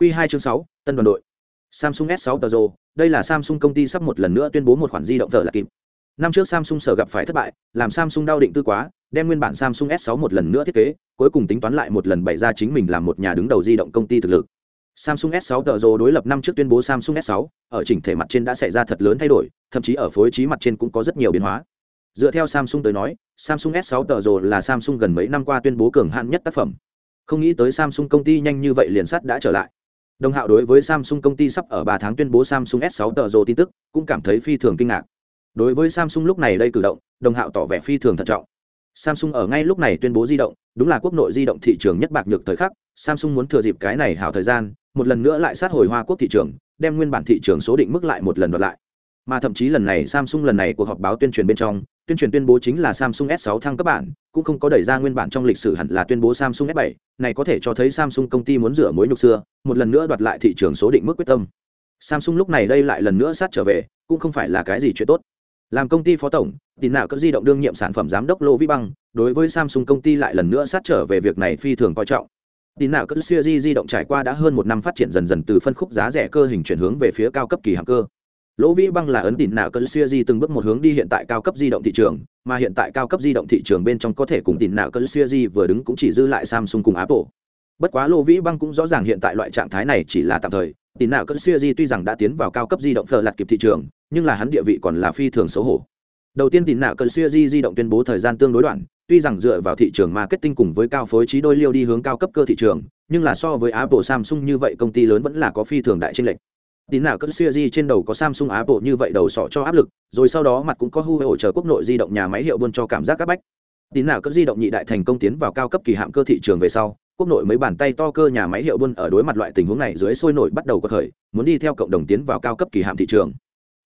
Quy 2 chương 6, tân đoàn đội. Samsung S6 Pro, đây là Samsung công ty sắp một lần nữa tuyên bố một khoản di động vợ là kịp. Năm trước Samsung sở gặp phải thất bại, làm Samsung đau định tư quá, đem nguyên bản Samsung S6 một lần nữa thiết kế, cuối cùng tính toán lại một lần bày ra chính mình làm một nhà đứng đầu di động công ty thực lực. Samsung S6 Pro đối lập năm trước tuyên bố Samsung S6, ở chỉnh thể mặt trên đã xảy ra thật lớn thay đổi, thậm chí ở phối trí mặt trên cũng có rất nhiều biến hóa. Dựa theo Samsung tới nói, Samsung S6 Pro là Samsung gần mấy năm qua tuyên bố cường hạn nhất tác phẩm. Không nghĩ tới Samsung công ty nhanh như vậy liền sắt đã trở lại. Đồng Hạo đối với Samsung công ty sắp ở 3 tháng tuyên bố Samsung S6 Pro tin tức, cũng cảm thấy phi thường kinh ngạc. Đối với Samsung lúc này đây cử động, Đồng Hạo tỏ vẻ phi thường thận trọng. Samsung ở ngay lúc này tuyên bố di động, đúng là quốc nội di động thị trường nhất bạc nhược thời khắc, Samsung muốn thừa dịp cái này hảo thời gian, một lần nữa lại sát hồi Hoa Quốc thị trường, đem nguyên bản thị trường số định mức lại một lần đoạt lại. Mà thậm chí lần này Samsung lần này cuộc họp báo tuyên truyền bên trong, tuyên truyền tuyên bố chính là Samsung S6 thăng cấp bản, cũng không có đẩy ra nguyên bản trong lịch sử hẳn là tuyên bố Samsung S7, này có thể cho thấy Samsung công ty muốn rửa mối nhục xưa, một lần nữa đoạt lại thị trường số định mức quyết tâm. Samsung lúc này đây lại lần nữa sát trở về, cũng không phải là cái gì chuyện tốt. Làm công ty phó tổng, tín nào cấp di động đương nhiệm sản phẩm giám đốc Lô Vĩ Băng, đối với Samsung công ty lại lần nữa sát trở về việc này phi thường coi trọng. Tín nào cấp series di động trải qua đã hơn một năm phát triển dần dần từ phân khúc giá rẻ cơ hình chuyển hướng về phía cao cấp kỳ hạng cơ lỗ vĩ băng là ấn tín nạ cơn siêu di từng bước một hướng đi hiện tại cao cấp di động thị trường, mà hiện tại cao cấp di động thị trường bên trong có thể cùng tín nạ cơn siêu di vừa đứng cũng chỉ dư lại samsung cùng apple. Bất quá lỗ vĩ băng cũng rõ ràng hiện tại loại trạng thái này chỉ là tạm thời. Tín nạ cơn siêu di tuy rằng đã tiến vào cao cấp di động phờ lặt kịp thị trường, nhưng là hắn địa vị còn là phi thường xấu hổ. Đầu tiên tín nạ cơn siêu di di động tuyên bố thời gian tương đối đoạn, tuy rằng dựa vào thị trường marketing cùng với cao phối trí đôi liêu đi hướng cao cấp cơ thị trường, nhưng là so với apple, samsung như vậy công ty lớn vẫn là có phi thường đại tranh lệch tín nào cỡ siêu di trên đầu có samsung apple như vậy đầu sọ cho áp lực rồi sau đó mặt cũng có huawei hỗ trợ quốc nội di động nhà máy hiệu buôn cho cảm giác các bách. Tín nào cỡ di động nhị đại thành công tiến vào cao cấp kỳ hạm cơ thị trường về sau quốc nội mấy bàn tay to cơ nhà máy hiệu buôn ở đối mặt loại tình huống này dưới sôi nổi bắt đầu có khởi muốn đi theo cộng đồng tiến vào cao cấp kỳ hạm thị trường.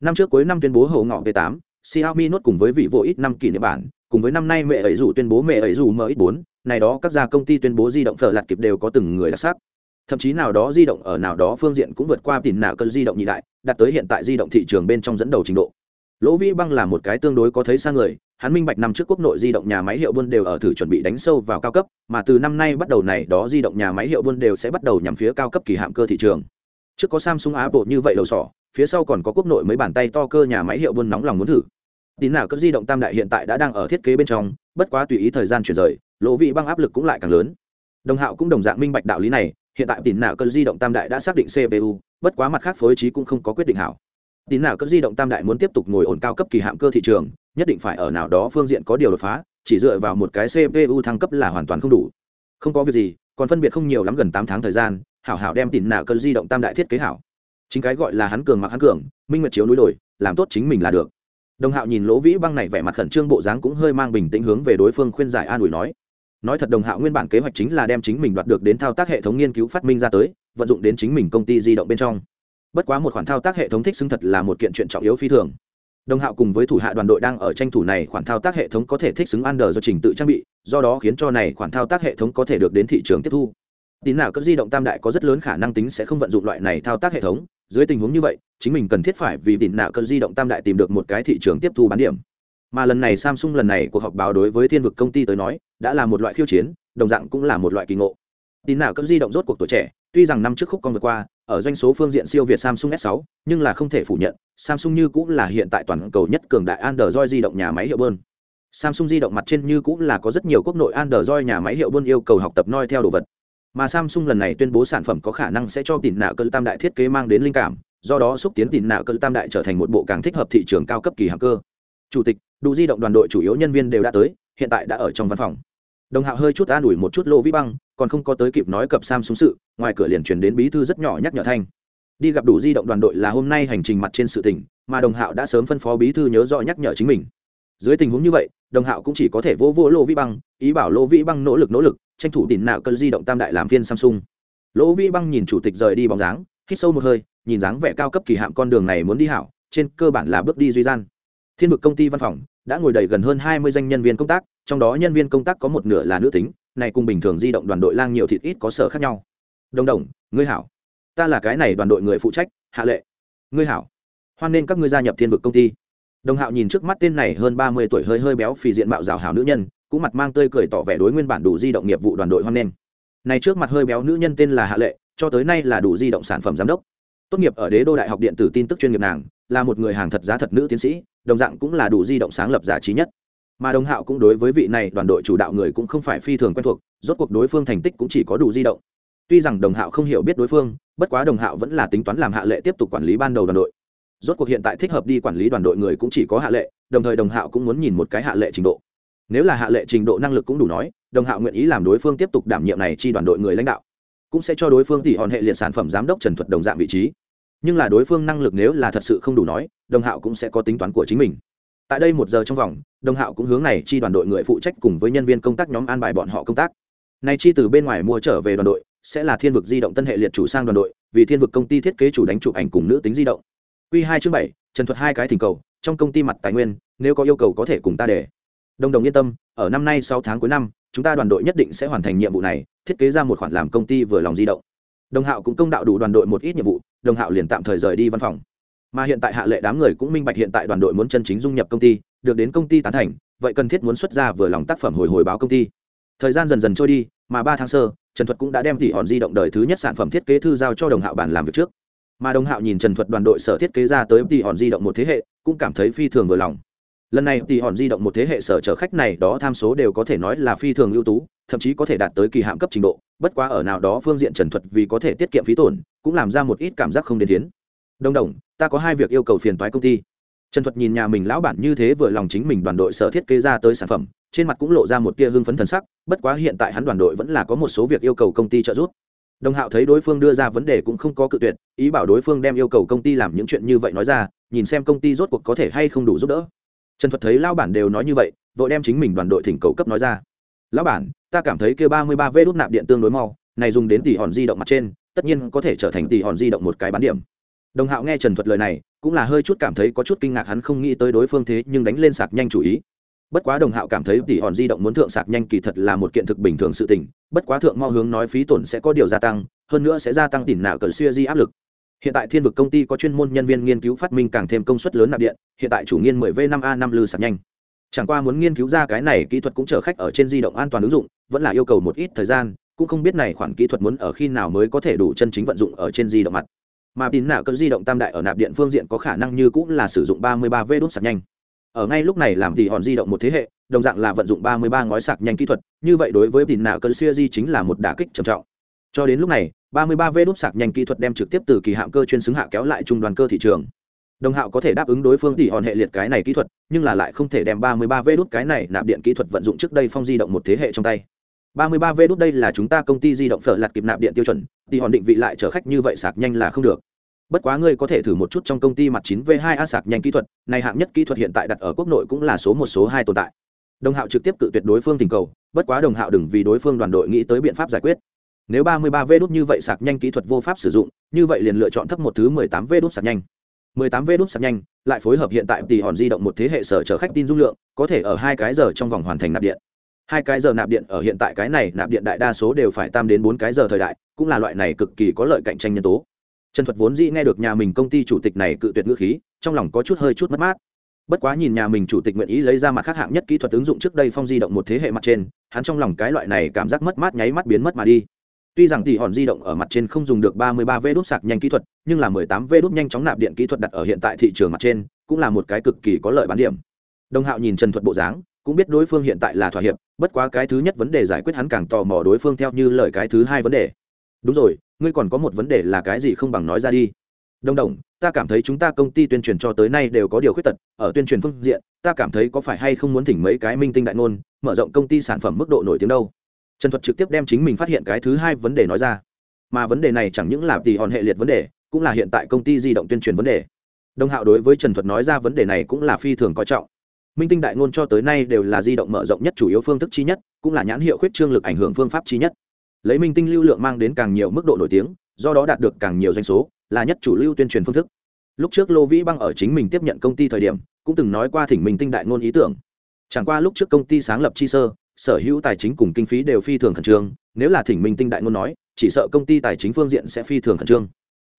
Năm trước cuối năm tuyên bố hậu ngọ v 8 Xiaomi nốt cùng với vị vô ít năm kỷ niệm bản, cùng với năm nay mẹ ấy dù tuyên bố mẹ ấy dù MX4, này đó các gia công ty tuyên bố di động phở lạt kịp đều có từng người đặc sắc thậm chí nào đó di động ở nào đó phương diện cũng vượt qua tìm nào cơn di động nhị đại, đạt tới hiện tại di động thị trường bên trong dẫn đầu trình độ. Lỗ vĩ băng là một cái tương đối có thấy xa người, hắn minh bạch năm trước quốc nội di động nhà máy hiệu buôn đều ở thử chuẩn bị đánh sâu vào cao cấp, mà từ năm nay bắt đầu này đó di động nhà máy hiệu buôn đều sẽ bắt đầu nhằm phía cao cấp kỳ hạm cơ thị trường. Trước có samsung, apple như vậy đầu sỏ, phía sau còn có quốc nội mấy bàn tay to cơ nhà máy hiệu buôn nóng lòng muốn thử. Tín nào cấp di động tam đại hiện tại đã đang ở thiết kế bên trong, bất quá tùy ý thời gian chuyển rời, lỗ vị băng áp lực cũng lại càng lớn. Đồng hạo cũng đồng dạng minh bạch đạo lý này hiện tại tín nào cơn di động tam đại đã xác định cpu bất quá mặt khác phối trí cũng không có quyết định hảo. Tín nào cơn di động tam đại muốn tiếp tục ngồi ổn cao cấp kỳ hạm cơ thị trường, nhất định phải ở nào đó phương diện có điều đột phá, chỉ dựa vào một cái cpu thăng cấp là hoàn toàn không đủ. Không có việc gì, còn phân biệt không nhiều lắm gần tám tháng thời gian, hảo hảo đem tín nào cơn di động tam đại thiết kế hảo. Chính cái gọi là hắn cường mặc hắn cường, minh nguyệt chiếu núi đồi, làm tốt chính mình là được. Đồng hạo nhìn lỗ vĩ băng này vẻ mặt khẩn trương bộ dáng cũng hơi mang bình tĩnh hướng về đối phương khuyên giải an ủi nói nói thật đồng hạo nguyên bản kế hoạch chính là đem chính mình đoạt được đến thao tác hệ thống nghiên cứu phát minh ra tới, vận dụng đến chính mình công ty di động bên trong. Bất quá một khoản thao tác hệ thống thích xứng thật là một kiện chuyện trọng yếu phi thường. Đồng hạo cùng với thủ hạ đoàn đội đang ở tranh thủ này khoản thao tác hệ thống có thể thích xứng ăn đờ do trình tự trang bị, do đó khiến cho này khoản thao tác hệ thống có thể được đến thị trường tiếp thu. Tín nào cấp di động tam đại có rất lớn khả năng tính sẽ không vận dụng loại này thao tác hệ thống, dưới tình huống như vậy, chính mình cần thiết phải vì tín nào cấp di động tam đại tìm được một cái thị trường tiếp thu bán điểm. Mà lần này samsung lần này cuộc họp báo đối với thiên vực công ty tới nói đã là một loại khiêu chiến, đồng dạng cũng là một loại kỳ ngộ. Tin nào cấp di động rốt cuộc tuổi trẻ, tuy rằng năm trước khúc con vượt qua, ở doanh số phương diện siêu việt samsung s 6 nhưng là không thể phủ nhận, samsung như cũng là hiện tại toàn cầu nhất cường đại android di động nhà máy hiệu bơn. Samsung di động mặt trên như cũng là có rất nhiều quốc nội android nhà máy hiệu bơn yêu cầu học tập noi theo đồ vật. Mà samsung lần này tuyên bố sản phẩm có khả năng sẽ cho tỉn nạo cơ tam đại thiết kế mang đến linh cảm, do đó xúc tiến tỉn nạo cơ tam đại trở thành một bộ càng thích hợp thị trường cao cấp kỳ hạng cơ. Chủ tịch, đủ di động đoàn đội chủ yếu nhân viên đều đã tới, hiện tại đã ở trong văn phòng đồng hạo hơi chút an ủi một chút lô vĩ băng, còn không có tới kịp nói cập sam xuống sự, ngoài cửa liền chuyển đến bí thư rất nhỏ nhắc nhở thanh. Đi gặp đủ di động đoàn đội là hôm nay hành trình mặt trên sự tỉnh mà đồng hạo đã sớm phân phó bí thư nhớ rõ nhắc nhở chính mình. Dưới tình huống như vậy, đồng hạo cũng chỉ có thể vô vô lô vĩ băng, ý bảo lô vĩ băng nỗ lực nỗ lực, tranh thủ tìm nạo cơn di động tam đại làm phiên samsung. Lỗ vĩ băng nhìn chủ tịch rời đi bóng dáng, hít sâu một hơi, nhìn dáng vẻ cao cấp kỳ hạm con đường này muốn đi hảo, trên cơ bản là bước đi duy gian. Thiên vực công ty văn phòng, đã ngồi đầy gần hơn hai mươi danh nhân viên công tác trong đó nhân viên công tác có một nửa là nữ tính, này cùng bình thường di động đoàn đội lang nhiều thịt ít có sở khác nhau. Đồng đồng, ngươi hảo. Ta là cái này đoàn đội người phụ trách, hạ lệ. Ngươi hảo. Hoan nên các ngươi gia nhập thiên vực công ty. Đồng hạo nhìn trước mắt tên này hơn ba mươi tuổi hơi hơi béo phì diện mạo rào hảo nữ nhân, cũng mặt mang tươi cười tỏ vẻ đối nguyên bản đủ di động nghiệp vụ đoàn đội hoan nên. Này trước mặt hơi béo nữ nhân tên là hạ lệ, cho tới nay là đủ di động sản phẩm giám đốc. Tốt nghiệp ở đế đô đại học điện tử tin tức chuyên nghiệp nàng, là một người hàng thật giá thật nữ tiến sĩ, đồng dạng cũng là đủ di động sáng lập giả trí nhất mà đồng hạo cũng đối với vị này đoàn đội chủ đạo người cũng không phải phi thường quen thuộc, rốt cuộc đối phương thành tích cũng chỉ có đủ di động. Tuy rằng đồng hạo không hiểu biết đối phương, bất quá đồng hạo vẫn là tính toán làm hạ lệ tiếp tục quản lý ban đầu đoàn đội. Rốt cuộc hiện tại thích hợp đi quản lý đoàn đội người cũng chỉ có hạ lệ, đồng thời đồng hạo cũng muốn nhìn một cái hạ lệ trình độ. Nếu là hạ lệ trình độ năng lực cũng đủ nói, đồng hạo nguyện ý làm đối phương tiếp tục đảm nhiệm này chi đoàn đội người lãnh đạo, cũng sẽ cho đối phương tỉ hòn hệ liệt sản phẩm giám đốc trần thuật đồng dạng vị trí. Nhưng là đối phương năng lực nếu là thật sự không đủ nói, đồng hạo cũng sẽ có tính toán của chính mình tại đây một giờ trong vòng đồng hạo cũng hướng này chi đoàn đội người phụ trách cùng với nhân viên công tác nhóm an bài bọn họ công tác. Này chi từ bên ngoài mua trở về đoàn đội, sẽ là thiên vực di động tân hệ liệt chủ sang đoàn đội, vì thiên vực công ty thiết kế chủ đánh chụp ảnh cùng nữ tính di động. Q hai chương bảy, trần thuật hai cái thỉnh cầu, trong công ty mặt tài nguyên, nếu có yêu cầu có thể cùng ta để. Đồng đồng yên tâm, ở năm nay sau tháng cuối năm, chúng ta đoàn đội nhất định sẽ hoàn thành nhiệm vụ này, thiết kế ra một khoản làm công ty vừa lòng di động. Đồng hạo cũng công đạo đủ đoàn đội một ít nhiệm vụ đồng hạo liền tạm thời rời đi văn phòng mà hiện tại hạ lệ đám người cũng minh bạch hiện tại đoàn đội muốn chân chính dung nhập công ty, được đến công ty tán thành, vậy cần thiết muốn xuất ra vừa lòng tác phẩm hồi hồi báo công ty. Thời gian dần dần trôi đi, mà ba tháng sơ, trần thuật cũng đã đem tỷ hòn di động đời thứ nhất sản phẩm thiết kế thư giao cho đồng hạo bản làm việc trước. Mà đồng hạo nhìn trần thuật đoàn đội sở thiết kế ra tới tỷ hòn di động một thế hệ, cũng cảm thấy phi thường vừa lòng. Lần này tỷ hòn di động một thế hệ sở chở khách này đó tham số đều có thể nói là phi thường ưu tú, thậm chí có thể đạt tới kỳ hạm cấp trình độ, bất quá ở nào đó phương diện trần thuật vì có thể tiết kiệm phí tổn, cũng làm ra một ít cảm giác không đến tiến đồng đồng, ta có hai việc yêu cầu phiền toái công ty. Trần thuật nhìn nhà mình lão bản như thế vừa lòng chính mình đoàn đội sở thiết kế ra tới sản phẩm, trên mặt cũng lộ ra một tia hưng phấn thần sắc, bất quá hiện tại hắn đoàn đội vẫn là có một số việc yêu cầu công ty trợ giúp. Đồng hạo thấy đối phương đưa ra vấn đề cũng không có cự tuyệt, ý bảo đối phương đem yêu cầu công ty làm những chuyện như vậy nói ra, nhìn xem công ty rốt cuộc có thể hay không đủ giúp đỡ. Trần thuật thấy lão bản đều nói như vậy, vội đem chính mình đoàn đội thỉnh cầu cấp nói ra. Lão bản, ta cảm thấy kia ba mươi ba v đốt nạp điện tương đối mau, này dùng đến tỷ hòn di động mặt trên, tất nhiên có thể trở thành tỷ hòn di động một cái bán điểm đồng hạo nghe trần thuật lời này, cũng là hơi chút cảm thấy có chút kinh ngạc hắn không nghĩ tới đối phương thế, nhưng đánh lên sạc nhanh chủ ý. Bất quá đồng hạo cảm thấy tỷ hòn di động muốn thượng sạc nhanh kỳ thật là một kiện thực bình thường sự tình, bất quá thượng mo hướng nói phí tổn sẽ có điều gia tăng, hơn nữa sẽ gia tăng tỉ nạo cần xuya di áp lực. Hiện tại thiên vực công ty có chuyên môn nhân viên nghiên cứu phát minh càng thêm công suất lớn nạp điện, hiện tại chủ nghiên 10 v 5 a 5 lư sạc nhanh. Chẳng qua muốn nghiên cứu ra cái này kỹ thuật cũng chở khách ở trên di động an toàn ứng dụng, vẫn là yêu cầu một ít thời gian, cũng không biết này khoản kỹ thuật muốn ở khi nào mới có thể đủ chân chính vận dụng ở trên di động mặt mà tín nạo cỡ di động tam đại ở nạp điện phương diện có khả năng như cũng là sử dụng 33 v đốt sạc nhanh. Ở ngay lúc này làm thì hòn di động một thế hệ, đồng dạng là vận dụng 33 ngói sạc nhanh kỹ thuật, như vậy đối với tín nạo cỡ siêu di chính là một đả kích trầm trọng. Cho đến lúc này 33 v đốt sạc nhanh kỹ thuật đem trực tiếp từ kỳ hạm cơ chuyên xứng hạ kéo lại trung đoàn cơ thị trường. Đồng hạo có thể đáp ứng đối phương tỷ hòn hệ liệt cái này kỹ thuật, nhưng là lại không thể đem 33 v đốt cái này nạp điện kỹ thuật vận dụng trước đây phong di động một thế hệ trong tay. 33 v đốt đây là chúng ta công ty di động phở lạt kịp nạp điện tiêu chuẩn, thì hòn định vị lại chở khách như vậy sạc nhanh là không được. Bất quá ngươi có thể thử một chút trong công ty mặt 9 v 2 a sạc nhanh kỹ thuật, này hạng nhất kỹ thuật hiện tại đặt ở quốc nội cũng là số một, số hai tồn tại. Đồng hạo trực tiếp cự tuyệt đối phương tình cầu, bất quá đồng hạo đừng vì đối phương đoàn đội nghĩ tới biện pháp giải quyết. Nếu 33 v đốt như vậy sạc nhanh kỹ thuật vô pháp sử dụng, như vậy liền lựa chọn thấp một thứ 18 v đốt sạc nhanh. 18 v đốt sạc nhanh, lại phối hợp hiện tại tỷ hòn di động một thế hệ sở chở khách tin dung lượng, có thể ở hai cái giờ trong vòng hoàn thành nạp điện hai cái giờ nạp điện ở hiện tại cái này, nạp điện đại đa số đều phải tam đến bốn cái giờ thời đại, cũng là loại này cực kỳ có lợi cạnh tranh nhân tố. Trần thuật vốn dĩ nghe được nhà mình công ty chủ tịch này cự tuyệt ngữ khí, trong lòng có chút hơi chút mất mát. Bất quá nhìn nhà mình chủ tịch nguyện ý lấy ra mặt khác hạng nhất kỹ thuật ứng dụng trước đây phong di động một thế hệ mặt trên, hắn trong lòng cái loại này cảm giác mất mát nháy mắt biến mất mà đi. Tuy rằng tỷ hòn di động ở mặt trên không dùng được 33 v đốt sạc nhanh kỹ thuật, nhưng là 18 v đốt nhanh chóng nạp điện kỹ thuật đặt ở hiện tại thị trường mặt trên, cũng là một cái cực kỳ có lợi bán điểm. Đồng hạo nhìn trần thuật bộ dáng, cũng biết đối phương hiện tại là thỏa hiệp bất quá cái thứ nhất vấn đề giải quyết hắn càng tò mò đối phương theo như lời cái thứ hai vấn đề. Đúng rồi, ngươi còn có một vấn đề là cái gì không bằng nói ra đi. Đồng đồng, ta cảm thấy chúng ta công ty tuyên truyền cho tới nay đều có điều khuyết tật, ở tuyên truyền phương diện, ta cảm thấy có phải hay không muốn thỉnh mấy cái minh tinh đại ngôn, mở rộng công ty sản phẩm mức độ nổi tiếng đâu. Trần thuật trực tiếp đem chính mình phát hiện cái thứ hai vấn đề nói ra. Mà vấn đề này chẳng những là tỷ hòn hệ liệt vấn đề, cũng là hiện tại công ty di động tuyên truyền vấn đề. Đồng hạo đối với trần thuật nói ra vấn đề này cũng là phi thường coi trọng minh tinh đại ngôn cho tới nay đều là di động mở rộng nhất chủ yếu phương thức chi nhất, cũng là nhãn hiệu khuyết trương lực ảnh hưởng phương pháp chi nhất. Lấy minh tinh lưu lượng mang đến càng nhiều mức độ nổi tiếng, do đó đạt được càng nhiều doanh số, là nhất chủ lưu tuyên truyền phương thức. Lúc trước lô vĩ băng ở chính mình tiếp nhận công ty thời điểm, cũng từng nói qua thỉnh minh tinh đại ngôn ý tưởng. Chẳng qua lúc trước công ty sáng lập chi sơ, sở hữu tài chính cùng kinh phí đều phi thường khẩn trương, nếu là thỉnh minh tinh đại ngôn nói, chỉ sợ công ty tài chính phương diện sẽ phi thường khẩn trương.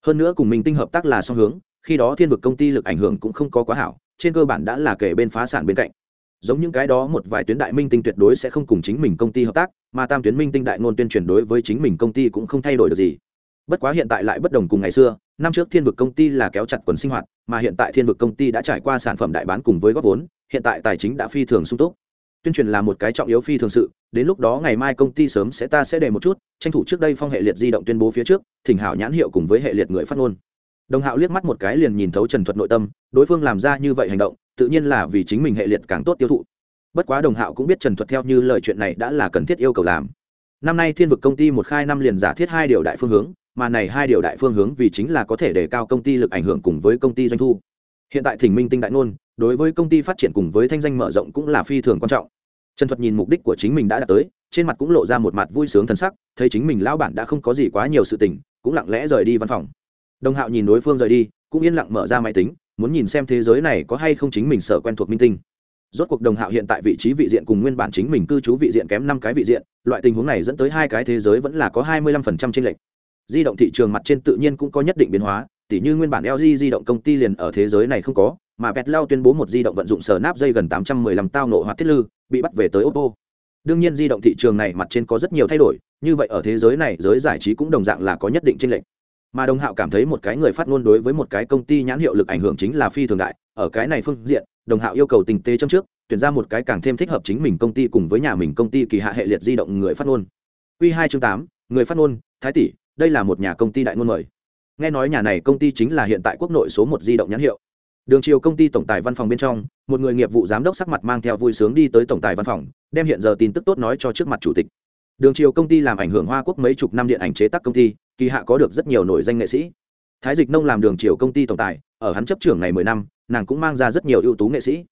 Hơn nữa cùng minh tinh hợp tác là song hướng, khi đó thiên vực công ty lực ảnh hưởng cũng không có quá hảo trên cơ bản đã là kể bên phá sản bên cạnh. Giống những cái đó, một vài tuyến đại minh tinh tuyệt đối sẽ không cùng chính mình công ty hợp tác, mà tam tuyến minh tinh đại ngôn tuyên truyền đối với chính mình công ty cũng không thay đổi được gì. Bất quá hiện tại lại bất đồng cùng ngày xưa, năm trước thiên vực công ty là kéo chặt quần sinh hoạt, mà hiện tại thiên vực công ty đã trải qua sản phẩm đại bán cùng với góp vốn, hiện tại tài chính đã phi thường sung túc. Tuyên truyền là một cái trọng yếu phi thường sự, đến lúc đó ngày mai công ty sớm sẽ ta sẽ để một chút, tranh thủ trước đây phong hệ liệt di động tuyên bố phía trước, thỉnh hảo nhãn hiệu cùng với hệ liệt người phát ngôn đồng hạo liếc mắt một cái liền nhìn thấu trần thuật nội tâm, đối phương làm ra như vậy hành động, tự nhiên là vì chính mình hệ liệt càng tốt tiêu thụ. Bất quá đồng hạo cũng biết trần thuật theo như lời chuyện này đã là cần thiết yêu cầu làm. Năm nay thiên vực công ty một khai năm liền giả thiết hai điều đại phương hướng, mà này hai điều đại phương hướng vì chính là có thể đề cao công ty lực ảnh hưởng cùng với công ty doanh thu. Hiện tại thỉnh minh tinh đại ngôn đối với công ty phát triển cùng với thanh danh mở rộng cũng là phi thường quan trọng. Trần thuật nhìn mục đích của chính mình đã đạt tới, trên mặt cũng lộ ra một mặt vui sướng thân sắc, thấy chính mình lão bản đã không có gì quá nhiều sự tình, cũng lặng lẽ rời đi văn phòng đồng hạo nhìn đối phương rời đi cũng yên lặng mở ra máy tính muốn nhìn xem thế giới này có hay không chính mình sở quen thuộc minh tinh rốt cuộc đồng hạo hiện tại vị trí vị diện cùng nguyên bản chính mình cư trú vị diện kém năm cái vị diện loại tình huống này dẫn tới hai cái thế giới vẫn là có hai mươi lăm phần trăm tranh lệch di động thị trường mặt trên tự nhiên cũng có nhất định biến hóa tỉ như nguyên bản lg di động công ty liền ở thế giới này không có mà Betlao tuyên bố một di động vận dụng sở nắp dây gần 815 tao nộ hoạt thiết lư, bị bắt về tới Oppo. Đương nhiên di động thị trường này mặt trên có rất nhiều thay đổi, như vậy ở thế giới này giới giải trí cũng đồng dạng là có nhất định tranh lệch. Mà Đồng Hạo cảm thấy một cái người phát ngôn đối với một cái công ty nhãn hiệu lực ảnh hưởng chính là phi thường đại, ở cái này phương diện, Đồng Hạo yêu cầu tình tế trong trước, tuyển ra một cái càng thêm thích hợp chính mình công ty cùng với nhà mình công ty kỳ hạ hệ liệt di động người phát ngôn. Quy hai chương tám người phát ngôn, Thái tỷ, đây là một nhà công ty đại ngôn mời. Nghe nói nhà này công ty chính là hiện tại quốc nội số một di động nhãn hiệu đường chiều công ty tổng tài văn phòng bên trong một người nghiệp vụ giám đốc sắc mặt mang theo vui sướng đi tới tổng tài văn phòng đem hiện giờ tin tức tốt nói cho trước mặt chủ tịch đường chiều công ty làm ảnh hưởng hoa quốc mấy chục năm điện ảnh chế tác công ty kỳ hạ có được rất nhiều nổi danh nghệ sĩ. Thái dịch nông làm đường triều công ty tổng tài, ở hắn chấp trưởng này mười năm, nàng cũng mang ra rất nhiều ưu tú nghệ sĩ.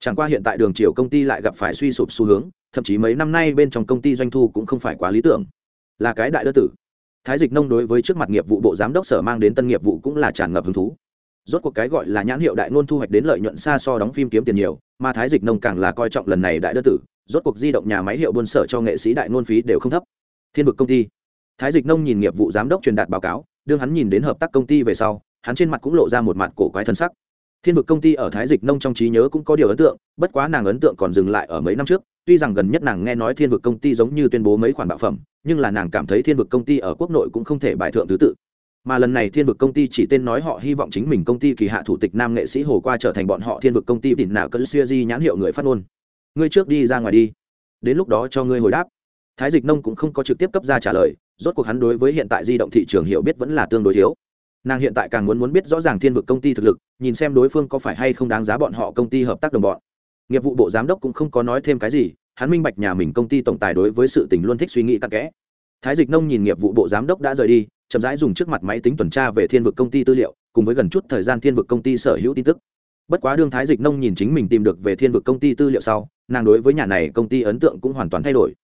Chẳng qua hiện tại đường triều công ty lại gặp phải suy sụp xu hướng, thậm chí mấy năm nay bên trong công ty doanh thu cũng không phải quá lý tưởng. Là cái đại đơn tử. Thái dịch nông đối với trước mặt nghiệp vụ bộ giám đốc sở mang đến tân nghiệp vụ cũng là tràn ngập hứng thú. Rốt cuộc cái gọi là nhãn hiệu đại ngôn thu hoạch đến lợi nhuận xa so đóng phim kiếm tiền nhiều, mà thái dịch nông càng là coi trọng lần này đại đơn tử, rốt cuộc di động nhà máy hiệu buôn sở cho nghệ sĩ đại ngôn phí đều không thấp. Thiên vực công ty thái dịch nông nhìn nghiệp vụ giám đốc truyền đạt báo cáo, đương hắn nhìn đến hợp tác công ty về sau, hắn trên mặt cũng lộ ra một mặt cổ quái thân sắc. Thiên vực công ty ở thái dịch nông trong trí nhớ cũng có điều ấn tượng, bất quá nàng ấn tượng còn dừng lại ở mấy năm trước, tuy rằng gần nhất nàng nghe nói thiên vực công ty giống như tuyên bố mấy khoản bạo phẩm, nhưng là nàng cảm thấy thiên vực công ty ở quốc nội cũng không thể bài thượng thứ tự. Mà lần này thiên vực công ty chỉ tên nói họ hy vọng chính mình công ty kỳ hạ thủ tịch nam nghệ sĩ hồ qua trở thành bọn họ thiên vực công ty tìm nào cân siêu di nhãn hiệu người phát ngôn. Ngươi trước đi ra ngoài đi. Đến lúc đó cho ngươi hồi đáp. Thái dịch nông cũng không có trực tiếp cấp ra trả lời rốt cuộc hắn đối với hiện tại di động thị trường hiểu biết vẫn là tương đối thiếu. Nàng hiện tại càng muốn muốn biết rõ ràng thiên vực công ty thực lực, nhìn xem đối phương có phải hay không đáng giá bọn họ công ty hợp tác đồng bọn. Nghiệp vụ bộ giám đốc cũng không có nói thêm cái gì, hắn minh bạch nhà mình công ty tổng tài đối với sự tình luôn thích suy nghĩ tắc kẽ. Thái dịch nông nhìn nghiệp vụ bộ giám đốc đã rời đi, chậm rãi dùng trước mặt máy tính tuần tra về thiên vực công ty tư liệu, cùng với gần chút thời gian thiên vực công ty sở hữu tin tức. Bất quá đương thái dịch nông nhìn chính mình tìm được về thiên vực công ty tư liệu sau, nàng đối với nhà này công ty ấn tượng cũng hoàn toàn thay đổi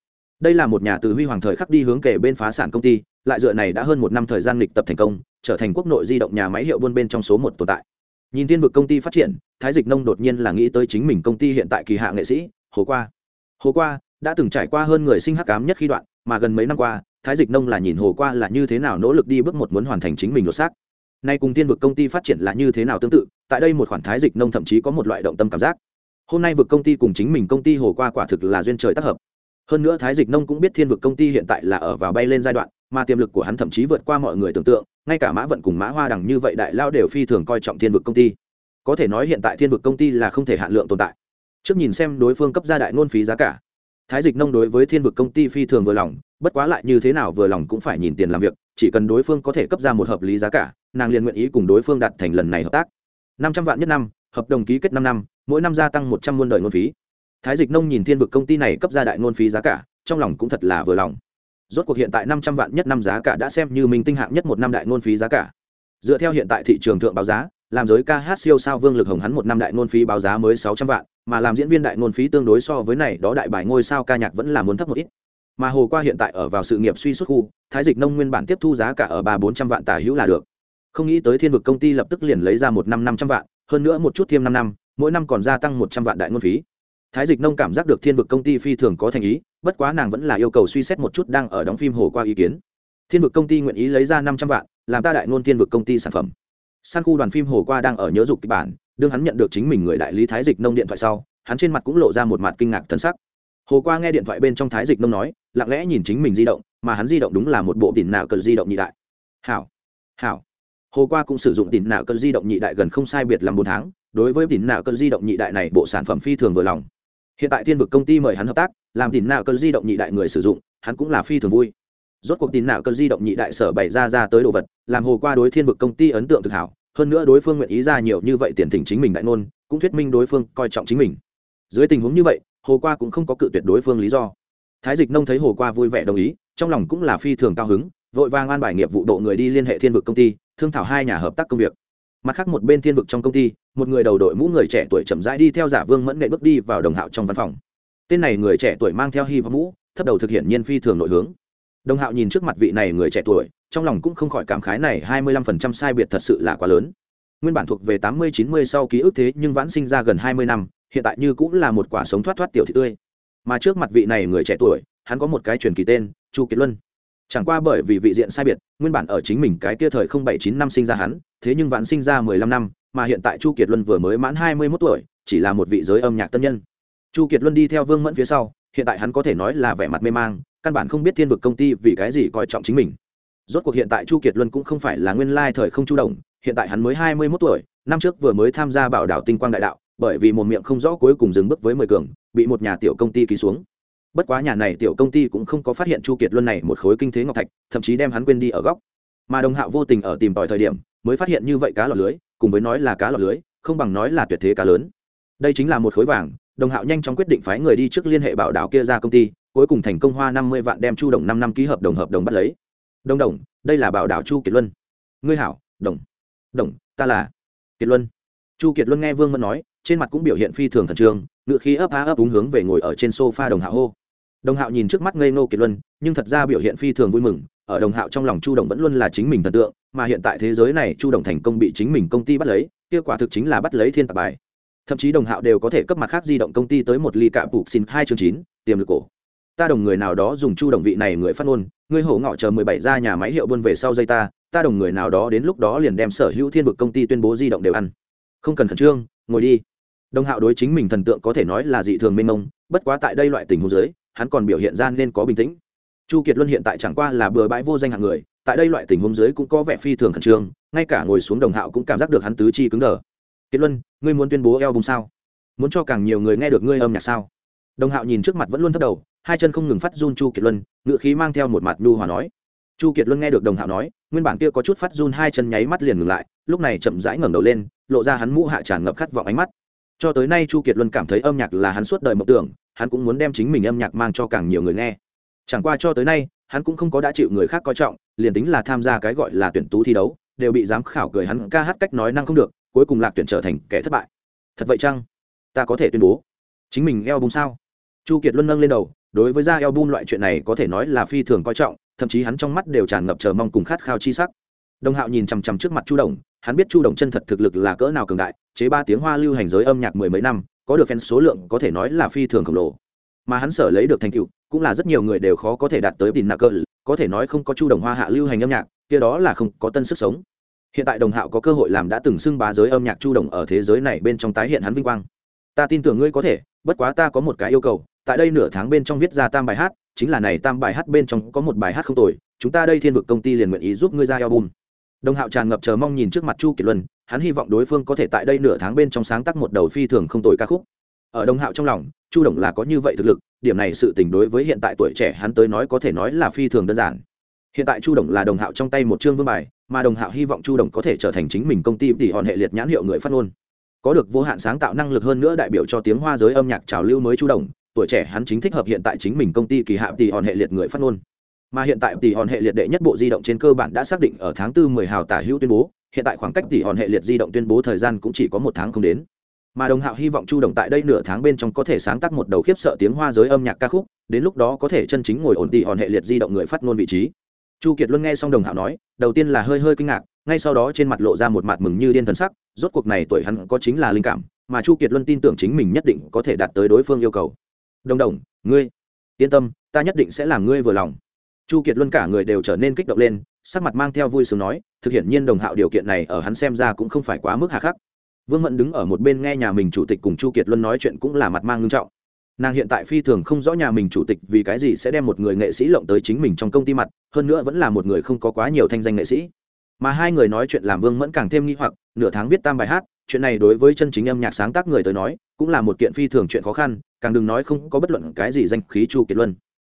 đây là một nhà từ huy hoàng thời khắc đi hướng kể bên phá sản công ty, lại dựa này đã hơn một năm thời gian lịch tập thành công, trở thành quốc nội di động nhà máy hiệu buôn bên trong số một tồn tại. Nhìn thiên vực công ty phát triển, thái dịch nông đột nhiên là nghĩ tới chính mình công ty hiện tại kỳ hạ nghệ sĩ, hồ qua. Hồ qua đã từng trải qua hơn người sinh hắc cám nhất khi đoạn, mà gần mấy năm qua, thái dịch nông là nhìn hồ qua là như thế nào nỗ lực đi bước một muốn hoàn thành chính mình lột xác. Nay cùng tiên vực công ty phát triển là như thế nào tương tự, tại đây một khoản thái dịch nông thậm chí có một loại động tâm cảm giác. Hôm nay vực công ty cùng chính mình công ty hồ qua quả thực là duyên trời tác hợp hơn nữa thái dịch nông cũng biết thiên vực công ty hiện tại là ở vào bay lên giai đoạn, mà tiềm lực của hắn thậm chí vượt qua mọi người tưởng tượng, ngay cả mã vận cùng mã hoa đằng như vậy đại lao đều phi thường coi trọng thiên vực công ty. Có thể nói hiện tại thiên vực công ty là không thể hạn lượng tồn tại. Trước nhìn xem đối phương cấp gia đại ngôn phí giá cả, thái dịch nông đối với thiên vực công ty phi thường vừa lòng, bất quá lại như thế nào vừa lòng cũng phải nhìn tiền làm việc, chỉ cần đối phương có thể cấp ra một hợp lý giá cả, nàng liền nguyện ý cùng đối phương đặt thành lần này hợp tác. Năm trăm vạn nhất năm, hợp đồng ký kết năm năm, mỗi năm gia tăng một trăm muôn đời ngôn phí thái dịch nông nhìn thiên vực công ty này cấp ra đại ngôn phí giá cả, trong lòng cũng thật là vừa lòng. Rốt cuộc hiện tại năm trăm vạn nhất năm giá cả đã xem như mình tinh hạng nhất một năm đại ngôn phí giá cả. Dựa theo hiện tại thị trường thượng báo giá, làm giới ca hát siêu sao vương lực hồng hắn một năm đại ngôn phí báo giá mới sáu trăm vạn, mà làm diễn viên đại ngôn phí tương đối so với này đó đại bài ngôi sao ca nhạc vẫn là muốn thấp một ít. Mà hồ qua hiện tại ở vào sự nghiệp suy xuất khu, thái dịch nông nguyên bản tiếp thu giá cả ở ba bốn trăm vạn tả hữu là được. Không nghĩ tới thiên vực công ty lập tức liền lấy ra một năm năm trăm vạn, hơn nữa một chút thêm năm năm, mỗi năm còn gia tăng một trăm vạn đại ngôn phí thái dịch nông cảm giác được thiên vực công ty phi thường có thành ý, bất quá nàng vẫn là yêu cầu suy xét một chút đang ở đóng phim hồ qua ý kiến. Thiên vực công ty nguyện ý lấy ra năm trăm vạn, làm ta đại ngôn thiên vực công ty sản phẩm. San khu đoàn phim hồ qua đang ở nhớ dục kịch bản, đương hắn nhận được chính mình người đại lý thái dịch nông điện thoại sau, hắn trên mặt cũng lộ ra một mặt kinh ngạc thân sắc. Hồ qua nghe điện thoại bên trong thái dịch nông nói, lặng lẽ nhìn chính mình di động, mà hắn di động đúng là một bộ tiền nào cờ di động nhị đại. Hảo hảo. Hồ qua cũng sử dụng tín nạo cần di động nhị đại gần không sai biệt làm bốn tháng, đối với tín nạo cần di động nhị đại này, bộ sản phẩm phi thường vừa lòng hiện tại thiên vực công ty mời hắn hợp tác, làm tín nạo cơn di động nhị đại người sử dụng, hắn cũng là phi thường vui. Rốt cuộc tín nạo cơn di động nhị đại sở bày ra ra tới đồ vật, làm hồ qua đối thiên vực công ty ấn tượng thực hảo, hơn nữa đối phương nguyện ý ra nhiều như vậy tiền thỉnh chính mình đại ngôn, cũng thuyết minh đối phương coi trọng chính mình. Dưới tình huống như vậy, hồ qua cũng không có cự tuyệt đối phương lý do. Thái dịch nông thấy hồ qua vui vẻ đồng ý, trong lòng cũng là phi thường cao hứng, vội vàng an bài nghiệp vụ độ người đi liên hệ thiên vực công ty, thương thảo hai nhà hợp tác công việc mặt khác một bên thiên vực trong công ty, một người đầu đội mũ người trẻ tuổi chậm rãi đi theo giả vương mẫn nghệ bước đi vào đồng hạo trong văn phòng. Tên này người trẻ tuổi mang theo hy vọng mũ, thấp đầu thực hiện nhiên phi thường nội hướng. Đồng hạo nhìn trước mặt vị này người trẻ tuổi, trong lòng cũng không khỏi cảm khái này hai mươi lăm phần trăm sai biệt thật sự là quá lớn. Nguyên bản thuộc về tám mươi, chín mươi sau ký ức thế nhưng vãn sinh ra gần hai mươi năm, hiện tại như cũng là một quả sống thoát thoát tiểu thị tươi. Mà trước mặt vị này người trẻ tuổi, hắn có một cái truyền kỳ tên, chu kiệt luân. Chẳng qua bởi vì vị diện sai biệt, nguyên bản ở chính mình cái kia thời không bảy chín năm sinh ra hắn thế nhưng vãn sinh ra mười lăm năm, mà hiện tại chu kiệt luân vừa mới mãn hai mươi mốt tuổi, chỉ là một vị giới âm nhạc tân nhân. Chu kiệt luân đi theo vương mẫn phía sau, hiện tại hắn có thể nói là vẻ mặt mê mang, căn bản không biết thiên vực công ty vì cái gì coi trọng chính mình. Rốt cuộc hiện tại chu kiệt luân cũng không phải là nguyên lai thời không chu đồng, hiện tại hắn mới hai mươi mốt tuổi, năm trước vừa mới tham gia bảo đảo tinh quang đại đạo, bởi vì một miệng không rõ cuối cùng dừng bước với mười cường, bị một nhà tiểu công ty ký xuống. Bất quá nhà này tiểu công ty cũng không có phát hiện chu kiệt luân này một khối kinh thế ngọc thạch, thậm chí đem hắn quên đi ở góc. Mà đồng hạo vô tình ở tìm tòi thời điểm mới phát hiện như vậy cá lọt lưới, cùng với nói là cá lọt lưới, không bằng nói là tuyệt thế cá lớn. Đây chính là một khối vàng, đồng hạo nhanh chóng quyết định phái người đi trước liên hệ bảo đảo kia ra công ty, cuối cùng thành công hoa năm mươi vạn đem chu đồng năm năm ký hợp đồng hợp đồng bắt lấy. Đồng đồng, đây là bảo đảo chu kiệt luân. Ngươi hảo, đồng. Đồng, ta là kiệt luân. Chu kiệt luân nghe vương mẫn nói, trên mặt cũng biểu hiện phi thường khẩn trương, ngựa khí ấp á ấp úng hướng về ngồi ở trên sofa đồng hạo hô. Đồng hạo nhìn trước mắt ngây ngô kiệt luân, nhưng thật ra biểu hiện phi thường vui mừng ở đồng hạo trong lòng chu đồng vẫn luôn là chính mình thần tượng, mà hiện tại thế giới này chu đồng thành công bị chính mình công ty bắt lấy kết quả thực chính là bắt lấy thiên tạp bài. Thậm chí đồng hạo đều có thể cấp mặt khác di động công ty tới một ly cạm bục xin hai chương chín, tiềm lực cổ. Ta đồng người nào đó dùng chu đồng vị này người phát ngôn người hổ ngọ chờ mười bảy ra nhà máy hiệu buôn về sau dây ta ta đồng người nào đó đến lúc đó liền đem sở hữu thiên vực công ty tuyên bố di động đều ăn. Không cần khẩn trương, ngồi đi. Đồng hạo đối chính mình thần tượng có thể nói là dị thường mênh mông, bất quá tại đây loại tình huống giới hắn còn biểu hiện ra nên có bình tĩnh chu kiệt luân hiện tại chẳng qua là bừa bãi vô danh hạng người, tại đây loại tình huống dưới cũng có vẻ phi thường khẩn trương, ngay cả ngồi xuống đồng hạo cũng cảm giác được hắn tứ chi cứng đờ. Kiệt luân, ngươi muốn tuyên bố eo bùng sao? Muốn cho càng nhiều người nghe được ngươi âm nhạc sao? Đồng hạo nhìn trước mặt vẫn luôn thấp đầu, hai chân không ngừng phát run chu kiệt luân, ngựa khí mang theo một mặt nhu hòa nói. Chu kiệt luân nghe được đồng hạo nói, nguyên bản kia có chút phát run hai chân nháy mắt liền ngừng lại, lúc này chậm rãi ngẩng đầu lên, lộ ra hắn mũ hạ tràn ngập khát vọng ánh mắt. Cho tới nay chu kiệt luân cảm thấy âm nhạc là hắn suốt đời mộng tưởng, hắn cũng muốn đem chính mình âm nhạc mang cho càng nhiều người nghe chẳng qua cho tới nay, hắn cũng không có đã chịu người khác coi trọng, liền tính là tham gia cái gọi là tuyển tú thi đấu, đều bị giám khảo cười hắn ca hát cách nói năng không được, cuối cùng lạc tuyển trở thành kẻ thất bại. Thật vậy chăng? Ta có thể tuyên bố. Chính mình eo bung sao? Chu kiệt luân nâng lên đầu, đối với da eo bung loại chuyện này có thể nói là phi thường coi trọng, thậm chí hắn trong mắt đều tràn ngập chờ mong cùng khát khao chi sắc. Đồng hạo nhìn chằm chằm trước mặt chu đồng, hắn biết chu đồng chân thật thực lực là cỡ nào cường đại, chế ba tiếng hoa lưu hành giới âm nhạc mười mấy năm, có được fan số lượng có thể nói là phi thường khổng lồ mà hắn sở lấy được thành tựu, cũng là rất nhiều người đều khó có thể đạt tới đỉnh nạc cơ. Có thể nói không có chu đồng hoa hạ lưu hành âm nhạc, kia đó là không có tân sức sống. Hiện tại đồng hạo có cơ hội làm đã từng xưng bá giới âm nhạc chu đồng ở thế giới này bên trong tái hiện hắn vinh quang. Ta tin tưởng ngươi có thể, bất quá ta có một cái yêu cầu, tại đây nửa tháng bên trong viết ra tam bài hát, chính là này tam bài hát bên trong có một bài hát không tồi, chúng ta đây thiên vực công ty liền nguyện ý giúp ngươi ra album. Đồng hạo tràn ngập chờ mong nhìn trước mặt chu kiệt luân, hắn hy vọng đối phương có thể tại đây nửa tháng bên trong sáng tác một đầu phi thường không tồi ca khúc ở đồng hạo trong lòng, chu đồng là có như vậy thực lực, điểm này sự tình đối với hiện tại tuổi trẻ hắn tới nói có thể nói là phi thường đơn giản. Hiện tại chu đồng là đồng hạo trong tay một chương vương bài, mà đồng hạo hy vọng chu đồng có thể trở thành chính mình công ty tỷ hòn hệ liệt nhãn hiệu người phát ngôn. Có được vô hạn sáng tạo năng lực hơn nữa đại biểu cho tiếng hoa giới âm nhạc trào lưu mới chu đồng, tuổi trẻ hắn chính thích hợp hiện tại chính mình công ty kỳ hạ tỷ hòn hệ liệt người phát ngôn. Mà hiện tại tỷ hòn hệ liệt đệ nhất bộ di động trên cơ bản đã xác định ở tháng tư mười hào tả hữu tuyên bố, hiện tại khoảng cách tỷ hòn hệ liệt di động tuyên bố thời gian cũng chỉ có một tháng không đến mà đồng hạo hy vọng chu đồng tại đây nửa tháng bên trong có thể sáng tác một đầu khiếp sợ tiếng hoa giới âm nhạc ca khúc, đến lúc đó có thể chân chính ngồi ổn tỷ hòn hệ liệt di động người phát ngôn vị trí. Chu kiệt luân nghe xong đồng hạo nói, đầu tiên là hơi hơi kinh ngạc, ngay sau đó trên mặt lộ ra một mặt mừng như điên thần sắc, rốt cuộc này tuổi hắn có chính là linh cảm, mà chu kiệt luân tin tưởng chính mình nhất định có thể đạt tới đối phương yêu cầu. Đồng đồng, ngươi, yên tâm, ta nhất định sẽ làm ngươi vừa lòng. Chu kiệt luân cả người đều trở nên kích động lên, sắc mặt mang theo vui sướng nói, thực hiện nhiên đồng hạo điều kiện này ở hắn xem ra cũng không phải quá mức hà khắc vương mẫn đứng ở một bên nghe nhà mình chủ tịch cùng chu kiệt luân nói chuyện cũng là mặt mang ngưng trọng. Nàng hiện tại phi thường không rõ nhà mình chủ tịch vì cái gì sẽ đem một người nghệ sĩ lộng tới chính mình trong công ty mặt, hơn nữa vẫn là một người không có quá nhiều thanh danh nghệ sĩ. Mà hai người nói chuyện làm vương mẫn càng thêm nghi hoặc, nửa tháng viết tam bài hát, chuyện này đối với chân chính âm nhạc sáng tác người tới nói, cũng là một kiện phi thường chuyện khó khăn, càng đừng nói không có bất luận cái gì danh khí chu kiệt luân.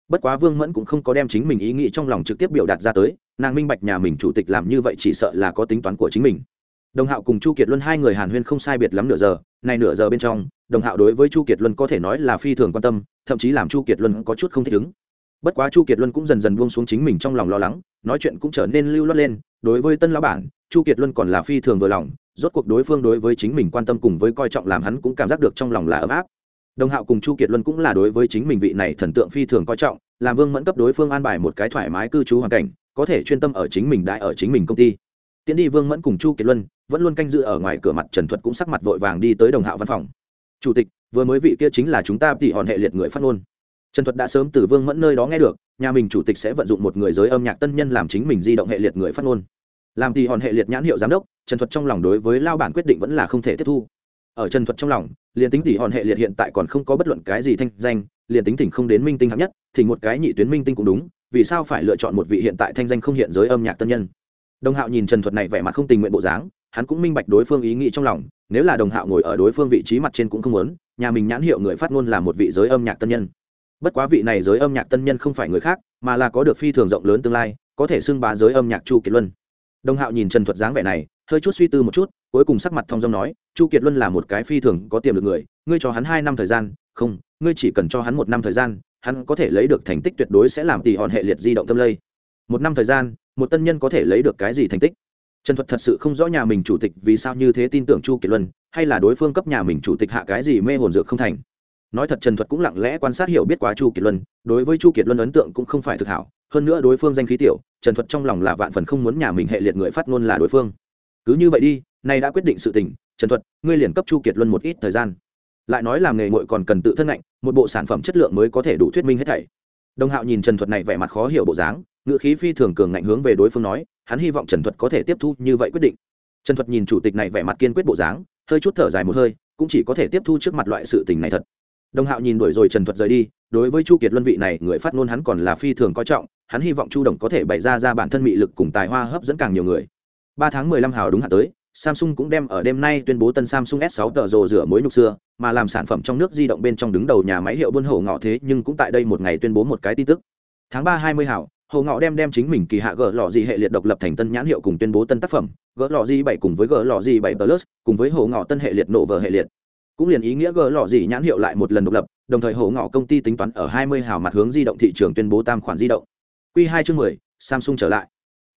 Bất quá vương mẫn cũng không có đem chính mình ý nghĩ trong lòng trực tiếp biểu đạt ra tới, nàng minh bạch nhà mình chủ tịch làm như vậy chỉ sợ là có tính toán của chính mình đồng hạo cùng chu kiệt luân hai người hàn huyên không sai biệt lắm nửa giờ này nửa giờ bên trong, đồng hạo đối với chu kiệt luân có thể nói là phi thường quan tâm, thậm chí làm chu kiệt luân có chút không thích ứng. Bất quá chu kiệt luân cũng dần dần buông xuống chính mình trong lòng lo lắng, nói chuyện cũng trở nên lưu loát lên, đối với tân lão bản, chu kiệt luân còn là phi thường vừa lòng, rốt cuộc đối phương đối với chính mình quan tâm cùng với coi trọng làm hắn cũng cảm giác được trong lòng là ấm áp. Đồng hạo cùng chu kiệt luân cũng là đối với chính mình vị này thần tượng phi thường coi trọng, làm vương mẫn cấp đối phương an bài một cái thoải mái cư trú hoàn cảnh, có thể chuyên tâm ở chính mình đại ở chính mình công ty tiến đi vương mẫn cùng chu kiệt luân, vẫn luôn canh giữ ở ngoài cửa mặt trần thuật cũng sắc mặt vội vàng đi tới đồng hạo văn phòng. Chủ tịch, vừa mới vị kia chính là chúng ta tỉ hòn hệ liệt người phát ngôn. Trần thuật đã sớm từ vương mẫn nơi đó nghe được, nhà mình chủ tịch sẽ vận dụng một người giới âm nhạc tân nhân làm chính mình di động hệ liệt người phát ngôn. Làm tỉ hòn hệ liệt nhãn hiệu giám đốc, trần thuật trong lòng đối với lao bản quyết định vẫn là không thể tiếp thu. Ở trần thuật trong lòng, liền tính tỉ hòn hệ liệt hiện tại còn không có bất luận cái gì thanh danh, liền tính thỉnh không đến minh tinh hạng nhất, thì một cái nhị tuyến minh tinh cũng đúng, vì sao phải lựa chọn một vị hiện tại thanh danh không hiện giới âm nhạc tân nhân? Đồng hạo nhìn trần thuật này vẻ mặt không tình nguyện bộ dáng, hắn cũng minh bạch đối phương ý nghĩ trong lòng, nếu là đồng hạo ngồi ở đối phương vị trí mặt trên cũng không muốn, nhà mình nhãn hiệu người phát ngôn là một vị giới âm nhạc tân nhân. Bất quá vị này giới âm nhạc tân nhân không phải người khác, mà là có được phi thường rộng lớn tương lai, có thể xưng bá giới âm nhạc chu kiệt luân. Đồng hạo nhìn trần thuật dáng vẻ này, hơi chút suy tư một chút, cuối cùng sắc mặt thông dong nói, chu kiệt luân là một cái phi thường có tiềm lực người, ngươi cho hắn hai năm thời gian, không, ngươi chỉ cần cho hắn một năm thời gian, hắn có thể lấy được thành tích tuyệt đối sẽ làm tỷ hòn hệ liệt di động tâm lây. Một năm thời gian một tân nhân có thể lấy được cái gì thành tích? Trần thuật thật sự không rõ nhà mình chủ tịch vì sao như thế tin tưởng chu kiệt luân, hay là đối phương cấp nhà mình chủ tịch hạ cái gì mê hồn dược không thành. Nói thật trần thuật cũng lặng lẽ quan sát hiểu biết quá chu kiệt luân, đối với chu kiệt luân ấn tượng cũng không phải thực hảo, hơn nữa đối phương danh khí tiểu, trần thuật trong lòng là vạn phần không muốn nhà mình hệ liệt người phát ngôn là đối phương. Cứ như vậy đi, nay đã quyết định sự tình, trần thuật, ngươi liền cấp chu kiệt luân một ít thời gian. Lại nói làm nghề ngội còn cần tự thân ngạnh, một bộ sản phẩm chất lượng mới có thể đủ thuyết minh hết thảy. Đồng hạo nhìn trần thuật này vẻ mặt khó hiểu bộ dáng ngự khí phi thường cường ngạnh hướng về đối phương nói hắn hy vọng trần thuật có thể tiếp thu như vậy quyết định. Trần thuật nhìn chủ tịch này vẻ mặt kiên quyết bộ dáng hơi chút thở dài một hơi cũng chỉ có thể tiếp thu trước mặt loại sự tình này thật. Đồng hạo nhìn đuổi rồi trần thuật rời đi đối với chu kiệt luân vị này người phát ngôn hắn còn là phi thường coi trọng hắn hy vọng chu đồng có thể bày ra ra bản thân mị lực cùng tài hoa hấp dẫn càng nhiều người. Ba tháng mười lăm hào đúng hạn tới Samsung cũng đem ở đêm nay tuyên bố tân Samsung S6 tờ rồ rửa mối nhục xưa, mà làm sản phẩm trong nước di động bên trong đứng đầu nhà máy hiệu buôn hổ ngọ thế nhưng cũng tại đây một ngày tuyên bố một cái tin tức. Tháng 3 20 hảo, hồ ngọ đem đem chính mình kỳ hạ gỡ lọ gì hệ liệt độc lập thành tân nhãn hiệu cùng tuyên bố tân tác phẩm, gỡ lọ gì bảy cùng với gỡ lọ gì bảy Plus, cùng với hồ ngọ tân hệ liệt nổ vở hệ liệt. Cũng liền ý nghĩa gỡ lọ gì nhãn hiệu lại một lần độc lập, đồng thời hồ ngọ công ty tính toán ở 20 hào mặt hướng di động thị trường tuyên bố tam khoản di động. Quy 2 chương 10, Samsung trở lại.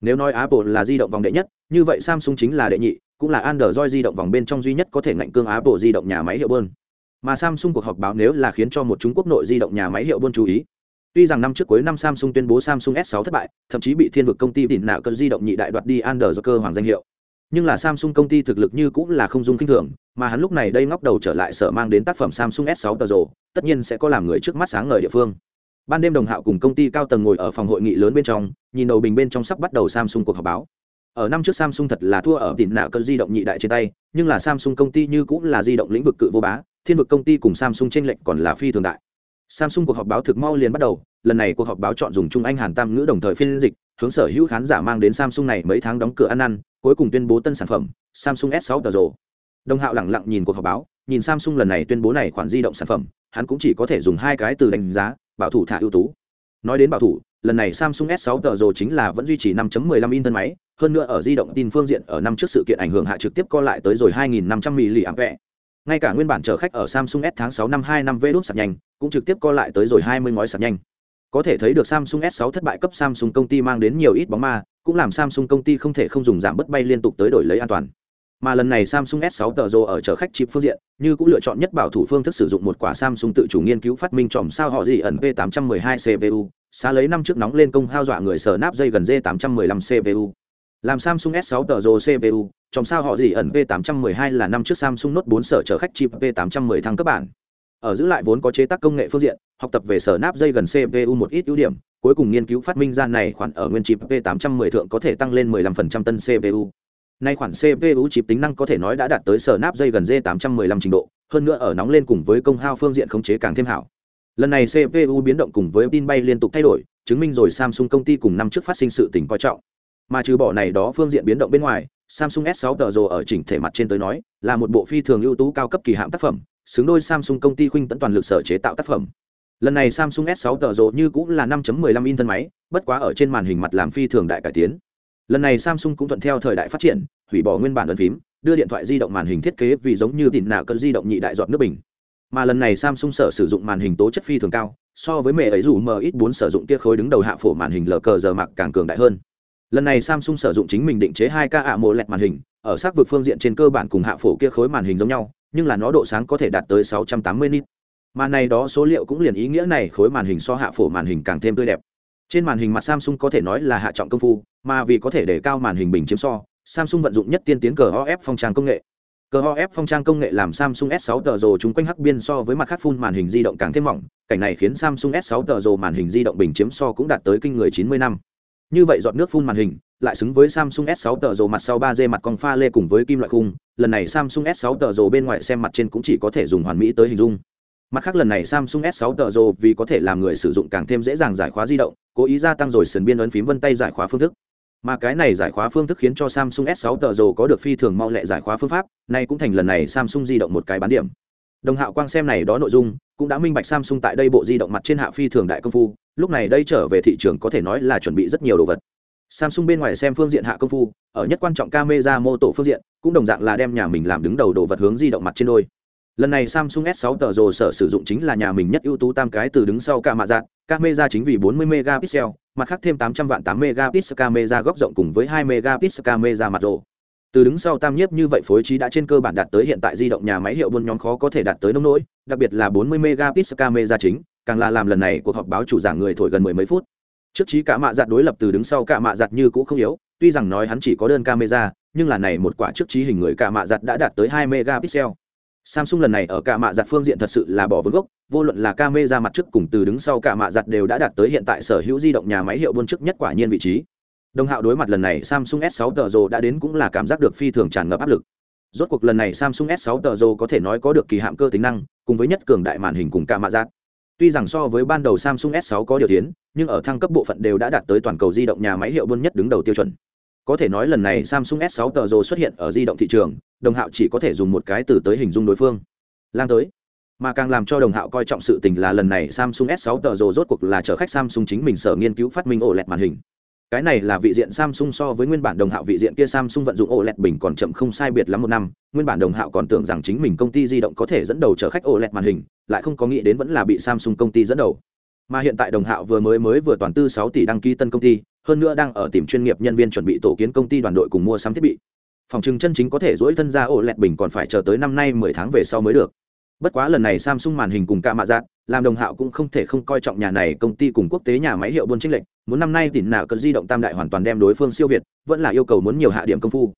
Nếu nói Apple là di động vòng đệ nhất, như vậy Samsung chính là đệ nhị, cũng là Android di động vòng bên trong duy nhất có thể ngạnh cương Apple di động nhà máy hiệu bơn. Mà Samsung cuộc họp báo nếu là khiến cho một Trung Quốc nội di động nhà máy hiệu buôn chú ý. Tuy rằng năm trước cuối năm Samsung tuyên bố Samsung S6 thất bại, thậm chí bị thiên vực công ty đỉnh nạo cơn di động nhị đại đoạt đi Android cơ hoàng danh hiệu. Nhưng là Samsung công ty thực lực như cũng là không dung kinh thường, mà hắn lúc này đây ngóc đầu trở lại sở mang đến tác phẩm Samsung S6 tờ rồ, tất nhiên sẽ có làm người trước mắt sáng ngời địa phương. Ban đêm đồng hạo cùng công ty cao tầng ngồi ở phòng hội nghị lớn bên trong, nhìn đầu bình bên trong sắp bắt đầu Samsung cuộc họp báo ở năm trước Samsung thật là thua ở tiền nạo cơn di động nhị đại trên tay, nhưng là Samsung công ty như cũng là di động lĩnh vực cự vô bá, thiên vực công ty cùng Samsung chênh lệch còn là phi thường đại. Samsung cuộc họp báo thực mau liền bắt đầu, lần này cuộc họp báo chọn dùng Trung Anh Hàn Tam ngữ đồng thời phiên dịch, hướng sở hữu khán giả mang đến Samsung này mấy tháng đóng cửa ăn ăn, cuối cùng tuyên bố tân sản phẩm, Samsung S6 Pro. Đông Hạo lặng lặng nhìn cuộc họp báo, nhìn Samsung lần này tuyên bố này khoản di động sản phẩm, hắn cũng chỉ có thể dùng hai cái từ đánh giá, bảo thủ thả ưu tú. Nói đến bảo thủ, lần này Samsung S6 Pro chính là vẫn duy trì 5.15 in thân máy, hơn nữa ở di động tin phương diện ở năm trước sự kiện ảnh hưởng hạ trực tiếp co lại tới rồi 2500 mAh. Ngay cả nguyên bản chở khách ở Samsung S tháng 6 năm 2 năm Vđút sạc nhanh, cũng trực tiếp co lại tới rồi 20 ngói sạc nhanh. Có thể thấy được Samsung S6 thất bại cấp Samsung công ty mang đến nhiều ít bóng ma, cũng làm Samsung công ty không thể không dùng giảm bất bay liên tục tới đổi lấy an toàn. Mà lần này Samsung S6 tờ rồ ở chở khách chip phương diện, như cũng lựa chọn nhất bảo thủ phương thức sử dụng một quả Samsung tự chủ nghiên cứu phát minh tròm sao họ gì ẩn V812 CPU, xa lấy năm trước nóng lên công hao dọa người sở nắp dây gần D815 CPU làm samsung s 6 tờ rồ cpu trong sao họ gì ẩn p 812 là năm trước samsung note 4 sở chở khách chip p 810 thăng cấp bản. Ở giữ lại vốn có chế tác công nghệ phương diện, học tập về sở nắp dây gần cpu một ít ưu điểm, cuối cùng nghiên cứu phát minh ra này khoản ở nguyên chip p 810 thượng có thể tăng lên 15% tân cpu nay khoản cpu chip tính năng có thể nói đã đạt tới sở nắp dây gần d 815 trình độ, hơn nữa ở nóng lên cùng với công hao phương diện khống chế càng thêm hảo. Lần này cpu biến động cùng với tin bay liên tục thay đổi, chứng minh rồi samsung công ty cùng năm trước phát sinh sự tình coi trọng mà trừ bỏ này đó phương diện biến động bên ngoài, samsung s 6 tờ rồ ở chỉnh thể mặt trên tới nói, là một bộ phi thường ưu tú cao cấp kỳ hạm tác phẩm, xứng đôi samsung công ty khuynh tận toàn lực sở chế tạo tác phẩm. Lần này samsung s 6 tờ rồ như cũng là 5.15 in thân máy, bất quá ở trên màn hình mặt làm phi thường đại cải tiến. Lần này samsung cũng thuận theo thời đại phát triển, hủy bỏ nguyên bản ấn phím, đưa điện thoại di động màn hình thiết kế vì giống như tỉn nạ cơn di động nhị đại dọn nước bình. Mà lần này samsung sở sử dụng màn hình tố chất phi thường cao, so với mẹ ấy dù m ít bốn sử dụng tia khối đứng đầu hạ phổ màn hình lờ cờ giờ mặc càng cường đại hơn lần này samsung sử dụng chính mình định chế hai ca ạ mộ lẹt màn hình, ở xác vực phương diện trên cơ bản cùng hạ phổ kia khối màn hình giống nhau, nhưng là nó độ sáng có thể đạt tới 680 nit. Mà này đó số liệu cũng liền ý nghĩa này khối màn hình so hạ phổ màn hình càng thêm tươi đẹp. Trên màn hình mặt samsung có thể nói là hạ trọng công phu, mà vì có thể để cao màn hình bình chiếm so, samsung vận dụng nhất tiên tiến cờ of phong trang công nghệ. Cờ ho ép phong trang công nghệ làm samsung s 6 tờ rồ chung quanh hắc biên so với mặt khác phun màn hình di động càng thêm mỏng, cảnh này khiến samsung s 6 tờ rồ màn hình di động bình chiếm so cũng đạt tới kinh người 90 năm như vậy giọt nước phun màn hình, lại xứng với samsung s 6 tờ rồ mặt sau 3 d mặt con pha lê cùng với kim loại khung. Lần này samsung s 6 tờ rồ bên ngoài xem mặt trên cũng chỉ có thể dùng hoàn mỹ tới hình dung. Mặt khác lần này samsung s 6 tờ rồ vì có thể làm người sử dụng càng thêm dễ dàng giải khóa di động, cố ý gia tăng rồi sườn biên ấn phím vân tay giải khóa phương thức. Mà cái này giải khóa phương thức khiến cho samsung s 6 tờ rồ có được phi thường mau lẹ giải khóa phương pháp, nay cũng thành lần này samsung di động một cái bán điểm đồng hạo quang xem này đó nội dung, cũng đã minh bạch samsung tại đây bộ di động mặt trên hạ phi thường đại công phu, lúc này đây trở về thị trường có thể nói là chuẩn bị rất nhiều đồ vật. Samsung bên ngoài xem phương diện hạ công phu, ở nhất quan trọng camera mô tổ phương diện, cũng đồng dạng là đem nhà mình làm đứng đầu đồ vật hướng di động mặt trên đôi. Lần này samsung s 6 tờ rồ sở sử dụng chính là nhà mình nhất ưu tú tam cái từ đứng sau ca mạ dạng camera chính vì 40 megapixel, mặt khác thêm 800 vạn 8 megapixel camera góc rộng cùng với 2 megapixel camera mặt rộ từ đứng sau tam nhiếp như vậy phối trí đã trên cơ bản đạt tới hiện tại di động nhà máy hiệu buôn nhóm khó có thể đạt tới nông nỗi đặc biệt là 40 megapixel camera chính càng là làm lần này cuộc họp báo chủ giảng người thổi gần mười mấy phút trước trí cả mạ giặt đối lập từ đứng sau cả mạ giặt như cũ không yếu tuy rằng nói hắn chỉ có đơn camera nhưng là này một quả trước trí hình người cả mạ giặt đã đạt tới 2 megapixel Samsung lần này ở cả mạ giặt phương diện thật sự là bỏ vốn gốc, vô luận là camera mặt trước cùng từ đứng sau cả mạ giặt đều đã đạt tới hiện tại sở hữu di động nhà máy hiệu buôn trước nhất quả nhiên vị trí. Đồng hạo đối mặt lần này Samsung S6 tờ rồ đã đến cũng là cảm giác được phi thường tràn ngập áp lực. Rốt cuộc lần này Samsung S6 tờ rồ có thể nói có được kỳ hạm cơ tính năng, cùng với nhất cường đại màn hình cùng cả mạ. Tuy rằng so với ban đầu Samsung S6 có điều tiến, nhưng ở thăng cấp bộ phận đều đã đạt tới toàn cầu di động nhà máy hiệu buôn nhất đứng đầu tiêu chuẩn. Có thể nói lần này Samsung S6 tờ rồ xuất hiện ở di động thị trường, đồng hạo chỉ có thể dùng một cái từ tới hình dung đối phương lang tới mà càng làm cho đồng hạo coi trọng sự tình là lần này samsung s 6 tờ rồ rốt cuộc là chở khách samsung chính mình sở nghiên cứu phát minh oled màn hình cái này là vị diện samsung so với nguyên bản đồng hạo vị diện kia samsung vận dụng oled bình còn chậm không sai biệt lắm một năm. Nguyên bản đồng hạo còn tưởng rằng chính mình công ty di động có thể dẫn đầu chở khách oled màn hình, lại không có nghĩ đến vẫn là bị samsung công ty dẫn đầu. Mà hiện tại đồng hạo vừa mới mới vừa toàn tư sáu tỷ đăng ký tân công ty, hơn nữa đang ở tìm chuyên nghiệp nhân viên chuẩn bị tổ kiến công ty đoàn đội cùng mua sắm thiết bị. Phòng trưng chân chính có thể dỗi thân ra OLED lẹt bình còn phải chờ tới năm nay mười tháng về sau mới được. Bất quá lần này samsung màn hình cùng cả mạ dạng làm đồng hạo cũng không thể không coi trọng nhà này công ty cùng quốc tế nhà máy hiệu buôn trinh lệnh muốn năm nay tỉn nào cần di động tam đại hoàn toàn đem đối phương siêu việt, vẫn là yêu cầu muốn nhiều hạ điểm công phu.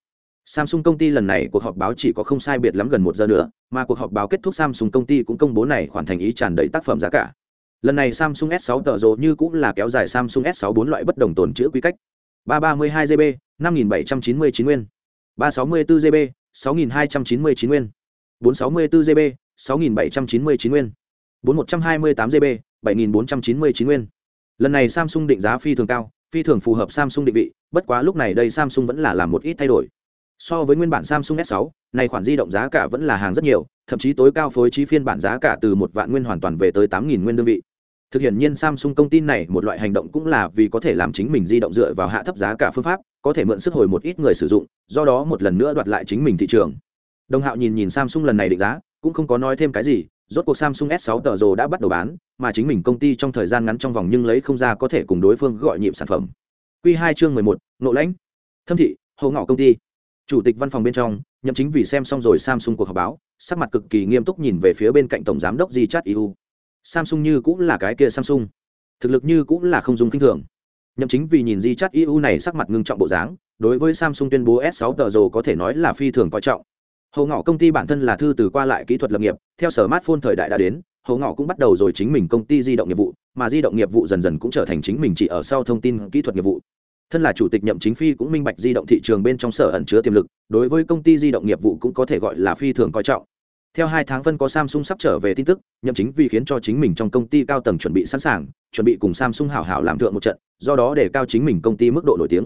Samsung công ty lần này cuộc họp báo chỉ có không sai biệt lắm gần một giờ nữa, mà cuộc họp báo kết thúc samsung công ty cũng công bố này hoàn thành ý tràn đầy tác phẩm giá cả. Lần này samsung s 6 tợ rồ như cũng là kéo dài samsung s 6 bốn loại bất đồng tồn chữ quy cách. 332 gb 5799 nguyên. 364 gb 6299 nguyên. 464 gb 6799 nguyên. 4128 gb 7499 nguyên. Lần này samsung định giá phi thường cao, phi thường phù hợp samsung định vị, bất quá lúc này đây samsung vẫn là làm một ít thay đổi. So với nguyên bản samsung s 6 này khoản di động giá cả vẫn là hàng rất nhiều, thậm chí tối cao phối trí phiên bản giá cả từ một vạn nguyên hoàn toàn về tới tám nghìn nguyên đơn vị. Thực hiện nhiên samsung công ty này một loại hành động cũng là vì có thể làm chính mình di động dựa vào hạ thấp giá cả phương pháp, có thể mượn sức hồi một ít người sử dụng, do đó một lần nữa đoạt lại chính mình thị trường. Đồng hạo nhìn nhìn samsung lần này định giá, cũng không có nói thêm cái gì rốt cuộc samsung s 6 tờ rồ đã bắt đầu bán, mà chính mình công ty trong thời gian ngắn trong vòng nhưng lấy không ra có thể cùng đối phương gọi nhịp sản phẩm. Quy hai chương mười một nộ lãnh. Thâm thị, hồ ngọ công ty. Chủ tịch văn phòng bên trong, nhậm chính vì xem xong rồi samsung cuộc họp báo, sắc mặt cực kỳ nghiêm túc nhìn về phía bên cạnh tổng giám đốc di chat eu samsung như cũng là cái kia samsung. Thực lực như cũng là không dùng kinh thường. Nhậm chính vì nhìn di Chat eu này sắc mặt ngưng trọng bộ dáng, đối với samsung tuyên bố s 6 tờ rồ có thể nói là phi thường coi trọng. Hồ ngọ công ty bản thân là thư từ qua lại kỹ thuật lập nghiệp, theo sở smartphone thời đại đã đến, Hồ ngọ cũng bắt đầu rồi chính mình công ty di động nghiệp vụ, mà di động nghiệp vụ dần dần cũng trở thành chính mình chỉ ở sau thông tin kỹ thuật nghiệp vụ. Thân là chủ tịch nhậm chính phi cũng minh bạch di động thị trường bên trong sở ẩn chứa tiềm lực, đối với công ty di động nghiệp vụ cũng có thể gọi là phi thường coi trọng. Theo hai tháng phân có samsung sắp trở về tin tức, nhậm chính vì khiến cho chính mình trong công ty cao tầng chuẩn bị sẵn sàng, chuẩn bị cùng samsung hảo hảo làm thượng một trận, do đó để cao chính mình công ty mức độ nổi tiếng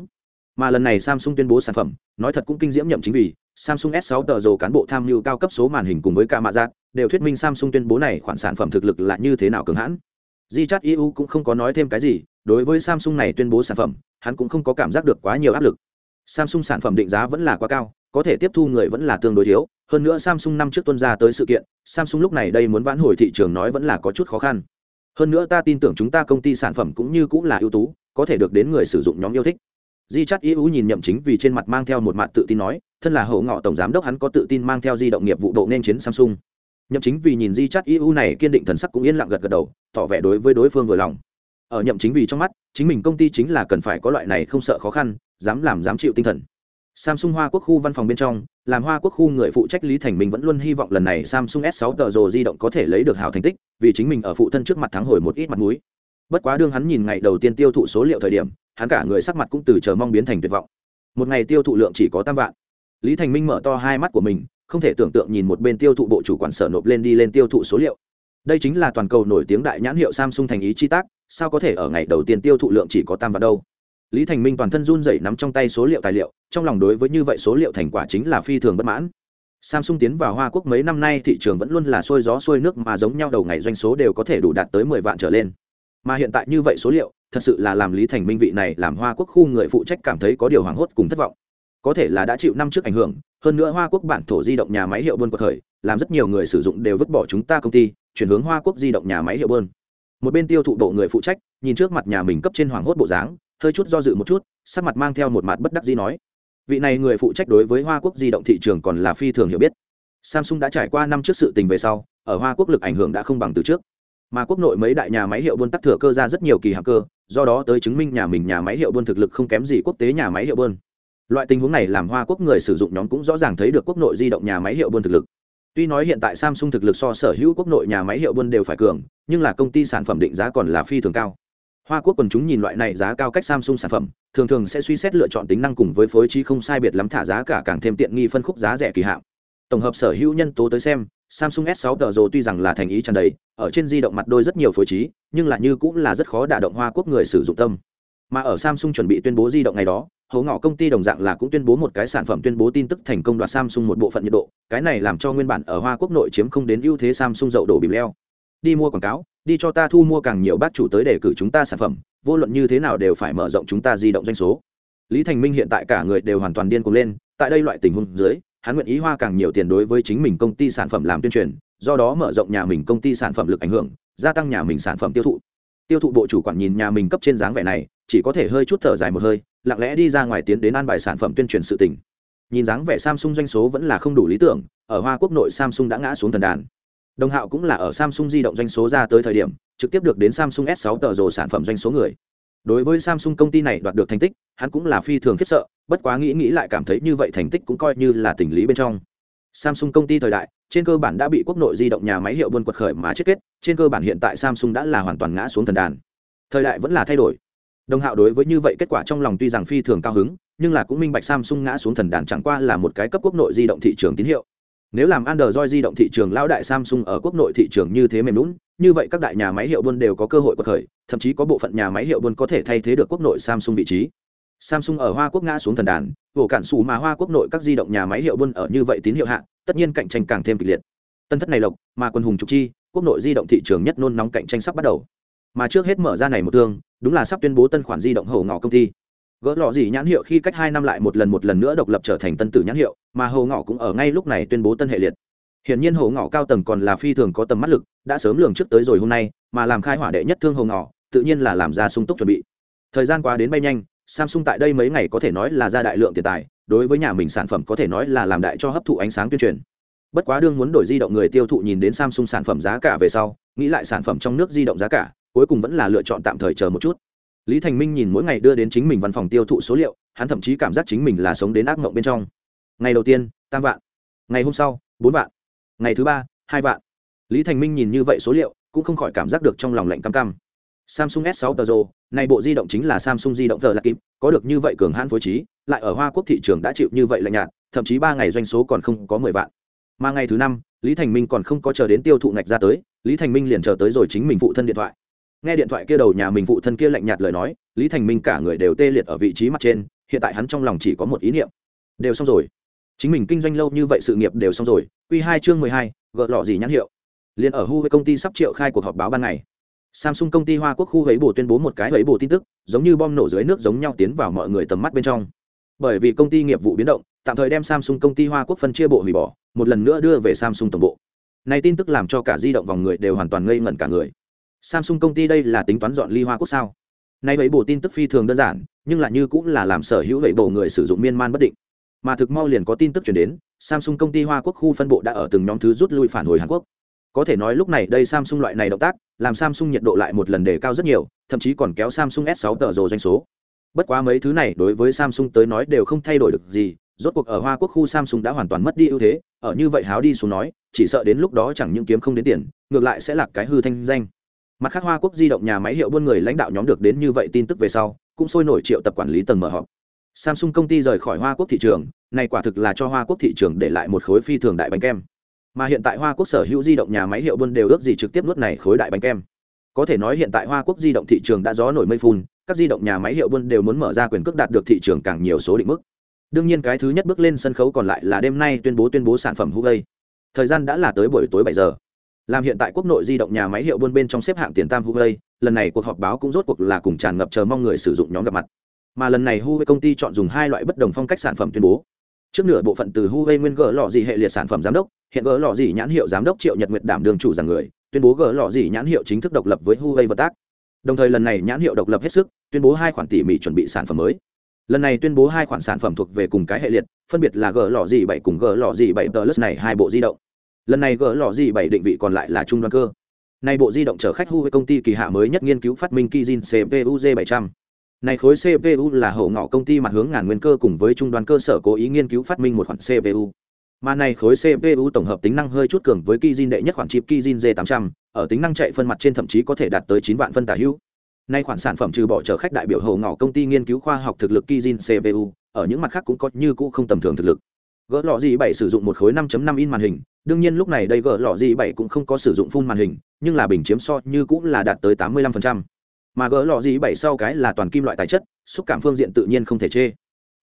mà lần này samsung tuyên bố sản phẩm, nói thật cũng kinh diễm nhậm chính vì, samsung s 6 tờ rồ cán bộ tham mưu cao cấp số màn hình cùng với cả mạ giác đều thuyết minh samsung tuyên bố này khoản sản phẩm thực lực là như thế nào cường hãn. Di chát eu cũng không có nói thêm cái gì, đối với samsung này tuyên bố sản phẩm, hắn cũng không có cảm giác được quá nhiều áp lực. Samsung sản phẩm định giá vẫn là quá cao, có thể tiếp thu người vẫn là tương đối thiếu, hơn nữa samsung năm trước tuân ra tới sự kiện, samsung lúc này đây muốn vãn hồi thị trường nói vẫn là có chút khó khăn. Hơn nữa ta tin tưởng chúng ta công ty sản phẩm cũng như cũng là ưu tú, có thể được đến người sử dụng nhóm yêu thích di chắt ưu nhìn nhậm chính vì trên mặt mang theo một mặt tự tin nói thân là hậu ngọ tổng giám đốc hắn có tự tin mang theo di động nghiệp vụ độ nên chiến samsung. Nhậm chính vì nhìn di chắt ưu này kiên định thần sắc cũng yên lặng gật gật đầu tỏ vẻ đối với đối phương vừa lòng. Ở nhậm chính vì trong mắt chính mình công ty chính là cần phải có loại này không sợ khó khăn dám làm dám chịu tinh thần. Samsung Hoa Quốc khu văn phòng bên trong, làm Hoa Quốc khu người phụ trách Lý Thành Minh vẫn luôn hy vọng lần này Samsung S6 tờ rồ di động có thể lấy được hảo thành tích, vì chính mình ở phụ thân trước mặt thắng hồi một ít mặt mũi. Bất quá đương hắn nhìn ngày đầu tiên tiêu thụ số liệu thời điểm, hắn cả người sắc mặt cũng từ chờ mong biến thành tuyệt vọng. Một ngày tiêu thụ lượng chỉ có tam vạn. Lý Thành Minh mở to hai mắt của mình, không thể tưởng tượng nhìn một bên tiêu thụ bộ chủ quản sở nộp lên đi lên tiêu thụ số liệu. Đây chính là toàn cầu nổi tiếng đại nhãn hiệu Samsung thành ý chi tác, sao có thể ở ngày đầu tiên tiêu thụ lượng chỉ có tam vạn đâu? lý thành minh toàn thân run rẩy nắm trong tay số liệu tài liệu trong lòng đối với như vậy số liệu thành quả chính là phi thường bất mãn samsung tiến vào hoa quốc mấy năm nay thị trường vẫn luôn là sôi gió sôi nước mà giống nhau đầu ngày doanh số đều có thể đủ đạt tới mười vạn trở lên mà hiện tại như vậy số liệu thật sự là làm lý thành minh vị này làm hoa quốc khu người phụ trách cảm thấy có điều hoảng hốt cùng thất vọng. Có thể là đã chịu năm trước ảnh hưởng, hơn nữa hoa quốc bản thổ di động nhà máy hiệu buôn của thời, làm rất nhiều người sử dụng đều vứt bỏ chúng ta công ty, chuyển hướng hoa quốc di động nhà máy hiệu buôn một bên tiêu thụ bộ người phụ trách, nhìn trước mặt nhà mình cấp trên hoàng hốt bộ dáng, hơi chút do dự một chút, sắc mặt mang theo một mặt bất đắc dĩ nói. Vị này người phụ trách đối với hoa quốc di động thị trường còn là phi thường hiểu biết. Samsung đã trải qua năm trước sự tình về sau, ở hoa quốc lực ảnh hưởng đã không bằng từ trước mà quốc nội mấy đại nhà máy hiệu buôn tắc thừa cơ ra rất nhiều kỳ hạng cơ, do đó tới chứng minh nhà mình nhà máy hiệu buôn thực lực không kém gì quốc tế nhà máy hiệu buôn. Loại tình huống này làm hoa quốc người sử dụng nhóm cũng rõ ràng thấy được quốc nội di động nhà máy hiệu buôn thực lực. Tuy nói hiện tại samsung thực lực so sở hữu quốc nội nhà máy hiệu buôn đều phải cường, nhưng là công ty sản phẩm định giá còn là phi thường cao. Hoa quốc quần chúng nhìn loại này giá cao cách samsung sản phẩm, thường thường sẽ suy xét lựa chọn tính năng cùng với phối trí không sai biệt lắm thả giá cả càng thêm tiện nghi phân khúc giá rẻ kỳ hạn tổng hợp sở hữu nhân tố tới xem samsung s 6 tờ rồ tuy rằng là thành ý tràn đầy, ở trên di động mặt đôi rất nhiều phối trí, nhưng là như cũng là rất khó đả động hoa quốc người sử dụng tâm. Mà ở samsung chuẩn bị tuyên bố di động ngày đó, hố ngọ công ty đồng dạng là cũng tuyên bố một cái sản phẩm tuyên bố tin tức thành công đoạt samsung một bộ phận nhiệt độ, cái này làm cho nguyên bản ở hoa quốc nội chiếm không đến ưu thế samsung dậu đổ bìm leo. Đi mua quảng cáo, đi cho ta thu mua càng nhiều bác chủ tới để cử chúng ta sản phẩm, vô luận như thế nào đều phải mở rộng chúng ta di động doanh số. Lý thành minh hiện tại cả người đều hoàn toàn điên cuồng lên, tại đây loại tình huống dưới hắn nguyện ý hoa càng nhiều tiền đối với chính mình công ty sản phẩm làm tuyên truyền, do đó mở rộng nhà mình công ty sản phẩm lực ảnh hưởng, gia tăng nhà mình sản phẩm tiêu thụ. Tiêu thụ bộ chủ quản nhìn nhà mình cấp trên dáng vẻ này, chỉ có thể hơi chút thở dài một hơi, lặng lẽ đi ra ngoài tiến đến an bài sản phẩm tuyên truyền sự tình. Nhìn dáng vẻ samsung doanh số vẫn là không đủ lý tưởng, ở hoa quốc nội samsung đã ngã xuống thần đàn. Đồng hạo cũng là ở samsung di động doanh số ra tới thời điểm, trực tiếp được đến samsung s 6 tờ rồ sản phẩm doanh số người đối với samsung công ty này đoạt được thành tích, hắn cũng là phi thường khiếp sợ, bất quá nghĩ nghĩ lại cảm thấy như vậy thành tích cũng coi như là tình lý bên trong. Samsung công ty thời đại, trên cơ bản đã bị quốc nội di động nhà máy hiệu buôn quật khởi mà chết kết, trên cơ bản hiện tại samsung đã là hoàn toàn ngã xuống thần đàn. Thời đại vẫn là thay đổi. Đồng hạo đối với như vậy kết quả trong lòng tuy rằng phi thường cao hứng, nhưng là cũng minh bạch samsung ngã xuống thần đàn chẳng qua là một cái cấp quốc nội di động thị trường tín hiệu nếu làm Android di động thị trường lão đại Samsung ở quốc nội thị trường như thế mềm lún, như vậy các đại nhà máy hiệu buôn đều có cơ hội quật khởi, thậm chí có bộ phận nhà máy hiệu buôn có thể thay thế được quốc nội Samsung vị trí. Samsung ở Hoa Quốc ngã xuống thần đàn, vụ cản sủ mà Hoa Quốc nội các di động nhà máy hiệu buôn ở như vậy tín hiệu hạ, tất nhiên cạnh tranh càng thêm kịch liệt. Tân thất này lộc, mà quân hùng trục chi, quốc nội di động thị trường nhất nôn nóng cạnh tranh sắp bắt đầu. Mà trước hết mở ra này một tương, đúng là sắp tuyên bố tân khoản di động hổ ngọ công ty gỡ lọ gì nhãn hiệu khi cách hai năm lại một lần một lần nữa độc lập trở thành tân tử nhãn hiệu mà hồ ngọ cũng ở ngay lúc này tuyên bố tân hệ liệt Hiển nhiên hồ ngọ cao tầng còn là phi thường có tầm mắt lực, đã sớm lường trước tới rồi hôm nay, mà làm khai hỏa đệ nhất thương hồ ngọ, tự nhiên là làm ra sung túc chuẩn bị. Thời gian qua đến bay nhanh, Samsung tại đây mấy ngày có thể nói là ra đại lượng tiền tài, đối với nhà mình sản phẩm có thể nói là làm đại cho hấp thụ ánh sáng tuyên truyền. Bất quá đương muốn đổi di động người tiêu thụ nhìn đến Samsung sản phẩm giá cả về sau, nghĩ lại sản phẩm trong nước di động giá cả, cuối cùng vẫn là lựa chọn tạm thời chờ một chút lý thành minh nhìn mỗi ngày đưa đến chính mình văn phòng tiêu thụ số liệu, hắn thậm chí cảm giác chính mình là sống đến ác mộng bên trong. Ngày đầu tiên, tam vạn. Ngày hôm sau, bốn vạn. Ngày thứ ba, hai vạn. Lý thành minh nhìn như vậy số liệu, cũng không khỏi cảm giác được trong lòng lạnh cam cam. Samsung s 6 pro, này bộ di động chính là samsung di động thờ là kịp, có được như vậy cường hãn phối trí, lại ở hoa quốc thị trường đã chịu như vậy lạnh nhạt, thậm chí ba ngày doanh số còn không có mười vạn. Mà ngày thứ năm, lý thành minh còn không có chờ đến tiêu thụ ngạch ra tới, lý thành minh liền chờ tới rồi chính mình phụ thân điện thoại nghe điện thoại kia đầu nhà mình phụ thân kia lạnh nhạt lời nói, lý thành minh cả người đều tê liệt ở vị trí mặt trên, hiện tại hắn trong lòng chỉ có một ý niệm. Đều xong rồi. Chính mình kinh doanh lâu như vậy sự nghiệp đều xong rồi. Q hai chương mười hai, gợ lọ gì nhãn hiệu. Liền ở hu với công ty sắp triệu khai cuộc họp báo ban ngày. Samsung công ty hoa quốc khu ấy bồ tuyên bố một cái ấy bồ tin tức, giống như bom nổ dưới nước giống nhau tiến vào mọi người tầm mắt bên trong. Bởi vì công ty nghiệp vụ biến động, tạm thời đem samsung công ty hoa quốc phân chia bộ hủy bỏ, một lần nữa đưa về samsung tổng bộ. Này tin tức làm cho cả di động vòng người đều hoàn toàn ngây ngẩn cả người samsung công ty đây là tính toán dọn ly hoa quốc sao? Nay vậy bộ tin tức phi thường đơn giản, nhưng lại như cũng là làm sở hữu vậy bộ người sử dụng miên man bất định. Mà thực mau liền có tin tức chuyển đến, samsung công ty hoa quốc khu phân bộ đã ở từng nhóm thứ rút lui phản hồi hàn quốc. Có thể nói lúc này đây samsung loại này động tác, làm samsung nhiệt độ lại một lần đề cao rất nhiều, thậm chí còn kéo samsung s 6 tờ rồ doanh số. Bất quá mấy thứ này đối với samsung tới nói đều không thay đổi được gì, rốt cuộc ở hoa quốc khu samsung đã hoàn toàn mất đi ưu thế, ở như vậy háo đi xuống nói, chỉ sợ đến lúc đó chẳng những kiếm không đến tiền, ngược lại sẽ là cái hư thanh danh mặt khác hoa quốc di động nhà máy hiệu buôn người lãnh đạo nhóm được đến như vậy tin tức về sau, cũng sôi nổi triệu tập quản lý tầng mở họp. Samsung công ty rời khỏi hoa quốc thị trường, này quả thực là cho hoa quốc thị trường để lại một khối phi thường đại bánh kem. Mà hiện tại hoa quốc sở hữu di động nhà máy hiệu buôn đều ước gì trực tiếp nuốt này khối đại bánh kem. Có thể nói hiện tại hoa quốc di động thị trường đã gió nổi mây phun, các di động nhà máy hiệu buôn đều muốn mở ra quyền cước đạt được thị trường càng nhiều số định mức. Đương nhiên cái thứ nhất bước lên sân khấu còn lại là đêm nay tuyên bố tuyên bố sản phẩm huawei. Thời gian đã là tới buổi tối bảy giờ làm hiện tại quốc nội di động nhà máy hiệu buôn bên trong xếp hạng tiền tam huawei, lần này cuộc họp báo cũng rốt cuộc là cùng tràn ngập chờ mong người sử dụng nhóm gặp mặt. Mà lần này huawei công ty chọn dùng hai loại bất đồng phong cách sản phẩm tuyên bố. Trước nửa bộ phận từ huawei nguyên gỡ lọ gì hệ liệt sản phẩm giám đốc, hiện gỡ lọ gì nhãn hiệu giám đốc triệu nhật nguyệt đảm đường chủ rằng người, tuyên bố gỡ lọ gì nhãn hiệu chính thức độc lập với huawei vật tác. Đồng thời lần này nhãn hiệu độc lập hết sức, tuyên bố hai khoản tỉ mỉ chuẩn bị sản phẩm mới. Lần này tuyên bố hai khoản sản phẩm thuộc về cùng cái hệ liệt, phân biệt là gỡ lọ gì bảy cùng gỡ lọ gì bảy tờ này hai bộ di động lần này gỡ lò gì bảy định vị còn lại là trung đoàn cơ nay bộ di động chở khách với công ty kỳ hạ mới nhất nghiên cứu phát minh kizin CPU G700. Này khối CPU là hậu ngọ công ty mặt hướng ngàn nguyên cơ cùng với trung đoàn cơ sở cố ý nghiên cứu phát minh một khoản CPU. Mà này khối CPU tổng hợp tính năng hơi chút cường với Kijin đệ nhất khoản chip Kijin G800, ở tính năng chạy phân mặt trên thậm chí có thể đạt tới 9 vạn phân tả hữu. Nay khoản sản phẩm trừ bỏ chở khách đại biểu hậu ngọ công ty nghiên cứu khoa học thực lực Kijin CPU, ở những mặt khác cũng có như cũ không tầm thường thực lực. Gỡ lọ gì bảy sử dụng một khối 5.5 in màn hình, đương nhiên lúc này đây gỡ lọ gì bảy cũng không có sử dụng phun màn hình, nhưng là bình chiếm so như cũng là đạt tới 85%. Mà gỡ lọ gì bảy sau cái là toàn kim loại tài chất, xúc cảm phương diện tự nhiên không thể chê.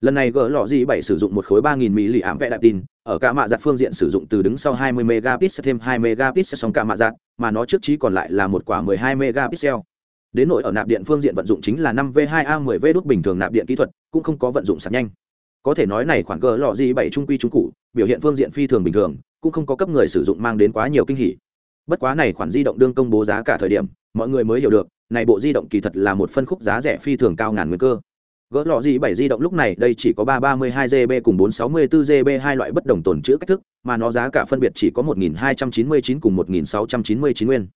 Lần này gỡ lọ gì bảy sử dụng một khối 3000 mAh vẽ đại tin, ở cả mạ giặt phương diện sử dụng từ đứng sau 20 megapixel thêm 2 megapixel song cả mạ giặt, mà nó trước trí còn lại là một quả 12 megapixel đến nội ở nạp điện phương diện vận dụng chính là 5 v 2 a 10 v đốt bình thường nạp điện kỹ thuật cũng không có vận dụng sạc nhanh có thể nói này khoản gỡ lọ gì bảy trung quy trung cụ biểu hiện phương diện phi thường bình thường cũng không có cấp người sử dụng mang đến quá nhiều kinh hỉ. Bất quá này khoản di động đương công bố giá cả thời điểm, mọi người mới hiểu được, này bộ di động kỳ thật là một phân khúc giá rẻ phi thường cao ngàn nguyên cơ. Gỡ lọ gì bảy di động lúc này, đây chỉ có ba ba mươi hai gb cùng bốn sáu mươi bốn gb hai loại bất đồng tồn chữ cách thức, mà nó giá cả phân biệt chỉ có một nghìn hai trăm chín mươi chín cùng một nghìn sáu trăm chín mươi chín nguyên.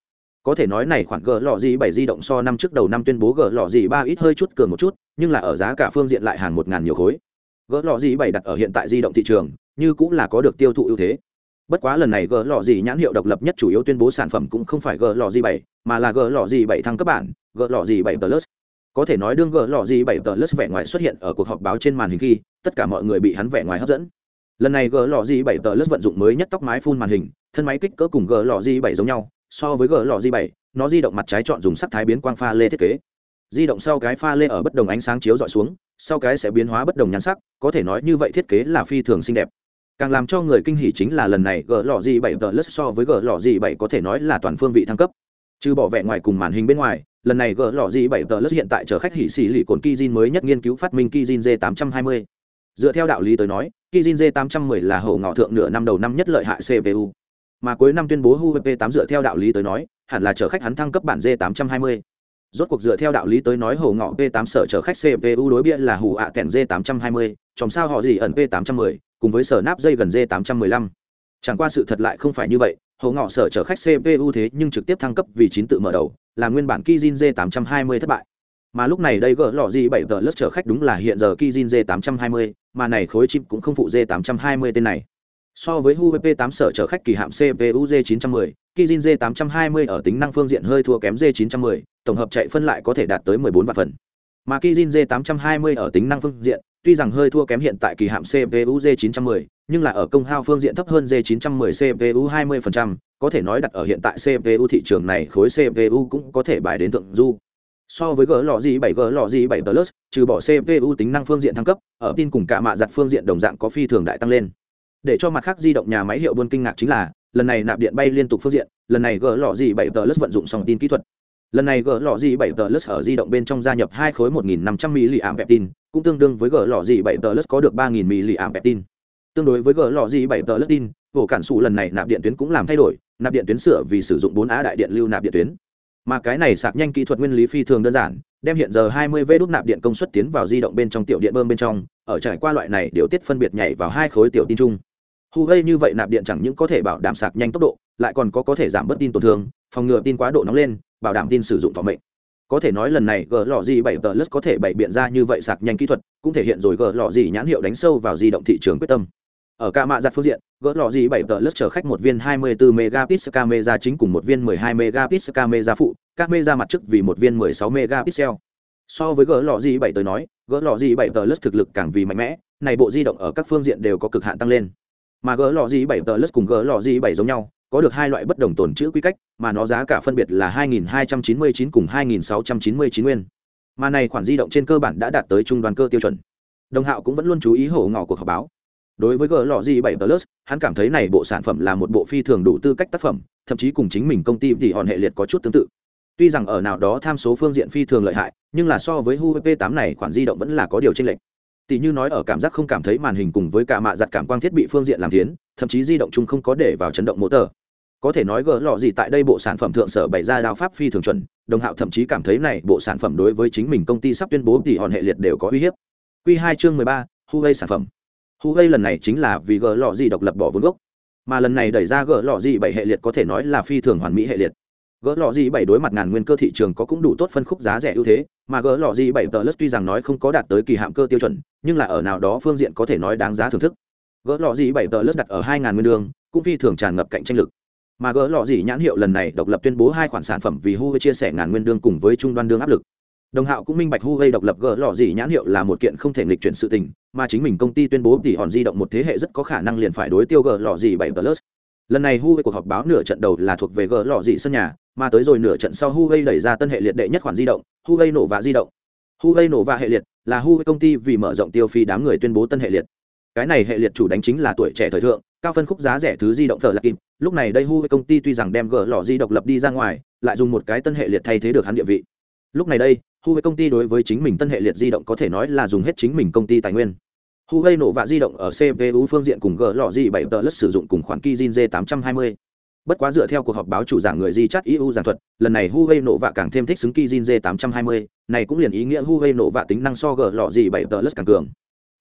Có thể nói này khoản gỡ lọ gì bảy di động so năm trước đầu năm tuyên bố gỡ lọ gì ba ít hơi chút cường một chút, nhưng là ở giá cả phương diện lại hàng một ngàn nhiều khối. Gỡ lọ gì bảy đặt ở hiện tại di động thị trường, như cũng là có được tiêu thụ ưu thế bất quá lần này g lọ gì nhãn hiệu độc lập nhất chủ yếu tuyên bố sản phẩm cũng không phải g lọ gì bảy, mà là g lọ gì bảy thăng cấp bản, g lọ gì bảy plus. Có thể nói đương g lọ gì bảy plus vẻ ngoài xuất hiện ở cuộc họp báo trên màn hình khi, tất cả mọi người bị hắn vẻ ngoài hấp dẫn. Lần này g lọ gì bảy plus vận dụng mới nhất tóc mái phun màn hình, thân máy kích cỡ cùng g lọ gì bảy giống nhau, so với g lò gì bảy, nó di động mặt trái chọn dùng sắc thái biến quang pha lê thiết kế. Di động sau cái pha lê ở bất đồng ánh sáng chiếu dọi xuống, sau cái sẽ biến hóa bất đồng nhan sắc, có thể nói như vậy thiết kế là phi thường xinh đẹp càng làm cho người kinh hỉ chính là lần này gỡ lò gì bảy tờ lất so với gỡ lò gì bảy có thể nói là toàn phương vị thăng cấp. Trừ bỏ vẻ ngoài cùng màn hình bên ngoài, lần này gỡ lò gì bảy tờ lất hiện tại chở khách hỉ xỉ lì cồn kizin mới nhất nghiên cứu phát minh kizin g 820 dựa theo đạo lý tới nói kizin g 810 là hậu ngọ thượng nửa năm đầu năm nhất lợi hại cpu mà cuối năm tuyên bố huawei 8 dựa theo đạo lý tới nói, hẳn là chở khách hắn thăng cấp bản g 820 rốt cuộc dựa theo đạo lý tới nói hậu ngọ p 8 sở chở khách cpu đối biện là hủ ạ kèn g 820 trong sao họ gì ẩn p 810 cùng với sở nắp dây gần d 815 chẳng qua sự thật lại không phải như vậy hồ ngọ sở chở khách cpu thế nhưng trực tiếp thăng cấp vì chín tự mở đầu là nguyên bản kizin d 820 thất bại. Mà lúc này đây gỡ lọ gì bảy tờ lớp chở khách đúng là hiện giờ kizin d 820 mà này khối chip cũng không phụ d 820 tên này. So với Huawei P8 sở chở khách kỳ hạm CPU G910, Kijin G820 ở tính năng phương diện hơi thua kém d 910, tổng hợp chạy phân lại có thể đạt tới 14 vạn phần. Mà Kijin G820 ở tính năng phương diện, tuy rằng hơi thua kém hiện tại kỳ hạm CPU J910, nhưng là ở công hao phương diện thấp hơn J910 CPU 20%, có thể nói đặt ở hiện tại CPU thị trường này khối CPU cũng có thể bài đến thượng du. So với gỡ lọ gì 7 gỡ lọ gì 7 Plus, trừ bỏ CPU tính năng phương diện thăng cấp, ở tin cùng cả mạ giặt phương diện đồng dạng có phi thường đại tăng lên. Để cho mặt khác di động nhà máy hiệu buôn kinh ngạc chính là, lần này nạp điện bay liên tục phương diện, lần này gỡ lọ gì 7 Plus vận dụng song tin kỹ thuật. Lần này gỡ lọ gì 7 Plus ở di động bên trong gia nhập hai khối một nghìn năm 1500 ảm tin, cũng tương đương với gỡ lọ gì 7 Plus có được ba 3000 ảm tin. Tương đối với gỡ lọ gì 7 Plus tin, bộ cản sụ lần này nạp điện tuyến cũng làm thay đổi, nạp điện tuyến sửa vì sử dụng bốn á đại điện lưu nạp điện tuyến mà cái này sạc nhanh kỹ thuật nguyên lý phi thường đơn giản đem hiện giờ 20 v đút nạp điện công suất tiến vào di động bên trong tiểu điện bơm bên trong ở trải qua loại này điều tiết phân biệt nhảy vào hai khối tiểu tin chung Huawei như vậy nạp điện chẳng những có thể bảo đảm sạc nhanh tốc độ lại còn có có thể giảm bớt tin tổn thương phòng ngừa tin quá độ nóng lên bảo đảm tin sử dụng thọ mệnh. Có thể nói lần này g lò gì bảy tờ lus có thể bày biện ra như vậy sạc nhanh kỹ thuật, cũng thể hiện rồi g lò gì nhãn hiệu đánh sâu vào di động thị trường quyết tâm. Ở ca mạ giặt phương diện gỡ lọ gì bảy tờ lướt chở khách một viên 24 megapixel camera chính cùng một viên 12 megapixel camera phụ, camera mặt trước vì một viên 16 megapixel. So với gỡ lọ gì bảy tới nói gỡ lọ gì bảy tờ lướt thực lực càng vì mạnh mẽ, này bộ di động ở các phương diện đều có cực hạn tăng lên. Mà gỡ lọ gì bảy tờ lướt cùng gỡ lọ gì bảy giống nhau có được hai loại bất đồng tồn chữ quy cách, mà nó giá cả phân biệt là 2299 cùng 2699 nguyên. Mà này khoản di động trên cơ bản đã đạt tới trung đoàn cơ tiêu chuẩn. Đồng hạo cũng vẫn luôn chú ý hổ ngỏ cuộc họp báo. Đối với g lọ gì bảy plus, hắn cảm thấy này bộ sản phẩm là một bộ phi thường đủ tư cách tác phẩm, thậm chí cùng chính mình công ty thì hòn hệ liệt có chút tương tự. Tuy rằng ở nào đó tham số phương diện phi thường lợi hại, nhưng là so với huawei p 8 này khoản di động vẫn là có điều chênh lệch tỷ như nói ở cảm giác không cảm thấy màn hình cùng với cả mạ giặt cảm quang thiết bị phương diện làm tiến, thậm chí di động chung không có để vào chấn động mô tờ có thể nói gỡ lọ gì tại đây bộ sản phẩm thượng sở bày ra đao pháp phi thường chuẩn, đồng hạo thậm chí cảm thấy này bộ sản phẩm đối với chính mình công ty sắp tuyên bố thì hòn hệ liệt đều có uy hiếp. Q hai chương mười ba, huawei sản phẩm. Huawei lần này chính là vì gỡ lọ gì độc lập bỏ vốn gốc, mà lần này đẩy ra gỡ lọ gì bảy hệ liệt có thể nói là phi thường hoàn mỹ hệ liệt. Gỡ lọ gì bảy đối mặt ngàn nguyên cơ thị trường có cũng đủ tốt phân khúc giá rẻ ưu thế mà gỡ lọ gì bảy tờ lất tuy rằng nói không có đạt tới kỳ hạm cơ tiêu chuẩn, nhưng là ở nào đó phương diện có thể nói đáng giá thưởng thức. Gỡ lọ gì bảy tờ lất đặt ở hai ngàn nguyên đường, cũng phi thường tràn ngập cạnh tranh lực. Mà gỡ lọ gì nhãn hiệu lần này độc lập tuyên bố hai khoản sản phẩm vì huawei chia sẻ ngàn nguyên đương cùng với trung đoan đương áp lực. Đồng hạo cũng minh bạch huawei độc lập gỡ lọ gì nhãn hiệu là một kiện không thể nghịch chuyển sự tình, mà chính mình công ty tuyên bố tỷ hòn di động một thế hệ rất có khả năng liền phải đối tiêu gỡ lọ gì bảy plus lần này huawei cuộc họp báo nửa trận đầu là thuộc về gỡ lọ gì sân nhà mà tới rồi nửa trận sau huawei đẩy ra tân hệ liệt đệ nhất khoản di động, huawei nổ và di động. Huawei nổ và hệ liệt là huawei công ty vì mở rộng tiêu phi đám người tuyên bố tân hệ liệt. Cái này hệ liệt chủ đánh chính là tuổi trẻ thời thượng, cao phân khúc giá rẻ thứ di động phở là kim lúc này đây huawei công ty tuy rằng đem gỡ lọ di độc lập đi ra ngoài, lại dùng một cái tân hệ liệt thay thế được hắn địa vị. Lúc này đây, huawei công ty đối với chính mình tân hệ liệt di động có thể nói là dùng hết chính mình công ty tài nguyên. Huawei nổ vạ di động ở cpu phương diện cùng gỡ lọ gì 7 tờ lất sử dụng cùng khoản Kijin g 820 bất quá dựa theo cuộc họp báo chủ giảng người di chắt eu giảng thuật lần này huawei nổ vạ càng thêm thích xứng kizin g 820 này cũng liền ý nghĩa huawei nổ vạ tính năng so g lọ g 7 tờ lất càng cường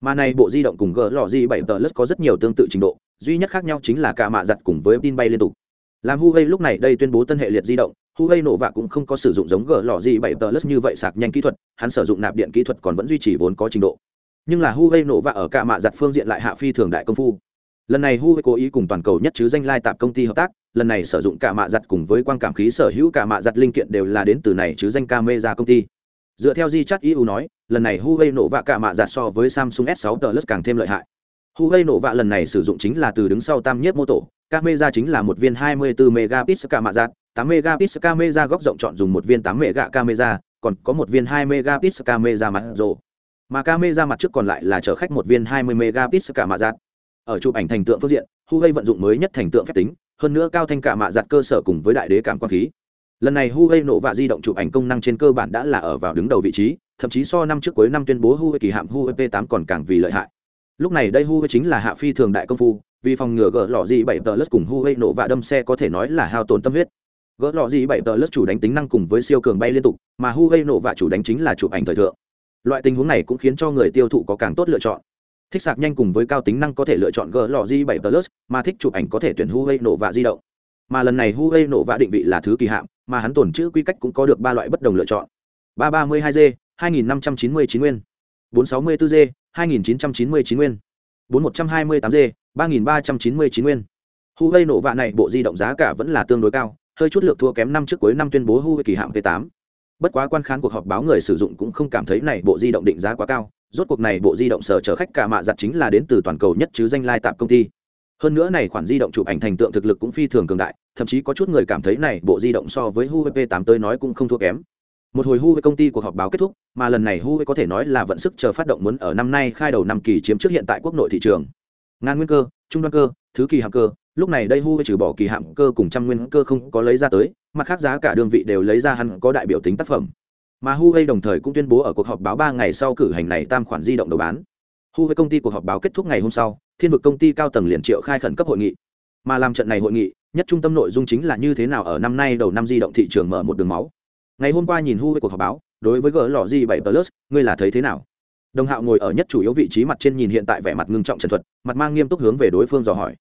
mà này bộ di động cùng g lọ g 7 tờ lất có rất nhiều tương tự trình độ duy nhất khác nhau chính là cả mạ giặt cùng với tin bay liên tục làm huawei lúc này đây tuyên bố tân hệ liệt di động Huawei nổ vạ cũng không có sử dụng giống G lọ gì 7 Plus như vậy sạc nhanh kỹ thuật, hắn sử dụng nạp điện kỹ thuật còn vẫn duy trì vốn có trình độ. Nhưng là Huawei nổ vạ ở cả mạ giặt phương diện lại hạ phi thường đại công phu. Lần này Huawei cố ý cùng toàn cầu nhất chứ danh lai tạp công ty hợp tác, lần này sử dụng cả mạ giặt cùng với quang cảm khí sở hữu cả mạ giặt linh kiện đều là đến từ này chứ danh camera công ty. Dựa theo Di Chat EU nói, lần này Huawei nổ vạ cả mạ giặt so với Samsung S6 Plus càng thêm lợi hại. Huawei nổ vạ lần này sử dụng chính là từ đứng sau tam nhất mô tổ, camera chính là một viên 24 megapixel cả mạ giặt, 8 megapixel camera góc rộng chọn dùng một viên 8 mega camera, còn có một viên 2 megapixel camera mặt rồ. Mà camera mặt trước còn lại là chở khách một viên 20 megapixel cả mạ giặt. Ở chụp ảnh thành tượng phương diện, Huawei vận dụng mới nhất thành tượng phép tính, hơn nữa cao thanh cả mạ giặt cơ sở cùng với đại đế cảm quang khí. Lần này Huawei nổ vạ di động chụp ảnh công năng trên cơ bản đã là ở vào đứng đầu vị trí, thậm chí so năm trước cuối năm tuyên bố Huawei kỳ hạm Huawei P8 còn càng vì lợi hại. Lúc này đây Huawei chính là hạ phi thường đại công phu, vì phòng ngừa gỡ lọ gì bảy tờ lất cùng Huawei nổ vạ đâm xe có thể nói là hao tổn tâm huyết gỡ lọ gì bảy tờ lướt chủ đánh tính năng cùng với siêu cường bay liên tục mà huawei nổ vạ chủ đánh chính là chụp ảnh thời thượng loại tình huống này cũng khiến cho người tiêu thụ có càng tốt lựa chọn thích sạc nhanh cùng với cao tính năng có thể lựa chọn g lò di bảy plus mà thích chụp ảnh có thể tuyển huawei nổ và di động. Mà lần này huawei nổ và định vị là thứ kỳ hạm mà hắn tồn chữ quy cách cũng có được ba loại bất đồng lựa chọn. Ba ba mươi hai g hai nghìn năm trăm chín mươi chín nguyên. Bốn sáu mươi bốn g hai nghìn chín trăm chín mươi chín nguyên. Bốn một trăm hai mươi tám g ba nghìn ba trăm chín mươi chín nguyên. Huawei nổ vạ này bộ di động giá cả vẫn là tương đối cao hơi chút lược thua kém năm trước cuối năm tuyên bố Huawei kỳ hạm P8. Bất quá quan khán cuộc họp báo người sử dụng cũng không cảm thấy này bộ di động định giá quá cao, rốt cuộc này bộ di động sở chở khách cả mạ giặt chính là đến từ toàn cầu nhất chứ danh lai tạp công ty. Hơn nữa này khoản di động chụp ảnh thành tượng thực lực cũng phi thường cường đại, thậm chí có chút người cảm thấy này bộ di động so với huawei p 8 tới nói cũng không thua kém. Một hồi huawei công ty cuộc họp báo kết thúc, mà lần này huawei có thể nói là vận sức chờ phát động muốn ở năm nay khai đầu năm kỳ chiếm trước hiện tại quốc nội thị trường. Ngàn nguyên cơ, trung đoan cơ, thứ kỳ hạng cơ, lúc này đây huawei trừ bỏ kỳ hạng cơ cùng trăm nguyên cơ không có lấy ra tới, mặt khác giá cả đơn vị đều lấy ra hẳn có đại biểu tính tác phẩm mà huawei đồng thời cũng tuyên bố ở cuộc họp báo ba ngày sau cử hành này tam khoản di động đầu bán. Huawei công ty cuộc họp báo kết thúc ngày hôm sau, thiên vực công ty cao tầng liền triệu khai khẩn cấp hội nghị. Mà làm trận này hội nghị, nhất trung tâm nội dung chính là như thế nào ở năm nay đầu năm di động thị trường mở một đường máu. Ngày hôm qua nhìn huawei cuộc họp báo, đối với gỡ lò di bảy plus, ngươi là thấy thế nào? Đồng hạo ngồi ở nhất chủ yếu vị trí mặt trên nhìn hiện tại vẻ mặt ngưng trọng trần thuật, mặt mang nghiêm túc hướng về đối phương dò hỏi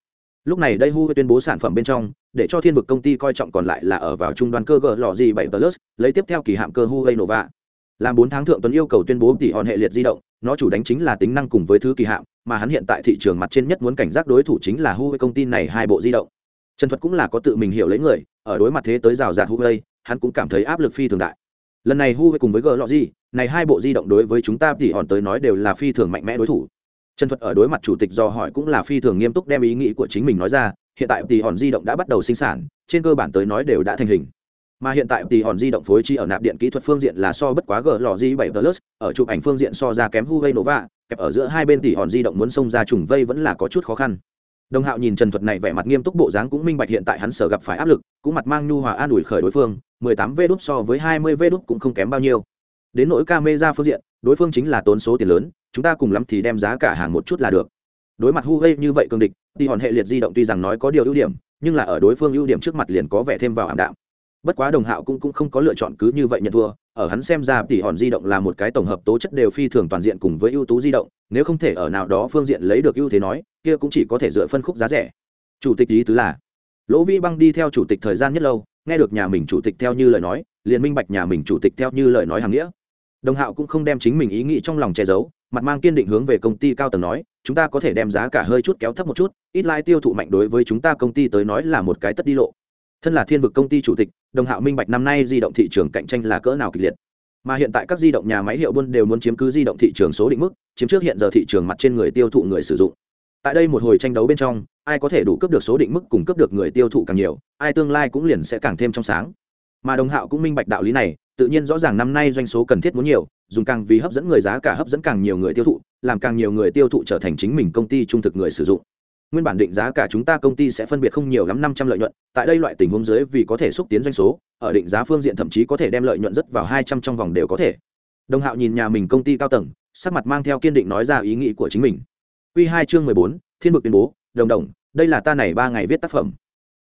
lúc này đây huawei tuyên bố sản phẩm bên trong, để cho thiên vực công ty coi trọng còn lại là ở vào trung đoàn cơ gờ lò g bảy plus, lấy tiếp theo kỳ hạm cơ huawei vạ làm bốn tháng thượng tuần yêu cầu tuyên bố tỷ hòn hệ liệt di động, nó chủ đánh chính là tính năng cùng với thứ kỳ hạm, mà hắn hiện tại thị trường mặt trên nhất muốn cảnh giác đối thủ chính là huawei công ty này hai bộ di động. Trần thuật cũng là có tự mình hiểu lấy người, ở đối mặt thế tới rào rạt huawei, hắn cũng cảm thấy áp lực phi thường đại. Lần này huawei cùng với g lọ gì, này hai bộ di động đối với chúng ta thì hòn tới nói đều là phi thường mạnh mẽ đối thủ trần thuật ở đối mặt chủ tịch do hỏi cũng là phi thường nghiêm túc đem ý nghĩ của chính mình nói ra, hiện tại tỷ hòn di động đã bắt đầu sinh sản, trên cơ bản tới nói đều đã thành hình. Mà hiện tại tỷ hòn di động phối chi ở nạp điện kỹ thuật phương diện là so bất quá g lò di bảy plus, ở chụp ảnh phương diện so ra kém huawei nova, kẹp ở giữa hai bên tỷ hòn di động muốn xông ra trùng vây vẫn là có chút khó khăn. Đồng hạo nhìn trần thuật này vẻ mặt nghiêm túc bộ dáng cũng minh bạch hiện tại hắn sở gặp phải áp lực, cũng mặt mang nhu hòa an ủi khởi đối phương, mười tám vê so với hai mươi vê cũng không kém bao nhiêu. Đến nỗi ca mê ra phương diện, đối phương chính là tốn số tiền lớn chúng ta cùng lắm thì đem giá cả hàng một chút là được. Đối mặt huawei như vậy cương địch thì hòn hệ liệt di động tuy rằng nói có điều ưu điểm nhưng là ở đối phương ưu điểm trước mặt liền có vẻ thêm vào ảm đạm. Bất quá đồng hạo cũng, cũng không có lựa chọn cứ như vậy nhận thua ở hắn xem ra tỷ hòn di động là một cái tổng hợp tố chất đều phi thường toàn diện cùng với ưu tú di động nếu không thể ở nào đó phương diện lấy được ưu thế nói kia cũng chỉ có thể dựa phân khúc giá rẻ. Chủ tịch ý tứ là lỗ vi băng đi theo chủ tịch thời gian nhất lâu nghe được nhà mình chủ tịch theo như lời nói liền minh bạch nhà mình chủ tịch theo như lời nói hàng nghĩa đồng hạo cũng không đem chính mình ý nghĩ trong lòng che giấu, mặt mang kiên định hướng về công ty cao tầng nói, chúng ta có thể đem giá cả hơi chút kéo thấp một chút, ít lai tiêu thụ mạnh đối với chúng ta công ty tới nói là một cái tất đi lộ. Thân là thiên vực công ty chủ tịch, đồng hạo minh bạch năm nay di động thị trường cạnh tranh là cỡ nào kịch liệt. Mà hiện tại các di động nhà máy hiệu buôn đều muốn chiếm cứ di động thị trường số định mức, chiếm trước hiện giờ thị trường mặt trên người tiêu thụ người sử dụng. Tại đây một hồi tranh đấu bên trong, ai có thể đủ cấp được số định mức cùng cấp được người tiêu thụ càng nhiều, ai tương lai cũng liền sẽ càng thêm trong sáng. Mà đồng hạo cũng minh bạch đạo lý này tự nhiên rõ ràng năm nay doanh số cần thiết muốn nhiều, dùng càng vì hấp dẫn người giá cả hấp dẫn càng nhiều người tiêu thụ, làm càng nhiều người tiêu thụ trở thành chính mình công ty trung thực người sử dụng. Nguyên bản định giá cả chúng ta công ty sẽ phân biệt không nhiều lắm năm trăm lợi nhuận, tại đây loại tình huống dưới vì có thể xúc tiến doanh số, ở định giá phương diện thậm chí có thể đem lợi nhuận rất vào hai trăm trong vòng đều có thể. Đồng hạo nhìn nhà mình công ty cao tầng, sắc mặt mang theo kiên định nói ra ý nghĩ của chính mình. Quy hai chương mười bốn, thiên vực tuyên bố, đồng đồng, đây là ta này ba ngày viết tác phẩm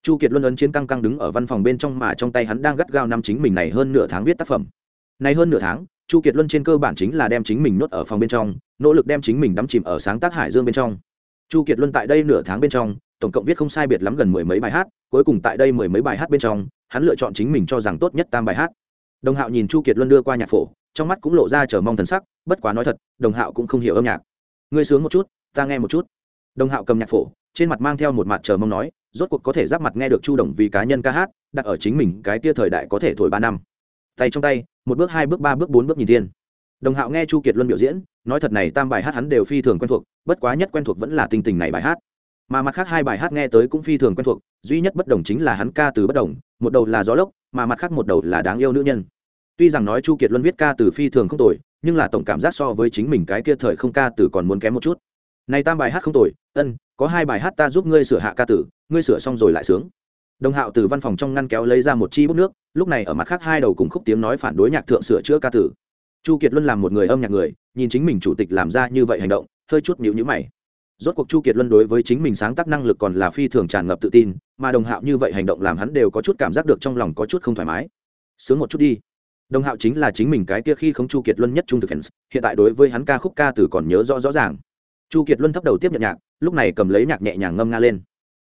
chu kiệt luân ấn chiến căng căng đứng ở văn phòng bên trong mà trong tay hắn đang gắt gao năm chính mình này hơn nửa tháng viết tác phẩm. Này hơn nửa tháng, chu kiệt luân trên cơ bản chính là đem chính mình nuốt ở phòng bên trong, nỗ lực đem chính mình đắm chìm ở sáng tác hải dương bên trong. Chu kiệt luân tại đây nửa tháng bên trong, tổng cộng viết không sai biệt lắm gần mười mấy bài hát, cuối cùng tại đây mười mấy bài hát bên trong, hắn lựa chọn chính mình cho rằng tốt nhất tam bài hát. Đồng hạo nhìn chu kiệt luân đưa qua nhạc phổ, trong mắt cũng lộ ra chờ mong thần sắc, bất quá nói thật, đồng hạo cũng không hiểu âm nhạc. Ngươi sướng một chút, ta nghe một chút. Đồng hạo cầm nhạc phổ trên mặt mang theo một mặt chờ mong nói, rốt cuộc có thể giáp mặt nghe được chu đồng vì cá nhân ca hát, đặt ở chính mình cái tia thời đại có thể thổi ba năm. Tay trong tay, một bước hai bước ba bước bốn bước nhìn thiên. Đồng hạo nghe chu kiệt luân biểu diễn, nói thật này tam bài hát hắn đều phi thường quen thuộc, bất quá nhất quen thuộc vẫn là tinh tình này bài hát. Mà mặt khác hai bài hát nghe tới cũng phi thường quen thuộc, duy nhất bất đồng chính là hắn ca từ bất đồng, một đầu là gió lốc, mà mặt khác một đầu là đáng yêu nữ nhân. Tuy rằng nói chu kiệt luân viết ca từ phi thường không tồi, nhưng là tổng cảm giác so với chính mình cái kia thời không ca từ còn muốn kém một chút này tam bài hát không tồi, ân, có hai bài hát ta giúp ngươi sửa hạ ca tử, ngươi sửa xong rồi lại sướng. Đồng hạo từ văn phòng trong ngăn kéo lấy ra một chi bút nước, lúc này ở mặt khác hai đầu cùng khúc tiếng nói phản đối nhạc thượng sửa chữa ca tử. Chu kiệt luân làm một người âm nhạc người, nhìn chính mình chủ tịch làm ra như vậy hành động, hơi chút nhịu nhữ mày. Rốt cuộc chu kiệt luân đối với chính mình sáng tác năng lực còn là phi thường tràn ngập tự tin, mà đồng hạo như vậy hành động làm hắn đều có chút cảm giác được trong lòng có chút không thoải mái. Sướng một chút đi. Đồng hạo chính là chính mình cái kia khi không chu kiệt luân nhất trung thực fans, hiện tại đối với hắn ca khúc ca từ còn nhớ rõ rõ ràng chu kiệt luân thấp đầu tiếp nhận nhạc, lúc này cầm lấy nhạc nhẹ nhàng ngâm nga lên.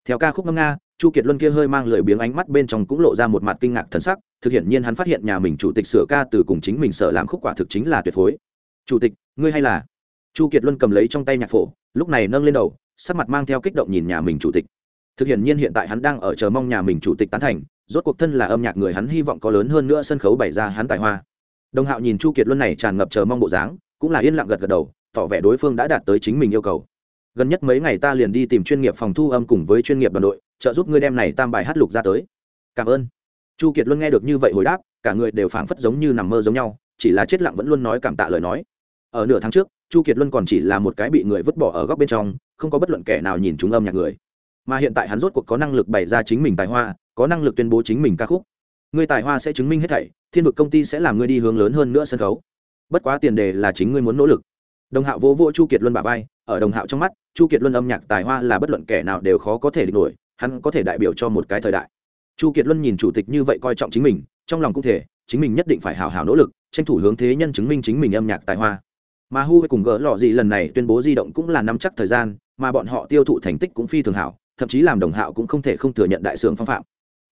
Theo ca khúc ngâm nga, chu kiệt luân kia hơi mang lười biếng ánh mắt bên trong cũng lộ ra một mặt kinh ngạc thần sắc, thực hiện nhiên hắn phát hiện nhà mình chủ tịch sửa ca từ cùng chính mình sở làm khúc quả thực chính là tuyệt phối. Chủ tịch, ngươi hay là? Chu kiệt luân cầm lấy trong tay nhạc phổ, lúc này nâng lên đầu, sắc mặt mang theo kích động nhìn nhà mình chủ tịch. Thực hiện nhiên hiện tại hắn đang ở chờ mong nhà mình chủ tịch tán thành, rốt cuộc thân là âm nhạc người hắn hy vọng có lớn hơn nữa sân khấu bày ra hắn tài hoa. Đồng hạo nhìn chu kiệt luân này tràn ngập chờ mong bộ dáng, cũng là yên lặng gật gật đầu tỏ vẻ đối phương đã đạt tới chính mình yêu cầu. Gần nhất mấy ngày ta liền đi tìm chuyên nghiệp phòng thu âm cùng với chuyên nghiệp đoàn đội, trợ giúp ngươi đem này tam bài hát lục ra tới. Cảm ơn. Chu kiệt luân nghe được như vậy hồi đáp, cả người đều phảng phất giống như nằm mơ giống nhau, chỉ là chết lặng vẫn luôn nói cảm tạ lời nói. Ở nửa tháng trước, chu kiệt luân còn chỉ là một cái bị người vứt bỏ ở góc bên trong, không có bất luận kẻ nào nhìn chúng âm nhạc người. Mà hiện tại hắn rốt cuộc có năng lực bày ra chính mình tài hoa, có năng lực tuyên bố chính mình ca khúc. Người tài hoa sẽ chứng minh hết thảy, thiên vực công ty sẽ làm ngươi đi hướng lớn hơn nữa sân khấu. Bất quá tiền đề là chính ngươi muốn nỗ lực đồng hạo vô vỗ chu kiệt luân bà vai, ở đồng hạo trong mắt, chu kiệt luân âm nhạc tài hoa là bất luận kẻ nào đều khó có thể địch nổi, hắn có thể đại biểu cho một cái thời đại. Chu kiệt luân nhìn chủ tịch như vậy coi trọng chính mình, trong lòng cũng thể, chính mình nhất định phải hào hào nỗ lực, tranh thủ hướng thế nhân chứng minh chính mình âm nhạc tài hoa. Mà hu cùng gỡ lọ gì lần này tuyên bố di động cũng là nắm chắc thời gian, mà bọn họ tiêu thụ thành tích cũng phi thường hảo, thậm chí làm đồng hạo cũng không thể không thừa nhận đại sướng phong phạm.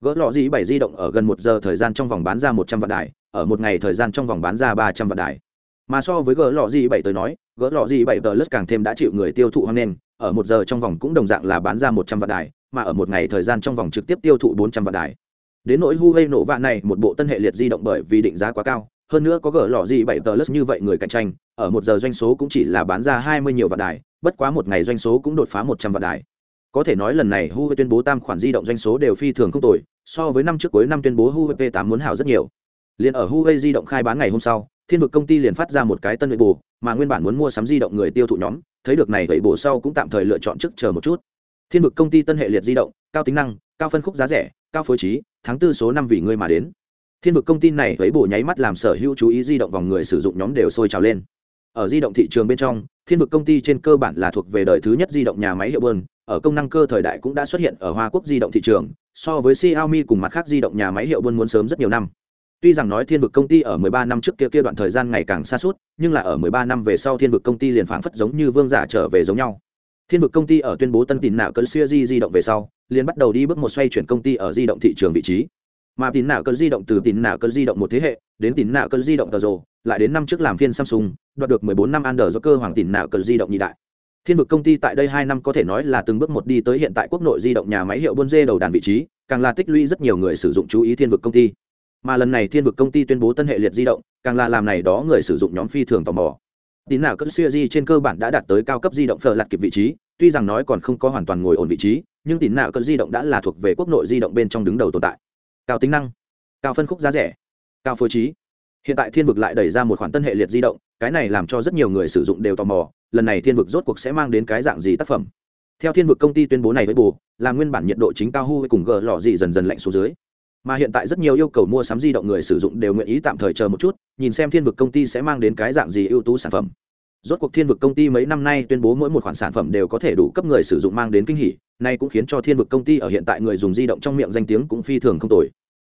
Gỡ lọ gì bảy di động ở gần một giờ thời gian trong vòng bán ra một trăm vạn đài, ở một ngày thời gian trong vòng bán ra ba trăm vạn đài. Mà so với gỡ lọ gì bảy tới nói gỡ lọ gì bảy tờ lất càng thêm đã chịu người tiêu thụ hoang nên ở một giờ trong vòng cũng đồng dạng là bán ra một trăm vạn đài, mà ở một ngày thời gian trong vòng trực tiếp tiêu thụ bốn trăm vạn đài. Đến nỗi huawei nổ vạn này, một bộ tân hệ liệt di động bởi vì định giá quá cao, hơn nữa có gỡ lọ gì bảy tờ lất như vậy người cạnh tranh, ở một giờ doanh số cũng chỉ là bán ra hai mươi nhiều vạn đài, bất quá một ngày doanh số cũng đột phá một trăm vạn đài. Có thể nói lần này huawei tuyên bố tam khoản di động doanh số đều phi thường không tồi, so với năm trước cuối năm tuyên bố huawei p 8 muốn hảo rất nhiều. Liền ở huawei di động khai bán ngày hôm sau thiên vực công ty liền phát ra một cái tân nội bù, mà nguyên bản muốn mua sắm di động người tiêu thụ nhóm, thấy được này vậy bổ sau cũng tạm thời lựa chọn trước chờ một chút. Thiên vực công ty tân hệ liệt di động, cao tính năng, cao phân khúc giá rẻ, cao phối trí, tháng tư số năm vì ngươi mà đến. Thiên vực công ty này với bổ nháy mắt làm sở hữu chú ý di động vòng người sử dụng nhóm đều sôi trào lên. Ở di động thị trường bên trong, thiên vực công ty trên cơ bản là thuộc về đời thứ nhất di động nhà máy hiệu bơn, ở công năng cơ thời đại cũng đã xuất hiện ở hoa quốc di động thị trường, so với xiaomi cùng mặt khác di động nhà máy hiệu bơn muốn sớm rất nhiều năm tuy rằng nói thiên vực công ty ở 13 năm trước kia kia đoạn thời gian ngày càng xa suốt, nhưng là ở 13 năm về sau thiên vực công ty liền phảng phất giống như vương giả trở về giống nhau. Thiên vực công ty ở tuyên bố tân tín nạo cơn xưa di di động về sau, liền bắt đầu đi bước một xoay chuyển công ty ở di động thị trường vị trí. Mà tín nạo cơn di động từ tín nạo cơn di động một thế hệ, đến tín nạo cơn di động tờ rồ, lại đến năm trước làm phiên samsung, đoạt được 14 năm under do cơ hoàng tín nạo cơn di động nhị đại. Thiên vực công ty tại đây hai năm có thể nói là từng bước một đi tới hiện tại quốc nội di động nhà máy hiệu buôn dê đầu đàn vị trí, càng là tích lũy rất nhiều người sử dụng chú ý thiên vực công ty mà lần này thiên vực công ty tuyên bố tân hệ liệt di động, càng là làm này đó người sử dụng nhóm phi thường tò mò. Tín nào cỡ siêu di trên cơ bản đã đạt tới cao cấp di động phở lặt kịp vị trí, tuy rằng nói còn không có hoàn toàn ngồi ổn vị trí, nhưng tín nào cỡ di động đã là thuộc về quốc nội di động bên trong đứng đầu tồn tại. Cao tính năng, cao phân khúc giá rẻ, cao phối trí. Hiện tại thiên vực lại đẩy ra một khoản tân hệ liệt di động, cái này làm cho rất nhiều người sử dụng đều tò mò, lần này thiên vực rốt cuộc sẽ mang đến cái dạng gì tác phẩm? Theo thiên vực công ty tuyên bố này với bù, là nguyên bản nhiệt độ chính cao hu cùng gờ lò gì dần dần lạnh xuống dưới mà hiện tại rất nhiều yêu cầu mua sắm di động người sử dụng đều nguyện ý tạm thời chờ một chút, nhìn xem thiên vực công ty sẽ mang đến cái dạng gì ưu tú sản phẩm. Rốt cuộc thiên vực công ty mấy năm nay tuyên bố mỗi một khoản sản phẩm đều có thể đủ cấp người sử dụng mang đến kinh hỉ, nay cũng khiến cho thiên vực công ty ở hiện tại người dùng di động trong miệng danh tiếng cũng phi thường không tồi.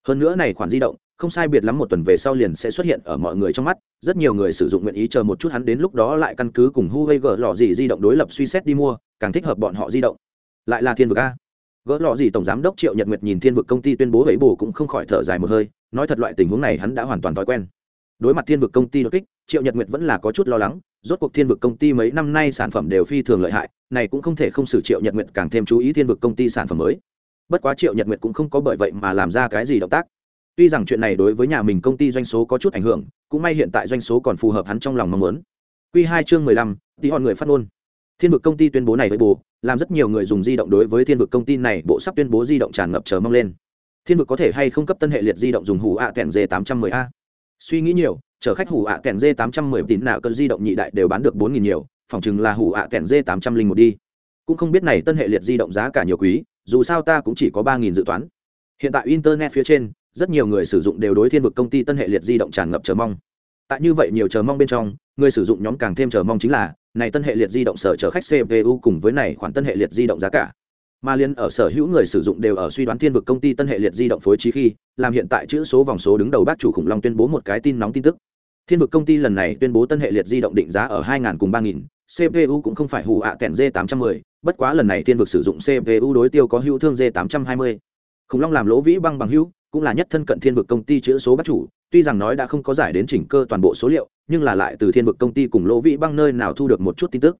Hơn nữa này khoản di động, không sai biệt lắm một tuần về sau liền sẽ xuất hiện ở mọi người trong mắt, rất nhiều người sử dụng nguyện ý chờ một chút hắn đến lúc đó lại căn cứ cùng huawei g lò gì di động đối lập suy xét đi mua, càng thích hợp bọn họ di động. Lại là thiên vực a gỡ lọ gì tổng giám đốc triệu nhật nguyệt nhìn thiên vực công ty tuyên bố vẫy bù cũng không khỏi thở dài một hơi, nói thật loại tình huống này hắn đã hoàn toàn thói quen. Đối mặt thiên vực công ty đột kích, triệu nhật nguyệt vẫn là có chút lo lắng, rốt cuộc thiên vực công ty mấy năm nay sản phẩm đều phi thường lợi hại, này cũng không thể không xử triệu nhật nguyệt càng thêm chú ý thiên vực công ty sản phẩm mới. Bất quá triệu nhật nguyệt cũng không có bởi vậy mà làm ra cái gì động tác. Tuy rằng chuyện này đối với nhà mình công ty doanh số có chút ảnh hưởng, cũng may hiện tại doanh số còn phù hợp hắn trong lòng mong muốn. Q hai chương mười lăm, tí hòn người phát ngôn thiên vực công ty tuyên bố này với bù làm rất nhiều người dùng di động đối với thiên vực công ty này, bộ sắp tuyên bố di động tràn ngập chờ mong lên. Thiên vực có thể hay không cấp tân hệ liệt di động dùng hủ ạ kèn d 810 a? Suy nghĩ nhiều, chở khách hủ ạ kèn d 810 tín nào cơn di động nhị đại đều bán được bốn nghìn nhiều, phòng chừng là hủ ạ kèn d 801 đi. Cũng không biết này tân hệ liệt di động giá cả nhiều quý, dù sao ta cũng chỉ có 3.000 dự toán. Hiện tại internet phía trên, rất nhiều người sử dụng đều đối thiên vực công ty tân hệ liệt di động tràn ngập chờ mong. Tại như vậy nhiều chờ mong bên trong người sử dụng nhóm càng thêm chờ mong chính là này tân hệ liệt di động sở chở khách cpu cùng với này khoản tân hệ liệt di động giá cả. Mà liên ở sở hữu người sử dụng đều ở suy đoán thiên vực công ty tân hệ liệt di động phối trí khi làm hiện tại chữ số vòng số đứng đầu bác chủ khủng long tuyên bố một cái tin nóng tin tức. Thiên vực công ty lần này tuyên bố tân hệ liệt di động định giá ở 2.000 cùng 3.000, cpu cũng không phải hủ ạ kèn d 810 bất quá lần này thiên vực sử dụng cpu đối tiêu có hữu thương d 820 khủng long làm lỗ vĩ băng bằng hữu cũng là nhất thân cận thiên vực công ty chữ số bắt chủ, tuy rằng nói đã không có giải đến chỉnh cơ toàn bộ số liệu, nhưng là lại từ thiên vực công ty cùng lỗ vĩ băng nơi nào thu được một chút tin tức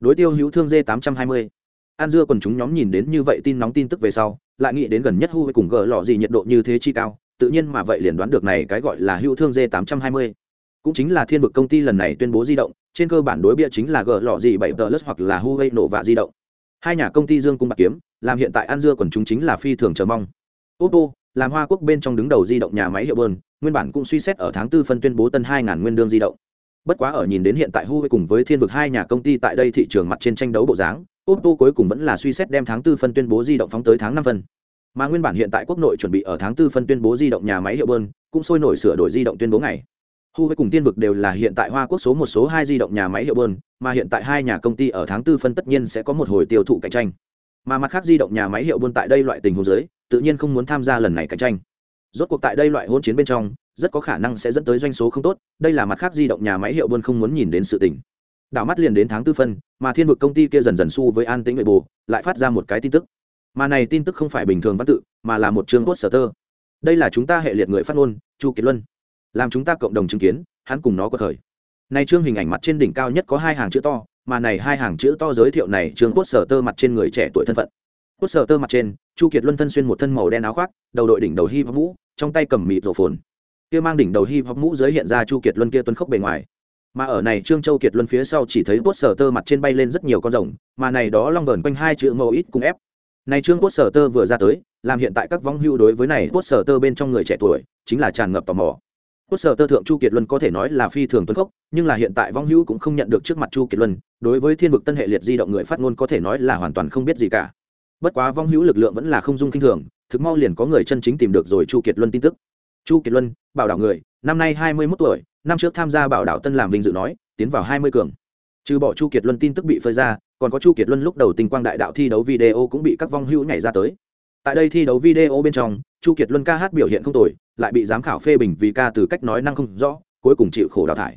đối tiêu hữu thương dê tám trăm hai mươi. an dưa còn chúng nhóm nhìn đến như vậy tin nóng tin tức về sau, lại nghĩ đến gần nhất hu cùng gờ lọ gì nhiệt độ như thế chi cao, tự nhiên mà vậy liền đoán được này cái gọi là hữu thương dê tám trăm hai mươi. cũng chính là thiên vực công ty lần này tuyên bố di động, trên cơ bản đối bia chính là gỡ lọ gì bảy tờ lất hoặc là huawei nổ vạ di động hai nhà công ty dương cung bạc kiếm, làm hiện tại an dưa quần chúng chính là phi thường chờ mong oppo làm hoa quốc bên trong đứng đầu di động nhà máy hiệu bơn nguyên bản cũng suy xét ở tháng tư phân tuyên bố tân 2000 nguyên đương di động. Bất quá ở nhìn đến hiện tại huawei cùng với thiên vực hai nhà công ty tại đây thị trường mặt trên tranh đấu bộ dáng oppo cuối cùng vẫn là suy xét đem tháng tư phân tuyên bố di động phóng tới tháng năm phân. Mà nguyên bản hiện tại quốc nội chuẩn bị ở tháng tư phân tuyên bố di động nhà máy hiệu bơn cũng sôi nổi sửa đổi di động tuyên bố ngày. Hu với cùng Thiên vực đều là hiện tại Hoa Quốc số một số hai di động nhà máy hiệu bơn, mà hiện tại hai nhà công ty ở tháng tư phân tất nhiên sẽ có một hồi tiêu thụ cạnh tranh. Mà mặt khác di động nhà máy hiệu buôn tại đây loại tình huống giới tự nhiên không muốn tham gia lần này cạnh tranh. Rốt cuộc tại đây loại hôn chiến bên trong, rất có khả năng sẽ dẫn tới doanh số không tốt, đây là mặt khác di động nhà máy hiệu buôn không muốn nhìn đến sự tình. Đảo mắt liền đến tháng tư phân, mà Thiên vực công ty kia dần dần xu với An Tĩnh Nội bộ lại phát ra một cái tin tức. Mà này tin tức không phải bình thường văn tự, mà là một chương tơ Đây là chúng ta hệ liệt người phát ngôn, Chu Kiệt Luân làm chúng ta cộng đồng chứng kiến hắn cùng nó có thời này trương hình ảnh mặt trên đỉnh cao nhất có hai hàng chữ to mà này hai hàng chữ to giới thiệu này trương quốc sở tơ mặt trên người trẻ tuổi thân phận. Quốc sở tơ mặt trên, chu kiệt luân thân xuyên một thân màu đen áo khoác, đầu đội đỉnh đầu hi hop mũ trong tay cầm mịt rổ phồn. Kia mang đỉnh đầu hi hop mũ giới hiện ra chu kiệt luân kia tuân khốc bề ngoài. Mà ở này trương châu kiệt luân phía sau chỉ thấy quốc sở tơ mặt trên bay lên rất nhiều con rồng, mà này đó long vờn quanh hai chữ màu ít cùng ép. Này trương quốc sở tơ vừa ra tới, làm hiện tại các vong hưu đối với này quốc sở tơ bên trong người trẻ tuổi, chính là tràn ngập tò mò cốt sở tơ thượng chu kiệt luân có thể nói là phi thường tuấn khốc, nhưng là hiện tại vong hữu cũng không nhận được trước mặt chu kiệt luân, đối với thiên vực tân hệ liệt di động người phát ngôn có thể nói là hoàn toàn không biết gì cả. Bất quá vong hữu lực lượng vẫn là không dung kinh thường, thực mau liền có người chân chính tìm được rồi chu kiệt luân tin tức. Chu kiệt luân, bảo đảo người, năm nay hai mươi mốt tuổi, năm trước tham gia bảo đảo tân làm vinh dự nói, tiến vào hai mươi cường. Trừ bỏ chu kiệt luân tin tức bị phơi ra, còn có chu kiệt luân lúc đầu tinh quang đại đạo thi đấu video cũng bị các vong hữu nhảy ra tới. Tại đây thi đấu video bên trong chu kiệt luân ca hát biểu hiện không tồi, lại bị giám khảo phê bình vì ca từ cách nói năng không rõ, cuối cùng chịu khổ đào thải.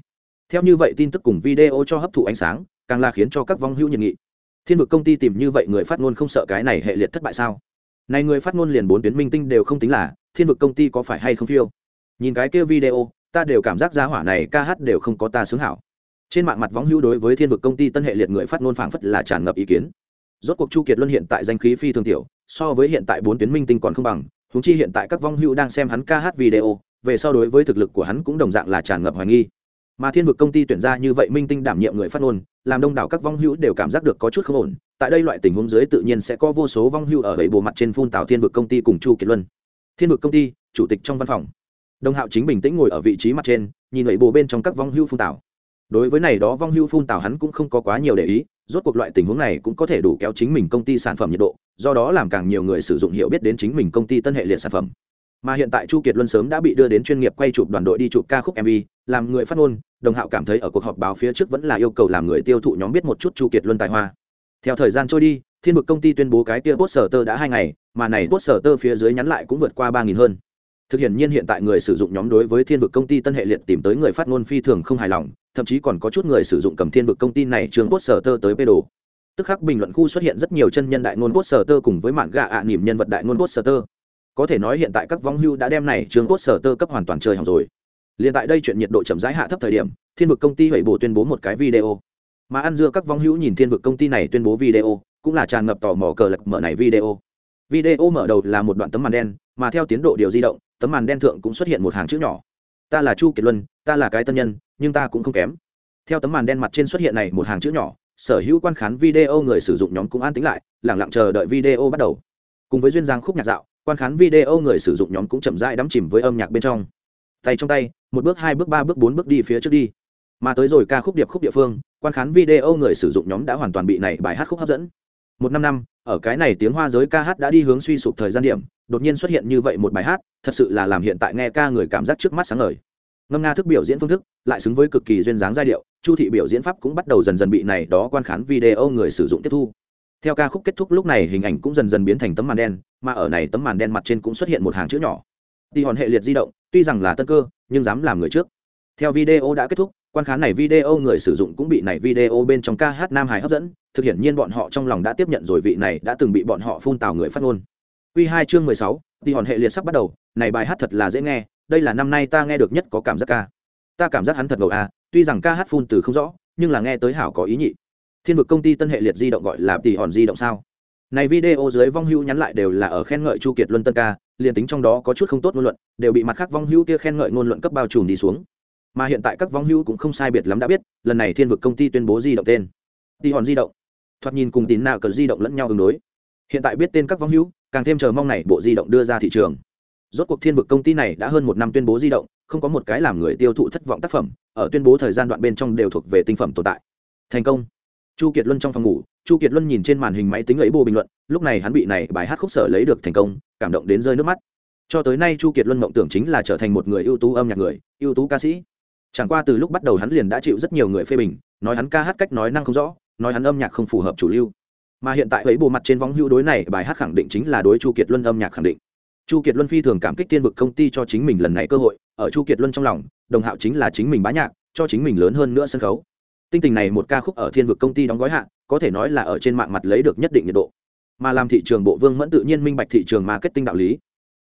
Theo như vậy tin tức cùng video cho hấp thụ ánh sáng, càng là khiến cho các vong hữu nhiệt nghị. Thiên vực công ty tìm như vậy người phát ngôn không sợ cái này hệ liệt thất bại sao? Này người phát ngôn liền bốn tuyến minh tinh đều không tính là, thiên vực công ty có phải hay không phiêu? Nhìn cái kia video, ta đều cảm giác giá hỏa này ca hát đều không có ta xứng hảo. Trên mạng mặt vong hữu đối với thiên vực công ty tân hệ liệt người phát ngôn phảng phất là tràn ngập ý kiến. Rốt cuộc chu kiệt luân hiện tại danh khí phi thường tiểu, so với hiện tại bốn tuyến minh tinh còn không bằng Huống chi hiện tại các vong hữu đang xem hắn ca hát video, về so đối với thực lực của hắn cũng đồng dạng là tràn ngập hoài nghi. Mà thiên vực công ty tuyển ra như vậy minh tinh đảm nhiệm người phát ngôn, làm đông đảo các vong hữu đều cảm giác được có chút không ổn. Tại đây loại tình huống dưới tự nhiên sẽ có vô số vong hữu ở bảy bộ mặt trên phun tào thiên vực công ty cùng chu kiệt luân. Thiên vực công ty, chủ tịch trong văn phòng. Đồng hạo chính bình tĩnh ngồi ở vị trí mặt trên, nhìn bảy bộ bên trong các vong hữu phun tào. Đối với này đó vong hữu phun tào hắn cũng không có quá nhiều để ý rốt cuộc loại tình huống này cũng có thể đủ kéo chính mình công ty sản phẩm nhiệt độ, do đó làm càng nhiều người sử dụng hiểu biết đến chính mình công ty tân hệ liệt sản phẩm. Mà hiện tại chu kiệt luân sớm đã bị đưa đến chuyên nghiệp quay chụp đoàn đội đi chụp ca khúc mv làm người phát ngôn, đồng hạo cảm thấy ở cuộc họp báo phía trước vẫn là yêu cầu làm người tiêu thụ nhóm biết một chút chu kiệt luân tài hoa. Theo thời gian trôi đi, thiên vực công ty tuyên bố cái kia poster sở tơ đã hai ngày, mà này poster sở tơ phía dưới nhắn lại cũng vượt qua ba nghìn hơn thực hiện nhiên hiện tại người sử dụng nhóm đối với thiên vực công ty tân hệ liệt tìm tới người phát ngôn phi thường không hài lòng, thậm chí còn có chút người sử dụng cầm thiên vực công ty này trường quốc sở tơ tới bê đồ tức khắc bình luận khu xuất hiện rất nhiều chân nhân đại ngôn quốc sở tơ cùng với mạn gạ ạ à nỉm nhân vật đại ngôn quốc sở tơ. Có thể nói hiện tại các vong hưu đã đem này trường quốc sở tơ cấp hoàn toàn chơi hỏng rồi. Liền tại đây chuyện nhiệt độ chậm rãi hạ thấp thời điểm, thiên vực công ty hủy bổ tuyên bố một cái video. Mà ăn dưa các vong hữu nhìn thiên vực công ty này tuyên bố video, cũng là tràn ngập tò mò cờ lật mở này video. Video mở đầu là một đoạn tấm màn đen, mà theo tiến độ điều di động tấm màn đen thượng cũng xuất hiện một hàng chữ nhỏ. Ta là chu kiệt luân, ta là cái tân nhân, nhưng ta cũng không kém. Theo tấm màn đen mặt trên xuất hiện này một hàng chữ nhỏ, sở hữu quan khán video người sử dụng nhóm cũng an tính lại lẳng lặng chờ đợi video bắt đầu. Cùng với duyên giang khúc nhạc dạo, quan khán video người sử dụng nhóm cũng chậm rãi đắm chìm với âm nhạc bên trong. Tay trong tay, một bước hai bước ba bước bốn bước đi phía trước đi. Mà tới rồi ca khúc điệp khúc địa phương, quan khán video người sử dụng nhóm đã hoàn toàn bị này bài hát khúc hấp dẫn một năm năm, ở cái này tiếng hoa giới ca hát đã đi hướng suy sụp thời gian điểm, đột nhiên xuất hiện như vậy một bài hát, thật sự là làm hiện tại nghe ca người cảm giác trước mắt sáng ngời. Ngâm nga thức biểu diễn phương thức, lại xứng với cực kỳ duyên dáng giai điệu, chu thị biểu diễn pháp cũng bắt đầu dần dần bị này đó quan khán video người sử dụng tiếp thu. Theo ca khúc kết thúc lúc này hình ảnh cũng dần dần biến thành tấm màn đen, mà ở này tấm màn đen mặt trên cũng xuất hiện một hàng chữ nhỏ. Đi hòn hệ liệt di động, tuy rằng là tân cơ, nhưng dám làm người trước. Theo video đã kết thúc quan khán này video người sử dụng cũng bị này video bên trong ca hát nam hải hấp dẫn thực hiện nhiên bọn họ trong lòng đã tiếp nhận rồi vị này đã từng bị bọn họ phun tào người phát ngôn Quy 2 chương 16, thì hòn hệ liệt sắp bắt đầu, này bài hát thật là dễ nghe, đây là năm nay ta nghe được nhất có cảm giác ca. Ta cảm giác hắn thật ngầu à, tuy rằng ca hát phun từ không rõ, nhưng là nghe tới hảo có ý nhị. Thiên vực công ty tân hệ liệt di động gọi là tỷ hòn di động sao? Này video dưới vong hưu nhắn lại đều là ở khen ngợi Chu Kiệt Luân tân ca, liền tính trong đó có chút không tốt ngôn luận, đều bị mặt khác vong hưu kia khen ngợi ngôn luận cấp bao trùm đi xuống mà hiện tại các vong hữu cũng không sai biệt lắm đã biết, lần này thiên vực công ty tuyên bố di động tên. Đi hòn di động. Thoạt nhìn cùng tín nào cần di động lẫn nhau ứng đối. Hiện tại biết tên các vong hữu, càng thêm chờ mong này bộ di động đưa ra thị trường. Rốt cuộc thiên vực công ty này đã hơn một năm tuyên bố di động, không có một cái làm người tiêu thụ thất vọng tác phẩm, ở tuyên bố thời gian đoạn bên trong đều thuộc về tinh phẩm tồn tại. Thành công. Chu kiệt luân trong phòng ngủ, chu kiệt luân nhìn trên màn hình máy tính ấy bồ bình luận, lúc này hắn bị này bài hát khúc sở lấy được thành công, cảm động đến rơi nước mắt. Cho tới nay chu kiệt luân mộng tưởng chính là trở thành một người ưu tú âm nhạc người, ưu tú ca sĩ chẳng qua từ lúc bắt đầu hắn liền đã chịu rất nhiều người phê bình, nói hắn ca hát cách nói năng không rõ, nói hắn âm nhạc không phù hợp chủ lưu. Mà hiện tại ấy bộ mặt trên võng hữu đối này, bài hát khẳng định chính là đối chu kiệt luân âm nhạc khẳng định. Chu kiệt luân phi thường cảm kích tiên vực công ty cho chính mình lần này cơ hội, ở chu kiệt luân trong lòng, đồng hạo chính là chính mình bá nhạc, cho chính mình lớn hơn nữa sân khấu. Tinh tình này một ca khúc ở thiên vực công ty đóng gói hạ, có thể nói là ở trên mạng mặt lấy được nhất định nhiệt độ. Mà làm thị trường bộ vương mẫn tự nhiên minh bạch thị trường marketing đạo lý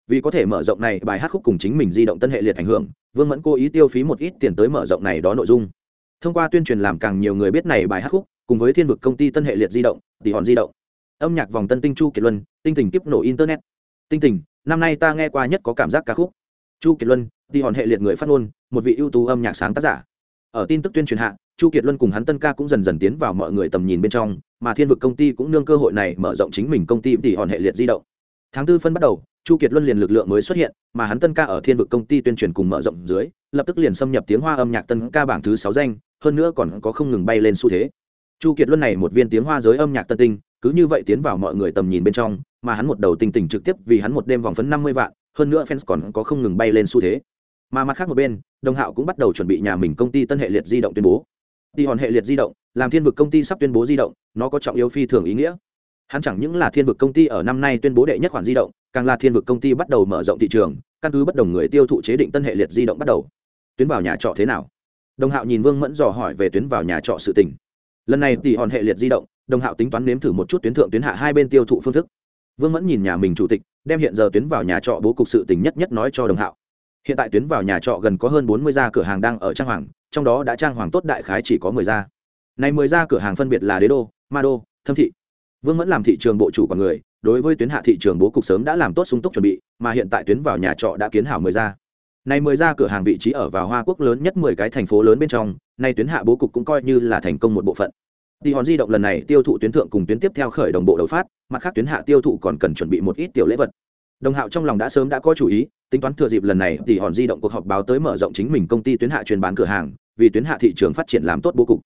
vì có thể mở rộng này bài hát khúc cùng chính mình di động tân hệ liệt ảnh hưởng, vương mẫn cố ý tiêu phí một ít tiền tới mở rộng này đó nội dung. Thông qua tuyên truyền làm càng nhiều người biết này bài hát khúc, cùng với thiên vực công ty tân hệ liệt di động, tỷ hòn di động. Âm nhạc vòng tân tinh chu kiệt luân, tinh tình kiếp nổ internet. Tinh tình, năm nay ta nghe qua nhất có cảm giác ca khúc. Chu kiệt luân, tỷ hòn hệ liệt người phát ngôn, một vị ưu tú âm nhạc sáng tác giả. Ở tin tức tuyên truyền hạ, chu kiệt luân cùng hắn tân ca cũng dần dần tiến vào mọi người tầm nhìn bên trong, mà thiên vực công ty cũng nương cơ hội này mở rộng chính mình công ty tỷ hòn hệ liệt di động. Tháng tư phân bắt đầu chu kiệt luân liền lực lượng mới xuất hiện, mà hắn tân ca ở thiên vực công ty tuyên truyền cùng mở rộng dưới, lập tức liền xâm nhập tiếng hoa âm nhạc tân ca bảng thứ sáu danh, hơn nữa còn có không ngừng bay lên xu thế. Chu kiệt luân này một viên tiếng hoa giới âm nhạc tân tinh, cứ như vậy tiến vào mọi người tầm nhìn bên trong, mà hắn một đầu tinh tình trực tiếp vì hắn một đêm vòng phấn năm mươi vạn, hơn nữa fans còn có không ngừng bay lên xu thế. Mà mặt khác một bên, đồng hạo cũng bắt đầu chuẩn bị nhà mình công ty tân hệ liệt di động tuyên bố. Đi hòn hệ liệt di động, làm thiên vực công ty sắp tuyên bố di động, nó có trọng yếu phi thường ý nghĩa hắn chẳng những là thiên vực công ty ở năm nay tuyên bố đệ nhất khoản di động, càng là thiên vực công ty bắt đầu mở rộng thị trường, căn cứ bất đồng người tiêu thụ chế định tân hệ liệt di động bắt đầu. Tuyến vào nhà trọ thế nào? Đồng hạo nhìn vương mẫn dò hỏi về tuyến vào nhà trọ sự tình. Lần này tỷ hòn hệ liệt di động, đồng hạo tính toán nếm thử một chút tuyến thượng tuyến hạ hai bên tiêu thụ phương thức. Vương mẫn nhìn nhà mình chủ tịch, đem hiện giờ tuyến vào nhà trọ bố cục sự tình nhất nhất nói cho đồng hạo. Hiện tại tuyến vào nhà trọ gần có hơn bốn mươi gia cửa hàng đang ở trang hoàng, trong đó đã trang hoàng tốt đại khái chỉ có mười gia. Này mười gia cửa hàng phân biệt là đế đô, ma đô, thâm thị vương mẫn làm thị trường bộ chủ của người, đối với tuyến hạ thị trường bố cục sớm đã làm tốt sung túc chuẩn bị, mà hiện tại tuyến vào nhà trọ đã kiến hảo mười gia. Này mười gia cửa hàng vị trí ở vào hoa quốc lớn nhất mười cái thành phố lớn bên trong, nay tuyến hạ bố cục cũng coi như là thành công một bộ phận. Thì hòn di động lần này tiêu thụ tuyến thượng cùng tuyến tiếp theo khởi đồng bộ đầu phát, mặt khác tuyến hạ tiêu thụ còn cần chuẩn bị một ít tiểu lễ vật. Đồng hạo trong lòng đã sớm đã có chủ ý, tính toán thừa dịp lần này thì hòn di động cuộc họp báo tới mở rộng chính mình công ty tuyến hạ truyền bán cửa hàng, vì tuyến hạ thị trường phát triển làm tốt bố cục.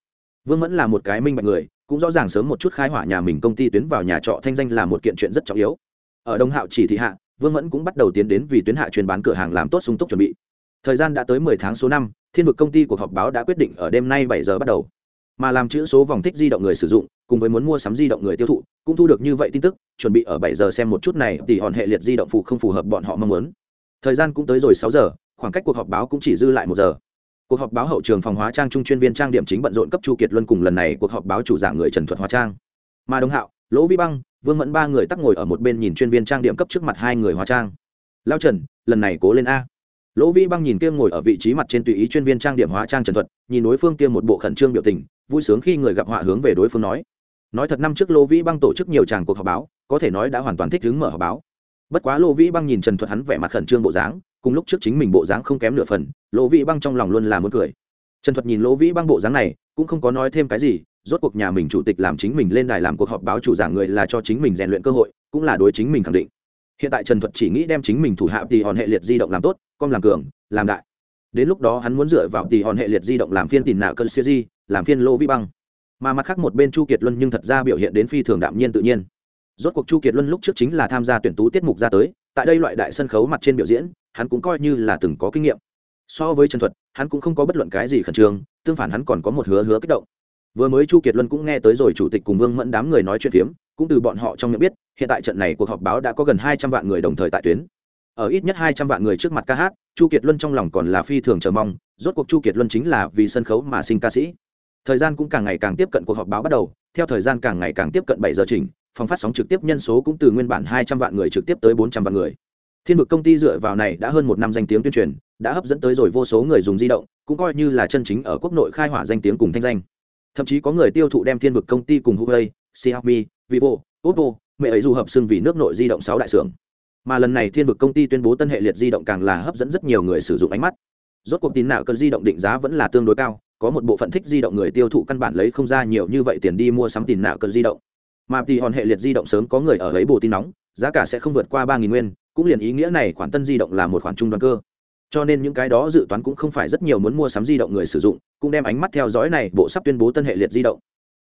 Vương mẫn là một cái minh bạch người cũng rõ ràng sớm một chút khai hỏa nhà mình công ty tuyến vào nhà trọ thanh danh là một kiện chuyện rất trọng yếu. Ở đông hạo chỉ thị hạ, vương mẫn cũng bắt đầu tiến đến vì tuyến hạ truyền bán cửa hàng làm tốt sung túc chuẩn bị. Thời gian đã tới mười tháng số năm, thiên vực công ty cuộc họp báo đã quyết định ở đêm nay bảy giờ bắt đầu. Mà làm chữ số vòng thích di động người sử dụng, cùng với muốn mua sắm di động người tiêu thụ, cũng thu được như vậy tin tức, chuẩn bị ở bảy giờ xem một chút này thì hòn hệ liệt di động phụ không phù hợp bọn họ mong muốn. Thời gian cũng tới rồi sáu giờ, khoảng cách cuộc họp báo cũng chỉ dư lại một giờ cuộc họp báo hậu trường phòng hóa trang trung chuyên viên trang điểm chính bận rộn cấp chu kiệt luân cùng lần này cuộc họp báo chủ giảng người trần thuật hóa trang. Mà đồng hạo, lỗ vi băng, vương mẫn ba người tắc ngồi ở một bên nhìn chuyên viên trang điểm cấp trước mặt hai người hóa trang. Lao trần, lần này cố lên a. Lỗ vi băng nhìn kia ngồi ở vị trí mặt trên tùy ý chuyên viên trang điểm hóa trang trần thuật, nhìn đối phương kia một bộ khẩn trương biểu tình, vui sướng khi người gặp họa hướng về đối phương nói. Nói thật năm trước lỗ Vi băng tổ chức nhiều tràng cuộc họp báo, có thể nói đã hoàn toàn thích ứng mở họp báo. Bất quá lỗ Vi băng nhìn trần thuật hắn vẻ mặt khẩn trương bộ dáng cùng lúc trước chính mình bộ dáng không kém nửa phần, lỗ vĩ băng trong lòng luôn là muốn cười. Trần thuật nhìn lỗ vĩ băng bộ dáng này, cũng không có nói thêm cái gì, rốt cuộc nhà mình chủ tịch làm chính mình lên đài làm cuộc họp báo chủ giảng người là cho chính mình rèn luyện cơ hội, cũng là đối chính mình khẳng định. Hiện tại trần thuật chỉ nghĩ đem chính mình thủ hạ tì hòn hệ liệt di động làm tốt con làm cường, làm đại. Đến lúc đó hắn muốn dựa vào tỷ hòn hệ liệt di động làm phiên tìm nạo cơn siêu di, làm phiên lô vi băng. Mà mặt khác một bên chu kiệt luân nhưng thật ra biểu hiện đến phi thường đạm nhiên tự nhiên. Rốt cuộc chu kiệt luân lúc trước chính là tham gia tuyển tú tiết mục ra tới, tại đây loại đại sân khấu mặt trên biểu diễn hắn cũng coi như là từng có kinh nghiệm. So với trần thuật, hắn cũng không có bất luận cái gì khẩn trương, tương phản hắn còn có một hứa hứa kích động. Vừa mới chu kiệt luân cũng nghe tới rồi chủ tịch cùng vương mẫn đám người nói chuyện phiếm, cũng từ bọn họ trong miệng biết, hiện tại trận này cuộc họp báo đã có gần hai trăm vạn người đồng thời tại tuyến. Ở ít nhất hai trăm vạn người trước mặt ca hát, chu kiệt luân trong lòng còn là phi thường chờ mong, rốt cuộc chu kiệt luân chính là vì sân khấu mà sinh ca sĩ. Thời gian cũng càng ngày càng tiếp cận cuộc họp báo bắt đầu, theo thời gian càng ngày càng tiếp cận bảy giờ trình phòng phát sóng trực tiếp nhân số cũng từ nguyên bản hai trăm vạn người trực tiếp tới bốn trăm vạn người thiên vực công ty dựa vào này đã hơn một năm danh tiếng tuyên truyền, đã hấp dẫn tới rồi vô số người dùng di động, cũng coi như là chân chính ở quốc nội khai hỏa danh tiếng cùng thanh danh. Thậm chí có người tiêu thụ đem thiên vực công ty cùng huawei, xiaomi, vivo, oppo, mẹ ấy dù hợp xưng vì nước nội di động sáu đại xưởng. Mà lần này thiên vực công ty tuyên bố tân hệ liệt di động càng là hấp dẫn rất nhiều người sử dụng ánh mắt. Rốt cuộc tín nào cần di động định giá vẫn là tương đối cao, có một bộ phận thích di động người tiêu thụ căn bản lấy không ra nhiều như vậy tiền đi mua sắm tín nào cần di động. Mà thì hòn hệ liệt di động sớm có người ở lấy bù tin nóng, giá cả sẽ không vượt qua ba nghìn nguyên cũng liền ý nghĩa này khoản tân di động là một khoản trung đoàn cơ. Cho nên những cái đó dự toán cũng không phải rất nhiều muốn mua sắm di động người sử dụng, cũng đem ánh mắt theo dõi này bộ sắp tuyên bố tân hệ liệt di động.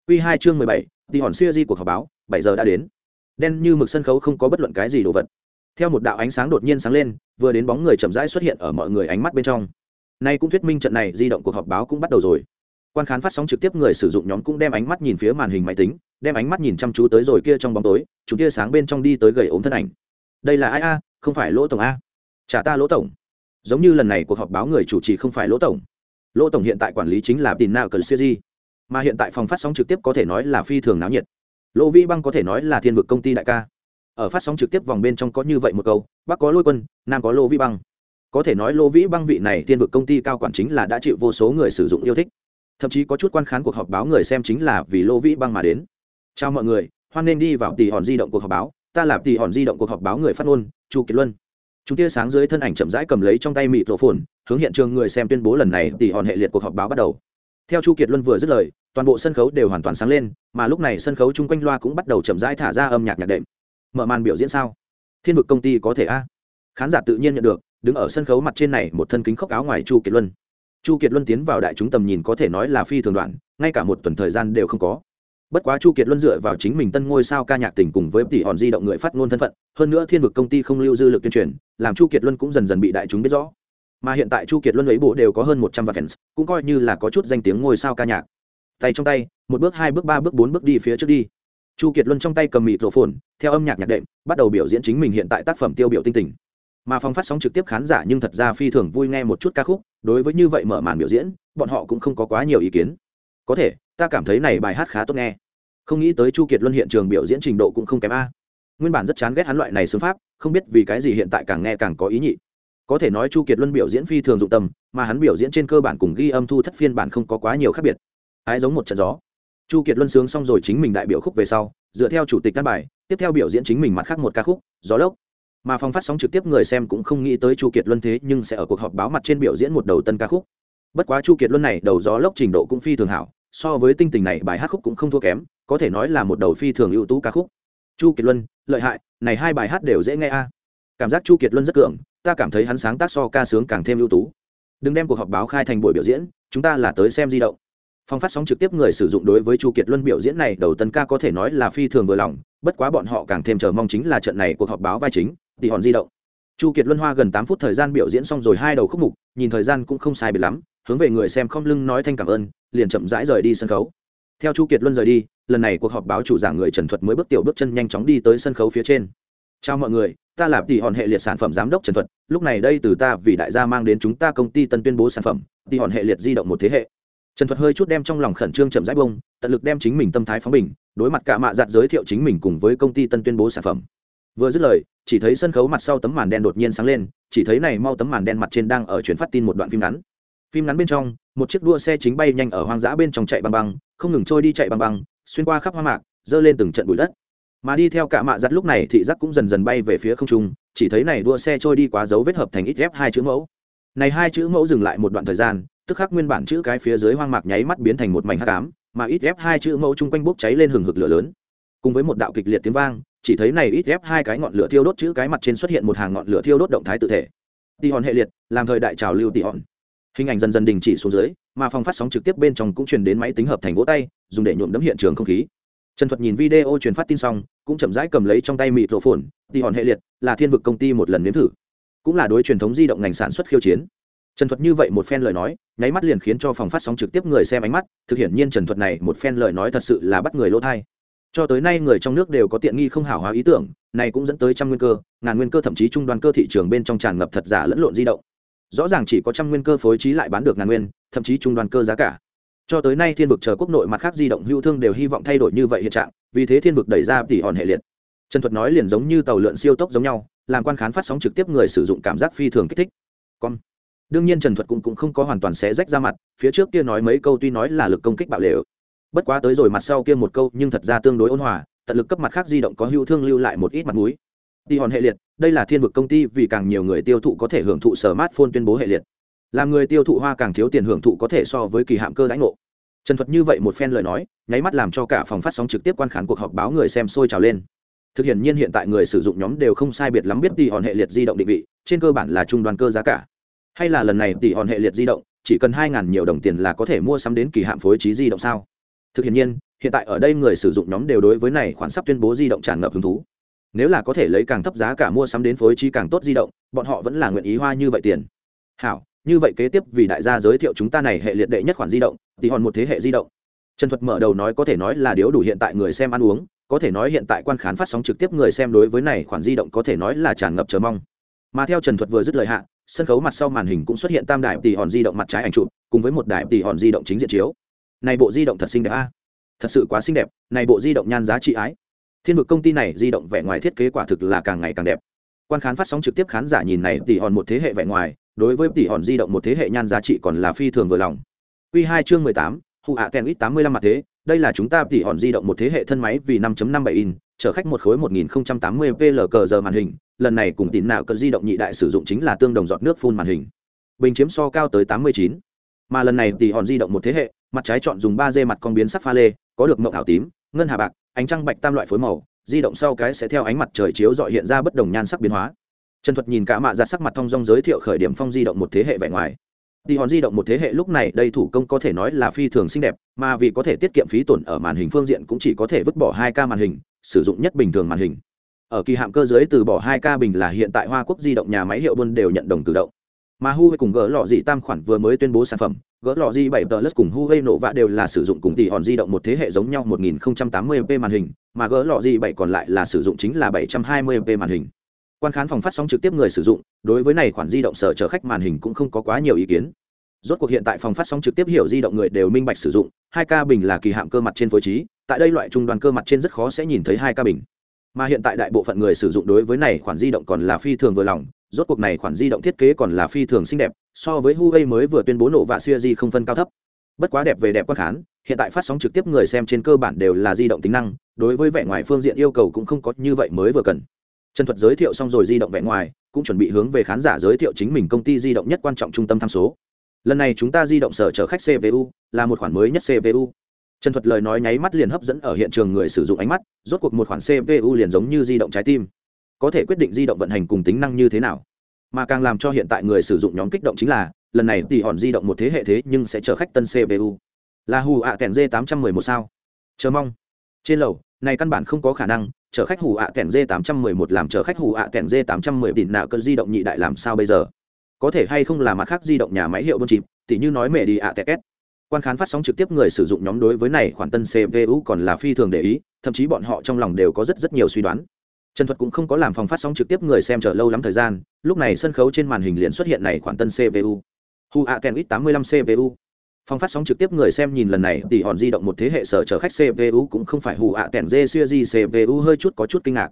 Q hai chương mười bảy thì hòn siêu di cuộc họp báo, bảy giờ đã đến. Đen như mực sân khấu không có bất luận cái gì đồ vật. Theo một đạo ánh sáng đột nhiên sáng lên, vừa đến bóng người chậm rãi xuất hiện ở mọi người ánh mắt bên trong. Nay cũng thuyết minh trận này di động cuộc họp báo cũng bắt đầu rồi. Quan khán phát sóng trực tiếp người sử dụng nhóm cũng đem ánh mắt nhìn phía màn hình máy tính, đem ánh mắt nhìn chăm chú tới rồi kia trong bóng tối, chúng kia sáng bên trong đi tới gầy ốm thân ảnh đây là ai a, không phải lỗ tổng a? Trả ta lỗ tổng. Giống như lần này cuộc họp báo người chủ trì không phải lỗ tổng. Lỗ tổng hiện tại quản lý chính là tin nào cần siêu di mà hiện tại phòng phát sóng trực tiếp có thể nói là phi thường náo nhiệt. Lỗ vĩ băng có thể nói là thiên vực công ty đại ca. Ở phát sóng trực tiếp vòng bên trong có như vậy một câu, bắc có lôi quân, nam có lỗ vĩ băng. Có thể nói lỗ vĩ băng vị này thiên vực công ty cao quản chính là đã chịu vô số người sử dụng yêu thích. Thậm chí có chút quan khán cuộc họp báo người xem chính là vì lỗ vĩ băng mà đến. Chào mọi người, hoan nên đi vào tỷ hòn di động cuộc họp báo ta là tỷ hòn di động cuộc họp báo người phát ngôn, chu kiệt luân. Chúng tia sáng dưới thân ảnh chậm rãi cầm lấy trong tay mịt rổ phồn hướng hiện trường người xem tuyên bố lần này tỷ hòn hệ liệt cuộc họp báo bắt đầu. Theo chu kiệt luân vừa dứt lời, toàn bộ sân khấu đều hoàn toàn sáng lên, mà lúc này sân khấu chung quanh loa cũng bắt đầu chậm rãi thả ra âm nhạc nhạc đệm. Mở màn biểu diễn sao? Thiên vực công ty có thể a? Khán giả tự nhiên nhận được, đứng ở sân khấu mặt trên này một thân kính khóc áo ngoài chu kiệt luân. Chu kiệt luân tiến vào đại chúng tầm nhìn có thể nói là phi thường đoạn, ngay cả một tuần thời gian đều không có bất quá chu kiệt luân dựa vào chính mình tân ngôi sao ca nhạc tình cùng với tỷ hòn di động người phát ngôn thân phận, hơn nữa thiên vực công ty không lưu dư lực tuyên truyền, làm chu kiệt luân cũng dần dần bị đại chúng biết rõ. Mà hiện tại chu kiệt luân ấy bộ đều có hơn một trăm vạn fans, cũng coi như là có chút danh tiếng ngôi sao ca nhạc. Tay trong tay, một bước, hai bước, ba bước, bốn bước đi phía trước đi. Chu kiệt luân trong tay cầm mịt rổ phồn theo âm nhạc nhạc đệm, bắt đầu biểu diễn chính mình hiện tại tác phẩm tiêu biểu tinh tình. Mà phong phát sóng trực tiếp khán giả nhưng thật ra phi thường vui nghe một chút ca khúc, đối với như vậy mở màn biểu diễn, bọn họ cũng không có quá nhiều ý kiến có thể, ta cảm thấy này bài hát khá tốt nghe. Không nghĩ tới chu kiệt luân hiện trường biểu diễn trình độ cũng không kém a. Nguyên bản rất chán ghét hắn loại này xứng pháp, không biết vì cái gì hiện tại càng nghe càng có ý nhị. Có thể nói chu kiệt luân biểu diễn phi thường dụng tâm, mà hắn biểu diễn trên cơ bản cùng ghi âm thu thất phiên bản không có quá nhiều khác biệt. Ái giống một trận gió. Chu kiệt luân sướng xong rồi chính mình đại biểu khúc về sau, dựa theo chủ tịch căn bài, tiếp theo biểu diễn chính mình mặt khác một ca khúc, gió lốc. Mà phong phát sóng trực tiếp người xem cũng không nghĩ tới chu kiệt luân thế nhưng sẽ ở cuộc họp báo mặt trên biểu diễn một đầu tân ca khúc bất quá chu kiệt luân này đầu gió lốc trình độ cũng phi thường hảo, so với tinh tình này bài hát khúc cũng không thua kém, có thể nói là một đầu phi thường ưu tú ca khúc. Chu kiệt luân, lợi hại, này hai bài hát đều dễ nghe a. Cảm giác chu kiệt luân rất cường, ta cảm thấy hắn sáng tác so ca sướng càng thêm ưu tú. Đừng đem cuộc họp báo khai thành buổi biểu diễn, chúng ta là tới xem di động. Phong phát sóng trực tiếp người sử dụng đối với chu kiệt luân biểu diễn này đầu tân ca có thể nói là phi thường vừa lòng, bất quá bọn họ càng thêm chờ mong chính là trận này cuộc họp báo vai chính, tỷ hòn di động. Chu kiệt luân hoa gần tám phút thời gian biểu diễn xong rồi hai đầu khúc mục, nhìn thời gian cũng không sai biệt lắm hướng về người xem không lưng nói thanh cảm ơn, liền chậm rãi rời đi sân khấu. Theo chu kiệt luân rời đi, lần này cuộc họp báo chủ giảng người trần thuật mới bước tiểu bước chân nhanh chóng đi tới sân khấu phía trên. Chào mọi người, ta là tỷ hòn hệ liệt sản phẩm giám đốc trần thuật, lúc này đây từ ta vì đại gia mang đến chúng ta công ty tân tuyên bố sản phẩm, tỷ hòn hệ liệt di động một thế hệ. Trần thuật hơi chút đem trong lòng khẩn trương chậm rãi bông, tận lực đem chính mình tâm thái phóng bình, đối mặt cả mạ giặt giới thiệu chính mình cùng với công ty tân tuyên bố sản phẩm. Vừa dứt lời, chỉ thấy sân khấu mặt sau tấm màn đen đột nhiên sáng lên, chỉ thấy này mau tấm màn đen mặt trên đang ở chuyển phát tin một đoạn phim ngắn phim ngắn bên trong, một chiếc đua xe chính bay nhanh ở hoang dã bên trong chạy băng băng, không ngừng trôi đi chạy băng băng, xuyên qua khắp hoa mạc, dơ lên từng trận bụi đất. Mà đi theo cả mạ giặt lúc này, thị giác cũng dần dần bay về phía không trung, chỉ thấy này đua xe trôi đi quá dấu vết hợp thành ít ghép hai chữ mẫu. Này hai chữ mẫu dừng lại một đoạn thời gian, tức khắc nguyên bản chữ cái phía dưới hoang mạc nháy mắt biến thành một mảnh hắc ám, mà ít ghép hai chữ mẫu chung quanh bốc cháy lên hừng hực lửa lớn. Cùng với một đạo kịch liệt tiếng vang, chỉ thấy này ít ghép hai cái ngọn lửa thiêu đốt chữ cái mặt trên xuất hiện một hàng ngọn lửa thiêu đốt động thái tự thể. Tỉ hòn hệ liệt, làm thời đại trào lưu tỉ hòn hình ảnh dần dần đình chỉ xuống dưới, mà phòng phát sóng trực tiếp bên trong cũng truyền đến máy tính hợp thành vỗ tay, dùng để nhuộm đấm hiện trường không khí. Trần thuật nhìn video truyền phát tin xong, cũng chậm rãi cầm lấy trong tay mịt rổ phồn tỉ hòn hệ liệt, là thiên vực công ty một lần nếm thử. Cũng là đối truyền thống di động ngành sản xuất khiêu chiến. Trần thuật như vậy một phen lời nói, nháy mắt liền khiến cho phòng phát sóng trực tiếp người xem ánh mắt, thực hiện nhiên trần thuật này một phen lời nói thật sự là bắt người lỗ thai cho tới nay người trong nước đều có tiện nghi không hảo hóa ý tưởng, này cũng dẫn tới trăm nguyên cơ, ngàn nguyên cơ thậm chí trung đoàn cơ thị trường bên trong tràn ngập thật giả lẫn lộn di động rõ ràng chỉ có trăm nguyên cơ phối trí lại bán được ngàn nguyên thậm chí trung đoàn cơ giá cả. Cho tới nay thiên vực chờ quốc nội mặt khác di động hữu thương đều hy vọng thay đổi như vậy hiện trạng vì thế thiên vực đẩy ra tỷ hòn hệ liệt. Trần thuật nói liền giống như tàu lượn siêu tốc giống nhau làm quan khán phát sóng trực tiếp người sử dụng cảm giác phi thường kích thích. Con. Đương nhiên trần thuật cũng, cũng không có hoàn toàn xé rách ra mặt phía trước kia nói mấy câu tuy nói là lực công kích bạo lều. Bất quá tới rồi mặt sau kia một câu nhưng thật ra tương đối ôn hòa tận lực cấp mặt khác di động có hữu thương lưu lại một ít mặt mũi. Tỷ hòn hệ liệt đây là thiên vực công ty, vì càng nhiều người tiêu thụ có thể hưởng thụ smartphone tuyên bố hệ liệt. Làm người tiêu thụ hoa càng thiếu tiền hưởng thụ có thể so với kỳ hạm cơ đãi ngộ. Trần thuật như vậy một phen lời nói, nháy mắt làm cho cả phòng phát sóng trực tiếp quan khán cuộc họp báo người xem sôi trào lên. Thực hiện nhiên hiện tại người sử dụng nhóm đều không sai biệt lắm biết tỷ hòn hệ liệt di động định vị, trên cơ bản là trung đoàn cơ giá cả. Hay là lần này tỷ hòn hệ liệt di động, chỉ cần hai ngàn nhiều đồng tiền là có thể mua sắm đến kỳ hạm phối trí di động sao? Thực hiện nhiên, hiện tại ở đây người sử dụng nhóm đều đối với này khoản sắp tuyên bố di động tràn ngập hứng thú nếu là có thể lấy càng thấp giá cả mua sắm đến phối trí càng tốt di động, bọn họ vẫn là nguyện ý hoa như vậy tiền. Hảo, như vậy kế tiếp vì đại gia giới thiệu chúng ta này hệ liệt đệ nhất khoản di động, thì hòn một thế hệ di động. Trần thuật mở đầu nói có thể nói là điếu đủ hiện tại người xem ăn uống, có thể nói hiện tại quan khán phát sóng trực tiếp người xem đối với này khoản di động có thể nói là tràn ngập chờ mong. Mà theo trần thuật vừa dứt lời hạ, sân khấu mặt sau màn hình cũng xuất hiện tam đại tỷ hòn di động mặt trái ảnh chụp, cùng với một đại tỷ hòn di động chính diện chiếu. Này bộ di động thật xinh đẹp a. Thật sự quá xinh đẹp, này bộ di động nhan giá trị ái thiên vực công ty này di động vẻ ngoài thiết kế quả thực là càng ngày càng đẹp. Quan khán phát sóng trực tiếp khán giả nhìn này, tỷ hòn một thế hệ vẻ ngoài, đối với tỷ hòn di động một thế hệ nhan giá trị còn là phi thường vừa lòng. Q hai chương mười tám hụ ạ kèn ít tám mươi lăm mặt thế, đây là chúng ta tỷ hòn di động một thế hệ thân máy vì 5.57 in, chở khách một khối 1080 cờ giờ màn hình, lần này cùng tín nào cỡ di động nhị đại sử dụng chính là tương đồng giọt nước phun màn hình. Bình chiếm so cao tới 89. mà lần này tỷ hòn di động một thế hệ, mặt trái chọn dùng 3D mặt con biến sắc pha lê, có được mộng ảo tím, ngân hà bạc ánh trăng bạch tam loại phối màu di động sau cái sẽ theo ánh mặt trời chiếu dọi hiện ra bất đồng nhan sắc biến hóa trần thuật nhìn cả mạ ra sắc mặt thông dong giới thiệu khởi điểm phong di động một thế hệ vẻ ngoài Tỷ hòn di động một thế hệ lúc này đây thủ công có thể nói là phi thường xinh đẹp, mà vì có thể tiết kiệm phí tổn ở màn hình phương diện cũng chỉ có thể vứt bỏ 2K màn hình, sử dụng nhất bình thường màn hình. Ở kỳ hạm cơ giới từ bỏ 2K bình là hiện tại Hoa Quốc di động nhà máy hiệu buôn đều nhận đồng tự động. Mà Huawei cùng gỡ lọ dị tam khoản vừa mới tuyên bố sản phẩm, gỡ lọ dị 7 Plus cùng Huawei nổ vạ đều là sử dụng cùng tỷ hòn di động một thế hệ giống nhau 1080p màn hình, mà gỡ lọ dị bảy còn lại là sử dụng chính là 720p màn hình. Quan khán phòng phát sóng trực tiếp người sử dụng đối với này khoản di động sở chở khách màn hình cũng không có quá nhiều ý kiến. Rốt cuộc hiện tại phòng phát sóng trực tiếp hiểu di động người đều minh bạch sử dụng hai ca bình là kỳ hạm cơ mặt trên phối trí tại đây loại trung đoàn cơ mặt trên rất khó sẽ nhìn thấy hai ca bình mà hiện tại đại bộ phận người sử dụng đối với này khoản di động còn là phi thường vừa lòng, rốt cuộc này khoản di động thiết kế còn là phi thường xinh đẹp, so với huawei mới vừa tuyên bố nổ và siêu di không phân cao thấp. Bất quá đẹp về đẹp quan khán, hiện tại phát sóng trực tiếp người xem trên cơ bản đều là di động tính năng, đối với vẻ ngoài phương diện yêu cầu cũng không có như vậy mới vừa cần. Trần thuật giới thiệu xong rồi di động vẻ ngoài, cũng chuẩn bị hướng về khán giả giới thiệu chính mình công ty di động nhất quan trọng trung tâm tham số. Lần này chúng ta di động sở chở khách cpu là một khoản mới nhất cpu trần thuật lời nói nháy mắt liền hấp dẫn ở hiện trường người sử dụng ánh mắt, rốt cuộc một khoản cpu liền giống như di động trái tim. Có thể quyết định di động vận hành cùng tính năng như thế nào. Mà càng làm cho hiện tại người sử dụng nhóm kích động chính là, lần này tỷ hòn di động một thế hệ thế nhưng sẽ chở khách tân cpu là hù ạ kèn d tám trăm mười một sao? Chờ mong. Trên lầu, này căn bản không có khả năng, chở khách hù ạ kèn d tám trăm mười một làm chở khách hù ạ kèn d tám trăm mười tịn nạo cơn di động nhị đại làm sao bây giờ? Có thể hay không là mặt khác di động nhà máy hiệu buôn chìm, tỉ như nói mẹ đi ạ tẹt quan khán phát sóng trực tiếp người sử dụng nhóm đối với này khoản tân cpu còn là phi thường để ý, thậm chí bọn họ trong lòng đều có rất rất nhiều suy đoán. Trần thuật cũng không có làm phòng phát sóng trực tiếp người xem chờ lâu lắm thời gian, lúc này sân khấu trên màn hình liền xuất hiện này khoản tân cpu hu a ten ít tám mươi lăm cpu phòng phát sóng trực tiếp người xem nhìn lần này thì hòn di động một thế hệ sở chở khách cpu cũng không phải hù ạ kèn dê xuya di cpu hơi chút có chút kinh ngạc.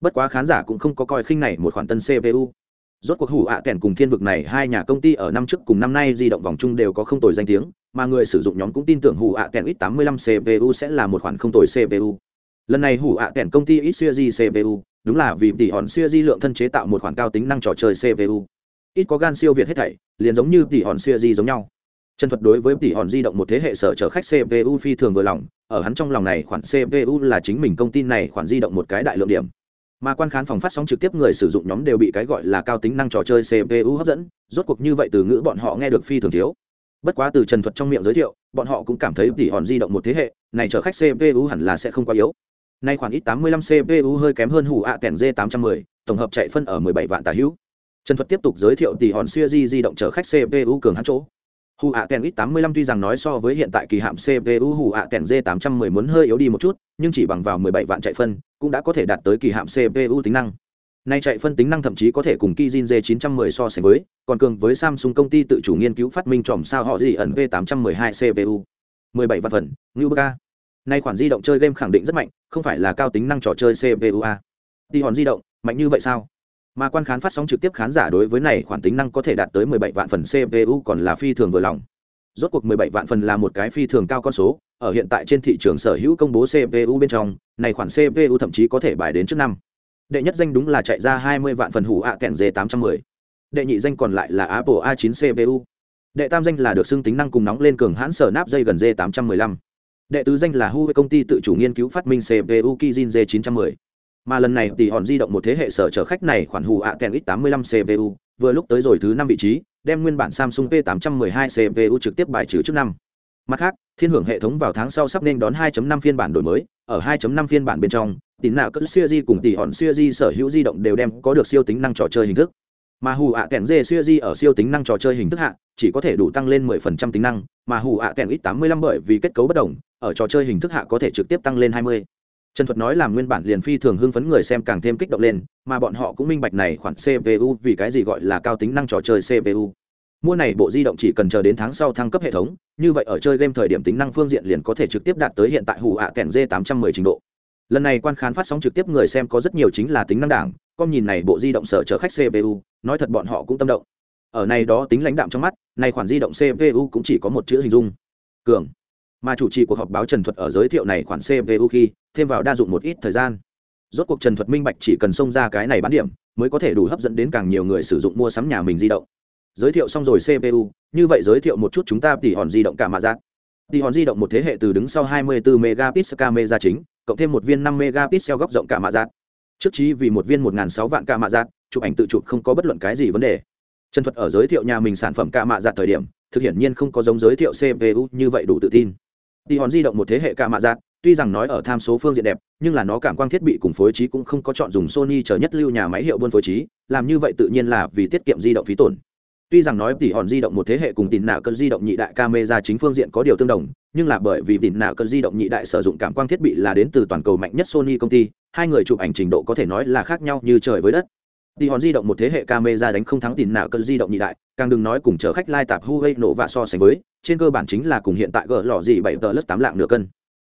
Bất quá khán giả cũng không có coi khinh này một khoản tân cpu rốt cuộc hủ ạ kèn cùng thiên vực này hai nhà công ty ở năm trước cùng năm nay di động vòng chung đều có không tồi danh tiếng mà người sử dụng nhóm cũng tin tưởng hủ ạ kèn ít 85 cpu sẽ là một khoản không tồi cpu lần này hủ ạ kèn công ty ít siêu cpu đúng là vì tỷ hòn siêu di lượng thân chế tạo một khoản cao tính năng trò chơi cpu ít có gan siêu việt hết thảy, liền giống như tỷ hòn siêu di giống nhau. Chân thuật đối với tỷ hòn di động một thế hệ sở trở khách cpu phi thường vừa lòng, ở hắn trong lòng này khoản cpu là chính mình công ty này khoản di động một cái đại lượng điểm. Mà quan khán phòng phát sóng trực tiếp người sử dụng nhóm đều bị cái gọi là cao tính năng trò chơi cpu hấp dẫn, rốt cuộc như vậy từ ngữ bọn họ nghe được phi thường thiếu bất quá từ trần thuật trong miệng giới thiệu, bọn họ cũng cảm thấy tỉ hòn di động một thế hệ, này chở khách cpu hẳn là sẽ không quá yếu. Nay khoảng ít 85 cpu hơi kém hơn hủ ạ tẻn d 810 tổng hợp chạy phân ở 17 vạn tà hữu. Trần thuật tiếp tục giới thiệu tỉ hòn siêu di di động chở khách cpu cường hắn chỗ. Hủ ạ tẻn ít 85 tuy rằng nói so với hiện tại kỳ hạm cpu hủ ạ tẻn d 810 muốn hơi yếu đi một chút, nhưng chỉ bằng vào 17 vạn chạy phân, cũng đã có thể đạt tới kỳ hạm cpu tính năng nay chạy phân tính năng thậm chí có thể cùng Kijin J910 so sánh với, còn cường với Samsung công ty tự chủ nghiên cứu phát minh tròm sao họ gì ẩn V812 CPU. 17 vạn phần, New Baka. Nay khoản di động chơi game khẳng định rất mạnh, không phải là cao tính năng trò chơi CPU a. Đi hòn di động, mạnh như vậy sao? mà quan khán phát sóng trực tiếp khán giả đối với này khoản tính năng có thể đạt tới 17 vạn phần cpu còn là phi thường vừa lòng rốt cuộc 17 vạn phần là một cái phi thường cao con số ở hiện tại trên thị trường sở hữu công bố cpu bên trong này khoản cpu thậm chí có thể bài đến trước năm đệ nhất danh đúng là chạy ra 20 vạn phần hủ ạ kèn dê 810 đệ nhị danh còn lại là apple a 9 cpu đệ tam danh là được xưng tính năng cùng nóng lên cường hãn sở nắp dây gần dê 815 đệ tứ danh là huawei công ty tự chủ nghiên cứu phát minh cpu kizin d 910 mà lần này thì hòn di động một thế hệ sở chở khách này khoản hủ ạ kèn x 85 cpu vừa lúc tới rồi thứ năm vị trí, đem nguyên bản samsung p 812 cpu trực tiếp bài trừ trước năm. Mặt khác, thiên hưởng hệ thống vào tháng sau sắp nên đón 2.5 phiên bản đổi mới, ở 2.5 phiên bản bên trong tín nào cỡ siêu di cùng tỷ hòn siêu di sở hữu di động đều đem có được siêu tính năng trò chơi hình thức mà hù ạ kèn dê siêu di ở siêu tính năng trò chơi hình thức hạ chỉ có thể đủ tăng lên 10% tính năng mà hù ạ kèn ít 85 bởi vì kết cấu bất đồng ở trò chơi hình thức hạ có thể trực tiếp tăng lên 20. Trần Thuật nói làm nguyên bản liền phi thường hưng phấn người xem càng thêm kích động lên, mà bọn họ cũng minh bạch này khoản CPU vì cái gì gọi là cao tính năng trò chơi CPU. Mua này bộ di động chỉ cần chờ đến tháng sau thăng cấp hệ thống, như vậy ở chơi game thời điểm tính năng phương diện liền có thể trực tiếp đạt tới hiện tại hủ ạ kèn D810 trình độ. Lần này quan khán phát sóng trực tiếp người xem có rất nhiều chính là tính năng đảng, con nhìn này bộ di động sở chở khách CPU, nói thật bọn họ cũng tâm động. Ở này đó tính lãnh đạm trong mắt, này khoản di động CPU cũng chỉ có một chữ hình dung. Cường. Mà chủ trì cuộc họp báo trần thuật ở giới thiệu này khoản cpu khi thêm vào đa dụng một ít thời gian. Rốt cuộc trần thuật minh bạch chỉ cần xông ra cái này bán điểm mới có thể đủ hấp dẫn đến càng nhiều người sử dụng mua sắm nhà mình di động. Giới thiệu xong rồi cpu như vậy giới thiệu một chút chúng ta tỉ hòn di động cả mạ dạ. giác tỉ hòn di động một thế hệ từ đứng sau 24 megapixel camera chính cộng thêm một viên 5 megapixel góc rộng cả mạ giác trước trí vì một viên 1.600 vạn cả mạ giác chụp ảnh tự chụp không có bất luận cái gì vấn đề. Trần thuật ở giới thiệu nhà mình sản phẩm cả mạ giác thời điểm thực hiện nhiên không có giống giới thiệu cpu như vậy đủ tự tin. Đi hòn di động một thế hệ cả mạ giác, tuy rằng nói ở tham số phương diện đẹp, nhưng là nó cảm quang thiết bị cùng phối trí cũng không có chọn dùng Sony chờ nhất lưu nhà máy hiệu buôn phối trí, làm như vậy tự nhiên là vì tiết kiệm di động phí tổn. Tuy rằng nói tỷ hòn di động một thế hệ cùng tín nạo cơn di động nhị đại camera chính phương diện có điều tương đồng, nhưng là bởi vì tín nạo cơn di động nhị đại sử dụng cảm quang thiết bị là đến từ toàn cầu mạnh nhất Sony công ty, hai người chụp ảnh trình độ có thể nói là khác nhau như trời với đất. Tỷ hòn di động một thế hệ camera đánh không thắng tín nạo cơn di động nhị đại, càng đừng nói cùng chở khách lai tạp Huawei nổ và so sánh với, trên cơ bản chính là cùng hiện tại gỡ lò gì bảy tờ lất tám lạng nửa cân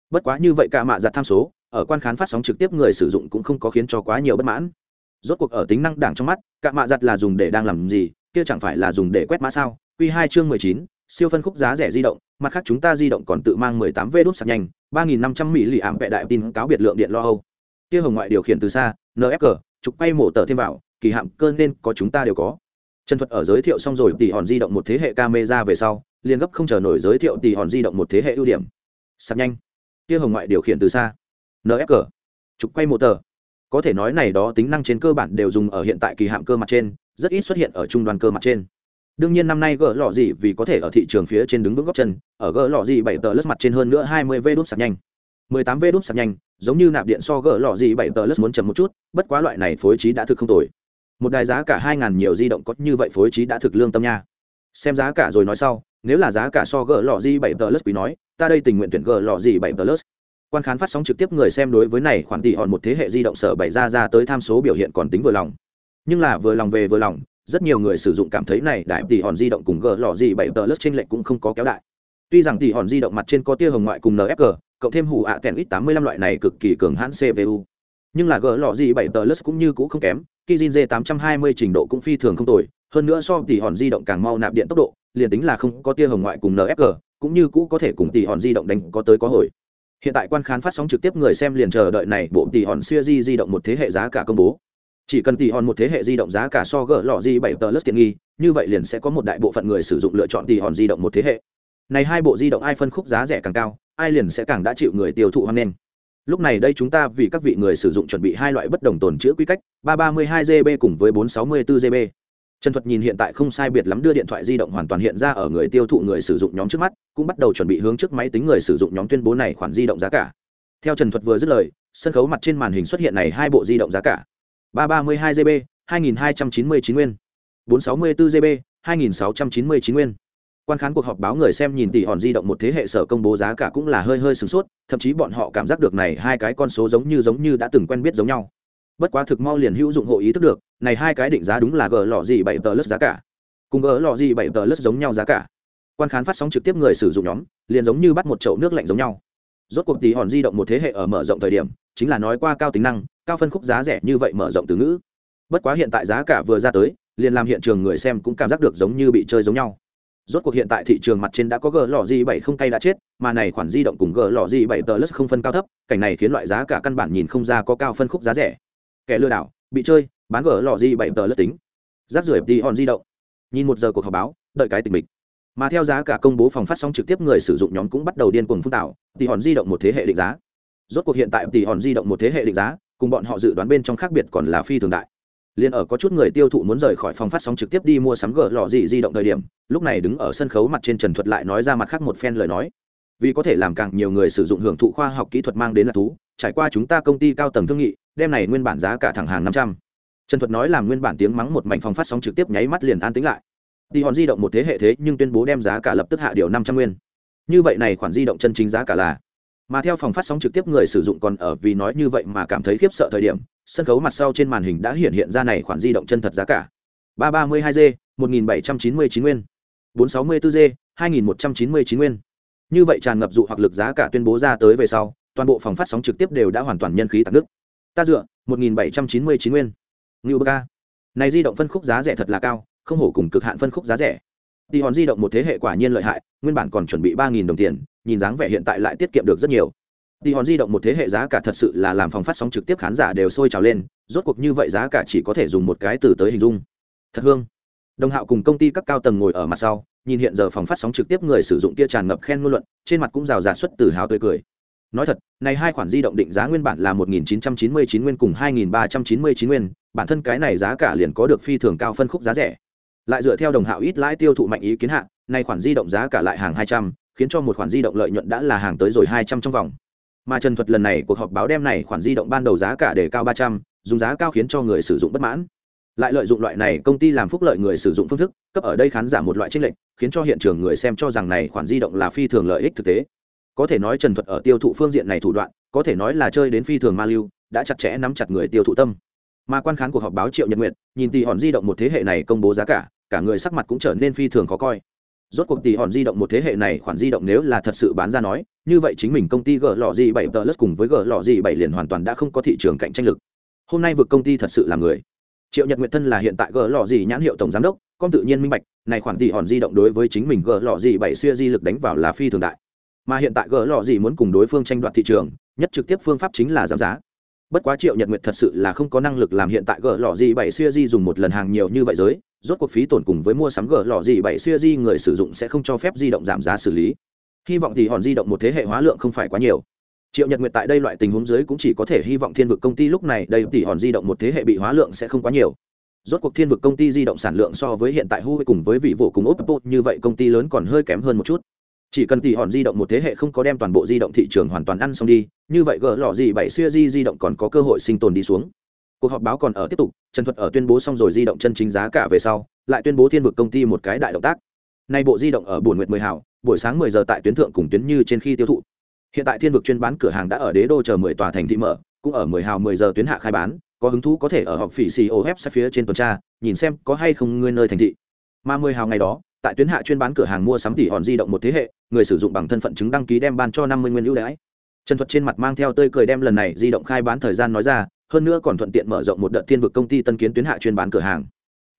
bất quá như vậy cả mạ giặt tham số ở quan khán phát sóng trực tiếp người sử dụng cũng không có khiến cho quá nhiều bất mãn rốt cuộc ở tính năng đảng trong mắt cả mạ giặt là dùng để đang làm gì kia chẳng phải là dùng để quét mã sao? Q hai chương mười chín, siêu phân khúc giá rẻ di động, mặt khác chúng ta di động còn tự mang mười tám v đốt sạc nhanh, ba nghìn năm trăm mỹ lì ảm vệ đại tin cáo biệt lượng điện lo âu. Kia hồng ngoại điều khiển từ xa nfg trục quay mổ tờ thêm vào, kỳ hạm cơ nên có chúng ta đều có. Trần thuật ở giới thiệu xong rồi, tỷ hòn di động một thế hệ camera về sau, liền gấp không chờ nổi giới thiệu tỷ hòn di động một thế hệ ưu điểm. Sạc nhanh. Kia hồng ngoại điều khiển từ xa nfg trục quay mổ tờ. Có thể nói này đó tính năng trên cơ bản đều dùng ở hiện tại kỳ hạm cơ mặt trên rất ít xuất hiện ở trung đoàn cơ mặt trên. Đương nhiên năm nay gỡ lọ gì vì có thể ở thị trường phía trên đứng vững góc chân, ở gỡ lọ gì bảy tờ lướt mặt trên hơn nữa hai mươi v đốt sạc nhanh. mười tám v đốt sạc nhanh, giống như nạp điện so gỡ lọ gì bảy tờ lướt muốn chậm một chút, bất quá loại này phối trí đã thực không tồi. Một đài giá cả hai ngàn nhiều di động có như vậy phối trí đã thực lương tâm nha. Xem giá cả rồi nói sau, nếu là giá cả so gỡ lọ gì bảy tờ lướt quý nói, ta đây tình nguyện tuyển gỡ lọ gì bảy tờ lướt. Quan khán phát sóng trực tiếp người xem đối với này khoản tỷ hòn một thế hệ di động sở bày ra ra tới tham số biểu hiện còn tính vừa lòng nhưng là vừa lòng về vừa lòng rất nhiều người sử dụng cảm thấy này đại tỷ hòn di động cùng gờ lọ gì bảy tờ lướt trên lệnh cũng không có kéo đại tuy rằng tỷ hòn di động mặt trên có tia hồng ngoại cùng nfg cộng thêm hủ ạ kèn ít tám mươi lăm loại này cực kỳ cường hãn cpu nhưng là gờ lọ gì bảy tờ lướt cũng như cũ không kém Kizin J820 trình độ cũng phi thường không tồi, hơn nữa so tỷ hòn di động càng mau nạp điện tốc độ, liền tính là không có tia hồng ngoại cùng NFG, cũng như cũ có thể cùng tỷ hòn di động đánh có tới có hồi. Hiện tại quan khán phát sóng trực tiếp người xem liền chờ đợi này bộ tỷ hòn series di động một thế hệ giá cả công bố. Chỉ cần tỷ hòn một thế hệ di động giá cả so gỡ lọ di 7 plus tiện nghi, như vậy liền sẽ có một đại bộ phận người sử dụng lựa chọn tỷ hòn di động một thế hệ. Này hai bộ di động ai phân khúc giá rẻ càng cao, ai liền sẽ càng đã chịu người tiêu thụ hoang lên lúc này đây chúng ta vì các vị người sử dụng chuẩn bị hai loại bất đồng tồn chữ quy cách ba ba mươi hai gb cùng với bốn sáu mươi bốn gb trần thuật nhìn hiện tại không sai biệt lắm đưa điện thoại di động hoàn toàn hiện ra ở người tiêu thụ người sử dụng nhóm trước mắt cũng bắt đầu chuẩn bị hướng trước máy tính người sử dụng nhóm tuyên bố này khoản di động giá cả. Theo trần thuật vừa dứt lời sân khấu mặt trên màn hình xuất hiện này hai bộ di động giá cả ba ba mươi hai gb hai nghìn hai trăm chín mươi chín nguyên. bốn sáu mươi bốn gb hai nghìn sáu trăm chín mươi chín nguyên. Quan khán cuộc họp báo người xem nhìn tỷ hòn di động một thế hệ sở công bố giá cả cũng là hơi hơi sửng sốt, thậm chí bọn họ cảm giác được này hai cái con số giống như giống như đã từng quen biết giống nhau. Bất quá thực mau liền hữu dụng hộ ý thức được, này hai cái định giá đúng là gỡ lọ gì bảy tờ lứt giá cả. Cùng gỡ lọ gì bảy tờ lứt giống nhau giá cả. Quan khán phát sóng trực tiếp người sử dụng nhóm, liền giống như bắt một chậu nước lạnh giống nhau. Rốt cuộc tỷ hòn di động một thế hệ ở mở rộng thời điểm, chính là nói qua cao tính năng cao phân khúc giá rẻ như vậy mở rộng từ ngữ. Bất quá hiện tại giá cả vừa ra tới, liền làm hiện trường người xem cũng cảm giác được giống như bị chơi giống nhau. Rốt cuộc hiện tại thị trường mặt trên đã có g lò di bảy không cây đã chết, mà này khoản di động cùng g lò di bảy tờ không phân cao thấp, cảnh này khiến loại giá cả căn bản nhìn không ra có cao phân khúc giá rẻ. Kẻ lừa đảo, bị chơi, bán g lò di bảy tờ tính. Rác rưởi đi hòn di động. Nhìn một giờ cuộc họp báo, đợi cái tình mình. Mà theo giá cả công bố phòng phát sóng trực tiếp người sử dụng nhóm cũng bắt đầu điên cuồng phun tạo tỷ hòn di động một thế hệ định giá. Rốt cuộc hiện tại tỷ hòn di động một thế hệ định giá cùng bọn họ dự đoán bên trong khác biệt còn là phi thường đại. Liền ở có chút người tiêu thụ muốn rời khỏi phòng phát sóng trực tiếp đi mua sắm gỡ lọ gì di động thời điểm, lúc này đứng ở sân khấu mặt trên trần thuật lại nói ra mặt khác một phen lời nói. Vì có thể làm càng nhiều người sử dụng hưởng thụ khoa học kỹ thuật mang đến là thú, trải qua chúng ta công ty cao tầng thương nghị, đem này nguyên bản giá cả thẳng hàng năm trăm. Trần thuật nói làm nguyên bản tiếng mắng một mảnh phòng phát sóng trực tiếp nháy mắt liền an tính lại. Đi hòn di động một thế hệ thế nhưng tuyên bố đem giá cả lập tức hạ điều năm trăm nguyên. Như vậy này khoản di động chân chính giá cả là mà theo phòng phát sóng trực tiếp người sử dụng còn ở vì nói như vậy mà cảm thấy khiếp sợ thời điểm, sân khấu mặt sau trên màn hình đã hiện hiện ra này khoản di động chân thật giá cả. ba ba mươi hai g, một nghìn bảy trăm chín mươi chín nguyên. bốn sáu mươi bốn g, hai nghìn một trăm chín mươi chín nguyên. Như vậy tràn ngập dụ hoặc lực giá cả tuyên bố ra tới về sau, toàn bộ phòng phát sóng trực tiếp đều đã hoàn toàn nhân khí tạc nước. Ta dựa, một nghìn bảy trăm chín mươi chín nguyên. Ngưu bơ ca. Này di động phân khúc giá rẻ thật là cao, không hổ cùng cực hạn phân khúc giá rẻ. Tỷ hòn di động một thế hệ quả nhiên lợi hại, nguyên bản còn chuẩn bị ba nghìn đồng tiền, nhìn dáng vẻ hiện tại lại tiết kiệm được rất nhiều. Tỷ hòn di động một thế hệ giá cả thật sự là làm phòng phát sóng trực tiếp khán giả đều sôi trào lên, rốt cuộc như vậy giá cả chỉ có thể dùng một cái từ tới hình dung. Thật hương. Đồng hạo cùng công ty các cao tầng ngồi ở mặt sau, nhìn hiện giờ phòng phát sóng trực tiếp người sử dụng kia tràn ngập khen ngôn luận, trên mặt cũng rào rạt xuất từ hào tươi cười. Nói thật, này hai khoản di động định giá nguyên bản là một nghìn chín trăm chín mươi chín nguyên cùng hai nghìn ba trăm chín mươi chín nguyên, bản thân cái này giá cả liền có được phi thường cao phân khúc giá rẻ lại dựa theo đồng hạo ít lãi tiêu thụ mạnh ý kiến hạn này khoản di động giá cả lại hàng hai trăm, khiến cho một khoản di động lợi nhuận đã là hàng tới rồi hai trăm trong vòng. Mà trần thuật lần này cuộc họp báo đem này khoản di động ban đầu giá cả để cao ba trăm, dùng giá cao khiến cho người sử dụng bất mãn. Lại lợi dụng loại này công ty làm phúc lợi người sử dụng phương thức, cấp ở đây khán giả một loại tranh lệch, khiến cho hiện trường người xem cho rằng này khoản di động là phi thường lợi ích thực tế. Có thể nói trần thuật ở tiêu thụ phương diện này thủ đoạn, có thể nói là chơi đến phi thường ma lưu, đã chặt chẽ nắm chặt người tiêu thụ tâm. Mà quan khán cuộc họp báo triệu nhật nguyện nhìn tỷ hòn di động một thế hệ này công bố giá cả cả người sắc mặt cũng trở nên phi thường khó coi. Rốt cuộc tỷ hòn di động một thế hệ này khoản di động nếu là thật sự bán ra nói, như vậy chính mình công ty g lọ gì bảy tờ lất cùng với g lọ gì bảy liền hoàn toàn đã không có thị trường cạnh tranh lực. Hôm nay vực công ty thật sự là người. Triệu nhật nguyện thân là hiện tại g lọ gì nhãn hiệu tổng giám đốc, con tự nhiên minh bạch, này khoản tỷ hòn di động đối với chính mình g lọ gì bảy xuya di lực đánh vào là phi thường đại. Mà hiện tại g lọ gì muốn cùng đối phương tranh đoạt thị trường, nhất trực tiếp phương pháp chính là giảm giá bất quá triệu nhật nguyệt thật sự là không có năng lực làm hiện tại gỡ lọ gì bảy xuya di dùng một lần hàng nhiều như vậy giới, rốt cuộc phí tổn cùng với mua sắm gỡ lọ gì bảy xuya di người sử dụng sẽ không cho phép di động giảm giá xử lý. Hy vọng thì hòn di động một thế hệ hóa lượng không phải quá nhiều. Triệu nhật nguyệt tại đây loại tình huống dưới cũng chỉ có thể hy vọng thiên vực công ty lúc này đây tỷ hòn di động một thế hệ bị hóa lượng sẽ không quá nhiều. Rốt cuộc thiên vực công ty di động sản lượng so với hiện tại huawei cùng với vị vụ cùng oppo, như vậy công ty lớn còn hơi kém hơn một chút chỉ cần tỷ hòn di động một thế hệ không có đem toàn bộ di động thị trường hoàn toàn ăn xong đi, như vậy gỡ lọ gì bảy xưa di di động còn có cơ hội sinh tồn đi xuống. Cuộc họp báo còn ở tiếp tục, trần thuật ở tuyên bố xong rồi di động chân chính giá cả về sau, lại tuyên bố thiên vực công ty một cái đại động tác. Nay bộ di động ở buổi nguyệt mười hảo, buổi sáng mười giờ tại tuyến thượng cùng tuyến như trên khi tiêu thụ. Hiện tại thiên vực chuyên bán cửa hàng đã ở đế đô chờ mười tòa thành thị mở, cũng ở mười hào mười giờ tuyến hạ khai bán, có hứng thú có thể ở họp phỉ xì ô phía trên tuần tra, nhìn xem có hay không ngươi nơi thành thị. Mà mười hào ngày đó tại tuyến hạ chuyên bán cửa hàng mua sắm tỷ hòn di động một thế hệ, người sử dụng bằng thân phận chứng đăng ký đem ban cho năm mươi nguyên ưu đãi. Trần thuật trên mặt mang theo tơi cười đem lần này di động khai bán thời gian nói ra, hơn nữa còn thuận tiện mở rộng một đợt thiên vực công ty tân kiến tuyến hạ chuyên bán cửa hàng.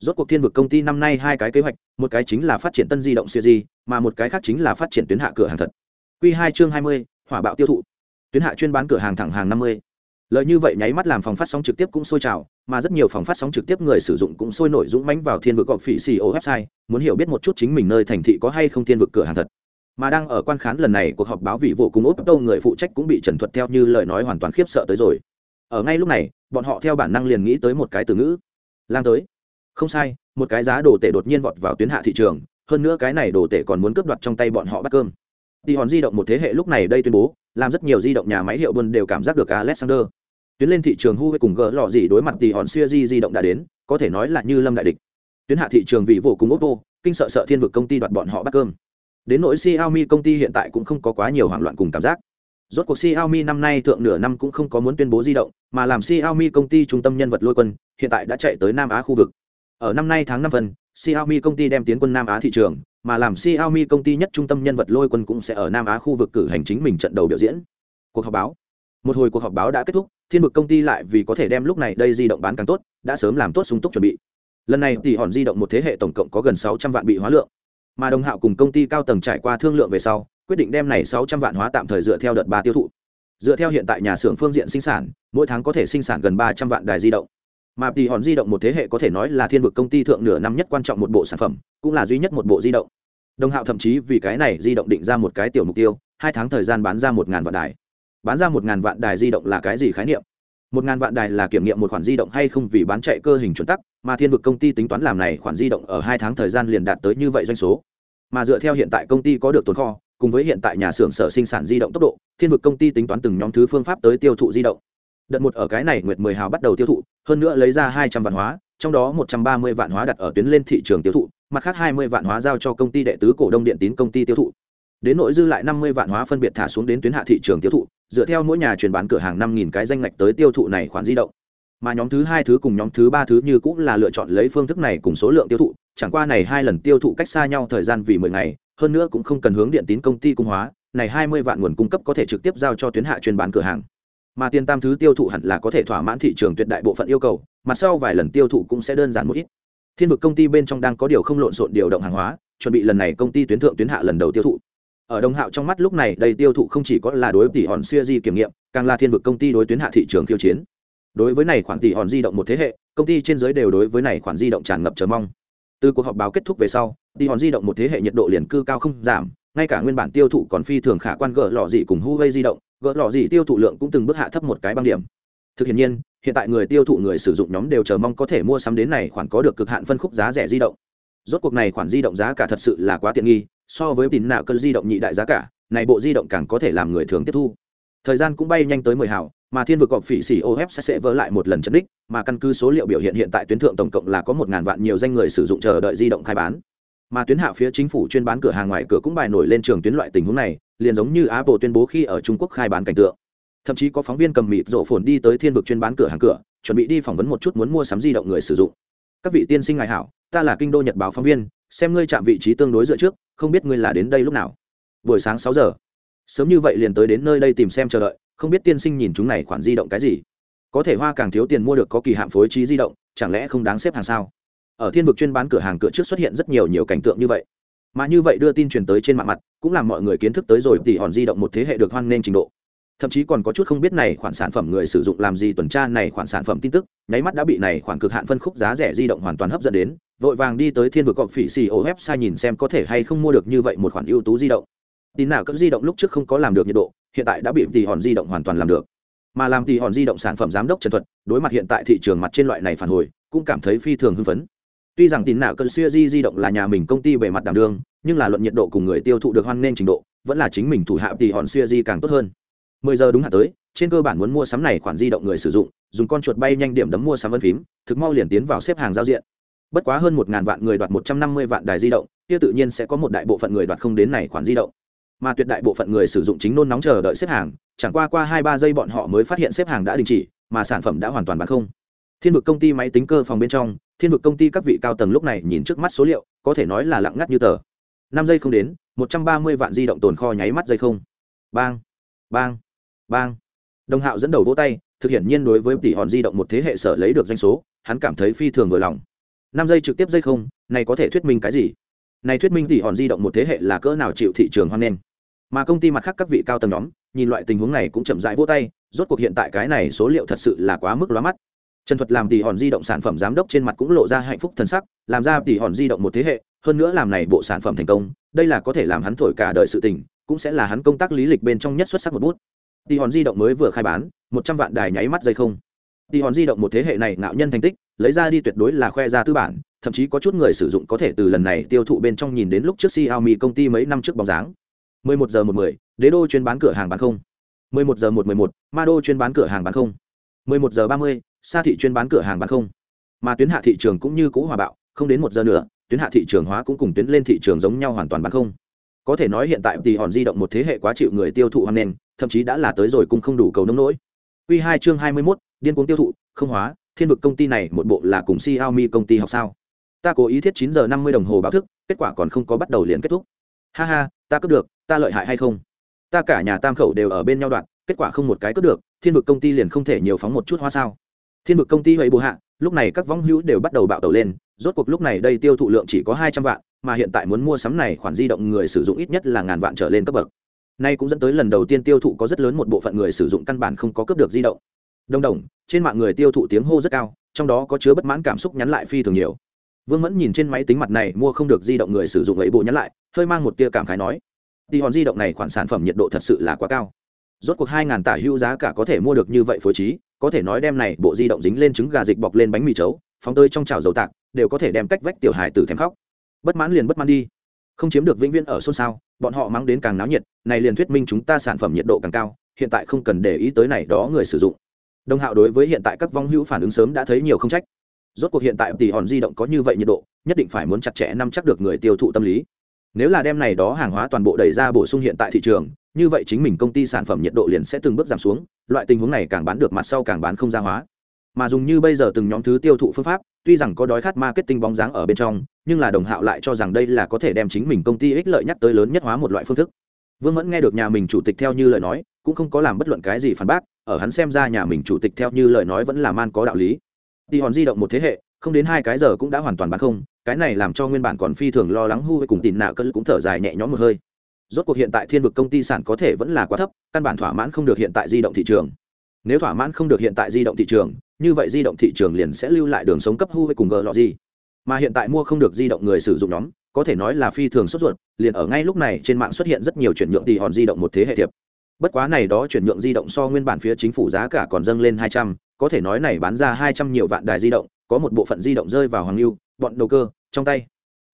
Rốt cuộc thiên vực công ty năm nay hai cái kế hoạch, một cái chính là phát triển tân di động siêu di mà một cái khác chính là phát triển tuyến hạ cửa hàng thật. Q hai chương hai mươi, hỏa bạo tiêu thụ. Tuyến hạ chuyên bán cửa hàng thẳng hàng năm mươi. Lợi như vậy nháy mắt làm phòng phát sóng trực tiếp cũng sôi trào mà rất nhiều phòng phát sóng trực tiếp người sử dụng cũng sôi nổi dũng mánh vào thiên vực gọp phỉ xì ô website, muốn hiểu biết một chút chính mình nơi thành thị có hay không thiên vực cửa hàng thật. Mà đang ở quan khán lần này, cuộc họp báo vị vụ cùng ốp đâu người phụ trách cũng bị trần thuật theo như lời nói hoàn toàn khiếp sợ tới rồi. Ở ngay lúc này, bọn họ theo bản năng liền nghĩ tới một cái từ ngữ. Lang tới. Không sai, một cái giá đồ tệ đột nhiên vọt vào tuyến hạ thị trường, hơn nữa cái này đồ tệ còn muốn cướp đoạt trong tay bọn họ bắt cơm. Đi hòn di động một thế hệ lúc này đây tuyên bố, làm rất nhiều di động nhà máy hiệu buôn đều cảm giác được alexander tuyến lên thị trường huawei cùng gỡ lọ gì đối mặt tỷ hòn siêu di di động đã đến, có thể nói là như lâm đại địch. Tuyến hạ thị trường vị vô cùng oppo kinh sợ sợ thiên vực công ty đoạt bọn họ bắt cơm. Đến nỗi xiaomi công ty hiện tại cũng không có quá nhiều hoảng loạn cùng cảm giác. Rốt cuộc xiaomi năm nay thượng nửa năm cũng không có muốn tuyên bố di động, mà làm xiaomi công ty trung tâm nhân vật lôi quân, hiện tại đã chạy tới nam á khu vực. Ở năm nay tháng năm phần, xiaomi công ty đem tiến quân nam á thị trường, mà làm xiaomi công ty nhất trung tâm nhân vật lôi quân cũng sẽ ở nam á khu vực cử hành chính mình trận đầu biểu diễn. Cuộc họp báo một hồi cuộc họp báo đã kết thúc, thiên vực công ty lại vì có thể đem lúc này đây di động bán càng tốt, đã sớm làm tốt sung túc chuẩn bị. Lần này tỷ hòn di động một thế hệ tổng cộng có gần sáu trăm vạn bị hóa lượng. Mà đồng hạo cùng công ty cao tầng trải qua thương lượng về sau, quyết định đem này sáu trăm vạn hóa tạm thời dựa theo đợt ba tiêu thụ. Dựa theo hiện tại nhà xưởng phương diện sinh sản, mỗi tháng có thể sinh sản gần ba trăm vạn đài di động. Mà tỷ hòn di động một thế hệ có thể nói là thiên vực công ty thượng nửa năm nhất quan trọng một bộ sản phẩm, cũng là duy nhất một bộ di động. Đồng hạo thậm chí vì cái này di động định ra một cái tiểu mục tiêu, hai tháng thời gian bán ra một ngàn vạn đài bán ra một ngàn vạn đài di động là cái gì khái niệm? Một ngàn vạn đài là kiểm nghiệm một khoản di động hay không vì bán chạy cơ hình chuẩn tắc, mà thiên vực công ty tính toán làm này khoản di động ở hai tháng thời gian liền đạt tới như vậy doanh số. Mà dựa theo hiện tại công ty có được tồn kho, cùng với hiện tại nhà xưởng sở sinh sản di động tốc độ, thiên vực công ty tính toán từng nhóm thứ phương pháp tới tiêu thụ di động. Đợt một ở cái này nguyệt mười hào bắt đầu tiêu thụ, hơn nữa lấy ra hai trăm vạn hóa, trong đó một trăm ba mươi vạn hóa đặt ở tuyến lên thị trường tiêu thụ, mặt khác hai mươi vạn hóa giao cho công ty đệ tứ cổ đông điện tín công ty tiêu thụ. Đến nội dư lại năm mươi vạn hóa phân biệt thả xuống đến tuyến hạ thị trường tiêu thụ dựa theo mỗi nhà truyền bán cửa hàng năm nghìn cái danh ngạch tới tiêu thụ này khoản di động. Mà nhóm thứ hai thứ cùng nhóm thứ ba thứ như cũng là lựa chọn lấy phương thức này cùng số lượng tiêu thụ, chẳng qua này hai lần tiêu thụ cách xa nhau thời gian vì mười ngày, hơn nữa cũng không cần hướng điện tín công ty cung hóa, này hai mươi vạn nguồn cung cấp có thể trực tiếp giao cho tuyến hạ truyền bán cửa hàng. Mà tiền tam thứ tiêu thụ hẳn là có thể thỏa mãn thị trường tuyệt đại bộ phận yêu cầu mặt sau vài lần tiêu thụ cũng sẽ đơn giản một ít. Thiên vực công ty bên trong đang có điều không lộn xộn điều động hàng hóa, chuẩn bị lần này công ty tuyến thượng tuyến hạ lần đầu tiêu thụ ở đồng hạo trong mắt lúc này, đây tiêu thụ không chỉ có là đối tỷ hòn siêu di kiểm nghiệm, càng là thiên vực công ty đối tuyến hạ thị trường khiêu chiến. Đối với này khoản tỷ hòn di động một thế hệ, công ty trên giới đều đối với này khoản di động tràn ngập chờ mong. Từ cuộc họp báo kết thúc về sau, tỷ hòn di động một thế hệ nhiệt độ liền cư cao không giảm, ngay cả nguyên bản tiêu thụ còn phi thường khả quan gỡ lọ dị cùng huawei di động, gỡ lọ dị tiêu thụ lượng cũng từng bước hạ thấp một cái băng điểm. Thực hiện nhiên, hiện tại người tiêu thụ người sử dụng nhóm đều chờ mong có thể mua sắm đến này khoản có được cực hạn phân khúc giá rẻ di động. Rốt cuộc này khoản di động giá cả thật sự là quá tiện nghi so với tín nạo cơn di động nhị đại giá cả, này bộ di động càng có thể làm người thường tiếp thu. Thời gian cũng bay nhanh tới mười hào, mà thiên vực gọp phỉ xỉ OF sẽ sẽ vỡ lại một lần chấn đích, mà căn cứ số liệu biểu hiện hiện tại tuyến thượng tổng cộng là có một ngàn vạn nhiều danh người sử dụng chờ đợi di động khai bán. Mà tuyến hạ phía chính phủ chuyên bán cửa hàng ngoài cửa cũng bài nổi lên trường tuyến loại tình huống này, liền giống như apple tuyên bố khi ở trung quốc khai bán cảnh tượng. Thậm chí có phóng viên cầm mịt rổ phồn đi tới thiên vực chuyên bán cửa hàng cửa, chuẩn bị đi phỏng vấn một chút muốn mua sắm di động người sử dụng. Các vị tiên sinh ngài hảo, ta là kinh đô nhật báo phóng viên, xem ngươi chạm vị trí tương đối dựa trước không biết ngươi là đến đây lúc nào. Buổi sáng sáu giờ. Sớm như vậy liền tới đến nơi đây tìm xem chờ đợi, không biết tiên sinh nhìn chúng này khoản di động cái gì. Có thể hoa càng thiếu tiền mua được có kỳ hạn phối trí di động, chẳng lẽ không đáng xếp hàng sao? Ở thiên vực chuyên bán cửa hàng cửa trước xuất hiện rất nhiều nhiều cảnh tượng như vậy. Mà như vậy đưa tin truyền tới trên mạng mặt, cũng làm mọi người kiến thức tới rồi tỉ hòn di động một thế hệ được hoan nghênh trình độ. Thậm chí còn có chút không biết này khoản sản phẩm người sử dụng làm gì tuần tra này khoản sản phẩm tin tức, nháy mắt đã bị này khoản cực hạn phân khúc giá rẻ di động hoàn toàn hấp dẫn đến vội vàng đi tới thiên vực cọp phỉ xì ô website nhìn xem có thể hay không mua được như vậy một khoản ưu tú di động. Tin nào cỡ di động lúc trước không có làm được nhiệt độ, hiện tại đã bị tỷ hòn di động hoàn toàn làm được. Mà làm tỷ hòn di động sản phẩm giám đốc trần thuật, đối mặt hiện tại thị trường mặt trên loại này phản hồi, cũng cảm thấy phi thường hưng phấn. Tuy rằng tin nào cỡ xưa di di động là nhà mình công ty bề mặt đảm đương, nhưng là luận nhiệt độ cùng người tiêu thụ được hoan nghênh trình độ, vẫn là chính mình thủ hạ tỷ hòn xưa di càng tốt hơn. 10 giờ đúng hạn tới, trên cơ bản muốn mua sắm này khoản di động người sử dụng, dùng con chuột bay nhanh điểm đấm mua sắm vân phím, thực mau liền tiến vào xếp hàng giao diện bất quá hơn một ngàn vạn người đoạt một trăm năm mươi vạn đài di động, kia tự nhiên sẽ có một đại bộ phận người đoạt không đến này khoản di động. Mà tuyệt đại bộ phận người sử dụng chính nôn nóng chờ đợi xếp hàng, chẳng qua qua hai ba giây bọn họ mới phát hiện xếp hàng đã đình chỉ, mà sản phẩm đã hoàn toàn bán không. Thiên vực công ty máy tính cơ phòng bên trong, thiên vực công ty các vị cao tầng lúc này nhìn trước mắt số liệu, có thể nói là lặng ngắt như tờ. Năm giây không đến, một trăm ba mươi vạn di động tồn kho nháy mắt dây không. Bang bang bang. Đồng hạo dẫn đầu vỗ tay, thực hiện nhiên đối với tỷ hòn di động một thế hệ sở lấy được doanh số, hắn cảm thấy phi thường vừa lòng năm giây trực tiếp dây không, này có thể thuyết minh cái gì? Này thuyết minh tỷ hòn di động một thế hệ là cỡ nào chịu thị trường hoan nghênh. Mà công ty mặt khác các vị cao tầng nhóm, nhìn loại tình huống này cũng chậm rãi vỗ tay, rốt cuộc hiện tại cái này số liệu thật sự là quá mức lóa mắt. Trần thuật làm tỷ hòn di động sản phẩm giám đốc trên mặt cũng lộ ra hạnh phúc thân sắc, làm ra tỷ hòn di động một thế hệ, hơn nữa làm này bộ sản phẩm thành công, đây là có thể làm hắn thổi cả đời sự tình, cũng sẽ là hắn công tác lý lịch bên trong nhất xuất sắc một bút. Tỷ hòn di động mới vừa khai bán, một trăm vạn đài nháy mắt dây không. Tỷ hòn di động một thế hệ này ngạo nhân thành tích lấy ra đi tuyệt đối là khoe ra tư bản thậm chí có chút người sử dụng có thể từ lần này tiêu thụ bên trong nhìn đến lúc trước Xiaomi công ty mấy năm trước bóng dáng 11 giờ 10, Đế đô chuyên bán cửa hàng bán không. 11 giờ 111, Ma đô chuyên bán cửa hàng bán không. 11 giờ 30, Sa thị chuyên bán cửa hàng bán không. Mà tuyến hạ thị trường cũng như cũ hòa bạo, không đến một giờ nữa, tuyến hạ thị trường hóa cũng cùng tuyến lên thị trường giống nhau hoàn toàn bán không. Có thể nói hiện tại tỷ hòn di động một thế hệ quá chịu người tiêu thụ hoan nền, thậm chí đã là tới rồi cũng không đủ cầu nông nỗi. Quy 2 chương 21, điên cuồng tiêu thụ, không hóa, thiên vực công ty này một bộ là cùng Xiaomi công ty học sao? Ta cố ý thiết 9 giờ 50 đồng hồ báo thức, kết quả còn không có bắt đầu liền kết thúc. Ha ha, ta cướp được, ta lợi hại hay không? Ta cả nhà tam khẩu đều ở bên nhau đoạn, kết quả không một cái cướp được, thiên vực công ty liền không thể nhiều phóng một chút hoa sao? Thiên vực công ty vậy bù hạ, lúc này các vong hữu đều bắt đầu bạo tẩu lên, rốt cuộc lúc này đây tiêu thụ lượng chỉ có 200 vạn, mà hiện tại muốn mua sắm này khoản di động người sử dụng ít nhất là ngàn vạn trở lên cấp bậc. Nay cũng dẫn tới lần đầu tiên tiêu thụ có rất lớn một bộ phận người sử dụng căn bản không có cướp được di động. Đồng đồng, trên mạng người tiêu thụ tiếng hô rất cao, trong đó có chứa bất mãn cảm xúc nhắn lại phi thường nhiều. vương mẫn nhìn trên máy tính mặt này mua không được di động người sử dụng ấy bộ nhắn lại hơi mang một tia cảm khái nói đi hòn di động này khoản sản phẩm nhiệt độ thật sự là quá cao. Rốt cuộc hai ngàn tả hữu giá cả có thể mua được như vậy phối trí có thể nói đem này bộ di động dính lên trứng gà dịch bọc lên bánh mì chấu phóng tơi trong chảo dầu tạc đều có thể đem cách vách tiểu hài tử thèm khóc. Bất mãn liền bất mãn đi. Không chiếm được vĩnh viễn ở xôn xao bọn họ mắng đến càng náo nhiệt này liền thuyết minh chúng ta sản phẩm nhiệt độ càng cao hiện tại không cần để ý tới này đó người sử dụng đồng hạo đối với hiện tại các vong hữu phản ứng sớm đã thấy nhiều không trách. Rốt cuộc hiện tại tỷ hòn di động có như vậy nhiệt độ, nhất định phải muốn chặt chẽ nắm chắc được người tiêu thụ tâm lý. Nếu là đem này đó hàng hóa toàn bộ đẩy ra bổ sung hiện tại thị trường, như vậy chính mình công ty sản phẩm nhiệt độ liền sẽ từng bước giảm xuống, loại tình huống này càng bán được mặt sau càng bán không ra hóa. Mà dùng như bây giờ từng nhóm thứ tiêu thụ phương pháp, tuy rằng có đói khát marketing bóng dáng ở bên trong, nhưng là đồng hạo lại cho rằng đây là có thể đem chính mình công ty ích lợi nhắc tới lớn nhất hóa một loại phương thức vương mẫn nghe được nhà mình chủ tịch theo như lời nói, cũng không có làm bất luận cái gì phản bác, ở hắn xem ra nhà mình chủ tịch theo như lời nói vẫn là man có đạo lý. Đi hòn di động một thế hệ, không đến hai cái giờ cũng đã hoàn toàn bán không, cái này làm cho nguyên bản còn phi thường lo lắng hu với cùng tìm nạo cân cũng thở dài nhẹ nhõm một hơi. Rốt cuộc hiện tại thiên vực công ty sản có thể vẫn là quá thấp, căn bản thỏa mãn không được hiện tại di động thị trường. Nếu thỏa mãn không được hiện tại di động thị trường, như vậy di động thị trường liền sẽ lưu lại đường sống cấp hu với cùng gờ lọ gì mà hiện tại mua không được di động người sử dụng nhóm có thể nói là phi thường sốt ruột, liền ở ngay lúc này trên mạng xuất hiện rất nhiều chuyển nhượng tỷ hòn di động một thế hệ thiệp. Bất quá này đó chuyển nhượng di động so nguyên bản phía chính phủ giá cả còn dâng lên hai trăm, có thể nói này bán ra hai trăm nhiều vạn đài di động, có một bộ phận di động rơi vào hoàng lưu, bọn đầu cơ, trong tay.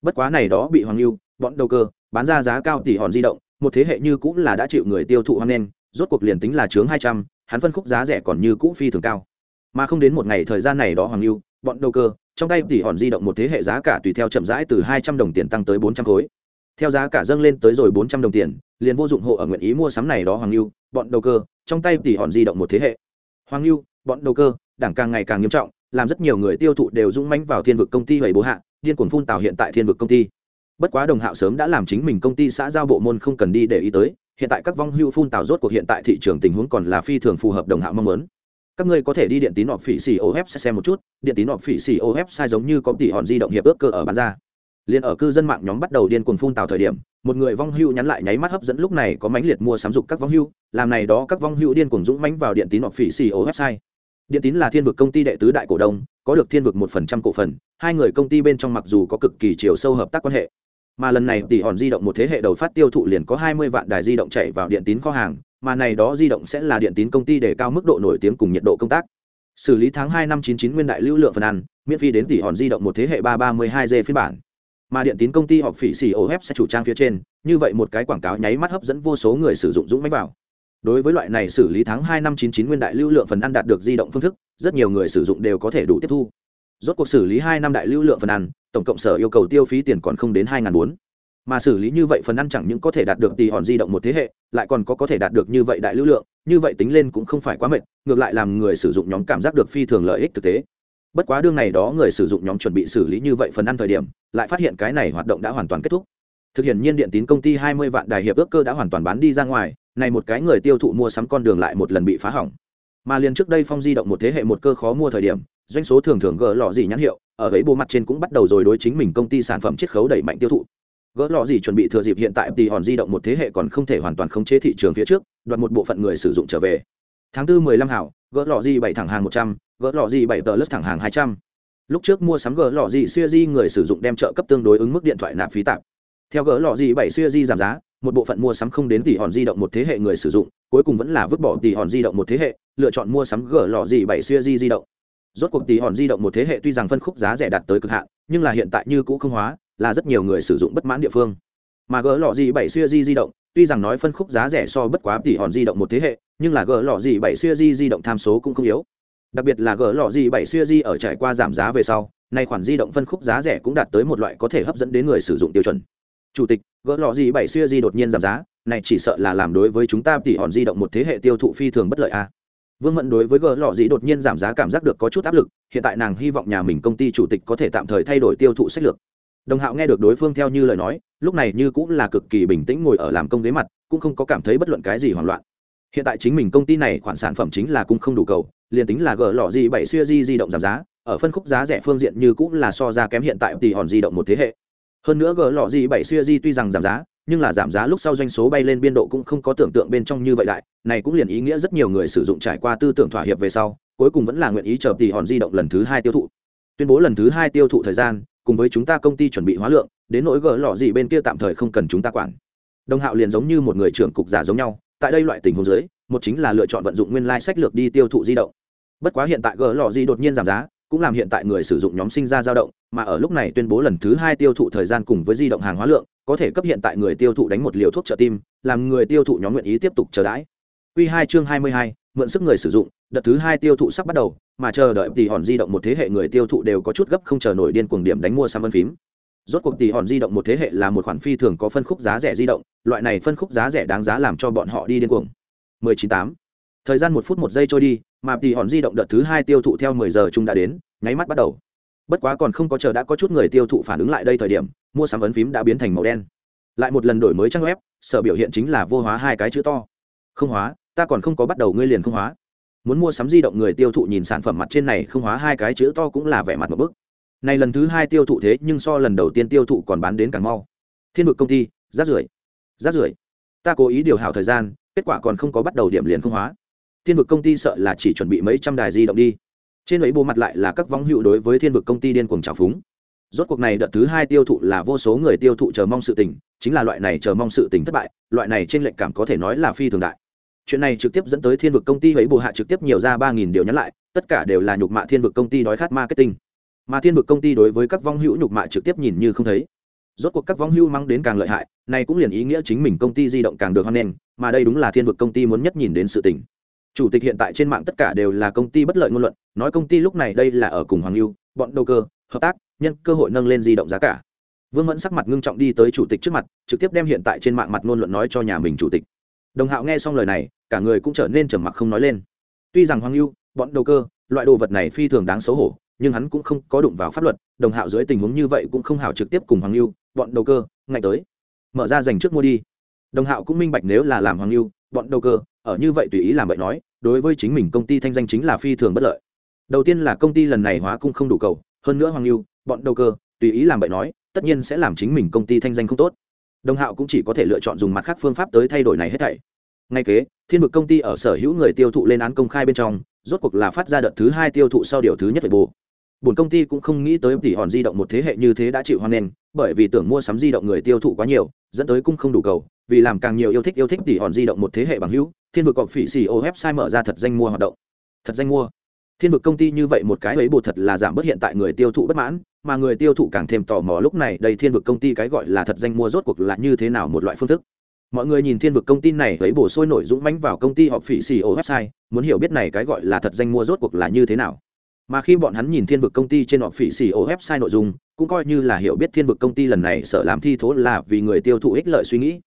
Bất quá này đó bị hoàng lưu, bọn đầu cơ, bán ra giá cao tỷ hòn di động, một thế hệ như cũng là đã chịu người tiêu thụ hoang nên, rốt cuộc liền tính là chướng hai trăm, hắn phân khúc giá rẻ còn như cũ phi thường cao. Mà không đến một ngày thời gian này đó hoàng lưu, bọn đầu cơ trong tay tỷ hòn di động một thế hệ giá cả tùy theo chậm rãi từ hai trăm đồng tiền tăng tới bốn trăm khối. Theo giá cả dâng lên tới rồi bốn trăm đồng tiền, liền vô dụng hộ ở nguyện ý mua sắm này đó hoàng lưu bọn đầu cơ, trong tay tỷ hòn di động một thế hệ. Hoàng lưu bọn đầu cơ, đảng càng ngày càng nghiêm trọng, làm rất nhiều người tiêu thụ đều dũng mãnh vào thiên vực công ty hầy bố hạ, điên cuồng phun tào hiện tại thiên vực công ty. Bất quá đồng hạo sớm đã làm chính mình công ty xã giao bộ môn không cần đi để ý tới, hiện tại các vong hưu phun tào rốt cuộc hiện tại thị trường tình huống còn là phi thường phù hợp đồng hạo mong muốn các ngươi có thể đi điện tín họp phỉ xì ô xem một chút, điện tín họp phỉ xì ô sai giống như có tỷ hòn di động hiệp ước cơ ở bán ra. Liền ở cư dân mạng nhóm bắt đầu điên cuồng phun tào thời điểm, một người vong hưu nhắn lại nháy mắt hấp dẫn lúc này có mãnh liệt mua sắm dục các vong hưu, làm này đó các vong hưu điên cuồng dũng mãnh vào điện tín họp phỉ xì ô website điện tín là thiên vực công ty đệ tứ đại cổ đông, có được thiên vực một phần trăm cổ phần, hai người công ty bên trong mặc dù có cực kỳ chiều sâu hợp tác quan hệ, mà lần này tỷ hòn di động một thế hệ đầu phát tiêu thụ liền có hai mươi vạn đài di động chạy vào điện tín kho hàng mà này đó di động sẽ là điện tín công ty để cao mức độ nổi tiếng cùng nhiệt độ công tác. Xử lý tháng hai năm chín chín nguyên đại lưu lượng phần ăn, miễn phí đến tỷ hòn di động một thế hệ ba ba mươi hai g phiên bản. Mà điện tín công ty họp phỉ xì OF sẽ chủ trang phía trên, như vậy một cái quảng cáo nháy mắt hấp dẫn vô số người sử dụng dũng mãnh vào. Đối với loại này xử lý tháng hai năm chín chín nguyên đại lưu lượng phần ăn đạt được di động phương thức, rất nhiều người sử dụng đều có thể đủ tiếp thu. Rốt cuộc xử lý hai năm đại lưu lượng phần ăn, tổng cộng sở yêu cầu tiêu phí tiền còn không đến hai bốn mà xử lý như vậy phần ăn chẳng những có thể đạt được tỷ hòn di động một thế hệ, lại còn có có thể đạt được như vậy đại lưu lượng, như vậy tính lên cũng không phải quá mệt, ngược lại làm người sử dụng nhóm cảm giác được phi thường lợi ích thực tế. Bất quá đương này đó người sử dụng nhóm chuẩn bị xử lý như vậy phần ăn thời điểm, lại phát hiện cái này hoạt động đã hoàn toàn kết thúc. Thực hiện nhiên điện tín công ty hai mươi vạn đài hiệp ước cơ đã hoàn toàn bán đi ra ngoài, này một cái người tiêu thụ mua sắm con đường lại một lần bị phá hỏng. Mà liền trước đây phong di động một thế hệ một cơ khó mua thời điểm, doanh số thường thường gỡ lọ gì nhãn hiệu, ở ấy bộ mặt trên cũng bắt đầu rồi đối chính mình công ty sản phẩm chiết khấu đẩy mạnh tiêu thụ gỡ lọ gì chuẩn bị thừa dịp hiện tại tỷ hòn di động một thế hệ còn không thể hoàn toàn khống chế thị trường phía trước, đoạt một bộ phận người sử dụng trở về. Tháng tư mười lăm hảo, gỡ lọ gì bảy thẳng hàng một trăm, gỡ lọ gì bảy tờ lớp thẳng hàng hai trăm. Lúc trước mua sắm gỡ lọ gì xuya di người sử dụng đem trợ cấp tương đối ứng mức điện thoại nạp phí tạp. Theo gỡ lọ gì bảy xuya di giảm giá, một bộ phận mua sắm không đến tỷ hòn di động một thế hệ người sử dụng, cuối cùng vẫn là vứt bỏ tỷ hòn di động một thế hệ, lựa chọn mua sắm gỡ lọ gì bảy xuya di di động. Rốt cuộc tỷ hòn di động một thế hệ tuy rằng phân khúc giá rẻ đạt tới cực hạn, nhưng là hiện tại như cũ không hóa là rất nhiều người sử dụng bất mãn địa phương. Mà gỡ lọ gì bảy xuya di di động, tuy rằng nói phân khúc giá rẻ so bất quá tỷ hòn di động một thế hệ, nhưng là gỡ lọ gì bảy xuya di di động tham số cũng không yếu. Đặc biệt là gỡ lọ gì bảy xuya di ở trải qua giảm giá về sau, nay khoản di động phân khúc giá rẻ cũng đạt tới một loại có thể hấp dẫn đến người sử dụng tiêu chuẩn. Chủ tịch, gỡ lọ gì bảy xuya di đột nhiên giảm giá, này chỉ sợ là làm đối với chúng ta tỷ hòn di động một thế hệ tiêu thụ phi thường bất lợi a. À. vương mẫn đối với gỡ lọ gì đột nhiên giảm giá cảm giác được có chút áp lực, hiện tại nàng hy vọng nhà mình công ty chủ tịch có thể tạm thời thay đổi tiêu thụ sách lược đồng hạo nghe được đối phương theo như lời nói, lúc này như cũng là cực kỳ bình tĩnh ngồi ở làm công ghế mặt, cũng không có cảm thấy bất luận cái gì hoảng loạn. Hiện tại chính mình công ty này khoản sản phẩm chính là cũng không đủ cầu, liền tính là gỡ lọ gì bảy xuya di di động giảm giá, ở phân khúc giá rẻ phương diện như cũng là so ra kém hiện tại tỷ hòn di động một thế hệ. Hơn nữa gỡ lọ gì bảy xuya di tuy rằng giảm giá, nhưng là giảm giá lúc sau doanh số bay lên biên độ cũng không có tưởng tượng bên trong như vậy đại, này cũng liền ý nghĩa rất nhiều người sử dụng trải qua tư tưởng thỏa hiệp về sau, cuối cùng vẫn là nguyện ý chờ tỷ hòn di động lần thứ hai tiêu thụ. Tuyên bố lần thứ hai tiêu thụ thời gian cùng với chúng ta công ty chuẩn bị hóa lượng, đến nỗi gỡ lọ gì bên kia tạm thời không cần chúng ta quản. Đồng hạo liền giống như một người trưởng cục giả giống nhau, tại đây loại tình huống dưới, một chính là lựa chọn vận dụng nguyên lai sách lược đi tiêu thụ di động. Bất quá hiện tại gỡ lọ gì đột nhiên giảm giá, cũng làm hiện tại người sử dụng nhóm sinh ra dao động, mà ở lúc này tuyên bố lần thứ hai tiêu thụ thời gian cùng với di động hàng hóa lượng, có thể cấp hiện tại người tiêu thụ đánh một liều thuốc trợ tim, làm người tiêu thụ nhóm nguyện ý tiếp tục chờ đãi. Quy 2 chương 22, mượn sức người sử dụng, đợt thứ hai tiêu thụ sắp bắt đầu, mà chờ đợi tỷ hòn di động một thế hệ người tiêu thụ đều có chút gấp không chờ nổi điên cuồng điểm đánh mua sắm ấn phím. Rốt cuộc tỷ hòn di động một thế hệ là một khoản phi thường có phân khúc giá rẻ di động, loại này phân khúc giá rẻ đáng giá làm cho bọn họ đi điên cuồng. 198. Thời gian 1 phút 1 giây trôi đi, mà tỷ hòn di động đợt thứ hai tiêu thụ theo 10 giờ chung đã đến, nháy mắt bắt đầu. Bất quá còn không có chờ đã có chút người tiêu thụ phản ứng lại đây thời điểm, mua sắm ấn phím đã biến thành màu đen. Lại một lần đổi mới trang web, sở biểu hiện chính là vô hóa hai cái chữ to. Không hóa, ta còn không có bắt đầu ngươi liền không hóa. Muốn mua sắm di động người tiêu thụ nhìn sản phẩm mặt trên này không hóa hai cái chữ to cũng là vẻ mặt một bức. Này lần thứ hai tiêu thụ thế nhưng so lần đầu tiên tiêu thụ còn bán đến càng mau. Thiên vực công ty, rác rưởi rác rưởi. Ta cố ý điều hảo thời gian, kết quả còn không có bắt đầu điểm liền không hóa. Thiên vực công ty sợ là chỉ chuẩn bị mấy trăm đài di động đi. Trên ấy bộ mặt lại là các vong hữu đối với thiên vực công ty điên cuồng trào phúng. Rốt cuộc này đợt thứ hai tiêu thụ là vô số người tiêu thụ chờ mong sự tình, chính là loại này chờ mong sự tình thất bại, loại này trên lệnh cảm có thể nói là phi thường đại chuyện này trực tiếp dẫn tới thiên vực công ty ấy bù hạ trực tiếp nhiều ra ba nghìn điều nhắn lại, tất cả đều là nhục mạ thiên vực công ty đói khát marketing. Mà thiên vực công ty đối với các vong hữu nhục mạ trực tiếp nhìn như không thấy. Rốt cuộc các vong hữu mang đến càng lợi hại, này cũng liền ý nghĩa chính mình công ty di động càng được hoan nghênh, mà đây đúng là thiên vực công ty muốn nhất nhìn đến sự tình. Chủ tịch hiện tại trên mạng tất cả đều là công ty bất lợi ngôn luận, nói công ty lúc này đây là ở cùng hoàng lưu bọn đầu cơ, hợp tác, nhân cơ hội nâng lên di động giá cả. Vương mẫn sắc mặt ngưng trọng đi tới chủ tịch trước mặt, trực tiếp đem hiện tại trên mạng mặt ngôn luận nói cho nhà mình chủ tịch đồng hạo nghe xong lời này, cả người cũng trở nên trầm mặc không nói lên. Tuy rằng hoàng lưu bọn đầu cơ, loại đồ vật này phi thường đáng xấu hổ, nhưng hắn cũng không có đụng vào pháp luật, đồng hạo dưới tình huống như vậy cũng không hảo trực tiếp cùng hoàng lưu bọn đầu cơ, ngay tới. Mở ra dành trước mua đi. Đồng hạo cũng minh bạch nếu là làm hoàng lưu bọn đầu cơ, ở như vậy tùy ý làm vậy nói, đối với chính mình công ty thanh danh chính là phi thường bất lợi. Đầu tiên là công ty lần này hóa cung không đủ cầu, hơn nữa hoàng lưu bọn đầu cơ, tùy ý làm vậy nói, tất nhiên sẽ làm chính mình công ty thanh danh không tốt. Đồng hạo cũng chỉ có thể lựa chọn dùng mặt khác phương pháp tới thay đổi này hết thảy ngay kế, thiên vực công ty ở sở hữu người tiêu thụ lên án công khai bên trong, rốt cuộc là phát ra đợt thứ hai tiêu thụ sau điều thứ nhất về bù bổn công ty cũng không nghĩ tới tỷ hòn di động một thế hệ như thế đã chịu hoan nghênh, bởi vì tưởng mua sắm di động người tiêu thụ quá nhiều, dẫn tới cung không đủ cầu, vì làm càng nhiều yêu thích yêu thích tỷ hòn di động một thế hệ bằng hữu, thiên vực còn phỉ xì ô website mở ra thật danh mua hoạt động. Thật danh mua. Thiên vực công ty như vậy một cái ấy bột thật là giảm bớt hiện tại người tiêu thụ bất mãn, mà người tiêu thụ càng thêm tò mò lúc này đây thiên vực công ty cái gọi là thật danh mua rốt cuộc là như thế nào một loại phương thức mọi người nhìn thiên vực công ty này thấy bổ sôi nổi dũng mãnh vào công ty họp phỉ xì ô website, muốn hiểu biết này cái gọi là thật danh mua rốt cuộc là như thế nào. Mà khi bọn hắn nhìn thiên vực công ty trên họp phỉ xì ô website nội dung, cũng coi như là hiểu biết thiên vực công ty lần này sợ làm thi thố là vì người tiêu thụ ích lợi suy nghĩ.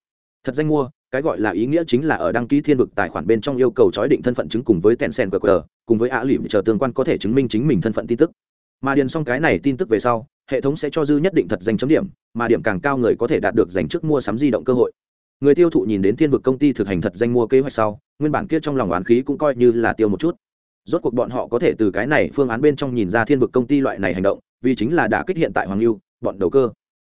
Thật danh mua, cái gọi là ý nghĩa chính là ở đăng ký thiên vực tài khoản bên trong yêu cầu chói định thân phận chứng cùng với tencent qr cùng với ạ lụy chờ tương quan có thể chứng minh chính mình thân phận tin tức. Mà điền xong cái này tin tức về sau, hệ thống sẽ cho dư nhất định thật danh chấm điểm, mà điểm càng cao người có thể đạt được dành trước mua sắm di động cơ hội người tiêu thụ nhìn đến thiên vực công ty thực hành thật danh mua kế hoạch sau, nguyên bản kia trong lòng oán khí cũng coi như là tiêu một chút. Rốt cuộc bọn họ có thể từ cái này phương án bên trong nhìn ra thiên vực công ty loại này hành động, vì chính là đã kích hiện tại hoàng lưu, bọn đầu cơ.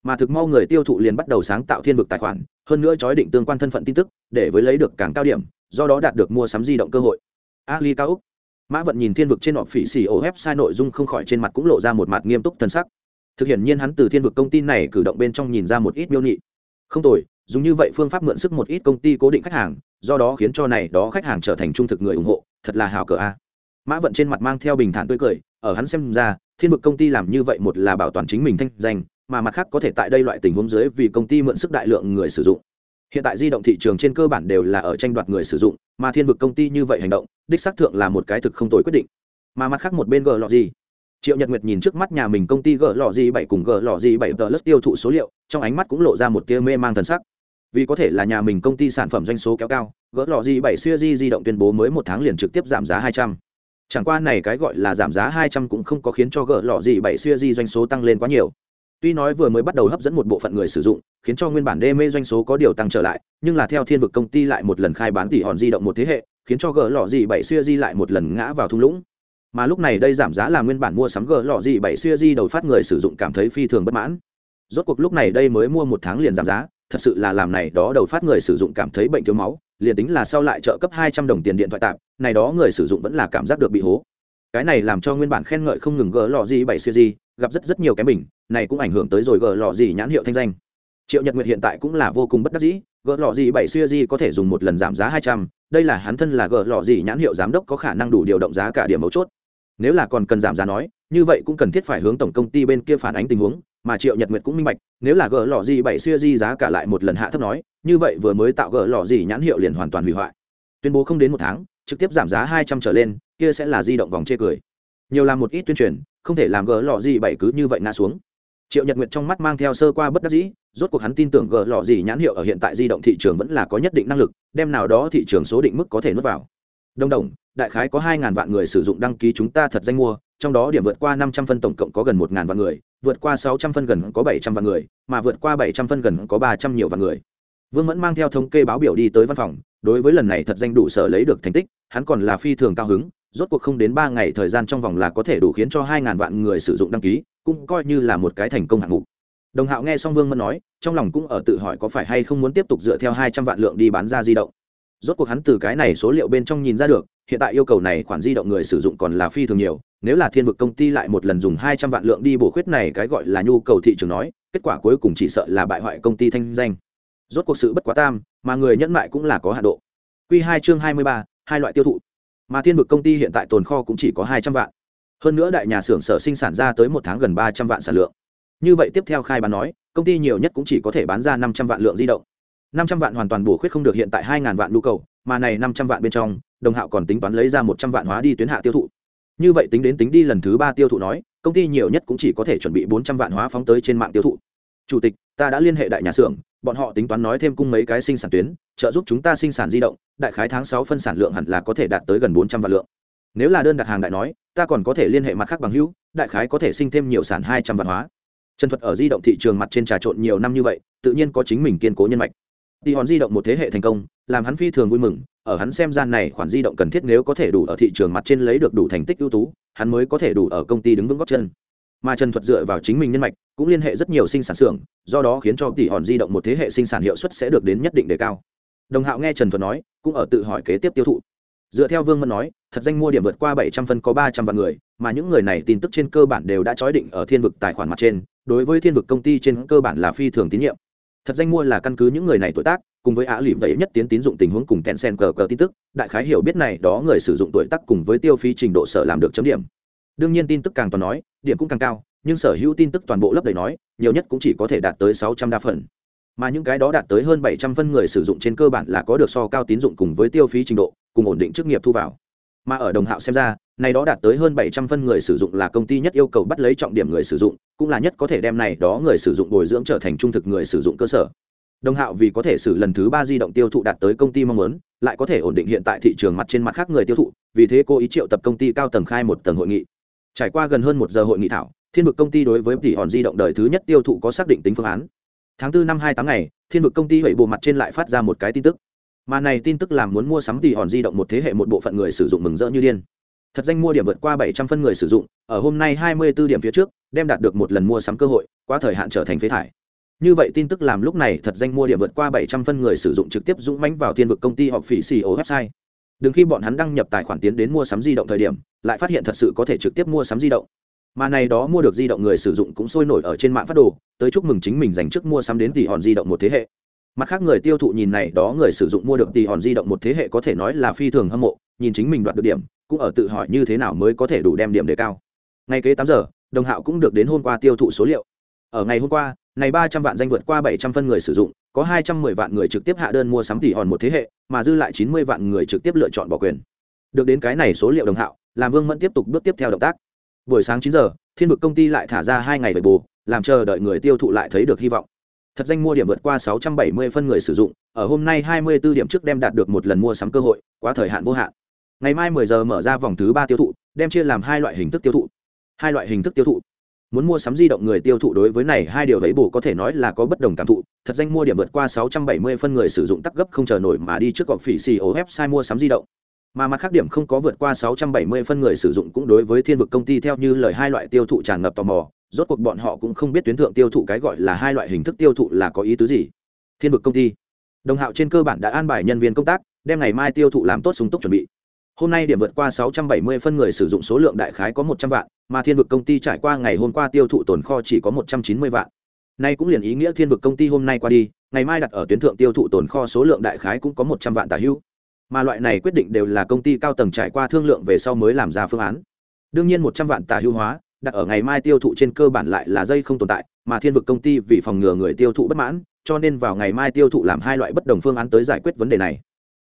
Mà thực mau người tiêu thụ liền bắt đầu sáng tạo thiên vực tài khoản, hơn nữa chói định tương quan thân phận tin tức, để với lấy được càng cao điểm, do đó đạt được mua sắm di động cơ hội. Ali cao úc. Mã vận nhìn thiên vực trên họp phỉ xỉ ổ website nội dung không khỏi trên mặt cũng lộ ra một mặt nghiêm túc thân sắc. Thực hiện nhiên hắn từ thiên vực công ty này cử động bên trong nhìn ra một ít miêu nhị không tồi dùng như vậy phương pháp mượn sức một ít công ty cố định khách hàng, do đó khiến cho này đó khách hàng trở thành trung thực người ủng hộ, thật là hào cờ a. Mã vận trên mặt mang theo bình thản tươi cười, ở hắn xem ra, thiên vực công ty làm như vậy một là bảo toàn chính mình thanh danh, mà mặt khác có thể tại đây loại tình huống dưới vì công ty mượn sức đại lượng người sử dụng. Hiện tại di động thị trường trên cơ bản đều là ở tranh đoạt người sử dụng, mà thiên vực công ty như vậy hành động, đích xác thượng là một cái thực không tồi quyết định. Mà mặt khác một bên gờ lọ gì triệu nhật nguyệt nhìn trước mắt nhà mình công ty gờ lọ gì bảy cùng gờ lọ gì bảy tờ lất tiêu thụ số liệu, trong ánh mắt cũng lộ ra một tia mê mang thần sắc vì có thể là nhà mình công ty sản phẩm doanh số kéo cao, gỡ lọ gì bảy siêu di di động tuyên bố mới một tháng liền trực tiếp giảm giá hai trăm. Chẳng qua này cái gọi là giảm giá hai trăm cũng không có khiến cho gỡ lọ gì bảy siêu di doanh số tăng lên quá nhiều. Tuy nói vừa mới bắt đầu hấp dẫn một bộ phận người sử dụng, khiến cho nguyên bản đê mê doanh số có điều tăng trở lại, nhưng là theo thiên vực công ty lại một lần khai bán tỷ hòn di động một thế hệ, khiến cho gỡ lọ gì bảy siêu di lại một lần ngã vào thung lũng. Mà lúc này đây giảm giá là nguyên bản mua sắm gỡ lọ gì bảy siêu di đầu phát người sử dụng cảm thấy phi thường bất mãn. Rốt cuộc lúc này đây mới mua một tháng liền giảm giá thật sự là làm này đó đầu phát người sử dụng cảm thấy bệnh thiếu máu liền tính là sau lại trợ cấp hai trăm đồng tiền điện thoại tạm này đó người sử dụng vẫn là cảm giác được bị hố. Cái này làm cho nguyên bản khen ngợi không ngừng gỡ lọ gì bảy siêu gì gặp rất rất nhiều cái mình, này cũng ảnh hưởng tới rồi gỡ lọ gì nhãn hiệu thanh danh. Triệu nhật nguyệt hiện tại cũng là vô cùng bất đắc dĩ gỡ lọ gì bảy siêu gì có thể dùng một lần giảm giá hai trăm đây là hắn thân là gỡ lọ gì nhãn hiệu giám đốc có khả năng đủ điều động giá cả điểm mấu chốt. Nếu là còn cần giảm giá nói như vậy cũng cần thiết phải hướng tổng công ty bên kia phản ánh tình huống mà triệu nhật nguyệt cũng minh bạch, nếu là gỡ lọ gì bảy xưa di giá cả lại một lần hạ thấp nói, như vậy vừa mới tạo gỡ lọ gì nhãn hiệu liền hoàn toàn hủy hoại. Tuyên bố không đến một tháng, trực tiếp giảm giá hai trăm trở lên, kia sẽ là di động vòng chê cười. Nhiều làm một ít tuyên truyền, không thể làm gỡ lọ gì bảy cứ như vậy ngã xuống. Triệu nhật nguyệt trong mắt mang theo sơ qua bất đắc dĩ, rốt cuộc hắn tin tưởng gỡ lọ gì nhãn hiệu ở hiện tại di động thị trường vẫn là có nhất định năng lực, đem nào đó thị trường số định mức có thể nuốt vào. Đồng đồng, đại khái có hai ngàn vạn người sử dụng đăng ký chúng ta thật danh mua trong đó điểm vượt qua năm trăm phân tổng cộng có gần một ngàn vạn người, vượt qua sáu trăm phân gần có bảy trăm vạn người, mà vượt qua bảy trăm phân gần có ba trăm nhiều vạn người. Vương mẫn mang theo thống kê báo biểu đi tới văn phòng, đối với lần này thật danh đủ sở lấy được thành tích, hắn còn là phi thường cao hứng, rốt cuộc không đến ba ngày thời gian trong vòng là có thể đủ khiến cho hai ngàn vạn người sử dụng đăng ký, cũng coi như là một cái thành công hạng mục. Đồng hạo nghe xong vương mẫn nói, trong lòng cũng ở tự hỏi có phải hay không muốn tiếp tục dựa theo hai trăm vạn lượng đi bán ra di động. Rốt cuộc hắn từ cái này số liệu bên trong nhìn ra được hiện tại yêu cầu này khoản di động người sử dụng còn là phi thường nhiều, nếu là thiên vực công ty lại một lần dùng hai trăm vạn lượng đi bổ khuyết này cái gọi là nhu cầu thị trường nói, kết quả cuối cùng chỉ sợ là bại hoại công ty thanh danh. Rốt cuộc sự bất quá tam, mà người nhẫn mại cũng là có hạ độ. Q hai chương hai mươi ba, hai loại tiêu thụ. Mà thiên vực công ty hiện tại tồn kho cũng chỉ có hai trăm vạn. Hơn nữa đại nhà xưởng sở sinh sản ra tới một tháng gần ba trăm vạn sản lượng. Như vậy tiếp theo khai bán nói, công ty nhiều nhất cũng chỉ có thể bán ra năm trăm vạn lượng di động. Năm trăm vạn hoàn toàn bổ khuyết không được hiện tại hai ngàn vạn nhu cầu, mà này năm trăm vạn bên trong đồng hạo còn tính toán lấy ra một trăm vạn hóa đi tuyến hạ tiêu thụ. Như vậy tính đến tính đi lần thứ ba tiêu thụ nói, công ty nhiều nhất cũng chỉ có thể chuẩn bị bốn trăm vạn hóa phóng tới trên mạng tiêu thụ. Chủ tịch, ta đã liên hệ đại nhà xưởng, bọn họ tính toán nói thêm cung mấy cái sinh sản tuyến, trợ giúp chúng ta sinh sản di động, đại khái tháng sáu phân sản lượng hẳn là có thể đạt tới gần bốn trăm vạn lượng. Nếu là đơn đặt hàng đại nói, ta còn có thể liên hệ mặt khác bằng hữu, đại khái có thể sinh thêm nhiều sản hai trăm vạn hóa. Trần thuật ở di động thị trường mặt trên trà trộn nhiều năm như vậy, tự nhiên có chính mình kiên cố nhân mạch. Đi hòn di động một thế hệ thành công, làm hắn phi thường vui mừng ở hắn xem gian này khoản di động cần thiết nếu có thể đủ ở thị trường mặt trên lấy được đủ thành tích ưu tú, hắn mới có thể đủ ở công ty đứng vững góc chân. Mà trần thuật dựa vào chính mình nhân mạch, cũng liên hệ rất nhiều sinh sản xưởng, do đó khiến cho tỷ hòn di động một thế hệ sinh sản hiệu suất sẽ được đến nhất định đề cao. Đồng hạo nghe trần thuật nói, cũng ở tự hỏi kế tiếp tiêu thụ. Dựa theo vương mẫn nói, thật danh mua điểm vượt qua bảy trăm phân có ba trăm vạn người, mà những người này tin tức trên cơ bản đều đã trói định ở thiên vực tài khoản mặt trên, đối với thiên vực công ty trên cơ bản là phi thường tín nhiệm. Thật danh mua là căn cứ những người này tuổi tác cùng với ả lụy đẩy nhất tiến tín dụng tình huống cùng kèn sen cờ cờ tin tức, đại khái hiểu biết này đó người sử dụng tuổi tác cùng với tiêu phí trình độ sở làm được chấm điểm. Đương nhiên tin tức càng toàn nói, điểm cũng càng cao, nhưng sở hữu tin tức toàn bộ lấp đầy nói, nhiều nhất cũng chỉ có thể đạt tới sáu trăm đa phần. Mà những cái đó đạt tới hơn bảy trăm phân người sử dụng trên cơ bản là có được so cao tín dụng cùng với tiêu phí trình độ, cùng ổn định chức nghiệp thu vào. Mà ở đồng hạo xem ra, này đó đạt tới hơn bảy trăm phân người sử dụng là công ty nhất yêu cầu bắt lấy trọng điểm người sử dụng, cũng là nhất có thể đem này đó người sử dụng bồi dưỡng trở thành trung thực người sử dụng cơ sở đồng hạo vì có thể xử lần thứ ba di động tiêu thụ đạt tới công ty mong muốn, lại có thể ổn định hiện tại thị trường mặt trên mặt khác người tiêu thụ, vì thế cô ý triệu tập công ty cao tầng khai một tầng hội nghị. Trải qua gần hơn một giờ hội nghị thảo, thiên vực công ty đối với tỷ hòn di động đời thứ nhất tiêu thụ có xác định tính phương án. Tháng bốn năm hai tháng ngày, thiên vực công ty hủy bộ mặt trên lại phát ra một cái tin tức. Mà này tin tức làm muốn mua sắm tỷ hòn di động một thế hệ một bộ phận người sử dụng mừng rỡ như điên. Thật danh mua điểm vượt qua bảy trăm phân người sử dụng, ở hôm nay hai mươi 24 điểm phía trước, đem đạt được một lần mua sắm cơ hội qua thời hạn trở thành phế thải như vậy tin tức làm lúc này thật danh mua địa vượt qua bảy trăm phân người sử dụng trực tiếp dũng mãnh vào thiên vực công ty họp phỉ xì ổ website. Đừng khi bọn hắn đăng nhập tài khoản tiến đến mua sắm di động thời điểm, lại phát hiện thật sự có thể trực tiếp mua sắm di động. Mà này đó mua được di động người sử dụng cũng sôi nổi ở trên mạng phát đồ, tới chúc mừng chính mình dành trước mua sắm đến tỷ hòn di động một thế hệ. Mặt khác người tiêu thụ nhìn này đó người sử dụng mua được tỷ hòn di động một thế hệ có thể nói là phi thường hâm mộ, nhìn chính mình đoạt được điểm, cũng ở tự hỏi như thế nào mới có thể đủ đem điểm đề cao. Ngay kế tám giờ, đồng hạo cũng được đến hôm qua tiêu thụ số liệu. Ở ngày hôm qua này ba trăm vạn danh vượt qua bảy trăm phân người sử dụng, có hai trăm mười vạn người trực tiếp hạ đơn mua sắm tỷ hòn một thế hệ, mà dư lại chín mươi vạn người trực tiếp lựa chọn bỏ quyền. Được đến cái này số liệu đồng hạo, làm vương mẫn tiếp tục bước tiếp theo động tác. Buổi sáng chín giờ, thiên vực công ty lại thả ra hai ngày về bù, làm chờ đợi người tiêu thụ lại thấy được hy vọng. Thật danh mua điểm vượt qua 670 phân người sử dụng, ở hôm nay 24 điểm trước đem đạt được một lần mua sắm cơ hội, quá thời hạn vô hạn. Ngày mai 10 giờ mở ra vòng thứ ba tiêu thụ, đem chia làm hai loại hình thức tiêu thụ. Hai loại hình thức tiêu thụ muốn mua sắm di động người tiêu thụ đối với này hai điều đấy bổ có thể nói là có bất đồng cảm thụ. Thật danh mua điểm vượt qua 670 phân người sử dụng tắc gấp không chờ nổi mà đi trước gọc phỉ xì ổ website mua sắm di động. Mà mặt khác điểm không có vượt qua 670 phân người sử dụng cũng đối với thiên vực công ty theo như lời hai loại tiêu thụ tràn ngập tò mò. Rốt cuộc bọn họ cũng không biết tuyến thượng tiêu thụ cái gọi là hai loại hình thức tiêu thụ là có ý tứ gì. Thiên vực công ty. Đồng hạo trên cơ bản đã an bài nhân viên công tác, đem ngày mai tiêu thụ làm tốt súng túc chuẩn bị hôm nay điểm vượt qua 670 phân người sử dụng số lượng đại khái có 100 vạn, mà thiên vực công ty trải qua ngày hôm qua tiêu thụ tồn kho chỉ có 190 vạn. Nay cũng liền ý nghĩa thiên vực công ty hôm nay qua đi, ngày mai đặt ở tuyến thượng tiêu thụ tồn kho số lượng đại khái cũng có 100 vạn tả hữu. Mà loại này quyết định đều là công ty cao tầng trải qua thương lượng về sau mới làm ra phương án. Đương nhiên 100 vạn tả hữu hóa, đặt ở ngày mai tiêu thụ trên cơ bản lại là dây không tồn tại, mà thiên vực công ty vì phòng ngừa người tiêu thụ bất mãn, cho nên vào ngày mai tiêu thụ làm hai loại bất đồng phương án tới giải quyết vấn đề này.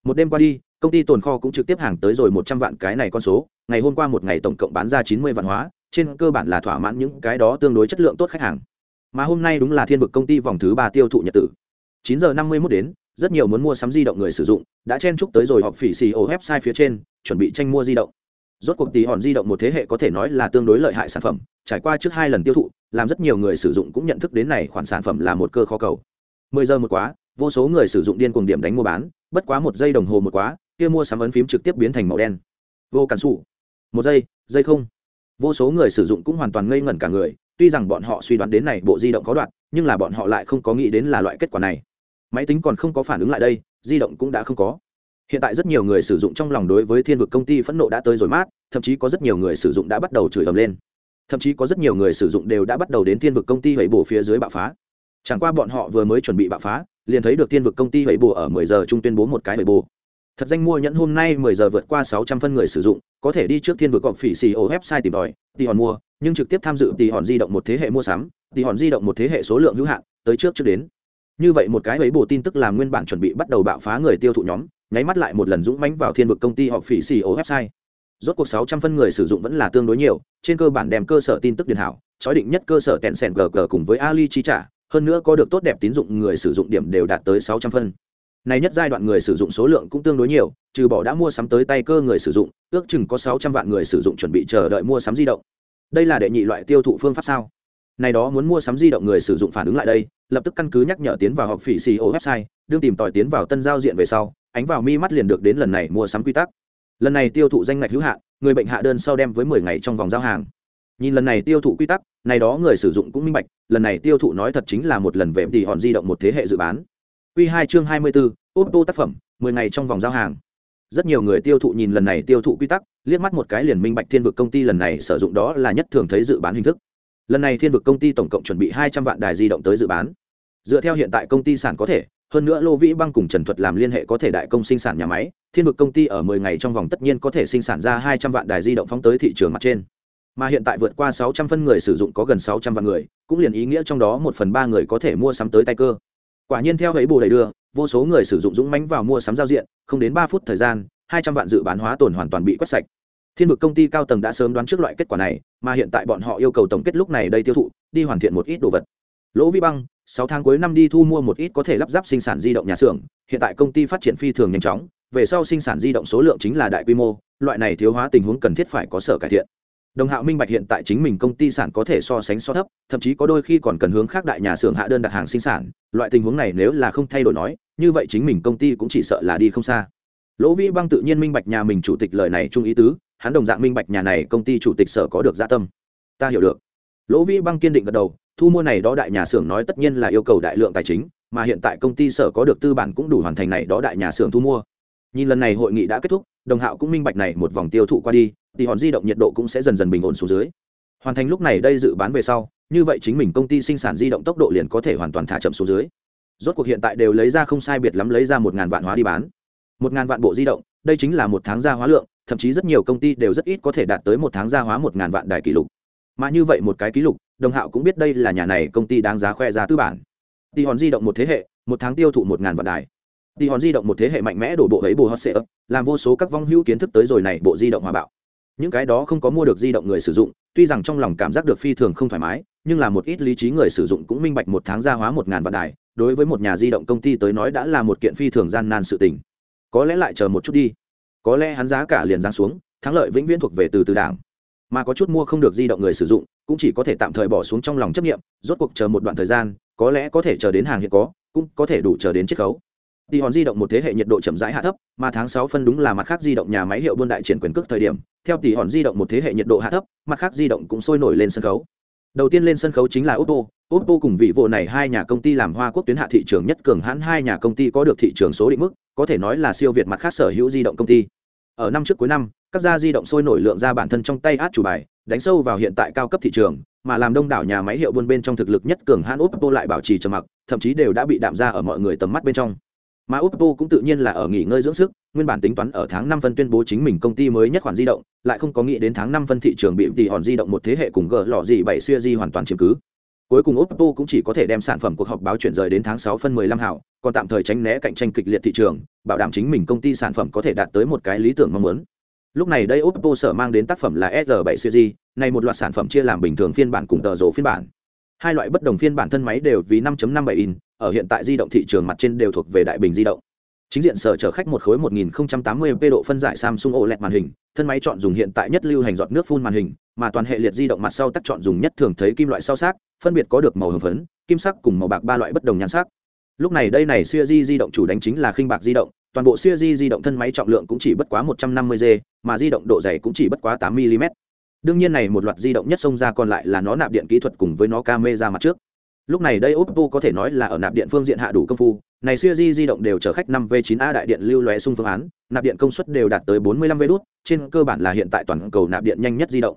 Một đêm qua đi công ty tồn kho cũng trực tiếp hàng tới rồi một trăm vạn cái này con số, ngày hôm qua một ngày tổng cộng bán ra chín mươi vạn hóa, trên cơ bản là thỏa mãn những cái đó tương đối chất lượng tốt khách hàng. Mà hôm nay đúng là thiên vực công ty vòng thứ ba tiêu thụ nhật tử. chín giờ năm mươi mốt đến, rất nhiều muốn mua sắm di động người sử dụng, đã chen chúc tới rồi họp phỉ xì ổ website phía trên, chuẩn bị tranh mua di động. Rốt cuộc tí hòn di động một thế hệ có thể nói là tương đối lợi hại sản phẩm, trải qua trước hai lần tiêu thụ, làm rất nhiều người sử dụng cũng nhận thức đến này khoản sản phẩm là một cơ khó cầu. mười giờ một quá, vô số người sử dụng điên cuồng điểm đánh mua bán, bất quá một giây đồng hồ một quá kia mua sắm ấn phím trực tiếp biến thành màu đen. Vô cản sụ một giây giây không. Vô số người sử dụng cũng hoàn toàn ngây ngẩn cả người, tuy rằng bọn họ suy đoán đến này bộ di động có đoạn, nhưng là bọn họ lại không có nghĩ đến là loại kết quả này. Máy tính còn không có phản ứng lại đây, di động cũng đã không có. Hiện tại rất nhiều người sử dụng trong lòng đối với thiên vực công ty phẫn nộ đã tới rồi mát, thậm chí có rất nhiều người sử dụng đã bắt đầu chửi ầm lên. Thậm chí có rất nhiều người sử dụng đều đã bắt đầu đến thiên vực công ty hủy bổ phía dưới bạo phá. Chẳng qua bọn họ vừa mới chuẩn bị bạo phá, liền thấy được thiên vực công ty hủy bổ ở 10 giờ trung tuyên bố một cái hủy bổ thật danh mua nhẫn hôm nay 10 giờ vượt qua 600 phân người sử dụng, có thể đi trước thiên vực cọp phỉ xì ổ website tìm tòi tỷ hòn mua, nhưng trực tiếp tham dự thì hòn di động một thế hệ mua sắm thì hòn di động một thế hệ số lượng hữu hạn, tới trước trước đến. Như vậy một cái ấy bộ tin tức làm nguyên bản chuẩn bị bắt đầu bạo phá người tiêu thụ nhóm, nháy mắt lại một lần dũng mãnh vào thiên vực công ty họp phỉ xì ổ website. Rốt cuộc 600 phân người sử dụng vẫn là tương đối nhiều, trên cơ bản đem cơ sở tin tức điền hảo, chói định nhất cơ sở kẹn sẻn gg cùng với ali chi trả, hơn nữa có được tốt đẹp tín dụng người sử dụng điểm đều đạt tới 600 phân này nhất giai đoạn người sử dụng số lượng cũng tương đối nhiều, trừ bỏ đã mua sắm tới tay cơ người sử dụng, ước chừng có 600 vạn người sử dụng chuẩn bị chờ đợi mua sắm di động. Đây là đệ nhị loại tiêu thụ phương pháp sao? Này đó muốn mua sắm di động người sử dụng phản ứng lại đây, lập tức căn cứ nhắc nhở tiến vào họp phỉ xì website, đương tìm tòi tiến vào tân giao diện về sau, ánh vào mi mắt liền được đến lần này mua sắm quy tắc. Lần này tiêu thụ danh ngạch hữu hạn, người bệnh hạ đơn sau đem với mười ngày trong vòng giao hàng. Nhìn lần này tiêu thụ quy tắc, này đó người sử dụng cũng minh bạch, lần này tiêu thụ nói thật chính là một lần về tỷ hòn di động một thế hệ dự bán. Quy hai chương hai mươi bốn oppo tác phẩm, mười ngày trong vòng giao hàng. Rất nhiều người tiêu thụ nhìn lần này tiêu thụ quy tắc, liếc mắt một cái liền minh bạch thiên vực công ty lần này sử dụng đó là nhất thường thấy dự bán hình thức. Lần này thiên vực công ty tổng cộng chuẩn bị hai trăm vạn đài di động tới dự bán. Dựa theo hiện tại công ty sản có thể, hơn nữa lô vĩ băng cùng trần thuật làm liên hệ có thể đại công sinh sản nhà máy, thiên vực công ty ở 10 ngày trong vòng tất nhiên có thể sinh sản ra 200 vạn đài di động phóng tới thị trường mặt trên. Mà hiện tại vượt qua 600 phân người sử dụng có gần 600 vạn người, cũng liền ý nghĩa trong đó một phần ba người có thể mua sắm tới tay cơ quả nhiên theo ấy bù đầy đưa, vô số người sử dụng dũng mãnh vào mua sắm giao diện, không đến ba phút thời gian 200 vạn dự bán hóa tồn hoàn toàn bị quét sạch. Thiên vực công ty cao tầng đã sớm đoán trước loại kết quả này, mà hiện tại bọn họ yêu cầu tổng kết lúc này đây tiêu thụ, đi hoàn thiện một ít đồ vật. Lỗ vi băng, sáu tháng cuối năm đi thu mua một ít có thể lắp ráp sinh sản di động nhà xưởng, hiện tại công ty phát triển phi thường nhanh chóng, về sau sinh sản di động số lượng chính là đại quy mô, loại này thiếu hóa tình huống cần thiết phải có sở cải thiện đồng hạo minh bạch hiện tại chính mình công ty sản có thể so sánh so thấp, thậm chí có đôi khi còn cần hướng khác đại nhà xưởng hạ đơn đặt hàng sinh sản. Loại tình huống này nếu là không thay đổi nói, như vậy chính mình công ty cũng chỉ sợ là đi không xa. Lỗ vĩ băng tự nhiên minh bạch nhà mình chủ tịch lời này trung ý tứ, hắn đồng dạng minh bạch nhà này công ty chủ tịch sở có được gia dạ tâm. Ta hiểu được. Lỗ vĩ băng kiên định gật đầu, thu mua này đó đại nhà xưởng nói tất nhiên là yêu cầu đại lượng tài chính, mà hiện tại công ty sở có được tư bản cũng đủ hoàn thành này đó đại nhà xưởng thu mua nhìn lần này hội nghị đã kết thúc, đồng hạo cũng minh bạch này một vòng tiêu thụ qua đi, thì hòn di động nhiệt độ cũng sẽ dần dần bình ổn xuống dưới. Hoàn thành lúc này đây dự bán về sau, như vậy chính mình công ty sinh sản di động tốc độ liền có thể hoàn toàn thả chậm xuống dưới. Rốt cuộc hiện tại đều lấy ra không sai biệt lắm lấy ra một ngàn vạn hóa đi bán. Một ngàn vạn bộ di động, đây chính là một tháng gia hóa lượng, thậm chí rất nhiều công ty đều rất ít có thể đạt tới một tháng gia hóa một ngàn vạn đài kỷ lục. Mà như vậy một cái kỷ lục, đồng hạo cũng biết đây là nhà này công ty đáng giá khoe ra tư bản. Thì hòn di động một thế hệ, một tháng tiêu thụ một ngàn vạn đài đi hòn di động một thế hệ mạnh mẽ đổ bộ ấy bù hot sệ làm vô số các vong hữu kiến thức tới rồi này bộ di động hòa bạo. Những cái đó không có mua được di động người sử dụng, tuy rằng trong lòng cảm giác được phi thường không thoải mái, nhưng là một ít lý trí người sử dụng cũng minh bạch một tháng gia hóa một ngàn vạn đài, đối với một nhà di động công ty tới nói đã là một kiện phi thường gian nan sự tình. Có lẽ lại chờ một chút đi. Có lẽ hắn giá cả liền giáng xuống, thắng lợi vĩnh viễn thuộc về từ từ đảng. Mà có chút mua không được di động người sử dụng, cũng chỉ có thể tạm thời bỏ xuống trong lòng chấp nghiệm rốt cuộc chờ một đoạn thời gian, có lẽ có thể chờ đến hàng hiện có, cũng có thể đủ chờ đến chiết khấu. Tỷ hòn di động một thế hệ nhiệt độ chậm rãi hạ thấp, mà tháng sáu phân đúng là mặt khác di động nhà máy hiệu buôn đại triển quyền cước thời điểm. Theo tỷ hòn di động một thế hệ nhiệt độ hạ thấp, mặt khác di động cũng sôi nổi lên sân khấu. Đầu tiên lên sân khấu chính là oppo. Oppo cùng vị vụ này hai nhà công ty làm hoa quốc tuyến hạ thị trường nhất cường hãn, hai nhà công ty có được thị trường số định mức, có thể nói là siêu việt mặt khác sở hữu di động công ty. Ở năm trước cuối năm, các gia di động sôi nổi lượng ra bản thân trong tay át chủ bài, đánh sâu vào hiện tại cao cấp thị trường, mà làm đông đảo nhà máy hiệu buôn bên trong thực lực nhất cường hãn oppo lại bảo trì trầm mặc, thậm chí đều đã bị đạm ra ở mọi người tầm mắt bên trong mà oppo cũng tự nhiên là ở nghỉ ngơi dưỡng sức, nguyên bản tính toán ở tháng năm phân tuyên bố chính mình công ty mới nhất khoản di động, lại không có nghĩ đến tháng năm phân thị trường bị tỷ hòn di động một thế hệ cùng gỡ lọ gì bảy xuya di hoàn toàn chiếm cứ. Cuối cùng oppo cũng chỉ có thể đem sản phẩm cuộc họp báo chuyển rời đến tháng sáu phân mười lăm hảo, còn tạm thời tránh né cạnh tranh kịch liệt thị trường, bảo đảm chính mình công ty sản phẩm có thể đạt tới một cái lý tưởng mong muốn. Lúc này đây oppo sở mang đến tác phẩm là s 7 series này một loạt sản phẩm chia làm bình thường phiên bản cùng tờ rổ phiên bản hai loại bất đồng phiên bản thân máy đều vì 5.57 in ở hiện tại di động thị trường mặt trên đều thuộc về đại bình di động chính diện sở chở khách một khối 1080p độ phân giải Samsung OLED màn hình, thân máy chọn dùng hiện tại nhất lưu hành giọt nước phun màn hình, mà toàn hệ liệt di động mặt sau tắt chọn dùng nhất thường thấy kim loại sau sắc, phân biệt có được màu hồng phấn, kim sắc cùng màu bạc ba loại bất đồng nhan sắc. Lúc này đây này siêu di di động chủ đánh chính là khinh bạc di động, toàn bộ siêu di di động thân máy trọng lượng cũng chỉ bất quá 150 g mà di động độ dày cũng chỉ bất quá 8 mm đương nhiên này một loạt di động nhất xông ra còn lại là nó nạp điện kỹ thuật cùng với nó camera mặt trước. Lúc này đây oppo có thể nói là ở nạp điện phương diện hạ đủ công phu. Này siêu di di động đều chở khách 5 v 9 a đại điện lưu lóe xung phương án, nạp điện công suất đều đạt tới 45 v đút, trên cơ bản là hiện tại toàn cầu nạp điện nhanh nhất di động.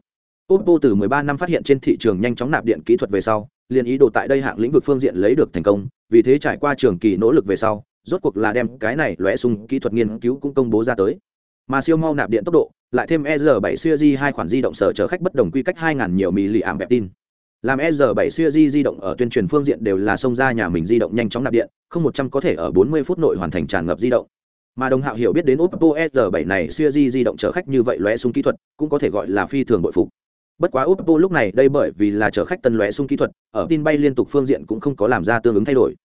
Oppo từ 13 năm phát hiện trên thị trường nhanh chóng nạp điện kỹ thuật về sau, liền ý đồ tại đây hạng lĩnh vực phương diện lấy được thành công, vì thế trải qua trường kỳ nỗ lực về sau, rốt cuộc là đem cái này lóe sung kỹ thuật nghiên cứu cũng công bố ra tới mà siêu mau nạp điện tốc độ, lại thêm e r 7 di hai khoản di động sở chở khách bất đồng quy cách 2.000 nhiều mì lì ảm bẹp tin. Làm e r 7 siêu di di động ở tuyên truyền phương diện đều là xông ra nhà mình di động nhanh chóng nạp điện, không một trăm có thể ở 40 phút nội hoàn thành tràn ngập di động. Mà đồng hạo hiểu biết đến oppo e r 7 này siêu di di động chở khách như vậy lóe sung kỹ thuật, cũng có thể gọi là phi thường bội phục. Bất quá oppo lúc này đây bởi vì là chở khách tân lóe sung kỹ thuật, ở tin bay liên tục phương diện cũng không có làm ra tương ứng thay đổi.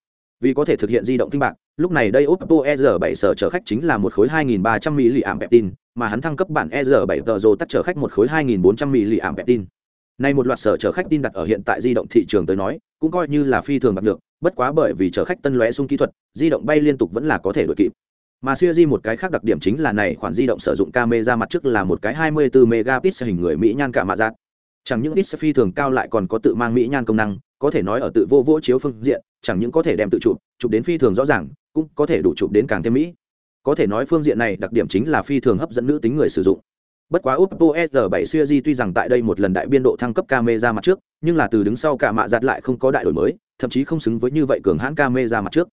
Vì có thể thực hiện di động kinh bạc lúc này đây oppo e r 7 sở chở khách chính là một khối 2.300 mAh peptin mà hắn thăng cấp bản e r 7 tờ rồ tắt chở khách một khối 2.400 mAh peptin nay một loạt sở chở khách tin đặt ở hiện tại di động thị trường tới nói cũng coi như là phi thường bạc được bất quá bởi vì chở khách tân lóe sung kỹ thuật di động bay liên tục vẫn là có thể đuổi kịp. Mà siêu di một cái khác đặc điểm chính là này khoản di động sử dụng camera mặt trước là một cái 24 megapixel hình người mỹ nhan cả mạ dạng, chẳng những ít phi thường cao lại còn có tự mang mỹ nhan công năng có thể nói ở tự vô vỗ chiếu phương diện chẳng những có thể đem tự chụp chụp đến phi thường rõ ràng, cũng có thể đủ chụp đến càng thêm mỹ. Có thể nói phương diện này đặc điểm chính là phi thường hấp dẫn nữ tính người sử dụng. Bất quá oppo s 7 series tuy rằng tại đây một lần đại biên độ thăng cấp camera mặt trước, nhưng là từ đứng sau cả mạ giặt lại không có đại đổi mới, thậm chí không xứng với như vậy cường hãn camera mặt trước.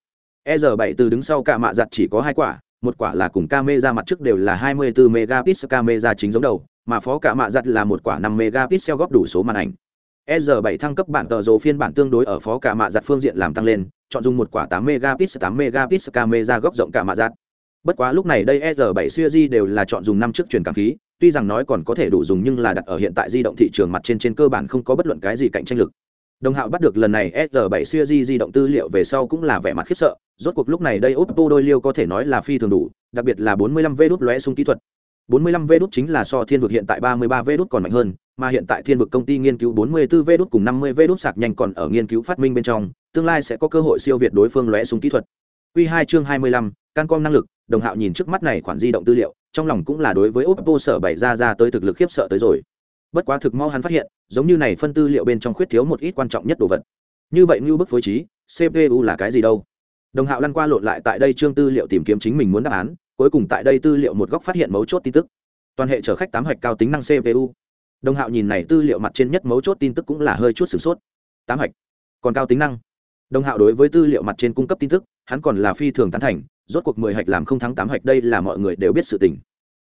S 7 từ đứng sau cả mạ giặt chỉ có hai quả, một quả là cùng camera mặt trước đều là 24 megapixel camera chính giống đầu, mà phó cả mạ giặt là một quả 5 megapixel góp đủ số màn ảnh. S7 thăng cấp bản tờ rồ phiên bản tương đối ở phó cả mạ giặt phương diện làm tăng lên, chọn dùng một quả 8 megapixel 8 megapixel camera góc rộng cả mạ giặt. Bất quá lúc này đây S7 series đều là chọn dùng năm trước truyền cảm khí, tuy rằng nói còn có thể đủ dùng nhưng là đặt ở hiện tại di động thị trường mặt trên trên cơ bản không có bất luận cái gì cạnh tranh lực. Đồng Hạo bắt được lần này S7 series di động tư liệu về sau cũng là vẻ mặt khiếp sợ, rốt cuộc lúc này đây Oppo đôi liêu có thể nói là phi thường đủ, đặc biệt là 45V đút lóe xung kỹ thuật. 45V đút chính là so thiên vực hiện tại 33V đút còn mạnh hơn, mà hiện tại thiên vực công ty nghiên cứu 44 v đút cùng 50 v đút sạc nhanh còn ở nghiên cứu phát minh bên trong tương lai sẽ có cơ hội siêu việt đối phương lóe súng kỹ thuật Quy 2 chương 25, Cancom năng lực, Đồng Hạo nhìn trước mắt này khoản di động tư liệu, trong lòng cũng là đối với Oppo sở bày ra ra tới thực lực khiếp sợ tới rồi. Bất quá thực mau hắn phát hiện, giống như này phân tư liệu bên trong khuyết thiếu một ít quan trọng nhất đồ vật. Như vậy như bức phối trí, CPU là cái gì đâu? Đồng Hạo lăn qua lộn lại tại đây chương tư liệu tìm kiếm chính mình muốn đáp án, cuối cùng tại đây tư liệu một góc phát hiện mấu chốt tin tức. Toàn hệ chở khách tám hạch cao tính năng CPU, đồng hạo nhìn này tư liệu mặt trên nhất mấu chốt tin tức cũng là hơi chút sửng sốt. Tám hạch. Còn cao tính năng. Đồng hạo đối với tư liệu mặt trên cung cấp tin tức, hắn còn là phi thường tán thành, rốt cuộc mười hạch làm không thắng tám hạch đây là mọi người đều biết sự tình.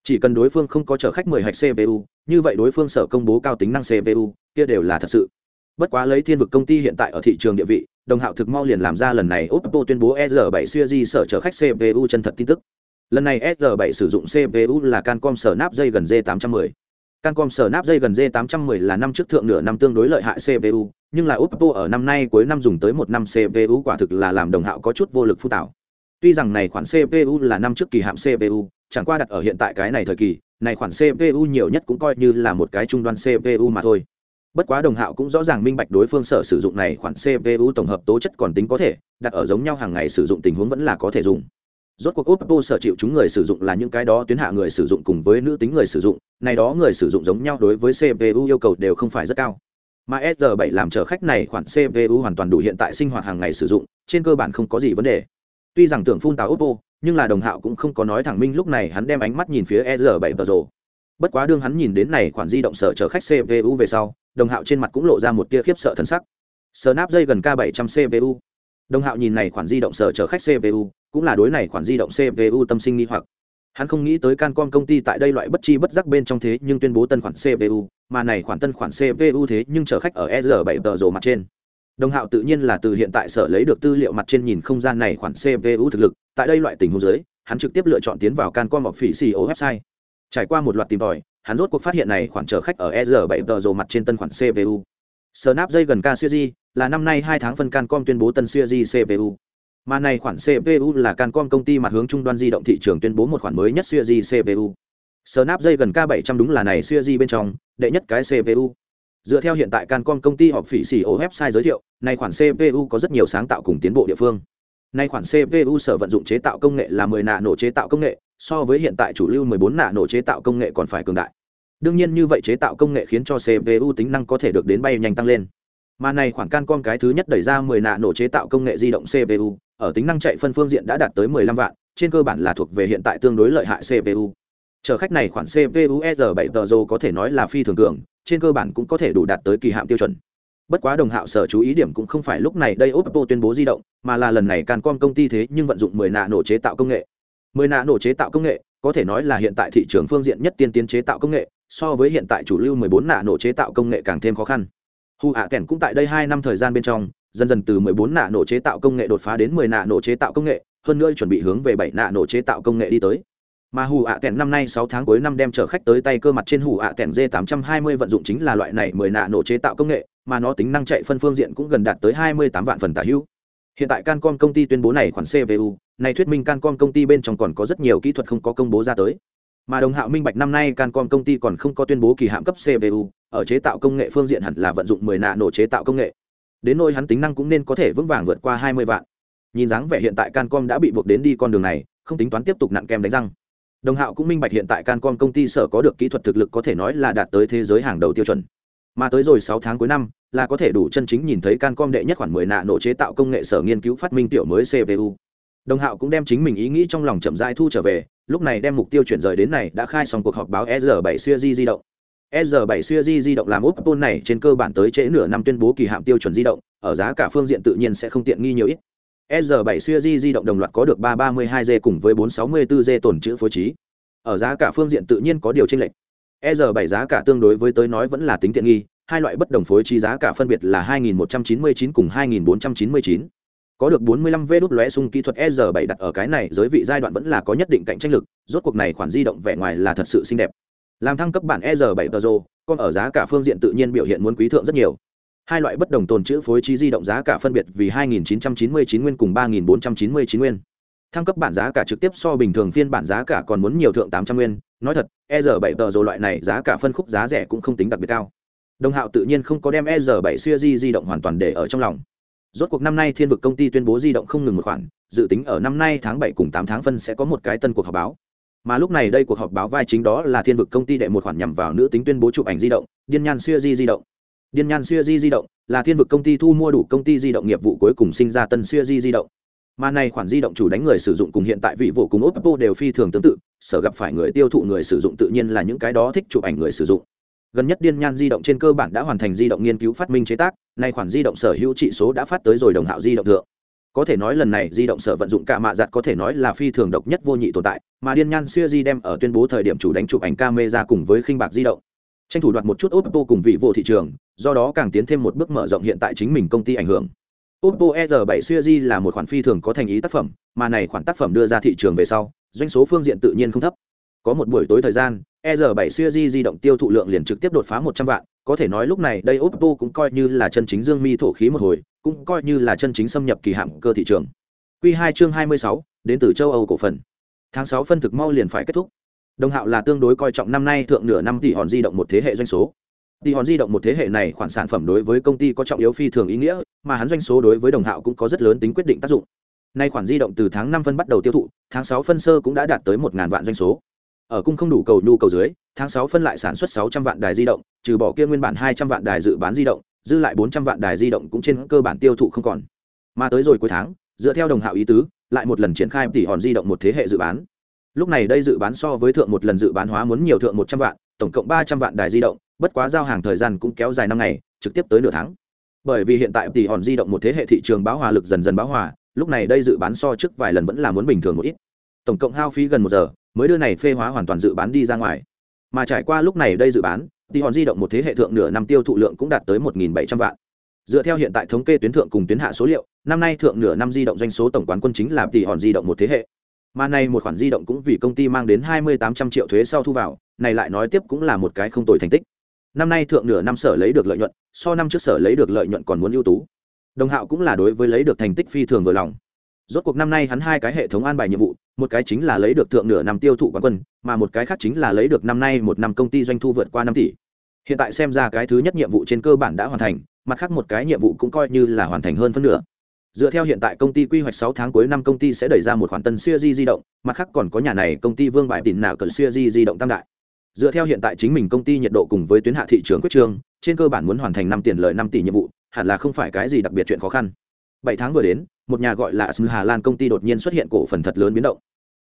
Chỉ cần đối phương không có chở khách mười hạch cpu như vậy đối phương sở công bố cao tính năng cpu kia đều là thật sự. Bất quá lấy thiên vực công ty hiện tại ở thị trường địa vị, đồng hạo thực mau liền làm ra lần này oppo tuyên bố e r 7 series sở chở khách cpu chân thật tin tức. Lần này e r 7 sử dụng cpu là cancom sở nắp dây gần g 810 Cancom sở nắp dây gần J810 là năm trước thượng nửa năm tương đối lợi hại CPU, nhưng là Oppo ở năm nay cuối năm dùng tới một năm CPU quả thực là làm đồng hạo có chút vô lực phu tạo. Tuy rằng này khoản CPU là năm trước kỳ hạm CPU, chẳng qua đặt ở hiện tại cái này thời kỳ, này khoản CPU nhiều nhất cũng coi như là một cái trung đoan CPU mà thôi. Bất quá đồng hạo cũng rõ ràng minh bạch đối phương sở sử dụng này khoản CPU tổng hợp tố chất còn tính có thể, đặt ở giống nhau hàng ngày sử dụng tình huống vẫn là có thể dùng rốt cuộc oppo sở chịu chúng người sử dụng là những cái đó tuyến hạ người sử dụng cùng với nữ tính người sử dụng, này đó người sử dụng giống nhau đối với cpu yêu cầu đều không phải rất cao. Mà s 7 làm chở khách này khoản cpu hoàn toàn đủ hiện tại sinh hoạt hàng ngày sử dụng, trên cơ bản không có gì vấn đề. Tuy rằng tưởng phun tào oppo, nhưng là đồng hạo cũng không có nói thẳng minh lúc này hắn đem ánh mắt nhìn phía e r 7 tờ rồ bất quá đương hắn nhìn đến này khoản di động sở chở khách cpu về sau, đồng hạo trên mặt cũng lộ ra một tia khiếp sợ thân sắc. Snap dây gần k 700 cpu đồng hạo nhìn này khoản di động sở chở khách cpu cũng là đối này khoản di động cpu tâm sinh nghi hoặc. Hắn không nghĩ tới cancom công ty tại đây loại bất chi bất giác bên trong thế nhưng tuyên bố tân khoản cpu mà này khoản tân khoản cpu thế nhưng chở khách ở r 7 tờ rồ mặt trên. Đồng hạo tự nhiên là từ hiện tại sở lấy được tư liệu mặt trên nhìn không gian này khoản cpu thực lực, tại đây loại tình huống giới hắn trực tiếp lựa chọn tiến vào cancom hoặc phỉ xì website. Trải qua một loạt tìm tòi, hắn rốt cuộc phát hiện này khoản chở khách ở r 7 tờ rồ mặt trên tân khoản cpu snap dây gần kcg là năm nay hai tháng phân cancom tuyên bố tân series cpu mà này khoản cpu là cancom công ty mặt hướng trung đoan di động thị trường tuyên bố một khoản mới nhất series cpu snap dây gần k 700 đúng là này series bên trong, đệ nhất cái cpu dựa theo hiện tại cancom công ty họp phỉ xỉ ổ website giới thiệu, này khoản cpu có rất nhiều sáng tạo cùng tiến bộ địa phương. Nay khoản cpu sở vận dụng chế tạo công nghệ là 10 nạ nổ chế tạo công nghệ, so với hiện tại chủ lưu 14 nạ nổ chế tạo công nghệ còn phải cường đại. Đương nhiên như vậy chế tạo công nghệ khiến cho cpu tính năng có thể được đến bay nhanh tăng lên mà này khoản cancom cái thứ nhất đẩy ra 10 nạ nổ chế tạo công nghệ di động cpu ở tính năng chạy phân phương diện đã đạt tới 15 vạn, trên cơ bản là thuộc về hiện tại tương đối lợi hại cpu chở khách này khoản cpu r 7 tờ có thể nói là phi thường cường, trên cơ bản cũng có thể đủ đạt tới kỳ hạn tiêu chuẩn. Bất quá đồng hạo sở chú ý điểm cũng không phải lúc này đây oppo tuyên bố di động, mà là lần này cancom công ty thế nhưng vận dụng 10 nạ nổ chế tạo công nghệ. 10 nạ nổ chế tạo công nghệ, có thể nói là hiện tại thị trường phương diện nhất tiên tiến chế tạo công nghệ, so với hiện tại chủ lưu 14 nạ nổ chế tạo công nghệ càng thêm khó khăn hu hạ kèn cũng tại đây hai năm thời gian bên trong, dần dần từ 14 nạ nổ chế tạo công nghệ đột phá đến 10 nạ nổ chế tạo công nghệ, hơn nữa chuẩn bị hướng về 7 nạ nổ chế tạo công nghệ đi tới. Mà hù ạ kèn năm nay sáu tháng cuối năm đem chở khách tới tay cơ mặt trên hù ạ kèn d 820 vận dụng chính là loại này 10 nạ nổ chế tạo công nghệ, mà nó tính năng chạy phân phương diện cũng gần đạt tới 28 vạn phần tả hữu. Hiện tại cancom công ty tuyên bố này khoản cvu này thuyết minh cancom công ty bên trong còn có rất nhiều kỹ thuật không có công bố ra tới mà đồng hạo minh bạch năm nay cancom công ty còn không có tuyên bố kỳ hạn cấp cpu ở chế tạo công nghệ phương diện hẳn là vận dụng 10 nạ nổ chế tạo công nghệ. Đến nỗi hắn tính năng cũng nên có thể vững vàng vượt qua 20 vạn. Nhìn dáng vẻ hiện tại cancom đã bị buộc đến đi con đường này, không tính toán tiếp tục nặng kem đánh răng. Đồng hạo cũng minh bạch hiện tại cancom công ty sở có được kỹ thuật thực lực có thể nói là đạt tới thế giới hàng đầu tiêu chuẩn. Mà tới rồi sáu tháng cuối năm, là có thể đủ chân chính nhìn thấy cancom đệ nhất khoản mười nạ nổ chế tạo công nghệ sở nghiên cứu phát minh tiểu mới cpu đồng hạo cũng đem chính mình ý nghĩ trong lòng chậm rãi thu trở về lúc này đem mục tiêu chuyển rời đến này đã khai xong cuộc họp báo s 7 series di động s 7 series di động làm oppo này trên cơ bản tới trễ nửa năm tuyên bố kỳ hạn tiêu chuẩn di động ở giá cả phương diện tự nhiên sẽ không tiện nghi nhiều ít S7 series di động đồng loạt có được 332G cùng với 464G tổn chữ phối trí. Ở giá cả phương diện tự nhiên có điều chênh lệch. S7 giá cả tương đối với tới nói vẫn là tính tiện nghi, hai loại bất đồng phối trí giá cả phân biệt là 2199 cùng 2499. Có được 45V đút lóe xung kỹ thuật S7 đặt ở cái này giới vị giai đoạn vẫn là có nhất định cạnh tranh lực, rốt cuộc này khoản di động vẻ ngoài là thật sự xinh đẹp. Làm thăng cấp bản S7 Pro, còn ở giá cả phương diện tự nhiên biểu hiện muốn quý thượng rất nhiều. Hai loại bất đồng tồn chữ phối trí di động giá cả phân biệt vì 2.999 nguyên cùng 3.499 nguyên. Thăng cấp bản giá cả trực tiếp so bình thường phiên bản giá cả còn muốn nhiều thượng 800 nguyên. Nói thật e r 7 Pro loại này giá cả phân khúc giá rẻ cũng không tính đặc biệt cao. Đồng hạo tự nhiên không có đem e r 7 series di động hoàn toàn để ở trong lòng rốt cuộc năm nay thiên vực công ty tuyên bố di động không ngừng một khoản dự tính ở năm nay tháng 7 cùng 8 tháng phân sẽ có một cái tân cuộc họp báo mà lúc này đây cuộc họp báo vai chính đó là thiên vực công ty đệ một khoản nhằm vào nữ tính tuyên bố chụp ảnh di động điên nhan series di động Điên Nhan Xưa Di di động là thiên vực công ty thu mua đủ công ty di động nghiệp vụ cuối cùng sinh ra tân Xưa Di di động. Mà này khoản di động chủ đánh người sử dụng cùng hiện tại vị vụ cùng Oppo đều phi thường tương tự, sở gặp phải người tiêu thụ người sử dụng tự nhiên là những cái đó thích chụp ảnh người sử dụng. Gần nhất Điên Nhan di động trên cơ bản đã hoàn thành di động nghiên cứu phát minh chế tác, nay khoản di động sở hữu trị số đã phát tới rồi đồng hạo di động thượng. Có thể nói lần này di động sở vận dụng cả mạ giặt có thể nói là phi thường độc nhất vô nhị tồn tại, mà Điên Nhan Xưa Di đem ở tuyên bố thời điểm chủ đánh chụp ảnh camera cùng với khinh bạc di động. Tranh thủ đoạt một chút oppo cùng vị vụ thị trường do đó càng tiến thêm một bước mở rộng hiện tại chính mình công ty ảnh hưởng. Oppo r 7 series là một khoản phi thường có thành ý tác phẩm mà này khoản tác phẩm đưa ra thị trường về sau doanh số phương diện tự nhiên không thấp. Có một buổi tối thời gian r 7 series di động tiêu thụ lượng liền trực tiếp đột phá một trăm vạn có thể nói lúc này đây oppo cũng coi như là chân chính dương mi thổ khí một hồi cũng coi như là chân chính xâm nhập kỳ hạng cơ thị trường. Q 2 chương 26, đến từ châu âu cổ phần. Tháng 6 phân thực mau liền phải kết thúc. Đồng hạo là tương đối coi trọng năm nay thượng nửa năm tỷ hòn di động một thế hệ doanh số. Tỷ hòn di động một thế hệ này khoản sản phẩm đối với công ty có trọng yếu phi thường ý nghĩa mà hắn doanh số đối với đồng hạo cũng có rất lớn tính quyết định tác dụng. Nay khoản di động từ tháng năm phân bắt đầu tiêu thụ tháng sáu phân sơ cũng đã đạt tới 1000 vạn doanh số ở cung không đủ cầu nhu cầu dưới, tháng sáu phân lại sản xuất sáu trăm vạn đài di động, trừ bỏ kia nguyên bản hai trăm vạn đài dự bán di động, dư lại bốn trăm vạn đài di động cũng trên cơ bản tiêu thụ không còn. Mà tới rồi cuối tháng, dựa theo đồng hạo ý tứ, lại một lần triển khai tỷ hòn di động một thế hệ dự bán. Lúc này đây dự bán so với thượng một lần dự bán hóa muốn nhiều thượng một trăm vạn, tổng cộng ba trăm vạn đài di động, bất quá giao hàng thời gian cũng kéo dài năm ngày, trực tiếp tới nửa tháng. Bởi vì hiện tại tỷ hòn di động một thế hệ thị trường báo hòa lực dần dần báo hòa, lúc này đây dự bán so trước vài lần vẫn là muốn bình thường một ít. Tổng cộng hao phí gần một giờ mới đưa này phê hóa hoàn toàn dự bán đi ra ngoài. Mà trải qua lúc này đây dự bán tỷ hòn di động một thế hệ thượng nửa năm tiêu thụ lượng cũng đạt tới một bảy trăm vạn. Dựa theo hiện tại thống kê tuyến thượng cùng tuyến hạ số liệu, năm nay thượng nửa năm di động doanh số tổng quán quân chính là tỷ hòn di động một thế hệ. Mà này một khoản di động cũng vì công ty mang đến hai mươi tám trăm triệu thuế sau thu vào, này lại nói tiếp cũng là một cái không tồi thành tích. Năm nay thượng nửa năm sở lấy được lợi nhuận, so năm trước sở lấy được lợi nhuận còn muốn ưu tú. Đồng hạo cũng là đối với lấy được thành tích phi thường vừa lòng. Rốt cuộc năm nay hắn hai cái hệ thống an bài nhiệm vụ một cái chính là lấy được thượng nửa năm tiêu thụ quán quân, mà một cái khác chính là lấy được năm nay một năm công ty doanh thu vượt qua năm tỷ. Hiện tại xem ra cái thứ nhất nhiệm vụ trên cơ bản đã hoàn thành, mặt khác một cái nhiệm vụ cũng coi như là hoàn thành hơn phân nửa. Dựa theo hiện tại công ty quy hoạch sáu tháng cuối năm công ty sẽ đẩy ra một khoản tân siêu di di động, mặt khác còn có nhà này công ty vương bại tìm nào cần siêu di di động tam đại. Dựa theo hiện tại chính mình công ty nhiệt độ cùng với tuyến hạ thị trường quyết trương trên cơ bản muốn hoàn thành năm tiền lợi năm tỷ nhiệm vụ, hẳn là không phải cái gì đặc biệt chuyện khó khăn. Bảy tháng vừa đến một nhà gọi là Sm Hà Lan công ty đột nhiên xuất hiện cổ phần thật lớn biến động.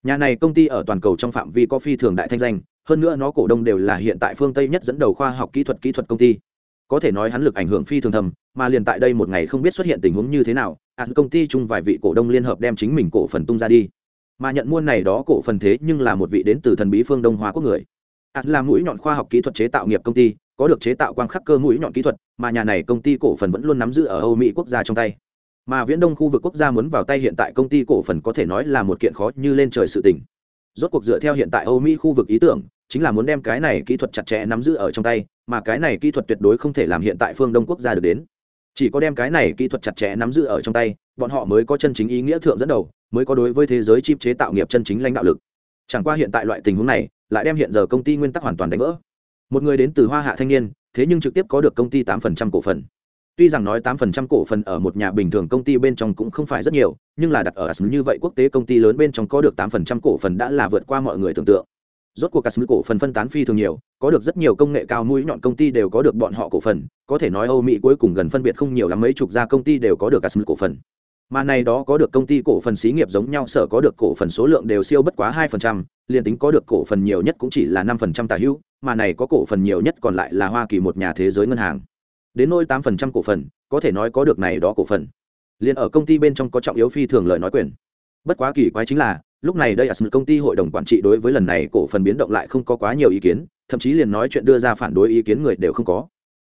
Nhà này công ty ở toàn cầu trong phạm vi có phi thường đại thanh danh, hơn nữa nó cổ đông đều là hiện tại phương Tây nhất dẫn đầu khoa học kỹ thuật kỹ thuật công ty. Có thể nói hắn lực ảnh hưởng phi thường thầm, mà liền tại đây một ngày không biết xuất hiện tình huống như thế nào, à, công ty chung vài vị cổ đông liên hợp đem chính mình cổ phần tung ra đi. Mà nhận mua này đó cổ phần thế nhưng là một vị đến từ thần bí phương Đông Hóa quốc người. À, là mũi nhọn khoa học kỹ thuật chế tạo nghiệp công ty, có được chế tạo quang khắc cơ mũi nhọn kỹ thuật, mà nhà này công ty cổ phần vẫn luôn nắm giữ ở Âu Mỹ quốc gia trong tay mà viễn đông khu vực quốc gia muốn vào tay hiện tại công ty cổ phần có thể nói là một kiện khó như lên trời sự tình. Rốt cuộc dựa theo hiện tại âu mỹ khu vực ý tưởng, chính là muốn đem cái này kỹ thuật chặt chẽ nắm giữ ở trong tay, mà cái này kỹ thuật tuyệt đối không thể làm hiện tại phương đông quốc gia được đến. Chỉ có đem cái này kỹ thuật chặt chẽ nắm giữ ở trong tay, bọn họ mới có chân chính ý nghĩa thượng dẫn đầu, mới có đối với thế giới chip chế tạo nghiệp chân chính lãnh đạo lực. Chẳng qua hiện tại loại tình huống này, lại đem hiện giờ công ty nguyên tắc hoàn toàn đánh vỡ. Một người đến từ hoa hạ thanh niên, thế nhưng trực tiếp có được công ty tám phần trăm cổ phần. Tuy rằng nói 8% cổ phần ở một nhà bình thường công ty bên trong cũng không phải rất nhiều, nhưng là đặt ở Asm như vậy quốc tế công ty lớn bên trong có được 8% cổ phần đã là vượt qua mọi người tưởng tượng. Rốt cuộc Asm cổ phần phân tán phi thường nhiều, có được rất nhiều công nghệ cao mũi nhọn công ty đều có được bọn họ cổ phần, có thể nói Âu Mỹ cuối cùng gần phân biệt không nhiều lắm mấy chục gia công ty đều có được Asm cổ phần. Mà này đó có được công ty cổ phần xí nghiệp giống nhau sở có được cổ phần số lượng đều siêu bất quá 2%, liền tính có được cổ phần nhiều nhất cũng chỉ là 5% tài hữu, mà này có cổ phần nhiều nhất còn lại là Hoa Kỳ một nhà thế giới ngân hàng đến nôi tám phần trăm cổ phần, có thể nói có được này đó cổ phần. Liền ở công ty bên trong có trọng yếu phi thường lời nói quyền. Bất quá kỳ quái chính là, lúc này đây asm công ty hội đồng quản trị đối với lần này cổ phần biến động lại không có quá nhiều ý kiến, thậm chí liền nói chuyện đưa ra phản đối ý kiến người đều không có.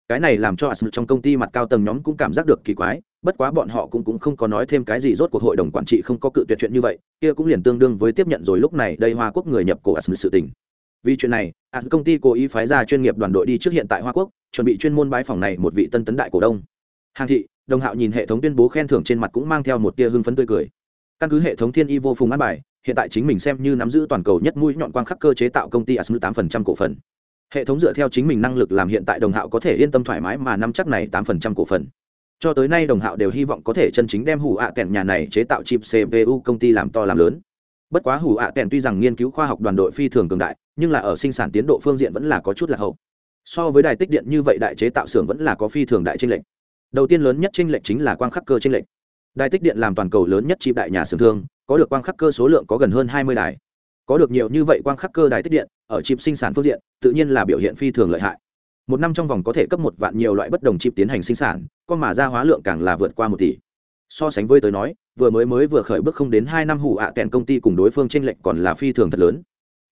Cái này làm cho asm trong công ty mặt cao tầng nhóm cũng cảm giác được kỳ quái, bất quá bọn họ cũng cũng không có nói thêm cái gì, rốt cuộc hội đồng quản trị không có cự tuyệt chuyện như vậy, kia cũng liền tương đương với tiếp nhận rồi lúc này đây hoa quốc người nhập cổ asm sự tình. Vì chuyện này asm công ty cố ý phái ra chuyên nghiệp đoàn đội đi trước hiện tại hoa quốc chuẩn bị chuyên môn bái phòng này một vị tân tấn đại cổ đông. Hàng thị, đồng hạo nhìn hệ thống tuyên bố khen thưởng trên mặt cũng mang theo một tia hưng phấn tươi cười. Căn cứ hệ thống thiên y vô phùng an bài, hiện tại chính mình xem như nắm giữ toàn cầu nhất mũi nhọn quang khắc cơ chế tạo công ty asm tám phần trăm cổ phần. Hệ thống dựa theo chính mình năng lực làm hiện tại đồng hạo có thể yên tâm thoải mái mà nắm chắc này tám phần trăm cổ phần. Cho tới nay đồng hạo đều hy vọng có thể chân chính đem hủ ạ à nhà này chế tạo chip cpu công ty làm to làm lớn. Bất quá hủ ạ à tuy rằng nghiên cứu khoa học đoàn đội phi thường cường đại, nhưng là ở sinh sản tiến độ phương diện vẫn là có chút lạc hậu so với đài tích điện như vậy đại chế tạo xưởng vẫn là có phi thường đại tranh lệch. Đầu tiên lớn nhất tranh lệch chính là quang khắc cơ tranh lệch. Đài tích điện làm toàn cầu lớn nhất chịp đại nhà xưởng thương, có được quang khắc cơ số lượng có gần hơn hai mươi đài. Có được nhiều như vậy quang khắc cơ đài tích điện, ở chịp sinh sản phương diện, tự nhiên là biểu hiện phi thường lợi hại. Một năm trong vòng có thể cấp một vạn nhiều loại bất đồng chịp tiến hành sinh sản, con mà ra hóa lượng càng là vượt qua một tỷ. So sánh với tới nói, vừa mới mới vừa khởi bước không đến hai năm hủ ạ à kèn công ty cùng đối phương tranh lệch còn là phi thường thật lớn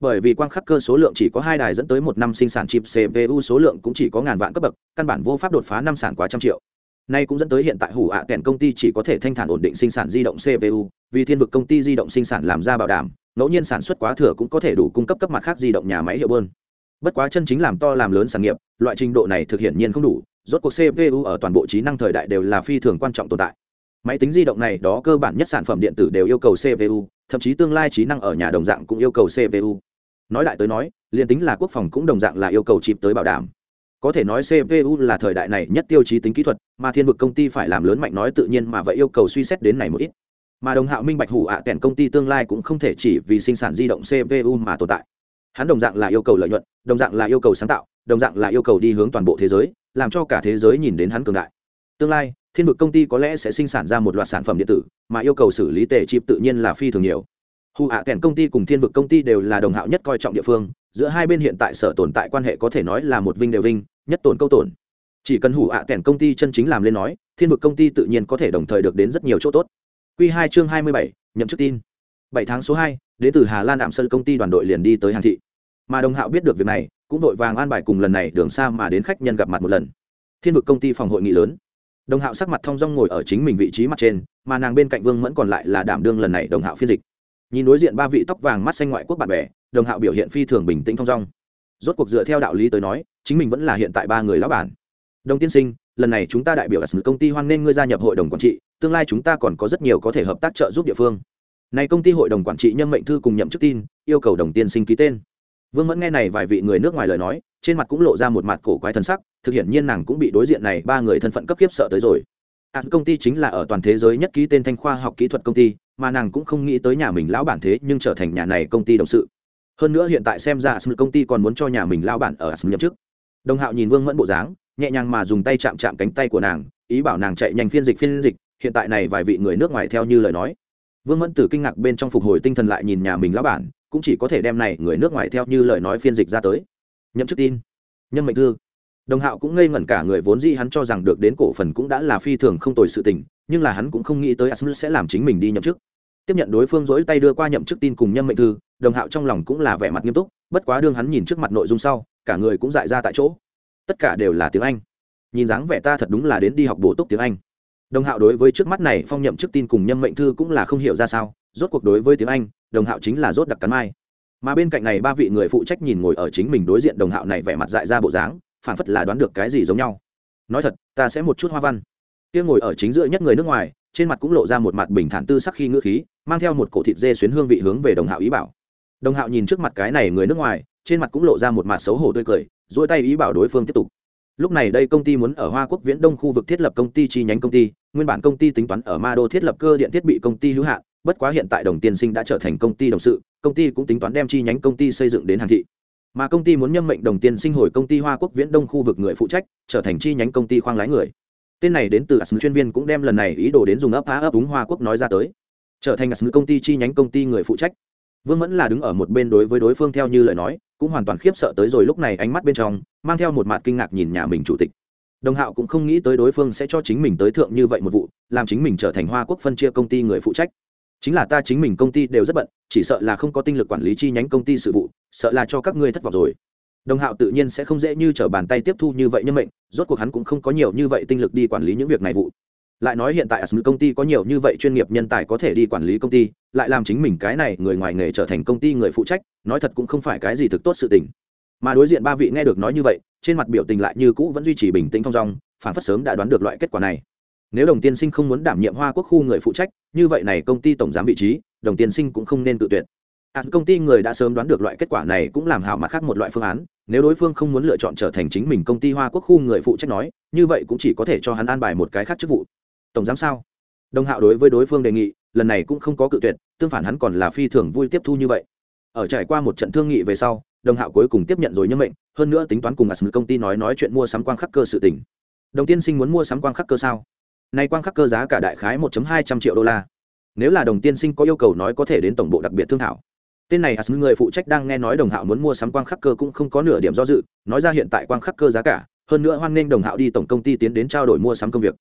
bởi vì quang khắc cơ số lượng chỉ có hai đài dẫn tới một năm sinh sản chip cpu số lượng cũng chỉ có ngàn vạn cấp bậc, căn bản vô pháp đột phá năm sản quá trăm triệu. Nay cũng dẫn tới hiện tại hủ ạ à kèn công ty chỉ có thể thanh thản ổn định sinh sản di động cpu vì thiên vực công ty di động sinh sản làm ra bảo đảm, ngẫu nhiên sản xuất quá thừa cũng có thể đủ cung cấp cấp mặt khác di động nhà máy hiệu bơn. Bất quá chân chính làm to làm lớn sản nghiệp, loại trình độ này thực hiện nhiên không đủ, rốt cuộc cpu ở toàn bộ trí năng thời đại đều là phi thường quan trọng tồn tại. Máy tính di động này đó cơ bản nhất sản phẩm điện tử đều yêu cầu cpu thậm chí tương lai trí năng ở nhà đồng dạng cũng yêu cầu cpu nói lại tới nói, liền tính là quốc phòng cũng đồng dạng là yêu cầu chịp tới bảo đảm. Có thể nói cpu là thời đại này nhất tiêu chí tính kỹ thuật, mà thiên vực công ty phải làm lớn mạnh nói tự nhiên mà vậy yêu cầu suy xét đến này một ít. Mà đồng hạo minh bạch hủ ạ à kèn công ty tương lai cũng không thể chỉ vì sinh sản di động cpu mà tồn tại. Hắn đồng dạng là yêu cầu lợi nhuận, đồng dạng là yêu cầu sáng tạo, đồng dạng là yêu cầu đi hướng toàn bộ thế giới, làm cho cả thế giới nhìn đến hắn cường đại. Tương lai, thiên vực công ty có lẽ sẽ sinh sản ra một loạt sản phẩm điện tử, mà yêu cầu xử lý tệ chip tự nhiên là phi thường nhiều hù ạ kèn công ty cùng thiên vực công ty đều là đồng hạo nhất coi trọng địa phương, giữa hai bên hiện tại sở tồn tại quan hệ có thể nói là một vinh đều vinh, nhất tổn câu tổn chỉ cần hủ ạ kèn công ty chân chính làm lên nói, thiên vực công ty tự nhiên có thể đồng thời được đến rất nhiều chỗ tốt. Q hai chương hai mươi bảy, nhậm chức tin. Bảy tháng số hai đến từ hà lan ảm sơn công ty đoàn đội liền đi tới hàng thị. Mà đồng hạo biết được việc này, cũng vội vàng an bài cùng lần này đường xa mà đến khách nhân gặp mặt một lần. Thiên vực công ty phòng hội nghị lớn. Đồng hạo sắc mặt thong dong ngồi ở chính mình vị trí mặt trên, mà nàng bên cạnh vương vẫn còn lại là đảm đương lần này đồng hạo phiên dịch nhìn đối diện ba vị tóc vàng mắt xanh ngoại quốc bạn bè, đồng hạo biểu hiện phi thường bình tĩnh thong dong. Rốt cuộc dựa theo đạo lý tới nói, chính mình vẫn là hiện tại ba người lão bản. Đồng tiên sinh, lần này chúng ta đại biểu ở công ty hoan nghênh ngươi gia nhập hội đồng quản trị, tương lai chúng ta còn có rất nhiều có thể hợp tác trợ giúp địa phương. Này công ty hội đồng quản trị nhân mệnh thư cùng nhậm chức tin, yêu cầu đồng tiên sinh ký tên. Vương mẫn nghe này vài vị người nước ngoài lời nói, trên mặt cũng lộ ra một mặt cổ quái thân sắc, thực hiện nhiên nàng cũng bị đối diện này ba người thân phận cấp kiếp sợ tới rồi. Ạt công ty chính là ở toàn thế giới nhất ký tên thanh khoa học kỹ thuật công ty mà nàng cũng không nghĩ tới nhà mình lão bản thế nhưng trở thành nhà này công ty đồng sự. Hơn nữa hiện tại xem ra sm công ty còn muốn cho nhà mình lão bản ở sm nhậm chức. Đồng hạo nhìn vương mẫn bộ dáng, nhẹ nhàng mà dùng tay chạm chạm cánh tay của nàng, ý bảo nàng chạy nhanh phiên dịch phiên dịch, hiện tại này vài vị người nước ngoài theo như lời nói. Vương mẫn từ kinh ngạc bên trong phục hồi tinh thần lại nhìn nhà mình lão bản, cũng chỉ có thể đem này người nước ngoài theo như lời nói phiên dịch ra tới. Nhậm chức tin. Nhân mệnh thư. Đồng hạo cũng ngây ngẩn cả người, vốn dĩ hắn cho rằng được đến cổ phần cũng đã là phi thường không tồi sự tình, nhưng là hắn cũng không nghĩ tới asm sẽ làm chính mình đi nhậm chức tiếp nhận đối phương dỗi tay đưa qua nhậm chức tin cùng nhâm mệnh thư, đồng hạo trong lòng cũng là vẻ mặt nghiêm túc, bất quá đương hắn nhìn trước mặt nội dung sau, cả người cũng dại ra tại chỗ. Tất cả đều là tiếng anh. Nhìn dáng vẻ ta thật đúng là đến đi học bổ túc tiếng anh. Đồng hạo đối với trước mắt này phong nhậm chức tin cùng nhâm mệnh thư cũng là không hiểu ra sao, rốt cuộc đối với tiếng anh, đồng hạo chính là rốt đặc cắn mai. Mà bên cạnh này ba vị người phụ trách nhìn ngồi ở chính mình đối diện đồng hạo này vẻ mặt dại ra bộ dáng phản phất là đoán được cái gì giống nhau. Nói thật, ta sẽ một chút hoa văn. Kia ngồi ở chính giữa nhất người nước ngoài, trên mặt cũng lộ ra một mặt bình thản tư sắc khi ngữ khí mang theo một cổ thịt dê xuyến hương vị hướng về đồng hạo ý bảo đồng hạo nhìn trước mặt cái này người nước ngoài trên mặt cũng lộ ra một mặt xấu hổ tươi cười dỗi tay ý bảo đối phương tiếp tục lúc này đây công ty muốn ở hoa quốc viễn đông khu vực thiết lập công ty chi nhánh công ty nguyên bản công ty tính toán ở ma đô thiết lập cơ điện thiết bị công ty hữu hạn bất quá hiện tại đồng tiên sinh đã trở thành công ty đồng sự công ty cũng tính toán đem chi nhánh công ty xây dựng đến hàng thị mà công ty muốn nhâm mệnh đồng tiên sinh hồi công ty hoa quốc viễn đông khu vực người phụ trách trở thành chi nhánh công ty khoang lái người tên này đến từ asm chuyên viên cũng đem lần này ý đồ đến dùng ấp phá ấp úng hoa quốc nói ra tới trở thành asm công ty chi nhánh công ty người phụ trách. Vương mẫn là đứng ở một bên đối với đối phương theo như lời nói, cũng hoàn toàn khiếp sợ tới rồi lúc này ánh mắt bên trong, mang theo một mặt kinh ngạc nhìn nhà mình chủ tịch. Đồng hạo cũng không nghĩ tới đối phương sẽ cho chính mình tới thượng như vậy một vụ, làm chính mình trở thành hoa quốc phân chia công ty người phụ trách. Chính là ta chính mình công ty đều rất bận, chỉ sợ là không có tinh lực quản lý chi nhánh công ty sự vụ, sợ là cho các ngươi thất vọng rồi. Đồng hạo tự nhiên sẽ không dễ như t r ở bàn tay tiếp thu như vậy nhân mệnh, rốt cuộc hắn cũng không có nhiều như vậy tinh lực đi quản lý những việc này vụ lại nói hiện tại asm công ty có nhiều như vậy chuyên nghiệp nhân tài có thể đi quản lý công ty lại làm chính mình cái này người ngoài nghề trở thành công ty người phụ trách nói thật cũng không phải cái gì thực tốt sự tình. Mà đối diện ba vị nghe được nói như vậy trên mặt biểu tình lại như cũ vẫn duy trì bình tĩnh thong dong phản phất sớm đã đoán được loại kết quả này. Nếu đồng tiên sinh không muốn đảm nhiệm hoa quốc khu người phụ trách như vậy này công ty tổng giám vị trí đồng tiên sinh cũng không nên tự tuyệt. À, công ty người đã sớm đoán được loại kết quả này cũng làm hảo mặt khác một loại phương án nếu đối phương không muốn lựa chọn trở thành chính mình công ty hoa quốc khu người phụ trách nói như vậy cũng chỉ có thể cho hắn an bài một cái khác chức vụ tổng giám sao? Đồng hạo đối với đối phương đề nghị, lần này cũng không có cự tuyệt, tương phản hắn còn là phi thường vui tiếp thu như vậy. Ở trải qua một trận thương nghị về sau, đồng hạo cuối cùng tiếp nhận rồi nhân mệnh, hơn nữa tính toán cùng asm công ty nói nói chuyện mua sắm quang khắc cơ sự tỉnh đồng tiên sinh muốn mua sắm quang khắc cơ sao? Nay quang khắc cơ giá cả đại khái 1 hai trăm triệu đô la. Nếu là đồng tiên sinh có yêu cầu nói có thể đến tổng bộ đặc biệt thương thảo. Tên này asm người phụ trách đang nghe nói đồng hạo muốn mua sắm quang khắc cơ cũng không có nửa điểm do dự, nói ra hiện tại quang khắc cơ giá cả, hơn nữa hoan nghênh đồng hạo đi tổng công ty tiến đến trao đổi mua sắm công việc.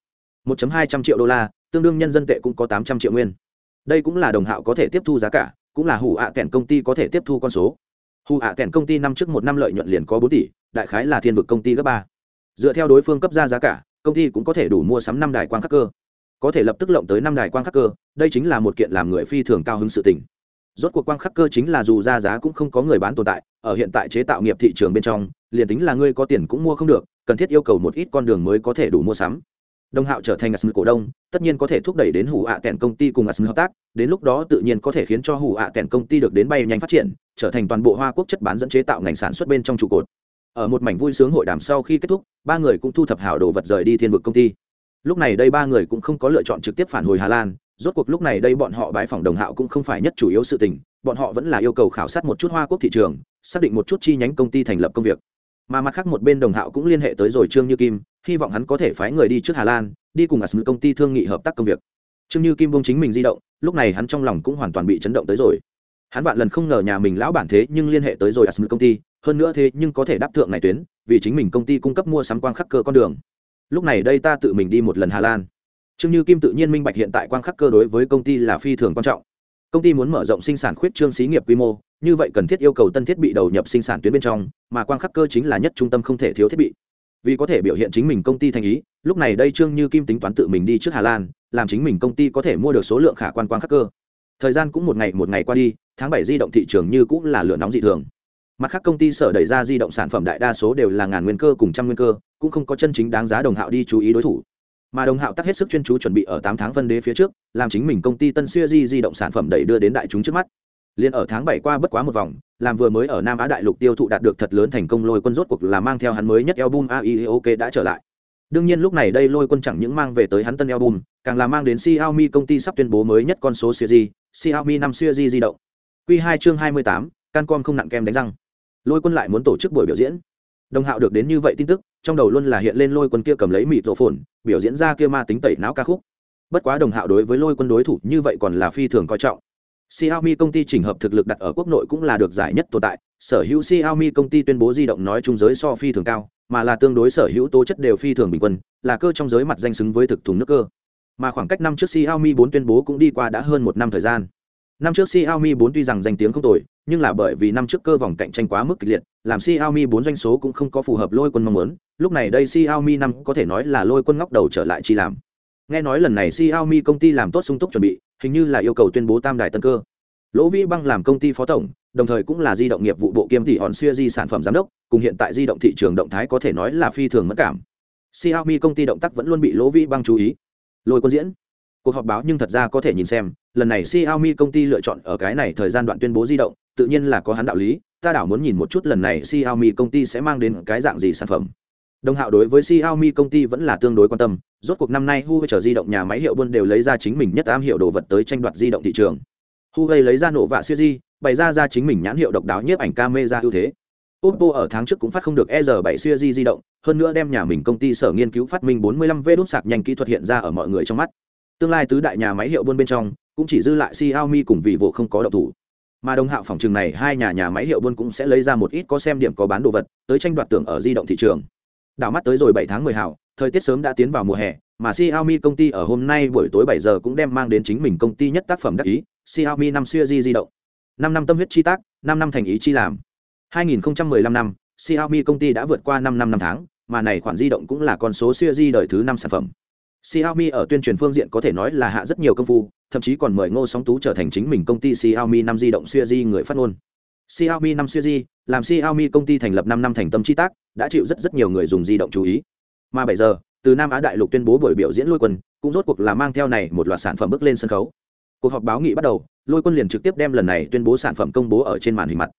1 hai trăm triệu đô la, tương đương nhân dân tệ cũng có tám trăm triệu nguyên. Đây cũng là đồng hạo có thể tiếp thu giá cả, cũng là hủ ạ à kèn công ty có thể tiếp thu con số. Hủ ạ à kèn công ty năm trước một năm lợi nhuận liền có bốn tỷ, đại khái là thiên vực công ty gấp ba. Dựa theo đối phương cấp ra giá cả, công ty cũng có thể đủ mua sắm năm đài quang khắc cơ. Có thể lập tức lộng tới năm đài quang khắc cơ, đây chính là một kiện làm người phi thường cao hứng sự tình. Rốt cuộc quang khắc cơ chính là dù ra giá cũng không có người bán tồn tại, ở hiện tại chế tạo nghiệp thị trường bên trong, liền tính là ngươi có tiền cũng mua không được, cần thiết yêu cầu một ít con đường mới có thể đủ mua sắm đồng hạo trở thành asm cổ đông, tất nhiên có thể thúc đẩy đến hủ ạ à kèn công ty cùng asm hợp tác, đến lúc đó tự nhiên có thể khiến cho hủ ạ à kèn công ty được đến bay nhanh phát triển, trở thành toàn bộ hoa quốc chất bán dẫn chế tạo ngành sản xuất bên trong trụ cột. Ở một mảnh vui sướng hội đàm sau khi kết thúc, ba người cũng thu thập hảo đồ vật rời đi thiên vực công ty. Lúc này đây ba người cũng không có lựa chọn trực tiếp phản hồi hà lan, rốt cuộc lúc này đây bọn họ bái phỏng đồng hạo cũng không phải nhất chủ yếu sự tình, bọn họ vẫn là yêu cầu khảo sát một chút hoa quốc thị trường, xác định một chút chi nhánh công ty thành lập công việc mà mặt khác một bên đồng hạo cũng liên hệ tới rồi trương như kim, hy vọng hắn có thể phái người đi trước hà lan, đi cùng asm công ty thương nghị hợp tác công việc. Trương như kim bông chính mình di động, lúc này hắn trong lòng cũng hoàn toàn bị chấn động tới rồi. Hắn vạn lần không ngờ nhà mình lão bản thế nhưng liên hệ tới rồi asm công ty, hơn nữa thế nhưng có thể đáp thượng này tuyến, vì chính mình công ty cung cấp mua sắm quang khắc cơ con đường. Lúc này đây ta tự mình đi một lần hà lan. Trương như kim tự nhiên minh bạch hiện tại quang khắc cơ đối với công ty là phi thường quan trọng công ty muốn mở rộng sinh sản khuyết trương xí nghiệp quy mô, như vậy cần thiết yêu cầu tân thiết bị đầu nhập sinh sản tuyến bên trong, mà quang khắc cơ chính là nhất trung tâm không thể thiếu thiết bị. Vì có thể biểu hiện chính mình công ty thành ý, lúc này đây trương như kim tính toán tự mình đi trước hà lan, làm chính mình công ty có thể mua được số lượng khả quan quang khắc cơ. Thời gian cũng một ngày một ngày qua đi, tháng bảy di động thị trường như cũng là lửa nóng dị thường. Mặt khác công ty sở đẩy ra di động sản phẩm đại đa số đều là ngàn nguyên cơ cùng trăm nguyên cơ, cũng không có chân chính đáng giá đồng hạo đi chú ý đối thủ mà đồng hạo tắc hết sức chuyên chú chuẩn bị ở tám tháng phân đế phía trước, làm chính mình công ty tân siêu di di động sản phẩm đẩy đưa đến đại chúng trước mắt. Liền ở tháng bảy qua bất quá một vòng, làm vừa mới ở nam á đại lục tiêu thụ đạt được thật lớn thành công lôi quân rốt cuộc là mang theo hắn mới nhất album aiok đã trở lại. Đương nhiên lúc này đây lôi quân chẳng những mang về tới hắn tân album, càng là mang đến xiaomi công ty sắp tuyên bố mới nhất con số siêu di, xiaomi năm siêu di di động. Q hai chương hai mươi tám, cancom không nặng kem đánh răng. Lôi quân lại muốn tổ chức buổi biểu diễn. Đồng hạo được đến như vậy tin tức trong đầu luôn là hiện lên lôi quân kia cầm lấy mịt rộ phồn biểu diễn ra kia ma tính tẩy não ca khúc bất quá đồng hạo đối với lôi quân đối thủ như vậy còn là phi thường coi trọng Xiaomi công ty chỉnh hợp thực lực đặt ở quốc nội cũng là được giải nhất tồn tại, sở hữu Xiaomi công ty tuyên bố di động nói chung giới so phi thường cao, mà là tương đối sở hữu tố chất đều phi thường bình quân, là cơ trong giới mặt danh xứng với thực thùng nước cơ. Mà khoảng cách năm trước Xiaomi 4 tuyên bố cũng đi qua đã hơn một năm thời gian. Năm trước Xiaomi 4 tuy rằng danh tiếng không tồi, nhưng là bởi vì năm trước cơ vòng cạnh tranh quá mức kịch liệt, làm Xiaomi 4 doanh số cũng không có phù hợp lôi quân mong muốn, lúc này đây Xiaomi 5 có thể nói là lôi quân ngóc đầu trở lại chi làm. Nghe nói lần này Xiaomi công ty làm tốt sung túc chuẩn bị, hình như là yêu cầu tuyên bố tam đài tân cơ. Lỗ Vĩ Băng làm công ty phó tổng, đồng thời cũng là di động nghiệp vụ bộ kiêm tỷ hòn xưa di sản phẩm giám đốc, cùng hiện tại di động thị trường động thái có thể nói là phi thường mất cảm. Xiaomi công ty động tác vẫn luôn bị Lỗ Vĩ Băng chú ý. Lôi quân diễn. Cuộc họp báo nhưng thật ra có thể nhìn xem, lần này Xiaomi công ty lựa chọn ở cái này thời gian đoạn tuyên bố di động, tự nhiên là có hắn đạo lý, ta đảo muốn nhìn một chút lần này Xiaomi công ty sẽ mang đến cái dạng gì sản phẩm. Đồng Hạo đối với Xiaomi công ty vẫn là tương đối quan tâm, rốt cuộc năm nay Huawei trở di động nhà máy hiệu buôn đều lấy ra chính mình nhất am hiệu đồ vật tới tranh đoạt di động thị trường. Huawei lấy ra nổ vạ siêu di, bày ra ra chính mình nhãn hiệu độc đáo nhiếp ảnh camera ưu thế. Oppo ở tháng trước cũng phát không được R7 siêu di di động, hơn nữa đem nhà mình công ty sở nghiên cứu phát minh 45V đốt sạc nhanh kỹ thuật hiện ra ở mọi người trong mắt. Tương lai tứ đại nhà máy hiệu buôn bên trong, cũng chỉ dư lại Xiaomi cùng Vivo không có độc thủ. Mà đồng hạo phòng trường này hai nhà nhà máy hiệu buôn cũng sẽ lấy ra một ít có xem điểm có bán đồ vật, tới tranh đoạt tưởng ở di động thị trường. Đảo mắt tới rồi 7 tháng 10 hảo, thời tiết sớm đã tiến vào mùa hè, mà Xiaomi công ty ở hôm nay buổi tối 7 giờ cũng đem mang đến chính mình công ty nhất tác phẩm đắc ý, Xiaomi 5 series di động. 5 năm tâm huyết chi tác, 5 năm thành ý chi làm. 2015 năm, Xiaomi công ty đã vượt qua 5 năm năm tháng, mà này khoản di động cũng là con số series đời thứ 5 sản phẩm. Xiaomi ở tuyên truyền phương diện có thể nói là hạ rất nhiều công phu, thậm chí còn mời Ngô Sóng Tú trở thành chính mình công ty Xiaomi 5 di động series người phát ngôn. Xiaomi 5 series, làm Xiaomi công ty thành lập 5 năm thành tâm chi tác, đã chịu rất rất nhiều người dùng di động chú ý. Mà bây giờ, từ Nam Á đại lục tuyên bố buổi biểu diễn lôi quân, cũng rốt cuộc là mang theo này một loạt sản phẩm bước lên sân khấu cuộc họp báo nghị bắt đầu lôi quân liền trực tiếp đem lần này tuyên bố sản phẩm công bố ở trên màn hình mặt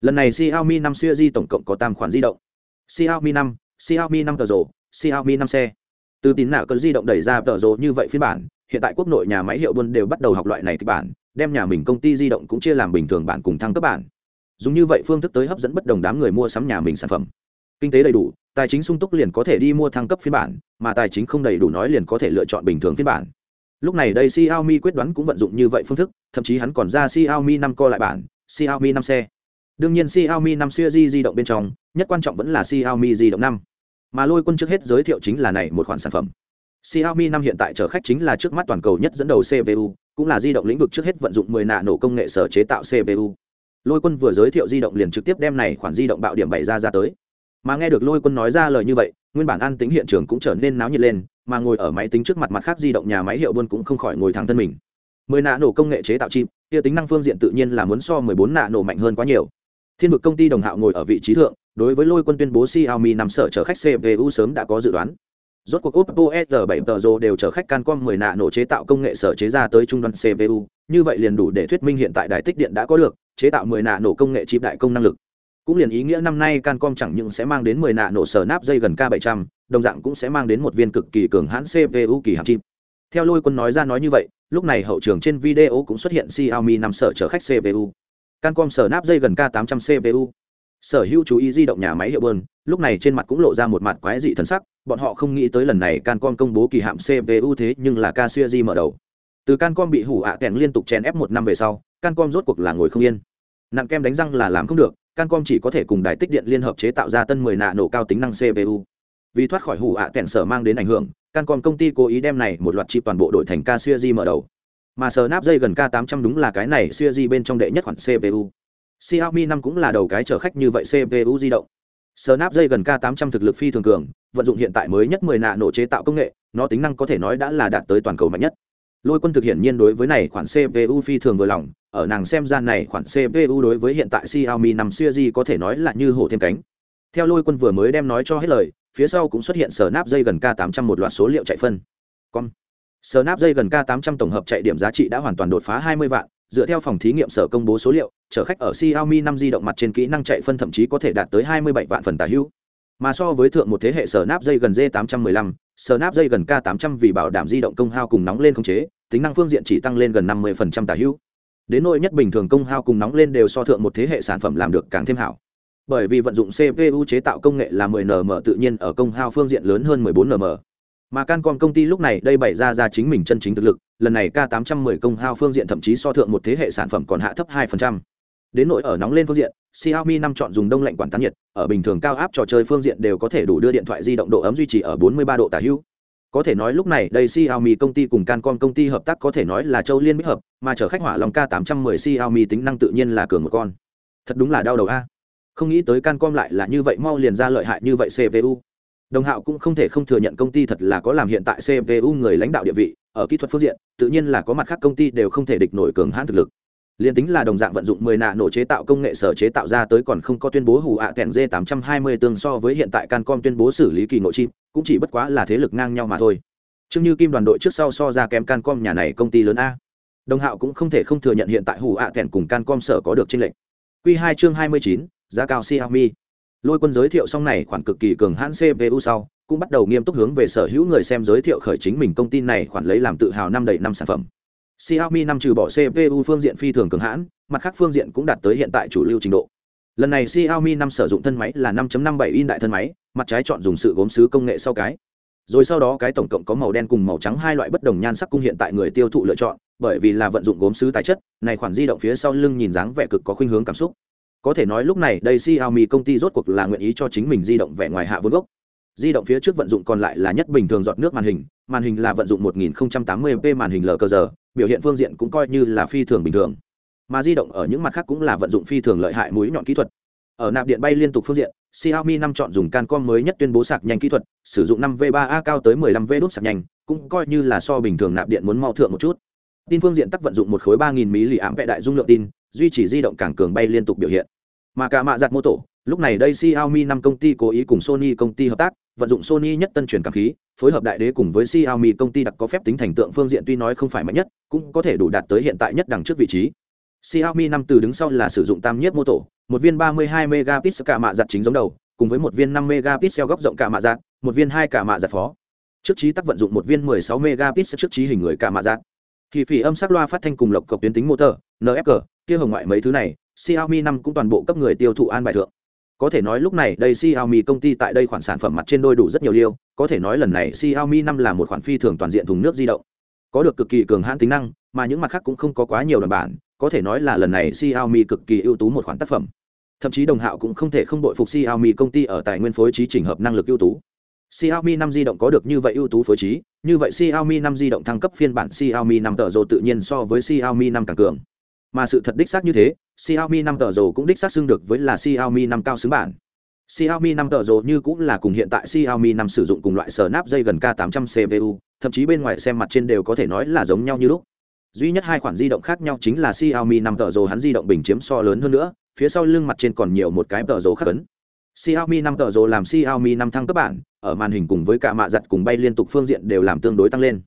lần này xiaomi 5 series tổng cộng có tam khoản di động xiaomi 5, xiaomi 5 tờ xiaomi 5 xe từ tín nạ cơn di động đẩy ra tờ rồ như vậy phiên bản, hiện tại quốc nội nhà máy hiệu buôn đều bắt đầu học loại này kịch bản, đem nhà mình công ty di động cũng chia làm bình thường bản cùng thăng cấp bản. Dùng như vậy phương thức tới hấp dẫn bất đồng đám người mua sắm nhà mình sản phẩm. Kinh tế đầy đủ, tài chính sung túc liền có thể đi mua thăng cấp phiên bản, mà tài chính không đầy đủ nói liền có thể lựa chọn bình thường phiên bản. Lúc này đây xiaomi quyết đoán cũng vận dụng như vậy phương thức, thậm chí hắn còn ra xiaomi 5 co lại bản, xiaomi 5 xe. Đương nhiên xiaomi 5 series di động bên trong, nhất quan trọng vẫn là xiaomi di động 5 mà lôi quân trước hết giới thiệu chính là này một khoản sản phẩm Xiaomi năm hiện tại chở khách chính là trước mắt toàn cầu nhất dẫn đầu CPU, cũng là di động lĩnh vực trước hết vận dụng 10 nạ nổ công nghệ sở chế tạo CPU. Lôi Quân vừa giới thiệu di động liền trực tiếp đem này khoản di động bạo điểm bày ra ra tới. Mà nghe được Lôi Quân nói ra lời như vậy, nguyên bản an tính hiện trường cũng trở nên náo nhiệt lên, mà ngồi ở máy tính trước mặt mặt khác di động nhà máy hiệu buôn cũng không khỏi ngồi thẳng thân mình mười nạ nổ công nghệ chế tạo chip kia tính năng phương diện tự nhiên là muốn so mười bốn nạ nổ mạnh hơn quá nhiều thiên vực công ty đồng hạo ngồi ở vị trí thượng đối với lôi quân tuyên bố xiaomi nằm sở chở khách cpu sớm đã có dự đoán rốt cuộc oppo s 7 tờ rô đều chở khách cancom 10 nạ nổ chế tạo công nghệ sở chế ra tới trung đoàn cpu như vậy liền đủ để thuyết minh hiện tại đài tích điện đã có được chế tạo 10 nạ nổ công nghệ chip đại công năng lực cũng liền ý nghĩa năm nay cancom chẳng những sẽ mang đến 10 nạ nổ sở nắp dây gần k 700 đồng dạng cũng sẽ mang đến một viên cực kỳ cường hãn CPU kỳ hàm chip. Theo Lôi Quân nói ra nói như vậy, lúc này hậu trường trên video cũng xuất hiện Xiaomi nằm sở chở khách CPU. Cancom sở nắp dây gần K800 CPU. Sở hữu chú ý di động nhà máy hiệu bơn, lúc này trên mặt cũng lộ ra một mặt quái dị thần sắc, bọn họ không nghĩ tới lần này cancom công bố kỳ hạm cpu thế nhưng là ca mở đầu. Từ cancom bị hủ ạ kèn liên tục chèn ép một năm về sau cancom rốt cuộc là ngồi không yên. Nặng kem đánh răng là làm không được cancom chỉ có thể cùng đài tích điện liên hợp chế tạo ra tân 10 nạ nổ cao tính năng cpu vì thoát khỏi hủ ạ kèn sở mang đến ảnh hưởng cancom công ty cố ý đem này một loạt chip toàn bộ đổi thành ca mở đầu mà sờ nắp dây gần k 800 đúng là cái này siêu bên trong đệ nhất khoản cpu Xiaomi 5 cũng là đầu cái chở khách như vậy CPU di động. Snapdragon K800 thực lực phi thường cường, vận dụng hiện tại mới nhất 10 nạ nổ chế tạo công nghệ, nó tính năng có thể nói đã là đạt tới toàn cầu mạnh nhất. Lôi Quân thực hiện nhiên đối với này khoản CPU phi thường vừa lòng, ở nàng xem ra này khoản CPU đối với hiện tại Xiaomi 5 di có thể nói là như hổ thêm cánh. Theo Lôi Quân vừa mới đem nói cho hết lời, phía sau cũng xuất hiện Snapdragon K800 một loạt số liệu chạy phân. Con Snapdragon K800 tổng hợp chạy điểm giá trị đã hoàn toàn đột phá 20 vạn, dựa theo phòng thí nghiệm sở công bố số liệu, chở khách ở Xiaomi 5 di động mặt trên kỹ năng chạy phân thậm chí có thể đạt tới 27 vạn phần tả hữu. Mà so với thượng một thế hệ Snapdragon G815, Snapdragon K800 vì bảo đảm di động công hao cùng nóng lên không chế, tính năng phương diện chỉ tăng lên gần 50% tả hữu. Đến nỗi nhất bình thường công hao cùng nóng lên đều so thượng một thế hệ sản phẩm làm được càng thêm hảo. Bởi vì vận dụng CPU chế tạo công nghệ là 10 nm tự nhiên ở công hao phương diện lớn hơn 14 nm mà cancom công ty lúc này đây bày ra ra chính mình chân chính thực lực lần này k 810 công hao phương diện thậm chí so thượng một thế hệ sản phẩm còn hạ thấp 2%. đến nỗi ở nóng lên phương diện xiaomi năm chọn dùng đông lạnh quản tán nhiệt ở bình thường cao áp trò chơi phương diện đều có thể đủ đưa điện thoại di động độ ấm duy trì ở 43 độ tả hữu có thể nói lúc này đây Xiaomi công ty cùng Cancom công ty hợp tác có thể nói là châu liên bích hợp, mà chở khách hỏa long K810 Xiaomi tính năng tự nhiên là cường một con. Thật đúng là đau đầu a. Không nghĩ tới Cancom lại là như vậy mau liền ra lợi hại như vậy CPU đồng hạo cũng không thể không thừa nhận công ty thật là có làm hiện tại cpu người lãnh đạo địa vị ở kỹ thuật phương diện tự nhiên là có mặt khác công ty đều không thể địch nổi cường hãn thực lực. Liền tính là đồng dạng vận dụng 10 nạ nổ chế tạo công nghệ sở chế tạo ra tới còn không có tuyên bố hù ạ kèn d 820 tương so với hiện tại cancom tuyên bố xử lý kỳ nội chip cũng chỉ bất quá là thế lực ngang nhau mà thôi. Chứ như kim đoàn đội trước sau so ra kém cancom nhà này công ty lớn a. Đồng hạo cũng không thể không thừa nhận hiện tại hù ạ kèn cùng cancom sở có được tranh lệch. Q 2 chương 29, giá cao xiaomi lôi quân giới thiệu xong này khoản cực kỳ cường hãn cpu sau cũng bắt đầu nghiêm túc hướng về sở hữu người xem giới thiệu khởi chính mình công ty này khoản lấy làm tự hào năm đầy năm sản phẩm Xiaomi năm trừ bỏ CPU phương diện phi thường cường hãn, mặt khác phương diện cũng đạt tới hiện tại chủ lưu trình độ. Lần này Xiaomi năm sử dụng thân máy là 5.57 in đại thân máy, mặt trái chọn dùng sự gốm sứ công nghệ sau cái. Rồi sau đó cái tổng cộng có màu đen cùng màu trắng hai loại bất đồng nhan sắc cung hiện tại người tiêu thụ lựa chọn, bởi vì là vận dụng gốm sứ tài chất, này khoản di động phía sau lưng nhìn dáng vẻ cực có khuynh hướng cảm xúc có thể nói lúc này đây Xiaomi công ty rốt cuộc là nguyện ý cho chính mình di động vẻ ngoài hạ vốn gốc. Di động phía trước vận dụng còn lại là nhất bình thường giọt nước màn hình màn hình là vận dụng 1080p màn hình lờ giờ biểu hiện phương diện cũng coi như là phi thường bình thường. Mà di động ở những mặt khác cũng là vận dụng phi thường lợi hại mũi nhọn kỹ thuật. Ở nạp điện bay liên tục phương diện Xiaomi 5 chọn dùng Cancom mới nhất tuyên bố sạc nhanh kỹ thuật, sử dụng 5V3A cao tới 15V đốt sạc nhanh, cũng coi như là so bình thường nạp điện muốn mau thượng một chút. Tin phương diện tắc vận dụng một khối 3000 mAh đại dung lượng tin, duy trì di động càng cường bay liên tục biểu hiện mà cả mạ giặt mô tổ lúc này đây Xiaomi năm công ty cố ý cùng Sony công ty hợp tác, vận dụng Sony nhất tân truyền cảm khí, phối hợp đại đế cùng với Xiaomi công ty đặc có phép tính thành tượng phương diện tuy nói không phải mạnh nhất, cũng có thể đủ đạt tới hiện tại nhất đẳng trước vị trí. Xiaomi năm từ đứng sau là sử dụng tam nhiếp mô tổ, một viên 32 megapixel cả mạ giặt chính giống đầu, cùng với một viên 5 megapixel góc rộng cả mạ giặt, một viên hai cả mạ giặt phó. Trước trí tắc vận dụng một viên 16 megapixel trước trí hình người cả mạ giặt. Thì phỉ âm sắc loa phát thanh cùng lộc cộc tuyến tính motor, NFC, kia hồng ngoại mấy thứ này, Xiaomi 5 cũng toàn bộ cấp người tiêu thụ an bài thượng. Có thể nói lúc này đây Xiaomi công ty tại đây khoản sản phẩm mặt trên đôi đủ rất nhiều liêu, có thể nói lần này Xiaomi 5 là một khoản phi thường toàn diện thùng nước di động. Có được cực kỳ cường hãn tính năng, mà những mặt khác cũng không có quá nhiều đoạn bản, có thể nói là lần này Xiaomi cực kỳ ưu tú một khoản tác phẩm. Thậm chí Đồng Hạo cũng không thể không đội phục Xiaomi công ty ở tài nguyên phối trí chỉnh hợp năng lực ưu tú. Xiaomi 5 di động có được như vậy ưu tú phối trí, như vậy Xiaomi 5 di động thăng cấp phiên bản Xiaomi 5 tờ rồ tự nhiên so với Xiaomi 5 càng cường. Mà sự thật đích xác như thế, Xiaomi 5 tờ rồ cũng đích xác xứng được với là Xiaomi 5 cao xứng bản. Xiaomi 5 tờ rồ như cũng là cùng hiện tại Xiaomi 5 sử dụng cùng loại Snapdragon K800 CPU, thậm chí bên ngoài xem mặt trên đều có thể nói là giống nhau như lúc. Duy nhất hai khoản di động khác nhau chính là Xiaomi 5 tờ rồ hắn di động bình chiếm so lớn hơn nữa, phía sau lưng mặt trên còn nhiều một cái tờ rồ khác ấn. Xiaomi 5 tờ rồ làm Xiaomi 5 thăng cấp bản, ở màn hình cùng với cả mạ giật cùng bay liên tục phương diện đều làm tương đối tăng lên.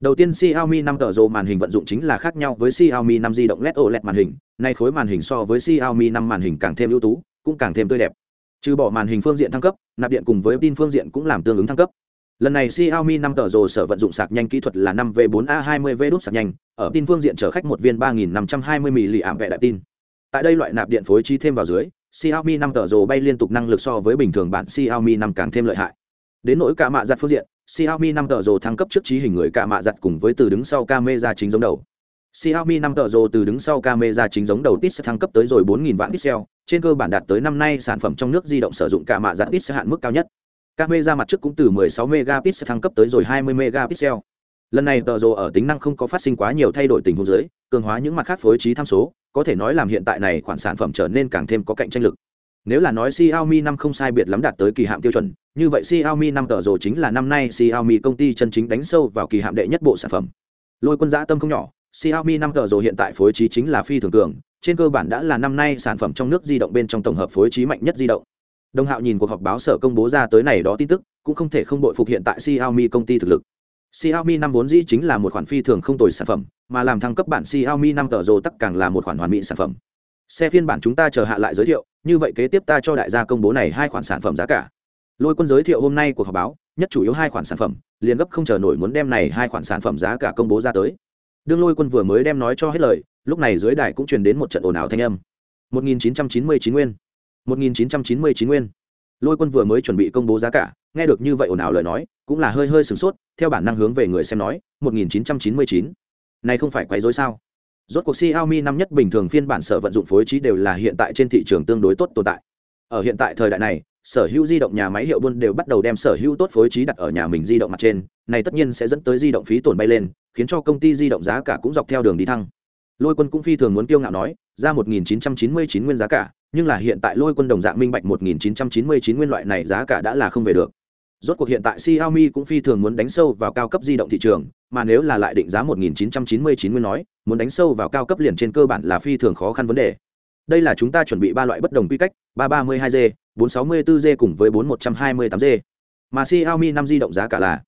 Đầu tiên Xiaomi 5 tờ rồ màn hình vận dụng chính là khác nhau với Xiaomi 5 di động LED OLED màn hình, nay khối màn hình so với Xiaomi 5 màn hình càng thêm ưu tú, cũng càng thêm tươi đẹp. Trừ bỏ màn hình phương diện thăng cấp, nạp điện cùng với pin phương diện cũng làm tương ứng thăng cấp. Lần này Xiaomi 5 tờ rồ sở vận dụng sạc nhanh kỹ thuật là 5V4A20V đút sạc nhanh, ở pin phương diện chở khách một viên 3520 mAh đại pin. Tại đây loại nạp điện phối trí thêm vào dưới, Xiaomi 5 tờ rồ bay liên tục năng lực so với bình thường bản Xiaomi 5 càng thêm lợi hại đến nỗi cả mạ giặt phương diện xiaomi 5 tờ rồ thăng cấp trước trí hình người cả mạ giặt cùng với từ đứng sau camera chính giống đầu Xiaomi 5 tờ rồ từ đứng sau camera chính giống đầu pixel thăng cấp tới rồi 4000 vạn pixel, trên cơ bản đạt tới năm nay sản phẩm trong nước di động sử dụng cả mạ giặt pixel hạn mức cao nhất. Camera mặt trước cũng từ 16 megapixel thăng cấp tới rồi 20 megapixel. Lần này tờ rồ ở tính năng không có phát sinh quá nhiều thay đổi tình huống dưới, cường hóa những mặt khác phối trí tham số, có thể nói làm hiện tại này khoản sản phẩm trở nên càng thêm có cạnh tranh lực. Nếu là nói Xiaomi 5 không sai biệt lắm đạt tới kỳ hạn tiêu chuẩn, như vậy Xiaomi 5 tờ rồ chính là năm nay Xiaomi công ty chân chính đánh sâu vào kỳ hạn đệ nhất bộ sản phẩm. Lôi quân dã tâm không nhỏ, Xiaomi 5 tờ rồ hiện tại phối trí chính là phi thường cường, trên cơ bản đã là năm nay sản phẩm trong nước di động bên trong tổng hợp phối trí mạnh nhất di động. Đông Hạo nhìn cuộc họp báo sở công bố ra tới này đó tin tức, cũng không thể không bội phục hiện tại Xiaomi công ty thực lực. Xiaomi 5 vốn dĩ chính là một khoản phi thường không tồi sản phẩm, mà làm thăng cấp bản Xiaomi 5 tờ rồ tất càng là một khoản hoàn mỹ sản phẩm. Xe phiên bản chúng ta chờ hạ lại giới thiệu, như vậy kế tiếp ta cho đại gia công bố này hai khoản sản phẩm giá cả. Lôi Quân giới thiệu hôm nay của họp báo, nhất chủ yếu hai khoản sản phẩm, liền gấp không chờ nổi muốn đem này hai khoản sản phẩm giá cả công bố ra tới. Đương lôi quân vừa mới đem nói cho hết lời lúc này dưới đài cũng truyền đến một trận ồn ào thanh âm. 1999 nguyên. 1999 nguyên. Lôi quân vừa mới chuẩn bị công bố giá cả nghe được như vậy ồn ào lời nói cũng là hơi hơi sửng sốt theo bản năng hướng về người xem nói 1999 này không phải quấy rối sao? Rốt cuộc Xiaomi năm nhất bình thường phiên bản sở vận dụng phối trí đều là hiện tại trên thị trường tương đối tốt tồn tại. Ở hiện tại thời đại này, sở hữu di động nhà máy hiệu buôn đều bắt đầu đem sở hữu tốt phối trí đặt ở nhà mình di động mặt trên, này tất nhiên sẽ dẫn tới di động phí tổn bay lên, khiến cho công ty di động giá cả cũng dọc theo đường đi thăng. Lôi quân cũng phi thường muốn kiêu ngạo nói, ra 1999 nguyên giá cả, nhưng là hiện tại lôi quân đồng dạng minh bạch 1999 nguyên loại này giá cả đã là không về được rốt cuộc hiện tại Xiaomi cũng phi thường muốn đánh sâu vào cao cấp di động thị trường, mà nếu là lại định giá 1999 nguyên nói, muốn đánh sâu vào cao cấp liền trên cơ bản là phi thường khó khăn vấn đề. Đây là chúng ta chuẩn bị ba loại bất đồng quy cách 332G 464G cùng với 4128G mà Xiaomi 5 di động giá cả là,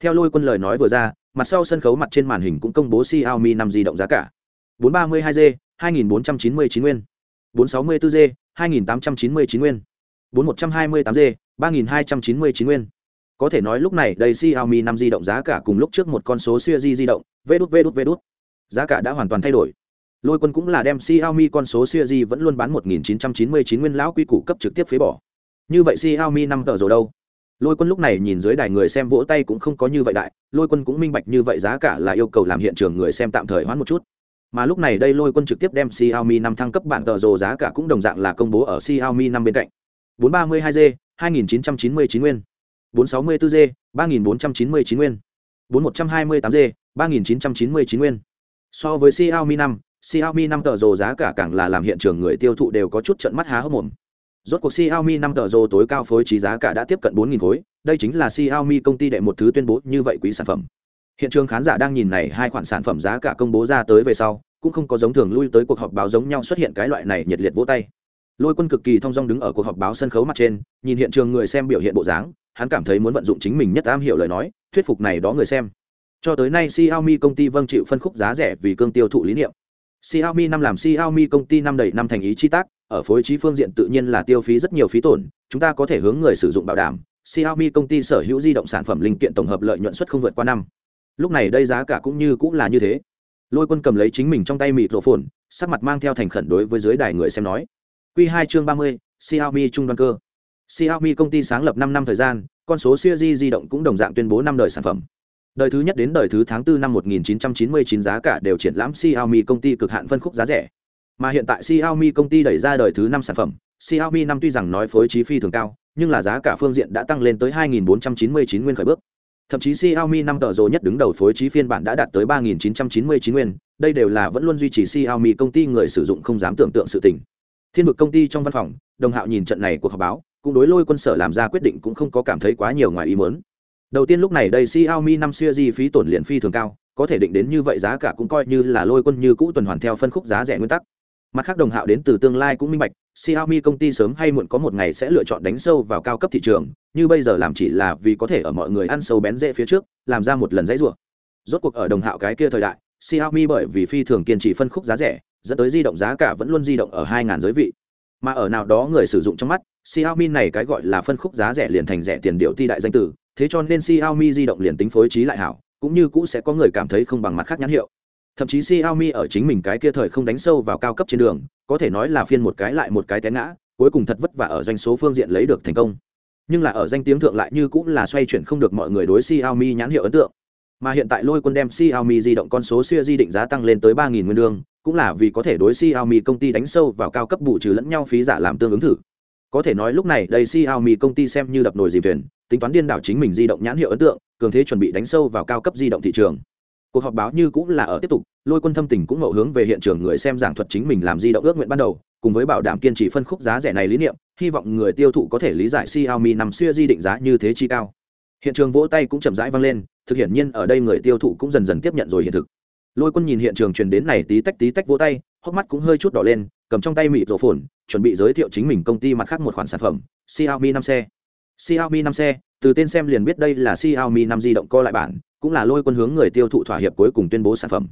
theo lôi quân lời nói vừa ra, mặt sau sân khấu mặt trên màn hình cũng công bố Xiaomi 5 di động giá cả. 432G 2499 nguyên. 464G 2899 nguyên. 4128G 3299 nguyên có thể nói lúc này đây Xiaomi 5 di động giá cả cùng lúc trước một con số series di động, vê đút vê đút vê đút. Giá cả đã hoàn toàn thay đổi. Lôi quân cũng là đem Xiaomi con số series vẫn luôn bán 1999 nguyên lão quy củ cấp trực tiếp phế bỏ. Như vậy Xiaomi 5 tờ rồi đâu? Lôi quân lúc này nhìn dưới đài người xem vỗ tay cũng không có như vậy đại, lôi quân cũng minh bạch như vậy giá cả là yêu cầu làm hiện trường người xem tạm thời hoãn một chút. Mà lúc này đây lôi quân trực tiếp đem Xiaomi 5 thăng cấp bản tờ rồ giá cả cũng đồng dạng là công bố ở Xiaomi 5 bên cạnh. 432G 2999 nguyên. 464G 3499 nguyên 4128G 3999 nguyên so với Xiaomi 5 Xiaomi 5 tờ rồ giá cả càng là làm hiện trường người tiêu thụ đều có chút trận mắt há hốc mồm Rốt cuộc Xiaomi 5 tờ rồ tối cao phối trí giá cả đã tiếp cận 4000 khối, đây chính là Xiaomi công ty đệ một thứ tuyên bố như vậy quý sản phẩm. Hiện trường khán giả đang nhìn này hai khoản sản phẩm giá cả công bố ra tới về sau, cũng không có giống thường lui tới cuộc họp báo giống nhau xuất hiện cái loại này nhiệt liệt vỗ tay. Lôi Quân cực kỳ thông dong đứng ở cuộc họp báo sân khấu mặt trên, nhìn hiện trường người xem biểu hiện bộ dáng, hắn cảm thấy muốn vận dụng chính mình nhất am hiểu lời nói, thuyết phục này đó người xem. Cho tới nay Xiaomi công ty vâng chịu phân khúc giá rẻ vì cương tiêu thụ lý niệm. Xiaomi năm làm Xiaomi công ty năm đầy năm thành ý chi tác, ở phối trí phương diện tự nhiên là tiêu phí rất nhiều phí tổn, chúng ta có thể hướng người sử dụng bảo đảm, Xiaomi công ty sở hữu di động sản phẩm linh kiện tổng hợp lợi nhuận suất không vượt qua năm. Lúc này đây giá cả cũng như cũng là như thế. Lôi Quân cầm lấy chính mình trong tay mịt rộ phồn, sắc mặt mang theo thành khẩn đối với dưới đài người xem nói. Quy 2 chương 30, Xiaomi trung đoan cơ. Xiaomi công ty sáng lập 5 năm thời gian, con số series di động cũng đồng dạng tuyên bố năm đời sản phẩm. Đời thứ nhất đến đời thứ tháng 4 năm 1999 giá cả đều triển lãm Xiaomi công ty cực hạn phân khúc giá rẻ. Mà hiện tại Xiaomi công ty đẩy ra đời thứ 5 sản phẩm, Xiaomi 5 tuy rằng nói phối trí phi thường cao, nhưng là giá cả phương diện đã tăng lên tới 2499 nguyên khởi bước. Thậm chí Xiaomi 5 tờ rồ nhất đứng đầu phối trí phiên bản đã đạt tới 3999 nguyên, đây đều là vẫn luôn duy trì Xiaomi công ty người sử dụng không dám tưởng tượng sự tình. Thiên vực công ty trong văn phòng, Đồng Hạo nhìn trận này của họp báo, cũng đối lôi quân sở làm ra quyết định cũng không có cảm thấy quá nhiều ngoài ý muốn. Đầu tiên lúc này đây Xiaomi 5 series phí tổn liền phi thường cao, có thể định đến như vậy giá cả cũng coi như là lôi quân như cũ tuần hoàn theo phân khúc giá rẻ nguyên tắc. Mặt khác đồng hạo đến từ tương lai cũng minh bạch, Xiaomi công ty sớm hay muộn có một ngày sẽ lựa chọn đánh sâu vào cao cấp thị trường, như bây giờ làm chỉ là vì có thể ở mọi người ăn sâu bén rễ phía trước, làm ra một lần dãy rủa. Rốt cuộc ở đồng hạo cái kia thời đại, Xiaomi bởi vì phi thường kiên trì phân khúc giá rẻ, dẫn tới di động giá cả vẫn luôn di động ở 2000 giới vị. Mà ở nào đó người sử dụng trong mắt, Xiaomi này cái gọi là phân khúc giá rẻ liền thành rẻ tiền điệu ti đại danh tử, thế cho nên Xiaomi di động liền tính phối trí lại hảo, cũng như cũ sẽ có người cảm thấy không bằng mặt khác nhãn hiệu. Thậm chí Xiaomi ở chính mình cái kia thời không đánh sâu vào cao cấp trên đường, có thể nói là phiên một cái lại một cái té ngã, cuối cùng thật vất vả ở doanh số phương diện lấy được thành công. nhưng là ở danh tiếng thượng lại như cũng là xoay chuyển không được mọi người đối Xiaomi nhãn hiệu ấn tượng mà hiện tại lôi quân đem Xiaomi di động con số xưa di định giá tăng lên tới 3.000 nguyên đương cũng là vì có thể đối Xiaomi công ty đánh sâu vào cao cấp bù trừ lẫn nhau phí giả làm tương ứng thử. Có thể nói lúc này đây Xiaomi công ty xem như đập nồi dìm thuyền, tính toán điên đảo chính mình di động nhãn hiệu ấn tượng, cường thế chuẩn bị đánh sâu vào cao cấp di động thị trường. Cuộc họp báo như cũng là ở tiếp tục, lôi quân thâm tình cũng ngẫu hướng về hiện trường người xem giảng thuật chính mình làm di động ước nguyện ban đầu, cùng với bảo đảm kiên trì phân khúc giá rẻ này lý niệm, hy vọng người tiêu thụ có thể lý giải Xiaomi năm xưa di định giá như thế chi cao. Hiện trường vỗ tay cũng chậm rãi vang lên, thực hiện nhiên ở đây người tiêu thụ cũng dần dần tiếp nhận rồi hiện thực lôi quân nhìn hiện trường truyền đến này tí tách tí tách vỗ tay hốc mắt cũng hơi chút đỏ lên cầm trong tay mịt rổ phồn chuẩn bị giới thiệu chính mình công ty mặt khác một khoản sản phẩm Xiaomi 5 xe Xiaomi 5 xe từ tên xem liền biết đây là Xiaomi 5 di động co lại bản cũng là lôi quân hướng người tiêu thụ thỏa hiệp cuối cùng tuyên bố sản phẩm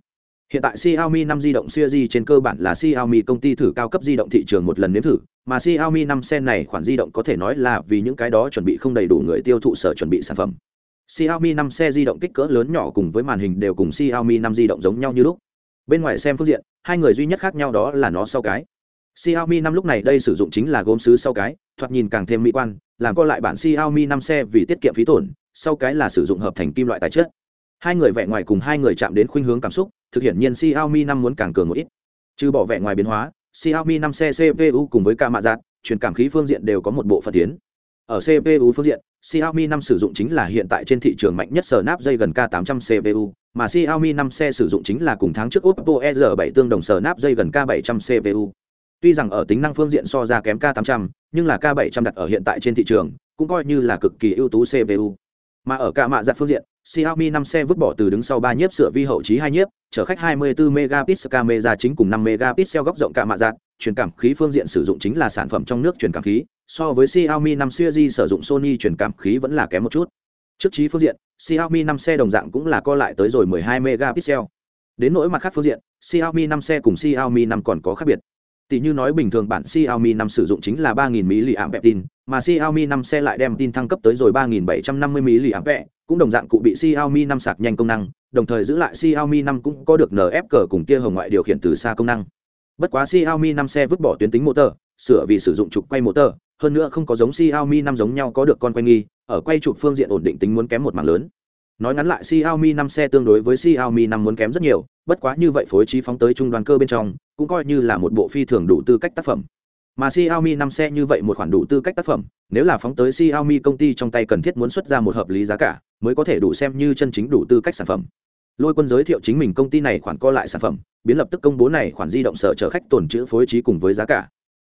Hiện tại Xiaomi 5 di động series trên cơ bản là Xiaomi công ty thử cao cấp di động thị trường một lần nếm thử, mà Xiaomi 5 xe này khoản di động có thể nói là vì những cái đó chuẩn bị không đầy đủ người tiêu thụ sở chuẩn bị sản phẩm. Xiaomi 5 xe di động kích cỡ lớn nhỏ cùng với màn hình đều cùng Xiaomi 5 di động giống nhau như lúc. Bên ngoài xem phương diện, hai người duy nhất khác nhau đó là nó sau cái. Xiaomi 5 lúc này đây sử dụng chính là gốm sứ sau cái, thoạt nhìn càng thêm mỹ quan, làm co lại bản Xiaomi 5 xe vì tiết kiệm phí tổn, sau cái là sử dụng hợp thành kim loại tài chất. Hai người vẻ ngoài cùng hai người chạm đến khuynh hướng cảm xúc, thực hiện nhiên Xiaomi 5 muốn càng cường một ít. Trừ bỏ vẻ ngoài biến hóa, Xiaomi 5 xe CPU cùng với camera giạt, truyền cảm khí phương diện đều có một bộ phận tiến. Ở CPU phương diện, Xiaomi 5 sử dụng chính là hiện tại trên thị trường mạnh nhất Snapdragon K800 CPU, mà Xiaomi 5 xe sử dụng chính là cùng tháng trước Oppo R7 tương đồng Snapdragon K700 CPU. Tuy rằng ở tính năng phương diện so ra kém K800, nhưng là K700 đặt ở hiện tại trên thị trường, cũng coi như là cực kỳ ưu tú CPU. Mà ở cả mạ giặt phương diện, Xiaomi 5 xe vứt bỏ từ đứng sau 3 nhiếp sửa vi hậu trí 2 nhiếp, chở khách 24 megapixel camera chính cùng 5 megapixel góc rộng cả mạ giặt, truyền cảm khí phương diện sử dụng chính là sản phẩm trong nước truyền cảm khí, so với Xiaomi 5 series sử dụng Sony truyền cảm khí vẫn là kém một chút. Trước trí phương diện, Xiaomi 5 xe đồng dạng cũng là co lại tới rồi 12 megapixel. Đến nỗi mặt khác phương diện, Xiaomi 5 xe cùng Xiaomi 5 còn có khác biệt. Tỷ như nói bình thường bản Xiaomi 5 sử dụng chính là 3000 mAh pin, mà Xiaomi 5 xe lại đem tin thăng cấp tới rồi 3750 mAh, cũng đồng dạng cụ bị Xiaomi 5 sạc nhanh công năng, đồng thời giữ lại Xiaomi 5 cũng có được NFC cùng tia hồng ngoại điều khiển từ xa công năng. Bất quá Xiaomi 5 xe vứt bỏ tuyến tính motor, sửa vì sử dụng trục quay motor, hơn nữa không có giống Xiaomi 5 giống nhau có được con quay nghi, ở quay trục phương diện ổn định tính muốn kém một mảng lớn. Nói ngắn lại Xiaomi 5 xe tương đối với Xiaomi 5 muốn kém rất nhiều, bất quá như vậy phối trí phóng tới trung đoàn cơ bên trong, cũng coi như là một bộ phi thường đủ tư cách tác phẩm. Mà Xiaomi 5 xe như vậy một khoản đủ tư cách tác phẩm, nếu là phóng tới Xiaomi công ty trong tay cần thiết muốn xuất ra một hợp lý giá cả, mới có thể đủ xem như chân chính đủ tư cách sản phẩm. Lôi Quân giới thiệu chính mình công ty này khoản co lại sản phẩm, biến lập tức công bố này khoản di động sở chở khách tồn chữ phối trí cùng với giá cả.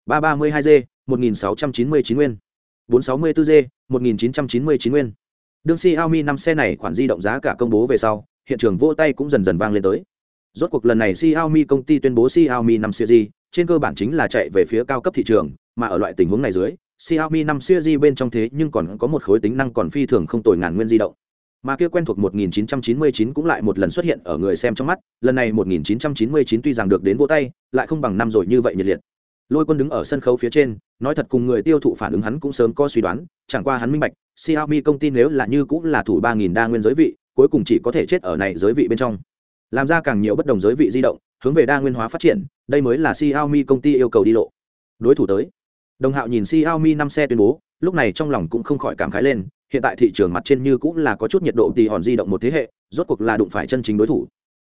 332G, 1699 nguyên. 464G, 1999 nguyên. Đương Xiaomi năm xe này khoản di động giá cả công bố về sau, hiện trường vỗ tay cũng dần dần vang lên tới. Rốt cuộc lần này Xiaomi công ty tuyên bố Xiaomi năm series, trên cơ bản chính là chạy về phía cao cấp thị trường, mà ở loại tình huống này dưới, Xiaomi 5 series bên trong thế nhưng còn có một khối tính năng còn phi thường không tồi ngàn nguyên di động. Mà kia quen thuộc 1999 cũng lại một lần xuất hiện ở người xem trong mắt, lần này 1999 tuy rằng được đến vỗ tay, lại không bằng năm rồi như vậy nhiệt liệt. Lôi Quân đứng ở sân khấu phía trên, nói thật cùng người tiêu thụ phản ứng hắn cũng sớm có suy đoán, chẳng qua hắn minh bạch, Xiaomi công ty nếu là như cũng là thủ 3000 đa nguyên giới vị, cuối cùng chỉ có thể chết ở này giới vị bên trong. Làm ra càng nhiều bất đồng giới vị di động, hướng về đa nguyên hóa phát triển, đây mới là Xiaomi công ty yêu cầu đi lộ. Đối thủ tới. Đồng Hạo nhìn Xiaomi 5 xe tuyên bố, lúc này trong lòng cũng không khỏi cảm khái lên, hiện tại thị trường mặt trên như cũng là có chút nhiệt độ tỷ hòn di động một thế hệ, rốt cuộc là đụng phải chân chính đối thủ.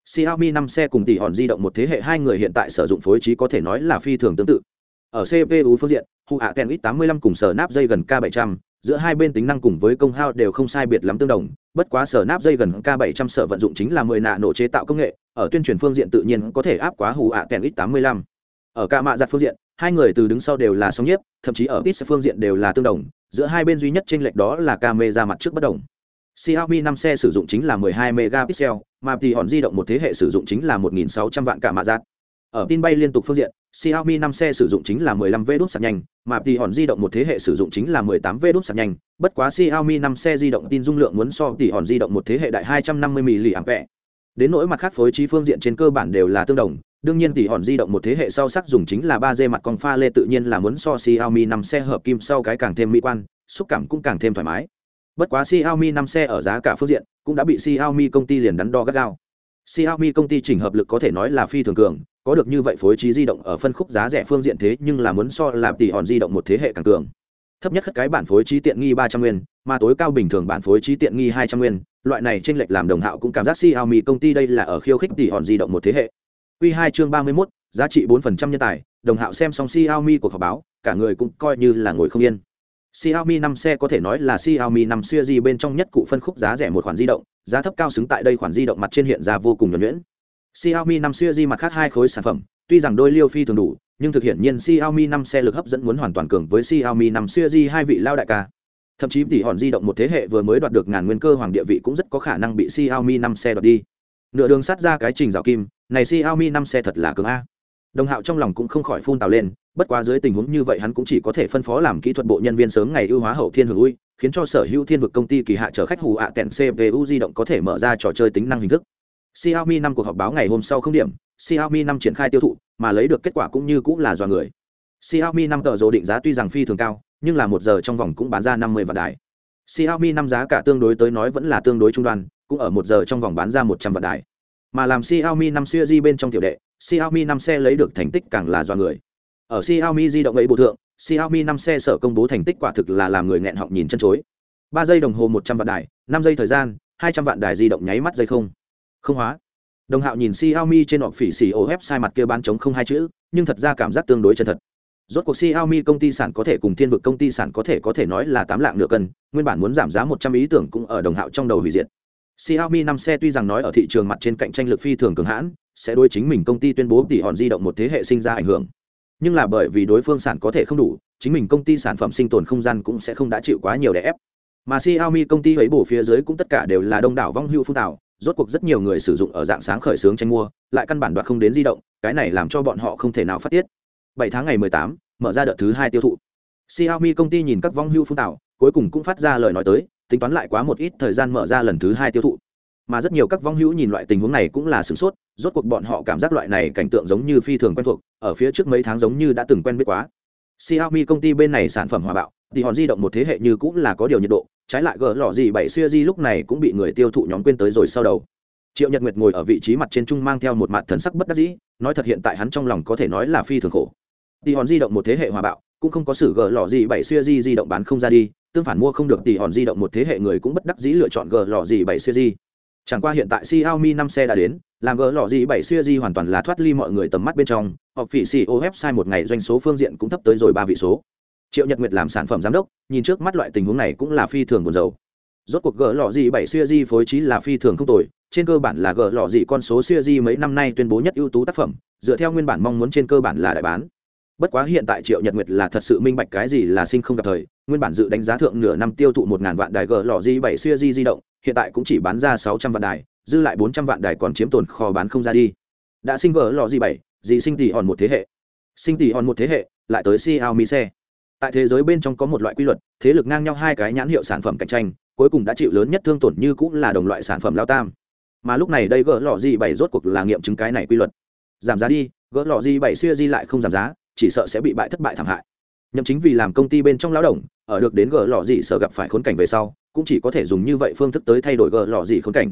Xiaomi 5 xe cùng tỷ hòn di động một thế hệ hai người hiện tại sử dụng phối trí có thể nói là phi thường tương tự. Ở CPU phương diện, Huawei X85 cùng sở nắp dây gần K700, giữa hai bên tính năng cùng với công hao đều không sai biệt lắm tương đồng, bất quá sở nắp dây gần K700 sở vận dụng chính là 10 nạ nổ chế tạo công nghệ, ở tuyên truyền phương diện tự nhiên có thể áp quá Huawei X85. Ở ca mạ giặt phương diện, hai người từ đứng sau đều là song nhiếp, thậm chí ở ít phương diện đều là tương đồng, giữa hai bên duy nhất chênh lệch đó là camera mặt trước bất đồng. Xiaomi 5 xe sử dụng chính là 12 megapixel, mà thì hòn di động một thế hệ sử dụng chính là 1600 vạn cả mạ giác. Ở tin bay liên tục phương diện, Xiaomi 5 xe sử dụng chính là 15V đốt sạc nhanh, mà thì hòn di động một thế hệ sử dụng chính là 18V đốt sạc nhanh, bất quá Xiaomi 5 xe di động tin dung lượng muốn so thì hòn di động một thế hệ đại 250 mAh. Đến nỗi mặt khác phối trí phương diện trên cơ bản đều là tương đồng, đương nhiên tỷ hòn di động một thế hệ sau sắc dùng chính là ba d mặt con pha lê tự nhiên là muốn so Xiaomi năm xe hợp kim sau cái càng thêm mỹ quan, xúc cảm cũng càng thêm thoải mái. Bất quá Xiaomi năm xe ở giá cả phương diện cũng đã bị Xiaomi công ty liền đắn đo gắt gao. Xiaomi công ty chỉnh hợp lực có thể nói là phi thường cường, có được như vậy phối trí di động ở phân khúc giá rẻ phương diện thế nhưng là muốn so làm tỷ hòn di động một thế hệ càng cường thấp nhất khất cái bản phối trí tiện nghi ba trăm nguyên mà tối cao bình thường bản phối trí tiện nghi hai trăm nguyên loại này trên lệch làm đồng hạo cũng cảm giác xiaomi công ty đây là ở khiêu khích tỷ hòn di động một thế hệ Q2 chương ba mươi mốt giá trị 4% nhân tài đồng hạo xem xong xiaomi của họp báo cả người cũng coi như là ngồi không yên Xiaomi 5 xe có thể nói là Xiaomi 5 series bên trong nhất cụ phân khúc giá rẻ một khoản di động, giá thấp cao xứng tại đây khoản di động mặt trên hiện ra vô cùng nhuần nhuyễn. Xiaomi 5 series mặt khác hai khối sản phẩm, tuy rằng đôi liêu phi thường đủ, nhưng thực hiện nhiên Xiaomi 5 xe lực hấp dẫn muốn hoàn toàn cường với Xiaomi 5 series hai vị lao đại ca. Thậm chí tỷ hòn di động một thế hệ vừa mới đoạt được ngàn nguyên cơ hoàng địa vị cũng rất có khả năng bị Xiaomi 5 xe đoạt đi. Nửa đường sát ra cái trình rào kim, này Xiaomi năm xe thật là cường a. Đồng Hạo trong lòng cũng không khỏi phun tào lên, bất quá dưới tình huống như vậy hắn cũng chỉ có thể phân phó làm kỹ thuật bộ nhân viên sớm ngày ưu hóa hậu thiên hưởng ui khiến cho sở hữu thiên vực công ty kỳ hạ chở khách hù ạ à kèn cpu di động có thể mở ra trò chơi tính năng hình thức. Xiaomi năm cuộc họp báo ngày hôm sau không điểm xiaomi năm triển khai tiêu thụ mà lấy được kết quả cũng như cũng là do người. Xiaomi năm tờ rồ định giá tuy rằng phi thường cao nhưng là một giờ trong vòng cũng bán ra năm mươi vạn đài. Xiaomi năm giá cả tương đối tới nói vẫn là tương đối trung đoan cũng ở một giờ trong vòng bán ra một trăm vạn đài mà làm xiaomi năm series bên trong tiểu đệ xiaomi năm xe lấy được thành tích càng là do người ở Xiaomi di động ấy bộ thượng, Xiaomi 5 xe sở công bố thành tích quả thực là làm người nghẹn họng nhìn chân chối. 3 giây đồng hồ 100 vạn đài, 5 giây thời gian, 200 vạn đài di động nháy mắt giây không. Không hóa. Đồng Hạo nhìn Xiaomi trên họp phỉ xỉ OF sai mặt kia bán chống không hai chữ, nhưng thật ra cảm giác tương đối chân thật. Rốt cuộc Xiaomi công ty sản có thể cùng Thiên vực công ty sản có thể có thể nói là tám lạng nửa cân, nguyên bản muốn giảm giá 100 ý tưởng cũng ở Đồng Hạo trong đầu hủy diệt. Xiaomi 5 xe tuy rằng nói ở thị trường mặt trên cạnh tranh lực phi thường cường hãn, sẽ đối chính mình công ty tuyên bố tỷ hòn di động một thế hệ sinh ra ảnh hưởng. Nhưng là bởi vì đối phương sản có thể không đủ chính mình công ty sản phẩm sinh tồn không gian cũng sẽ không đã chịu quá nhiều đè ép. Mà Xiaomi công ty ấy bổ phía dưới cũng tất cả đều là đông đảo vong hưu phun tạo rốt cuộc rất nhiều người sử dụng ở dạng sáng khởi sướng tranh mua lại căn bản đoạt không đến di động cái này làm cho bọn họ không thể nào phát tiết. 7 tháng ngày 18, mở ra đợt thứ hai tiêu thụ. Xiaomi công ty nhìn các vong hưu phun tạo cuối cùng cũng phát ra lời nói tới tính toán lại quá một ít thời gian mở ra lần thứ hai tiêu thụ. Mà rất nhiều các vong hữu nhìn loại tình huống này cũng là sửng sốt, rốt cuộc bọn họ cảm giác loại này cảnh tượng giống như phi thường quen thuộc, ở phía trước mấy tháng giống như đã từng quen biết quá. Xiaomi công ty bên này sản phẩm hòa bạo, thì hòn di động một thế hệ như cũng là có điều nhiệt độ, trái lại gỡ lọ gì bảy xưa di lúc này cũng bị người tiêu thụ nhóm quên tới rồi sau đầu. Triệu nhật nguyệt ngồi ở vị trí mặt trên trung mang theo một mặt thần sắc bất đắc dĩ, nói thật hiện tại hắn trong lòng có thể nói là phi thường khổ. Thì hòn di động một thế hệ hòa bạo, cũng không có sự gỡ lọ gì bảy xưa di di động bán không ra đi tương phản mua không được thì hòn di động một thế hệ người cũng bất đắc dĩ lựa chọn g lọ gì bảy siêu di Chẳng qua hiện tại Xiaomi 5 xe đã đến, làm gỡ lọ gì 7 di hoàn toàn là thoát ly mọi người tầm mắt bên trong, họp phỉ CEO website một ngày doanh số phương diện cũng thấp tới rồi ba vị số. Triệu Nhật Nguyệt làm sản phẩm giám đốc, nhìn trước mắt loại tình huống này cũng là phi thường buồn rầu. Rốt cuộc gỡ lọ gì 7 di phối trí là phi thường không tồi, trên cơ bản là gỡ lọ gì con số siêu di mấy năm nay tuyên bố nhất ưu tú tác phẩm, dựa theo nguyên bản mong muốn trên cơ bản là đại bán. Bất quá hiện tại Triệu Nhật Nguyệt là thật sự minh bạch cái gì là sinh không gặp thời, nguyên bản dự đánh giá thượng nửa năm tiêu thụ một ngàn vạn đài g lọ gì 7 series di động, hiện tại cũng chỉ bán ra sáu trăm vạn đài dư lại bốn trăm vạn đài còn chiếm tồn kho bán không ra đi. Đã sinh g lò di bảy di sinh tỷ hòn một thế hệ. Sinh tỷ hòn một thế hệ lại tới Xiaomi xe. Tại thế giới bên trong có một loại quy luật thế lực ngang nhau hai cái nhãn hiệu sản phẩm cạnh tranh cuối cùng đã chịu lớn nhất thương tổn như cũng là đồng loại sản phẩm lao tam. Mà lúc này đây gỡ lọ di bảy rốt cuộc là nghiệm chứng cái này quy luật. Giảm giá đi gỡ lọ di bảy xuya di lại không giảm giá chỉ sợ sẽ bị bại thất bại thảm hại. Nhậm chính vì làm công ty bên trong lao động ở được đến gỡ lọ gì sợ gặp phải khốn cảnh về sau cũng chỉ có thể dùng như vậy phương thức tới thay đổi gỡ lọ gì khốn cảnh.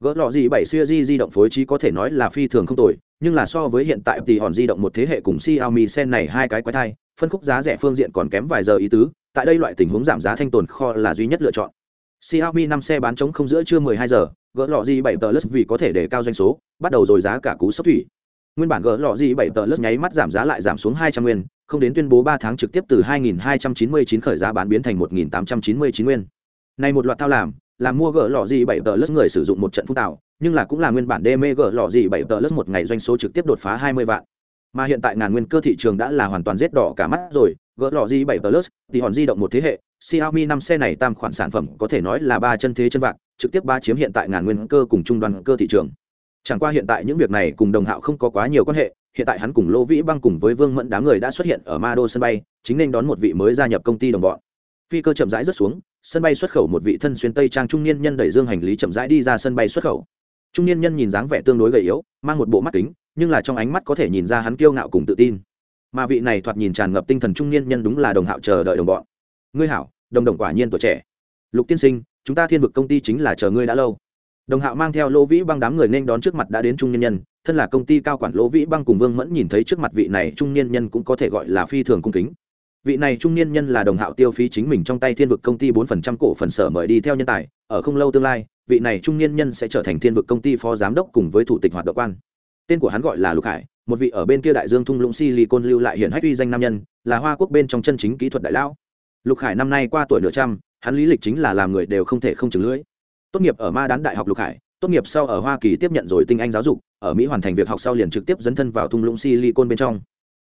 Gỡ lọ gì bảy siêu di di động phối trí có thể nói là phi thường không tồi nhưng là so với hiện tại thì hòn di động một thế hệ cùng Xiaomi sen này hai cái quái thai phân khúc giá rẻ phương diện còn kém vài giờ ý tứ tại đây loại tình huống giảm giá thanh tồn kho là duy nhất lựa chọn. Xiaomi 5 xe bán chống không giữa trưa 12 giờ, gỡ lọ gì 7 tờ lất vì có thể để cao doanh số, bắt đầu rồi giá cả cú sốc thủy. Nguyên bản gỡ lọ gì bảy tờ lướt nháy mắt giảm giá lại giảm xuống 200 nguyên, không đến tuyên bố 3 tháng trực tiếp từ 2299 khởi giá bán biến thành 1899 nguyên. Này một loạt thao làm làm mua gỡ lọ gì bảy tờ lướt người sử dụng một trận phun tạo nhưng là cũng là nguyên bản đê gỡ lọ gì bảy tờ lướt một ngày doanh số trực tiếp đột phá hai mươi vạn. Mà hiện tại ngàn nguyên cơ thị trường đã là hoàn toàn rét đỏ cả mắt rồi gỡ lọ gì bảy plus thì hòn di động một thế hệ Xiaomi năm xe này tam khoản sản phẩm có thể nói là ba chân thế chân vạn trực tiếp ba chiếm hiện tại ngàn nguyên cơ cùng trung đoàn cơ thị trường chẳng qua hiện tại những việc này cùng đồng hạo không có quá nhiều quan hệ, hiện tại hắn cùng lô vĩ băng cùng với vương mẫn đám người đã xuất hiện ở ma đô sân bay, chính nên đón một vị mới gia nhập công ty đồng bọn. Phi cơ chậm rãi rớt xuống, sân bay xuất khẩu một vị thân xuyên tây trang trung niên nhân đẩy dương hành lý chậm rãi đi ra sân bay xuất khẩu. Trung niên nhân nhìn dáng vẻ tương đối gầy yếu, mang một bộ mắt kính, nhưng là trong ánh mắt có thể nhìn ra hắn kiêu ngạo cùng tự tin. Mà vị này thoạt nhìn tràn ngập tinh thần trung niên nhân đúng là đồng hạo chờ đợi đồng bọn. Ngươi hảo, đồng đồng quả nhiên tuổi trẻ. Lục tiên sinh, chúng ta thiên vực công ty chính là chờ ngươi đã lâu đồng hạo mang theo lỗ vĩ băng đám người nên đón trước mặt đã đến trung niên nhân, thân là công ty cao quản lỗ vĩ băng cùng vương mẫn nhìn thấy trước mặt vị này trung niên nhân cũng có thể gọi là phi thường cung kính. Vị này trung niên nhân là đồng hạo tiêu phí chính mình trong tay thiên vực công ty bốn phần trăm cổ phần sở mời đi theo nhân tài, ở không lâu tương lai, vị này trung niên nhân sẽ trở thành thiên vực công ty phó giám đốc cùng với thủ tịch hoạt động quan. Tên của hắn gọi là lục hải, một vị ở bên kia đại dương thung lũng silicon lưu lại hiện hách uy danh nam nhân, là hoa quốc bên trong chân chính kỹ thuật đại lão. Lục hải năm nay qua tuổi nửa trăm, hắn lý lịch chính là làm người đều không thể không chừng lưỡi tốt nghiệp ở ma đán đại học lục hải tốt nghiệp sau ở hoa kỳ tiếp nhận rồi tinh anh giáo dục ở mỹ hoàn thành việc học sau liền trực tiếp dấn thân vào thung lũng silicon bên trong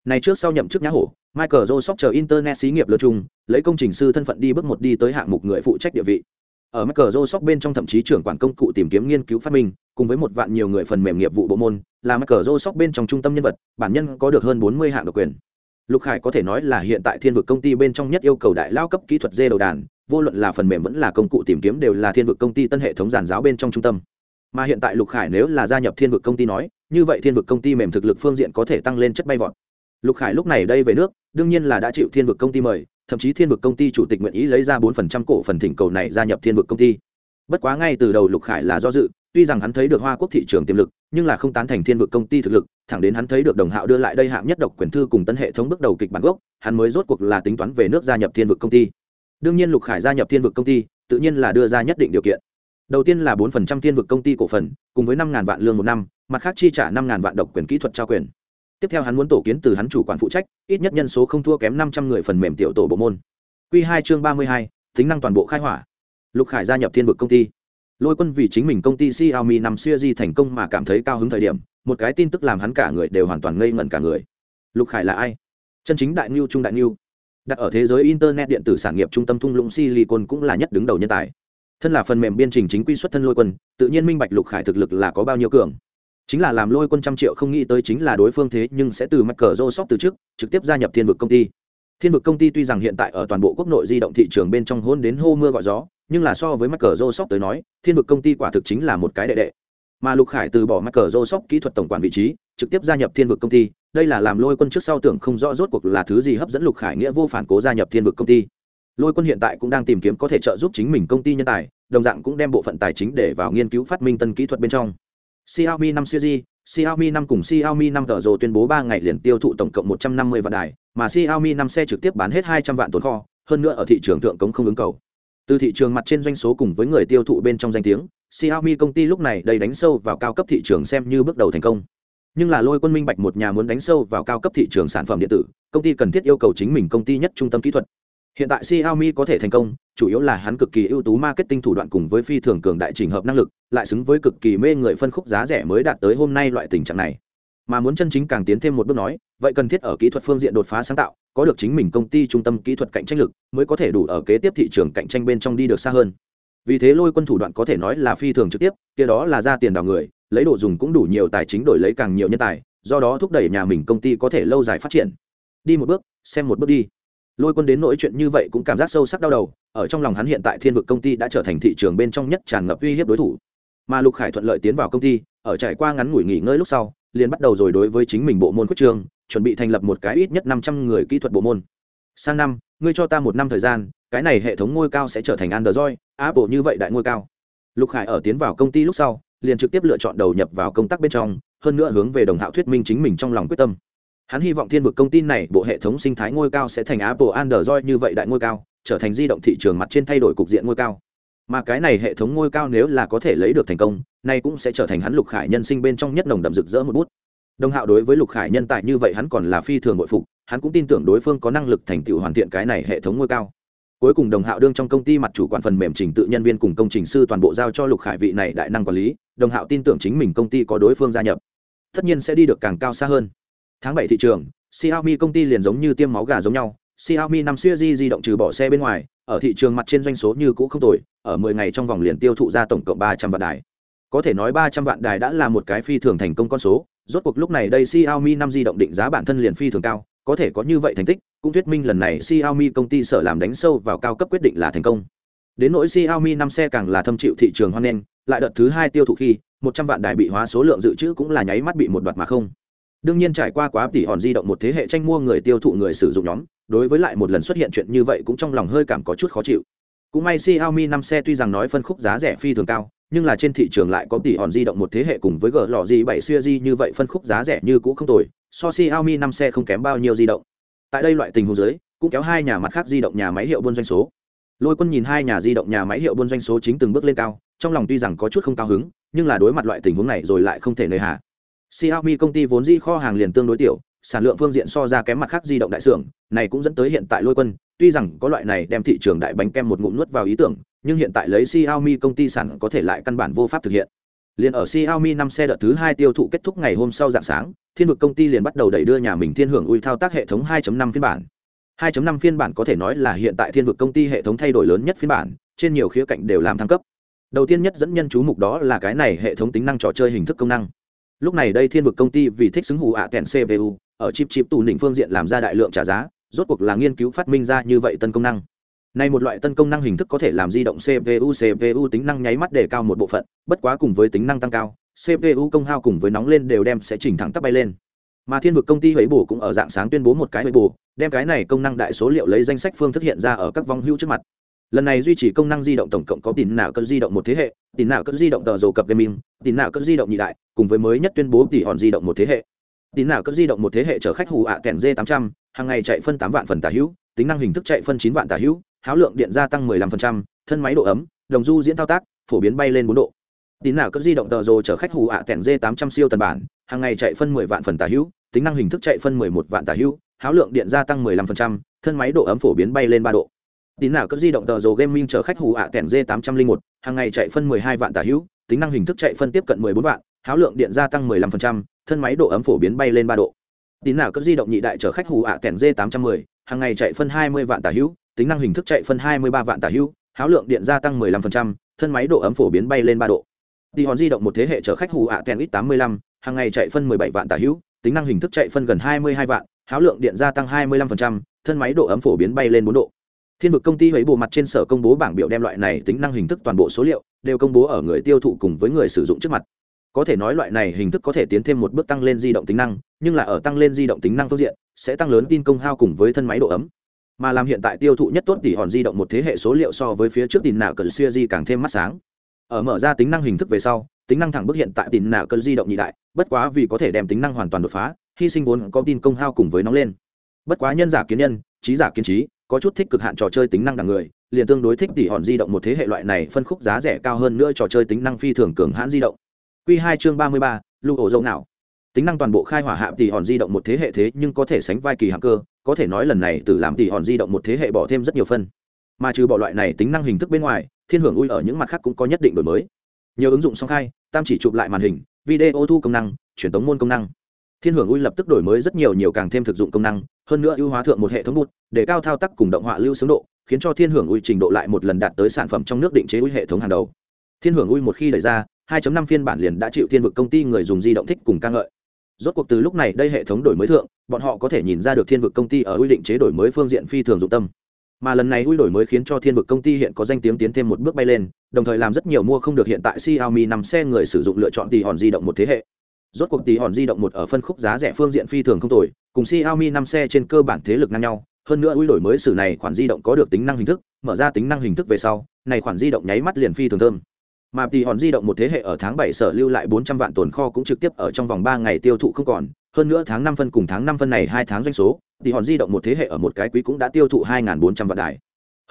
này trước sau nhậm chức nhã hổ michael joseph chờ internet xí nghiệp lơ chung lấy công trình sư thân phận đi bước một đi tới hạng mục người phụ trách địa vị ở michael joseph bên trong thậm chí trưởng quản công cụ tìm kiếm nghiên cứu phát minh cùng với một vạn nhiều người phần mềm nghiệp vụ bộ môn là michael joseph bên trong trung tâm nhân vật bản nhân có được hơn bốn mươi hạng độc quyền lục khải có thể nói là hiện tại thiên vực công ty bên trong nhất yêu cầu đại lao cấp kỹ thuật dê đầu đàn vô luận là phần mềm vẫn là công cụ tìm kiếm đều là thiên vực công ty tân hệ thống giàn giáo bên trong trung tâm. Mà hiện tại lục khải nếu là gia nhập thiên vực công ty nói, như vậy thiên vực công ty mềm thực lực phương diện có thể tăng lên chất bay vọt. Lục khải lúc này đây về nước, đương nhiên là đã chịu thiên vực công ty mời, thậm chí thiên vực công ty chủ tịch nguyện ý lấy ra bốn phần trăm cổ phần thỉnh cầu này gia nhập thiên vực công ty. Bất quá ngay từ đầu lục khải là do dự, tuy rằng hắn thấy được hoa quốc thị trường tiềm lực, nhưng là không tán thành thiên vực công ty thực lực, thẳng đến hắn thấy được đồng hạo đưa lại đây hạng nhất độc quyền thư cùng tân hệ thống bước đầu kịch bản gốc, hắn mới rốt cuộc là tính toán về nước gia nhập thiên vực công ty đương nhiên lục khải gia nhập thiên vực công ty, tự nhiên là đưa ra nhất định điều kiện. Đầu tiên là bốn phần trăm thiên vực công ty cổ phần, cùng với năm ngàn vạn lương một năm, mặt khác chi trả năm ngàn vạn độc quyền kỹ thuật trao quyền. Tiếp theo hắn muốn tổ kiến từ hắn chủ quản phụ trách, ít nhất nhân số không thua kém năm trăm người phần mềm tiểu tổ bộ môn. Q hai chương ba mươi hai, tính năng toàn bộ khai hỏa. Lục khải gia nhập thiên vực công ty. Lôi quân vì chính mình công ty xiaomi nằm siêu di thành công mà cảm thấy cao hứng thời điểm, một cái tin tức làm hắn cả người đều hoàn toàn ngây ngẩn cả người. Lục khải là ai? Chân chính đại ngưu trung đại ngưu đặt ở thế giới internet điện tử sản nghiệp trung tâm thung lũng silicon cũng là nhất đứng đầu nhân tài. Thân là phần mềm biên trình chính quy xuất thân lôi quân, tự nhiên minh bạch lục khải thực lực là có bao nhiêu cường. Chính là làm lôi quân trăm triệu không nghĩ tới chính là đối phương thế nhưng sẽ từ mắc cờ rô sóc từ trước trực tiếp gia nhập thiên vực công ty. Thiên vực công ty tuy rằng hiện tại ở toàn bộ quốc nội di động thị trường bên trong hôn đến hô mưa gọi gió, nhưng là so với mắc cờ rô sóc tới nói, thiên vực công ty quả thực chính là một cái đệ đệ mà lục khải từ bỏ mắc cờ rô sóc kỹ thuật tổng quản vị trí trực tiếp gia nhập thiên vực công ty. Đây là làm lôi quân trước sau tưởng không rõ rốt cuộc là thứ gì hấp dẫn lục khải nghĩa vô phản cố gia nhập thiên vực công ty. Lôi quân hiện tại cũng đang tìm kiếm có thể trợ giúp chính mình công ty nhân tài đồng dạng cũng đem bộ phận tài chính để vào nghiên cứu phát minh tân kỹ thuật bên trong. Xiaomi 5 series, Xiaomi 5 cùng Xiaomi 5 tờ rồ tuyên bố 3 ngày liền tiêu thụ tổng cộng 150 vạn đài, mà Xiaomi 5 xe trực tiếp bán hết 200 vạn tồn kho, hơn nữa ở thị trường thượng cống không ứng cầu. Từ thị trường mặt trên doanh số cùng với người tiêu thụ bên trong danh tiếng, Xiaomi công ty lúc này đầy đánh sâu vào cao cấp thị trường xem như bước đầu thành công. Nhưng là lôi quân minh bạch một nhà muốn đánh sâu vào cao cấp thị trường sản phẩm điện tử, công ty cần thiết yêu cầu chính mình công ty nhất trung tâm kỹ thuật. Hiện tại Xiaomi có thể thành công, chủ yếu là hắn cực kỳ ưu tú marketing thủ đoạn cùng với phi thường cường đại trình hợp năng lực, lại xứng với cực kỳ mê người phân khúc giá rẻ mới đạt tới hôm nay loại tình trạng này. Mà muốn chân chính càng tiến thêm một bước nói, vậy cần thiết ở kỹ thuật phương diện đột phá sáng tạo, có được chính mình công ty trung tâm kỹ thuật cạnh tranh lực, mới có thể đủ ở kế tiếp thị trường cạnh tranh bên trong đi được xa hơn. Vì thế lôi quân thủ đoạn có thể nói là phi thường trực tiếp, kia đó là ra tiền đào người, lấy đồ dùng cũng đủ nhiều tài chính đổi lấy càng nhiều nhân tài, do đó thúc đẩy nhà mình công ty có thể lâu dài phát triển. Đi một bước, xem một bước đi lôi quân đến nỗi chuyện như vậy cũng cảm giác sâu sắc đau đầu ở trong lòng hắn hiện tại thiên vực công ty đã trở thành thị trường bên trong nhất tràn ngập uy hiếp đối thủ mà lục khải thuận lợi tiến vào công ty ở trải qua ngắn ngủi nghỉ ngơi lúc sau liền bắt đầu rồi đối với chính mình bộ môn quyết trường chuẩn bị thành lập một cái ít nhất năm trăm người kỹ thuật bộ môn. Sang năm, ngươi cho ta một năm thời gian, cái này hệ thống ngôi cao sẽ trở thành android, apple như vậy đại ngôi cao. Lục khải ở tiến vào công ty lúc sau, liền trực tiếp lựa chọn đầu nhập vào công tác bên trong, hơn nữa hướng về đồng hạo thuyết minh chính mình trong lòng quyết tâm. Hắn hy vọng thiên vực công ty này bộ hệ thống sinh thái ngôi cao sẽ thành apple android như vậy đại ngôi cao, trở thành di động thị trường mặt trên thay đổi cục diện ngôi cao. Mà cái này hệ thống ngôi cao nếu là có thể lấy được thành công, nay cũng sẽ trở thành hắn lục khải nhân sinh bên trong nhất nồng đậm rực rỡ một bút đồng hạo đối với lục khải nhân tài như vậy hắn còn là phi thường bội phục, hắn cũng tin tưởng đối phương có năng lực thành tựu hoàn thiện cái này hệ thống ngôi cao. Cuối cùng đồng hạo đương trong công ty mặt chủ quản phần mềm trình tự nhân viên cùng công trình sư toàn bộ giao cho lục khải vị này đại năng quản lý, đồng hạo tin tưởng chính mình công ty có đối phương gia nhập. Tất nhiên sẽ đi được càng cao xa hơn. Tháng bảy thị trường, xiaomi công ty liền giống như tiêm máu gà giống nhau, xiaomi năm series di động trừ bỏ xe bên ngoài, ở thị trường mặt trên doanh số như cũ không tồi, ở 10 ngày trong vòng liền tiêu thụ ra tổng cộng 300 vạn đài. Có thể nói 300 vạn đài đã là một cái phi thường thành công con số rốt cuộc lúc này đây xiaomi năm di động định giá bản thân liền phi thường cao, có thể có như vậy thành tích, cũng thuyết minh lần này xiaomi công ty sở làm đánh sâu vào cao cấp quyết định là thành công. Đến nỗi xiaomi năm xe càng là thâm chịu thị trường hoan nghênh, lại đợt thứ hai tiêu thụ khi 100 vạn đại bị hóa số lượng dự trữ cũng là nháy mắt bị một đoạt mà không. Đương nhiên trải qua quá tỷ hòn di động một thế hệ tranh mua người tiêu thụ người sử dụng nhóm, đối với lại một lần xuất hiện chuyện như vậy cũng trong lòng hơi cảm có chút khó chịu. Cũng may Xiaomi 5 xe tuy rằng nói phân khúc giá rẻ phi thường cao nhưng là trên thị trường lại có tỷ hòn di động một thế hệ cùng với g lò di bảy series như vậy phân khúc giá rẻ như cũ không tồi, so Xiaomi năm xe không kém bao nhiêu di động. Tại đây loại tình huống dưới, cũng kéo hai nhà mặt khác di động nhà máy hiệu buôn doanh số. Lôi quân nhìn hai nhà di động nhà máy hiệu buôn doanh số chính từng bước lên cao, trong lòng tuy rằng có chút không cao hứng, nhưng là đối mặt loại tình huống này rồi lại không thể nơi hạ xiaomi công ty vốn di kho hàng liền tương đối tiểu, sản lượng phương diện so ra kém mặt khác di động đại xưởng, này cũng dẫn tới hiện tại lôi quân, tuy rằng có loại này đem thị trường đại bánh kem một ngụm nuốt vào ý tưởng nhưng hiện tại lấy xiaomi công ty sản có thể lại căn bản vô pháp thực hiện. Liền ở xiaomi năm xe đợt thứ hai tiêu thụ kết thúc ngày hôm sau dạng sáng, thiên vực công ty liền bắt đầu đẩy đưa nhà mình thiên hưởng ui thao tác hệ thống 2.5 phiên bản. 2.5 phiên bản có thể nói là hiện tại thiên vực công ty hệ thống thay đổi lớn nhất phiên bản, trên nhiều khía cạnh đều làm thăng cấp. Đầu tiên nhất dẫn nhân chú mục đó là cái này hệ thống tính năng trò chơi hình thức công năng. Lúc này đây thiên vực công ty vì thích xứng hù ạ kèn cpu ở chip chip tù đỉnh phương diện làm ra đại lượng trả giá, rốt cuộc là nghiên cứu phát minh ra như vậy tân công năng này một loại tân công năng hình thức có thể làm di động CPU CPU tính năng nháy mắt để cao một bộ phận, bất quá cùng với tính năng tăng cao, CPU công hao cùng với nóng lên đều đem sẽ chỉnh thẳng tắp bay lên. Mà Thiên vực công ty Huệ bổ cũng ở dạng sáng tuyên bố một cái Huệ bổ, đem cái này công năng đại số liệu lấy danh sách phương thức hiện ra ở các vong hữu trước mặt. Lần này duy trì công năng di động tổng cộng có tín nào cỡ di động một thế hệ, tín nào cỡ di động tờ dầu cập gaming, tín nào cỡ di động nhị đại, cùng với mới nhất tuyên bố tỷ hòn di động một thế hệ. Tín nào cỡ di động một thế hệ chở khách hù ạ à kèn D800, hàng ngày chạy phân 8 vạn phần tả hữu, tính năng hình thức chạy phân 9 vạn tả hữu, háo lượng điện gia tăng 15%, thân máy độ ấm, đồng du diễn thao tác, phổ biến bay lên 4 độ. Tín nào cấp di động tờ rồ chở khách hù ạ à kèn D800 siêu tần bản, hàng ngày chạy phân 10 vạn phần tả hữu, tính năng hình thức chạy phân 11 vạn tả hữu, háo lượng điện gia tăng 15%, thân máy độ ấm phổ biến bay lên 3 độ. Tín nào cấp di động tờ rồ gaming chở khách hù ạ à kèn D801, hàng ngày chạy phân 12 vạn tả hữu, tính năng hình thức chạy phân tiếp cận 14 vạn, háo lượng điện gia tăng 15%, thân máy độ ấm phổ biến bay lên 3 độ. Tín nào cấp di động nhị đại chở khách hù ạ à kèn D810, hàng ngày chạy phân 20 vạn tả hữu, tính năng hình thức chạy phân 23 vạn tả hữu, háo lượng điện gia tăng 15%, thân máy độ ấm phổ biến bay lên 3 độ. Đi hòn di động một thế hệ chở khách hù ạ kèn X85, hàng ngày chạy phân 17 vạn tả hữu, tính năng hình thức chạy phân gần 22 vạn, háo lượng điện gia tăng 25%, thân máy độ ấm phổ biến bay lên 4 độ. Thiên vực công ty hối bộ mặt trên sở công bố bảng biểu đem loại này tính năng hình thức toàn bộ số liệu đều công bố ở người tiêu thụ cùng với người sử dụng trước mặt. Có thể nói loại này hình thức có thể tiến thêm một bước tăng lên di động tính năng, nhưng là ở tăng lên di động tính năng phương diện, sẽ tăng lớn tin công hao cùng với thân máy độ ấm mà làm hiện tại tiêu thụ nhất tốt tỷ hòn di động một thế hệ số liệu so với phía trước tin nào cần siêu di càng thêm mắt sáng. Ở mở ra tính năng hình thức về sau, tính năng thẳng bước hiện tại tin nào cần di động nhị đại, bất quá vì có thể đem tính năng hoàn toàn đột phá, hy sinh vốn có tin công hao cùng với nóng lên. Bất quá nhân giả kiến nhân, trí giả kiến trí, có chút thích cực hạn trò chơi tính năng đằng người, liền tương đối thích tỷ hòn di động một thế hệ loại này phân khúc giá rẻ cao hơn nữa trò chơi tính năng phi thường cường hãn di động. Q hai chương ba mươi ba lưu ổ dâu nào tính năng toàn bộ khai hỏa hạ tỷ hòn di động một thế hệ thế nhưng có thể sánh vai kỳ hạng cơ, có thể nói lần này từ làm tỷ hòn di động một thế hệ bỏ thêm rất nhiều phân. Mà trừ bỏ loại này tính năng hình thức bên ngoài, thiên hưởng ui ở những mặt khác cũng có nhất định đổi mới. Nhiều ứng dụng song khai, tam chỉ chụp lại màn hình, video thu công năng, truyền tống môn công năng. Thiên hưởng ui lập tức đổi mới rất nhiều nhiều càng thêm thực dụng công năng, hơn nữa ưu hóa thượng một hệ thống bút, để cao thao tác cùng động họa lưu xứng độ, khiến cho thiên hưởng ui trình độ lại một lần đạt tới sản phẩm trong nước định chế ui hệ thống hàng đầu. Thiên hưởng ui một khi đẩy ra 2.5 phiên bản liền đã chịu thiên vực công ty người dùng di động thích cùng ca ngợi rốt cuộc từ lúc này đây hệ thống đổi mới thượng, bọn họ có thể nhìn ra được thiên vực công ty ở quy định chế đổi mới phương diện phi thường dụng tâm. Mà lần này quy đổi mới khiến cho thiên vực công ty hiện có danh tiếng tiến thêm một bước bay lên, đồng thời làm rất nhiều mua không được hiện tại xiaomi nằm xe người sử dụng lựa chọn tỷ hòn di động một thế hệ. Rốt cuộc tỷ hòn di động một ở phân khúc giá rẻ phương diện phi thường không tồi, cùng xiaomi năm xe trên cơ bản thế lực ngang nhau, hơn nữa quy đổi mới sử này khoản di động có được tính năng hình thức, mở ra tính năng hình thức về sau, này khoản di động nháy mắt liền phi thường thơm mà tỷ hòn di động một thế hệ ở tháng bảy sở lưu lại bốn trăm vạn tồn kho cũng trực tiếp ở trong vòng ba ngày tiêu thụ không còn. Hơn nữa tháng năm phân cùng tháng năm phân này hai tháng doanh số tỷ hòn di động một thế hệ ở một cái quý cũng đã tiêu thụ hai bốn trăm vạn đài.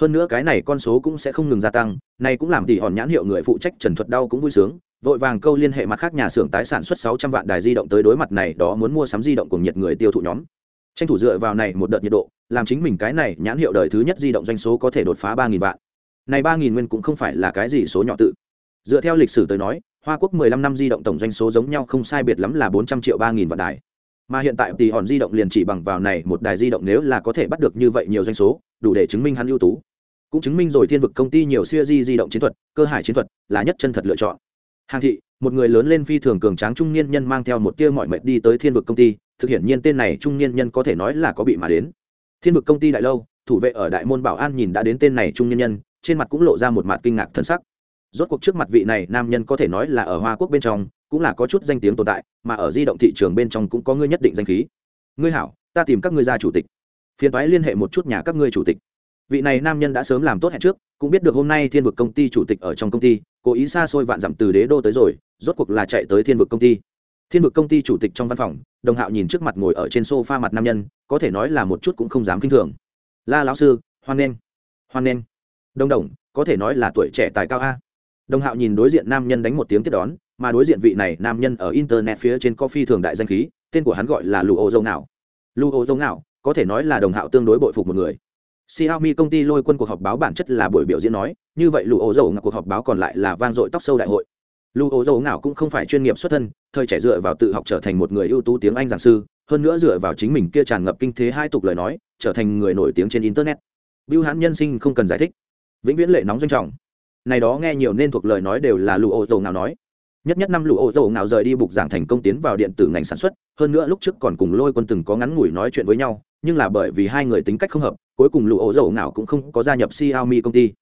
Hơn nữa cái này con số cũng sẽ không ngừng gia tăng, này cũng làm tỷ hòn nhãn hiệu người phụ trách trần thuật đau cũng vui sướng, vội vàng câu liên hệ mặt khác nhà xưởng tái sản xuất sáu trăm vạn đài di động tới đối mặt này, đó muốn mua sắm di động cùng nhiệt người tiêu thụ nhóm. Tranh thủ dựa vào này một đợt nhiệt độ, làm chính mình cái này nhãn hiệu đời thứ nhất di động doanh số có thể đột phá ba nghìn vạn. Này ba nghìn nguyên cũng không phải là cái gì số nhỏ tự dựa theo lịch sử tới nói, hoa quốc 15 năm di động tổng doanh số giống nhau không sai biệt lắm là 400 triệu ba nghìn vạn đài. Mà hiện tại tỷ hòn di động liền chỉ bằng vào này một đài di động nếu là có thể bắt được như vậy nhiều doanh số, đủ để chứng minh hắn ưu tú. Cũng chứng minh rồi thiên vực công ty nhiều siêu di di động chiến thuật, cơ hải chiến thuật là nhất chân thật lựa chọn. Hàng thị, một người lớn lên phi thường cường tráng trung niên nhân mang theo một tia mọi mệt đi tới thiên vực công ty, thực hiện nhiên tên này trung niên nhân có thể nói là có bị mà đến. Thiên vực công ty đại lâu, thủ vệ ở đại môn bảo an nhìn đã đến tên này trung niên nhân, trên mặt cũng lộ ra một mặt kinh ngạc thân sắc rốt cuộc trước mặt vị này nam nhân có thể nói là ở hoa quốc bên trong, cũng là có chút danh tiếng tồn tại, mà ở di động thị trường bên trong cũng có ngươi nhất định danh khí. Ngươi hảo, ta tìm các ngươi ra chủ tịch. Phiền toái liên hệ một chút nhà các ngươi chủ tịch. Vị này nam nhân đã sớm làm tốt hẹn trước, cũng biết được hôm nay thiên vực công ty chủ tịch ở trong công ty, cố ý xa xôi vạn dặm từ đế đô tới rồi, rốt cuộc là chạy tới thiên vực công ty. Thiên vực công ty chủ tịch trong văn phòng, đồng hạo nhìn trước mặt ngồi ở trên s o f a mặt nam nhân, có thể nói là một chút cũng không dám k i n h thường. La lão sư, hoan nghênh. Hoan nghênh. Đông đồng, có thể nói là tuổi trẻ tài cao a đồng hạo nhìn đối diện nam nhân đánh một tiếng tiếp đón mà đối diện vị này nam nhân ở internet phía trên coffee thường đại danh khí tên của hắn gọi là lụ ô dâu nào lụ ô dâu nào có thể nói là đồng hạo tương đối bội phục một người Xiaomi công ty lôi quân cuộc họp báo bản chất là buổi biểu diễn nói, như vậy lụ ổ dầu ngạo cuộc họp báo còn lại là vang dội tóc sâu đại hội. Lụ ổ dầu ngạo cũng không phải chuyên nghiệp xuất thân, thời trẻ dựa vào tự học trở thành một người ưu tú tiếng Anh giảng sư, hơn nữa dựa vào chính mình kia tràn ngập kinh thế hai tục lời nói, trở thành người nổi tiếng trên internet. Bưu hãn nhân sinh không cần giải thích, vĩnh viễn lệ nóng doanh trọng. Này đó nghe nhiều nên thuộc lời nói đều là lụ ô dầu ngào nói. Nhất nhất năm lụ ô dầu ngào rời đi bục giảng thành công tiến vào điện tử ngành sản xuất, hơn nữa lúc trước còn cùng lôi quân từng có ngắn ngủi nói chuyện với nhau, nhưng là bởi vì hai người tính cách không hợp cuối cùng lụ ô dầu nào cũng không có gia nhập xiaomi công ty.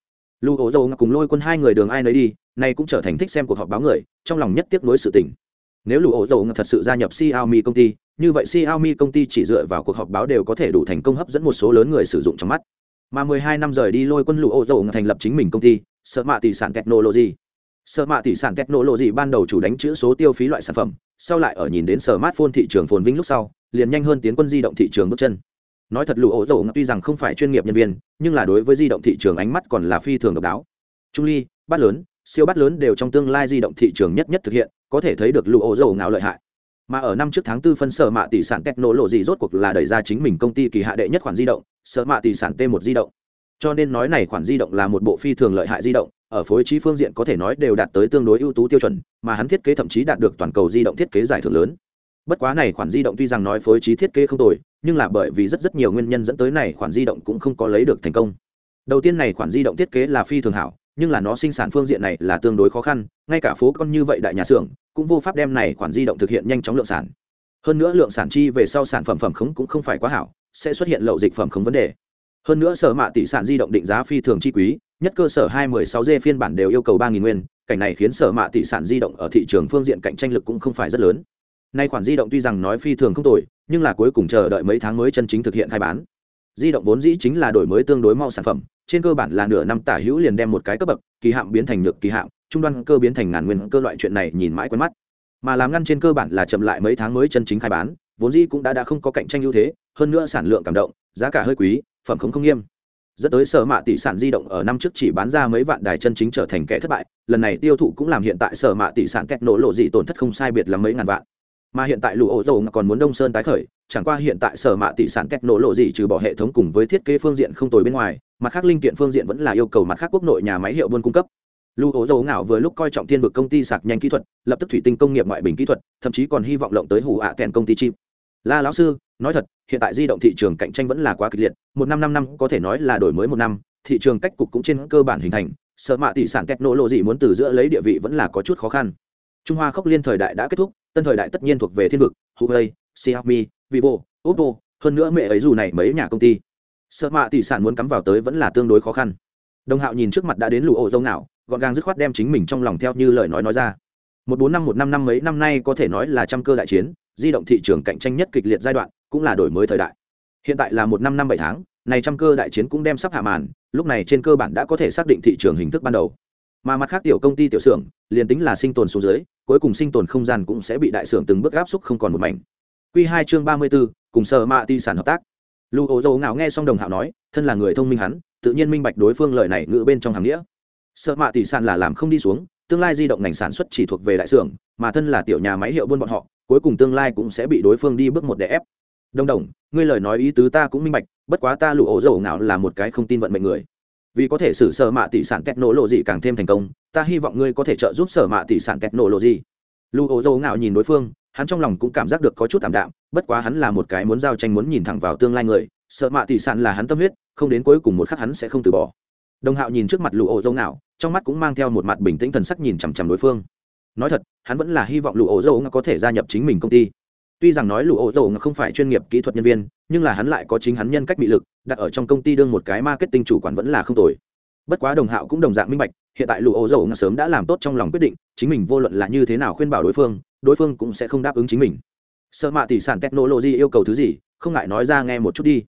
Lụ ô dầu cùng lôi quân hai người đường ai nấy đi nay cũng trở thành thích xem cuộc họp báo người trong lòng nhất tiếc nối sự tình. Nếu lụ ô dầu thật sự gia nhập xiaomi công ty như vậy xiaomi công ty chỉ dựa vào cuộc họp báo đều có thể đủ thành công hấp dẫn một số lớn người sử dụng trong mắt. Mà 12 năm rời đi lôi quân lụ ô dầu thành lập chính mình công ty sợ mạ tỷ sản technology. Sợ mạ tỷ sản technology ban đầu chủ đánh chữ số tiêu phí loại sản phẩm, sau lại ở nhìn đến sở mát phôn thị trường phồn vinh lúc sau, liền nhanh hơn tiến quân di động thị trường bước chân. Nói thật lụ ổ dầu tuy rằng không phải chuyên nghiệp nhân viên, nhưng là đối với di động thị trường ánh mắt còn là phi thường độc đáo. Trung ly, bát lớn, siêu bát lớn đều trong tương lai di động thị trường nhất nhất thực hiện, có thể thấy được lụ ổ dầu ngạo lợi hại. Mà ở năm trước tháng tư phân sở mạ tỷ sản technology lộ gì rốt cuộc là đẩy ra chính mình công ty kỳ hạ đệ nhất khoản di động, sở mạ tỷ sản t 1 di động cho nên nói này khoản di động là một bộ phi thường lợi hại di động, ở phối trí phương diện có thể nói đều đạt tới tương đối ưu tú tiêu chuẩn, mà hắn thiết kế thậm chí đạt được toàn cầu di động thiết kế giải thưởng lớn. Bất quá này khoản di động tuy rằng nói phối trí thiết kế không tồi, nhưng là bởi vì rất rất nhiều nguyên nhân dẫn tới này khoản di động cũng không có lấy được thành công. Đầu tiên này khoản di động thiết kế là phi thường hảo, nhưng là nó sinh sản phương diện này là tương đối khó khăn, ngay cả phố con như vậy đại nhà xưởng cũng vô pháp đem này khoản di động thực hiện nhanh chóng lượng sản. Hơn nữa lượng sản chi về sau sản phẩm phẩm khống cũng không phải quá hảo, sẽ xuất hiện lậu dịch phẩm khống vấn đề hơn nữa sở mạ tỷ sản di động định giá phi thường chi quý, nhất cơ sở 216 g phiên bản đều yêu cầu 3.000 nguyên, cảnh này khiến sở mạ tỷ sản di động ở thị trường phương diện cạnh tranh lực cũng không phải rất lớn. Nay khoản di động tuy rằng nói phi thường không tồi, nhưng là cuối cùng chờ đợi mấy tháng mới chân chính thực hiện khai bán. Di động vốn dĩ chính là đổi mới tương đối mau sản phẩm, trên cơ bản là nửa năm tả hữu liền đem một cái cấp bậc, kỳ hạm biến thành nhược kỳ hạm trung đoan cơ biến thành ngàn nguyên, cơ loại chuyện này nhìn mãi quen mắt. Mà làm ngăn trên cơ bản là chậm lại mấy tháng mới chân chính khai bán, vốn dĩ cũng đã đã không có cạnh tranh ưu thế, hơn nữa sản lượng cảm động, giá cả hơi quý phẩm không không nghiêm. Dẫn tới sở mạ tỷ sản di động ở năm trước chỉ bán ra mấy vạn đài chân chính trở thành kẻ thất bại, lần này tiêu thụ cũng làm hiện tại sở mạ tỷ sản kẹt nổ lộ dị tổn thất không sai biệt là mấy ngàn vạn. Mà hiện tại lũ ổ dầu còn muốn đông sơn tái khởi, chẳng qua hiện tại sở mạ tỷ sản kẹt nổ lộ dị trừ bỏ hệ thống cùng với thiết kế phương diện không tồi bên ngoài, mặt khác linh kiện phương diện vẫn là yêu cầu mặt khác quốc nội nhà máy hiệu buôn cung cấp. Lũ ổ dầu ngạo vừa lúc coi trọng thiên vực công ty sạc nhanh kỹ thuật, lập tức thủy tinh công nghiệp ngoại bình kỹ thuật, thậm chí còn hy vọng lộng tới hủ ạ kèn công ty chip. La lão sư nói thật, hiện tại di động thị trường cạnh tranh vẫn là quá kịch liệt, một năm năm năm có thể nói là đổi mới một năm, thị trường cách cục cũng trên cơ bản hình thành sở mạ tỷ sản kẹt nỗ lộ gì muốn từ giữa lấy địa vị vẫn là có chút khó khăn. Trung hoa khốc liên thời đại đã kết thúc, tân thời đại tất nhiên thuộc về thiên vực, huawei, xiaomi, vivo, oppo, hơn nữa mẹ ấy dù này mấy nhà công ty. Sợ mạ tỷ sản muốn cắm vào tới vẫn là tương đối khó khăn. Đồng hạo nhìn trước mặt đã đến lũ ổ dâu nào gọn gàng dứt khoát đem chính mình trong lòng theo như lời nói nói ra. Một bốn năm, một năm năm mấy năm nay có thể nói là trăm cơ đại chiến, di động thị trường cạnh tranh nhất kịch liệt giai đoạn cũng là đổi mới thời đại. Hiện tại là một năm năm bảy tháng, này trăm cơ đại chiến cũng đem sắp hạ màn, lúc này trên cơ bản đã có thể xác định thị trường hình thức ban đầu. Mà mặt khác tiểu công ty tiểu xưởng, liền tính là sinh tồn xuống dưới, cuối cùng sinh tồn không gian cũng sẽ bị đại xưởng từng bước áp xúc không còn một mảnh. Q hai chương ba mươi b ố cùng sở mạ ti sản hợp tác. Lưu ô dầu ngạo nghe xong đồng hạo nói, thân là người thông minh hắn, tự nhiên minh bạch đối phương lời này ngự bên trong hàng nghĩa. Sợ mạ tỷ sản là làm không đi xuống, tương lai di động ngành sản xuất chỉ thuộc về đại xưởng, mà thân là tiểu nhà máy hiệu buôn bọn họ, cuối cùng tương lai cũng sẽ bị đối phương đi bước một đè ép đồng đồng, ngươi lời nói ý tứ ta cũng minh bạch, bất quá ta lụ ổ dầu ngạo là một cái không tin vận mệnh người. Vì có thể xử sở mạ tỷ sản kẹt nổ lộ gì càng thêm thành công, ta hy vọng ngươi có thể trợ giúp sở mạ tỷ sản kẹt nổ lộ gì. Lụ ổ dầu ngạo nhìn đối phương, hắn trong lòng cũng cảm giác được có chút tạm đạm, bất quá hắn là một cái muốn giao tranh muốn nhìn thẳng vào tương lai người sợ mạ tỷ sản là hắn tâm huyết, không đến cuối cùng một khắc hắn sẽ không từ bỏ. Đồng hạo nhìn trước mặt lụ ổ dâu ngạo, trong mắt cũng mang theo một mặt bình tĩnh thần sắc nhìn chằm chằm đối phương. Nói thật, hắn vẫn là hy vọng lụ ô dâu có thể gia nhập chính mình công ty tuy rằng nói lũ ổ dầu không phải chuyên nghiệp kỹ thuật nhân viên, nhưng là hắn lại có chính hắn nhân cách bị lực, đặt ở trong công ty đương một cái marketing chủ quản vẫn là không tồi. Bất quá đồng hạo cũng đồng dạng minh bạch, hiện tại lũ ổ dầu sớm đã làm tốt trong lòng quyết định, chính mình vô luận là như thế nào khuyên bảo đối phương đối phương cũng sẽ không đáp ứng chính mình. Sợ mạ tỷ sản technology yêu cầu thứ gì, không ngại nói ra nghe một chút đi.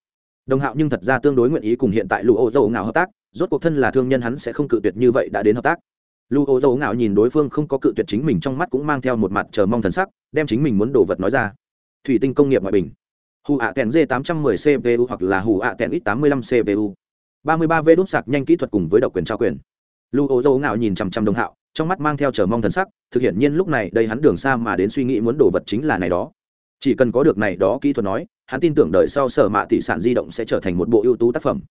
Đồng hạo nhưng thật ra tương đối nguyện ý cùng hiện tại lũ ô dầu ngạo hợp tác, rốt cuộc thân là thương nhân hắn sẽ không cự tuyệt như vậy đã đến hợp tác. Lũ ô dầu ngạo nhìn đối phương không có cự tuyệt chính mình trong mắt cũng mang theo một mặt chờ mong thần sắc, đem chính mình muốn đồ vật nói ra thủy tinh công nghiệp ngoại bình. Hù ạ kèn d 810 cpu hoặc là hù ạ kèn x 85 cpu 33 v đốt sạc nhanh kỹ thuật cùng với độc quyền trao quyền. Lưu ô dâu ngạo nhìn chằm chằm đồng hạo, trong mắt mang theo chờ mong thần sắc, thực hiện nhiên lúc này đây hắn đường xa mà đến suy nghĩ muốn đồ vật chính là này đó. Chỉ cần có được này đó kỹ thuật nói, hắn tin tưởng đợi sau sở mạ thị sản di động sẽ trở thành một bộ ưu tú tác phẩm.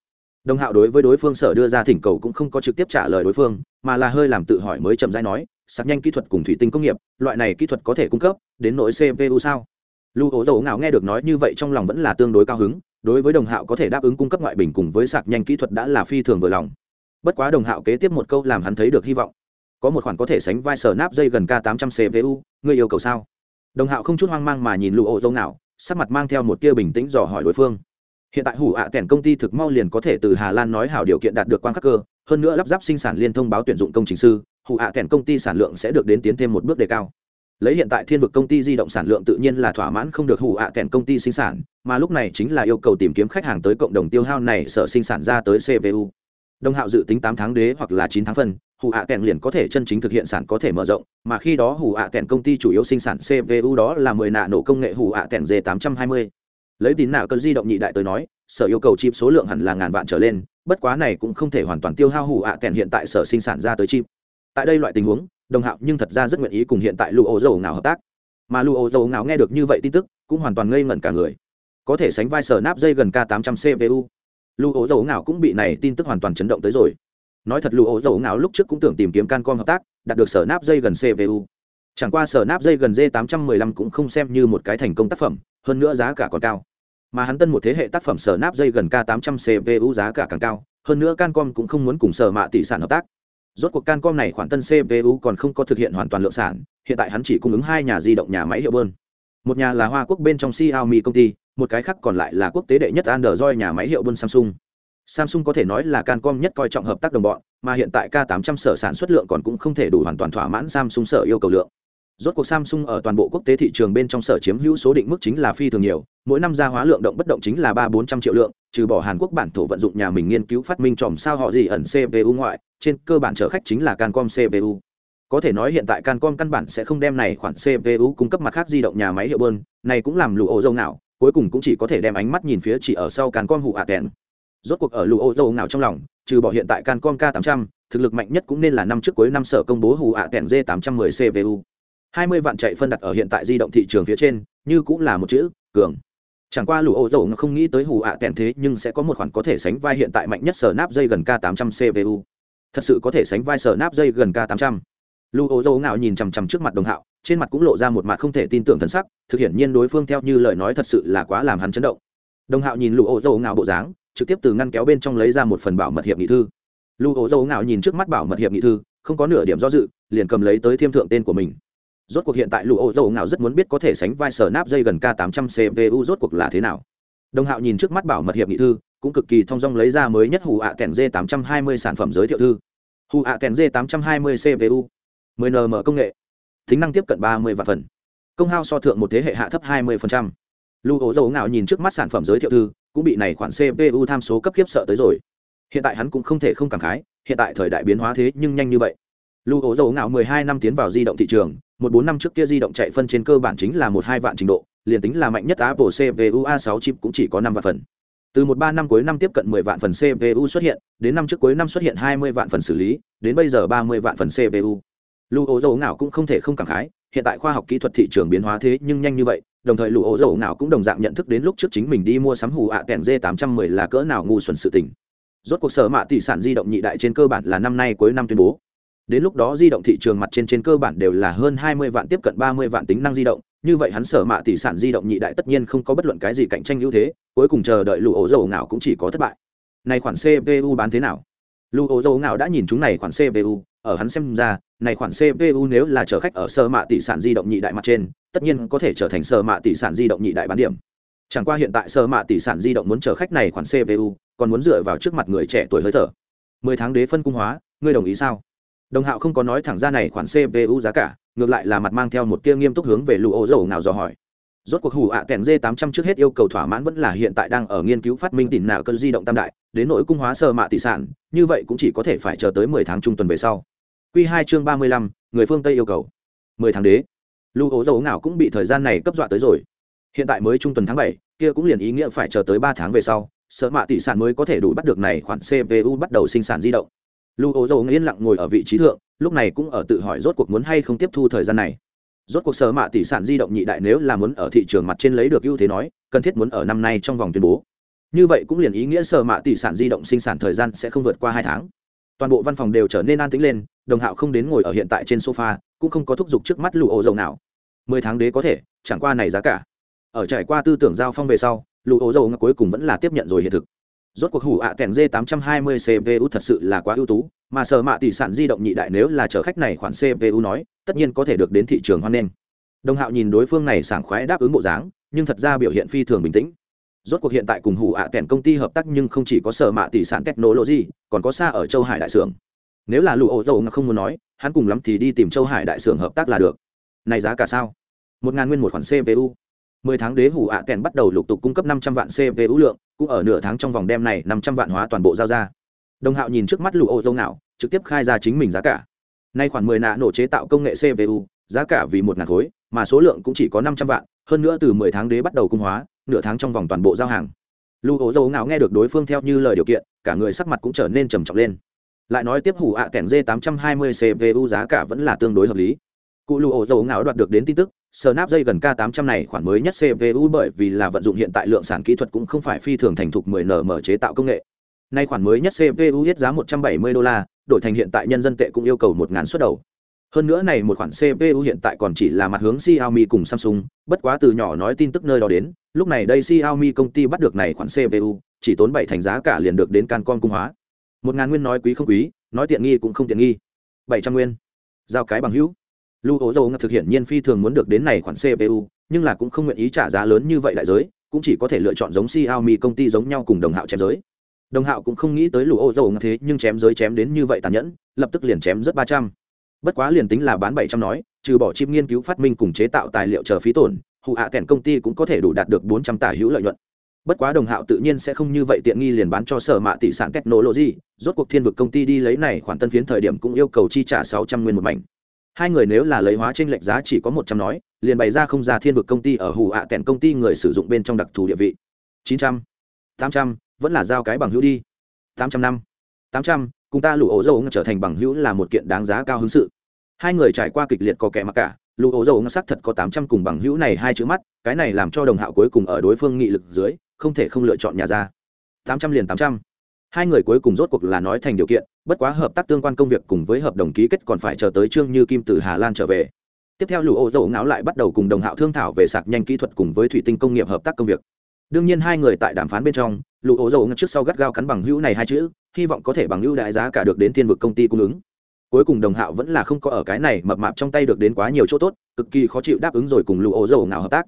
Đồng hạo đối với đối phương sở đưa ra thỉnh cầu cũng không có trực tiếp trả lời đối phương, mà là hơi làm tự hỏi mới chậm rãi nói, sạc nhanh kỹ thuật cùng thủy tinh công nghiệp, loại này kỹ thuật có thể cung cấp, đến nỗi cpu sao? Lưu ố dầu ngạo nghe được nói như vậy trong lòng vẫn là tương đối cao hứng, đối với đồng hạo có thể đáp ứng cung cấp ngoại bình cùng với sạc nhanh kỹ thuật đã là phi thường vừa lòng. Bất quá đồng hạo kế tiếp một câu làm hắn thấy được hy vọng. Có một khoản có thể sánh vai sở náp dây gần k 800 cvu ngươi yêu cầu sao? Đồng hạo không chút hoang mang mà nhìn lưu ố dầu ngạo, sắc mặt mang theo một tia bình tĩnh dò hỏi đối phương. Hiện tại hủ ạ à kèn công ty thực mau liền có thể từ hà lan nói hảo điều kiện đạt được quan khắc cơ, hơn nữa lắp ráp sinh sản liên thông báo tuyển dụng công trình sư, hủ ạ à kèn công ty sản lượng sẽ được đến tiến thêm một bước đề cao lấy hiện tại thiên vực công ty di động sản lượng tự nhiên là thỏa mãn không được hủ ạ à kèn công ty sinh sản, mà lúc này chính là yêu cầu tìm kiếm khách hàng tới cộng đồng tiêu hao này sở sinh sản ra tới cpu đồng hạo dự tính tám tháng đế hoặc là chín tháng phân hủ ạ kèn liền có thể chân chính thực hiện sản có thể mở rộng, mà khi đó hủ ạ kèn công ty chủ yếu sinh sản cpu đó là mười nạ nổ công nghệ hủ ạ kèn g tám trăm hai mươi. Lấy tín nạ cơn di động nhị đại tới nói, sở yêu cầu chip số lượng hẳn là ngàn vạn trở lên, bất quá này cũng không thể hoàn toàn tiêu hao hủ ạ kèn hiện tại sở sinh sản ra tới chip. Tại đây loại tình huống đồng hạo nhưng thật ra rất nguyện ý cùng hiện tại lu ô dầu ngào hợp tác. Mà lu ô dầu ngào nghe được như vậy tin tức, cũng hoàn toàn ngây ngẩn cả người. Có thể sánh vai sở nắp dây gần k 800 cpu lu ô dầu ngào cũng bị này tin tức hoàn toàn chấn động tới rồi. Nói thật lu ô dầu ngào lúc trước cũng tưởng tìm kiếm cancom hợp tác, đạt được sở nắp dây gần cpu chẳng qua sở nắp dây gần d 815 cũng không xem như một cái thành công tác phẩm, hơn nữa giá cả còn cao. Mà hắn tân một thế hệ tác phẩm sở nắp dây gần k 800 cpu giá cả càng cao, hơn nữa cancom cũng không muốn cùng sở mạ tỷ sản hợp tác rốt cuộc cancom này khoản tân cpu còn không có thực hiện hoàn toàn lượng sản, hiện tại hắn chỉ cung ứng hai nhà di động nhà máy hiệu bơn. Một nhà là hoa quốc bên trong xiaomi công ty, một cái khác còn lại là quốc tế đệ nhất android nhà máy hiệu bơn samsung. Samsung có thể nói là cancom nhất coi trọng hợp tác đồng bọn, mà hiện tại k 800 sở sản xuất lượng còn cũng không thể đủ hoàn toàn thỏa mãn samsung sở yêu cầu lượng. Rốt cuộc samsung ở toàn bộ quốc tế thị trường bên trong sở chiếm hữu số định mức chính là phi thường nhiều, mỗi năm gia hóa lượng động bất động chính là ba bốn trăm triệu lượng trừ bỏ hàn quốc bản thổ vận dụng nhà mình nghiên cứu phát minh tròm sao họ gì ẩn cpu ngoại, trên cơ bản chở khách chính là cancom cpu có thể nói hiện tại cancom căn bản sẽ không đem này khoản cpu cung cấp mặt khác di động nhà máy hiệu bơn, này cũng làm lụ ổ dâu nào cuối cùng cũng chỉ có thể đem ánh mắt nhìn phía chỉ ở sau cancom hụ ạ kèn. Rốt cuộc ở lụ ổ dâu nào trong lòng, trừ bỏ hiện tại cancom k 800 thực lực mạnh nhất cũng nên là năm trước cuối năm sở công bố hụ ạ kèn g 810 cpu 20 vạn chạy phân đặt ở hiện tại di động thị trường phía trên, như cũng là một chữ, cường chẳng qua lũ ô dầu không nghĩ tới hù ạ kèn thế, nhưng sẽ có một khoản có thể sánh vai hiện tại mạnh nhất sở nắp dây gần k 800 cvu thật sự có thể sánh vai sở nắp dây gần k 800 lũ ô dầu ngạo nhìn chằm chằm trước mặt đồng hạo, trên mặt cũng lộ ra một mặt không thể tin tưởng thần sắc, thực hiện nhiên đối phương theo như lời nói thật sự là quá làm hắn chấn động. Đồng hạo nhìn lũ ô dầu ngạo bộ dáng, trực tiếp từ ngăn kéo bên trong lấy ra một phần bảo mật hiệp nghị thư. Lũ ô dầu ngạo nhìn trước mắt bảo mật hiệp nghị thư, không có nửa điểm do dự, liền cầm lấy tới thiêm thượng tên của mình rốt cuộc hiện tại lũ ô dầu ngạo rất muốn biết có thể sánh vai sở náp dây gần k 800 cpu rốt cuộc là thế nào. Đồng hạo nhìn trước mắt bảo mật hiệp nghị thư, cũng cực kỳ thong dong lấy ra mới nhất hù ạ kèn d 820 sản phẩm giới thiệu thư. Hù ạ kèn d 820 cpu 10 nm công nghệ. Tính năng tiếp cận 30 vạn phần. Công hao so thượng một thế hệ hạ thấp 20%. lũ ô dầu ngạo nhìn trước mắt sản phẩm giới thiệu thư, cũng bị này khoản cpu tham số cấp kiếp sợ tới rồi. Hiện tại hắn cũng không thể không cảm khái, hiện tại thời đại biến hóa thế nhưng nhanh như vậy. Lưu ố dầu ngạo 12 năm tiến vào di động thị trường một bốn năm trước kia di động chạy phân trên cơ bản chính là một hai vạn trình độ, liền tính là mạnh nhất apple cpu a 6 chip cũng chỉ có năm vạn phần. Từ một ba năm cuối năm tiếp cận 10 vạn phần cpu xuất hiện, đến năm trước cuối năm xuất hiện 20 vạn phần xử lý, đến bây giờ 30 vạn phần cpu Lưu ố dầu nào cũng không thể không cảm khái, hiện tại khoa học kỹ thuật thị trường biến hóa thế nhưng nhanh như vậy, đồng thời lưu ố dầu nào cũng đồng dạng nhận thức đến lúc trước chính mình đi mua sắm hù ạ kèn d 810 là cỡ nào ngu xuẩn sự tình. Rốt cuộc sở mạ tỷ sản di động nhị đại trên cơ bản là năm nay cuối năm tuyên bố đến lúc đó di động thị trường mặt trên trên cơ bản đều là hơn hai mươi vạn tiếp cận ba mươi vạn tính năng di động, như vậy hắn sở mạ tỷ sản di động nhị đại tất nhiên không có bất luận cái gì cạnh tranh ưu thế, cuối cùng chờ đợi lụ ổ dầu nào cũng chỉ có thất bại. Này khoản cpu bán thế nào? Lụ ổ dầu nào đã nhìn chúng này khoản cpu ở hắn xem ra, này khoản cpu nếu là chở khách ở sở mạ tỷ sản di động nhị đại mặt trên, tất nhiên có thể trở thành sở mạ tỷ sản di động nhị đại bán điểm. Chẳng qua hiện tại sở mạ tỷ sản di động muốn chở khách này khoản cpu còn muốn dựa vào trước mặt người trẻ tuổi hơi thở. Mười tháng đế phân cung hóa, ngươi đồng ý sao? Đồng hạo không có nói thẳng ra này khoản cpu giá cả ngược lại là mặt mang theo một tia nghiêm túc hướng về lụ ô dầu nào dò hỏi. Rốt cuộc hủ ạ kèn d 800 trước hết yêu cầu thỏa mãn vẫn là hiện tại đang ở nghiên cứu phát minh tỉn nào cơn di động tam đại đến nỗi cung hóa sơ mạ tỷ sản như vậy cũng chỉ có thể phải chờ tới 10 tháng trung tuần về sau. Q 2 chương 35, người phương tây yêu cầu. 10 tháng đế. Lụ ô dầu nào cũng bị thời gian này cấp dọa tới rồi. Hiện tại mới trung tuần tháng 7, kia cũng liền ý nghĩa phải chờ tới ba tháng về sau sợ mạ tỷ sản mới có thể đủ bắt được này khoản cpu bắt đầu sinh sản di động lu ô dầu yên lặng ngồi ở vị trí thượng, lúc này cũng ở tự hỏi rốt cuộc muốn hay không tiếp thu thời gian này. Rốt cuộc sở mạ tỷ sản di động nhị đại nếu là muốn ở thị trường mặt trên lấy được ưu thế nói, cần thiết muốn ở năm nay trong vòng tuyên bố. Như vậy cũng liền ý nghĩa sở mạ tỷ sản di động sinh sản thời gian sẽ không vượt qua hai tháng. Toàn bộ văn phòng đều trở nên an tĩnh lên, đồng hạo không đến ngồi ở hiện tại trên sofa, cũng không có thúc giục trước mắt lụ ô dầu nào. Mười tháng đế có thể, chẳng qua này giá cả. Ở trải qua tư tưởng giao phong về sau lụ ô dầu cuối cùng vẫn là tiếp nhận rồi hiện thực rốt cuộc hủ ạ à kèn d 820 cpu thật sự là quá ưu tú, mà sở mạ tỷ sản di động nhị đại nếu là chở khách này khoản cpu nói, tất nhiên có thể được đến thị trường hoan nghênh. Đồng hạo nhìn đối phương này sảng khoái đáp ứng bộ dáng, nhưng thật ra biểu hiện phi thường bình tĩnh. Rốt cuộc hiện tại cùng hủ ạ à kèn công ty hợp tác nhưng không chỉ có sở mạ tỷ sản technology, còn có xa ở châu hải đại xưởng. Nếu là lụ ô dầu không muốn nói, hắn cùng lắm thì đi tìm châu hải đại xưởng hợp tác là được. Này giá cả sao? Một ngàn nguyên một khoản cpu mười tháng đế hủ ạ à kèn bắt đầu lục tục cung cấp năm trăm vạn cpu lượng cũng ở nửa tháng trong vòng đêm này năm trăm vạn hóa toàn bộ giao ra. Đồng hạo nhìn trước mắt lụ ô dâu nào trực tiếp khai ra chính mình giá cả. Nay khoảng mười nạ nổ chế tạo công nghệ cpu giá cả vì một ngàn khối, mà số lượng cũng chỉ có năm trăm vạn, hơn nữa từ mười tháng đế bắt đầu cung hóa, nửa tháng trong vòng toàn bộ giao hàng. Lụ ô dâu nào nghe được đối phương theo như lời điều kiện, cả người sắc mặt cũng trở nên trầm trọng lên. Lại nói tiếp hủ ạ à kèn d 820 cpu giá cả vẫn là tương đối hợp lý. Cụ lụ ổ dầu ngáo đoạt được đến tin tức Snap dây gần K800 này khoản mới nhất CPU bởi vì là vận dụng hiện tại lượng sản kỹ thuật cũng không phải phi thường thành thục 10nm chế tạo công nghệ. Nay khoản mới nhất CPU hết giá 170 đô la, đổi thành hiện tại nhân dân tệ cũng yêu cầu 1000 suất đầu. Hơn nữa này một khoản CPU hiện tại còn chỉ là mặt hướng Xiaomi cùng Samsung, bất quá từ nhỏ nói tin tức nơi đó đến, lúc này đây Xiaomi công ty bắt được này khoản CPU, chỉ tốn bảy thành giá cả liền được đến Cancom cung hóa. 1000 nguyên nói quý không quý, nói tiện nghi cũng không tiện nghi. 700 nguyên. Giao cái bằng hữu lưu ố dầu thực hiện nhiên phi thường muốn được đến này khoản cpu nhưng là cũng không nguyện ý trả giá lớn như vậy đại giới, cũng chỉ có thể lựa chọn giống xiaomi công ty giống nhau cùng đồng hạo chém giới. Đồng hạo cũng không nghĩ tới Lưu ố dầu thế nhưng chém giới chém đến như vậy tàn nhẫn, lập tức liền chém rất ba trăm. Bất quá liền tính là bán bảy trăm nói, trừ bỏ chip nghiên cứu phát minh cùng chế tạo tài liệu chờ phí tổn hụ hạ à kèn công ty cũng có thể đủ đạt được bốn trăm tả hữu lợi nhuận. Bất quá đồng hạo tự nhiên sẽ không như vậy tiện nghi liền bán cho sở mạ tỷ sản technology, rốt cuộc thiên vực công ty đi lấy này khoản tân phiến thời điểm cũng yêu cầu chi trả sáu trăm nguyên một mảnh hai người nếu là lấy hóa trên lệch giá chỉ có một trăm nói, liền bày ra không ra thiên vực công ty ở hù ạ à công ty người sử dụng bên trong đặc thù địa vị. Chín trăm, tám trăm, vẫn là giao cái bằng hữu đi. Tám trăm năm, tám trăm, cùng ta lụ ổ dầu trở thành bằng hữu là một kiện đáng giá cao hứng sự. Hai người trải qua kịch liệt có kẻ mặc cả lụ ổ dầu sắc thật có tám trăm cùng bằng hữu này hai chữ mắt, cái này làm cho đồng hạo cuối cùng ở đối phương nghị lực dưới, không thể không lựa chọn nhà ra. Tám trăm liền tám trăm. Hai người cuối cùng rốt cuộc là nói thành điều kiện bất quá hợp tác tương quan công việc cùng với hợp đồng ký kết còn phải chờ tới trương như kim từ hà lan trở về. Tiếp theo lũ ô dầu ngáo lại bắt đầu cùng đồng hạo thương thảo về sạc nhanh kỹ thuật cùng với thủy tinh công nghiệp hợp tác công việc. Đương nhiên hai người tại đàm phán bên trong, lũ ô dầu trước sau gắt gao cắn bằng hữu này hai chữ, hy vọng có thể bằng hữu đại giá cả được đến thiên vực công ty cung ứng. Cuối cùng đồng hạo vẫn là không có ở cái này mập mạp trong tay được đến quá nhiều chỗ tốt, cực kỳ khó chịu đáp ứng rồi cùng lũ ô dầu ngạo hợp tác.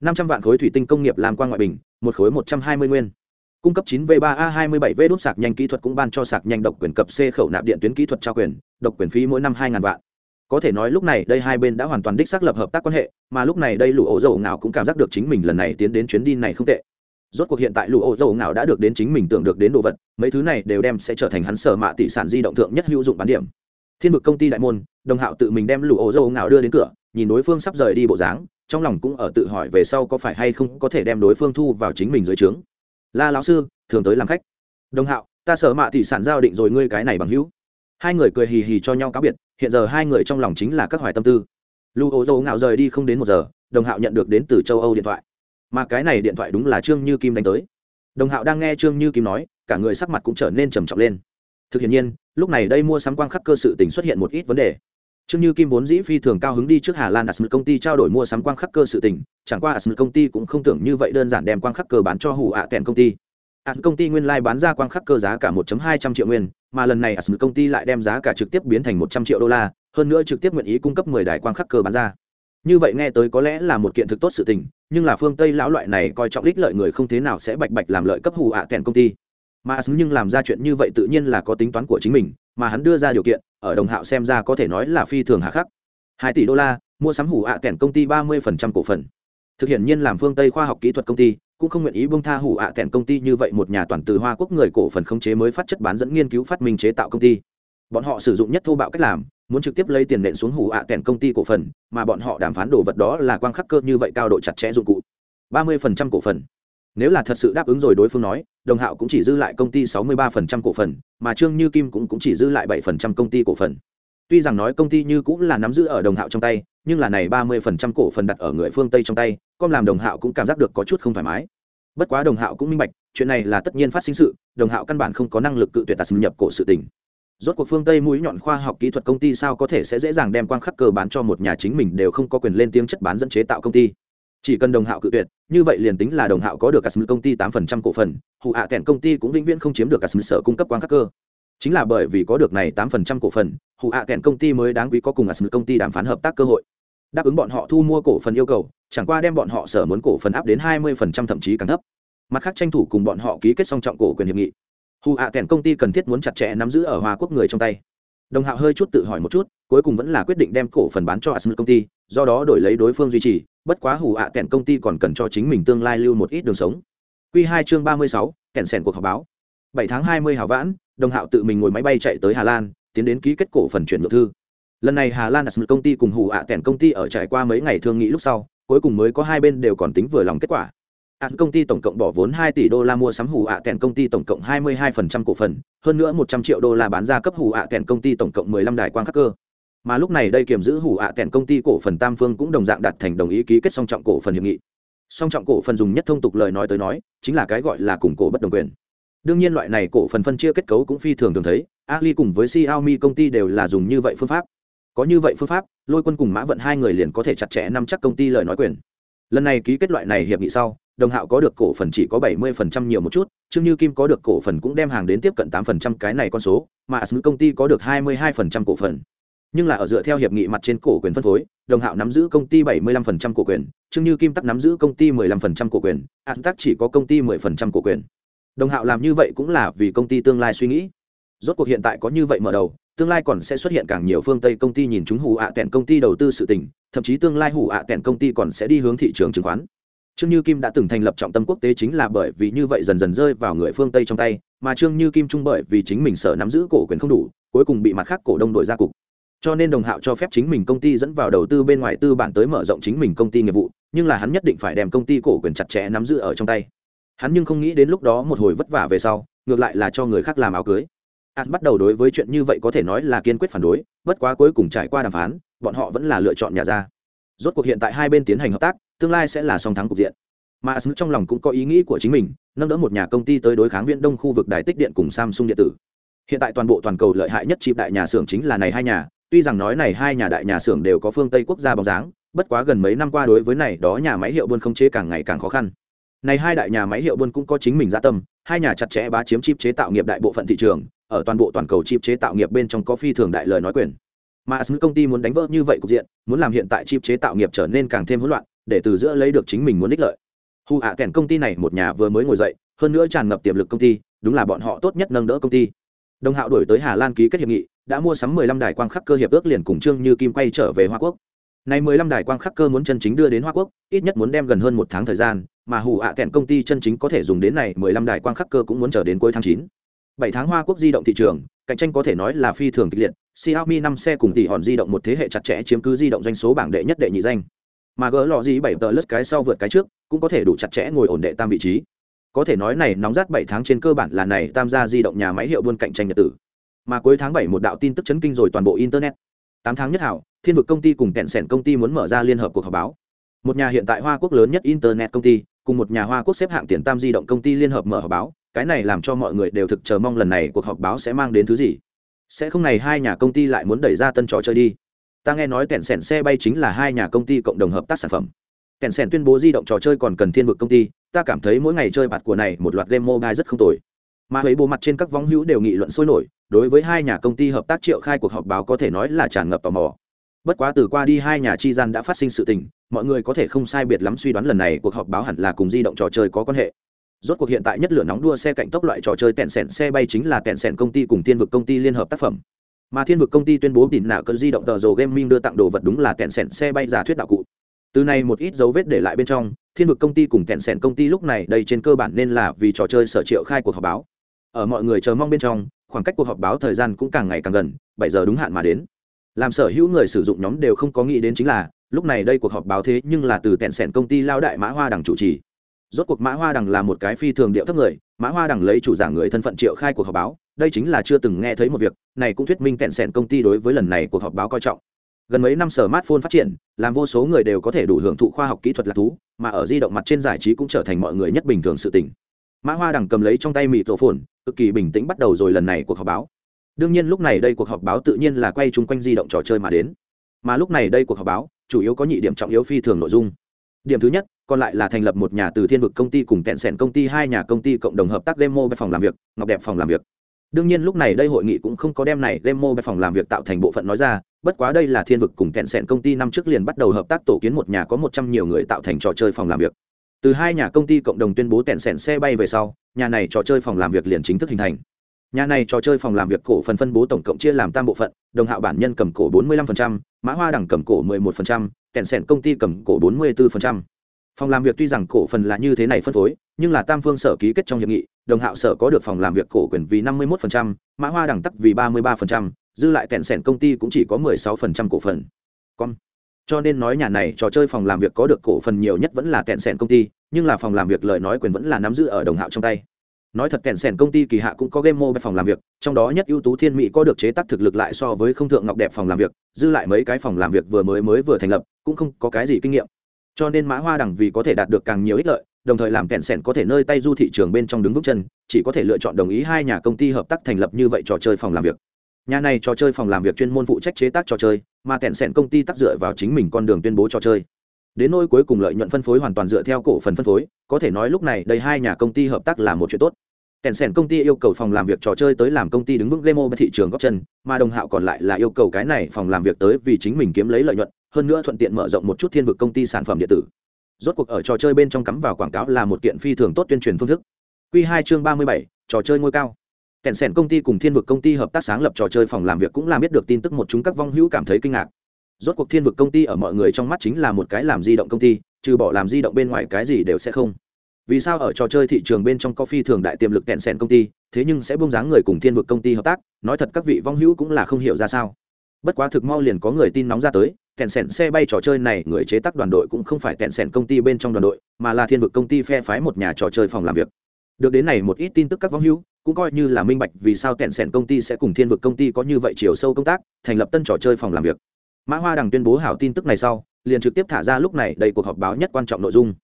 Năm trăm vạn khối thủy tinh công nghiệp làm quan ngoại bình, một khối một trăm hai mươi nguyên cung cấp 9 v 3 a 27 v đốt sạc nhanh kỹ thuật cũng ban cho sạc nhanh độc quyền cập c khẩu nạp điện tuyến kỹ thuật trao quyền, độc quyền phí mỗi năm 2.000 vạn. Có thể nói lúc này đây hai bên đã hoàn toàn đích xác lập hợp tác quan hệ, mà lúc này đây lũ ổ dầu ngạo cũng cảm giác được chính mình lần này tiến đến chuyến đi này không tệ. Rốt cuộc hiện tại lũ ổ dầu ngạo đã được đến chính mình tưởng được đến đồ vật, mấy thứ này đều đem sẽ trở thành hắn sở mạ tỷ sản di động thượng nhất hữu dụng bán điểm. Thiên vực công ty đại môn, đồng hạo tự mình đem lũ ổ dầu ngạo đưa đến cửa, nhìn đối phương sắp rời đi bộ dáng, trong lòng cũng ở tự hỏi về sau có phải hay không có thể đem đối phương thu vào chính mình dưới trướng la lão sư, thường tới làm khách. Đồng hạo, ta sợ mạ thị sản giao định rồi ngươi cái này bằng hữu. Hai người cười hì hì cho nhau cáo biệt, hiện giờ hai người trong lòng chính là các hoài tâm tư. Lưu ô dâu ngạo rời đi không đến một giờ, đồng hạo nhận được đến từ châu âu điện thoại. Mà cái này điện thoại đúng là trương như kim đánh tới. Đồng hạo đang nghe trương như kim nói, cả người sắc mặt cũng trở nên trầm trọng lên. Thực hiện nhiên, lúc này đây mua sắm quang khắc cơ sự tình xuất hiện một ít vấn đề. Trương Như Kim vốn dĩ phi thường cao hứng đi trước Hà Lan Asmut công ty trao đổi mua sắm quang khắc cơ sự tình, chẳng qua Asmut công ty cũng không tưởng như vậy đơn giản đem quang khắc cơ bán cho Hủ ạ à kèn công ty. Asmut công ty nguyên lai like bán ra quang khắc cơ giá cả 1.200 triệu nguyên, mà lần này Asmut công ty lại đem giá cả trực tiếp biến thành 100 triệu đô la, hơn nữa trực tiếp nguyện ý cung cấp 10 đài quang khắc cơ bán ra. Như vậy nghe tới có lẽ là một kiện thực tốt sự tình, nhưng là phương Tây lão loại này coi trọng ích lợi người không thế nào sẽ bạch bạch làm lợi cấp Hủ ạ à kèn công ty. Mà Asmut nhưng làm ra chuyện như vậy tự nhiên là có tính toán của chính mình, mà hắn đưa ra điều kiện, ở đồng hạo xem ra có thể nói là phi thường hạ khắc. Hai tỷ đô la, mua sắm hủ ạ à kèn công ty ba mươi phần trăm cổ phần. Thực hiện nhiên làm phương tây khoa học kỹ thuật công ty, cũng không nguyện ý bông tha hủ ạ à kèn công ty như vậy một nhà toàn từ hoa quốc người cổ phần khống chế mới phát chất bán dẫn nghiên cứu phát minh chế tạo công ty. Bọn họ sử dụng nhất thô bạo cách làm, muốn trực tiếp lấy tiền nện xuống hủ ạ à kèn công ty cổ phần, mà bọn họ đàm phán đồ vật đó là quang khắc cơ như vậy cao độ chặt chẽ dụng cụ. ba mươi phần trăm cổ phần nếu là thật sự đáp ứng rồi đối phương nói đồng hạo cũng chỉ dư lại công ty 63% cổ phần mà trương như kim cũng, cũng chỉ dư lại 7% công ty cổ phần. Tuy rằng nói công ty như cũng là nắm giữ ở đồng hạo trong tay nhưng là này 30% cổ phần đặt ở người phương tây trong tay com làm đồng hạo cũng cảm giác được có chút không thoải mái. Bất quá đồng hạo cũng minh bạch chuyện này là tất nhiên phát sinh sự đồng hạo căn bản không có năng lực cự tuyệt tạt nhập cổ sự tình. Rốt cuộc phương tây mũi nhọn khoa học kỹ thuật công ty sao có thể sẽ dễ dàng đem quang khắc cơ bán cho một nhà chính mình đều không có quyền lên tiếng chất bán dẫn chế tạo công ty. Chỉ cần đồng hạo cự tuyệt như vậy liền tính là đồng hạo có được cả công ty tám phần trăm cổ phần hụ hạ kẹn công ty cũng vĩnh viễn không chiếm được cả sở cung cấp quang khắc cơ. Chính là bởi vì có được này tám phần trăm cổ phần hụ hạ kẹn công ty mới đáng quý có cùng cả công ty đàm phán hợp tác cơ hội. Đáp ứng bọn họ thu mua cổ phần yêu cầu, chẳng qua đem bọn họ sở muốn cổ phần áp đến hai mươi phần trăm thậm chí càng thấp. Mặt khác tranh thủ cùng bọn họ ký kết song trọng cổ quyền hiệp nghị. Hù À kèn công ty cần thiết muốn chặt chẽ nắm giữ ở hoa quốc người trong tay. Đồng hạo hơi chút tự hỏi một chút, cuối cùng vẫn là quyết định đem cổ phần bán cho asm công ty, do đó đổi lấy đối phương duy trì bất quá hù hạ à kèn công ty còn cần cho chính mình tương lai lưu một ít đường sống. Q hai chương ba mươi sáu kèn sèn cuộc họp báo. Bảy tháng hai mươi hào vãn, đồng hạo tự mình ngồi máy bay chạy tới hà lan, tiến đến ký kết cổ phần chuyển nhượng thư. Lần này hà lan asm công ty cùng hù hạ à kèn công ty ở trải qua mấy ngày thương nghị lúc sau, cuối cùng mới có hai bên đều còn tính vừa lòng kết quả. Ạt công ty tổng cộng bỏ vốn 2 tỷ đô la mua sắm hủ ạ à kèn công ty tổng cộng 22% cổ phần, hơn nữa 100 triệu đô la bán ra cấp hủ ạ kèn công ty tổng cộng 15 đài quang khắc cơ mà lúc này đây kiểm giữ hủ ạ kèn công ty cổ phần tam phương cũng đồng dạng đạt thành đồng ý ký kết song trọng cổ phần hiệp nghị. Song trọng cổ phần dùng nhất thông tục lời nói tới nói, chính là cái gọi là củng cổ bất đồng quyền. Đương nhiên loại này cổ phần phân chia kết cấu cũng phi thường thường thấy, ali cùng với xiaomi công ty đều là dùng như vậy phương pháp. Có như vậy phương pháp, lôi quân cùng mã vận hai người liền có thể chặt chẽ nắm chắc công ty lời nói quyền. Lần này ký kết loại này hiệp nghị sau, đồng hạo có được cổ phần chỉ có bảy mươi phần trăm nhiều một chút chương như kim có được cổ phần cũng đem hàng đến tiếp cận tám phần trăm cái này con số, mà asm công ty có được hai mươi hai phần trăm cổ phần nhưng là ở dựa theo hiệp nghị mặt trên cổ quyền phân phối, đồng hạo nắm giữ công ty bảy mươi lăm phần trăm cổ quyền, trương như kim tắc nắm giữ công ty mười lăm phần trăm cổ quyền, an tắc chỉ có công ty mười phần trăm cổ quyền. Đồng hạo làm như vậy cũng là vì công ty tương lai suy nghĩ. Rốt cuộc hiện tại có như vậy mở đầu, tương lai còn sẽ xuất hiện càng nhiều phương tây công ty nhìn chúng hủ ạ à công ty đầu tư sự tình, thậm chí tương lai hủ ạ à công ty còn sẽ đi hướng thị trường chứng khoán. Trương như kim đã từng thành lập trọng tâm quốc tế chính là bởi vì như vậy dần dần rơi vào người phương tây trong tay, mà trương như kim trung bởi vì chính mình sợ nắm giữ cổ quyền không đủ, cuối cùng bị mặt khác cổ đông đội ra cục cho nên đồng hạo cho phép chính mình công ty dẫn vào đầu tư bên ngoài tư bản tới mở rộng chính mình công ty nghiệp vụ, nhưng là hắn nhất định phải đem công ty cổ quyền chặt chẽ nắm giữ ở trong tay. Hắn nhưng không nghĩ đến lúc đó một hồi vất vả về sau, ngược lại là cho người khác làm áo cưới. Ad bắt đầu đối với chuyện như vậy có thể nói là kiên quyết phản đối, bất quá cuối cùng trải qua đàm phán, bọn họ vẫn là lựa chọn nhà ra. Rốt cuộc hiện tại hai bên tiến hành hợp tác, tương lai sẽ là song thắng cục diện. Mà ad trong lòng cũng có ý nghĩ của chính mình, nâng đỡ một nhà công ty tới đối kháng viễn đông khu vực đài tích điện cùng samsung điện tử. Hiện tại toàn bộ toàn cầu lợi hại nhất chịp đại nhà xưởng chính là này hai nhà tuy rằng nói này hai nhà đại nhà xưởng đều có phương tây quốc gia bóng dáng, bất quá gần mấy năm qua đối với này đó nhà máy hiệu buôn không chế càng ngày càng khó khăn. Này hai đại nhà máy hiệu buôn cũng có chính mình gia tâm, hai nhà chặt chẽ bá chiếm chip chế tạo nghiệp đại bộ phận thị trường, ở toàn bộ toàn cầu chip chế tạo nghiệp bên trong có phi thường đại lời nói quyền. Mà sứ công ty muốn đánh vỡ như vậy cục diện, muốn làm hiện tại chip chế tạo nghiệp trở nên càng thêm hỗn loạn, để từ giữa lấy được chính mình muốn ích lợi. Hù ạ kèn công ty này một nhà vừa mới ngồi dậy, hơn nữa tràn ngập tiềm lực công ty, đúng là bọn họ tốt nhất nâng đỡ công ty đồng hạo đổi tới hà lan ký kết hiệp nghị, đã mua sắm 15 đài quang khắc cơ hiệp ước liền cùng trương như kim quay trở về hoa quốc. Này 15 đài quang khắc cơ muốn chân chính đưa đến hoa quốc, ít nhất muốn đem gần hơn một tháng thời gian, mà Hủ ạ kẹn công ty chân chính có thể dùng đến này 15 đài quang khắc cơ cũng muốn chờ đến cuối tháng 9. 7 tháng hoa quốc di động thị trường, cạnh tranh có thể nói là phi thường kịch liệt, Xiaomi 5 xe cùng tỷ hòn di động một thế hệ chặt chẽ chiếm cứ di động doanh số bảng đệ nhất đệ nhị danh. Mà gỡ lọ gì bảy tờ lướt cái sau vượt cái trước, cũng có thể đủ chặt chẽ ngồi ổn đệ tam vị trí có thể nói này nóng rát bảy tháng trên cơ bản là này tam gia di động nhà máy hiệu buôn cạnh tranh nhật tử. Mà cuối tháng bảy một đạo tin tức chấn kinh rồi toàn bộ internet. Tám tháng nhất hảo, thiên vực công ty cùng kẹn sẻn công ty muốn mở ra liên hợp cuộc họp báo. Một nhà hiện tại hoa quốc lớn nhất internet công ty, cùng một nhà hoa quốc xếp hạng tiền tam di động công ty liên hợp mở họp báo, cái này làm cho mọi người đều thực chờ mong lần này cuộc họp báo sẽ mang đến thứ gì. Sẽ không này hai nhà công ty lại muốn đẩy ra tân trò chơi đi. Ta nghe nói kẹn sẻn xe bay chính là hai nhà công ty cộng đồng hợp tác sản phẩm. Kẹn sẻn tuyên bố di động trò chơi còn cần thiên vực công ty ta cảm thấy mỗi ngày chơi bạt của này một loạt game mobile rất không tồi. Mà ấy bộ mặt trên các vong hữu đều nghị luận sôi nổi, đối với hai nhà công ty hợp tác triệu khai cuộc họp báo có thể nói là tràn ngập tò mò. Bất quá từ qua đi hai nhà chi gian đã phát sinh sự tình, mọi người có thể không sai biệt lắm suy đoán lần này cuộc họp báo hẳn là cùng di động trò chơi có quan hệ. Rốt cuộc hiện tại nhất lửa nóng đua xe cạnh tốc loại trò chơi tẹn sẻn xe bay chính là tẹn sẻn công ty cùng thiên vực công ty liên hợp tác phẩm. Mà thiên vực công ty tuyên bố tỉn nạo cơn di động tờ rồ gaming đưa tặng đồ vật đúng là tẹn sẻn xe bay giả thuyết đạo cụ từ này một ít dấu vết để lại bên trong, thiên vực công ty cùng kẹn sẻn công ty lúc này đây trên cơ bản nên là vì trò chơi sở triệu khai cuộc họp báo. Ở mọi người chờ mong bên trong, khoảng cách cuộc họp báo thời gian cũng càng ngày càng gần, bảy giờ đúng hạn mà đến. Làm sở hữu người sử dụng nhóm đều không có nghĩ đến chính là, lúc này đây cuộc họp báo thế nhưng là từ kẹn sẻn công ty lao đại mã hoa đằng chủ trì. Rốt cuộc mã hoa đằng là một cái phi thường điệu thấp người, mã hoa đằng lấy chủ giả người thân phận triệu khai cuộc họp báo, đây chính là chưa từng nghe thấy một việc, này cũng thuyết minh kẹn sẻn công ty đối với lần này cuộc họp báo coi trọng gần mấy năm sở smartphone phát triển, làm vô số người đều có thể đủ hưởng thụ khoa học kỹ thuật lạc thú, mà ở di động mặt trên giải trí cũng trở thành mọi người nhất bình thường sự tình. Mã hoa đằng cầm lấy trong tay mịt tổ phồn cực kỳ bình tĩnh bắt đầu rồi lần này cuộc họp báo. Đương nhiên lúc này đây cuộc họp báo tự nhiên là quay chung quanh di động trò chơi mà đến. Mà lúc này đây cuộc họp báo, chủ yếu có nhị điểm trọng yếu phi thường nội dung. Điểm thứ nhất, còn lại là thành lập một nhà từ thiên vực công ty cùng tẹn sẻn công ty, hai nhà công ty cộng đồng hợp tác demo về phòng làm việc, ngọc đẹp phòng làm việc. Đương nhiên lúc này đây hội nghị cũng không có đem này demo về phòng làm việc tạo thành bộ phận nói ra bất quá đây là thiên vực cùng kẹn sẻn công ty năm trước liền bắt đầu hợp tác tổ kiến một nhà có một trăm nhiều người tạo thành trò chơi phòng làm việc từ hai nhà công ty cộng đồng tuyên bố kẹn sẻn xe bay về sau nhà này trò chơi phòng làm việc liền chính thức hình thành nhà này trò chơi phòng làm việc cổ phần phân bố tổng cộng chia làm tam bộ phận đồng hạo bản nhân cầm cổ 45%, mã hoa đẳng cầm cổ 11%, kẹn sẻn công ty cầm cổ 44%. phòng làm việc tuy rằng cổ phần là như thế này phân phối nhưng là tam phương sở ký kết trong hiệp nghị đồng hạo sở có được phòng làm việc cổ quyền vì 51%, mã hoa đẳng tắc vì 33%, dư lại kẹn sẻn công ty cũng chỉ có 16% cổ phần. Con cho nên nói nhà này trò chơi phòng làm việc có được cổ phần nhiều nhất vẫn là kẹn sẻn công ty, nhưng là phòng làm việc lời nói quyền vẫn là nắm giữ ở đồng hạo trong tay. Nói thật kẹn sẻn công ty kỳ hạ cũng có game mobile phòng làm việc, trong đó nhất ưu tú thiên mỹ có được chế tác thực lực lại so với không thượng ngọc đẹp phòng làm việc, dư lại mấy cái phòng làm việc vừa mới mới vừa thành lập, cũng không có cái gì kinh nghiệm. Cho nên mã hoa đẳng vì có thể đạt được càng nhiều ích lợi, đồng thời làm kẹn sẻn có thể nơi tay du thị trường bên trong đứng vững chân, chỉ có thể lựa chọn đồng ý hai nhà công ty hợp tác thành lập như vậy trò chơi phòng làm việc nhà này trò chơi phòng làm việc chuyên môn phụ trách chế tác trò chơi, mà kẹn sẻn công ty tác dựa vào chính mình con đường tuyên bố trò chơi. Đến nỗi cuối cùng lợi nhuận phân phối hoàn toàn dựa theo cổ phần phân phối, có thể nói lúc này đây hai nhà công ty hợp tác là một chuyện tốt. Kẹn sẻn công ty yêu cầu phòng làm việc trò chơi tới làm công ty đứng vững game thị trường góc chân, mà đồng hạo còn lại là yêu cầu cái này phòng làm việc tới vì chính mình kiếm lấy lợi nhuận, hơn nữa thuận tiện mở rộng một chút thiên vực công ty sản phẩm điện tử. Rốt cuộc ở trò chơi bên trong cắm vào quảng cáo là một kiện phi thường tốt tuyên truyền phương thức. Q hai chương ba mươi bảy, trò chơi ngôi cao kẹn sẻn công ty cùng thiên vực công ty hợp tác sáng lập trò chơi phòng làm việc cũng làm biết được tin tức một chúng các vong hữu cảm thấy kinh ngạc. Rốt cuộc thiên vực công ty ở mọi người trong mắt chính là một cái làm di động công ty, trừ bỏ làm di động bên ngoài cái gì đều sẽ không. Vì sao ở trò chơi thị trường bên trong coffee thường đại tiềm lực kẹn sẻn công ty, thế nhưng sẽ buông dáng người cùng thiên vực công ty hợp tác, nói thật các vị vong hữu cũng là không hiểu ra sao. Bất quá thực mau liền có người tin nóng ra tới kẹn sẻn xe bay trò chơi này người chế tác đoàn đội cũng không phải kẹn sẻn công ty bên trong đoàn đội, mà là thiên vực công ty phe phái một nhà trò chơi phòng làm việc được đến này một ít tin tức các vong hữu, cũng coi như là minh bạch vì sao kẹn sẻn công ty sẽ cùng thiên vực công ty có như vậy chiều sâu công tác, thành lập tân trò chơi phòng làm việc. Mã hoa đằng tuyên bố hảo tin tức này sau, liền trực tiếp thả ra lúc này đầy cuộc họp báo nhất quan trọng nội dung.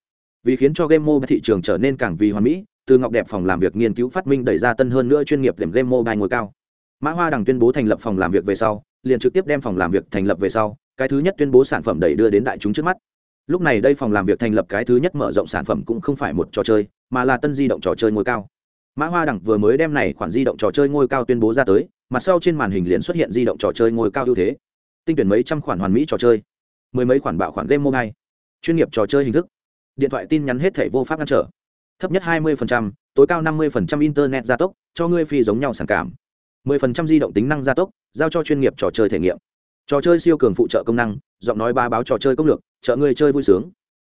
Vì khiến cho game mobile thị trường trở nên càng vì hoàn mỹ, từ ngọc đẹp phòng làm việc nghiên cứu phát minh đẩy ra tân hơn nữa chuyên nghiệp điểm game mobile ngôi cao. Mã hoa đằng tuyên bố thành lập phòng làm việc về sau, liền trực tiếp đem phòng làm việc thành lập về sau, cái thứ nhất tuyên bố sản phẩm đẩy đưa đến đại chúng trước mắt lúc này đây phòng làm việc thành lập cái thứ nhất mở rộng sản phẩm cũng không phải một trò chơi mà là tân di động trò chơi ngôi cao. Mã hoa đẳng vừa mới đem này khoản di động trò chơi ngôi cao tuyên bố ra tới mặt sau trên màn hình liền xuất hiện di động trò chơi ngôi cao ưu thế. Tinh tuyển mấy trăm khoản hoàn mỹ trò chơi mười mấy khoản bạo khoản game mobile chuyên nghiệp trò chơi hình thức. Điện thoại tin nhắn hết thể vô pháp ngăn trở. Thấp nhất 20%, tối cao 50% internet gia tốc cho ngươi phi giống nhau sản cảm. 10% di động tính năng gia tốc giao cho chuyên nghiệp trò chơi thể nghiệm trò chơi siêu cường phụ trợ công năng, giọng nói ba báo trò chơi công lược, trợ người chơi vui sướng.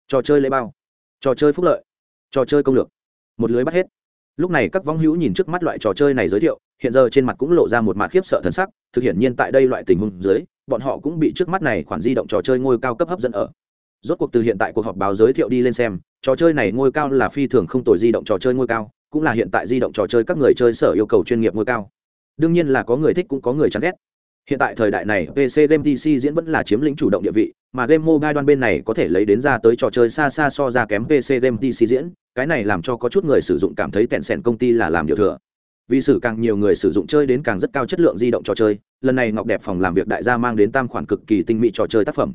Trò chơi lễ bao. Trò chơi phúc lợi. Trò chơi công lược. Một lưới bắt hết. Lúc này các vong hữu nhìn trước mắt loại trò chơi này giới thiệu, hiện giờ trên mặt cũng lộ ra một mặt khiếp sợ thần sắc, thực hiện nhiên tại đây loại tình huống dưới, bọn họ cũng bị trước mắt này khoản di động trò chơi ngôi cao cấp hấp dẫn ở. Rốt cuộc từ hiện tại cuộc họp báo giới thiệu đi lên xem, trò chơi này ngôi cao là phi thường không tồi di động trò chơi ngôi cao, cũng là hiện tại di động trò chơi các người chơi sở yêu cầu chuyên nghiệp ngôi cao. Đương nhiên là có người thích cũng có người chán ghét hiện tại thời đại này pc game pc diễn vẫn là chiếm lĩnh chủ động địa vị, mà game mobile đoan bên này có thể lấy đến ra tới trò chơi xa xa so ra kém pc game pc diễn. Cái này làm cho có chút người sử dụng cảm thấy tẹn sẻn công ty là làm điều thừa. Vì sử càng nhiều người sử dụng chơi đến càng rất cao chất lượng di động trò chơi, lần này ngọc đẹp phòng làm việc đại gia mang đến tam khoản cực kỳ tinh mỹ trò chơi tác phẩm.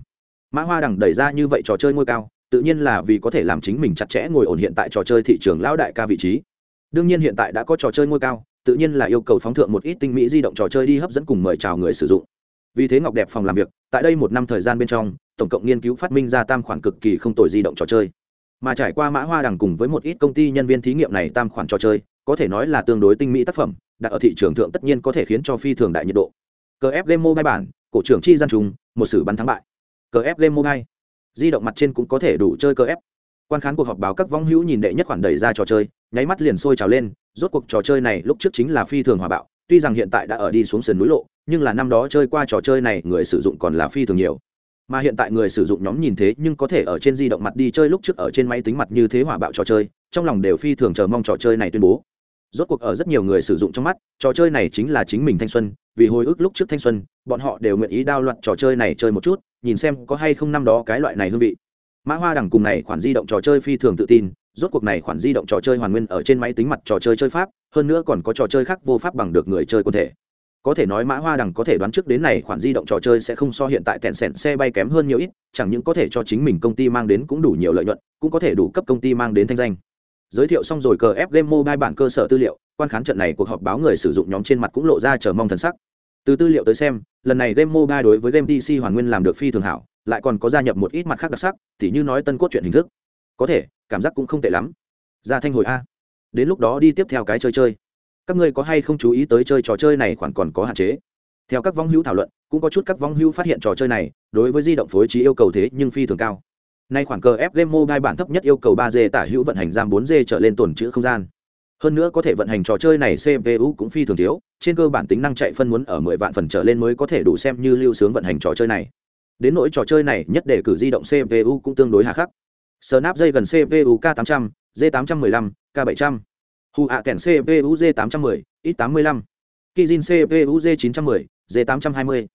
Mã hoa đằng đẩy ra như vậy trò chơi ngôi cao, tự nhiên là vì có thể làm chính mình chặt chẽ ngồi ổn hiện tại trò chơi thị trường lão đại ca vị trí. Đương nhiên hiện tại đã có trò chơi ngôi cao tự nhiên là yêu cầu phóng thượng một ít tinh mỹ di động trò chơi đi hấp dẫn cùng mời chào người sử dụng. Vì thế ngọc đẹp phòng làm việc, tại đây một năm thời gian bên trong, tổng cộng nghiên cứu phát minh ra tam khoản cực kỳ không tồi di động trò chơi. Mà trải qua mã hoa đằng cùng với một ít công ty nhân viên thí nghiệm này tam khoản trò chơi, có thể nói là tương đối tinh mỹ tác phẩm, đặt ở thị trường thượng tất nhiên có thể khiến cho phi thường đại nhiệt độ. Cờ ép game mobile bản, cổ trưởng chi gian trùng một sử bắn thắng bại. Cờ ép game mobile, di động mặt trên cũng có thể đủ chơi cờ ép quan khán cuộc họp báo các vong hữu nhìn đệ nhất khoản đẩy ra trò chơi, nháy mắt liền sôi trào lên, rốt cuộc trò chơi này lúc trước chính là phi thường hòa bạo, tuy rằng hiện tại đã ở đi xuống sườn núi lộ, nhưng là năm đó chơi qua trò chơi này người sử dụng còn là phi thường nhiều. Mà hiện tại người sử dụng nhóm nhìn thế nhưng có thể ở trên di động mặt đi chơi lúc trước ở trên máy tính mặt như thế hỏa bạo trò chơi, trong lòng đều phi thường chờ mong trò chơi này tuyên bố. Rốt cuộc ở rất nhiều người sử dụng trong mắt, trò chơi này chính là chính mình thanh xuân, vì hồi ức lúc trước thanh xuân, bọn họ đều nguyện ý đao loạn trò chơi này chơi một chút, nhìn xem có hay không năm đó cái loại này hương vị mã hoa đằng cùng này khoản di động trò chơi phi thường tự tin, rốt cuộc này khoản di động trò chơi hoàn nguyên ở trên máy tính mặt trò chơi chơi pháp, hơn nữa còn có trò chơi khác vô pháp bằng được người chơi quân thể. Có thể nói mã hoa đằng có thể đoán trước đến này khoản di động trò chơi sẽ không so hiện tại tẹn sẹn xe bay kém hơn nhiều ít, chẳng những có thể cho chính mình công ty mang đến cũng đủ nhiều lợi nhuận, cũng có thể đủ cấp công ty mang đến thanh danh. Giới thiệu xong rồi, cờ ép game mobile bản cơ sở tư liệu, quan khán trận này cuộc họp báo người sử dụng nhóm trên mặt cũng lộ ra chờ mong thần sắc từ tư liệu tới xem, lần này game mobile đối với game pc hoàn nguyên làm được phi thường hảo, lại còn có gia nhập một ít mặt khác đặc sắc thì như nói tân cốt truyện hình thức. Có thể, cảm giác cũng không tệ lắm. Ra thanh hồi a. Đến lúc đó đi tiếp theo cái chơi chơi. Các ngươi có hay không chú ý tới chơi trò chơi này khoản còn có hạn chế? Theo các vong hữu thảo luận, cũng có chút các vong hữu phát hiện trò chơi này, đối với di động phối trí yêu cầu thế nhưng phi thường cao. Nay khoản cờ ép game mobile bản thấp nhất yêu cầu ba d tả hữu vận hành giam bốn d trở lên tồn chữ không gian hơn nữa có thể vận hành trò chơi này cpu cũng phi thường thiếu, trên cơ bản tính năng chạy phân muốn ở mười vạn phần trở lên mới có thể đủ xem như lưu sướng vận hành trò chơi này. Đến nỗi trò chơi này nhất để cử di động cpu cũng tương đối hà khắc. Snap dây gần cpu k 800 g 815 k 700 Hu ạ kèn cpu g 810 x 85 kizin cpu g 910 g 820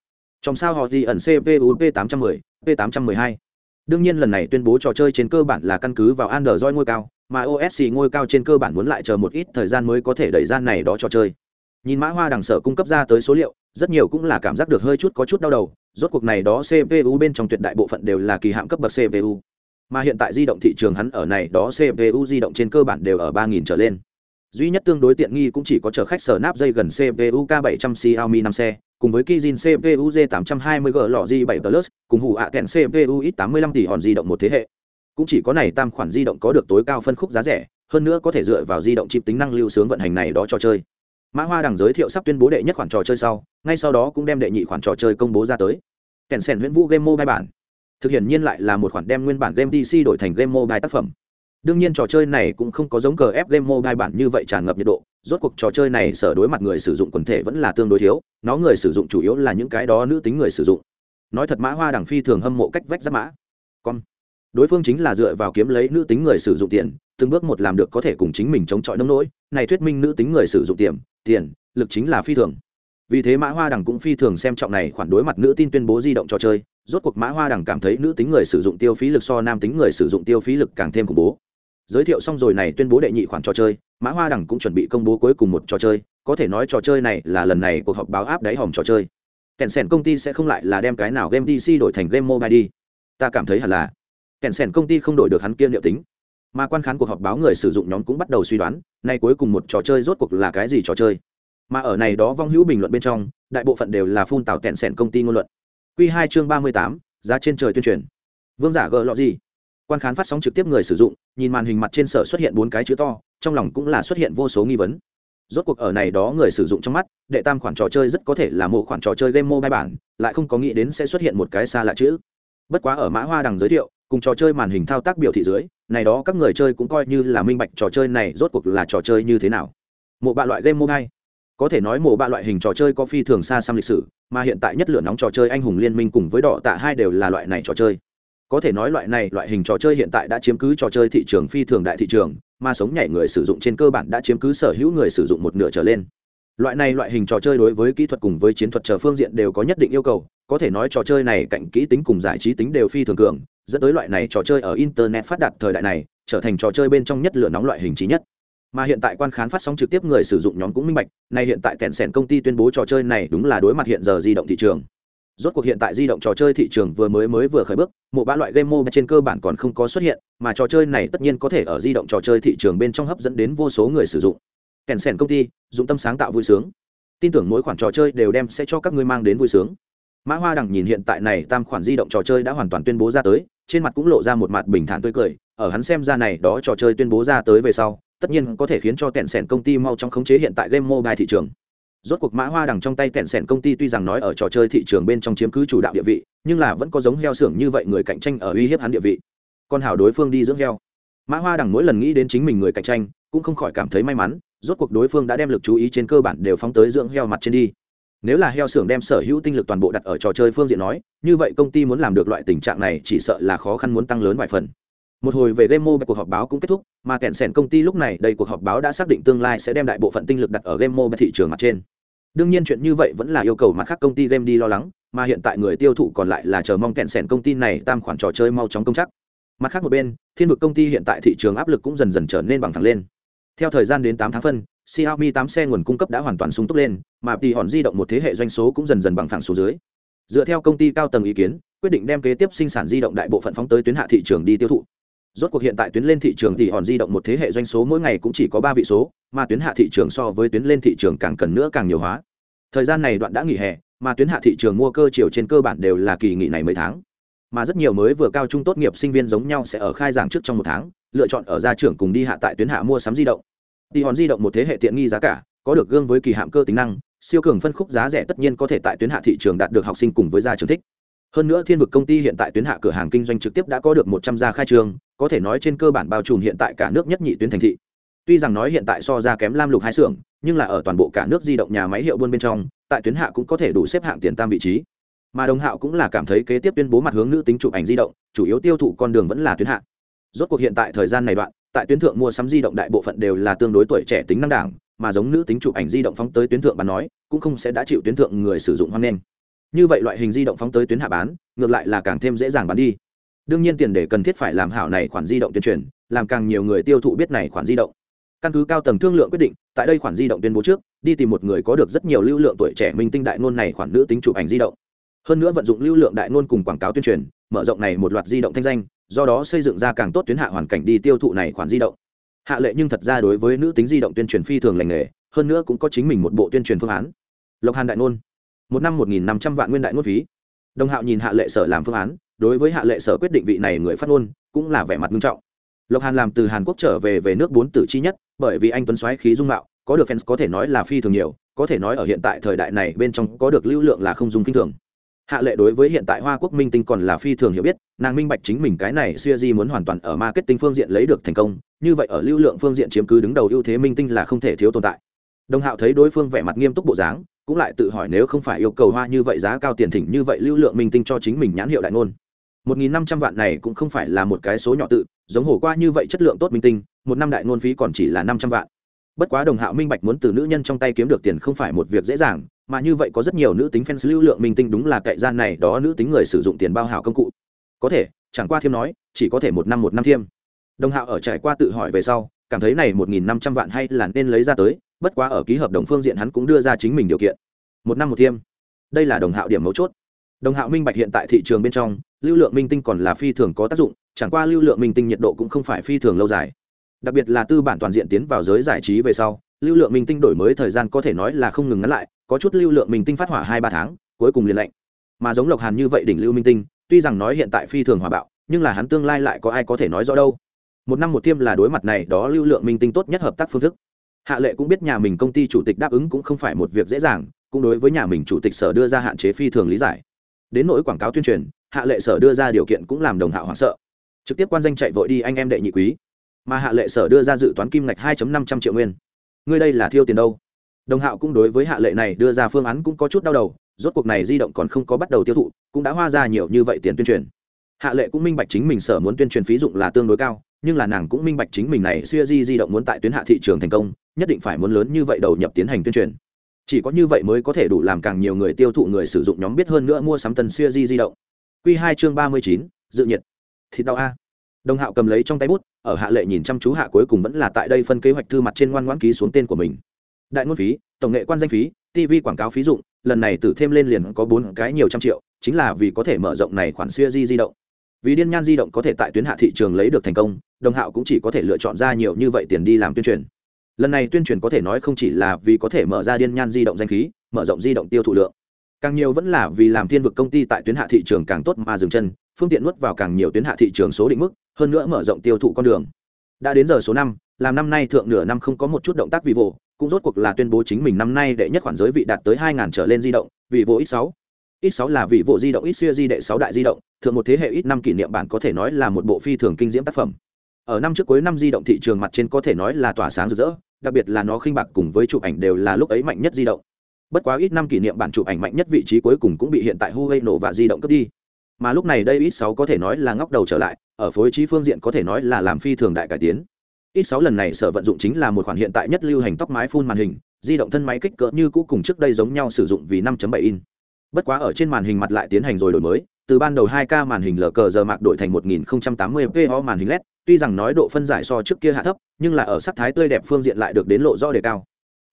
trong sao họ gì ẩn cpu p 810 p 812 đương nhiên lần này tuyên bố trò chơi trên cơ bản là căn cứ vào android ngôi cao mà osc ngôi cao trên cơ bản muốn lại chờ một ít thời gian mới có thể đẩy gian này đó cho chơi. Nhìn mã hoa đằng sở cung cấp ra tới số liệu rất nhiều cũng là cảm giác được hơi chút có chút đau đầu rốt cuộc này đó cpu bên trong tuyệt đại bộ phận đều là kỳ hạm cấp bậc cpu mà hiện tại di động thị trường hắn ở này đó cpu di động trên cơ bản đều ở ba nghìn trở lên. Duy nhất tương đối tiện nghi cũng chỉ có chở khách sở nắp dây gần cpu k 700 xiaomi 5 xe cùng với Kijin CPU G820G lọ G7 Plus, cùng hủ ạ kẹn CPU X85 tỷ hòn di động một thế hệ. Cũng chỉ có này tam khoản di động có được tối cao phân khúc giá rẻ, hơn nữa có thể dựa vào di động chip tính năng lưu sướng vận hành này đó trò chơi. Mã Hoa đằng giới thiệu sắp tuyên bố đệ nhất khoản trò chơi sau, ngay sau đó cũng đem đệ nhị khoản trò chơi công bố ra tới. Kèn sèn huyễn vũ game mobile bản. Thực hiện nhiên lại là một khoản đem nguyên bản game PC đổi thành game mobile tác phẩm đương nhiên trò chơi này cũng không có giống cờ ép game mobile bản như vậy tràn ngập nhiệt độ rốt cuộc trò chơi này sở đối mặt người sử dụng quần thể vẫn là tương đối thiếu nó người sử dụng chủ yếu là những cái đó nữ tính người sử dụng nói thật mã hoa đằng phi thường hâm mộ cách vách giáp mã con đối phương chính là dựa vào kiếm lấy nữ tính người sử dụng tiền, từng bước một làm được có thể cùng chính mình chống chọi nông nỗi. Này thuyết minh nữ tính người sử dụng tiền tiền, lực chính là phi thường. Vì thế mã hoa đằng cũng phi thường xem trọng này khoản đối mặt nữ tin tuyên bố di động trò chơi. Rốt cuộc mã hoa đằng cảm thấy nữ tính người sử dụng tiêu phí lực so nam tính người sử dụng tiêu phí lực càng thêm khủng bố. Giới thiệu xong rồi này tuyên bố đệ nhị khoản trò chơi, mã hoa đằng cũng chuẩn bị công bố cuối cùng một trò chơi. Có thể nói trò chơi này là lần này cuộc họp báo áp đáy hòm trò chơi. Kèn sèn công ty sẽ không lại là đem cái nào game dc đổi thành game mobile đi. Ta cảm thấy hẳn là kèn sèn công ty không đổi được hắn kiên liệu tính. Mà quan khán cuộc họp báo người sử dụng nhóm cũng bắt đầu suy đoán, nay cuối cùng một trò chơi rốt cuộc là cái gì trò chơi. Mà ở này đó vong hữu bình luận bên trong, đại bộ phận đều là phun tào kèn sèn công ty ngôn luận. Q hai chương ba mươi tám, giá trên trời tuyên truyền. Vương giả gỡ lọ gì? Quan khán phát sóng trực tiếp người sử dụng, nhìn màn hình mặt trên sở xuất hiện bốn cái chữ to, trong lòng cũng là xuất hiện vô số nghi vấn. Rốt cuộc ở này đó người sử dụng trong mắt, đệ tam khoản trò chơi rất có thể là một khoản trò chơi game mobile bản, lại không có nghĩ đến sẽ xuất hiện một cái xa lạ chữ. Bất quá ở mã hoa đằng giới thiệu cùng trò chơi màn hình thao tác biểu thị dưới, này đó các người chơi cũng coi như là minh bạch trò chơi này rốt cuộc là trò chơi như thế nào. Một bạ loại game mobile. Có thể nói một ba loại hình trò chơi có phi thường xa xăm lịch sử, mà hiện tại nhất lửa nóng trò chơi anh hùng liên minh cùng với đỏ tạ hai đều là loại này trò chơi. Có thể nói loại này, loại hình trò chơi hiện tại đã chiếm cứ trò chơi thị trường phi thường đại thị trường, mà sống nhảy người sử dụng trên cơ bản đã chiếm cứ sở hữu người sử dụng một nửa trở lên loại này loại hình trò chơi đối với kỹ thuật cùng với chiến thuật chờ phương diện đều có nhất định yêu cầu, có thể nói trò chơi này cạnh kỹ tính cùng giải trí tính đều phi thường cường, dẫn tới loại này trò chơi ở internet phát đạt thời đại này, trở thành trò chơi bên trong nhất lửa nóng loại hình trí nhất. Mà hiện tại quan khán phát sóng trực tiếp người sử dụng nhóm cũng minh bạch, nay hiện tại kẹn sẻn công ty tuyên bố trò chơi này đúng là đối mặt hiện giờ di động thị trường. Rốt cuộc hiện tại di động trò chơi thị trường vừa mới mới vừa khởi bước, một ba loại game mobile trên cơ bản còn không có xuất hiện, mà trò chơi này tất nhiên có thể ở di động trò chơi thị trường bên trong hấp dẫn đến vô số người sử dụng kèn sèn công ty, dụng tâm sáng tạo vui sướng. Tin tưởng mỗi khoản trò chơi đều đem sẽ cho các ngươi mang đến vui sướng. Mã hoa đằng nhìn hiện tại này tam khoản di động trò chơi đã hoàn toàn tuyên bố ra tới, trên mặt cũng lộ ra một mặt bình thản tươi cười, ở hắn xem ra này đó trò chơi tuyên bố ra tới về sau, tất nhiên có thể khiến cho kẹn sèn công ty mau trong khống chế hiện tại game mobile thị trường. Rốt cuộc mã hoa đằng trong tay kẹn sẻn công ty tuy rằng nói ở trò chơi thị trường bên trong chiếm cứ chủ đạo địa vị, nhưng là vẫn có giống heo xưởng như vậy người cạnh tranh ở uy hiếp hắn địa vị. Con hảo đối phương đi dưỡng heo. Mã hoa đằng mỗi lần nghĩ đến chính mình người cạnh tranh, cũng không khỏi cảm thấy may mắn rốt cuộc đối phương đã đem lực chú ý trên cơ bản đều phóng tới dưỡng heo mặt trên đi. Nếu là heo xưởng đem sở hữu tinh lực toàn bộ đặt ở trò chơi phương diện nói, như vậy công ty muốn làm được loại tình trạng này chỉ sợ là khó khăn muốn tăng lớn vài phần. Một hồi về game mobile cuộc họp báo cũng kết thúc, mà kẹn sẻn công ty lúc này đây cuộc họp báo đã xác định tương lai sẽ đem đại bộ phận tinh lực đặt ở game mobile thị trường mặt trên. Đương nhiên chuyện như vậy vẫn là yêu cầu mặt khác công ty game đi lo lắng, mà hiện tại người tiêu thụ còn lại là chờ mong kẹn sẻn công ty này tam khoản trò chơi mau chóng công chắc. Mặt khác một bên, thiên vực công ty hiện tại thị trường áp lực cũng dần dần trở nên bằng thẳng lên theo thời gian đến tám tháng phân, xiaomi tám xe nguồn cung cấp đã hoàn toàn sung túc lên, mà tỷ hòn di động một thế hệ doanh số cũng dần dần bằng thẳng số dưới. Dựa theo công ty cao tầng ý kiến, quyết định đem kế tiếp sinh sản di động đại bộ phận phóng tới tuyến hạ thị trường đi tiêu thụ. Rốt cuộc hiện tại tuyến lên thị trường tỷ hòn di động một thế hệ doanh số mỗi ngày cũng chỉ có ba vị số, mà tuyến hạ thị trường so với tuyến lên thị trường càng cần nữa càng nhiều hóa. Thời gian này đoạn đã nghỉ hè, mà tuyến hạ thị trường mua cơ chiều trên cơ bản đều là kỳ nghỉ này mấy tháng. Mà rất nhiều mới vừa cao trung tốt nghiệp sinh viên giống nhau sẽ ở khai giảng trước trong một tháng, lựa chọn ở gia trưởng cùng đi hạ tại tuyến hạ mua sắm di động đi hòn di động một thế hệ tiện nghi giá cả, có được gương với kỳ hạm cơ tính năng, siêu cường phân khúc giá rẻ tất nhiên có thể tại tuyến hạ thị trường đạt được học sinh cùng với gia trưởng thích. Hơn nữa thiên vực công ty hiện tại tuyến hạ cửa hàng kinh doanh trực tiếp đã có được một trăm gia khai trường, có thể nói trên cơ bản bao trùm hiện tại cả nước nhất nhị tuyến thành thị. Tuy rằng nói hiện tại so ra kém lam lục hai xưởng, nhưng là ở toàn bộ cả nước di động nhà máy hiệu buôn bên trong, tại tuyến hạ cũng có thể đủ xếp hạng tiền tam vị trí. Mà đồng hạo cũng là cảm thấy kế tiếp tuyên bố mặt hướng nữ tính chụp ảnh di động, chủ yếu tiêu thụ con đường vẫn là tuyến hạ. Rốt cuộc hiện tại thời gian này đoạn tại tuyến thượng mua sắm di động đại bộ phận đều là tương đối tuổi trẻ tính năng đảng, mà giống nữ tính chụp ảnh di động phóng tới tuyến thượng bán nói, cũng không sẽ đã chịu tuyến thượng người sử dụng hoan nghênh. Như vậy loại hình di động phóng tới tuyến hạ bán, ngược lại là càng thêm dễ dàng bán đi. Đương nhiên tiền để cần thiết phải làm hảo này khoản di động tuyên truyền, làm càng nhiều người tiêu thụ biết này khoản di động. Căn cứ cao tầng thương lượng quyết định, tại đây khoản di động tuyên bố trước, đi tìm một người có được rất nhiều lưu lượng tuổi trẻ minh tinh đại ngôn này khoản nữ tính chụp ảnh di động. Hơn nữa vận dụng lưu lượng đại ngôn cùng quảng cáo tuyên truyền, mở rộng này một loạt di động thanh danh do đó xây dựng ra càng tốt tuyến hạ hoàn cảnh đi tiêu thụ này khoản di động. Hạ lệ nhưng thật ra đối với nữ tính di động tuyên truyền phi thường lành nghề, hơn nữa cũng có chính mình một bộ tuyên truyền phương án. Lộc hàn đại ngôn một năm một nghìn năm trăm vạn nguyên đại ngôn phí. Đồng hạo nhìn hạ lệ sở làm phương án, đối với hạ lệ sở quyết định vị này người phát ngôn, cũng là vẻ mặt nghiêm trọng. Lộc hàn làm từ hàn quốc trở về về nước bốn tử chi nhất, bởi vì anh tuấn xoáy khí dung mạo, có được fans có thể nói là phi thường nhiều, có thể nói ở hiện tại thời đại này bên trong có được lưu lượng là không dùng kinh thường hạ lệ đối với hiện tại hoa quốc minh tinh còn là phi thường hiểu biết, nàng minh bạch chính mình cái này siêu di muốn hoàn toàn ở marketing phương diện lấy được thành công, như vậy ở lưu lượng phương diện chiếm cứ đứng đầu ưu thế minh tinh là không thể thiếu tồn tại. Đồng hạo thấy đối phương vẻ mặt nghiêm túc bộ dáng, cũng lại tự hỏi nếu không phải yêu cầu hoa như vậy giá cao tiền thỉnh như vậy lưu lượng minh tinh cho chính mình nhãn hiệu đại ngôn. Một nghìn năm trăm vạn này cũng không phải là một cái số nhỏ tự, giống hổ qua như vậy chất lượng tốt minh tinh, một năm đại ngôn phí còn chỉ là năm trăm vạn. Bất quá đồng hạo minh bạch muốn từ nữ nhân trong tay kiếm được tiền không phải một việc dễ dàng mà như vậy có rất nhiều nữ tính fans lưu lượng minh tinh đúng là cậy gian này, đó nữ tính người sử dụng tiền bao hảo công cụ. Có thể, chẳng qua thiêm nói, chỉ có thể một năm một năm thiêm đồng hạo ở trải qua tự hỏi về sau, cảm thấy này một nghìn năm trăm vạn hay là nên lấy ra tới, bất quá ở ký hợp đồng phương diện hắn cũng đưa ra chính mình điều kiện. Một năm một thiêm đây là đồng hạo điểm mấu chốt. Đồng hạo minh bạch hiện tại thị trường bên trong, lưu lượng minh tinh còn là phi thường có tác dụng, chẳng qua lưu lượng minh tinh nhiệt độ cũng không phải phi thường lâu dài. Đặc biệt là tư bản toàn diện tiến vào giới giải trí về sau, lưu lượng minh tinh đổi mới thời gian có thể nói là không ngừng ngắn lại có chút lưu lượng minh tinh phát hỏa hai ba tháng, cuối cùng liền lệnh mà giống lộc hàn như vậy đỉnh lưu minh tinh, tuy rằng nói hiện tại phi thường hòa bạo, nhưng là hắn tương lai lại có ai có thể nói rõ đâu. Một năm một tiêm là đối mặt này, đó lưu lượng minh tinh tốt nhất hợp tác phương thức. Hạ lệ cũng biết nhà mình công ty chủ tịch đáp ứng cũng không phải một việc dễ dàng, cũng đối với nhà mình chủ tịch sở đưa ra hạn chế phi thường lý giải. Đến nỗi quảng cáo tuyên truyền, hạ lệ sở đưa ra điều kiện cũng làm đồng hạ hoảng sợ. Trực tiếp quan danh chạy vội đi anh em đệ nhị quý. Mà hạ lệ sở đưa ra dự toán kim ngạch hai năm trăm triệu nguyên. Ngươi đây là thiêu tiền đâu? Đồng hạo cũng đối với hạ lệ này đưa ra phương án cũng có chút đau đầu, rốt cuộc này di động còn không có bắt đầu tiêu thụ, cũng đã hoa ra nhiều như vậy tiền tuyên truyền. Hạ lệ cũng minh bạch chính mình sở muốn tuyên truyền phí dụng là tương đối cao, nhưng là nàng cũng minh bạch chính mình này xuya di di động muốn tại tuyến hạ thị trường thành công, nhất định phải muốn lớn như vậy đầu nhập tiến hành tuyên truyền. Chỉ có như vậy mới có thể đủ làm càng nhiều người tiêu thụ người sử dụng nhóm biết hơn nữa mua sắm tân xuya di di động. Q hai chương ba mươi chín, dự nhiệt. Thịt đau a. Đồng hạo cầm lấy trong tay bút, ở hạ lệ nhìn chăm chú hạ cuối cùng vẫn là tại đây phân kế hoạch thư mặt trên ngoan ngoãn ký xuống tên của mình đại ngôn phí, tổng nghệ quan danh phí tv quảng cáo phí dụng, lần này tử thêm lên liền có bốn cái nhiều trăm triệu, chính là vì có thể mở rộng này khoản siêu di di động. Vì điên nhan di động có thể tại tuyến hạ thị trường lấy được thành công, đồng hạo cũng chỉ có thể lựa chọn ra nhiều như vậy tiền đi làm tuyên truyền. Lần này tuyên truyền có thể nói không chỉ là vì có thể mở ra điên nhan di động danh khí, mở rộng di động tiêu thụ lượng. Càng nhiều vẫn là vì làm thiên vực công ty tại tuyến hạ thị trường càng tốt mà dừng chân, phương tiện nuốt vào càng nhiều tuyến hạ thị trường số định mức, hơn nữa mở rộng tiêu thụ con đường. Đã đến giờ số năm, làm năm nay thượng nửa năm không có một chút động tác vivo cũng rốt cuộc là tuyên bố chính mình năm nay đệ nhất khoản giới vị đạt tới 2000 trở lên di động vivo x 6 x 6 là vị vụ di động, x di đệ sáu đại di động, thượng một thế hệ ít năm kỷ niệm bản có thể nói là một bộ phi thường kinh diễm tác phẩm. Ở năm trước cuối năm di động thị trường mặt trên có thể nói là tỏa sáng rực rỡ, đặc biệt là nó khinh bạc cùng với chụp ảnh đều là lúc ấy mạnh nhất di động. Bất quá ít năm kỷ niệm bản chụp ảnh mạnh nhất vị trí cuối cùng cũng bị hiện tại huawei nổ và di động cướp đi. Mà lúc này đây ít sáu có thể nói là ngóc đầu trở lại, ở phối trí phương diện có thể nói là làm phi thường đại cải tiến ít sáu lần này sở vận dụng chính là một khoản hiện tại nhất lưu hành tóc mái phun màn hình di động thân máy kích cỡ như cũ cùng trước đây giống nhau sử dụng vì 5.7 in bất quá ở trên màn hình mặt lại tiến hành rồi đổi mới từ ban đầu 2K màn hình lờ cờ giờ mạc đổi thành 1080p màn hình LED, tuy rằng nói độ phân giải so trước kia hạ thấp, nhưng là ở sắc thái tươi đẹp phương diện lại được đến lộ rõ đề cao.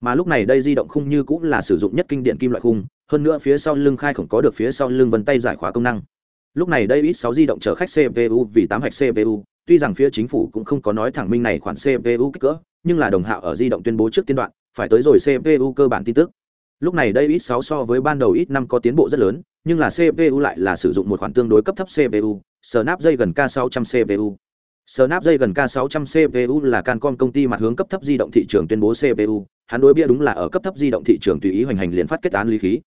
Mà lúc này đây di động khung như cũng là sử dụng nhất kinh điện kim loại khung, hơn nữa phía sau lưng khai khổng có được phía sau lưng vân tay giải khóa công năng. Lúc này đây ít 6 di động chở khách CPU vì 8 hạch CPU, tuy rằng phía chính phủ cũng không có nói thẳng minh này khoản CPU kích cỡ, nhưng là đồng hạo ở di động tuyên bố trước tiên đoạn, phải tới rồi CPU cơ bản tin tức. Lúc này đây ít 6 so với ban đầu ít 5 có tiến bộ rất lớn, nhưng là CPU lại là sử dụng một khoản tương đối cấp thấp CPU, Snapdragon K600 CPU. Snapdragon K600 CPU là Cancom công ty mặt hướng cấp thấp di động thị trường tuyên bố CPU, hắn đối bia đúng là ở cấp thấp di động thị trường tùy ý hoành hành liên phát kết án lý khí.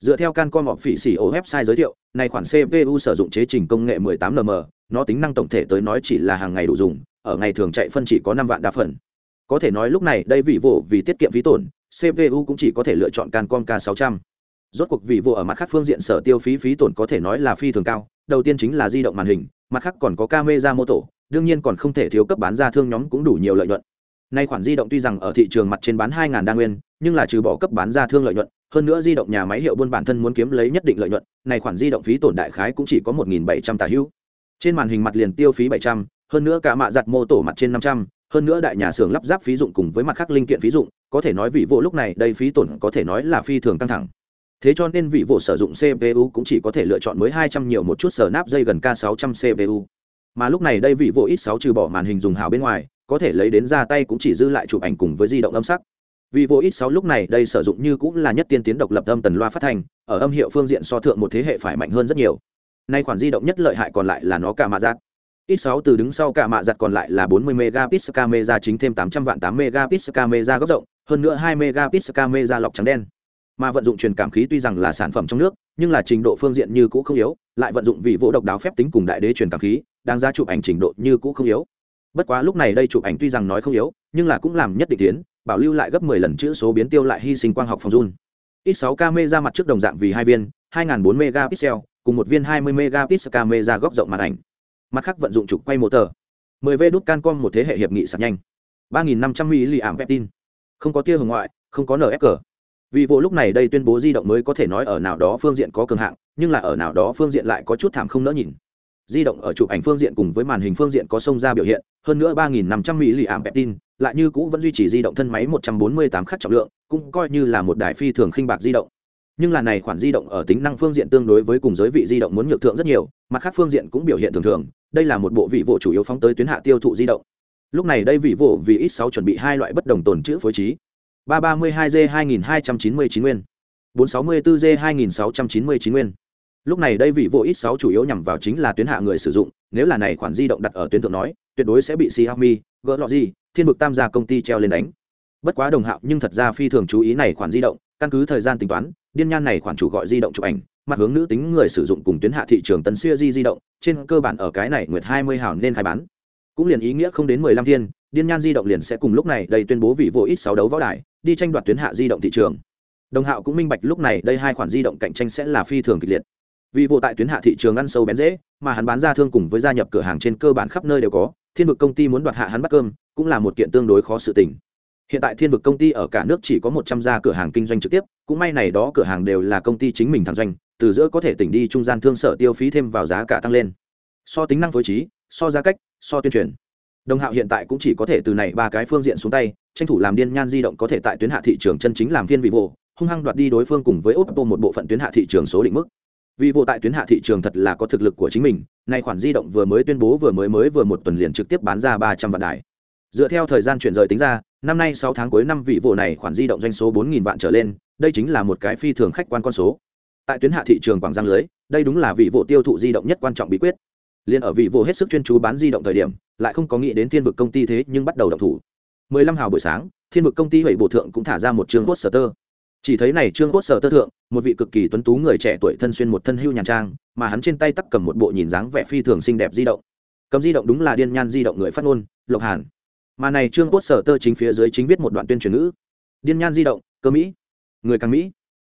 Dựa theo Cancom Official website giới thiệu, này khoản CPU sử dụng chế trình công nghệ 18nm, nó tính năng tổng thể tới nói chỉ là hàng ngày đủ dùng, ở ngày thường chạy phân chỉ có 5 vạn đa phần. Có thể nói lúc này đây vị vụ vì tiết kiệm phí tổn, CPU cũng chỉ có thể lựa chọn Cancom K600 rốt cuộc vị vụ ở mặt khác phương diện sở tiêu phí phí tổn có thể nói là phi thường cao đầu tiên chính là di động màn hình mặt khác còn có camera mô tổ đương nhiên còn không thể thiếu cấp bán ra thương nhóm cũng đủ nhiều lợi nhuận nay khoản di động tuy rằng ở thị trường mặt trên bán 2.000 đa nguyên nhưng là trừ bỏ cấp bán ra thương lợi nhuận hơn nữa di động nhà máy hiệu buôn bản thân muốn kiếm lấy nhất định lợi nhuận, này khoản di động phí tổn đại khái cũng chỉ có một bảy trăm tả hữu. Trên màn hình mặt liền tiêu phí bảy trăm, hơn nữa cả mạ giặt mô tổ mặt trên năm trăm, hơn nữa đại nhà xưởng lắp ráp phí dụng cùng với mặt khác linh kiện phí dụng, có thể nói vị vụ lúc này đây phí tổn có thể nói là phi thường căng thẳng. Thế cho nên vị vụ sử dụng cpu cũng chỉ có thể lựa chọn mới hai trăm nhiều một chút sở nắp dây gần k 600 cpu mà lúc này đây vị vụ ít sáu trừ bỏ màn hình dùng hào bên ngoài, có thể lấy đến ra tay cũng chỉ dư lại chụp ảnh cùng với di động âm sắc vì vô ít sáu lúc này đây sử dụng như cũng là nhất tiên tiến độc lập âm tần loa phát hành ở âm hiệu phương diện so thượng một thế hệ phải mạnh hơn rất nhiều. Nay khoản di động nhất lợi hại còn lại là nó cả mạ giặt. Ít sáu từ đứng sau cả mạ giặt còn lại là 40 megapixel camera chính thêm 800 vạn 8 megapixel camera góc rộng, hơn nữa 2 megapixel camera lọc trắng đen. Mà vận dụng truyền cảm khí tuy rằng là sản phẩm trong nước, nhưng là trình độ phương diện như cũ không yếu, lại vận dụng vị vỗ độc đáo phép tính cùng đại đế truyền cảm khí đang ra chụp ảnh trình độ như cũ không yếu. Bất quá lúc này đây chụp ảnh tuy rằng nói không yếu, nhưng là cũng làm nhất định tiến bảo lưu lại gấp 10 lần chữ số biến tiêu lại hy sinh quang học phòng run. X 6 camera mặt trước đồng dạng vì hai viên 2004 megapixel, cùng một viên 20 megapixel camera góc rộng màn ảnh. Mặt khác vận dụng trục quay motor. 10 v đút cancom một thế hệ hiệp nghị sạc nhanh. 3500 mAh peptin không có tia hồng ngoại, không có nfg vì vô lúc này đây tuyên bố di động mới có thể nói ở nào đó phương diện có cường hạng, nhưng là ở nào đó phương diện lại có chút thảm không nỡ nhìn di động ở chụp ảnh phương diện cùng với màn hình phương diện có sông ra biểu hiện, hơn nữa ba nghìn năm trăm ảm peptin lại như cũ vẫn duy trì di động thân máy một trăm bốn mươi tám khắc trọng lượng, cũng coi như là một đài phi thường khinh bạc di động. Nhưng là này khoản di động ở tính năng phương diện tương đối với cùng giới vị di động muốn nhược thượng rất nhiều, mặt khác phương diện cũng biểu hiện thường thường, đây là một bộ vị vụ chủ yếu phóng tới tuyến hạ tiêu thụ di động. Lúc này đây vị vụ vì ít 6 chuẩn bị hai loại bất đồng tồn chữ phối trí. ba ba mươi hai g hai nghìn hai trăm chín mươi chín nguyên. bốn sáu mươi bốn g hai nghìn sáu trăm chín mươi chín nguyên lúc này đây vị vô ít sáu chủ yếu nhằm vào chính là tuyến hạ người sử dụng, nếu là này khoản di động đặt ở tuyến thượng nói, tuyệt đối sẽ bị xiaomi gỡ lọ gì thiên vực tam gia công ty treo lên đánh. Bất quá đồng hạo, nhưng thật ra phi thường chú ý này khoản di động, căn cứ thời gian tính toán, điên nhan này khoản chủ gọi di động chụp ảnh, mặt hướng nữ tính người sử dụng cùng tuyến hạ thị trường tân siêu di di động, trên cơ bản ở cái này nguyệt hai mươi hào nên khai bán. Cũng liền ý nghĩa không đến mười lăm thiên, điên nhan di động liền sẽ cùng lúc này đây tuyên bố vị vô ít sáu đấu võ đài, đi tranh đoạt tuyến hạ di động thị trường. Đồng hạo cũng minh bạch lúc này đây hai khoản di động cạnh tranh sẽ là phi thường kịch liệt vì vụ tại tuyến hạ thị trường ăn sâu bén dễ, mà hắn bán ra thương cùng với gia nhập cửa hàng trên cơ bản khắp nơi đều có, thiên vực công ty muốn đoạt hạ hắn bắt cơm, cũng là một kiện tương đối khó sự tình. Hiện tại thiên vực công ty ở cả nước chỉ có một trăm gia cửa hàng kinh doanh trực tiếp, cũng may này đó cửa hàng đều là công ty chính mình thẳng doanh, từ giữa có thể tỉnh đi trung gian thương sở tiêu phí thêm vào giá cả tăng lên. So tính năng phối trí, so giá cách, so tuyên truyền. Đồng hạo hiện tại cũng chỉ có thể từ này ba cái phương diện xuống tay, tranh thủ làm điên nhan di động có thể tại tuyến hạ thị trường chân chính làm viên vị vụ, hung hăng đoạt đi đối phương cùng với oppo một bộ phận tuyến hạ thị trường số định mức vì vụ tại tuyến hạ thị trường thật là có thực lực của chính mình, nay khoản di động vừa mới tuyên bố vừa mới mới vừa một tuần liền trực tiếp bán ra ba trăm vạn đài. Dựa theo thời gian chuyển rời tính ra, năm nay sáu tháng cuối năm vị vụ này khoản di động doanh số bốn nghìn vạn trở lên, đây chính là một cái phi thường khách quan con số. Tại tuyến hạ thị trường quảng giang lưới, đây đúng là vị vụ tiêu thụ di động nhất quan trọng bí quyết. Liền ở vị vụ hết sức chuyên chú bán di động thời điểm, lại không có nghĩ đến thiên vực công ty thế nhưng bắt đầu động thủ. 15 hào buổi sáng, thiên vực công ty hủy bộ thượng cũng thả ra một trường poster chỉ thấy này trương quốc sở tơ thượng, một vị cực kỳ tuấn tú người trẻ tuổi thân xuyên một thân hưu nhàn trang, mà hắn trên tay tắc cầm một bộ nhìn dáng vẻ phi thường xinh đẹp di động. Cầm di động đúng là điên nhan di động người phát ngôn, lộc hàn. Mà này trương quốc sở tơ chính phía dưới chính viết một đoạn tuyên truyền ngữ. Điên nhan di động, cơ mỹ. Người càng mỹ.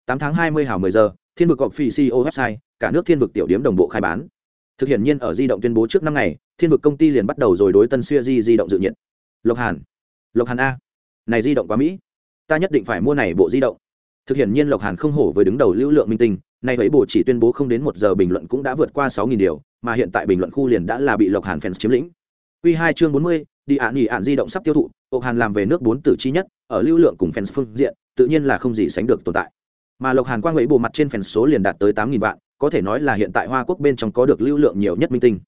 Tám tháng hai mươi hào mười giờ, thiên vực gọp phi co website, cả nước thiên vực tiểu điếm đồng bộ khai bán. Thực hiện nhiên ở di động tuyên bố trước năm ngày, thiên vực công ty liền bắt đầu rồi đối tân siêu di di động dự nhiệt. Lộc hàn. Lộc hàn a. Này di động quá mỹ. Ta nhất định phải mua này bộ di động thực hiện nhiên lộc hàn không hổ với đứng đầu lưu lượng minh tinh, nay ấy bộ chỉ tuyên bố không đến một giờ bình luận cũng đã vượt qua sáu nghìn điều, mà hiện tại bình luận khu liền đã là bị lộc hàn fans chiếm lĩnh. Quy hai chương bốn mươi, đi ạn nghỉ ạn di động sắp tiêu thụ, lộc hàn làm về nước bốn tử chi nhất, ở lưu lượng cùng fans phương diện, tự nhiên là không gì sánh được tồn tại. Mà lộc hàn quang ấy bộ mặt trên fans số liền đạt tới tám nghìn vạn, có thể nói là hiện tại hoa quốc bên trong có được lưu lượng nhiều nhất minh tinh.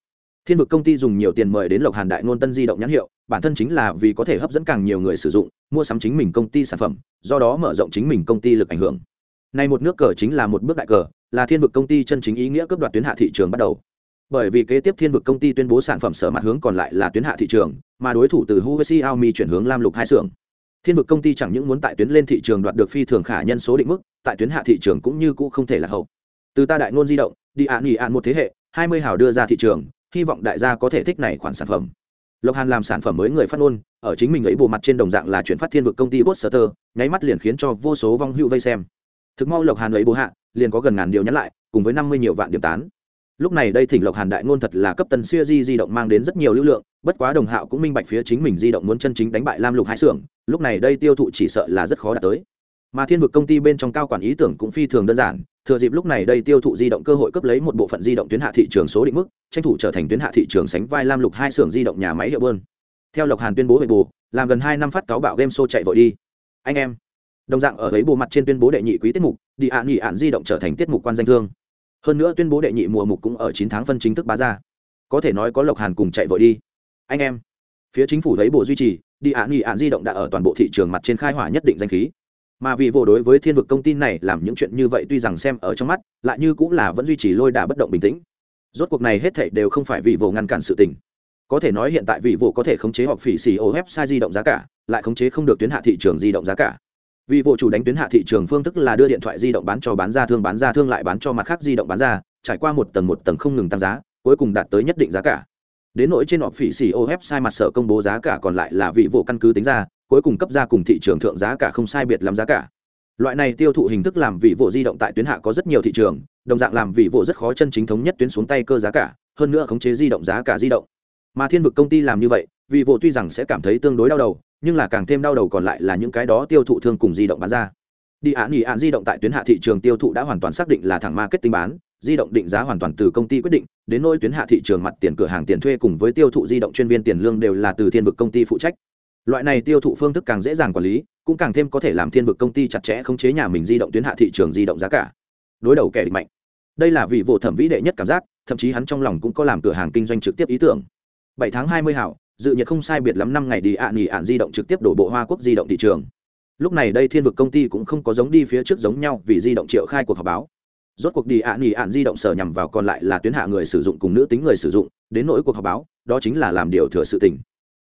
Thiên vực công ty dùng nhiều tiền mời đến lộc hàn đại ngôn tân di động nhãn hiệu bản thân chính là vì có thể hấp dẫn càng nhiều người sử dụng, mua sắm chính mình công ty sản phẩm, do đó mở rộng chính mình công ty lực ảnh hưởng. Này một nước cờ chính là một bước đại cờ, là thiên vực công ty chân chính ý nghĩa cướp đoạt tuyến hạ thị trường bắt đầu. Bởi vì kế tiếp thiên vực công ty tuyên bố sản phẩm sở mặt hướng còn lại là tuyến hạ thị trường, mà đối thủ từ huawei xiaomi chuyển hướng lam lục hai xưởng thiên vực công ty chẳng những muốn tại tuyến lên thị trường đoạt được phi thường khả nhân số định mức, tại tuyến hạ thị trường cũng như cũ không thể là hậu. Từ ta đại ngôn di động, đi ạ nghỉ ạn một thế hệ, hai mươi hào đưa ra thị trường, hy vọng đại gia có thể thích này khoản sản phẩm lộc hàn làm sản phẩm mới người phát ngôn, ở chính mình ấy bộ mặt trên đồng dạng là chuyển phát thiên vực công ty poster, nháy mắt liền khiến cho vô số vong hữu vây xem. Thực mau lộc hàn ấy bố hạ, liền có gần ngàn điều nhắn lại, cùng với năm mươi nhiều vạn điểm tán. Lúc này đây thỉnh lộc hàn đại ngôn thật là cấp tần siêu di di động mang đến rất nhiều lưu lượng, bất quá đồng hạo cũng minh bạch phía chính mình di động muốn chân chính đánh bại lam lục hai xưởng lúc này đây tiêu thụ chỉ sợ là rất khó đạt tới mà thiên vực công ty bên trong cao quản ý tưởng cũng phi thường đơn giản, thừa dịp lúc này đây tiêu thụ di động cơ hội cấp lấy một bộ phận di động tuyến hạ thị trường số định mức, tranh thủ trở thành tuyến hạ thị trường sánh vai lam lục hai xưởng di động nhà máy hiệu bơn. Theo lộc hàn tuyên bố về bù, làm gần hai năm phát cáo bạo game show chạy vội đi. Anh em, đồng dạng ở ấy bộ mặt trên tuyên bố đệ nhị quý tiết mục, đi ạ nghỉ ạn di động trở thành tiết mục quan danh thương. Hơn nữa tuyên bố đệ nhị mùa mục cũng ở chín tháng phân chính thức bá ra. Có thể nói có lộc hàn cùng chạy vội đi. Anh em, phía chính phủ thấy bộ duy trì, đi ạ nghỉ ạn di động đã ở toàn bộ thị trường mặt trên khai hỏa nhất định danh khí mà vì vô đối với thiên vực công ty này làm những chuyện như vậy tuy rằng xem ở trong mắt, lại như cũng là vẫn duy trì lôi đà bất động bình tĩnh. Rốt cuộc này hết thảy đều không phải vì vô ngăn cản sự tình. Có thể nói hiện tại vị vô có thể khống chế hoặc phỉ xì ô website di động giá cả, lại khống chế không được tuyến hạ thị trường di động giá cả. Vì vô chủ đánh tuyến hạ thị trường phương thức là đưa điện thoại di động bán cho bán ra thương bán ra thương lại bán cho mặt khác di động bán ra, trải qua một tầng một tầng không ngừng tăng giá, cuối cùng đạt tới nhất định giá cả. Đến nỗi trên họp phỉ xì ô website mặt sở công bố giá cả còn lại là vị vô căn cứ tính ra cuối cùng cấp ra cùng thị trường thượng giá cả không sai biệt lắm giá cả. Loại này tiêu thụ hình thức làm vị vụ di động tại tuyến hạ có rất nhiều thị trường, đồng dạng làm vị vụ rất khó chân chính thống nhất tuyến xuống tay cơ giá cả, hơn nữa khống chế di động giá cả di động. Mà thiên vực công ty làm như vậy vị vụ tuy rằng sẽ cảm thấy tương đối đau đầu, nhưng là càng thêm đau đầu còn lại là những cái đó tiêu thụ thương cùng di động bán ra. Đi án nghỉ án di động tại tuyến hạ thị trường tiêu thụ đã hoàn toàn xác định là thẳng marketing bán, di động định giá hoàn toàn từ công ty quyết định, đến nỗi tuyến hạ thị trường mặt tiền cửa hàng tiền thuê cùng với tiêu thụ di động chuyên viên tiền lương đều là từ thiên vực công ty phụ trách loại này tiêu thụ phương thức càng dễ dàng quản lý, cũng càng thêm có thể làm thiên vực công ty chặt chẽ khống chế nhà mình di động tuyến hạ thị trường di động giá cả. Đối đầu kẻ địch mạnh. Đây là vị vụ thẩm vĩ đệ nhất cảm giác, thậm chí hắn trong lòng cũng có làm cửa hàng kinh doanh trực tiếp ý tưởng. Bảy tháng hai mươi hảo, dự nhiệt không sai biệt lắm năm ngày đi ạ nghỉ ạn di động trực tiếp đổ bộ hoa quốc di động thị trường. Lúc này đây thiên vực công ty cũng không có giống đi phía trước giống nhau vì di động triệu khai cuộc họp báo. Rốt cuộc đi ạ nghỉ ạn di động sở nhằm vào còn lại là tuyến hạ người sử dụng cùng nữ tính người sử dụng, đến nỗi cuộc họp báo, đó chính là làm điều thừa sự tình.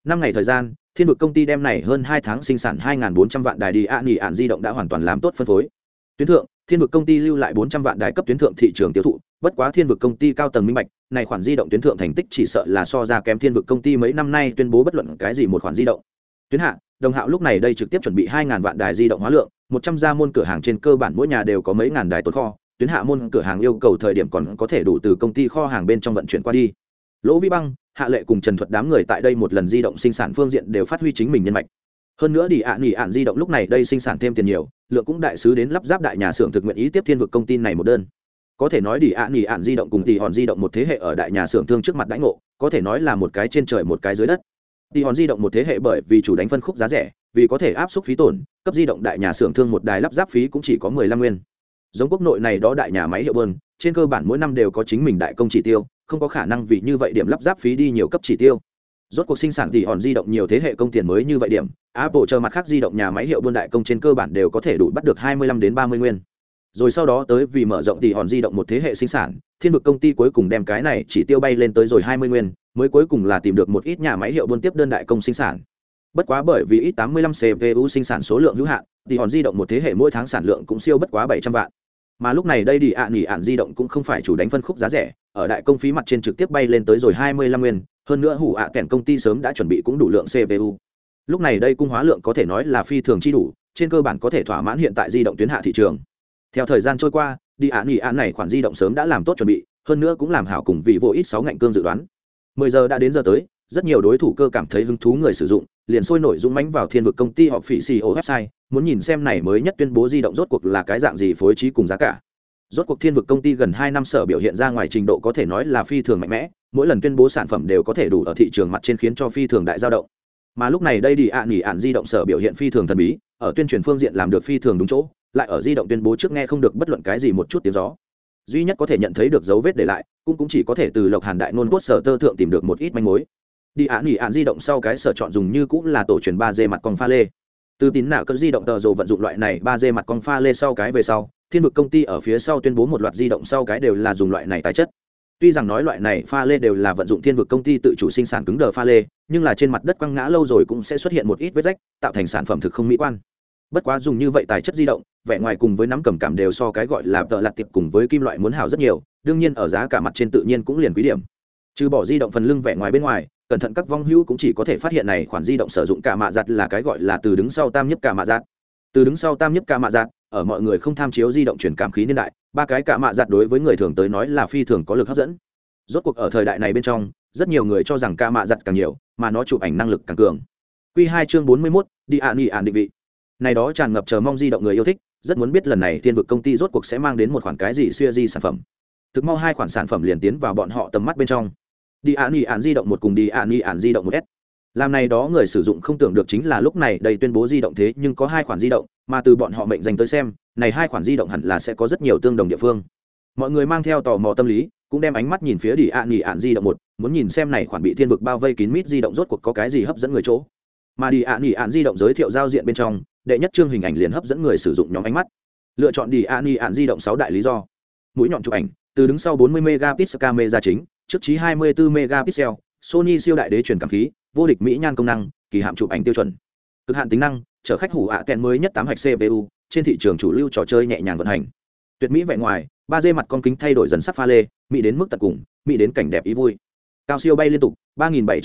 Năm ngày thời gian thiên vực công ty đem này hơn hai tháng sinh sản 2.400 vạn đài đi, ạ nghỉ ạn, di động đã hoàn toàn làm tốt phân phối. Tuyến thượng, thiên vực công ty lưu lại 400 vạn đài cấp tuyến thượng thị trường tiêu thụ, bất quá thiên vực công ty cao tầng minh bạch, này khoản di động tuyến thượng thành tích chỉ sợ là so ra kém thiên vực công ty mấy năm nay tuyên bố bất luận cái gì một khoản di động. Tuyến hạ, đồng hạo lúc này đây trực tiếp chuẩn bị 2.000 vạn đài di động hóa lượng 100 gia môn cửa hàng trên cơ bản mỗi nhà đều có mấy ngàn đài tồn kho. Tuyến hạ môn cửa hàng yêu cầu thời điểm còn có thể đủ từ công ty kho hàng bên trong vận chuyển qua đi. Lỗ vi băng hạ lệ cùng trần thuật đám người tại đây một lần di động sinh sản phương diện đều phát huy chính mình nhân mạch. Hơn nữa đi ạ nghỉ ạn di động lúc này đây sinh sản thêm tiền nhiều, lượng cũng đại sứ đến lắp ráp đại nhà xưởng thực nguyện ý tiếp thiên vực công ty này một đơn. Có thể nói đi ạ nghỉ ạn di động cùng tỷ hòn di động một thế hệ ở đại nhà xưởng thương trước mặt đãi ngộ, có thể nói là một cái trên trời một cái dưới đất. Tỷ hòn di động một thế hệ bởi vì chủ đánh phân khúc giá rẻ, vì có thể áp suất phí tổn, cấp di động đại nhà xưởng thương một đài lắp ráp phí cũng chỉ có mười lăm nguyên. Giống quốc nội này đó đại nhà máy hiệu bơn, trên cơ bản mỗi năm đều có chính mình đại công chỉ tiêu không có khả năng vì như vậy điểm lắp ráp phí đi nhiều cấp chỉ tiêu. Rốt cuộc sinh sản tỷ hòn di động nhiều thế hệ công tiền mới như vậy điểm, apple chờ mặt khác di động nhà máy hiệu buôn đại công trên cơ bản đều có thể đủ bắt được 25 đến 30 nguyên. Rồi sau đó tới vì mở rộng tỷ hòn di động một thế hệ sinh sản, thiên vực công ty cuối cùng đem cái này chỉ tiêu bay lên tới rồi 20 nguyên, mới cuối cùng là tìm được một ít nhà máy hiệu buôn tiếp đơn đại công sinh sản. Bất quá bởi vì ít 85 cpu sinh sản số lượng hữu hạn tỷ hòn di động một thế hệ mỗi tháng sản lượng cũng siêu bất quá 700 vạn mà lúc này đây đi ạ nghỉ ạn di động cũng không phải chủ đánh phân khúc giá rẻ, ở đại công phí mặt trên trực tiếp bay lên tới rồi hai mươi lăm nguyên, hơn nữa hủ ạ à kèn công ty sớm đã chuẩn bị cũng đủ lượng cpu lúc này đây cung hóa lượng có thể nói là phi thường chi đủ, trên cơ bản có thể thỏa mãn hiện tại di động tuyến hạ thị trường. Theo thời gian trôi qua, đi ạ nghỉ ạn này khoản di động sớm đã làm tốt chuẩn bị, hơn nữa cũng làm hảo cùng vị vô ít sáu ngạnh cương dự đoán. mười giờ đã đến giờ tới, rất nhiều đối thủ cơ cảm thấy hứng thú người sử dụng liền sôi nổi dũng mánh vào thiên vực công ty họ phỉ xì ô website, muốn nhìn xem này mới nhất tuyên bố di động rốt cuộc là cái dạng gì phối trí cùng giá cả. Rốt cuộc thiên vực công ty gần hai năm sở biểu hiện ra ngoài trình độ có thể nói là phi thường mạnh mẽ, mỗi lần tuyên bố sản phẩm đều có thể đủ ở thị trường mặt trên khiến cho phi thường đại giao động. Mà lúc này đây đi ạ à nghỉ ạn di động sở biểu hiện phi thường thần bí, ở tuyên truyền phương diện làm được phi thường đúng chỗ, lại ở di động tuyên bố trước nghe không được bất luận cái gì một chút tiếng gió. Duy nhất có thể nhận thấy được dấu vết để lại, cũng cũng chỉ có thể từ lộc hàn đại nôn cốt sở tơ thượng tìm được một ít manh mối đi ạ nghỉ ạn di động sau cái sở chọn dùng như cũng là tổ truyền ba d mặt con pha lê. Từ tín nào cỡ di động tờ rồ vận dụng loại này ba d mặt con pha lê sau cái về sau, thiên vực công ty ở phía sau tuyên bố một loạt di động sau cái đều là dùng loại này tái chất. Tuy rằng nói loại này pha lê đều là vận dụng thiên vực công ty tự chủ sinh sản cứng đờ pha lê, nhưng là trên mặt đất quăng ngã lâu rồi cũng sẽ xuất hiện một ít vết rách, tạo thành sản phẩm thực không mỹ quan. Bất quá dùng như vậy tài chất di động, vẻ ngoài cùng với nắm cầm cảm đều so cái gọi là tợ lặt tiệp cùng với kim loại muốn hào rất nhiều, đương nhiên ở giá cả mặt trên tự nhiên cũng liền quý điểm trừ bỏ di động phần lưng vẻ ngoài bên ngoài, cẩn thận các vong hữu cũng chỉ có thể phát hiện này khoản di động sử dụng cả mạ giặt là cái gọi là từ đứng sau tam nhất cả mạ giặt. Từ đứng sau tam nhất cả mạ giặt, ở mọi người không tham chiếu di động truyền cảm khí niên đại, ba cái cả mạ giặt đối với người thường tới nói là phi thường có lực hấp dẫn. Rốt cuộc ở thời đại này bên trong, rất nhiều người cho rằng ca mạ giặt càng nhiều, mà nó chụp ảnh năng lực càng cường. Q hai chương bốn mươi mốt, đi ạ nghỉ ạn định vị. Này đó tràn ngập chờ mong di động người yêu thích, rất muốn biết lần này thiên vực công ty rốt cuộc sẽ mang đến một khoản cái gì xuya di sản phẩm. Thực mau hai khoản sản phẩm liền tiến vào bọn họ tầm mắt bên trong đi ạ nghỉ ạn di động một cùng đi ạ nghỉ ạn di động một s. Làm này đó người sử dụng không tưởng được chính là lúc này đây tuyên bố di động thế nhưng có hai khoản di động, mà từ bọn họ mệnh dành tới xem, này hai khoản di động hẳn là sẽ có rất nhiều tương đồng địa phương. Mọi người mang theo tò mò tâm lý, cũng đem ánh mắt nhìn phía đi ạ nghỉ ạn di động một, muốn nhìn xem này khoản bị thiên vực bao vây kín mít di động rốt cuộc có cái gì hấp dẫn người chỗ. Mà đi ạ nghỉ ạn di động giới thiệu giao diện bên trong, đệ nhất chương hình ảnh liền hấp dẫn người sử dụng nhóm ánh mắt. Lựa chọn đi ạ nghỉ ạn di động sáu đại lý do. Mũi nhọn chụp ảnh, từ đứng sau 40 megapixel camera chính trước trí 24 megapixel, sony siêu đại đế truyền cảm khí, vô địch mỹ nhan công năng, kỳ hạm chụp ảnh tiêu chuẩn. Cực hạn tính năng trở khách hủ ạ kèn mới nhất 8 hạch cpu trên thị trường chủ lưu trò chơi nhẹ nhàng vận hành. Tuyệt mỹ vẻ ngoài, ba d mặt con kính thay đổi dần sắc pha lê, mỹ đến mức tận cùng, mỹ đến cảnh đẹp ý vui. Cao siêu bay liên tục, ba nghìn bảy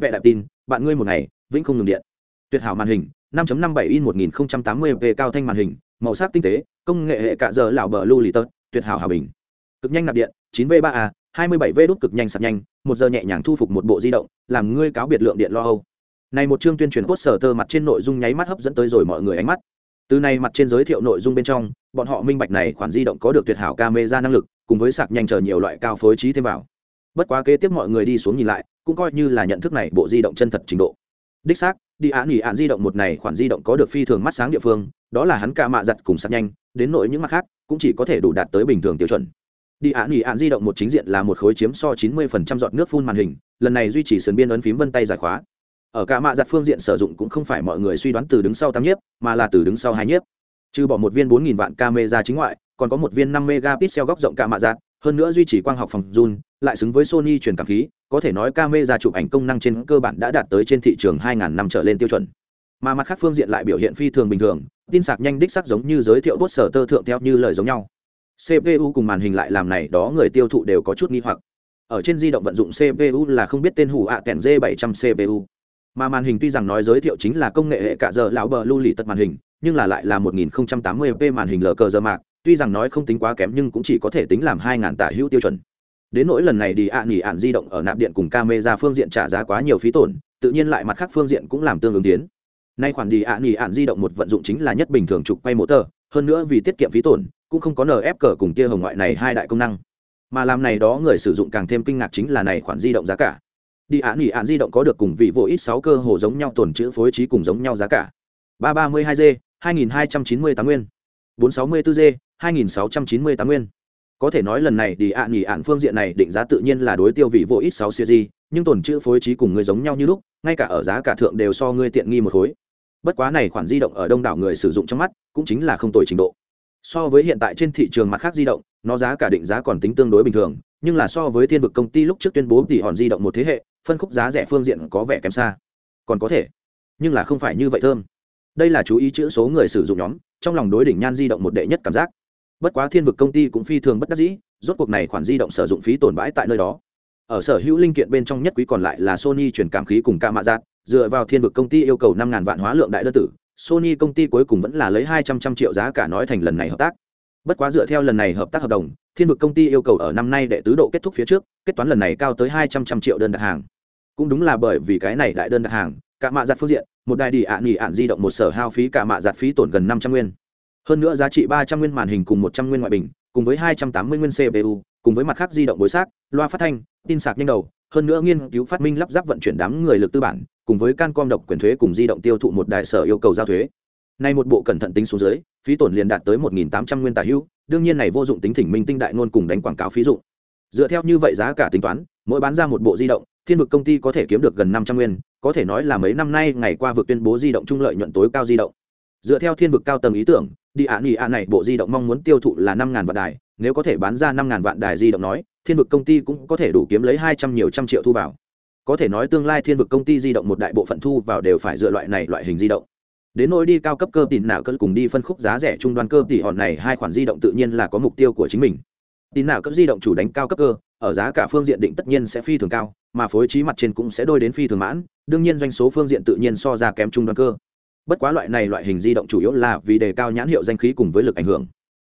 vẹ đạp tin, bạn ngươi một ngày, vĩnh không ngừng điện. Tuyệt hảo màn hình 5.57 in 1080 p cao thanh màn hình, màu sắc tinh tế, công nghệ hệ cạ giờ lão bờ lưu lì tớt tuyệt hảo hòa bình. Cực nhanh nạp điện 9V3A. 27 v đốt cực nhanh sạc nhanh, một giờ nhẹ nhàng thu phục một bộ di động, làm ngươi cáo biệt lượng điện lo âu. Này một chương tuyên truyền cốt sở tơ mặt trên nội dung nháy mắt hấp dẫn tới rồi mọi người ánh mắt. Từ này mặt trên giới thiệu nội dung bên trong, bọn họ minh bạch này khoản di động có được tuyệt hảo camera năng lực, cùng với sạc nhanh chờ nhiều loại cao phối trí thêm vào. Bất quá kế tiếp mọi người đi xuống nhìn lại, cũng coi như là nhận thức này bộ di động chân thật trình độ. Đích xác, đi án nghỉ án di động một này khoản di động có được phi thường mắt sáng địa phương, đó là hắn ca mạ giặt cùng sạc nhanh, đến nội những mặt khác, cũng chỉ có thể đủ đạt tới bình thường tiêu chuẩn đi án nghỉ án di động một chính diện là một khối chiếm so 90% giọt nước phun màn hình, lần này duy trì sườn biên ấn phím vân tay giải khóa. Ở cả mạ giặt phương diện sử dụng cũng không phải mọi người suy đoán từ đứng sau tám nhiếp, mà là từ đứng sau hai nhiếp. Trừ bỏ một viên 4.000 vạn camera chính ngoại, còn có một viên 5 megapixel góc rộng cả mạ giặt, hơn nữa duy trì quang học phòng run lại xứng với sony truyền cảm khí, có thể nói camera chụp ảnh công năng trên cơ bản đã đạt tới trên thị trường 2.000 năm trở lên tiêu chuẩn. Mà mặt khác phương diện lại biểu hiện phi thường bình thường, tin sạc nhanh đích sắc giống như giới thiệu bốt sở tơ thượng theo như lời giống nhau cpu cùng màn hình lại làm này đó người tiêu thụ đều có chút nghi hoặc. Ở trên di động vận dụng cpu là không biết tên hủ ạ kèn d 700 cpu mà màn hình tuy rằng nói giới thiệu chính là công nghệ hệ cả giờ lão bờ lưu lì tật màn hình nhưng là lại là 1080p màn hình lờ cờ giờ mạc tuy rằng nói không tính quá kém nhưng cũng chỉ có thể tính làm 2.000 tả hữu tiêu chuẩn. Đến nỗi lần này đi ạ nghỉ ạn di động ở nạp điện cùng camera phương diện trả giá quá nhiều phí tổn tự nhiên lại mặt khác phương diện cũng làm tương ứng tiến. Nay khoản đi ạ nghỉ ạn di động một vận dụng chính là nhất bình thường trục quay tờ, hơn nữa vì tiết kiệm phí tổn cũng không có nở ép cờ cùng kia hồng ngoại này hai đại công năng. Mà làm này đó người sử dụng càng thêm kinh ngạc chính là này khoản di động giá cả. Đi án nghỉ án di động có được cùng vị vô ít sáu cơ hồ giống nhau tồn chữ phối trí cùng giống nhau giá cả. Ba ba mươi hai g, hai nghìn hai trăm chín mươi tám nguyên. Bốn sáu mươi bốn g, hai nghìn sáu trăm chín mươi tám nguyên. Có thể nói lần này đi ạ nghỉ ạn phương diện này định giá tự nhiên là đối tiêu vị vô ít sáu series nhưng tồn chữ phối trí cùng người giống nhau như lúc, ngay cả ở giá cả thượng đều so ngươi tiện nghi một khối. Bất quá này khoản di động ở đông đảo người sử dụng trong mắt, cũng chính là không tồi trình độ so với hiện tại trên thị trường mặt khác di động, nó giá cả định giá còn tính tương đối bình thường, nhưng là so với thiên vực công ty lúc trước tuyên bố tỷ hòn di động một thế hệ, phân khúc giá rẻ phương diện có vẻ kém xa. Còn có thể, nhưng là không phải như vậy thơm. Đây là chú ý chữ số người sử dụng nhóm, trong lòng đối đỉnh nhan di động một đệ nhất cảm giác. Bất quá thiên vực công ty cũng phi thường bất đắc dĩ, rốt cuộc này khoản di động sử dụng phí tồn bãi tại nơi đó. Ở sở hữu linh kiện bên trong nhất quý còn lại là sony chuyển cảm khí cùng ca mạ giác dựa vào thiên vực công ty yêu cầu năm ngàn vạn hóa lượng đại đơn tử sony công ty cuối cùng vẫn là lấy hai trăm trăm triệu giá cả nói thành lần này hợp tác. Bất quá dựa theo lần này hợp tác hợp đồng, thiên vực công ty yêu cầu ở năm nay đệ tứ độ kết thúc phía trước, kết toán lần này cao tới hai trăm trăm triệu đơn đặt hàng. Cũng đúng là bởi vì cái này đại đơn đặt hàng, cả mạ giặt phương diện, một đài đi ạn nghỉ ạn di động một sở hao phí cả mạ giặt phí tổn gần năm trăm nguyên. Hơn nữa giá trị ba trăm nguyên màn hình cùng một trăm nguyên ngoại bình, cùng với hai trăm tám mươi nguyên cpu cùng với mặt khác di động bối xác, loa phát thanh, tin sạc nhanh đầu hơn nữa nghiên cứu phát minh lắp ráp vận chuyển đám người lực tư bản, cùng với can com độc quyền thuế cùng di động tiêu thụ một đại sở yêu cầu giao thuế. Nay một bộ cẩn thận tính xuống dưới, phí tổn liền đạt tới một tám trăm nguyên tài hữu đương nhiên này vô dụng tính thỉnh minh tinh đại ngôn cùng đánh quảng cáo phí dụng. Dựa theo như vậy giá cả tính toán, mỗi bán ra một bộ di động, thiên vực công ty có thể kiếm được gần năm trăm nguyên, có thể nói là mấy năm nay ngày qua vực tuyên bố di động trung lợi nhuận tối cao di động. Dựa theo thiên vực cao tầng ý tưởng đi ạ nghỉ ạ này, bộ di động mong muốn tiêu thụ là năm ngàn vạn đài, nếu có thể bán ra năm ngàn vạn đài di động nói, thiên vực công ty cũng có thể đủ kiếm lấy hai trăm nhiều trăm triệu thu vào. Có thể nói tương lai thiên vực công ty di động một đại bộ phận thu vào đều phải dựa loại này loại hình di động. Đến nỗi đi cao cấp cơ tỉn nào cỡ cùng đi phân khúc giá rẻ trung đoan cơ tỉ hòn này, hai khoản di động tự nhiên là có mục tiêu của chính mình. Tin nào cỡ di động chủ đánh cao cấp cơ, ở giá cả phương diện định tất nhiên sẽ phi thường cao, mà phối trí mặt trên cũng sẽ đôi đến phi thường mãn, đương nhiên doanh số phương diện tự nhiên so ra kém trung đoan cơ bất quá loại này loại hình di động chủ yếu là vì đề cao nhãn hiệu danh khí cùng với lực ảnh hưởng.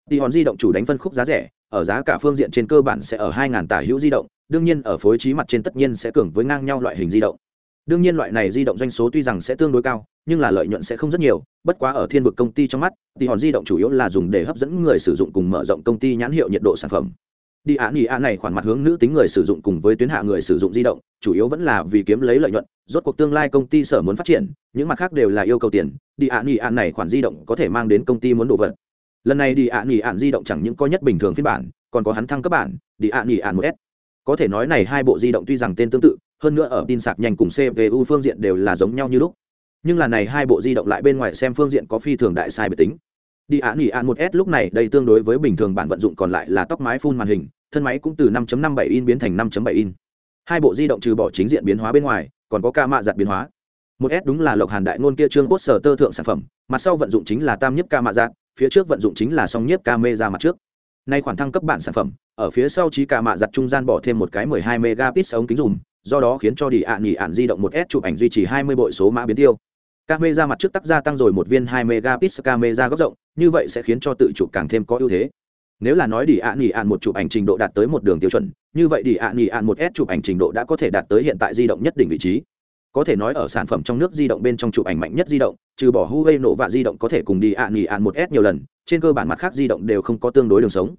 Tỷ hòn di động chủ đánh phân khúc giá rẻ, ở giá cả phương diện trên cơ bản sẽ ở 2.000 tả hữu di động, đương nhiên ở phối trí mặt trên tất nhiên sẽ cường với ngang nhau loại hình di động. Đương nhiên loại này di động doanh số tuy rằng sẽ tương đối cao, nhưng là lợi nhuận sẽ không rất nhiều, bất quá ở thiên vực công ty trong mắt, thì hòn di động chủ yếu là dùng để hấp dẫn người sử dụng cùng mở rộng công ty nhãn hiệu nhiệt độ sản phẩm đi án nghỉ án này khoản mặt hướng nữ tính người sử dụng cùng với tuyến hạ người sử dụng di động, chủ yếu vẫn là vì kiếm lấy lợi nhuận, rốt cuộc tương lai công ty sở muốn phát triển, những mặt khác đều là yêu cầu tiền. Đi án nghỉ án này khoản di động có thể mang đến công ty muốn đồ vật. Lần này đi án nghỉ án di động chẳng những có nhất bình thường phiên bản, còn có hắn thăng cấp bản, đi án nghỉ án một s. Có thể nói này hai bộ di động tuy rằng tên tương tự, hơn nữa ở tin sạc nhanh cùng cpu phương diện đều là giống nhau như lúc. Nhưng là này hai bộ di động lại bên ngoài xem phương diện có phi thường đại sai biệt tính đi án nghỉ án một s lúc này đây tương đối với bình thường bản vận dụng còn lại là tóc mái phun màn hình, thân máy cũng từ 5.57 in biến thành 5.7 in. Hai bộ di động trừ bỏ chính diện biến hóa bên ngoài, còn có ca mạ giặt biến hóa. Một s đúng là lộc hàn đại ngôn kia trương cốt sở tơ thượng sản phẩm, mặt sau vận dụng chính là tam nhiếp ca mạ giặt, phía trước vận dụng chính là song nhiếp ca mê ra mặt trước. Nay khoản thăng cấp bản sản phẩm, ở phía sau trí ca mạ giặt trung gian bỏ thêm một cái 12 megapixel ống kính dùm, do đó khiến cho đi ạ nghỉ ạn di động một s chụp ảnh duy trì 20 bội số mã biến tiêu camera mặt trước tắc gia tăng rồi một viên 2 megapixel camera góc rộng, như vậy sẽ khiến cho tự chụp càng thêm có ưu thế. Nếu là nói đi ạ nhỉ ạn một chụp ảnh trình độ đạt tới một đường tiêu chuẩn, như vậy đi ạ nhỉ ạn một s chụp ảnh trình độ đã có thể đạt tới hiện tại di động nhất định vị trí. Có thể nói ở sản phẩm trong nước di động bên trong chụp ảnh mạnh nhất di động, trừ bỏ huawei nổ và di động có thể cùng đi ạ nhỉ ạn một s nhiều lần, trên cơ bản mặt khác di động đều không có tương đối đường sống.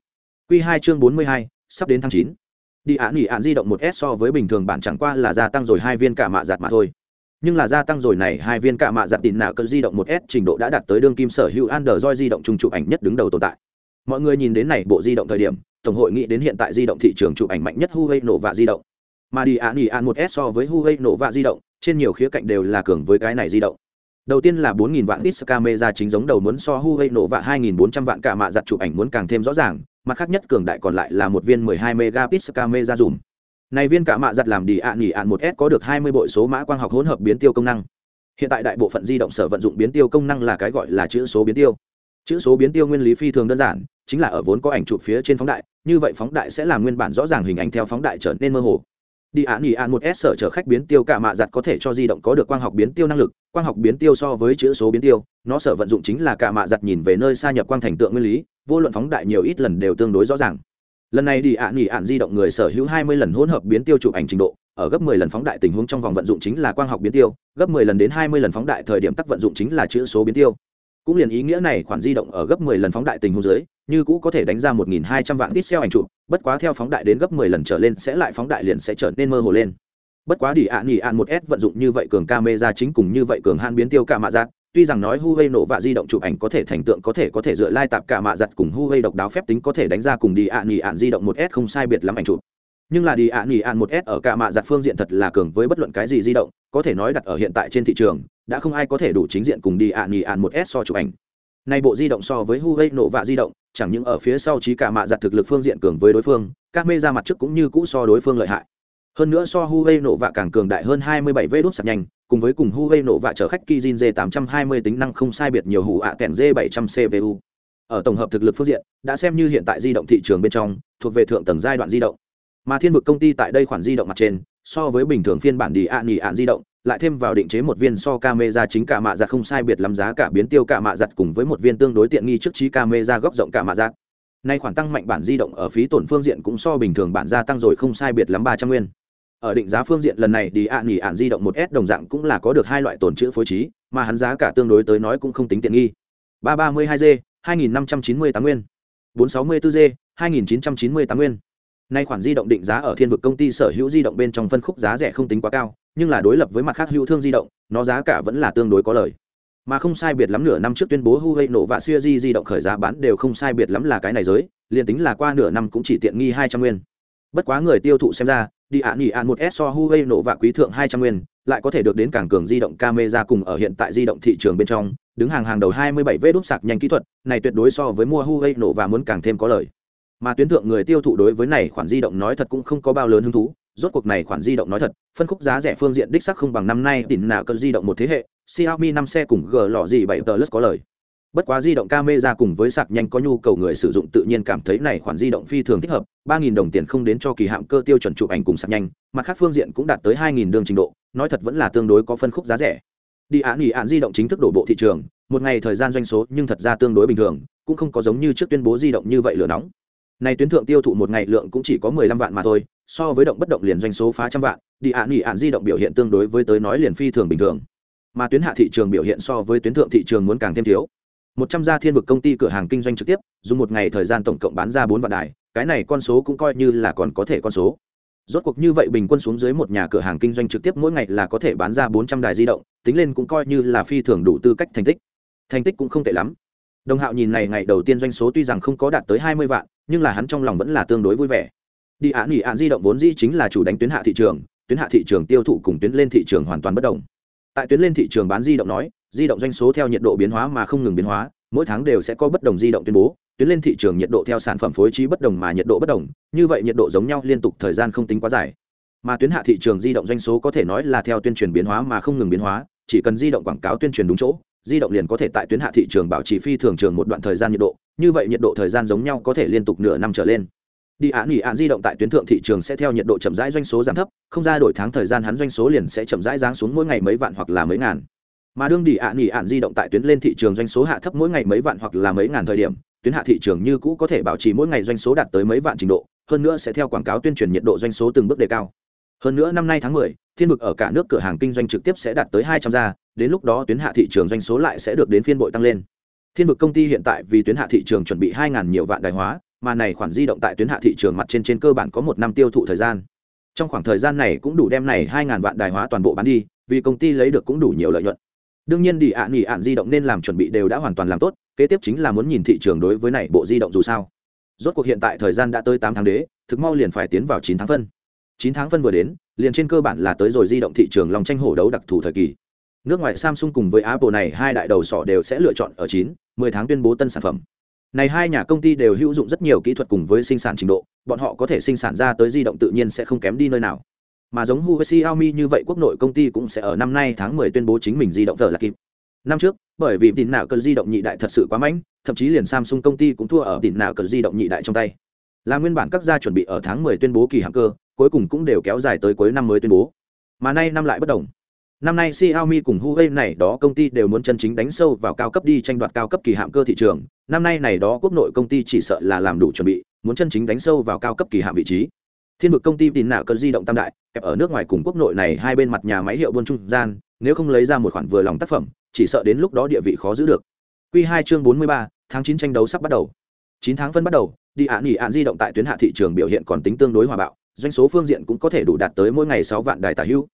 Quy hai chương bốn mươi hai, sắp đến tháng chín. Đi ạ nhỉ ạn di động một s so với bình thường bản chẳng qua là gia tăng rồi hai viên cả mạ giạt mà thôi nhưng là gia tăng rồi này hai viên cạ mạ giặt tin nạ cơn di động một s trình độ đã đạt tới đương kim sở hữu android di động trung chụp ảnh nhất đứng đầu tồn tại. Mọi người nhìn đến này bộ di động thời điểm tổng hội nghĩ đến hiện tại di động thị trường chụp ảnh mạnh nhất huawei nổ và di động. Mà đi án ỉ an một s so với huawei nổ và di động trên nhiều khía cạnh đều là cường với cái này di động. Đầu tiên là 4.000 vạn pixel camera chính giống đầu muốn so Huawei nổ vạ 2.400 vạn cả mạ giặt chụp ảnh muốn càng thêm rõ ràng, mặt khác nhất cường đại còn lại là một viên 12 megapixel camera dùm này viên cả mạ giặt làm đi ạ nghỉ ạn 1S có được 20 bội số mã quang học hỗn hợp biến tiêu công năng. Hiện tại đại bộ phận di động sở vận dụng biến tiêu công năng là cái gọi là chữ số biến tiêu. Chữ số biến tiêu nguyên lý phi thường đơn giản, chính là ở vốn có ảnh chụp phía trên phóng đại, như vậy phóng đại sẽ làm nguyên bản rõ ràng hình ảnh theo phóng đại trở nên mơ hồ đi ạ nghỉ ạn một s sở chở khách biến tiêu cả mạ giặt có thể cho di động có được quang học biến tiêu năng lực quang học biến tiêu so với chữ số biến tiêu nó sở vận dụng chính là cả mạ giặt nhìn về nơi xa nhập quang thành tượng nguyên lý vô luận phóng đại nhiều ít lần đều tương đối rõ ràng lần này đi ạ, nghỉ ạn di động người sở hữu hai mươi lần hỗn hợp biến tiêu chụp ảnh trình độ, ở gấp 10 lần phóng đại tình huống trong vòng vận dụng chính là quang học biến tiêu, gấp 10 lần đến 20 lần phóng đại thời điểm tắc vận dụng chính là chữ số biến tiêu. Cũng liền ý nghĩa này, khoản di động ở gấp 10 lần phóng đại tình huống dưới, như cũ có thể đánh ra 1.200 vạn pixel ảnh chụp, bất quá theo phóng đại đến gấp 10 lần trở lên sẽ lại phóng đại liền sẽ trở nên mơ hồ lên. Bất quá đi ạ, nghỉ ạn một s vận dụng như vậy cường camera chính cùng như vậy cường han biến tiêu cả mạ giác tuy rằng nói Huawei nổ và di động chụp ảnh có thể thành tượng có thể có thể dựa lai tạp cả mạ giặt cùng Huawei độc đáo phép tính có thể đánh ra cùng đi ạ nghỉ ạn di động một s không sai biệt lắm ảnh chụp nhưng là đi ạ nghỉ ạn một s ở cả mạ giặt phương diện thật là cường với bất luận cái gì di động có thể nói đặt ở hiện tại trên thị trường đã không ai có thể đủ chính diện cùng đi ạ nghỉ ạn một s so chụp ảnh Nay bộ di động so với Huawei nổ và di động, chẳng những ở phía sau trí cả mạ giặt thực lực phương diện cường với đối phương, camera mặt trước cũng như cũ so đối phương lợi hại. Hơn nữa so Huawei nổ vạ càng cường đại hơn 27 v đốt sạc nhanh, cùng với cùng Huawei nổ vạ chở khách Kijin J820 tính năng không sai biệt nhiều hủ ạ kèn J700 CPU. Ở tổng hợp thực lực phương diện, đã xem như hiện tại di động thị trường bên trong, thuộc về thượng tầng giai đoạn di động. Mà Thiên vực công ty tại đây khoản di động mặt trên, so với bình thường phiên bản đi ạ nghỉ ạn di động, lại thêm vào định chế một viên so camera chính cả mạ giặt không sai biệt lắm giá cả biến tiêu cả mạ giặt cùng với một viên tương đối tiện nghi trước trí camera góc rộng cả mạ giặt nay khoản tăng mạnh bản di động ở phí tổn phương diện cũng so bình thường bản gia tăng rồi không sai biệt lắm ba trăm nguyên ở định giá phương diện lần này đi ạ nghỉ ạn di động một s đồng dạng cũng là có được hai loại tồn chữ phối trí, mà hắn giá cả tương đối tới nói cũng không tính tiện nghi. ba ba mươi hai g, hai nghìn năm trăm chín mươi tám nguyên. bốn sáu mươi bốn g, hai nghìn chín trăm chín mươi tám nguyên. Nay khoản di động định giá ở thiên vực công ty sở hữu di động bên trong phân khúc giá rẻ không tính quá cao, nhưng là đối lập với mặt khác hữu thương di động, nó giá cả vẫn là tương đối có lời mà không sai biệt lắm nửa năm trước tuyên bố Huawei nổ và siêu di di động khởi giá bán đều không sai biệt lắm là cái này giới, liền tính là qua nửa năm cũng chỉ tiện nghi hai trăm nguyên. Bất quá người tiêu thụ xem ra đi ạ nghỉ ạn một s so Huawei nổ và quý thượng hai trăm nguyên, lại có thể được đến cảng cường di động camera cùng ở hiện tại di động thị trường bên trong, đứng hàng hàng đầu 27 vê đúc sạc nhanh kỹ thuật, này tuyệt đối so với mua Huawei nổ và muốn càng thêm có lời mà tuyến thượng người tiêu thụ đối với này khoản di động nói thật cũng không có bao lớn hứng thú, rốt cuộc này khoản di động nói thật, phân khúc giá rẻ phương diện đích sắc không bằng năm nay tỉnh nào cơn di động một thế hệ, Xiaomi năm xe cùng G lò gì bảy tờ lướt có lời bất quá di động camera cùng với sạc nhanh có nhu cầu người sử dụng tự nhiên cảm thấy này khoản di động phi thường thích hợp 3.000 đồng tiền không đến cho kỳ hạm cơ tiêu chuẩn chụp ảnh cùng sạc nhanh, mặt khác phương diện cũng đạt tới 2.000 đường trình độ, nói thật vẫn là tương đối có phân khúc giá rẻ. Đi án nghỉ án di động chính thức đổ bộ thị trường, một ngày thời gian doanh số nhưng thật ra tương đối bình thường, cũng không có giống như trước tuyên bố di động như vậy lửa nóng. Này tuyến thượng tiêu thụ một ngày lượng cũng chỉ có 15 vạn mà thôi, so với động bất động liền doanh số phá trăm vạn, đi án nghỉ án di động biểu hiện tương đối với tới nói liền phi thường bình thường. Mà tuyến hạ thị trường biểu hiện so với tuyến thượng thị trường muốn càng thêm thiếu một trăm gia thiên vực công ty cửa hàng kinh doanh trực tiếp, dùng một ngày thời gian tổng cộng bán ra bốn vạn đài, cái này con số cũng coi như là còn có thể con số. Rốt cuộc như vậy bình quân xuống dưới một nhà cửa hàng kinh doanh trực tiếp mỗi ngày là có thể bán ra bốn trăm đài di động, tính lên cũng coi như là phi thường đủ tư cách thành tích. Thành tích cũng không tệ lắm. Đồng hạo nhìn này ngày đầu tiên doanh số tuy rằng không có đạt tới hai mươi vạn, nhưng là hắn trong lòng vẫn là tương đối vui vẻ. Đi án nghỉ án di động vốn dĩ chính là chủ đánh tuyến hạ thị trường, tuyến hạ thị trường tiêu thụ cùng tuyến lên thị trường hoàn toàn bất đồng. Tại tuyến lên thị trường bán di động nói di động doanh số theo nhiệt độ biến hóa mà không ngừng biến hóa, mỗi tháng đều sẽ có bất đồng di động tuyên bố, tuyến lên thị trường nhiệt độ theo sản phẩm phối trí bất đồng mà nhiệt độ bất đồng, như vậy nhiệt độ giống nhau liên tục thời gian không tính quá dài. Mà tuyến hạ thị trường di động doanh số có thể nói là theo tuyên truyền biến hóa mà không ngừng biến hóa, chỉ cần di động quảng cáo tuyên truyền đúng chỗ, di động liền có thể tại tuyến hạ thị trường bảo trì phi thường trường một đoạn thời gian nhiệt độ, như vậy nhiệt độ thời gian giống nhau có thể liên tục nửa năm trở lên. Đi án nghỉ án di động tại tuyến thượng thị trường sẽ theo nhiệt độ chậm rãi doanh số giảm thấp, không ra đổi tháng thời gian hắn doanh số liền sẽ chậm rãi giáng xuống mỗi ngày mấy vạn hoặc là mấy ngàn mà đương đi án nghỉ ạn di động tại tuyến lên thị trường doanh số hạ thấp mỗi ngày mấy vạn hoặc là mấy ngàn thời điểm tuyến hạ thị trường như cũ có thể bảo trì mỗi ngày doanh số đạt tới mấy vạn trình độ hơn nữa sẽ theo quảng cáo tuyên truyền nhiệt độ doanh số từng bước đề cao. Hơn nữa năm nay tháng 10, thiên vực ở cả nước cửa hàng kinh doanh trực tiếp sẽ đạt tới 200 gia đến lúc đó tuyến hạ thị trường doanh số lại sẽ được đến phiên bội tăng lên. Thiên vực công ty hiện tại vì tuyến hạ thị trường chuẩn bị 2.000 nhiều vạn đài hóa mà này khoản di động tại tuyến hạ thị trường mặt trên trên cơ bản có một năm tiêu thụ thời gian. Trong khoảng thời gian này cũng đủ đem này 2.000 vạn đài hóa toàn bộ bán đi vì công ty lấy được cũng đủ nhiều lợi nhuận đương nhiên đi ạ, nghỉ ạn di động nên làm chuẩn bị đều đã hoàn toàn làm tốt, kế tiếp chính là muốn nhìn thị trường đối với này bộ di động dù sao. Rốt cuộc hiện tại thời gian đã tới tám tháng đế, thực mau liền phải tiến vào chín tháng phân. Chín tháng phân vừa đến, liền trên cơ bản là tới rồi di động thị trường lòng tranh hổ đấu đặc thù thời kỳ. Nước ngoài samsung cùng với apple này hai đại đầu sỏ đều sẽ lựa chọn ở chín, mười tháng tuyên bố tân sản phẩm. Này hai nhà công ty đều hữu dụng rất nhiều kỹ thuật cùng với sinh sản trình độ, bọn họ có thể sinh sản ra tới di động tự nhiên sẽ không kém đi nơi nào mà giống Huawei Xiaomi như vậy quốc nội công ty cũng sẽ ở năm nay tháng 10 tuyên bố chính mình di động giờ là kịp. Năm trước, bởi vì tin nào cần di động nhị đại thật sự quá mạnh, thậm chí liền Samsung công ty cũng thua ở tin nào cần di động nhị đại trong tay. Là nguyên bản các gia chuẩn bị ở tháng 10 tuyên bố kỳ hạng cơ, cuối cùng cũng đều kéo dài tới cuối năm mới tuyên bố. Mà nay năm lại bất đồng. Năm nay Xiaomi cùng Huawei này đó công ty đều muốn chân chính đánh sâu vào cao cấp đi tranh đoạt cao cấp kỳ hạng cơ thị trường. Năm nay này đó quốc nội công ty chỉ sợ là làm đủ chuẩn bị, muốn chân chính đánh sâu vào cao cấp kỳ hạng vị trí thiên vực công ty tin nạo cơn di động tam đại, kẹp ở nước ngoài cùng quốc nội này hai bên mặt nhà máy hiệu buôn trung gian, nếu không lấy ra một khoản vừa lòng tác phẩm, chỉ sợ đến lúc đó địa vị khó giữ được. Q hai chương bốn mươi ba, tháng chín tranh đấu sắp bắt đầu. Chín tháng phân bắt đầu, đi ạ nghỉ ạn di động tại tuyến hạ thị trường biểu hiện còn tính tương đối hòa bạo, doanh số phương diện cũng có thể đủ đạt tới mỗi ngày sáu vạn đài tả hữu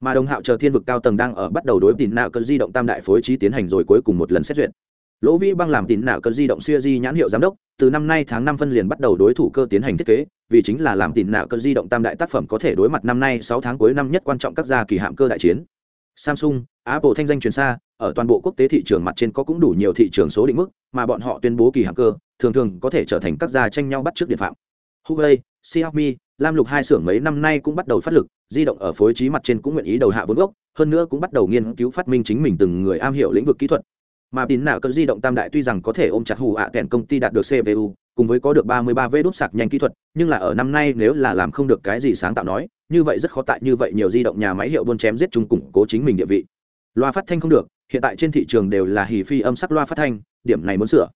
mà đồng hạo chờ thiên vực cao tầng đang ở bắt đầu đối tin nạo cơn di động tam đại phối trí tiến hành rồi cuối cùng một lần xét duyệt. Lỗ vĩ băng làm tín nạo cơn di động siêu di nhãn hiệu giám đốc, từ năm nay tháng năm phân liền bắt đầu đối thủ cơ tiến hành thiết kế vì chính là làm tín nạo cơn di động tam đại tác phẩm có thể đối mặt năm nay sáu tháng cuối năm nhất quan trọng các gia kỳ hạm cơ đại chiến. Samsung, apple thanh danh truyền xa, ở toàn bộ quốc tế thị trường mặt trên có cũng đủ nhiều thị trường số định mức, mà bọn họ tuyên bố kỳ hạm cơ, thường thường có thể trở thành các gia tranh nhau bắt trước điện phạm. Huawei, xiaomi, lam lục hai xưởng mấy năm nay cũng bắt đầu phát lực, di động ở phối trí mặt trên cũng nguyện ý đầu hạ vốn gốc, hơn nữa cũng bắt đầu nghiên cứu phát minh chính mình từng người am hiểu lĩnh vực kỹ thuật mà tín nạo cơn di động tam đại tuy rằng có thể ôm chặt hù ạ à kèn công ty đạt được cpu cùng với có được 33 v đốt sạc nhanh kỹ thuật, nhưng là ở năm nay nếu là làm không được cái gì sáng tạo nói, như vậy rất khó tại như vậy nhiều di động nhà máy hiệu buôn chém giết chung củng cố chính mình địa vị. Loa phát thanh không được, hiện tại trên thị trường đều là hì phi âm sắc loa phát thanh, điểm này muốn sửa.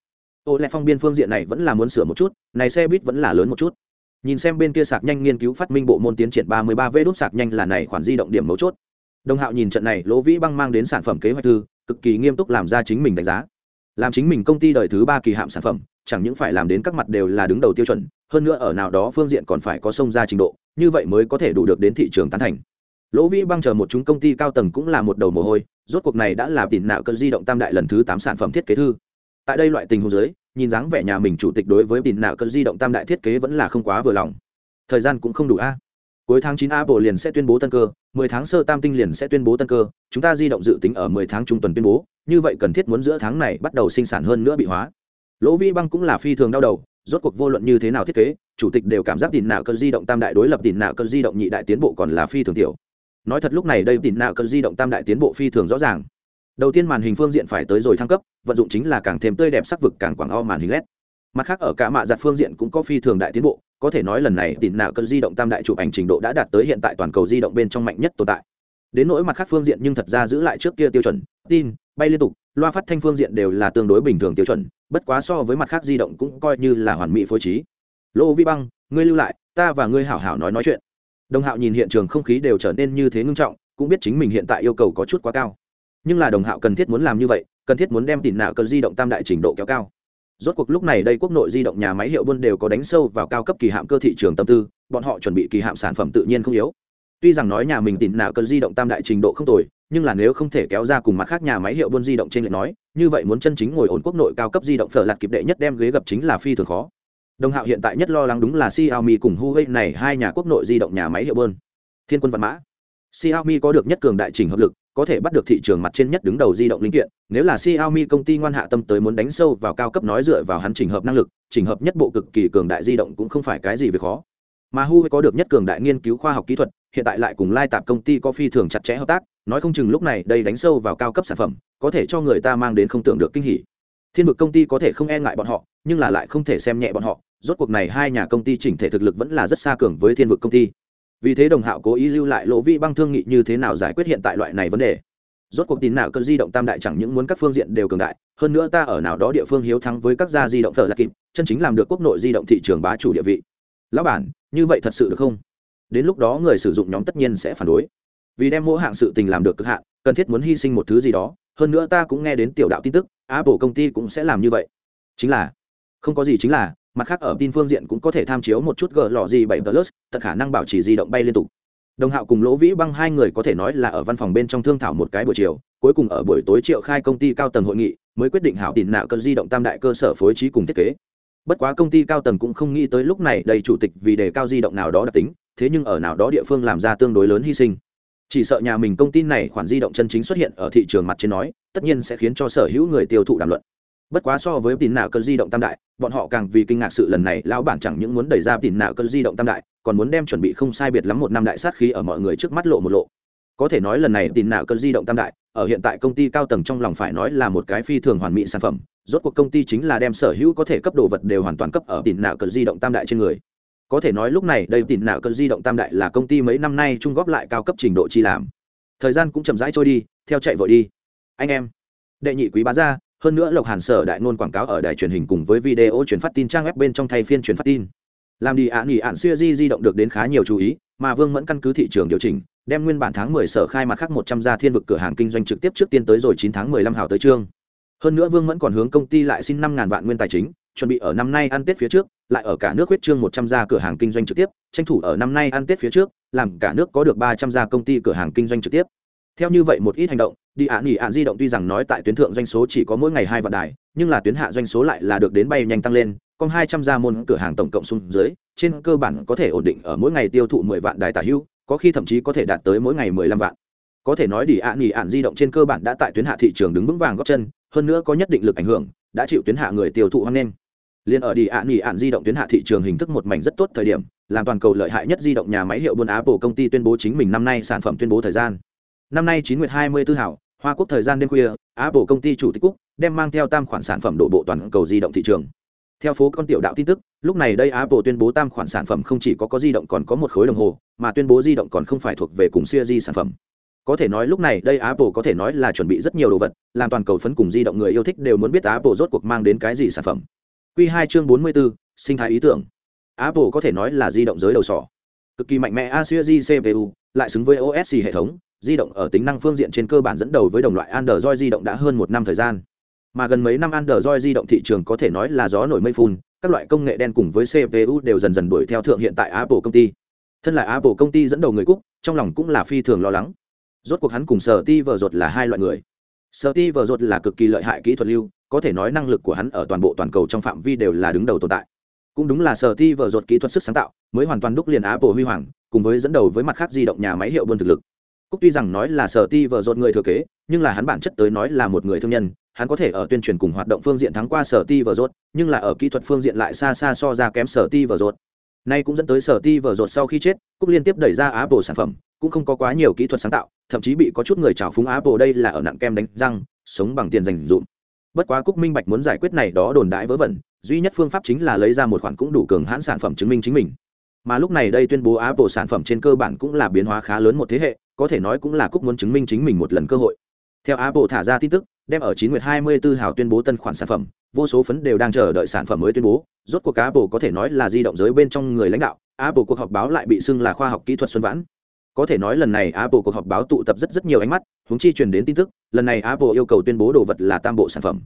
Ô lẽ phong biên phương diện này vẫn là muốn sửa một chút, này xe buýt vẫn là lớn một chút. Nhìn xem bên kia sạc nhanh nghiên cứu phát minh bộ môn tiến triển ba mươi ba v đốt sạc nhanh là này khoản di động điểm mấu chốt. Đồng hạo nhìn trận này, lỗ vĩ băng mang đến sản phẩm kế hoạch thư cực kỳ nghiêm túc làm ra chính mình đánh giá. Làm chính mình công ty đời thứ ba kỳ hạm sản phẩm, chẳng những phải làm đến các mặt đều là đứng đầu tiêu chuẩn, hơn nữa ở nào đó phương diện còn phải có sông ra trình độ, như vậy mới có thể đủ được đến thị trường tán thành. Lỗ vĩ băng chờ một chúng công ty cao tầng cũng là một đầu mồ hôi, rốt cuộc này đã là tiền nạo cơn di động tam đại lần thứ tám sản phẩm thiết kế thư. Tại đây loại tình huống giới nhìn dáng vẻ nhà mình chủ tịch đối với tiền nạo cơn di động tam đại thiết kế vẫn là không quá vừa lòng. Thời gian cũng không đủ a cuối tháng chín apple liền sẽ tuyên bố tân cơ 10 tháng sơ tam tinh liền sẽ tuyên bố tân cơ, chúng ta di động dự tính ở 10 tháng trung tuần tuyên bố, như vậy cần thiết muốn giữa tháng này bắt đầu sinh sản hơn nữa bị hóa. Lỗ vi băng cũng là phi thường đau đầu, rốt cuộc vô luận như thế nào thiết kế, chủ tịch đều cảm giác tiền nạo cơn di động tam đại đối lập tiền nạo cơn di động nhị đại tiến bộ còn là phi thường tiểu. Nói thật lúc này đây tiền nạo cơn di động tam đại tiến bộ phi thường rõ ràng. Đầu tiên màn hình phương diện phải tới rồi thăng cấp, vận dụng chính là càng thêm tươi đẹp sắc vực càng quảng o màn hình led mặt khác ở cả mạ giặt phương diện cũng có phi thường đại tiến bộ, có thể nói lần này tìm nào cơn di động tam đại chụp ảnh trình độ đã đạt tới hiện tại toàn cầu di động bên trong mạnh nhất tồn tại. Đến nỗi mặt khác phương diện nhưng thật ra giữ lại trước kia tiêu chuẩn, tin, bay liên tục, loa phát thanh phương diện đều là tương đối bình thường tiêu chuẩn, bất quá so với mặt khác di động cũng coi như là hoàn mỹ phối trí. Lô vi băng, ngươi lưu lại, ta và ngươi hảo hảo nói nói chuyện. Đồng hạo nhìn hiện trường không khí đều trở nên như thế ngưng trọng, cũng biết chính mình hiện tại yêu cầu có chút quá cao. Nhưng là đồng hạo cần thiết muốn làm như vậy, cần thiết muốn đem tỉn nạo cần di động tam đại trình độ kéo cao rốt cuộc lúc này đây quốc nội di động nhà máy hiệu buôn đều có đánh sâu vào cao cấp kỳ hạm cơ thị trường tâm tư, bọn họ chuẩn bị kỳ hạm sản phẩm tự nhiên không yếu. Tuy rằng nói nhà mình tìm nào cần di động tam đại trình độ không tồi, nhưng là nếu không thể kéo ra cùng mặt khác nhà máy hiệu buôn di động trên lệ nói, như vậy muốn chân chính ngồi ổn quốc nội cao cấp di động phở lạt kịp đệ nhất đem ghế gặp chính là phi thường khó. Đồng hạo hiện tại nhất lo lắng đúng là xiaomi cùng huawei này hai nhà quốc nội di động nhà máy hiệu buôn. Thiên quân văn mã. Xiaomi có được nhất cường đại trình hợp lực có thể bắt được thị trường mặt trên nhất đứng đầu di động linh kiện, nếu là xiaomi công ty ngoan hạ tâm tới muốn đánh sâu vào cao cấp nói dựa vào hắn trình hợp năng lực trình hợp nhất bộ cực kỳ cường đại di động cũng không phải cái gì về khó. Mà huawei có được nhất cường đại nghiên cứu khoa học kỹ thuật, hiện tại lại cùng lai tạp công ty có phi thường chặt chẽ hợp tác, nói không chừng lúc này đây đánh sâu vào cao cấp sản phẩm, có thể cho người ta mang đến không tưởng được kinh hỉ. Thiên vực công ty có thể không e ngại bọn họ, nhưng là lại không thể xem nhẹ bọn họ, rốt cuộc này hai nhà công ty chỉnh thể thực lực vẫn là rất xa cường với thiên vực công ty vì thế đồng hạo cố ý lưu lại lỗ vi băng thương nghị như thế nào giải quyết hiện tại loại này vấn đề? Rốt cuộc tin nào cơn di động tam đại chẳng những muốn các phương diện đều cường đại, hơn nữa ta ở nào đó địa phương hiếu thắng với các gia di động thờ là kịp, chân chính làm được quốc nội di động thị trường bá chủ địa vị. Lão bản, như vậy thật sự được không? Đến lúc đó người sử dụng nhóm tất nhiên sẽ phản đối. Vì đem mỗi hạng sự tình làm được cực hạn, cần thiết muốn hy sinh một thứ gì đó, hơn nữa ta cũng nghe đến tiểu đạo tin tức, apple công ty cũng sẽ làm như vậy. Chính là, không có gì chính là mặt khác ở tin phương diện cũng có thể tham chiếu một chút gờ lò gì bảy plus, tận khả năng bảo trì di động bay liên tục. Đồng hạo cùng lỗ vĩ băng hai người có thể nói là ở văn phòng bên trong thương thảo một cái buổi chiều, cuối cùng ở buổi tối triệu khai công ty cao tầng hội nghị, mới quyết định hảo tìm nạo cơn di động tam đại cơ sở phối trí cùng thiết kế. Bất quá công ty cao tầng cũng không nghĩ tới lúc này đầy chủ tịch vì đề cao di động nào đó đặc tính, thế nhưng ở nào đó địa phương làm ra tương đối lớn hy sinh. Chỉ sợ nhà mình công ty này khoản di động chân chính xuất hiện ở thị trường mặt trên nói, tất nhiên sẽ khiến cho sở hữu người tiêu thụ đàm luận bất quá so với tin nạo cơn di động tam đại, bọn họ càng vì kinh ngạc sự lần này, lão bản chẳng những muốn đẩy ra tin nạo cơn di động tam đại, còn muốn đem chuẩn bị không sai biệt lắm một năm đại sát khí ở mọi người trước mắt lộ một lộ. Có thể nói lần này tin nạo cơn di động tam đại, ở hiện tại công ty cao tầng trong lòng phải nói là một cái phi thường hoàn mỹ sản phẩm, rốt cuộc công ty chính là đem sở hữu có thể cấp đồ vật đều hoàn toàn cấp ở tin nạo cơn di động tam đại trên người. Có thể nói lúc này đây tin nạo cơn di động tam đại là công ty mấy năm nay trung góp lại cao cấp trình độ chi làm. Thời gian cũng chậm rãi trôi đi, theo chạy vội đi. Anh em, đệ nhị quý bá gia hơn nữa lộc hàn sở đại nôn quảng cáo ở đài truyền hình cùng với video truyền phát tin trang web bên trong thay phiên truyền phát tin. Làm đi ạ, nghỉ ạn siêu di di động được đến khá nhiều chú ý, mà vương mẫn căn cứ thị trường điều chỉnh, đem nguyên bản tháng 10 sở khai mặt khác 100 gia thiên vực cửa hàng kinh doanh trực tiếp trước tiên tới rồi 9 tháng 15 hào tới trương. Hơn nữa vương mẫn còn hướng công ty lại xin 5.000 vạn nguyên tài chính, chuẩn bị ở năm nay ăn tết phía trước, lại ở cả nước huyết trương 100 gia cửa hàng kinh doanh trực tiếp, tranh thủ ở năm nay ăn tết phía trước, làm cả nước có được 300 gia công ty cửa hàng kinh doanh trực tiếp theo như vậy một ít hành động, đi ạ nghỉ ạn di động tuy rằng nói tại tuyến thượng doanh số chỉ có mỗi ngày hai vạn đài, nhưng là tuyến hạ doanh số lại là được đến bay nhanh tăng lên còn hai trăm gia môn cửa hàng tổng cộng xuống dưới, trên cơ bản có thể ổn định ở mỗi ngày tiêu thụ mười vạn đài tả hữu có khi thậm chí có thể đạt tới mỗi ngày mười lăm vạn. Có thể nói đi ạ nghỉ ạn di động trên cơ bản đã tại tuyến hạ thị trường đứng vững vàng góp chân, hơn nữa có nhất định lực ảnh hưởng, đã chịu tuyến hạ người tiêu thụ hoang lên liền ở đi ạ nghỉ ạn di động tuyến hạ thị trường hình thức một mảnh rất tốt thời điểm, làm toàn cầu lợi hại nhất di động nhà máy hiệu buôn apple công ty tuyên bố chính mình năm nay sản phẩm tuyên bố thời gian năm nay chín nguyệt hai mươi tư hảo hoa quốc thời gian đêm khuya apple công ty chủ tịch quốc đem mang theo tam khoản sản phẩm đổ bộ toàn cầu di động thị trường theo phố con tiểu đạo tin tức lúc này đây apple tuyên bố tam khoản sản phẩm không chỉ có có di động còn có một khối đồng hồ mà tuyên bố di động còn không phải thuộc về cùng siêu di sản phẩm có thể nói lúc này đây apple có thể nói là chuẩn bị rất nhiều đồ vật làm toàn cầu phấn cùng di động người yêu thích đều muốn biết apple rốt cuộc mang đến cái gì sản phẩm Quy 2 chương 44, sinh thái ý tưởng. Apple có thể nói là di động giới đầu sỏ. Cực kỳ mạnh mẽ A-series CPU, lại xứng với OS hệ thống, di động ở tính năng phương diện trên cơ bản dẫn đầu với đồng loại Android di động đã hơn một năm thời gian. Mà gần mấy năm Android di động thị trường có thể nói là gió nổi mây phun, các loại công nghệ đen cùng với CPU đều dần dần đuổi theo thượng hiện tại Apple công ty. Thân là Apple công ty dẫn đầu người Cúc, trong lòng cũng là phi thường lo lắng. Rốt cuộc hắn cùng Sở Ti vợ rột là hai loại người. Sở Ti vợ rột là cực kỳ lợi hại kỹ thuật lưu, có thể nói năng lực của hắn ở toàn bộ toàn cầu trong phạm vi đều là đứng đầu tồn tại cũng đúng là sở ti vợ rột kỹ thuật sức sáng tạo mới hoàn toàn đúc liền apple huy hoàng cùng với dẫn đầu với mặt khác di động nhà máy hiệu buôn thực lực cúc tuy rằng nói là sở ti vợ dột người thừa kế, nhưng là hắn bản chất tới nói là một người thương nhân, hắn có thể ở tuyên truyền cùng hoạt động phương diện thắng qua sở ti vợ dột nhưng là ở kỹ thuật phương diện lại xa xa so ra kém sở ti vợ dột nay cũng dẫn tới sở ti vợ dột sau khi chết, cúc liên tiếp đẩy ra apple sản phẩm, cũng không có quá nhiều kỹ thuật sáng tạo, thậm chí bị có chút người trào phúng apple đây là ở nặng kem đánh răng, sống bằng tiền dành dụm. Bất quá cúc minh bạch muốn giải quyết này đó đồn đãi vớ vẩn, duy nhất phương pháp chính là lấy ra một khoản cũng đủ cường hãn sản phẩm chứng minh chính mình. Mà lúc này đây tuyên bố apple sản phẩm trên cơ bản cũng là biến hóa khá lớn một thế hệ có thể nói cũng là cúc muốn chứng minh chính mình một lần cơ hội. Theo apple thả ra tin tức, đem ở 9 nguyệt 24 hào tuyên bố tân khoản sản phẩm, vô số phấn đều đang chờ đợi sản phẩm mới tuyên bố. Rốt cuộc apple có thể nói là di động giới bên trong người lãnh đạo, apple cuộc họp báo lại bị xưng là khoa học kỹ thuật xuân vãn. Có thể nói lần này apple cuộc họp báo tụ tập rất rất nhiều ánh mắt húng chi truyền đến tin tức, lần này apple yêu cầu tuyên bố đồ vật là tam bộ sản phẩm.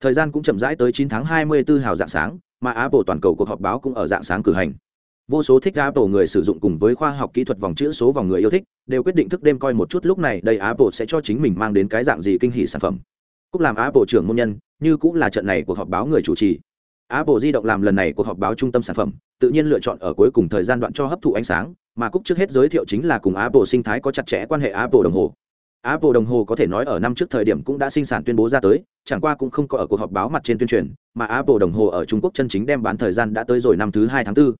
Thời gian cũng chậm rãi tới 9 tháng 24 hào dạng sáng, mà apple toàn cầu cuộc họp báo cũng ở dạng sáng cử hành vô số thích apple người sử dụng cùng với khoa học kỹ thuật vòng chữ số vòng người yêu thích, đều quyết định thức đêm coi một chút lúc này đây apple sẽ cho chính mình mang đến cái dạng gì kinh hỉ sản phẩm. Cúc làm apple trưởng môn nhân, như cũng là trận này cuộc họp báo người chủ trì. Apple di động làm lần này cuộc họp báo trung tâm sản phẩm, tự nhiên lựa chọn ở cuối cùng thời gian đoạn cho hấp thụ ánh sáng, mà cúc trước hết giới thiệu chính là cùng apple sinh thái có chặt chẽ quan hệ apple đồng hồ. Apple đồng hồ có thể nói ở năm trước thời điểm cũng đã sinh sản tuyên bố ra tới, chẳng qua cũng không có ở cuộc họp báo mặt trên tuyên truyền, mà apple đồng hồ ở trung quốc chân chính đem bán thời gian đã tới rồi năm thứ hai tháng 4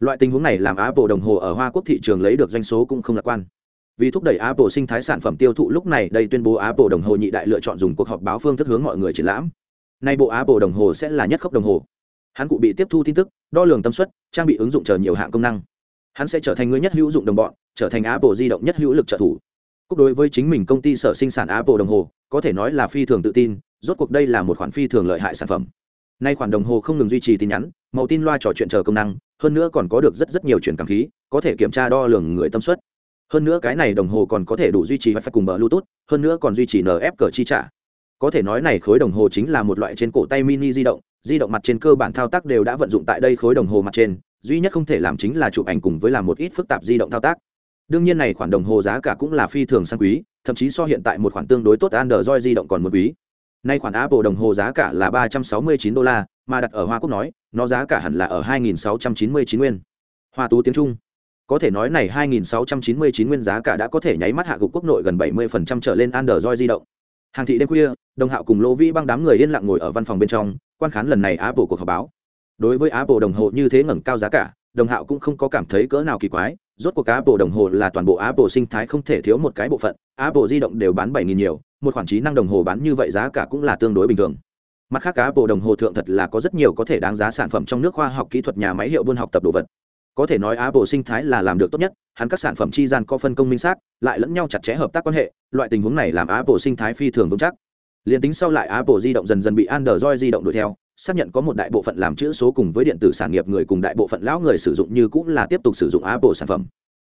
loại tình huống này làm apple đồng hồ ở hoa quốc thị trường lấy được doanh số cũng không lạc quan. Vì thúc đẩy apple sinh thái sản phẩm tiêu thụ, lúc này đây tuyên bố apple đồng hồ nhị đại lựa chọn dùng cuộc họp báo phương thức hướng mọi người triển lãm. Nay bộ apple đồng hồ sẽ là nhất khốc đồng hồ. Hắn cụ bị tiếp thu tin tức, đo lường tâm suất, trang bị ứng dụng chờ nhiều hạng công năng. Hắn sẽ trở thành người nhất hữu dụng đồng bọn, trở thành apple di động nhất hữu lực trợ thủ. Cúc đối với chính mình công ty sở sinh sản apple đồng hồ, có thể nói là phi thường tự tin, rốt cuộc đây là một khoản phi thường lợi hại sản phẩm. Nay khoản đồng hồ không ngừng duy trì tin nhắn, màu tin loa trò chuyện chờ công năng hơn nữa còn có được rất rất nhiều chuyển cảm khí, có thể kiểm tra đo lường người tâm suất. Hơn nữa cái này đồng hồ còn có thể đủ duy trì wifi cùng bờ bluetooth, hơn nữa còn duy trì nf cờ chi trả. Có thể nói này khối đồng hồ chính là một loại trên cổ tay mini di động di động mặt trên cơ bản thao tác đều đã vận dụng tại đây khối đồng hồ mặt trên, duy nhất không thể làm chính là chụp ảnh cùng với làm một ít phức tạp di động thao tác. Đương nhiên này khoản đồng hồ giá cả cũng là phi thường sang quý, thậm chí so hiện tại một khoản tương đối tốt android di động còn một quý. Nay khoản apple đồng hồ giá cả là ba trăm sáu mươi chín đô la mà đặt ở hoa quốc nói, nó giá cả hẳn là ở hai nghìn sáu trăm chín mươi chín nguyên. Hoa tú tiếng trung. Có thể nói này hai nghìn sáu trăm chín mươi chín nguyên giá cả đã có thể nháy mắt hạ gục quốc nội gần bảy mươi phần trăm trở lên android di động. Hàng thị đêm khuya, đồng hạo cùng lỗ vĩ băng đám người yên lặng ngồi ở văn phòng bên trong, quan khán lần này apple cuộc họp báo. Đối với apple đồng hồ như thế ngẩng cao giá cả, đồng hạo cũng không có cảm thấy cỡ nào kỳ quái, rốt cuộc apple đồng hồ là toàn bộ apple sinh thái không thể thiếu một cái bộ phận, apple di động đều bán bảy nghìn nhiều, một khoản trí năng đồng hồ bán như vậy giá cả cũng là tương đối bình thường mặt khác apple đồng hồ thượng thật là có rất nhiều có thể đáng giá sản phẩm trong nước khoa học kỹ thuật nhà máy hiệu buôn học tập đồ vật. Có thể nói á bộ sinh thái là làm được tốt nhất, hắn các sản phẩm chi gian có phân công minh xác, lại lẫn nhau chặt chẽ hợp tác quan hệ, loại tình huống này làm á bộ sinh thái phi thường vững chắc. Liền tính sau lại á bộ di động dần dần bị android di động đuổi theo, xác nhận có một đại bộ phận làm chữ số cùng với điện tử sản nghiệp người cùng đại bộ phận lão người sử dụng như cũng là tiếp tục sử dụng á bộ sản phẩm.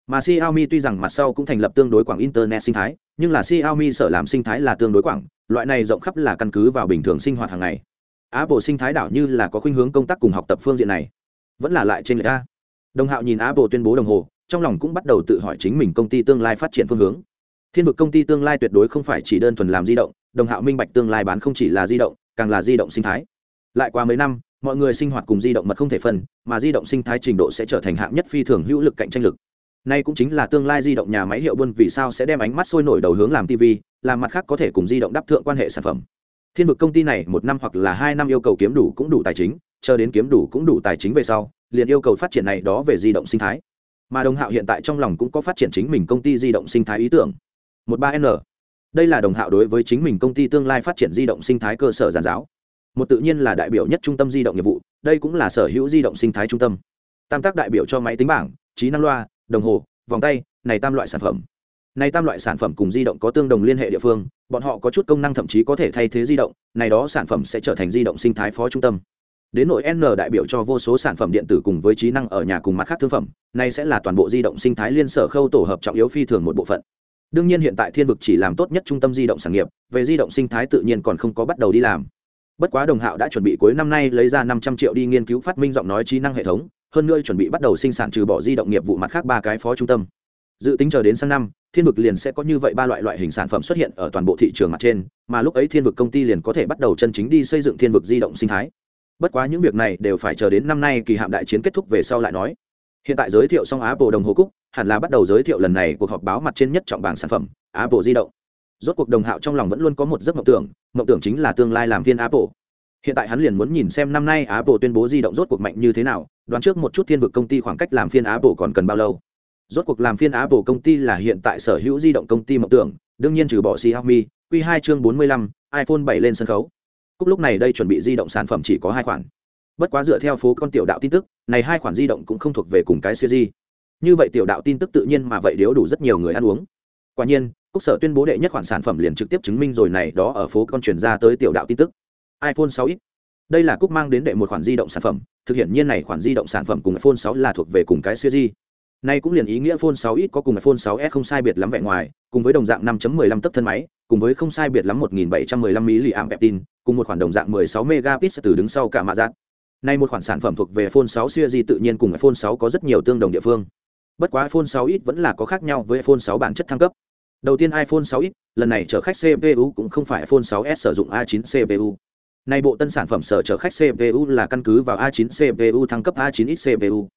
Mà xiaomi tuy rằng mặt sau cũng thành lập tương đối quảng internet sinh thái, nhưng là xiaomi sở làm sinh thái là tương đối quảng loại này rộng khắp là căn cứ vào bình thường sinh hoạt hàng ngày. Apple sinh thái đảo như là có khuynh hướng công tác cùng học tập phương diện này. Vẫn là lại trên người a. Đồng hạo nhìn apple tuyên bố đồng hồ, trong lòng cũng bắt đầu tự hỏi chính mình công ty tương lai phát triển phương hướng. Thiên vực công ty tương lai tuyệt đối không phải chỉ đơn thuần làm di động, đồng hạo minh bạch tương lai bán không chỉ là di động, càng là di động sinh thái. Lại qua mấy năm, mọi người sinh hoạt cùng di động mật không thể phân, mà di động sinh thái trình độ sẽ trở thành hạng nhất phi thường hữu lực cạnh tranh lực nay cũng chính là tương lai di động nhà máy hiệu buôn vì sao sẽ đem ánh mắt sôi nổi đầu hướng làm tv làm mặt khác có thể cùng di động đáp thượng quan hệ sản phẩm. Thiên vực công ty này một năm hoặc là hai năm yêu cầu kiếm đủ cũng đủ tài chính, chờ đến kiếm đủ cũng đủ tài chính về sau, liền yêu cầu phát triển này đó về di động sinh thái. Mà đồng hạo hiện tại trong lòng cũng có phát triển chính mình công ty di động sinh thái ý tưởng. Một ba n. Đây là đồng hạo đối với chính mình công ty tương lai phát triển di động sinh thái cơ sở giản giáo. Một tự nhiên là đại biểu nhất trung tâm di động nghiệp vụ, đây cũng là sở hữu di động sinh thái trung tâm. Tam tác đại biểu cho máy tính bảng, trí năng loa đồng hồ, vòng tay, này tam loại sản phẩm. Này tam loại sản phẩm cùng di động có tương đồng liên hệ địa phương, bọn họ có chút công năng thậm chí có thể thay thế di động, này đó sản phẩm sẽ trở thành di động sinh thái phó trung tâm. Đến nội n đại biểu cho vô số sản phẩm điện tử cùng với trí năng ở nhà cùng mặt khác thương phẩm, này sẽ là toàn bộ di động sinh thái liên sở khâu tổ hợp trọng yếu phi thường một bộ phận. Đương nhiên hiện tại thiên vực chỉ làm tốt nhất trung tâm di động sản nghiệp, về di động sinh thái tự nhiên còn không có bắt đầu đi làm bất quá đồng hạo đã chuẩn bị cuối năm nay lấy ra năm trăm triệu đi nghiên cứu phát minh giọng nói trí năng hệ thống, hơn nữa chuẩn bị bắt đầu sinh sản trừ bỏ di động nghiệp vụ mặt khác ba cái phó trung tâm. Dự tính chờ đến sang năm, thiên vực liền sẽ có như vậy ba loại loại hình sản phẩm xuất hiện ở toàn bộ thị trường mặt trên, mà lúc ấy thiên vực công ty liền có thể bắt đầu chân chính đi xây dựng thiên vực di động sinh thái. Bất quá những việc này đều phải chờ đến năm nay kỳ hạm đại chiến kết thúc về sau lại nói. Hiện tại giới thiệu xong apple đồng hồ cúc, hẳn là bắt đầu giới thiệu lần này cuộc họp báo mặt trên nhất trọng bảng sản phẩm, apple di động rốt cuộc đồng hạo trong lòng vẫn luôn có một giấc mộng tưởng mộng tưởng chính là tương lai làm viên apple. Hiện tại hắn liền muốn nhìn xem năm nay apple tuyên bố di động rốt cuộc mạnh như thế nào đoán trước một chút thiên vực công ty khoảng cách làm phiên apple còn cần bao lâu. Rốt cuộc làm phiên apple công ty là hiện tại sở hữu di động công ty mộng tưởng đương nhiên trừ bỏ xiaomi q 2 chương 45, iphone 7 lên sân khấu. Cúc lúc này đây chuẩn bị di động sản phẩm chỉ có hai khoản. Bất quá dựa theo phố con tiểu đạo tin tức này hai khoản di động cũng không thuộc về cùng cái siêu di như vậy tiểu đạo tin tức tự nhiên mà vậy điếu đủ rất nhiều người ăn uống quả nhiên cúc sở tuyên bố đệ nhất khoản sản phẩm liền trực tiếp chứng minh rồi này đó ở phố con truyền ra tới tiểu đạo tin tức iphone 6x đây là cúc mang đến đệ một khoản di động sản phẩm thực hiện nhiên này khoản di động sản phẩm cùng iphone 6 là thuộc về cùng cái siêu di cũng liền ý nghĩa iPhone 6 x có cùng iPhone 6s không sai biệt lắm vẻ ngoài, cùng với đồng dạng 5.15 tấc thân máy, cùng với không sai biệt lắm 1715 mAh tin, cùng một khoản đồng dạng 16 megapixel từ đứng sau cả mạ giác. Nay một khoản sản phẩm thuộc về iPhone 6 series tự nhiên cùng iPhone 6 có rất nhiều tương đồng địa phương. Bất quá iPhone 6x vẫn là có khác nhau với iPhone 6 bản chất thăng cấp. Đầu tiên iPhone 6x, lần này chở khách CPU cũng không phải iPhone 6s sử dụng A9 CPU. Này bộ tân sản phẩm sở chở khách CPU là căn cứ vào A9 CPU thăng cấp A9X CPU.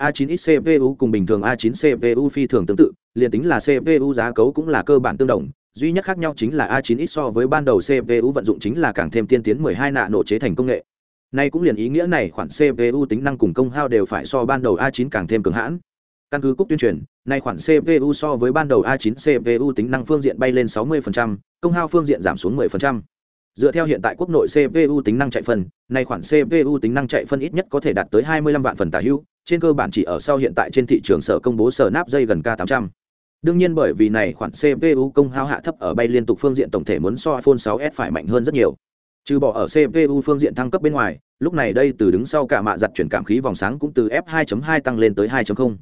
A9X CPU cùng bình thường A9 CPU phi thường tương tự, liền tính là CPU giá cấu cũng là cơ bản tương đồng, duy nhất khác nhau chính là A9X so với ban đầu CPU vận dụng chính là càng thêm tiên tiến 12 nạ nổ chế thành công nghệ. Này cũng liền ý nghĩa này khoản CPU tính năng cùng công hao đều phải so ban đầu A9 càng thêm cứng hãn. Căn cứ cúc tuyên truyền, này khoản CPU so với ban đầu A9 CPU tính năng phương diện bay lên 60%, công hao phương diện giảm xuống 10% dựa theo hiện tại quốc nội cpu tính năng chạy phân này khoản cpu tính năng chạy phân ít nhất có thể đạt tới 25 vạn phần tả hữu trên cơ bản chỉ ở sau hiện tại trên thị trường sở công bố sở nắp dây gần k 800 đương nhiên bởi vì này khoản cpu công hao hạ thấp ở bay liên tục phương diện tổng thể muốn so iphone 6s phải mạnh hơn rất nhiều. Trừ bỏ ở cpu phương diện thăng cấp bên ngoài lúc này đây từ đứng sau cả mạ giặt chuyển cảm khí vòng sáng cũng từ f 2.2 tăng lên tới 2.0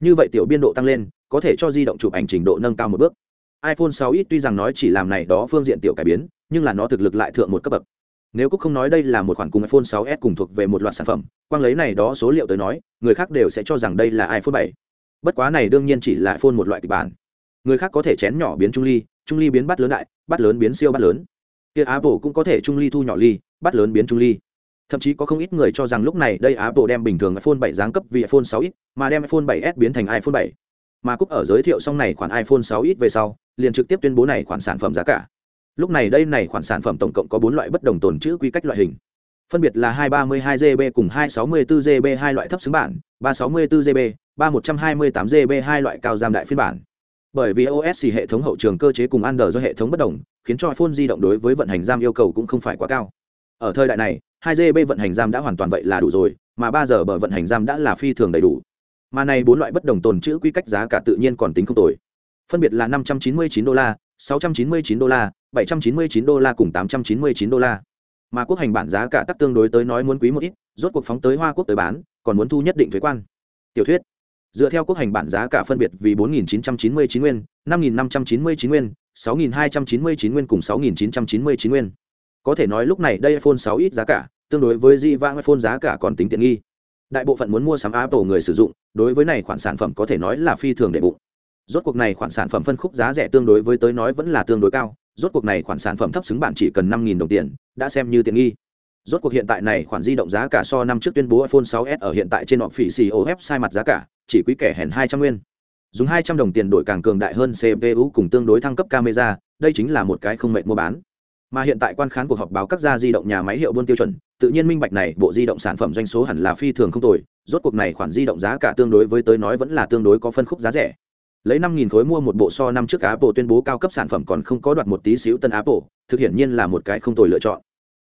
như vậy tiểu biên độ tăng lên, có thể cho di động chụp ảnh trình độ nâng cao một bước. iphone 6 ít tuy rằng nói chỉ làm này đó phương diện tiểu cải biến, nhưng là nó thực lực lại thượng một cấp bậc. Nếu cũng không nói đây là một khoản cùng iphone 6s cùng thuộc về một loạt sản phẩm, quang lấy này đó số liệu tới nói, người khác đều sẽ cho rằng đây là iphone 7 bất quá này đương nhiên chỉ là iphone một loại kịch bản. Người khác có thể chén nhỏ biến trung ly trung ly biến bắt lớn đại, bắt lớn biến siêu bắt lớn. Kia apple cũng có thể trung ly thu nhỏ ly, bắt lớn biến trung ly thậm chí có không ít người cho rằng lúc này đây apple đem bình thường iphone 7 giáng cấp vì iphone 6 ít mà đem iphone 7s biến thành iphone 7 mà cúp ở giới thiệu xong này khoản iphone 6 ít về sau, liền trực tiếp tuyên bố này khoản sản phẩm giá cả. Lúc này đây này khoản sản phẩm tổng cộng có bốn loại bất đồng tồn chữ quy cách loại hình. Phân biệt là 232 GB cùng 264 GB hai loại thấp xứng bản 364 GB 3128 GB hai loại cao giam đại phiên bản. Bởi vì OS hệ thống hậu trường cơ chế cùng Android do hệ thống bất đồng, khiến cho iPhone di động đối với vận hành giam yêu cầu cũng không phải quá cao ở thời đại này, hai GB vận hành giam đã hoàn toàn vậy là đủ rồi, mà ba giờ bờ vận hành giam đã là phi thường đầy đủ. Mà này bốn loại bất đồng tồn chữ quy cách giá cả tự nhiên còn tính không tồi. Phân biệt là 599 đô la 699 đô la 799 đô la cùng 899 đô la. Mà quốc hành bản giá cả tắc tương đối tới nói muốn quý một ít, rốt cuộc phóng tới hoa quốc tới bán, còn muốn thu nhất định thuế quan. Tiểu thuyết. Dựa theo quốc hành bản giá cả phân biệt vì 4.999 nguyên 5.599 nguyên 6.299 nguyên cùng 6.999 nguyên có thể nói lúc này đây iphone 6 ít giá cả, tương đối với di vãng iphone giá cả còn tính tiện nghi. Đại bộ phận muốn mua sắm apple người sử dụng, đối với này khoản sản phẩm có thể nói là phi thường để bụng. Rốt cuộc này khoản sản phẩm phân khúc giá rẻ tương đối với tới nói vẫn là tương đối cao, rốt cuộc này khoản sản phẩm thấp xứng bản chỉ cần năm đồng tiền, đã xem như tiện nghi. Rốt cuộc hiện tại này khoản di động giá cả so năm trước tuyên bố iphone 6s ở hiện tại trên họ phỉ xì ô sai mặt giá cả, chỉ quý kẻ hèn hai trăm nguyên. Dùng hai trăm đồng tiền đổi càng cường đại hơn cpu cùng tương đối thăng cấp camera, đây chính là một cái không mệnh mua bán mà hiện tại quan khán cuộc họp báo các gia di động nhà máy hiệu buôn tiêu chuẩn, tự nhiên minh bạch này, bộ di động sản phẩm doanh số hẳn là phi thường không tồi, rốt cuộc này khoản di động giá cả tương đối với tới nói vẫn là tương đối có phân khúc giá rẻ. Lấy năm nghìn khối mua một bộ so năm trước apple tuyên bố cao cấp sản phẩm còn không có đoạt một tí xíu tân apple, thực hiện nhiên là một cái không tồi lựa chọn.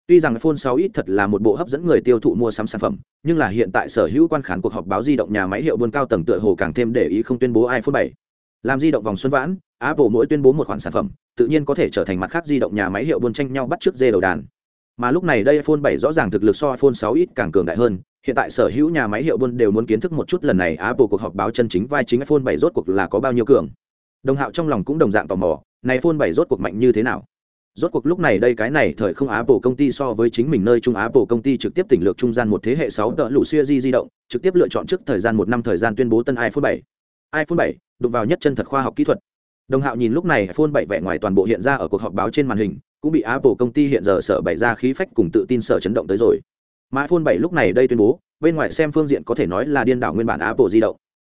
Tuy rằng iphone 6 ít thật là một bộ hấp dẫn người tiêu thụ mua sắm sản phẩm, nhưng là hiện tại sở hữu quan khán cuộc họp báo di động nhà máy hiệu buôn cao tầng tựa hồ càng thêm để ý không tuyên bố iphone 7 làm di động vòng xuân vãn apple mỗi tuyên bố một khoản sản phẩm, tự nhiên có thể trở thành mặt khác di động nhà máy hiệu buôn tranh nhau bắt trước dê đầu đàn. Mà lúc này đây iphone 7 rõ ràng thực lực so iphone 6 ít càng cường đại hơn, hiện tại sở hữu nhà máy hiệu buôn đều muốn kiến thức một chút lần này apple cuộc họp báo chân chính vai chính iphone 7 rốt cuộc là có bao nhiêu cường. Đồng hạo trong lòng cũng đồng dạng tò mò, này iphone 7 rốt cuộc mạnh như thế nào? Rốt cuộc lúc này đây cái này thời không apple công ty so với chính mình nơi trung apple công ty trực tiếp tỉnh lược trung gian một thế hệ 6 tờ lũ xưa di di động, trực tiếp lựa chọn trước thời gian một năm thời gian tuyên bố tân iphone 7 iphone 7 đụng vào nhất chân thật khoa học kỹ thuật đồng hạo nhìn lúc này iphone 7 vẻ ngoài toàn bộ hiện ra ở cuộc họp báo trên màn hình, cũng bị apple công ty hiện giờ sở bày ra khí phách cùng tự tin sở chấn động tới rồi. Mà iphone 7 lúc này đây tuyên bố, bên ngoài xem phương diện có thể nói là điên đảo nguyên bản apple di động.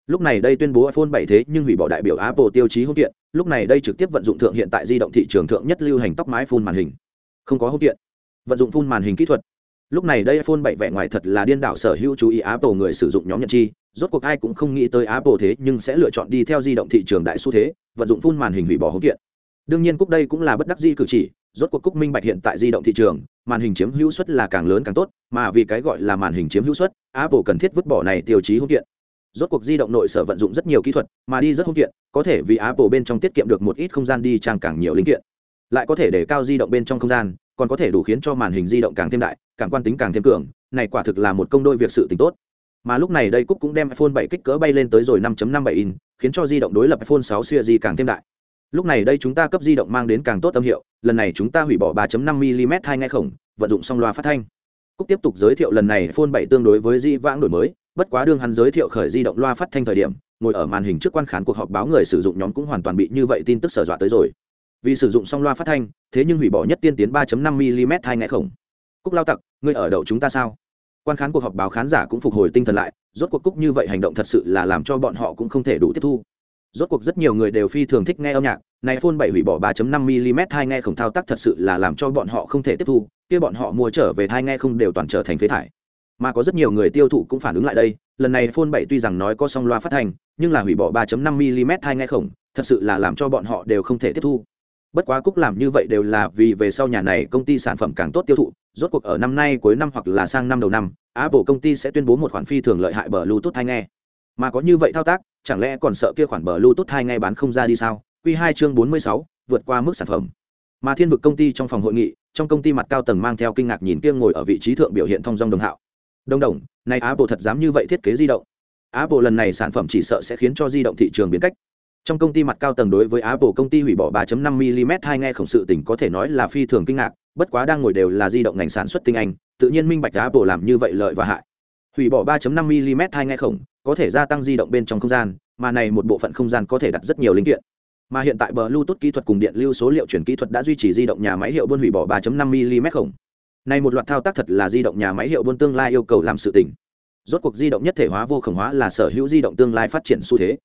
Lúc này đây tuyên bố iphone 7 thế nhưng hủy bỏ đại biểu apple tiêu chí hôn kiện lúc này đây trực tiếp vận dụng thượng hiện tại di động thị trường thượng nhất lưu hành tóc mái phun màn hình. Không có hôn kiện vận dụng phun màn hình kỹ thuật. Lúc này đây iphone 7 vẻ ngoài thật là điên đảo sở hữu chú ý apple người sử dụng nhóm nhận chi, rốt cuộc ai cũng không nghĩ tới apple thế nhưng sẽ lựa chọn đi theo di động thị trường đại xu thế vận dụng phun màn hình hủy bỏ hỗn kiện. Đương nhiên cúc đây cũng là bất đắc di cử chỉ, rốt cuộc cúc minh bạch hiện tại di động thị trường, màn hình chiếm hữu suất là càng lớn càng tốt, mà vì cái gọi là màn hình chiếm hữu suất, apple cần thiết vứt bỏ này tiêu chí hỗn kiện. Rốt cuộc di động nội sở vận dụng rất nhiều kỹ thuật, mà đi rất hỗn kiện, có thể vì apple bên trong tiết kiệm được một ít không gian đi trang càng nhiều linh kiện. Lại có thể để cao di động bên trong không gian, còn có thể đủ khiến cho màn hình di động càng thêm đại càng quan tính càng thêm cường, này quả thực là một công đôi việc sự tình tốt mà lúc này đây cúc cũng đem iphone 7 kích cỡ bay lên tới rồi 5.57 in, khiến cho di động đối lập iphone 6 series càng thêm đại. Lúc này đây chúng ta cấp di động mang đến càng tốt âm hiệu, lần này chúng ta hủy bỏ 3.5 mm hai nghe khổng, vận dụng song loa phát thanh. Cúc tiếp tục giới thiệu lần này iphone 7 tương đối với di vãng đổi mới, bất quá đương hắn giới thiệu khởi di động loa phát thanh thời điểm, ngồi ở màn hình trước quan khán cuộc họp báo người sử dụng nhóm cũng hoàn toàn bị như vậy tin tức sở dọa tới rồi. Vì sử dụng song loa phát thanh, thế nhưng hủy bỏ nhất tiên tiến 3.5 mm hai nghe khổng. Cúc lao tặc, ngươi ở đậu chúng ta sao? Quan khán cuộc họp báo khán giả cũng phục hồi tinh thần lại rốt cuộc cúc như vậy hành động thật sự là làm cho bọn họ cũng không thể đủ tiếp thu. Rốt cuộc rất nhiều người đều phi thường thích nghe âm nhạc này phone bảy hủy bỏ 3.5 mm hai nghe khổng thao tác thật sự là làm cho bọn họ không thể tiếp thu kia bọn họ mua trở về hai nghe không đều toàn trở thành phế thải. Mà có rất nhiều người tiêu thụ cũng phản ứng lại đây lần này phone 7 tuy rằng nói có song loa phát hành, nhưng là hủy bỏ 3.5 mm hai nghe khổng thật sự là làm cho bọn họ đều không thể tiếp thu bất quá cúc làm như vậy đều là vì về sau nhà này công ty sản phẩm càng tốt tiêu thụ, rốt cuộc ở năm nay cuối năm hoặc là sang năm đầu năm, apple công ty sẽ tuyên bố một khoản phi thường lợi hại bờ bluetooth hay nghe. Mà có như vậy thao tác, chẳng lẽ còn sợ kia khoản bờ bluetooth hay nghe bán không ra đi sao? Q hai chương bốn mươi sáu, vượt qua mức sản phẩm. Mà thiên vực công ty trong phòng hội nghị, trong công ty mặt cao tầng mang theo kinh ngạc nhìn kia ngồi ở vị trí thượng biểu hiện thông dong đồng hạo. Đồng đồng, này apple thật dám như vậy thiết kế di động. Apple lần này sản phẩm chỉ sợ sẽ khiến cho di động thị trường biến cách trong công ty mặt cao tầng đối với apple công ty hủy bỏ 3.5 mm hai nghe khổng sự tình có thể nói là phi thường kinh ngạc, bất quá đang ngồi đều là di động ngành sản xuất tinh anh, tự nhiên minh bạch apple làm như vậy lợi và hại. Hủy bỏ 3.5 mm hai nghe khổng, có thể gia tăng di động bên trong không gian, mà này một bộ phận không gian có thể đặt rất nhiều linh kiện. Mà hiện tại bluetooth kỹ thuật cùng điện lưu số liệu chuyển kỹ thuật đã duy trì di động nhà máy hiệu buôn hủy bỏ 3.5 mm khổng. Này một loạt thao tác thật là di động nhà máy hiệu buôn tương lai yêu cầu làm sự tình. Rốt cuộc di động nhất thể hóa vô khổng hóa là sở hữu di động tương lai phát triển xu thế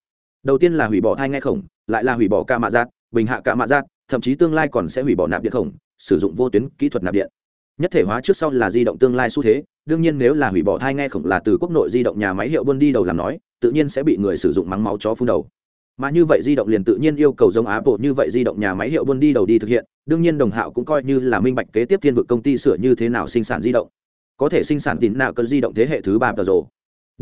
đầu tiên là hủy bỏ thai ngay khổng, lại là hủy bỏ ca mạ giác, bình hạ ca mạ giác, thậm chí tương lai còn sẽ hủy bỏ nạp điện khổng, sử dụng vô tuyến kỹ thuật nạp điện. Nhất thể hóa trước sau là di động tương lai xu thế, đương nhiên nếu là hủy bỏ thai ngay khổng là từ quốc nội di động nhà máy hiệu buôn đi đầu làm nói, tự nhiên sẽ bị người sử dụng mắng máu chó phun đầu. Mà như vậy di động liền tự nhiên yêu cầu giống apple như vậy di động nhà máy hiệu buôn đi đầu đi thực hiện, đương nhiên đồng hạo cũng coi như là minh bạch kế tiếp thiên vực công ty sửa như thế nào sinh sản di động. Có thể sinh sản tín nào cơn di động thế hệ thứ ba tờ rồ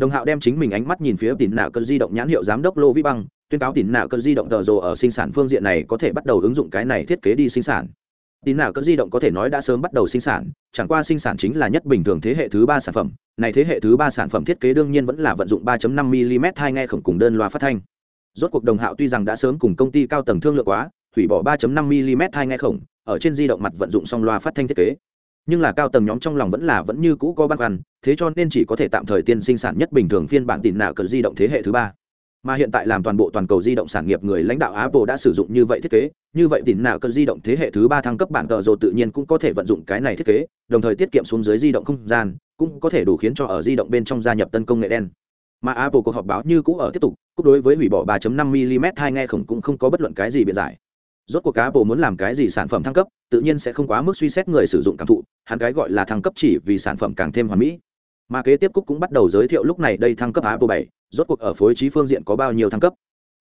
đồng hạo đem chính mình ánh mắt nhìn phía tín nạ cơn di động nhãn hiệu giám đốc lô vĩ băng, tuyên cáo tín nạ cơn di động tờ rồ ở sinh sản phương diện này có thể bắt đầu ứng dụng cái này thiết kế đi sinh sản. Tín nạ cơn di động có thể nói đã sớm bắt đầu sinh sản, chẳng qua sinh sản chính là nhất bình thường thế hệ thứ ba sản phẩm, này thế hệ thứ ba sản phẩm thiết kế đương nhiên vẫn là vận dụng 3.5 mm hai nghe khổng cùng đơn loa phát thanh. Rốt cuộc đồng hạo tuy rằng đã sớm cùng công ty cao tầng thương lượng quá, hủy bỏ 3.5 mm hai nghe khổng, ở trên di động mặt vận dụng song loa phát thanh thiết kế nhưng là cao tầng nhóm trong lòng vẫn là vẫn như cũ có băn khoăn, thế cho nên chỉ có thể tạm thời tiên sinh sản nhất bình thường phiên bản tìm nạo cờ di động thế hệ thứ ba. Mà hiện tại làm toàn bộ toàn cầu di động sản nghiệp người lãnh đạo apple đã sử dụng như vậy thiết kế, như vậy tìm nạo cờ di động thế hệ thứ ba thăng cấp bản cờ rồi tự nhiên cũng có thể vận dụng cái này thiết kế, đồng thời tiết kiệm xuống dưới di động không gian, cũng có thể đủ khiến cho ở di động bên trong gia nhập tân công nghệ đen. Mà apple cuộc họp báo như cũ ở tiếp tục cúc đối với hủy bỏ 3.5 mm hai nghe khổng cũng không có bất luận cái gì biện giải rốt cuộc Apple muốn làm cái gì sản phẩm thăng cấp, tự nhiên sẽ không quá mức suy xét người sử dụng cảm thụ, hắn cái gọi là thăng cấp chỉ vì sản phẩm càng thêm hoàn mỹ. Mà kế tiếp Cúc cũng bắt đầu giới thiệu lúc này đây thăng cấp Apple 7, rốt cuộc ở phối trí phương diện có bao nhiêu thăng cấp.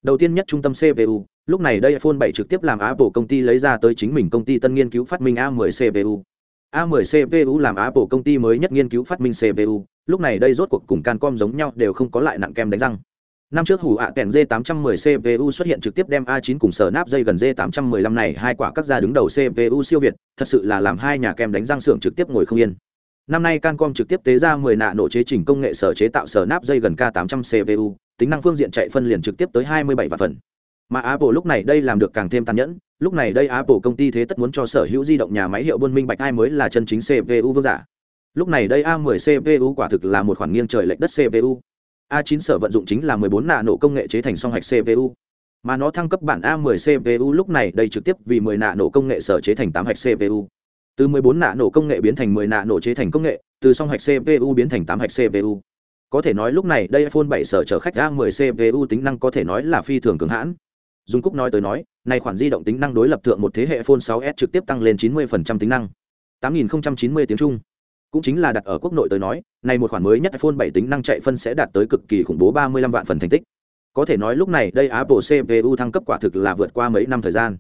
Đầu tiên nhất trung tâm CPU, lúc này đây iPhone 7 trực tiếp làm Apple công ty lấy ra tới chính mình công ty tân nghiên cứu phát minh A10 CPU. A10 CPU làm Apple công ty mới nhất nghiên cứu phát minh CPU, lúc này đây rốt cuộc cùng Cancom giống nhau đều không có lại nặng kem đánh răng năm trước hủ ạ kèn d 810 cpu xuất hiện trực tiếp đem a 9 cùng sở nắp dây gần d 815 này hai quả các gia đứng đầu cpu siêu việt, thật sự là làm hai nhà kem đánh răng xưởng trực tiếp ngồi không yên. Năm nay cancom trực tiếp tế ra 10 nạ nổ chế trình công nghệ sở chế tạo sở nắp dây gần k 800 cpu tính năng phương diện chạy phân liền trực tiếp tới 27 vạn phần. Mà apple lúc này đây làm được càng thêm tàn nhẫn, lúc này đây apple công ty thế tất muốn cho sở hữu di động nhà máy hiệu buôn minh bạch ai mới là chân chính cpu vương giả. Lúc này đây a 10 cpu quả thực là một khoản nghiêng trời lệch đất cpu a 9 sở vận dụng chính là 14 nạ nổ công nghệ chế thành song hạch cpu mà nó thăng cấp bản a 10 cpu lúc này đây trực tiếp vì 10 nạ nổ công nghệ sở chế thành 8 hạch cpu từ 14 nạ nổ công nghệ biến thành 10 nạ nổ chế thành công nghệ từ song hạch cpu biến thành 8 hạch cpu có thể nói lúc này đây iphone 7 sở chở khách a 10 cpu tính năng có thể nói là phi thường cường hãn Dung Cúc nói tới nói, này khoản di động tính năng đối lập thượng một thế hệ iPhone 6s trực tiếp tăng lên 90% tính năng. 8090 tiếng Trung. Cũng chính là đặt ở quốc nội tới nói, này một khoản mới nhất iPhone 7 tính năng chạy phân sẽ đạt tới cực kỳ khủng bố 35 vạn phần thành tích. Có thể nói lúc này đây Apple CPU thăng cấp quả thực là vượt qua mấy năm thời gian.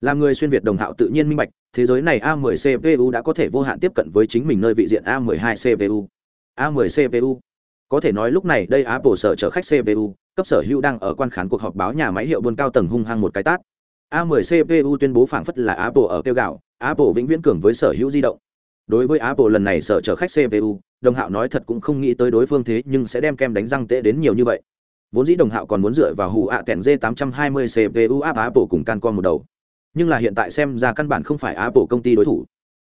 Làm người xuyên việt đồng hạo tự nhiên minh bạch, thế giới này A10 CPU đã có thể vô hạn tiếp cận với chính mình nơi vị diện A12 CPU. A10 CPU. Có thể nói lúc này đây Apple sở chở khách CPU, cấp sở hữu đang ở quan khán cuộc họp báo nhà máy hiệu buôn cao tầng hung hăng một cái tát A10 CPU tuyên bố phảng phất là Apple ở kêu gạo, Apple vĩnh viễn cường với sở hữu di động. Đối với Apple lần này sở chở khách CPU, Đồng Hạo nói thật cũng không nghĩ tới đối phương thế nhưng sẽ đem kem đánh răng tệ đến nhiều như vậy. Vốn dĩ Đồng Hạo còn muốn dựa vào hủ ạ kèn G820 CPU áp Apple cùng Cancom một đầu. Nhưng là hiện tại xem ra căn bản không phải Apple công ty đối thủ.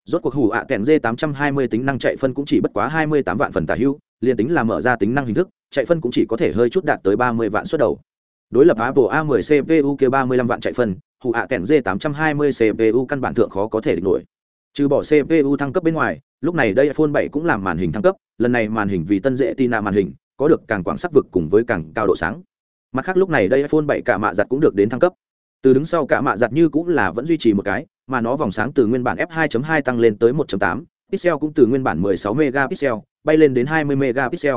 Rốt cuộc hủ ạ kèn G820 tính năng chạy phân cũng chỉ bất quá 28 vạn phần tả hữu, liền tính là mở ra tính năng hình thức, chạy phân cũng chỉ có thể hơi chút đạt tới 30 vạn suất đầu. Đối lập Apple A10 CPU kia 35 vạn chạy phân, hủ ạ kèn G820 CPU căn bản thượng khó có thể địch nổi. Trừ bỏ CPU thăng cấp bên ngoài, lúc này đây iPhone 7 cũng làm màn hình thăng cấp, lần này màn hình vì tân dễ tina màn hình, có được càng quảng sắc vực cùng với càng cao độ sáng. Mặt khác lúc này đây iPhone 7 cả mạ giặt cũng được đến thăng cấp. Từ đứng sau cả mạ giặt như cũng là vẫn duy trì một cái, mà nó vòng sáng từ nguyên bản f2.2 tăng lên tới 1.8, pixel cũng từ nguyên bản 16 megapixel bay lên đến 20 megapixel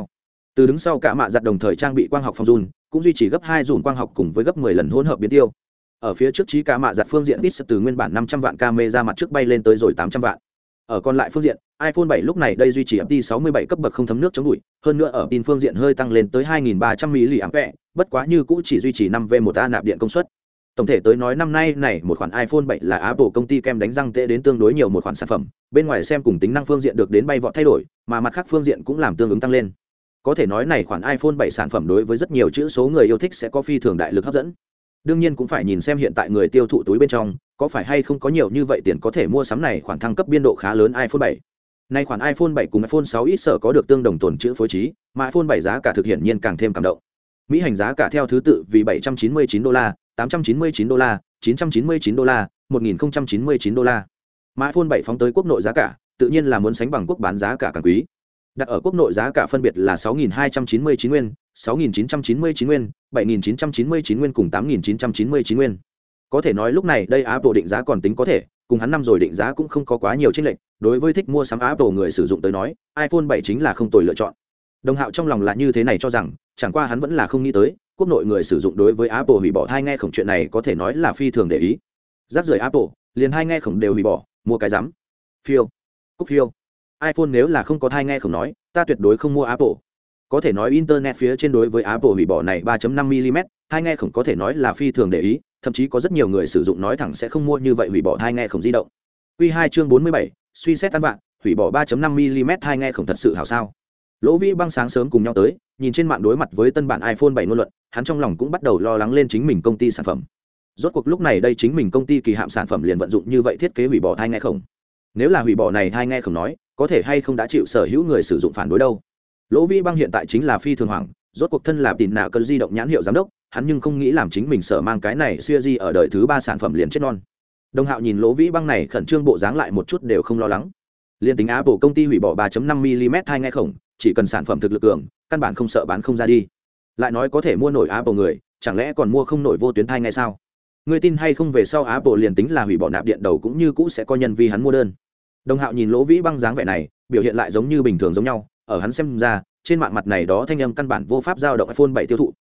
từ đứng sau cả mạ giặt đồng thời trang bị quang học phòng dùn cũng duy trì gấp hai dùn quang học cùng với gấp 10 lần hỗn hợp biến tiêu ở phía trước trí cả mạ giặt phương diện pixel từ nguyên bản 500 vạn camera mặt trước bay lên tới rồi 800 vạn. Ở còn lại phương diện, iphone 7 lúc này đây duy trì FT 67 cấp bậc không thấm nước chống bụi, hơn nữa ở tin phương diện hơi tăng lên tới 2300 mAh bất quá như cũ chỉ duy trì 5 v 1 a nạp điện công suất. Tổng thể tới nói năm nay này một khoản iphone 7 là apple công ty kem đánh răng tệ đến tương đối nhiều một khoản sản phẩm, bên ngoài xem cùng tính năng phương diện được đến bay vọt thay đổi, mà mặt khác phương diện cũng làm tương ứng tăng lên. Có thể nói này khoản iphone 7 sản phẩm đối với rất nhiều chữ số người yêu thích sẽ có phi thường đại lực hấp dẫn đương nhiên cũng phải nhìn xem hiện tại người tiêu thụ túi bên trong có phải hay không có nhiều như vậy tiền có thể mua sắm này khoản thăng cấp biên độ khá lớn iphone 7 Nay khoản iPhone 7 cùng iPhone 6 ít sở có được tương đồng tồn chữ phối trí, mà iPhone 7 giá cả thực hiện nhiên càng thêm cảm động. Mỹ hành giá cả theo thứ tự vì 799 đô la, 899 đô la, 999 đô la, 1099 đô la. Mà iPhone 7 phóng tới quốc nội giá cả, tự nhiên là muốn sánh bằng quốc bán giá cả càng quý. Đặt ở quốc nội giá cả phân biệt là 6299 nguyên, 6999 nguyên, 7999 nguyên cùng 8999 nguyên. Có thể nói lúc này đây Apple định giá còn tính có thể, cùng hắn năm rồi định giá cũng không có quá nhiều chênh lệch, đối với thích mua sắm Apple người sử dụng tới nói, iPhone 7 chính là không tồi lựa chọn. Đồng Hạo trong lòng là như thế này cho rằng, chẳng qua hắn vẫn là không nghĩ tới, quốc nội người sử dụng đối với apple hủy bỏ thai nghe khổng chuyện này có thể nói là phi thường để ý. Rác rưởi apple liền hai nghe khổng đều hủy bỏ mua cái rắm. Phiêu. Cúc phiêu. iphone nếu là không có thai nghe khổng nói ta tuyệt đối không mua apple có thể nói internet phía trên đối với apple hủy bỏ này 3.5 mm hai nghe khổng có thể nói là phi thường để ý thậm chí có rất nhiều người sử dụng nói thẳng sẽ không mua như vậy hủy bỏ hai nghe khổng di động. Q 2 chương 47, suy xét ăn bạn hủy bỏ 3.5 mm hai nghe khổng thật sự hảo sao? Lỗ vĩ băng sáng sớm cùng nhau tới nhìn trên mạng đối mặt với tân bản iphone 7 ngôn luận hắn trong lòng cũng bắt đầu lo lắng lên chính mình công ty sản phẩm. Rốt cuộc lúc này đây chính mình công ty kỳ hạm sản phẩm liền vận dụng như vậy thiết kế hủy bỏ thai nghe không? Nếu là hủy bỏ này thai nghe không nói có thể hay không đã chịu sở hữu người sử dụng phản đối đâu? Lỗ vĩ băng hiện tại chính là phi thường hoàng rốt cuộc thân là tìm nạ cơn di động nhãn hiệu giám đốc, hắn nhưng không nghĩ làm chính mình sở mang cái này xuya di ở đời thứ ba sản phẩm liền chết non. Đồng hạo nhìn lỗ vĩ băng này khẩn trương bộ dáng lại một chút đều không lo lắng. Liền tính apple công ty hủy bỏ 3.5 mm hai ngay khổng, chỉ cần sản phẩm thực lực cường, căn bản không sợ bán không ra đi. Lại nói có thể mua nổi apple người, chẳng lẽ còn mua không nổi vô tuyến thai ngay sao? Người tin hay không về sau apple liền tính là hủy bỏ nạp điện đầu cũng như cũ sẽ có nhân vi hắn mua đơn. Đồng hạo nhìn lỗ vĩ băng dáng vẻ này, biểu hiện lại giống như bình thường giống nhau ở hắn xem ra, trên mạng mặt này đó thanh âm căn bản vô pháp giao động iphone 7 tiêu thụ.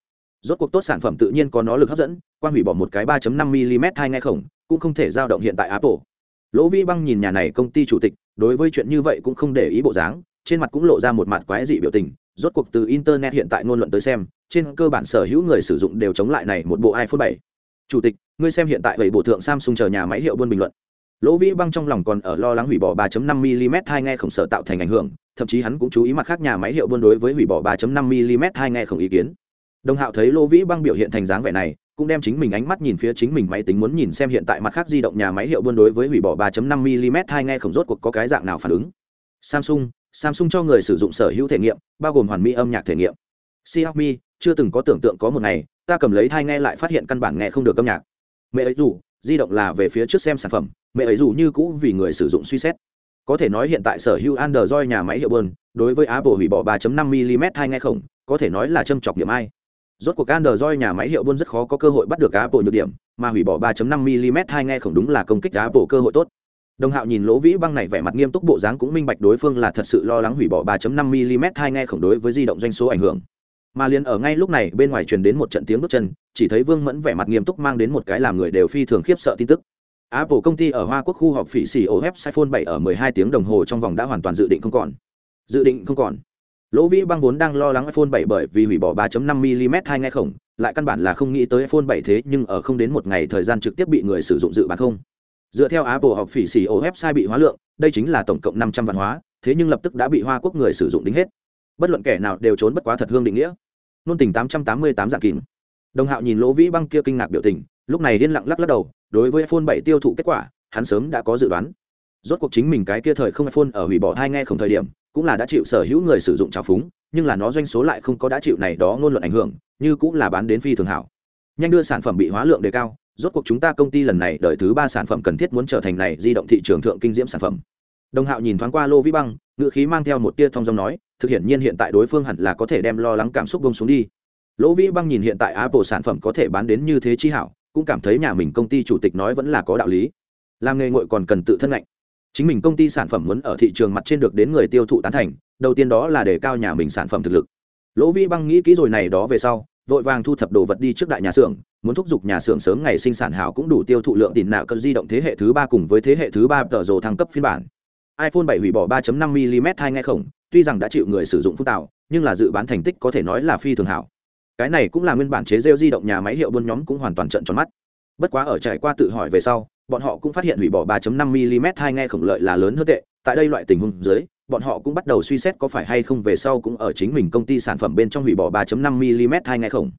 Rốt cuộc tốt sản phẩm tự nhiên có nó lực hấp dẫn quan hủy bỏ một cái 3.5 mm hai ngay khổng, cũng không thể giao động hiện tại apple. Lỗ vi băng nhìn nhà này công ty chủ tịch, đối với chuyện như vậy cũng không để ý bộ dáng, trên mặt cũng lộ ra một mặt quái dị biểu tình. Rốt cuộc từ internet hiện tại ngôn luận tới xem, trên cơ bản sở hữu người sử dụng đều chống lại này một bộ iphone 7 chủ tịch, ngươi xem hiện tại vậy bộ thượng samsung chờ nhà máy hiệu buôn bình luận lỗ vĩ băng trong lòng còn ở lo lắng hủy bỏ 3.5 mm hai nghe khổng sở tạo thành ảnh hưởng, thậm chí hắn cũng chú ý mặt khác nhà máy hiệu buôn đối với hủy bỏ 3.5 mm hai nghe khổng ý kiến. Đồng hạo thấy lỗ vĩ băng biểu hiện thành dáng vẻ này, cũng đem chính mình ánh mắt nhìn phía chính mình máy tính muốn nhìn xem hiện tại mặt khác di động nhà máy hiệu buôn đối với hủy bỏ 3.5 mm hai nghe khổng rốt cuộc có cái dạng nào phản ứng. Samsung samsung cho người sử dụng sở hữu thể nghiệm, bao gồm hoàn mỹ âm nhạc thể nghiệm. Xiaomi, chưa từng có tưởng tượng có một ngày, ta cầm lấy thai nghe lại phát hiện căn bản nghe không được âm nhạc. Mẹ ấy dù, di động là về phía trước xem sản phẩm mẹ ấy dù như cũ vì người sử dụng suy xét. Có thể nói hiện tại sở hữu android nhà máy hiệu bơn đối với apple hủy bỏ 3.5 mm hay nghe không, có thể nói là châm chọc điểm ai. Rốt cuộc android nhà máy hiệu bơn rất khó có cơ hội bắt được apple nhược điểm mà hủy bỏ 3.5 mm hay nghe không đúng là công kích apple cơ hội tốt. Đồng hạo nhìn lỗ vĩ băng này vẻ mặt nghiêm túc bộ dáng cũng minh bạch đối phương là thật sự lo lắng hủy bỏ 3.5 mm hay nghe không đối với di động doanh số ảnh hưởng. Mà liền ở ngay lúc này bên ngoài truyền đến một trận tiếng bước chân chỉ thấy vương mẫn vẻ mặt nghiêm túc mang đến một cái làm người đều phi thường khiếp sợ tin tức apple công ty ở hoa quốc khu họp phỉ xỉ ô iPhone 7 ở 12 tiếng đồng hồ trong vòng đã hoàn toàn dự định không còn. Dự định không còn. Lỗ vĩ băng vốn đang lo lắng iphone 7 bởi vì hủy bỏ 3.5 mm hai nghe khổng, lại căn bản là không nghĩ tới iphone 7 thế nhưng ở không đến một ngày thời gian trực tiếp bị người sử dụng dự bán không. Dựa theo apple họp phỉ xỉ ô sai bị hóa lượng, đây chính là tổng cộng 500 vạn hóa, thế nhưng lập tức đã bị hoa quốc người sử dụng đính hết. Bất luận kẻ nào đều trốn bất quá thật hương định nghĩa. Nôn tình 888 dạng kìm. Đồng hạo nhìn lỗ vĩ băng kia kinh ngạc biểu tình, lúc này điên lặng lắc lắc đầu đối với iphone 7 tiêu thụ kết quả, hắn sớm đã có dự đoán. Rốt cuộc chính mình cái kia thời không iphone ở hủy bỏ hai nghe không thời điểm, cũng là đã chịu sở hữu người sử dụng trào phúng, nhưng là nó doanh số lại không có đã chịu này đó ngôn luận ảnh hưởng, như cũng là bán đến phi thường hảo. Nhanh đưa sản phẩm bị hóa lượng đề cao, rốt cuộc chúng ta công ty lần này đợi thứ ba sản phẩm cần thiết muốn trở thành này di động thị trường thượng kinh diễm sản phẩm. Đồng hạo nhìn thoáng qua lô vĩ băng, ngữ khí mang theo một tia thông dong nói, thực hiện nhiên hiện tại đối phương hẳn là có thể đem lo lắng cảm xúc buông xuống đi. Lỗ vĩ băng nhìn hiện tại apple sản phẩm có thể bán đến như thế chi hảo cũng cảm thấy nhà mình công ty chủ tịch nói vẫn là có đạo lý. Làm nghề ngội còn cần tự thân mạnh chính mình công ty sản phẩm muốn ở thị trường mặt trên được đến người tiêu thụ tán thành, đầu tiên đó là để cao nhà mình sản phẩm thực lực. Lỗ vĩ băng nghĩ kỹ rồi này đó về sau, vội vàng thu thập đồ vật đi trước đại nhà xưởng, muốn thúc giục nhà xưởng sớm ngày sinh sản hảo cũng đủ tiêu thụ lượng tiền nạo cân di động thế hệ thứ ba cùng với thế hệ thứ ba tờ rồ thăng cấp phiên bản. iphone 7 hủy bỏ 3.5 mm hai nghe khổng, tuy rằng đã chịu người sử dụng phúc tạo, nhưng là dự bán thành tích có thể nói là phi thường hảo cái này cũng là nguyên bản chế rêu di động nhà máy hiệu buôn nhóm cũng hoàn toàn trận tròn mắt. Bất quá ở trải qua tự hỏi về sau, bọn họ cũng phát hiện hủy bỏ 3.5 mm hai nghe khổng lợi là lớn hơn tệ. Tại đây loại tình huống dưới, bọn họ cũng bắt đầu suy xét có phải hay không về sau cũng ở chính mình công ty sản phẩm bên trong hủy bỏ 3.5 mm hai nghe khổng.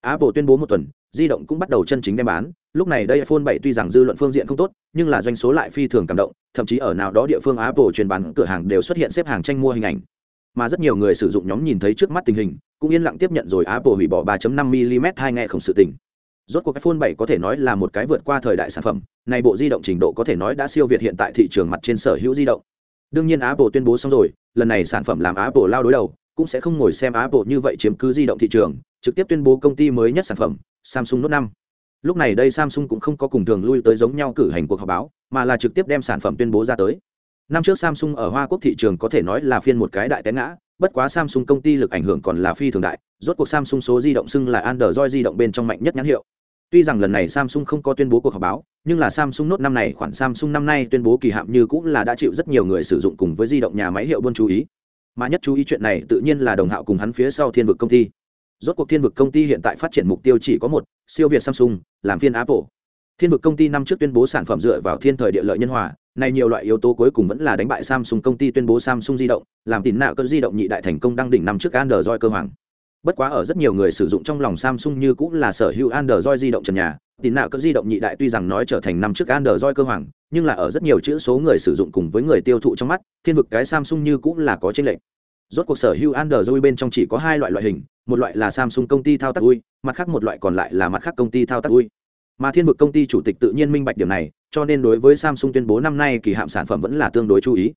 Apple tuyên bố một tuần, di động cũng bắt đầu chân chính đem bán. Lúc này đây iphone 7 tuy rằng dư luận phương diện không tốt, nhưng là doanh số lại phi thường cảm động, thậm chí ở nào đó địa phương apple truyền bán cửa hàng đều xuất hiện xếp hàng tranh mua hình ảnh mà rất nhiều người sử dụng nhóm nhìn thấy trước mắt tình hình, cũng yên lặng tiếp nhận rồi apple hủy bỏ 3.5 mm hai nghe không sự tình. Rốt cuộc iphone 7 có thể nói là một cái vượt qua thời đại sản phẩm, này bộ di động trình độ có thể nói đã siêu việt hiện tại thị trường mặt trên sở hữu di động. Đương nhiên apple tuyên bố xong rồi, lần này sản phẩm làm apple lao đối đầu, cũng sẽ không ngồi xem apple như vậy chiếm cứ di động thị trường, trực tiếp tuyên bố công ty mới nhất sản phẩm, samsung note 5 lúc này đây samsung cũng không có cùng thường lui tới giống nhau cử hành cuộc họp báo, mà là trực tiếp đem sản phẩm tuyên bố ra tới năm trước samsung ở hoa quốc thị trường có thể nói là phiên một cái đại té ngã, bất quá samsung công ty lực ảnh hưởng còn là phi thường đại, rốt cuộc samsung số di động xưng là android di động bên trong mạnh nhất nhãn hiệu. Tuy rằng lần này samsung không có tuyên bố cuộc họp báo, nhưng là samsung note năm này, khoản samsung năm nay tuyên bố kỳ hạn như cũng là đã chịu rất nhiều người sử dụng cùng với di động nhà máy hiệu buôn chú ý. Mà nhất chú ý chuyện này tự nhiên là đồng hạo cùng hắn phía sau thiên vực công ty. Rốt cuộc thiên vực công ty hiện tại phát triển mục tiêu chỉ có một, siêu việt samsung, làm phiên apple thiên vực công ty năm trước tuyên bố sản phẩm dựa vào thiên thời địa lợi nhân hòa này nhiều loại yếu tố cuối cùng vẫn là đánh bại samsung công ty tuyên bố samsung di động, làm tín nạo cơn di động nhị đại thành công đăng đỉnh năm trước android cơ hoàng. Bất quá ở rất nhiều người sử dụng trong lòng samsung như cũng là sở hữu android di động trần nhà tín nạo cơn di động nhị đại tuy rằng nói trở thành năm trước android cơ hoàng, nhưng là ở rất nhiều chữ số người sử dụng cùng với người tiêu thụ trong mắt, thiên vực cái samsung như cũng là có chênh lệch. Rốt cuộc sở hữu android bên trong chỉ có hai loại loại hình, một loại là samsung công ty thao tác ui, mặt khác một loại còn lại là mặt khác công ty thao tác ui mà thiên vực công ty chủ tịch tự nhiên minh bạch điểm này, cho nên đối với samsung tuyên bố năm nay kỳ hạm sản phẩm vẫn là tương đối chú ý.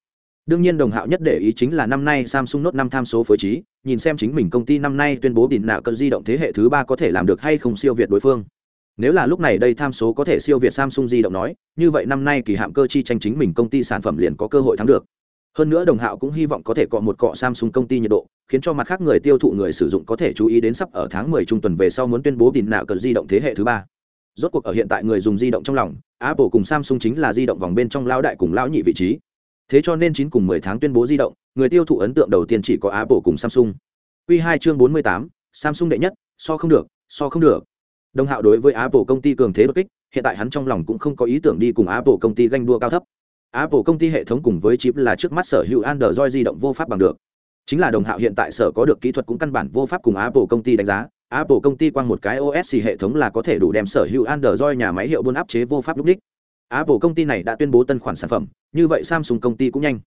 Đương nhiên đồng hạo nhất để ý chính là năm nay samsung nốt năm tham số phối trí, nhìn xem chính mình công ty năm nay tuyên bố đỉnh nạo cơn di động thế hệ thứ ba có thể làm được hay không siêu việt đối phương. Nếu là lúc này đây tham số có thể siêu việt samsung di động nói, như vậy năm nay kỳ hạm cơ chi tranh chính mình công ty sản phẩm liền có cơ hội thắng được. Hơn nữa đồng hạo cũng hy vọng có thể cọ một cọ samsung công ty nhiệt độ, khiến cho mặt khác người tiêu thụ người sử dụng có thể chú ý đến sắp ở tháng 10 trung tuần về sau muốn tuyên bố đỉnh nạo cơn di động thế hệ thứ ba rốt cuộc ở hiện tại người dùng di động trong lòng apple cùng samsung chính là di động vòng bên trong lao đại cùng lão nhị vị trí thế cho nên chín cùng mười tháng tuyên bố di động người tiêu thụ ấn tượng đầu tiên chỉ có apple cùng samsung Quy 2 chương 48, Samsung đệ nhất, so không được, so không được. Đồng Hạo đối với Apple công ty cường thế đột kích, hiện tại hắn trong lòng cũng không có ý tưởng đi cùng Apple công ty ganh đua cao thấp. Apple công ty hệ thống cùng với chip là trước mắt sở hữu Android di động vô pháp bằng được. Chính là Đồng Hạo hiện tại sở có được kỹ thuật cũng căn bản vô pháp cùng Apple công ty đánh giá. Apple công ty quang một cái OS hệ thống là có thể đủ đem sở hữu Android nhà máy hiệu buôn áp chế vô pháp lúc đích. Apple công ty này đã tuyên bố tân khoản sản phẩm, như vậy Samsung công ty cũng nhanh.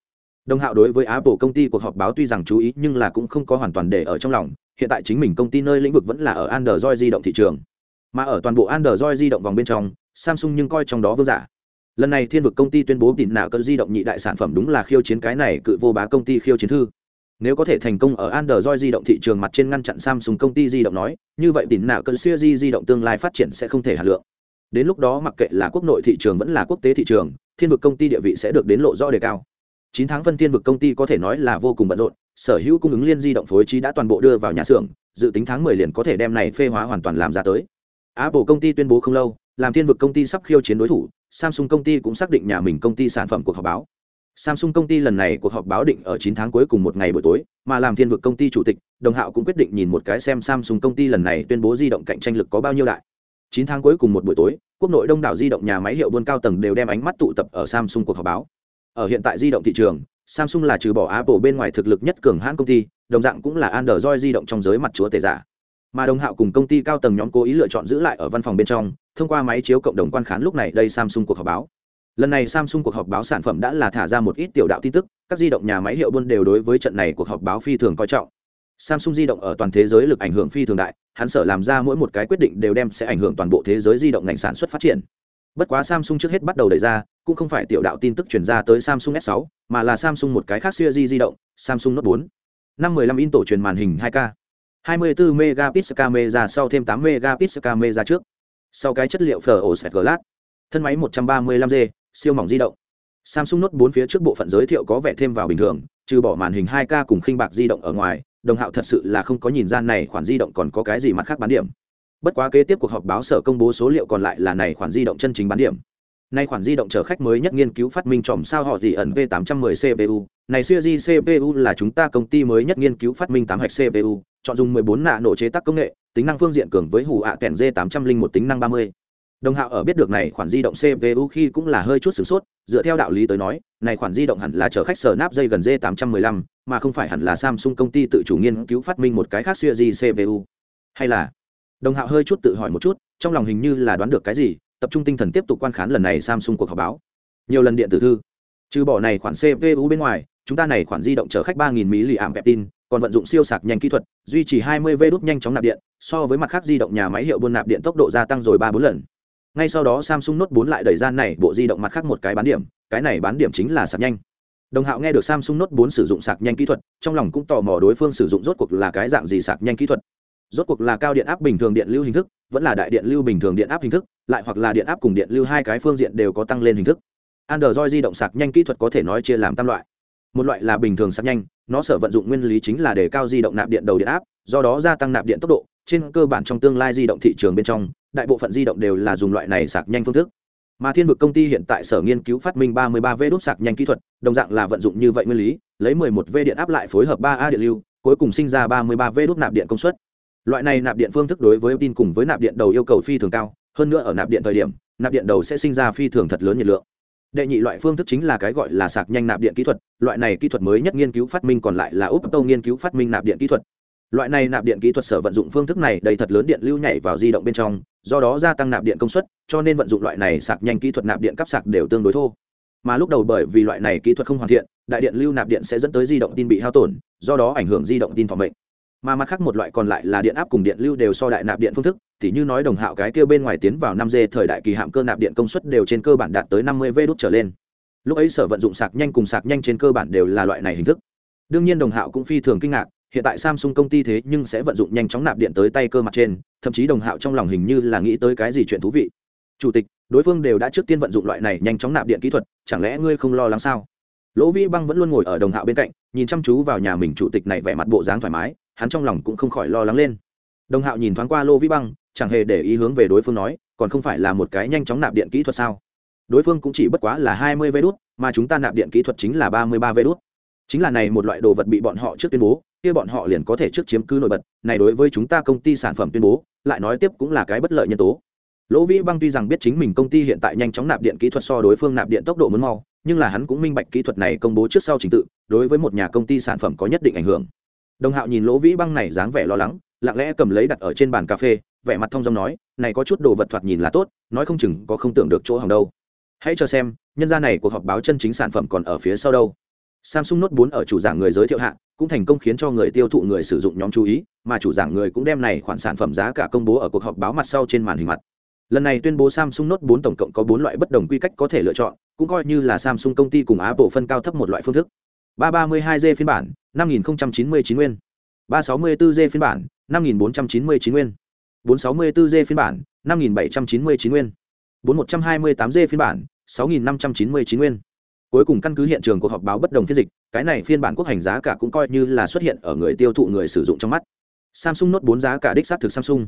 Đồng Hạo đối với Apple công ty cuộc họp báo tuy rằng chú ý nhưng là cũng không có hoàn toàn để ở trong lòng, hiện tại chính mình công ty nơi lĩnh vực vẫn là ở Android di động thị trường. Mà ở toàn bộ Android di động vòng bên trong, Samsung nhưng coi trong đó vương giả. Lần này Thiên vực công ty tuyên bố tỉnh nạo cơn di động nhị đại sản phẩm đúng là khiêu chiến cái này cự vô bá công ty khiêu chiến thư. Nếu có thể thành công ở Android di động thị trường mặt trên ngăn chặn Samsung công ty di động nói, như vậy tỉn nào cần xưa di di động tương lai phát triển sẽ không thể hạ lượng. Đến lúc đó mặc kệ là quốc nội thị trường vẫn là quốc tế thị trường, Thiên vực công ty địa vị sẽ được đến lộ rõ đề cao. Chín tháng phân thiên vực công ty có thể nói là vô cùng bận rộn sở hữu cung ứng liên di động phối trí đã toàn bộ đưa vào nhà xưởng dự tính tháng mười liền có thể đem này phê hóa hoàn toàn làm ra tới. Apple công ty tuyên bố không lâu làm thiên vực công ty sắp khiêu chiến đối thủ samsung công ty cũng xác định nhà mình công ty sản phẩm cuộc họp báo samsung công ty lần này cuộc họp báo định ở chín tháng cuối cùng một ngày buổi tối, mà làm thiên vực công ty chủ tịch, đồng hạo cũng quyết định nhìn một cái xem samsung công ty lần này tuyên bố di động cạnh tranh lực có bao nhiêu đại. Chín tháng cuối cùng một buổi tối, quốc nội đông đảo di động nhà máy hiệu buôn cao tầng đều đem ánh mắt tụ tập ở samsung cuộc họp báo. Ở hiện tại di động thị trường, samsung là trừ bỏ apple bên ngoài thực lực nhất cường hãn công ty, đồng dạng cũng là android di động trong giới mặt chúa tể giả. Mà đồng hạo cùng công ty cao tầng nhóm cố ý lựa chọn giữ lại ở văn phòng bên trong, thông qua máy chiếu cộng đồng quan khán lúc này đây samsung cuộc họp báo lần này samsung cuộc họp báo sản phẩm đã là thả ra một ít tiểu đạo tin tức, các di động nhà máy hiệu buôn đều đối với trận này cuộc họp báo phi thường coi trọng. Samsung di động ở toàn thế giới lực ảnh hưởng phi thường đại, hắn sở làm ra mỗi một cái quyết định đều đem sẽ ảnh hưởng toàn bộ thế giới di động ngành sản xuất phát triển. Bất quá samsung trước hết bắt đầu đẩy ra, cũng không phải tiểu đạo tin tức chuyển ra tới samsung s 6 mà là samsung một cái khác siêu di di động, samsung note 4 năm 15 in tổ truyền màn hình 2K 24 megapixel camera sau thêm 8 megapixel camera trước. Sau cái chất liệu FOSS glass. Thân máy 135G siêu mỏng di động. Samsung Note 4 phía trước bộ phận giới thiệu có vẻ thêm vào bình thường, trừ bỏ màn hình 2K cùng khinh bạc di động ở ngoài, Đồng Hạo thật sự là không có nhìn ra này khoản di động còn có cái gì mặt khác bán điểm. Bất quá kế tiếp cuộc họp báo sở công bố số liệu còn lại là này khoản di động chân chính bán điểm. Nay khoản di động chở khách mới nhất nghiên cứu phát minh tròm sao họ gì ẩn v 810 cpu này siêu di cpu là chúng ta công ty mới nhất nghiên cứu phát minh 8 hạch cpu chọn dùng 14 nạ nổ chế tác công nghệ tính năng phương diện cường với hủ ạ kèn d 801 tính năng 30 đồng hạo ở biết được này khoản di động cpu khi cũng là hơi chút sửng sốt, dựa theo đạo lý tới nói, này khoản di động hẳn là chở khách sở nắp dây gần d 815 mà không phải hẳn là samsung công ty tự chủ nghiên cứu phát minh một cái khác siêu di cpu hay là? Đồng hạo hơi chút tự hỏi một chút, trong lòng hình như là đoán được cái gì, tập trung tinh thần tiếp tục quan khán lần này samsung cuộc họp báo. Nhiều lần điện tử thư. Trừ bỏ này khoản cpu bên ngoài, chúng ta này khoản di động chở khách 3.000 mỹ lì ảm peptin còn vận dụng siêu sạc nhanh kỹ thuật, duy trì hai mươi v đốt nhanh chóng nạp điện, so với mặt khác di động nhà máy hiệu buôn nạp điện tốc độ gia tăng rồi ba bốn lần ngay sau đó samsung note 4 lại đẩy ra này bộ di động mặt khác một cái bán điểm, cái này bán điểm chính là sạc nhanh. Đồng hạo nghe được samsung note 4 sử dụng sạc nhanh kỹ thuật, trong lòng cũng tò mò đối phương sử dụng rốt cuộc là cái dạng gì sạc nhanh kỹ thuật. Rốt cuộc là cao điện áp bình thường điện lưu hình thức, vẫn là đại điện lưu bình thường điện áp hình thức, lại hoặc là điện áp cùng điện lưu hai cái phương diện đều có tăng lên hình thức. Android di động sạc nhanh kỹ thuật có thể nói chia làm tam loại. Một loại là bình thường sạc nhanh, nó sở vận dụng nguyên lý chính là để cao di động nạp điện đầu điện áp, do đó gia tăng nạp điện tốc độ, trên cơ bản trong tương lai di động thị trường bên trong đại bộ phận di động đều là dùng loại này sạc nhanh phương thức. Mà thiên vực công ty hiện tại sở nghiên cứu phát minh 33 v đốt sạc nhanh kỹ thuật, đồng dạng là vận dụng như vậy nguyên lý, lấy 11 v điện áp lại phối hợp 3 a điện lưu, cuối cùng sinh ra 33 v đốt nạp điện công suất. Loại này nạp điện phương thức đối với tin cùng với nạp điện đầu yêu cầu phi thường cao, hơn nữa ở nạp điện thời điểm, nạp điện đầu sẽ sinh ra phi thường thật lớn nhiệt lượng. Đệ nhị loại phương thức chính là cái gọi là sạc nhanh nạp điện kỹ thuật, loại này kỹ thuật mới nhất nghiên cứu phát minh còn lại là úp tâu nghiên cứu phát minh nạp điện kỹ thuật loại này nạp điện kỹ thuật sở vận dụng phương thức này đầy thật lớn điện lưu nhảy vào di động bên trong, do đó gia tăng nạp điện công suất, cho nên vận dụng loại này sạc nhanh kỹ thuật nạp điện cắp sạc đều tương đối thô. Mà lúc đầu bởi vì loại này kỹ thuật không hoàn thiện, đại điện lưu nạp điện sẽ dẫn tới di động tin bị hao tổn, do đó ảnh hưởng di động tin phòng mệnh. Mà mặt khác một loại còn lại là điện áp cùng điện lưu đều so đại nạp điện phương thức, thì như nói đồng hạo cái kia bên ngoài tiến vào năm d thời đại kỳ hạm cơ nạp điện công suất đều trên cơ bản đạt tới năm mươi v đốt trở lên. Lúc ấy sở vận dụng sạc nhanh cùng sạc nhanh trên cơ bản đều là loại này hình thức. Đương nhiên đồng hạo cũng phi thường kinh ngạc hiện tại samsung công ty thế nhưng sẽ vận dụng nhanh chóng nạp điện tới tay cơ mặt trên, thậm chí đồng hạo trong lòng hình như là nghĩ tới cái gì chuyện thú vị. Chủ tịch, đối phương đều đã trước tiên vận dụng loại này nhanh chóng nạp điện kỹ thuật, chẳng lẽ ngươi không lo lắng sao? Lỗ vĩ băng vẫn luôn ngồi ở đồng hạo bên cạnh, nhìn chăm chú vào nhà mình chủ tịch này vẻ mặt bộ dáng thoải mái, hắn trong lòng cũng không khỏi lo lắng lên. Đồng hạo nhìn thoáng qua lô vĩ băng, chẳng hề để ý hướng về đối phương nói, còn không phải là một cái nhanh chóng nạp điện kỹ thuật sao? Đối phương cũng chỉ bất quá là hai mươi vê đốt mà chúng ta nạp điện kỹ thuật chính là ba mươi ba vê đốt chính là này một loại đồ vật bị bọn họ trước tuyên bố kia bọn họ liền có thể trước chiếm cứ nổi bật, này đối với chúng ta công ty sản phẩm tuyên bố, lại nói tiếp cũng là cái bất lợi nhân tố. Lỗ vĩ băng tuy rằng biết chính mình công ty hiện tại nhanh chóng nạp điện kỹ thuật so đối phương nạp điện tốc độ muốn mau, nhưng là hắn cũng minh bạch kỹ thuật này công bố trước sau trình tự, đối với một nhà công ty sản phẩm có nhất định ảnh hưởng. Đồng hạo nhìn lỗ vĩ băng này dáng vẻ lo lắng, lặng lẽ cầm lấy đặt ở trên bàn cà phê, vẻ mặt thông dong nói, này có chút đồ vật thoạt nhìn là tốt, nói không chừng có không tưởng được chỗ hỏng đâu. Hãy cho xem, nhân gia này cuộc họp báo chân chính sản phẩm còn ở phía sau đâu samsung note 4 ở chủ giảng người giới thiệu hạ, cũng thành công khiến cho người tiêu thụ người sử dụng nhóm chú ý, mà chủ giảng người cũng đem này khoản sản phẩm giá cả công bố ở cuộc họp báo mặt sau trên màn hình mặt. Lần này tuyên bố samsung note 4 tổng cộng có bốn loại bất đồng quy cách có thể lựa chọn, cũng coi như là samsung công ty cùng apple phân cao thấp một loại phương thức. 332G phiên bản 5099 nguyên. 364G phiên bản 5499 nguyên. 464G phiên bản 5799 nguyên. 4128G phiên bản 6599 nguyên cuối cùng căn cứ hiện trường cuộc họp báo bất đồng phiên dịch cái này phiên bản quốc hành giá cả cũng coi như là xuất hiện ở người tiêu thụ người sử dụng trong mắt. Samsung nốt bốn giá cả đích xác thực samsung.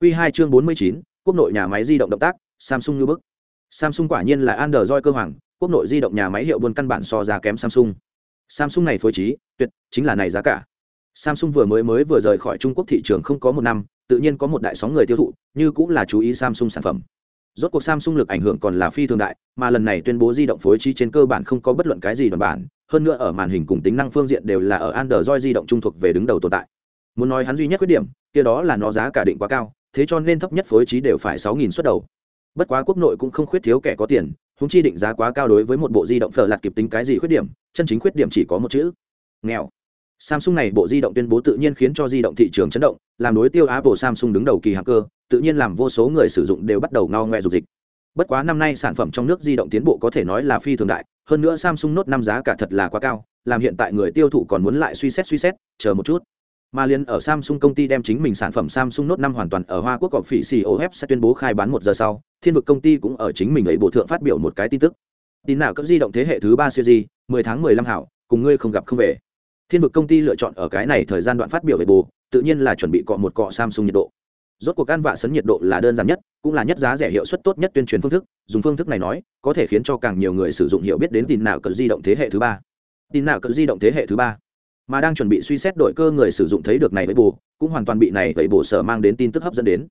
Q hai chương 49, quốc nội nhà máy di động động tác samsung như bức. Samsung quả nhiên là android cơ hoàng quốc nội di động nhà máy hiệu buôn căn bản so ra kém samsung. Samsung này phối trí tuyệt chính là này giá cả. Samsung vừa mới mới vừa rời khỏi trung quốc thị trường không có một năm tự nhiên có một đại sóng người tiêu thụ như cũng là chú ý samsung sản phẩm rốt cuộc samsung lực ảnh hưởng còn là phi thường đại, mà lần này tuyên bố di động phối trí trên cơ bản không có bất luận cái gì đoàn bản, hơn nữa ở màn hình cùng tính năng phương diện đều là ở android di động trung thuộc về đứng đầu tồn tại. Muốn nói hắn duy nhất khuyết điểm, kia đó là nó giá cả định quá cao, thế cho nên thấp nhất phối trí đều phải sáu nghìn xuất đầu. Bất quá quốc nội cũng không khuyết thiếu kẻ có tiền, huống chi định giá quá cao đối với một bộ di động phở lạt kịp tính cái gì khuyết điểm, chân chính khuyết điểm chỉ có một chữ, nghèo samsung này bộ di động tuyên bố tự nhiên khiến cho di động thị trường chấn động làm đối tiêu apple samsung đứng đầu kỳ hạng cơ tự nhiên làm vô số người sử dụng đều bắt đầu ngao ngoe dục dịch bất quá năm nay sản phẩm trong nước di động tiến bộ có thể nói là phi thường đại hơn nữa samsung note năm giá cả thật là quá cao làm hiện tại người tiêu thụ còn muốn lại suy xét suy xét chờ một chút mà liên ở Samsung công ty đem chính mình sản phẩm Samsung Note 5 hoàn toàn ở Hoa Quốc cọp phỉ COF sẽ tuyên bố khai bán một giờ sau, Thiên vực công ty cũng ở chính mình ấy bộ thượng phát biểu một cái tin tức. Tin nào cấp di động thế hệ thứ 3 series, 10 tháng 15 hảo, cùng ngươi không gặp không về. Thiên vực công ty lựa chọn ở cái này thời gian đoạn phát biểu về bù, tự nhiên là chuẩn bị cọ một cọ Samsung nhiệt độ. Rốt cuộc can vạ sấn nhiệt độ là đơn giản nhất, cũng là nhất giá rẻ hiệu suất tốt nhất tuyên truyền phương thức, dùng phương thức này nói, có thể khiến cho càng nhiều người sử dụng hiểu biết đến tin nào cỡ di động thế hệ thứ ba. Tin nào cỡ di động thế hệ thứ ba, mà đang chuẩn bị suy xét đổi cơ người sử dụng thấy được này với bù cũng hoàn toàn bị này vậy bù sở mang đến tin tức hấp dẫn đến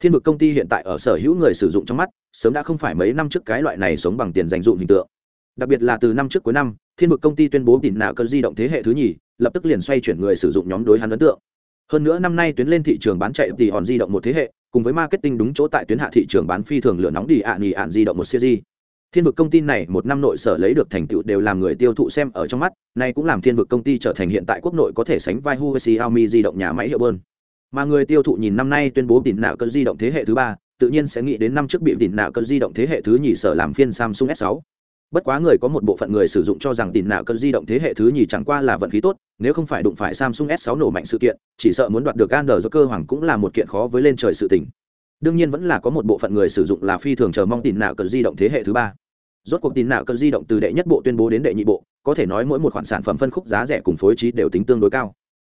thiên vực công ty hiện tại ở sở hữu người sử dụng trong mắt sớm đã không phải mấy năm trước cái loại này sống bằng tiền dành dụng hình tượng đặc biệt là từ năm trước cuối năm thiên vực công ty tuyên bố tin nào cơn di động thế hệ thứ nhì lập tức liền xoay chuyển người sử dụng nhóm đối hắn ấn tượng. Hơn nữa năm nay tuyến lên thị trường bán chạy thì hòn di động một thế hệ, cùng với marketing đúng chỗ tại tuyến hạ thị trường bán phi thường lửa nóng đi ạ nghỉ ạn di động một series. Thiên vực công ty này một năm nội sở lấy được thành tựu đều làm người tiêu thụ xem ở trong mắt, nay cũng làm thiên vực công ty trở thành hiện tại quốc nội có thể sánh vai Huawei, Xiaomi di động nhà máy hiệu bơn. Mà người tiêu thụ nhìn năm nay tuyên bố tỉn nạo cơn di động thế hệ thứ ba, tự nhiên sẽ nghĩ đến năm trước bị tỉn nạo cơn di động thế hệ thứ nhì sở làm phiên Samsung S6 bất quá người có một bộ phận người sử dụng cho rằng tin nạo cơn di động thế hệ thứ nhì chẳng qua là vận khí tốt, nếu không phải đụng phải Samsung S6 nổ mạnh sự kiện, chỉ sợ muốn đoạt được Android cơ hoàng cũng là một kiện khó với lên trời sự tình. Đương nhiên vẫn là có một bộ phận người sử dụng là phi thường chờ mong tin nạo cơn di động thế hệ thứ ba. Rốt cuộc tin nạo cơn di động từ đệ nhất bộ tuyên bố đến đệ nhị bộ, có thể nói mỗi một khoản sản phẩm phân khúc giá rẻ cùng phối trí đều tính tương đối cao.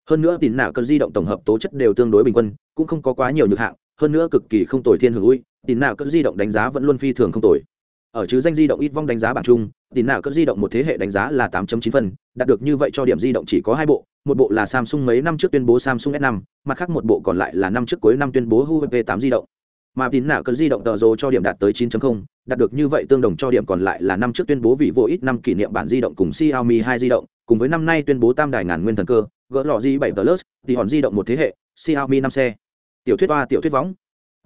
Hơn nữa tin nạo cơn di động tổng hợp tố chất đều tương đối bình quân, cũng không có quá nhiều nhược hạng, hơn nữa cực kỳ không tồi thiên hưởng ui tin nạo cơn di động đánh giá vẫn luôn phi thường không tồi ở chứ danh di động ít vong đánh giá bảng chung tỷ nào cỡ di động một thế hệ đánh giá là 8.9 phần đạt được như vậy cho điểm di động chỉ có hai bộ một bộ là Samsung mấy năm trước tuyên bố Samsung S5, mặt khác một bộ còn lại là năm trước cuối năm tuyên bố Huawei P8 di động mà tín nào cỡ di động tờ rồ cho điểm đạt tới 9.0, đạt được như vậy tương đồng cho điểm còn lại là năm trước tuyên bố vị vô ít năm kỷ niệm bản di động cùng Xiaomi 2 di động, cùng với năm nay tuyên bố tam đài ngàn nguyên thần cơ, gỡ lọ di 7 Plus, thì hòn di động một thế hệ, Xiaomi 5 xe. Tiểu thuyết ba tiểu thuyết võng.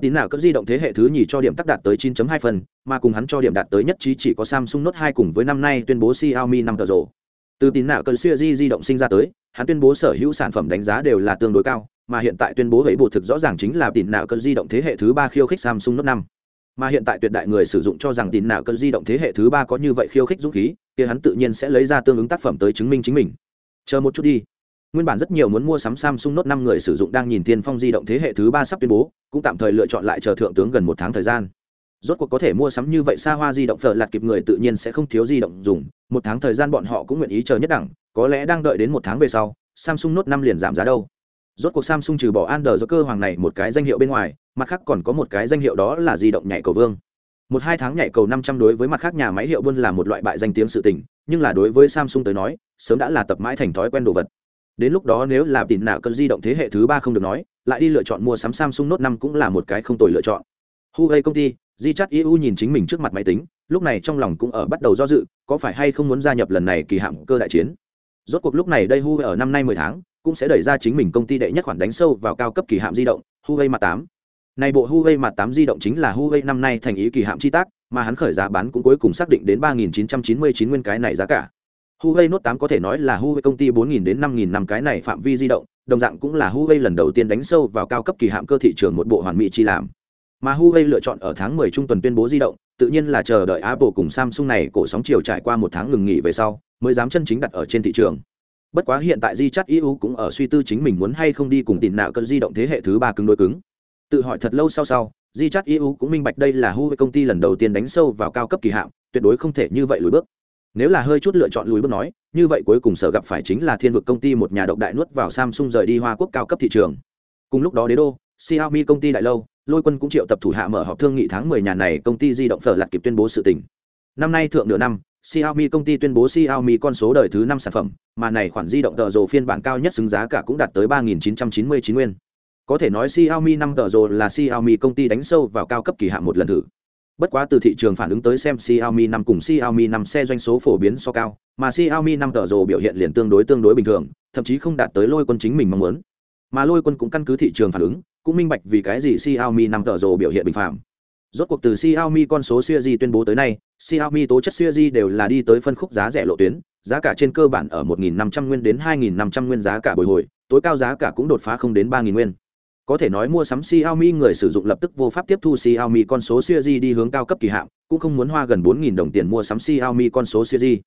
Tín nào cấp di động thế hệ thứ nhì cho điểm tắc đạt tới 9.2 phần, mà cùng hắn cho điểm đạt tới nhất trí chỉ có Samsung Note 2 cùng với năm nay tuyên bố Xiaomi 5 tờ rồ. Từ tín nào cơn series di động sinh ra tới, hắn tuyên bố sở hữu sản phẩm đánh giá đều là tương đối cao, mà hiện tại tuyên bố vậy bộ thực rõ ràng chính là tín nào cơn di động thế hệ thứ ba khiêu khích Samsung Note 5. Mà hiện tại tuyệt đại người sử dụng cho rằng tín nào cơn di động thế hệ thứ ba có như vậy khiêu khích dũng khí, kia hắn tự nhiên sẽ lấy ra tương ứng tác phẩm tới chứng minh chính mình. Chờ một chút đi. Nguyên bản rất nhiều muốn mua sắm Samsung Note 5 người sử dụng đang nhìn tiên phong di động thế hệ thứ ba sắp tuyên bố, cũng tạm thời lựa chọn lại chờ thượng tướng gần một tháng thời gian. Rốt cuộc có thể mua sắm như vậy xa hoa di động phở lạt kịp người tự nhiên sẽ không thiếu di động dùng, một tháng thời gian bọn họ cũng nguyện ý chờ nhất đẳng, có lẽ đang đợi đến một tháng về sau, Samsung Note 5 liền giảm giá đâu. Rốt cuộc samsung trừ bỏ android cơ hoàng này một cái danh hiệu bên ngoài mặt khác còn có một cái danh hiệu đó là di động nhảy cầu vương. Một hai tháng nhảy cầu năm trăm đối với mặt khác nhà máy hiệu buôn là một loại bại danh tiếng sự tình nhưng là đối với samsung tới nói sớm đã là tập mãi thành thói quen đồ vật đến lúc đó nếu là tìm nào cơn di động thế hệ thứ ba không được nói lại đi lựa chọn mua sắm samsung note 5 cũng là một cái không tồi lựa chọn. Huawei công ty di chắt eu nhìn chính mình trước mặt máy tính lúc này trong lòng cũng ở bắt đầu do dự có phải hay không muốn gia nhập lần này kỳ hạm cơ đại chiến? Rốt cuộc lúc này đây huawei ở năm nay 10 tháng cũng sẽ đẩy ra chính mình công ty đệ nhất khoản đánh sâu vào cao cấp kỳ hạm di động huawei mate 8 này bộ Huawei Mate 8 di động chính là Huawei năm nay thành ý kỳ hạm chi tác, mà hắn khởi giá bán cũng cuối cùng xác định đến 3999 nguyên cái này giá cả. Huawei Note 8 có thể nói là Huawei công ty 4000 đến 5000 năm cái này phạm vi di động, đồng dạng cũng là Huawei lần đầu tiên đánh sâu vào cao cấp kỳ hạm cơ thị trường một bộ hoàn mỹ chi làm. Mà Huawei lựa chọn ở tháng 10 trung tuần tuyên bố di động, tự nhiên là chờ đợi Apple cùng Samsung này cổ sóng chiều trải qua một tháng ngừng nghỉ về sau, mới dám chân chính đặt ở trên thị trường. Bất quá hiện tại Di Chat EU cũng ở suy tư chính mình muốn hay không đi cùng tiền nạo cân di động thế hệ thứ ba cứng đối cứng. Tự hỏi thật lâu sau sau, Di Chat EU cũng minh bạch đây là Huawei công ty lần đầu tiên đánh sâu vào cao cấp kỳ hạm, tuyệt đối không thể như vậy lùi bước nếu là hơi chút lựa chọn lùi bước nói như vậy cuối cùng sở gặp phải chính là thiên vực công ty một nhà độc đại nuốt vào samsung rời đi hoa quốc cao cấp thị trường cùng lúc đó đế đô xiaomi công ty đại lâu lôi quân cũng triệu tập thủ hạ mở họp thương nghị tháng 10 nhà này công ty di động phở lạt kịp tuyên bố sự tình năm nay thượng nửa năm Xiaomi công ty tuyên bố Xiaomi con số đời thứ 5 sản phẩm, mà này khoản di động tờ rồ phiên bản cao nhất xứng giá cả cũng đạt tới 3999 nguyên. Có thể nói Xiaomi 5 tờ rồ là Xiaomi công ty đánh sâu vào cao cấp kỳ hạn một lần thử. Bất quá từ thị trường phản ứng tới xem Xiaomi 5 cùng Xiaomi 5 xe doanh số phổ biến so cao, mà Xiaomi 5 tờ rồ biểu hiện liền tương đối tương đối bình thường, thậm chí không đạt tới lôi quân chính mình mong muốn. Mà lôi quân cũng căn cứ thị trường phản ứng, cũng minh bạch vì cái gì Xiaomi 5 tờ rồ biểu hiện bình phạm. Rốt cuộc từ Xiaomi con số series tuyên bố tới nay, Xiaomi tố chất series đều là đi tới phân khúc giá rẻ lộ tuyến, giá cả trên cơ bản ở 1.500 nguyên đến 2.500 nguyên giá cả bồi hồi, tối cao giá cả cũng đột phá không đến 3000 nguyên có thể nói mua sắm Xiaomi người sử dụng lập tức vô pháp tiếp thu Xiaomi con số series đi hướng cao cấp kỳ hạn, cũng không muốn hoa gần 4000 đồng tiền mua sắm Xiaomi con số series.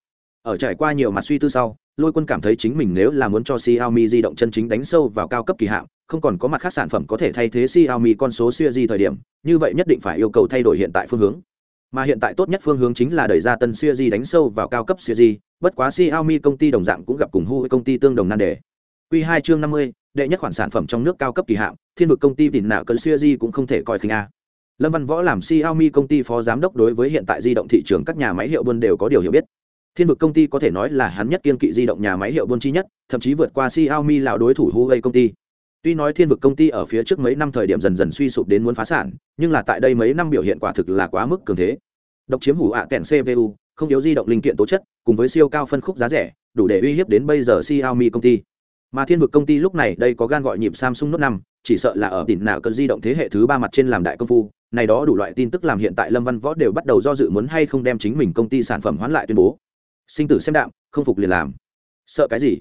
Ở trải qua nhiều mặt suy tư sau, Lôi Quân cảm thấy chính mình nếu là muốn cho Xiaomi di động chân chính đánh sâu vào cao cấp kỳ hạn, không còn có mặt khác sản phẩm có thể thay thế Xiaomi con số series thời điểm, như vậy nhất định phải yêu cầu thay đổi hiện tại phương hướng. Mà hiện tại tốt nhất phương hướng chính là đẩy ra tân series đánh sâu vào cao cấp series, bất quá Xiaomi công ty đồng dạng cũng gặp cùng Huawei công ty tương đồng nan đề. Quy 2 chương 50, đệ nhất khoản sản phẩm trong nước cao cấp kỳ hạn thiên vực công ty tỉnh nạo cơn siêu di cũng không thể coi khinh a. Lâm văn võ làm xiaomi công ty phó giám đốc đối với hiện tại di động thị trường các nhà máy hiệu buôn đều có điều hiểu biết. Thiên vực công ty có thể nói là hắn nhất kiên kỵ di động nhà máy hiệu buôn chi nhất thậm chí vượt qua xiaomi lão đối thủ huawei công ty. Tuy nói thiên vực công ty ở phía trước mấy năm thời điểm dần dần suy sụp đến muốn phá sản nhưng là tại đây mấy năm biểu hiện quả thực là quá mức cường thế. Độc chiếm hủ ạ à kèn cpu không yếu di động linh kiện tố chất cùng với siêu cao phân khúc giá rẻ đủ để uy hiếp đến bây giờ xiaomi công ty mà thiên vực công ty lúc này đây có gan gọi nhịp samsung nốt năm, chỉ sợ là ở tỉnh nào cơn di động thế hệ thứ ba mặt trên làm đại công phu. Này đó đủ loại tin tức làm hiện tại lâm văn võ đều bắt đầu do dự muốn hay không đem chính mình công ty sản phẩm hoán lại tuyên bố. Sinh tử xem đạm, không phục liền làm. Sợ cái gì?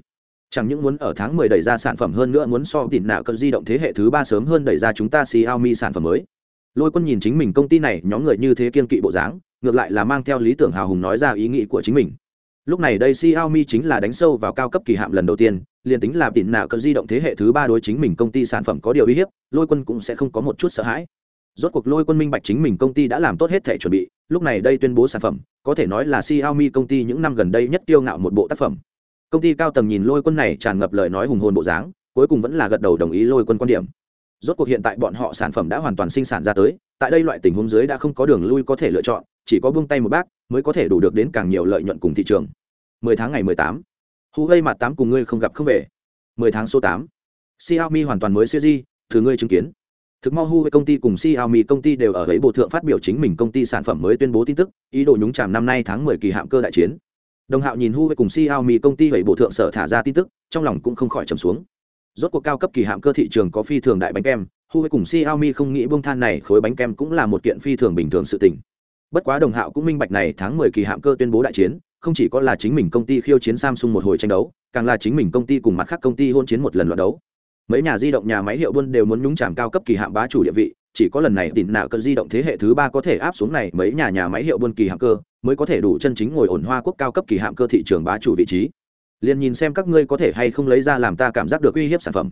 Chẳng những muốn ở tháng 10 đẩy ra sản phẩm hơn nữa muốn so tỉnh nào cơn di động thế hệ thứ ba sớm hơn đẩy ra chúng ta Xiaomi sản phẩm mới. Lôi quân nhìn chính mình công ty này, nhóm người như thế kiên kỵ bộ dáng, ngược lại là mang theo lý tưởng hào hùng nói ra ý nghĩ của chính mình. Lúc này đây Xiaomi chính là đánh sâu vào cao cấp kỳ hạm lần đầu tiên liền tính là tỉn nạo cỡ di động thế hệ thứ ba đối chính mình công ty sản phẩm có điều uy hiếp, lôi quân cũng sẽ không có một chút sợ hãi. Rốt cuộc lôi quân minh bạch chính mình công ty đã làm tốt hết thể chuẩn bị, lúc này đây tuyên bố sản phẩm, có thể nói là Xiaomi công ty những năm gần đây nhất tiêu ngạo một bộ tác phẩm. Công ty cao tầng nhìn lôi quân này tràn ngập lời nói hùng hồn bộ dáng, cuối cùng vẫn là gật đầu đồng ý lôi quân quan điểm. Rốt cuộc hiện tại bọn họ sản phẩm đã hoàn toàn sinh sản ra tới, tại đây loại tình huống dưới đã không có đường lui có thể lựa chọn, chỉ có buông tay một bác mới có thể đủ được đến càng nhiều lợi nhuận cùng thị trường. 10 tháng ngày 18 Huawei mặt tám cùng ngươi không gặp không về. 10 tháng số tám, Xiaomi hoàn toàn mới siêu di thứ ngươi chứng kiến. Thực mau Huawei công ty cùng Xiaomi công ty đều ở ấy bộ thượng phát biểu chính mình công ty sản phẩm mới tuyên bố tin tức, ý đồ nhúng chàm năm nay tháng 10 kỳ hạm cơ đại chiến. Đồng Hạo nhìn Huawei cùng Xiaomi công ty ấy bộ thượng sở thả ra tin tức, trong lòng cũng không khỏi trầm xuống. Rốt cuộc cao cấp kỳ hạm cơ thị trường có phi thường đại bánh kem, Huawei cùng Xiaomi không nghĩ bông than này khối bánh kem cũng là một kiện phi thường bình thường sự tình. Bất quá Đồng Hạo cũng minh bạch này tháng 10 kỳ hạm cơ tuyên bố đại chiến, không chỉ có là chính mình công ty khiêu chiến Samsung một hồi tranh đấu, càng là chính mình công ty cùng mặt khác công ty hôn chiến một lần loạn đấu. Mấy nhà di động nhà máy hiệu buôn đều muốn nhúng chàm cao cấp kỳ hạng bá chủ địa vị, chỉ có lần này tỉnh nào cơn di động thế hệ thứ ba có thể áp xuống này mấy nhà nhà máy hiệu buôn kỳ hạng cơ, mới có thể đủ chân chính ngồi ổn hoa quốc cao cấp kỳ hạng cơ thị trường bá chủ vị trí. Liên nhìn xem các ngươi có thể hay không lấy ra làm ta cảm giác được uy hiếp sản phẩm.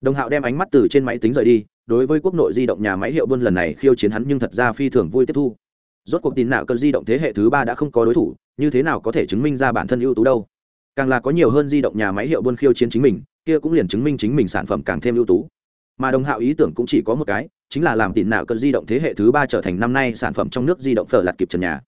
Đồng Hạo đem ánh mắt từ trên máy tính rời đi, đối với quốc nội di động nhà máy hiệu buôn lần này khiêu chiến hắn nhưng thật ra phi thường vui tiếp thu. Rốt cuộc tin nạo cơn di động thế hệ thứ ba đã không có đối thủ, như thế nào có thể chứng minh ra bản thân ưu tú đâu? Càng là có nhiều hơn di động nhà máy hiệu buôn khiêu chiến chính mình kia cũng liền chứng minh chính mình sản phẩm càng thêm ưu tú. Mà đồng hạo ý tưởng cũng chỉ có một cái chính là làm tin nạo cơn di động thế hệ thứ ba trở thành năm nay sản phẩm trong nước di động phở lạt kịp trần nhà.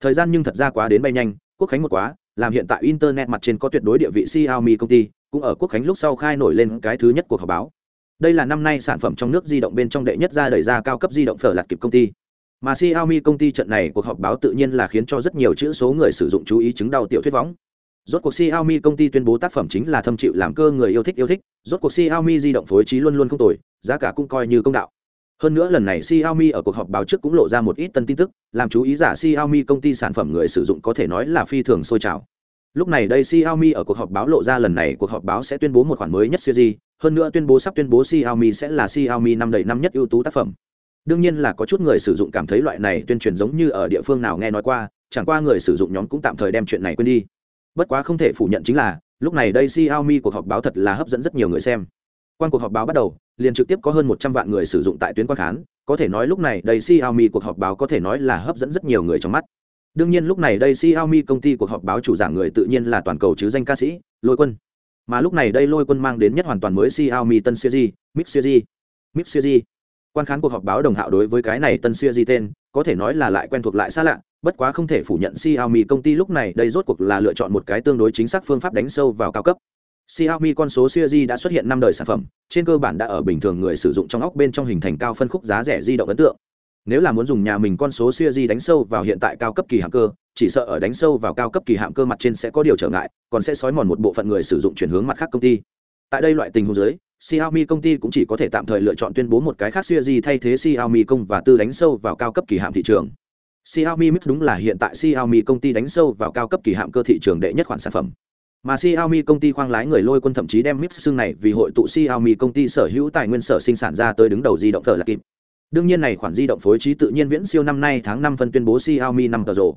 Thời gian nhưng thật ra quá đến bay nhanh quốc khánh một quá làm hiện tại internet mặt trên có tuyệt đối địa vị xiaomi công ty cũng ở quốc khánh lúc sau khai nổi lên cái thứ nhất cuộc họp báo. Đây là năm nay sản phẩm trong nước di động bên trong đệ nhất ra đẩy ra cao cấp di động phở lạt kịp công ty mà xiaomi công ty trận này cuộc họp báo tự nhiên là khiến cho rất nhiều chữ số người sử dụng chú ý chứng đau tiểu thuyết võng rốt cuộc xiaomi công ty tuyên bố tác phẩm chính là thâm chịu làm cơ người yêu thích yêu thích rốt cuộc xiaomi di động phối trí luôn luôn không tồi giá cả cũng coi như công đạo hơn nữa lần này Xiaomi ở cuộc họp báo trước cũng lộ ra một ít tân tin tức, làm chú ý giả Xiaomi công ty sản phẩm người sử dụng có thể nói là phi thường sôi trào. Lúc này đây Xiaomi ở cuộc họp báo lộ ra lần này cuộc họp báo sẽ tuyên bố một khoản mới nhất series, hơn nữa tuyên bố sắp tuyên bố Xiaomi sẽ là Xiaomi năm đầy năm nhất ưu tú tác phẩm. Đương nhiên là có chút người sử dụng cảm thấy loại này tuyên truyền giống như ở địa phương nào nghe nói qua, chẳng qua người sử dụng nhóm cũng tạm thời đem chuyện này quên đi. Bất quá không thể phủ nhận chính là, lúc này đây Xiaomi cuộc họp báo thật là hấp dẫn rất nhiều người xem. Quan cuộc họp báo bắt đầu, liền trực tiếp có hơn một trăm vạn người sử dụng tại tuyến quan khán, có thể nói lúc này đây Xiaomi cuộc họp báo có thể nói là hấp dẫn rất nhiều người trong mắt. Đương nhiên lúc này đây Xiaomi công ty cuộc họp báo chủ giảng người tự nhiên là toàn cầu chứ danh ca sĩ, Lôi Quân. Mà lúc này đây Lôi Quân mang đến nhất hoàn toàn mới Xiaomi tân series, Mix series. Mix series. Quan khán cuộc họp báo đồng hạo đối với cái này tân Di tên, có thể nói là lại quen thuộc lại xa lạ, bất quá không thể phủ nhận Xiaomi công ty lúc này đây rốt cuộc là lựa chọn một cái tương đối chính xác phương pháp đánh sâu vào cao cấp. Xiaomi con số series đã xuất hiện năm đời sản phẩm, trên cơ bản đã ở bình thường người sử dụng trong óc bên trong hình thành cao phân khúc giá rẻ di động ấn tượng. Nếu là muốn dùng nhà mình con số series đánh sâu vào hiện tại cao cấp kỳ hạm cơ, chỉ sợ ở đánh sâu vào cao cấp kỳ hạm cơ mặt trên sẽ có điều trở ngại, còn sẽ sói mòn một bộ phận người sử dụng chuyển hướng mặt khác công ty. Tại đây loại tình huống dưới, Xiaomi công ty cũng chỉ có thể tạm thời lựa chọn tuyên bố một cái khác series thay thế Xiaomi công và tư đánh sâu vào cao cấp kỳ hạm thị trường. Xiaomi Mix đúng là hiện tại Xiaomi công ty đánh sâu vào cao cấp kỳ hạm cơ thị trường đệ nhất khoản sản phẩm mà Xiaomi công ty khoang lái người lôi quân thậm chí đem Mix xương này vì hội tụ Xiaomi công ty sở hữu tài nguyên sở sinh sản ra tới đứng đầu di động thờ là kịp. Đương nhiên này khoản di động phối trí tự nhiên viễn siêu năm nay tháng 5 phân tuyên bố Xiaomi 5 tờ rồ.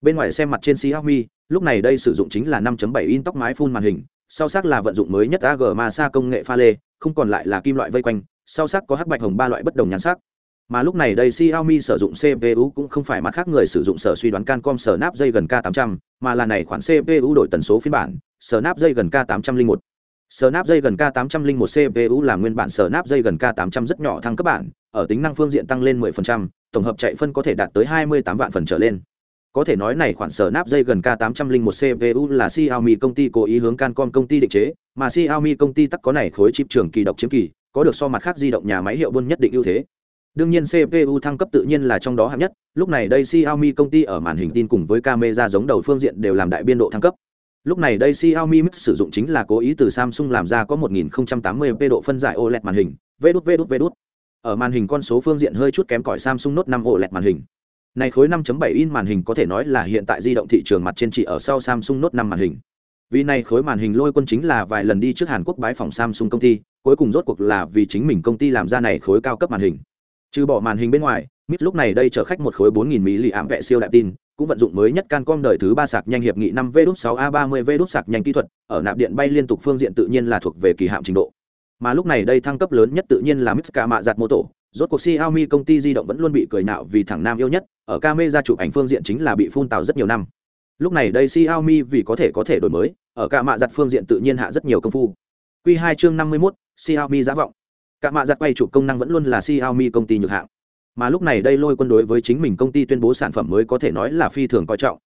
Bên ngoài xem mặt trên Xiaomi, lúc này đây sử dụng chính là 5.7 in tóc mái full màn hình, sau sắc là vận dụng mới nhất AG Masa công nghệ pha lê, không còn lại là kim loại vây quanh, sau sắc có hắc bạch hồng ba loại bất đồng nhan sắc. Mà lúc này đây Xiaomi sử dụng CPU cũng không phải mặt khác người sử dụng sở suy đoán Cancom Snapdragon K800, mà là này khoản CPU đổi tần số phiên bản, Snapdragon K801. Snapdragon K801 CPU là nguyên bản Snapdragon K800 rất nhỏ thăng cấp bản, ở tính năng phương diện tăng lên 10%, tổng hợp chạy phân có thể đạt tới 28 vạn phần trở lên. Có thể nói này khoản sở nắp dây gần K801 CPU là Xiaomi công ty cố ý hướng Cancom công ty định chế, mà Xiaomi công ty tắc có này khối chip trường kỳ độc chiếm kỳ, có được so mặt khác di động nhà máy hiệu buôn nhất định ưu thế. Đương nhiên CPU thăng cấp tự nhiên là trong đó hạng nhất, lúc này đây Xiaomi công ty ở màn hình tin cùng với camera giống đầu phương diện đều làm đại biên độ thăng cấp. Lúc này đây Xiaomi Mix sử dụng chính là cố ý từ Samsung làm ra có 1080p độ phân giải OLED màn hình, vê đút vê đút vê đút. Ở màn hình con số phương diện hơi chút kém cỏi Samsung Note 5 OLED màn hình. Này khối 5.7 in màn hình có thể nói là hiện tại di động thị trường mặt trên chỉ ở sau Samsung Note 5 màn hình. Vì này khối màn hình lôi quân chính là vài lần đi trước Hàn Quốc bái phòng Samsung công ty, cuối cùng rốt cuộc là vì chính mình công ty làm ra này khối cao cấp màn hình trừ bỏ màn hình bên ngoài mít lúc này đây chở khách một khối 4.000 mili ảm vệ siêu đại tin cũng vận dụng mới nhất cancom đời thứ ba sạc nhanh hiệp nghị 5 v 6 a 30 v sạc nhanh kỹ thuật ở nạp điện bay liên tục phương diện tự nhiên là thuộc về kỳ hạm trình độ mà lúc này đây thăng cấp lớn nhất tự nhiên là mít cả mạ giạt mô tổ rốt cuộc Xiaomi công ty di động vẫn luôn bị cười nạo vì thằng nam yêu nhất ở camera chụp ảnh phương diện chính là bị phun tào rất nhiều năm. Lúc này đây Xiaomi vì có thể có thể đổi mới ở cả mạ giặt phương diện tự nhiên hạ rất nhiều công phu. Quy 2 chương 51, Xiaomi giá vọng. Cả mạ giặt quay chụp công năng vẫn luôn là xiaomi công ty nhược hạng. Mà lúc này đây lôi quân đối với chính mình công ty tuyên bố sản phẩm mới có thể nói là phi thường coi trọng.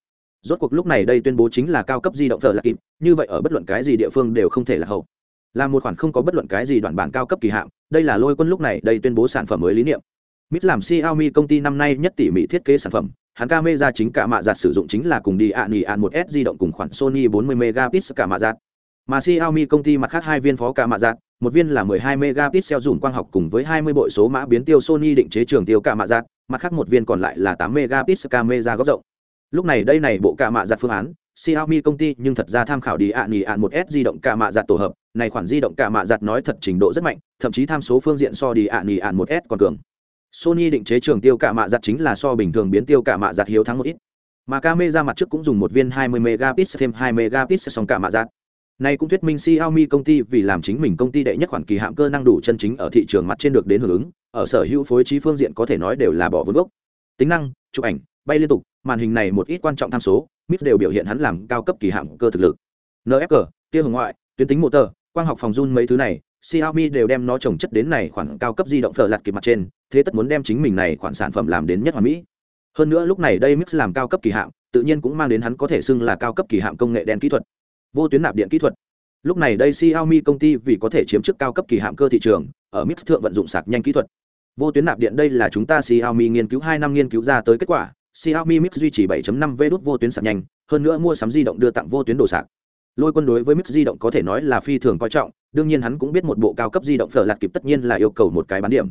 Rốt cuộc lúc này đây tuyên bố chính là cao cấp di động thờ là kịp như vậy ở bất luận cái gì địa phương đều không thể là hậu là một khoản không có bất luận cái gì đoạn bản cao cấp kỳ hạn đây là lôi quân lúc này đây tuyên bố sản phẩm mới lý niệm mít làm xiaomi công ty năm nay nhất tỉ mỉ thiết kế sản phẩm hắn camera chính cả mạ giặt sử dụng chính là cùng đi ạ nỉ ạn một s di động cùng khoản sony 40 megapixel cả mạ giặt mà Xiaomi công ty mặt khác hai viên phó cả mạ giặt, một viên là 12 megapixel dùng quang học cùng với 20 bội số mã biến tiêu Sony định chế trường tiêu cả mạ giặt, mặt khác một viên còn lại là 8 megapixel camera góc rộng. Lúc này đây này bộ cả mạ giặt phương án, Xiaomi công ty nhưng thật ra tham khảo đi ạ nhì ạn một S di động cả mạ giặt tổ hợp, này khoản di động cả mạ giặt nói thật trình độ rất mạnh, thậm chí tham số phương diện so đi ạ nhì ạn một S còn cường. Sony định chế trường tiêu cả mạ giặt chính là so bình thường biến tiêu cả mạ giặt hiếu thắng một ít. Mà camera mặt trước cũng dùng một viên 20 megapixel thêm 2 megapixel song cả mạ giặt. Này cũng thuyết minh Xiaomi công ty vì làm chính mình công ty đệ nhất khoản kỳ hạm cơ năng đủ chân chính ở thị trường mặt trên được đến hưởng ứng, ở sở hữu phối trí phương diện có thể nói đều là bỏ vốn gốc. Tính năng, chụp ảnh, bay liên tục, màn hình này một ít quan trọng tham số, mít đều biểu hiện hắn làm cao cấp kỳ hạm cơ thực lực. NFG, tia hồng ngoại, tuyến tính motor, quang học phòng run mấy thứ này, Xiaomi đều đem nó trồng chất đến này khoản cao cấp di động phở lặt kịp mặt trên, thế tất muốn đem chính mình này khoản sản phẩm làm đến nhất hoàn mỹ. Hơn nữa lúc này đây Mix làm cao cấp kỳ hạm, tự nhiên cũng mang đến hắn có thể xưng là cao cấp kỳ hạm công nghệ đen kỹ thuật vô tuyến nạp điện kỹ thuật lúc này đây xiaomi công ty vì có thể chiếm chức cao cấp kỳ hạm cơ thị trường ở mix thượng vận dụng sạc nhanh kỹ thuật vô tuyến nạp điện đây là chúng ta xiaomi nghiên cứu hai năm nghiên cứu ra tới kết quả xiaomi mix duy trì 7.5 v đút vô tuyến sạc nhanh, hơn nữa mua sắm di động đưa tặng vô tuyến đồ sạc. Lôi quân đối với mix di động có thể nói là phi thường coi trọng, đương nhiên hắn cũng biết một bộ cao cấp di động phở lạt kịp tất nhiên là yêu cầu một cái bán điểm.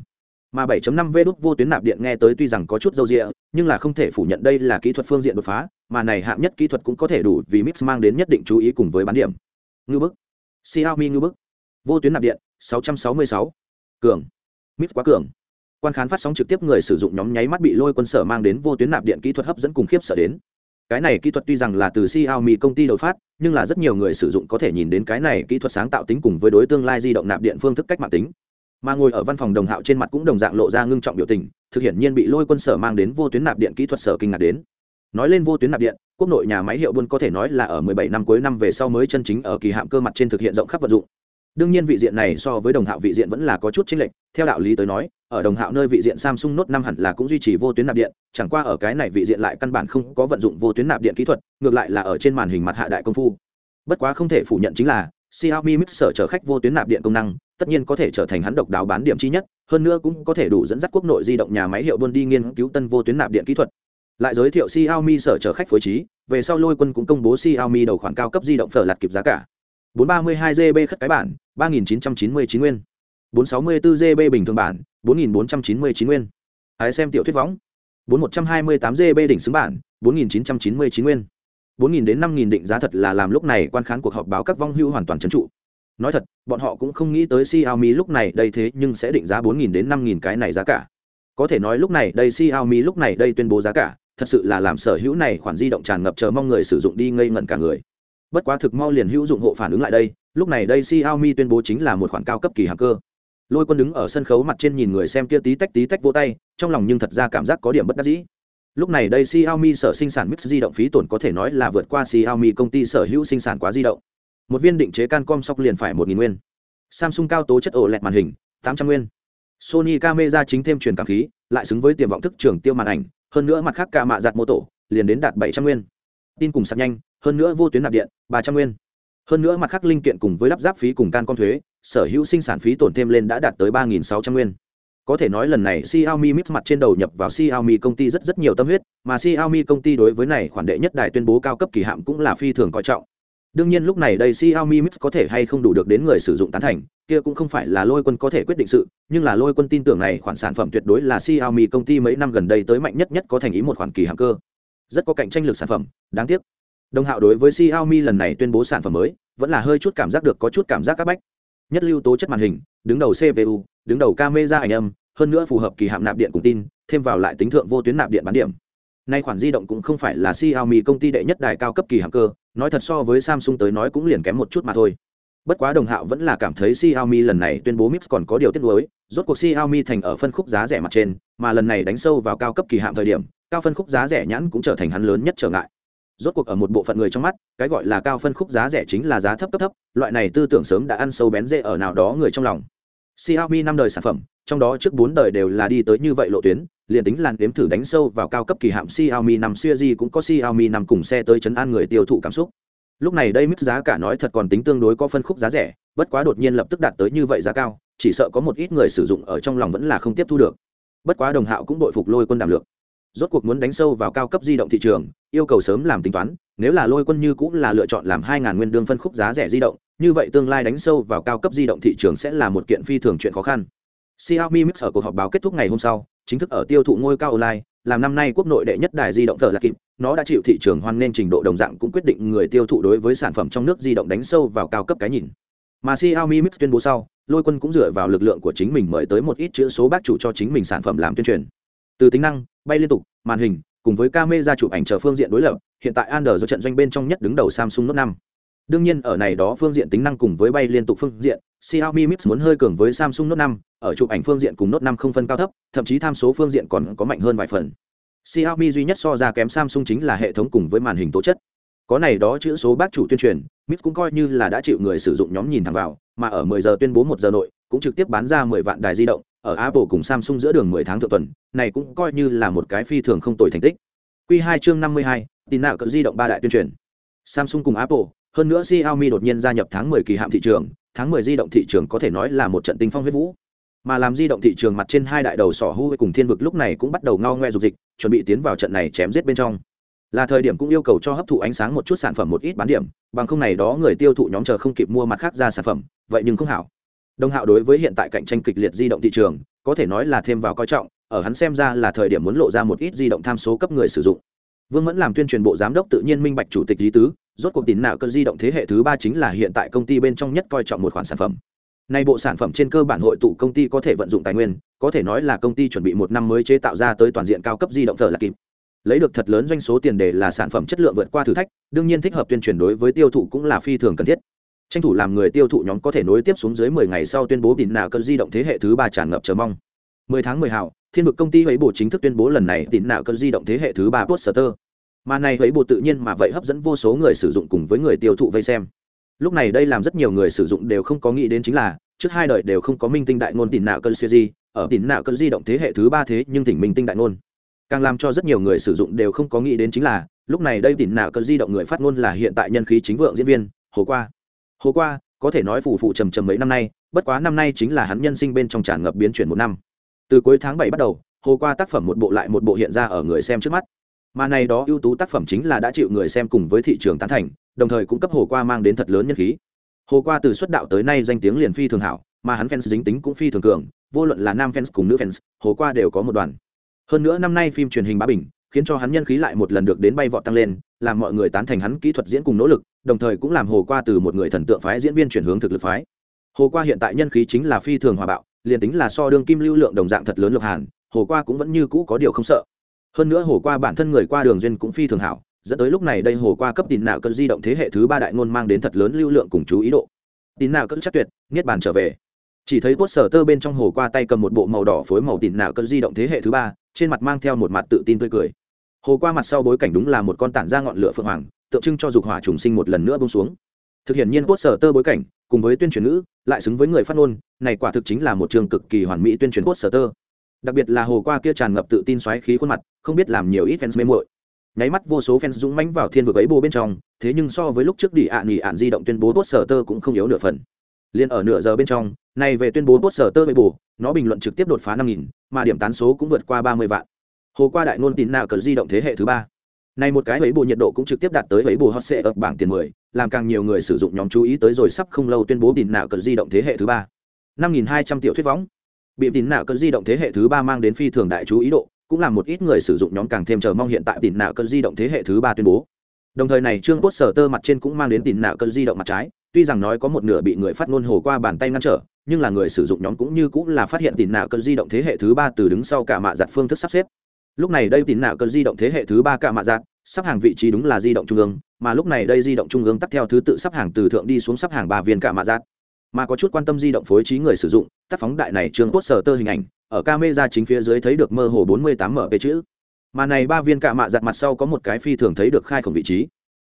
Mà 7.5 v đút vô tuyến nạp điện nghe tới tuy rằng có chút dâu dịa, nhưng là không thể phủ nhận đây là kỹ thuật phương diện đột phá, mà này hạng nhất kỹ thuật cũng có thể đủ vì mix mang đến nhất định chú ý cùng với bán điểm. Ngư bức. Xiaomi ngư bức. Vô tuyến nạp điện 666. cường. Mix quá cường quan khán phát sóng trực tiếp người sử dụng nhóm nháy mắt bị lôi quân sở mang đến vô tuyến nạp điện kỹ thuật hấp dẫn cùng khiếp sợ đến cái này kỹ thuật tuy rằng là từ Xiaomi công ty đầu phát, nhưng là rất nhiều người sử dụng có thể nhìn đến cái này kỹ thuật sáng tạo tính cùng với đối tương lai di động nạp điện phương thức cách mạng tính. Mà ngồi ở văn phòng đồng hạo trên mặt cũng đồng dạng lộ ra ngưng trọng biểu tình, thực hiện nhiên bị lôi quân sở mang đến vô tuyến nạp điện kỹ thuật sở kinh ngạc đến. Nói lên vô tuyến nạp điện, quốc nội nhà máy hiệu buôn có thể nói là ở 17 năm cuối năm về sau mới chân chính ở kỳ hạm cơ mặt trên thực hiện rộng khắp vận dụng. Đương nhiên vị diện này so với đồng hạo vị diện vẫn là có chút chênh lệch, theo đạo lý tới nói, ở đồng hạo nơi vị diện Samsung Note năm hẳn là cũng duy trì vô tuyến nạp điện, chẳng qua ở cái này vị diện lại căn bản không có vận dụng vô tuyến nạp điện kỹ thuật, ngược lại là ở trên màn hình mặt hạ đại công phu. Bất quá không thể phủ nhận chính là Xiaomi Mix sở chở khách vô tuyến nạp điện công năng, tất nhiên có thể trở thành hắn độc đáo bán điểm chi nhất, hơn nữa cũng có thể đủ dẫn dắt quốc nội di động nhà máy hiệu buôn đi nghiên cứu tân vô tuyến nạp điện kỹ thuật. Lại giới thiệu Xiaomi sở chở khách phối trí, về sau Lôi Quân cũng công bố Xiaomi đầu khoản cao cấp di động phở lạt kịp giá cả. 432 GB khất cái bản, 3999 nguyên. 464 GB bình thường bản, 4499 nguyên. Hãy xem tiểu thuyết võng. 4128 GB đỉnh xứng bản, 4999 nguyên. 4000 đến 5000 định giá thật là làm lúc này quan khán cuộc họp báo các vong hưu hoàn toàn trấn trụ. Nói thật, bọn họ cũng không nghĩ tới Xiaomi lúc này đây thế nhưng sẽ định giá 4000 đến 5000 cái này giá cả. Có thể nói lúc này đây Xiaomi lúc này đây tuyên bố giá cả, thật sự là làm sở hữu này khoản di động tràn ngập chờ mong người sử dụng đi ngây ngẩn cả người. Bất quá thực mau liền hữu dụng hộ phản ứng lại đây, lúc này đây Xiaomi tuyên bố chính là một khoản cao cấp kỳ hàng cơ. Lôi quân đứng ở sân khấu mặt trên nhìn người xem kia tí tách tí tách vô tay, trong lòng nhưng thật ra cảm giác có điểm bất đắc dĩ. Lúc này đây xiaomi sở sinh sản mix di động phí tổn có thể nói là vượt qua xiaomi công ty sở hữu sinh sản quá di động. Một viên định chế cancom sóc liền phải một nghìn nguyên. Samsung cao tố chất ổ lẹt màn hình, tám trăm nguyên. Sony camera chính thêm truyền cảm khí, lại xứng với tiềm vọng thức trường tiêu màn ảnh, hơn nữa mặt khác cả mạ giặt mô tổ, liền đến đạt bảy trăm nguyên. Tin cùng sạc nhanh, hơn nữa vô tuyến nạp điện, ba trăm nguyên hơn nữa mặt khác linh kiện cùng với lắp ráp phí cùng can con thuế sở hữu sinh sản phí tổn thêm lên đã đạt tới ba sáu trăm nguyên có thể nói lần này Xiaomi Mix mặt trên đầu nhập vào Xiaomi công ty rất rất nhiều tâm huyết, mà Xiaomi công ty đối với này khoản đệ nhất đài tuyên bố cao cấp kỳ hạm cũng là phi thường coi trọng. Đương nhiên lúc này đây Xiaomi Mix có thể hay không đủ được đến người sử dụng tán thành, kia cũng không phải là Lôi Quân có thể quyết định sự, nhưng là Lôi Quân tin tưởng này khoản sản phẩm tuyệt đối là Xiaomi công ty mấy năm gần đây tới mạnh nhất nhất có thành ý một khoản kỳ hạm cơ. Rất có cạnh tranh lực sản phẩm, đáng tiếc. Đồng Hạo đối với Xiaomi lần này tuyên bố sản phẩm mới, vẫn là hơi chút cảm giác được có chút cảm giác các bách. Nhất lưu tố chất màn hình đứng đầu cpu đứng đầu camera ảnh âm hơn nữa phù hợp kỳ hạm nạp điện cùng tin thêm vào lại tính thượng vô tuyến nạp điện bán điểm. Nay khoản di động cũng không phải là Xiaomi công ty đệ nhất đài cao cấp kỳ hạm cơ nói thật so với Samsung tới nói cũng liền kém một chút mà thôi. Bất quá đồng hạo vẫn là cảm thấy Xiaomi lần này tuyên bố Mix còn có điều tiết nuối rốt cuộc Xiaomi thành ở phân khúc giá rẻ mặt trên mà lần này đánh sâu vào cao cấp kỳ hạm thời điểm cao phân khúc giá rẻ nhãn cũng trở thành hắn lớn nhất trở ngại rốt cuộc ở một bộ phận người trong mắt, cái gọi là cao phân khúc giá rẻ chính là giá thấp cấp thấp, loại này tư tưởng sớm đã ăn sâu bén rễ ở nào đó người trong lòng. Xiaomi năm đời sản phẩm, trong đó trước bốn đời đều là đi tới như vậy lộ tuyến, liền tính làn đếm thử đánh sâu vào cao cấp kỳ hạm Xiaomi năm series cũng có Xiaomi năm cùng xe tới chấn an người tiêu thụ cảm xúc. Lúc này đây mức giá cả nói thật còn tính tương đối có phân khúc giá rẻ, bất quá đột nhiên lập tức đạt tới như vậy giá cao, chỉ sợ có một ít người sử dụng ở trong lòng vẫn là không tiếp thu được. Bất quá đồng hạo cũng đội phục lôi quân đảm lược rốt cuộc muốn đánh sâu vào cao cấp di động thị trường, yêu cầu sớm làm tính toán, nếu là lôi quân như cũng là lựa chọn làm hai ngàn nguyên đương phân khúc giá rẻ di động, như vậy tương lai đánh sâu vào cao cấp di động thị trường sẽ là một kiện phi thường chuyện khó khăn. Xiaomi Mix ở cuộc họp báo kết thúc ngày hôm sau, chính thức ở tiêu thụ ngôi cao online, làm năm nay quốc nội đệ nhất đài di động trở là kịp, nó đã chịu thị trường hoan nên trình độ đồng dạng cũng quyết định người tiêu thụ đối với sản phẩm trong nước di động đánh sâu vào cao cấp cái nhìn. Mà Xiaomi Mix tuyên bố sau, lôi quân cũng dựa vào lực lượng của chính mình mời tới một ít chữ số bác chủ cho chính mình sản phẩm làm tuyên truyền từ tính năng bay liên tục màn hình cùng với camera chụp ảnh chờ phương diện đối lập hiện tại Android do trận doanh bên trong nhất đứng đầu Samsung Note 5. Đương nhiên ở này đó phương diện tính năng cùng với bay liên tục phương diện, Xiaomi Mix muốn hơi cường với Samsung Note 5, ở chụp ảnh phương diện cùng Note 5 không phân cao thấp, thậm chí tham số phương diện còn có mạnh hơn vài phần. Xiaomi duy nhất so ra kém Samsung chính là hệ thống cùng với màn hình tố chất. Có này đó chữ số bác chủ tuyên truyền, Mix cũng coi như là đã chịu người sử dụng nhóm nhìn thẳng vào, mà ở 10 giờ tuyên bố 1 giờ nội, cũng trực tiếp bán ra 10 vạn đài di động, ở Apple cùng Samsung giữa đường 10 tháng thượng tuần, này cũng coi như là một cái phi thường không tồi thành tích. Quy 2 chương 52, tin nào cỡ di động ba đại tuyên truyền. Samsung cùng apple hơn nữa xiaomi đột nhiên gia nhập tháng 10 kỳ hạn thị trường tháng 10 di động thị trường có thể nói là một trận tinh phong huyết vũ. Mà làm di động thị trường mặt trên hai đại đầu sỏ Huawei cùng thiên vực lúc này cũng bắt đầu ngao ngoe dục dịch chuẩn bị tiến vào trận này chém giết bên trong. Là thời điểm cũng yêu cầu cho hấp thụ ánh sáng một chút sản phẩm một ít bán điểm bằng không này đó người tiêu thụ nhóm chờ không kịp mua mặt khác ra sản phẩm vậy nhưng không hảo đồng hạo đối với hiện tại cạnh tranh kịch liệt di động thị trường, có thể nói là thêm vào coi trọng, ở hắn xem ra là thời điểm muốn lộ ra một ít di động tham số cấp người sử dụng. Vương mẫn làm tuyên truyền bộ giám đốc tự nhiên minh bạch chủ tịch lý tứ, rốt cuộc tín nạo cơn di động thế hệ thứ ba chính là hiện tại công ty bên trong nhất coi trọng một khoản sản phẩm. Nay bộ sản phẩm trên cơ bản hội tụ công ty có thể vận dụng tài nguyên, có thể nói là công ty chuẩn bị một năm mới chế tạo ra tới toàn diện cao cấp di động thờ là kịp. Lấy được thật lớn doanh số tiền đề là sản phẩm chất lượng vượt qua thử thách, đương nhiên thích hợp tuyên truyền đối với tiêu thụ cũng là phi thường cần thiết tranh thủ làm người tiêu thụ nhóm có thể nối tiếp xuống dưới 10 ngày sau tuyên bố tín nạo cơn di động thế hệ thứ ba tràn ngập chờ mong. 10 tháng 10 hào thiên vực công ty ấy bộ chính thức tuyên bố lần này tín nạo cơn di động thế hệ thứ ba poster. Mà này ấy bộ tự nhiên mà vậy hấp dẫn vô số người sử dụng cùng với người tiêu thụ vây xem. Lúc này đây làm rất nhiều người sử dụng đều không có nghĩ đến chính là, trước hai đời đều không có minh tinh đại ngôn tín nạo cơn siêu di, ở tín nạo cơn di động thế hệ thứ ba thế nhưng thỉnh minh tinh đại ngôn. Càng làm cho rất nhiều người sử dụng đều không có nghĩ đến chính là, lúc này đây tín nạo cơn di động người phát ngôn là hiện tại nhân khí chính vượng diễn viên, hồ qua hồ qua, có thể nói phủ phụ trầm trầm mấy năm nay, bất quá năm nay chính là hắn nhân sinh bên trong tràn ngập biến chuyển một năm. Từ cuối tháng bảy bắt đầu, hồ qua tác phẩm một bộ lại một bộ hiện ra ở người xem trước mắt. Mà này đó ưu tú tác phẩm chính là đã chịu người xem cùng với thị trường tán thành, đồng thời cũng cấp hồ qua mang đến thật lớn nhân khí. Hồ qua từ xuất đạo tới nay danh tiếng liền phi thường hảo, mà hắn fans dính tính cũng phi thường cường, vô luận là nam fans cùng nữ fans, hồ qua đều có một đoàn. Hơn nữa năm nay phim truyền hình bá bình khiến cho hắn nhân khí lại một lần được đến bay vọt tăng lên, làm mọi người tán thành hắn kỹ thuật diễn cùng nỗ lực, đồng thời cũng làm hồ qua từ một người thần tượng phái diễn viên chuyển hướng thực lực phái. Hồ qua hiện tại nhân khí chính là phi thường hòa bạo, liền tính là so đương kim lưu lượng đồng dạng thật lớn lược hàn, hồ qua cũng vẫn như cũ có điều không sợ. Hơn nữa hồ qua bản thân người qua đường duyên cũng phi thường hảo, dẫn tới lúc này đây hồ qua cấp tín nạo cơn di động thế hệ thứ ba đại ngôn mang đến thật lớn lưu lượng cùng chú ý độ. Tín nạo cơn chắc tuyệt, niết bàn trở về. Chỉ thấy bốt sở tơ bên trong hồ qua tay cầm một bộ màu đỏ phối màu tín nạo cơn di động thế hệ thứ ba, trên mặt mang theo một mặt tự tin tươi cười hồ qua mặt sau bối cảnh đúng là một con tản ra ngọn lửa phượng hoàng, tượng trưng cho dục hỏa trùng sinh một lần nữa bông xuống. Thực hiện nhiên quốc sở tơ bối cảnh, cùng với tuyên truyền ngữ, lại xứng với người phát ngôn, này quả thực chính là một trường cực kỳ hoàn mỹ tuyên truyền quốc sở tơ. Đặc biệt là hồ qua kia tràn ngập tự tin xoáy khí khuôn mặt, không biết làm nhiều ít fans mê muội. nháy mắt vô số fans dũng mãnh vào thiên vực ấy bố bên trong, thế nhưng so với lúc trước đi ạ nghỉ ạn di động tuyên bố quốc sở tơ cũng không yếu nửa phần. Liền ở nửa giờ bên trong, này về tuyên bố quốc sở tơ với bù, nó bình luận trực tiếp đột phá năm nghìn, mà điểm tán số cũng vượt qua ba mươi vạn hồ qua đại ngôn tin nào cờ di động thế hệ thứ ba. Này một cái ấy bù nhiệt độ cũng trực tiếp đạt tới ấy bù hot sệ ở bảng tiền mười, làm càng nhiều người sử dụng nhóm chú ý tới rồi sắp không lâu tuyên bố tin nào cờ di động thế hệ thứ ba. Năm nghìn hai trăm triệu thuyết võng. Bị tin nạo cơn di động thế hệ thứ ba mang đến phi thường đại chú ý độ, cũng làm một ít người sử dụng nhóm càng thêm chờ mong hiện tại tin nạo cơn di động thế hệ thứ ba tuyên bố. Đồng thời này trương quốc sở tơ mặt trên cũng mang đến tin nạo cơn di động mặt trái, tuy rằng nói có một nửa bị người phát ngôn hồ qua bàn tay ngăn trở, nhưng là người sử dụng nhóm cũng như cũng là phát hiện tin nạo cơn di động thế hệ thứ ba từ đứng sau cả mạ giặt phương thức sắp xếp lúc này đây tín nạo cơn di động thế hệ thứ ba cả mạ dạng sắp hàng vị trí đúng là di động trung ương mà lúc này đây di động trung ương tắt theo thứ tự sắp hàng từ thượng đi xuống sắp hàng ba viên cả mạ dạng, mà có chút quan tâm di động phối trí người sử dụng tác phóng đại này trường tốt sở tơ hình ảnh ở camera chính phía dưới thấy được mơ hồ 48 mp chữ. Mà này ba viên cả mạ giặt mặt sau có một cái phi thường thấy được khai khổng vị trí.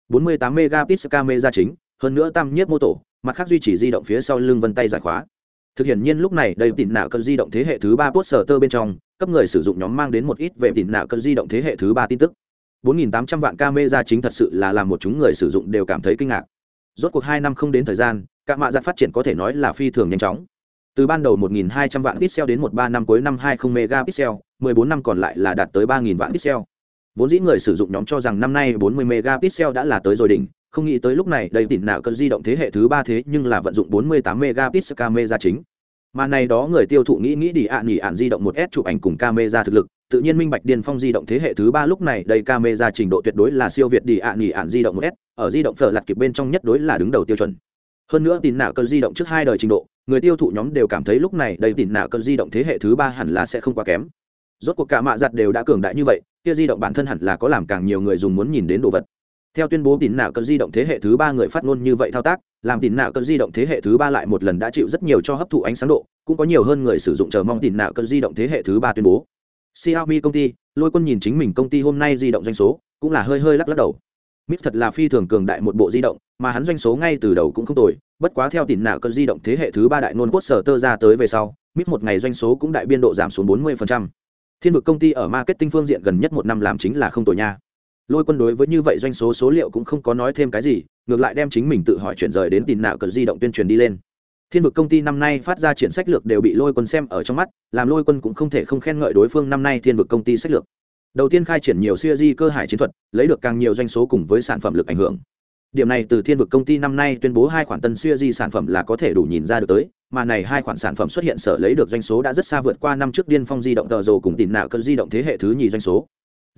48 megapixel camera chính hơn nữa tam nhiếp mô tổ mặt khác duy trì di động phía sau lưng vân tay giải khóa thực hiện nhiên lúc này, đây tỉn nạo cơn di động thế hệ thứ ba post sở tơ bên trong, cấp người sử dụng nhóm mang đến một ít về tỉn nạo cơn di động thế hệ thứ ba tin tức. 4.800 vạn camera chính thật sự là làm một chúng người sử dụng đều cảm thấy kinh ngạc. Rốt cuộc hai năm không đến thời gian, cả mạ giặt phát triển có thể nói là phi thường nhanh chóng. Từ ban đầu 1.200 vạn pixel đến 13 năm cuối năm 20 megapixel 14 năm còn lại là đạt tới 3.000 vạn pixel. Vốn dĩ người sử dụng nhóm cho rằng năm nay 40 megapixel đã là tới rồi đỉnh không nghĩ tới lúc này đây tỉnh nào cơn di động thế hệ thứ ba thế nhưng là vận dụng 48 megapixel camera chính. Mà này đó người tiêu thụ nghĩ nghĩ đi ạ nghỉ ạn di động một s chụp ảnh cùng camera thực lực, tự nhiên minh bạch điên phong di động thế hệ thứ ba lúc này đây camera trình độ tuyệt đối là siêu việt đi ạ nghỉ ạn di động một s, ở di động phở lặt kịp bên trong nhất đối là đứng đầu tiêu chuẩn. Hơn nữa tin nạo cơn di động trước hai đời trình độ, người tiêu thụ nhóm đều cảm thấy lúc này đây tin nạo cơn di động thế hệ thứ ba hẳn là sẽ không quá kém. Rốt cuộc cả mạ giặt đều đã cường đại như vậy, kia di động bản thân hẳn là có làm càng nhiều người dùng muốn nhìn đến đồ vật theo tuyên bố tín nạo cỡ di động thế hệ thứ ba người phát ngôn như vậy thao tác, làm tín nạo cỡ di động thế hệ thứ ba lại một lần đã chịu rất nhiều cho hấp thụ ánh sáng độ, cũng có nhiều hơn người sử dụng chờ mong tín nạo cỡ di động thế hệ thứ ba tuyên bố. Xiaomi công ty, lôi quân nhìn chính mình công ty hôm nay di động doanh số, cũng là hơi hơi lắc lắc đầu. Mít thật là phi thường cường đại một bộ di động, mà hắn doanh số ngay từ đầu cũng không tồi, bất quá theo tín nạo cỡ di động thế hệ thứ ba đại nôn quốc sở tơ ra tới về sau, mít một ngày doanh số cũng đại biên độ giảm xuống 40%. thiên vực công ty ở marketing phương diện gần nhất một năm làm chính là không tồi nha lôi quân đối với như vậy doanh số số liệu cũng không có nói thêm cái gì, ngược lại đem chính mình tự hỏi chuyển rời đến tin nạo cờ di động tuyên truyền đi lên. Thiên vực công ty năm nay phát ra triển sách lược đều bị lôi quân xem ở trong mắt, làm lôi quân cũng không thể không khen ngợi đối phương năm nay thiên vực công ty sách lược. Đầu tiên khai triển nhiều siêu di cơ hải chiến thuật, lấy được càng nhiều doanh số cùng với sản phẩm lực ảnh hưởng. Điểm này từ thiên vực công ty năm nay tuyên bố hai khoản tân siêu di sản phẩm là có thể đủ nhìn ra được tới, mà này hai khoản sản phẩm xuất hiện sở lấy được doanh số đã rất xa vượt qua năm trước điên phong di động tờ rồ cùng tìm nạo cơn di động thế hệ thứ nhì doanh số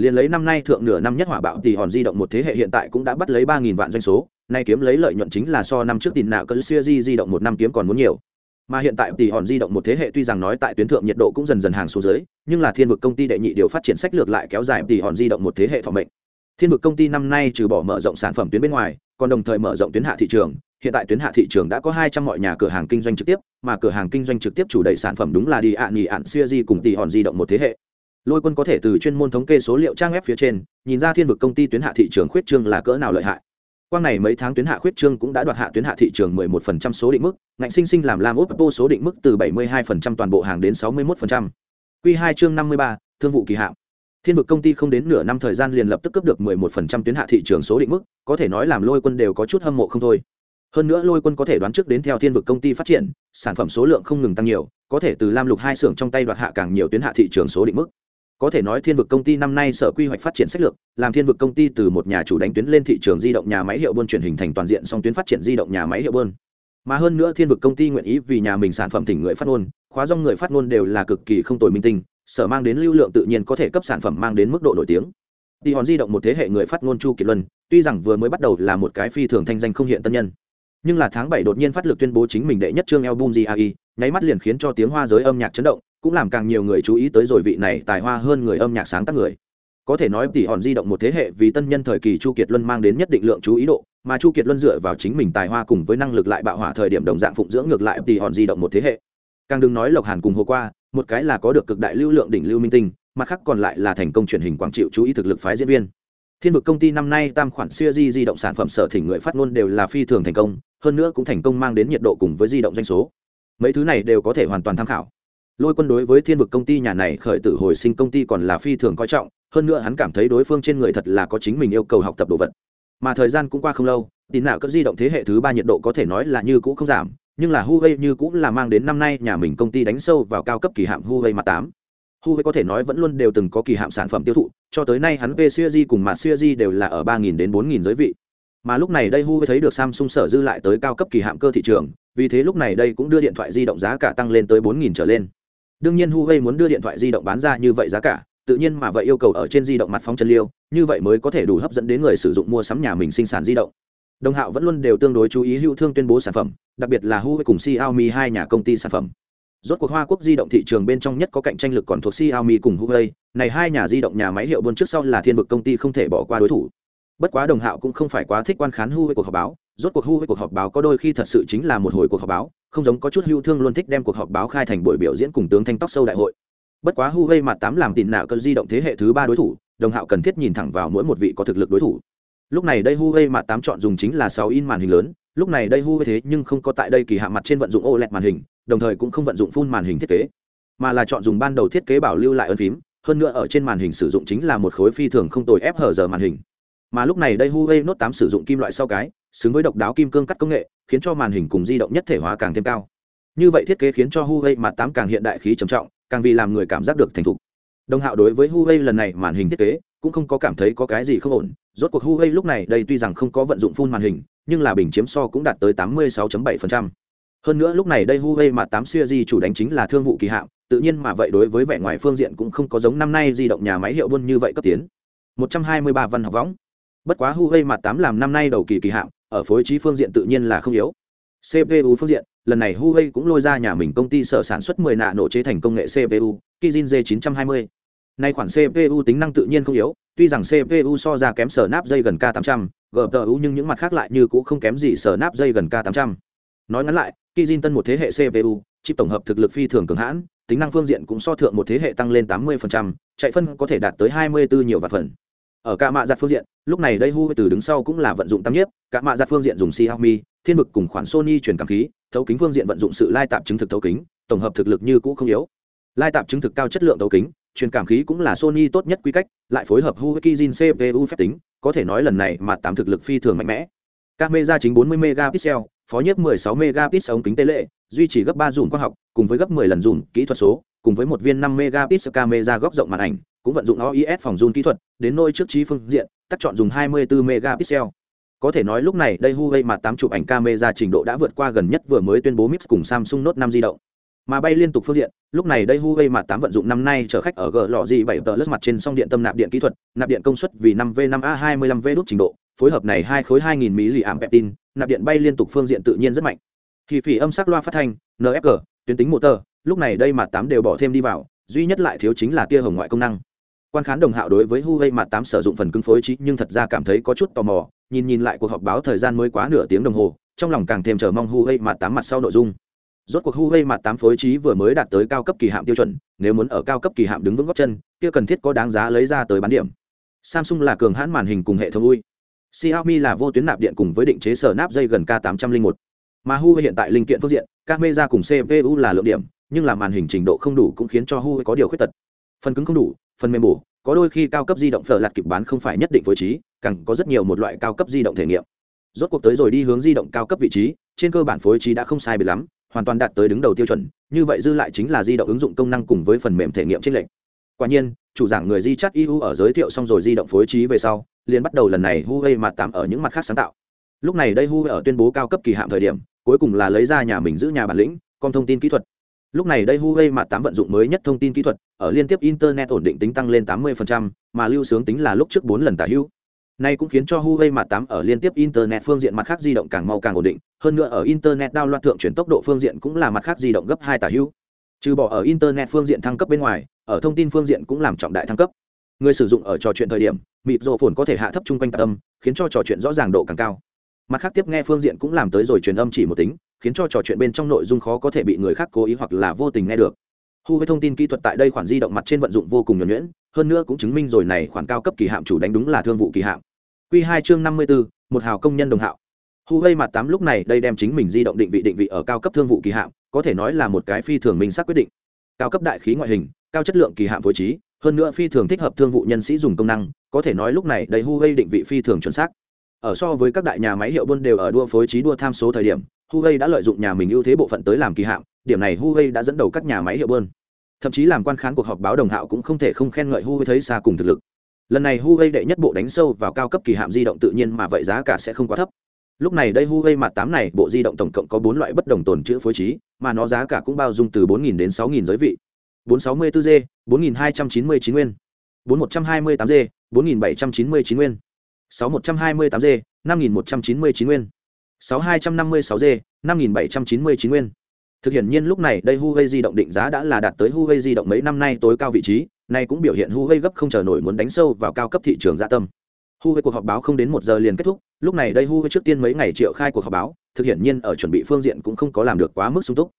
liền lấy năm nay thượng nửa năm nhất hỏa bạo tỷ hòn di động một thế hệ hiện tại cũng đã bắt lấy ba nghìn vạn doanh số, nay kiếm lấy lợi nhuận chính là so năm trước tiền nạo cỡ xưa di di động một năm kiếm còn muốn nhiều. Mà hiện tại tỷ hòn di động một thế hệ tuy rằng nói tại tuyến thượng nhiệt độ cũng dần dần hàng xuống dưới, nhưng là thiên vực công ty đệ nhị điều phát triển sách lược lại kéo dài tỷ hòn di động một thế hệ thọ mệnh. Thiên vực công ty năm nay trừ bỏ mở rộng sản phẩm tuyến bên ngoài, còn đồng thời mở rộng tuyến hạ thị trường. Hiện tại tuyến hạ thị trường đã có hai trăm mọi nhà cửa hàng kinh doanh trực tiếp, mà cửa hàng kinh doanh trực tiếp chủ đẩy sản phẩm đúng là đi ạ nghỉ ạn xưa di cùng tỷ hòn di động một thế hệ lôi quân có thể từ chuyên môn thống kê số liệu trang web phía trên nhìn ra thiên vực công ty tuyến hạ thị trường khuyết trương là cỡ nào lợi hại. Quang này mấy tháng tuyến hạ khuyết trương cũng đã đoạt hạ tuyến hạ thị trường 11% số định mức ngạnh sinh sinh làm lam oppo số định mức từ 72% toàn bộ hàng đến 61%. q 2 chương 53, thương vụ kỳ hạn thiên vực công ty không đến nửa năm thời gian liền lập tức cấp được 11% tuyến hạ thị trường số định mức có thể nói làm lôi quân đều có chút hâm mộ không thôi. Hơn nữa lôi quân có thể đoán trước đến theo thiên vực công ty phát triển sản phẩm số lượng không ngừng tăng nhiều có thể từ lam lục hai xưởng trong tay đoạt hạ càng nhiều tuyến hạ thị trường số định mức có thể nói thiên vực công ty năm nay sở quy hoạch phát triển sách lược làm thiên vực công ty từ một nhà chủ đánh tuyến lên thị trường di động nhà máy hiệu buôn chuyển hình thành toàn diện song tuyến phát triển di động nhà máy hiệu buôn. Mà hơn nữa thiên vực công ty nguyện ý vì nhà mình sản phẩm tỉnh người phát ngôn khóa dòng người phát ngôn đều là cực kỳ không tồi minh tinh sở mang đến lưu lượng tự nhiên có thể cấp sản phẩm mang đến mức độ nổi tiếng. Đi hòn di động một thế hệ người phát ngôn chu kiệt luân tuy rằng vừa mới bắt đầu là một cái phi thường thanh danh không hiện tân nhân nhưng là tháng bảy đột nhiên phát lực tuyên bố chính mình đệ nhất chương album GAI, nháy mắt liền khiến cho tiếng hoa giới âm nhạc chấn động, cũng làm càng nhiều người chú ý tới rồi vị này tài hoa hơn người âm nhạc sáng tác người. Có thể nói tỷ hòn di động một thế hệ vì tân nhân thời kỳ Chu Kiệt Luân mang đến nhất định lượng chú ý độ, mà Chu Kiệt Luân dựa vào chính mình tài hoa cùng với năng lực lại bạo hỏa thời điểm đồng dạng phụng dưỡng ngược lại tỷ hòn di động một thế hệ. Càng đừng nói Lộc Hàn cùng Hồ Qua, một cái là có được cực đại lưu lượng đỉnh lưu minh tinh, mặt khác còn lại là thành công truyền hình quảng chịu chú ý thực lực phái diễn viên. Thiên vực công ty năm nay tam khoản siêu di di động sản phẩm sở thỉnh người phát ngôn đều là phi thường thành công, hơn nữa cũng thành công mang đến nhiệt độ cùng với di động doanh số mấy thứ này đều có thể hoàn toàn tham khảo lôi quân đối với thiên vực công ty nhà này khởi tử hồi sinh công ty còn là phi thường coi trọng hơn nữa hắn cảm thấy đối phương trên người thật là có chính mình yêu cầu học tập đồ vật. Mà thời gian cũng qua không lâu tin nào cấp di động thế hệ thứ ba nhiệt độ có thể nói là như cũ không giảm nhưng là Huawei như cũng là mang đến năm nay nhà mình công ty đánh sâu vào cao cấp kỳ hạm Huawei mặt tám. Huawei có thể nói vẫn luôn đều từng có kỳ hạm sản phẩm tiêu thụ, cho tới nay hắn P series cùng Mate series đều là ở ba nghìn đến 4000 giới vị. Mà lúc này đây Huawei thấy được samsung sở dư lại tới cao cấp kỳ hạm cơ thị trường vì thế lúc này đây cũng đưa điện thoại di động giá cả tăng lên tới 4.000 trở lên đương nhiên huawei muốn đưa điện thoại di động bán ra như vậy giá cả, tự nhiên mà vậy yêu cầu ở trên di động mặt phóng chân liêu, như vậy mới có thể đủ hấp dẫn đến người sử dụng mua sắm nhà mình sinh sản di động. Đồng hạo vẫn luôn đều tương đối chú ý hữu thương tuyên bố sản phẩm, đặc biệt là huawei cùng xiaomi hai nhà công ty sản phẩm. Rốt cuộc hoa quốc di động thị trường bên trong nhất có cạnh tranh lực còn thuộc xiaomi cùng huawei này hai nhà di động nhà máy hiệu buôn trước sau là thiên vực công ty không thể bỏ qua đối thủ. Bất quá đồng hạo cũng không phải quá thích quan khán Huawei cuộc họp báo, rốt cuộc Huawei cuộc họp báo có đôi khi thật sự chính là một hồi cuộc họp báo không giống có chút hưu thương luôn thích đem cuộc họp báo khai thành buổi biểu diễn cùng tướng thanh tóc sâu đại hội. Bất quá hu vây mặt tám làm tịn nạo cơn di động thế hệ thứ ba đối thủ, đồng hạo cần thiết nhìn thẳng vào mỗi một vị có thực lực đối thủ. Lúc này đây hu vây mặt tám chọn dùng chính là sáu in màn hình lớn, lúc này đây hu thế nhưng không có tại đây kỳ hạ mặt trên vận dụng oled màn hình, đồng thời cũng không vận dụng phun màn hình thiết kế, mà là chọn dùng ban đầu thiết kế bảo lưu lại ân phím, hơn nữa ở trên màn hình sử dụng chính là một khối phi thường không tồi ép hở giờ màn hình mà lúc này đây Huawei Note 8 sử dụng kim loại sau cái, xứng với độc đáo kim cương cắt công nghệ, khiến cho màn hình cùng di động nhất thể hóa càng thêm cao. Như vậy thiết kế khiến cho Huawei mặt 8 càng hiện đại khí trầm trọng, càng vì làm người cảm giác được thành thục. Đồng Hạo đối với Huawei lần này màn hình thiết kế cũng không có cảm thấy có cái gì không ổn, rốt cuộc Huawei lúc này đây tuy rằng không có vận dụng full màn hình, nhưng là bình chiếm so cũng đạt tới 86.7%. Hơn nữa lúc này đây Huawei mặt 8 series chủ đánh chính là thương vụ kỳ hạn, tự nhiên mà vậy đối với vẻ ngoài phương diện cũng không có giống năm nay di động nhà máy hiệu buôn như vậy cấp tiến. 123 văn học võng bất quá huawei mặt tám làm năm nay đầu kỳ kỳ hạn ở phối trí phương diện tự nhiên là không yếu. Cpu phương diện lần này huawei cũng lôi ra nhà mình công ty sở sản xuất 10 nạ nổ chế thành công nghệ cpu kizin g 920 nay khoản cpu tính năng tự nhiên không yếu tuy rằng cpu so ra kém sở nắp dây gần k 800 gpu nhưng những mặt khác lại như cũ không kém gì sở nắp dây gần k 800 nói ngắn lại kizin tân một thế hệ cpu chip tổng hợp thực lực phi thường cường hãn tính năng phương diện cũng so thượng một thế hệ tăng lên 80%, chạy phân có thể đạt tới 24 nhiều vạn phần ở cả mạ giặt phương diện, lúc này đây hu từ đứng sau cũng là vận dụng tam nhiếp cả mạ giặt phương diện dùng xiaomi, thiên vực cùng khoản sony truyền cảm khí, thấu kính phương diện vận dụng sự lai tạp chứng thực thấu kính, tổng hợp thực lực như cũ không yếu. Lai tạp chứng thực cao chất lượng thấu kính, truyền cảm khí cũng là sony tốt nhất quy cách, lại phối hợp huawei Kijin cpu phép tính, có thể nói lần này mà tám thực lực phi thường mạnh mẽ. Camera chính 40 megapixel, phó nhiếp 16 megapixel ống kính tele duy trì gấp ba dùm khoa học, cùng với gấp 10 lần dùm kỹ thuật số, cùng với một viên 5 megapixel camera góc rộng màn ảnh cũng vận dụng OIS phòng zoom kỹ thuật, đến nôi trước trí phương diện, tắt chọn dùng 24 megapixel. Có thể nói lúc này đây Huawei mà 8 chụp ảnh camera trình độ đã vượt qua gần nhất vừa mới tuyên bố Mix cùng Samsung Note 5 di động. Mà bay liên tục phương diện, lúc này đây Huawei mà 8 vận dụng năm nay chở khách ở G lọ gì 7 tờ lướt mặt trên song điện tâm nạp điện kỹ thuật, nạp điện công suất vì 5V5A25V đốt trình độ, phối hợp này hai khối 2000 mAh peptin, nạp điện bay liên tục phương diện tự nhiên rất mạnh. Thì phỉ âm sắc loa phát thanh nfg tuyến tính motor lúc này đây mà 8 đều bỏ thêm đi vào, duy nhất lại thiếu chính là tia hồng ngoại công năng quan khán đồng hạo đối với Huawei mặt 8 sử dụng phần cứng phối trí nhưng thật ra cảm thấy có chút tò mò, nhìn nhìn lại cuộc họp báo thời gian mới quá nửa tiếng đồng hồ, trong lòng càng thêm chờ mong Huawei mặt 8 mặt sau nội dung. Rốt cuộc Huawei mặt 8 phối trí vừa mới đạt tới cao cấp kỳ hạm tiêu chuẩn, nếu muốn ở cao cấp kỳ hạm đứng vững góc chân, kia cần thiết có đáng giá lấy ra tới bán điểm. Samsung là cường hãn màn hình cùng hệ thống ui. Xiaomi là vô tuyến nạp điện cùng với định chế sở nắp dây gần K801 mà Huawei hiện tại linh kiện phương diện, camera cùng CPU là lượng điểm, nhưng là màn hình trình độ không đủ cũng khiến cho Huawei có điều khuyết tật. Phần cứng không đủ phần mềm bổ, có đôi khi cao cấp di động phở lạt kịp bán không phải nhất định phối trí, càng có rất nhiều một loại cao cấp di động thể nghiệm. Rốt cuộc tới rồi đi hướng di động cao cấp vị trí, trên cơ bản phối trí đã không sai bị lắm, hoàn toàn đạt tới đứng đầu tiêu chuẩn, như vậy dư lại chính là di động ứng dụng công năng cùng với phần mềm thể nghiệm trên lệnh quả nhiên, chủ giảng người di chắt eu ở giới thiệu xong rồi di động phối trí về sau, liền bắt đầu lần này huawei mặt tám ở những mặt khác sáng tạo. Lúc này đây huawei ở tuyên bố cao cấp kỳ hạn thời điểm, cuối cùng là lấy ra nhà mình giữ nhà bản lĩnh con thông tin kỹ thuật lúc này đây huawei Mate tám vận dụng mới nhất thông tin kỹ thuật ở liên tiếp internet ổn định tính tăng lên 80%, mà lưu sướng tính là lúc trước bốn lần tả hữu Này cũng khiến cho Huawei Mate 8 ở liên tiếp internet phương diện mặt khác di động càng mau càng ổn định, hơn nữa ở internet download thượng chuyển tốc độ phương diện cũng là mặt khác di động gấp hai tả hữu. Trừ bỏ ở internet phương diện thăng cấp bên ngoài, ở thông tin phương diện cũng làm trọng đại thăng cấp. Người sử dụng ở trò chuyện thời điểm, mịp rồ phồn có thể hạ thấp trung quanh tạp âm, khiến cho trò chuyện rõ ràng độ càng cao. Mặt khác tiếp nghe phương diện cũng làm tới rồi truyền âm chỉ một tính, khiến cho trò chuyện bên trong nội dung khó có thể bị người khác cố ý hoặc là vô tình nghe được. Hu với thông tin kỹ thuật tại đây khoản di động mặt trên vận dụng vô cùng nhuần nhuyễn, hơn nữa cũng chứng minh rồi này khoản cao cấp kỳ hạm chủ đánh đúng là thương vụ kỳ hạm. Quy 2 chương 54, một hào công nhân đồng hạo. Huawei mặt 8 lúc này đây đem chính mình di động định vị định vị ở cao cấp thương vụ kỳ hạm, có thể nói là một cái phi thường minh xác quyết định. Cao cấp đại khí ngoại hình, cao chất lượng kỳ hạm phối trí, hơn nữa phi thường thích hợp thương vụ nhân sĩ dùng công năng, có thể nói lúc này đây Huawei định vị phi thường chuẩn xác. Ở so với các đại nhà máy hiệu buôn đều ở đua phối trí đua tham số thời điểm, Huawei đã lợi dụng nhà mình ưu thế bộ phận tới làm kỳ hạm, điểm này Huawei đã dẫn đầu các nhà máy hiệu buôn. Thậm chí làm quan khán cuộc họp báo đồng hạo cũng không thể không khen ngợi Huawei thấy xa cùng thực lực. Lần này Huawei đệ nhất bộ đánh sâu vào cao cấp kỳ hạm di động tự nhiên mà vậy giá cả sẽ không quá thấp. Lúc này đây Huawei mặt 8 này bộ di động tổng cộng có 4 loại bất đồng tồn chữ phối trí, mà nó giá cả cũng bao dung từ 4000 đến 6000 giới vị. 464G, 4299 nguyên. 4128G, 4799 nguyên. 6128G, 5199 nguyên. 6256G, 5799 nguyên. Thực hiện nhiên lúc này đây Huawei di động định giá đã là đạt tới Huawei di động mấy năm nay tối cao vị trí, này cũng biểu hiện Huawei gấp không chờ nổi muốn đánh sâu vào cao cấp thị trường dạ tâm. Huawei cuộc họp báo không đến một giờ liền kết thúc, lúc này đây Huawei trước tiên mấy ngày triệu khai cuộc họp báo, thực hiện nhiên ở chuẩn bị phương diện cũng không có làm được quá mức sung túc.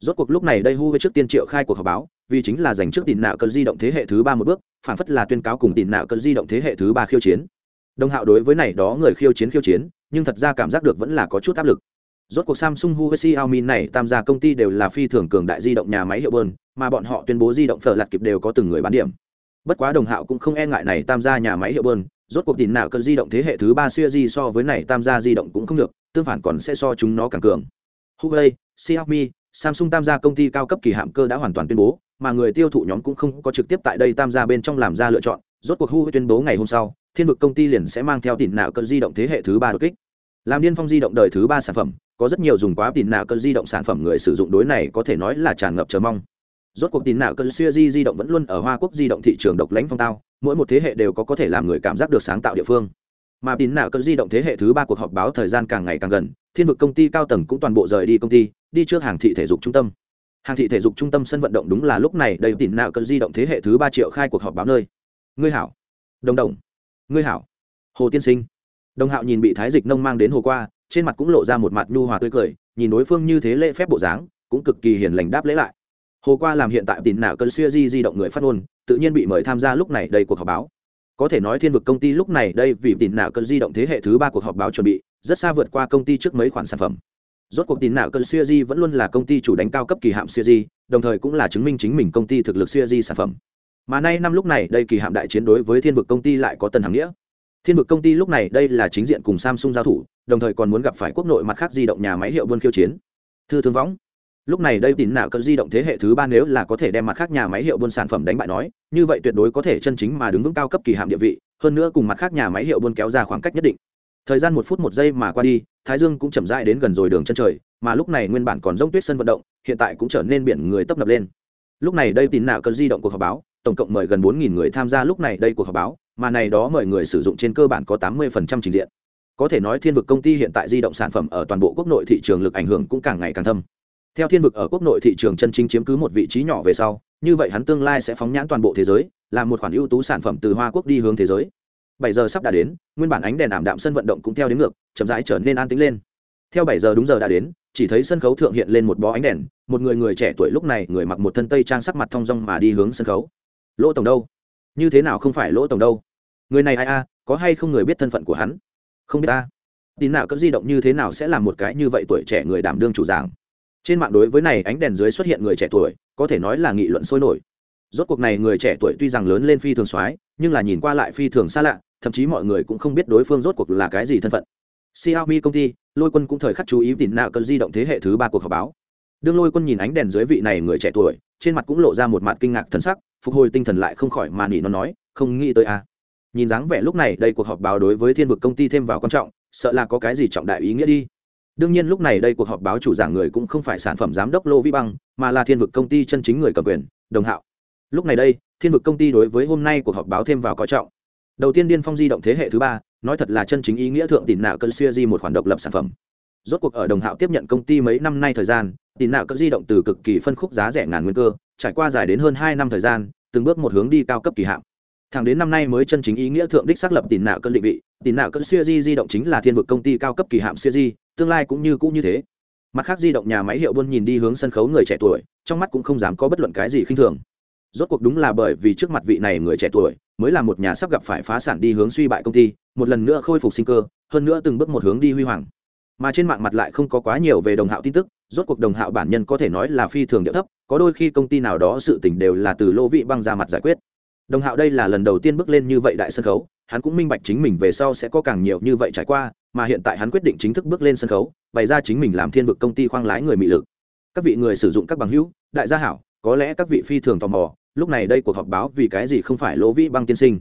Rốt cuộc lúc này đây Huawei trước tiên triệu khai cuộc họp báo, vì chính là dành trước tiền nạo cơn di động thế hệ thứ ba một bước, phản phất là tuyên cáo cùng tiền nạo cơn di động thế hệ thứ ba khiêu chiến. Đồng Hạo đối với này đó người khiêu chiến khiêu chiến, nhưng thật ra cảm giác được vẫn là có chút áp lực. Rốt cuộc Samsung Huawei Xiaomi này tam gia công ty đều là phi thường cường đại di động nhà máy hiệu bơn, mà bọn họ tuyên bố di động phở lạt kịp đều có từng người bán điểm. Bất quá Đồng Hạo cũng không e ngại này tam gia nhà máy hiệu bơn, rốt cuộc tiền nào cơn di động thế hệ thứ ba series so với này tam gia di động cũng không được, tương phản còn sẽ so chúng nó càng cường. Huawei, Xiaomi, Samsung tam gia công ty cao cấp kỳ hạm cơ đã hoàn toàn tuyên bố, mà người tiêu thụ nhóm cũng không có trực tiếp tại đây tam gia bên trong làm ra lựa chọn, rốt cuộc Huawei tuyên bố ngày hôm sau, thiên vực công ty liền sẽ mang theo tỉn nạo cơn di động thế hệ thứ ba đột kích. Làm điên phong di động đời thứ ba sản phẩm, có rất nhiều dùng quá tỉn nạo cơn di động sản phẩm người sử dụng đối này có thể nói là tràn ngập chờ mong. Rốt cuộc tỉn nạo cơn siêu di di động vẫn luôn ở hoa quốc di động thị trường độc lãnh phong tao, mỗi một thế hệ đều có có thể làm người cảm giác được sáng tạo địa phương. Mà tin nạo cơn di động thế hệ thứ ba cuộc họp báo thời gian càng ngày càng gần, thiên vực công ty cao tầng cũng toàn bộ rời đi công ty, đi trước hàng thị thể dục trung tâm. Hàng thị thể dục trung tâm sân vận động đúng là lúc này đầy tin nạo cơn di động thế hệ thứ ba triệu khai cuộc họp báo nơi. Ngươi hảo. Đồng đồng ngươi hảo. Hồ tiên sinh. Đồng hạo nhìn bị thái dịch nông mang đến hồ qua, trên mặt cũng lộ ra một mặt nhu hòa tươi cười, nhìn đối phương như thế lễ phép bộ dáng, cũng cực kỳ hiền lành đáp lễ lại. Hồ qua làm hiện tại tìm nạo cơn xưa di di động người phát ngôn, tự nhiên bị mời tham gia lúc này đây cuộc họp báo. Có thể nói thiên vực công ty lúc này đây vì tìm nạo cơn di động thế hệ thứ ba cuộc họp báo chuẩn bị, rất xa vượt qua công ty trước mấy khoản sản phẩm. Rốt cuộc tín nạo cơn xưa di vẫn luôn là công ty chủ đánh cao cấp kỳ hạm xưa di, đồng thời cũng là chứng minh chính mình công ty thực lực xưa di sản phẩm mà nay năm lúc này, đây kỳ hạm đại chiến đối với thiên vực công ty lại có tần hàng nghĩa. Thiên vực công ty lúc này, đây là chính diện cùng samsung giao thủ, đồng thời còn muốn gặp phải quốc nội mặt khác di động nhà máy hiệu buôn khiêu chiến. Thư thương võng, lúc này đây tín nạo cỡ di động thế hệ thứ ba nếu là có thể đem mặt khác nhà máy hiệu buôn sản phẩm đánh bại nói, như vậy tuyệt đối có thể chân chính mà đứng vững cao cấp kỳ hạm địa vị, hơn nữa cùng mặt khác nhà máy hiệu buôn kéo ra khoảng cách nhất định. Thời gian một phút một giây mà qua đi, thái dương cũng chậm rãi đến gần rồi đường chân trời, mà lúc này nguyên bản còn rông tuyết sân vận động, hiện tại cũng trở nên biển người tấp nập lên. Lúc này đây tín nạo cỡ di động cuộc họp báo tổng cộng mời gần bốn người tham gia lúc này đây cuộc họp báo, mà này đó mời người sử dụng trên cơ bản có tám 80% trình diện. Có thể nói thiên vực công ty hiện tại di động sản phẩm ở toàn bộ quốc nội thị trường lực ảnh hưởng cũng càng ngày càng thâm. Theo thiên vực ở quốc nội thị trường chân chính chiếm cứ một vị trí nhỏ về sau, như vậy hắn tương lai sẽ phóng nhãn toàn bộ thế giới làm một khoản ưu tú sản phẩm từ hoa quốc đi hướng thế giới. Bảy giờ sắp đã đến, nguyên bản ánh đèn ảm đạm sân vận động cũng theo đến ngược, chậm rãi trở nên an tĩnh lên. Theo bảy giờ đúng giờ đã đến, chỉ thấy sân khấu thượng hiện lên một bó ánh đèn, một người người trẻ tuổi lúc này người mặc một thân tây trang sắc mặt thong dong mà đi hướng sân khấu lỗ tổng đâu? Như thế nào không phải lỗ tổng đâu? Người này ai a, có hay không người biết thân phận của hắn? Không biết ta. Tin nào cỡ di động như thế nào sẽ là một cái như vậy tuổi trẻ người đảm đương chủ giảng trên mạng đối với này ánh đèn dưới xuất hiện người trẻ tuổi, có thể nói là nghị luận sôi nổi. Rốt cuộc này người trẻ tuổi tuy rằng lớn lên phi thường soái, nhưng là nhìn qua lại phi thường xa lạ, thậm chí mọi người cũng không biết đối phương rốt cuộc là cái gì thân phận. Xiaomi công ty, lôi quân cũng thời khắc chú ý tin nào cấp di động thế hệ thứ ba cuộc họp báo đương lôi quân nhìn ánh đèn dưới vị này người trẻ tuổi, trên mặt cũng lộ ra một mặt kinh ngạc thân sắc, phục hồi tinh thần lại không khỏi mà nỉ nó nói, không nghĩ tới a à. nhìn dáng vẻ lúc này đây cuộc họp báo đối với thiên vực công ty thêm vào quan trọng, sợ là có cái gì trọng đại ý nghĩa đi. Đương nhiên lúc này đây cuộc họp báo chủ giảng người cũng không phải sản phẩm giám đốc lô vi băng, mà là thiên vực công ty chân chính người cầm quyền, đồng hạo. Lúc này đây, thiên vực công ty đối với hôm nay cuộc họp báo thêm vào coi trọng. Đầu tiên điên phong di động thế hệ thứ ba, nói thật là chân chính ý nghĩa thượng tỉn nạo cân siêu di một khoản độc lập sản phẩm. Rốt cuộc ở đồng hạo tiếp nhận công ty mấy năm nay thời gian tín nạo cỡ di động từ cực kỳ phân khúc giá rẻ ngàn nguyên cơ, trải qua dài đến hơn hai năm thời gian, từng bước một hướng đi cao cấp kỳ hạm thẳng đến năm nay mới chân chính ý nghĩa thượng đích xác lập tín nạo cân định vị tín nạo cân siêu di di động chính là thiên vực công ty cao cấp kỳ hạm siêu di, tương lai cũng như cũng như thế. Mặt khác di động nhà máy hiệu buôn nhìn đi hướng sân khấu người trẻ tuổi, trong mắt cũng không dám có bất luận cái gì khinh thường. Rốt cuộc đúng là bởi vì trước mặt vị này người trẻ tuổi, mới là một nhà sắp gặp phải phá sản đi hướng suy bại công ty, một lần nữa khôi phục sinh cơ, hơn nữa từng bước một hướng đi huy hoàng mà trên mạng mặt lại không có quá nhiều về đồng hạo tin tức, rốt cuộc đồng hạo bản nhân có thể nói là phi thường địa thấp, có đôi khi công ty nào đó sự tình đều là từ lô vị băng ra mặt giải quyết. Đồng hạo đây là lần đầu tiên bước lên như vậy đại sân khấu, hắn cũng minh bạch chính mình về sau sẽ có càng nhiều như vậy trải qua, mà hiện tại hắn quyết định chính thức bước lên sân khấu, bày ra chính mình làm thiên vực công ty khoang lái người mị lực. Các vị người sử dụng các bằng hữu, đại gia hảo, có lẽ các vị phi thường tò mò, lúc này đây cuộc họp báo vì cái gì không phải lỗ vĩ băng tiên sinh?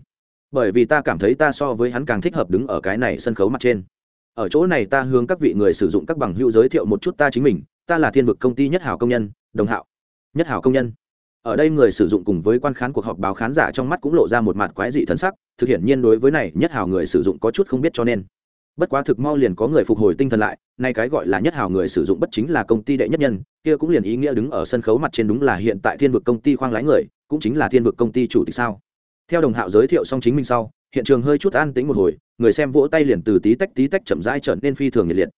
Bởi vì ta cảm thấy ta so với hắn càng thích hợp đứng ở cái này sân khấu mặt trên ở chỗ này ta hướng các vị người sử dụng các bằng hữu giới thiệu một chút ta chính mình, ta là thiên vực công ty nhất hảo công nhân, đồng hạo. Nhất hảo công nhân. Ở đây người sử dụng cùng với quan khán cuộc họp báo khán giả trong mắt cũng lộ ra một mặt quái dị thân sắc, thực hiện nhiên đối với này nhất hảo người sử dụng có chút không biết cho nên. Bất quá thực mau liền có người phục hồi tinh thần lại, nay cái gọi là nhất hảo người sử dụng bất chính là công ty đệ nhất nhân, kia cũng liền ý nghĩa đứng ở sân khấu mặt trên đúng là hiện tại thiên vực công ty khoang lái người, cũng chính là thiên vực công ty chủ tịch sao. Theo đồng hạo giới thiệu xong chính mình sau, hiện trường hơi chút an tĩnh một hồi người xem vỗ tay liền từ tí tách tí tách chậm rãi trở nên phi thường nhiệt liệt.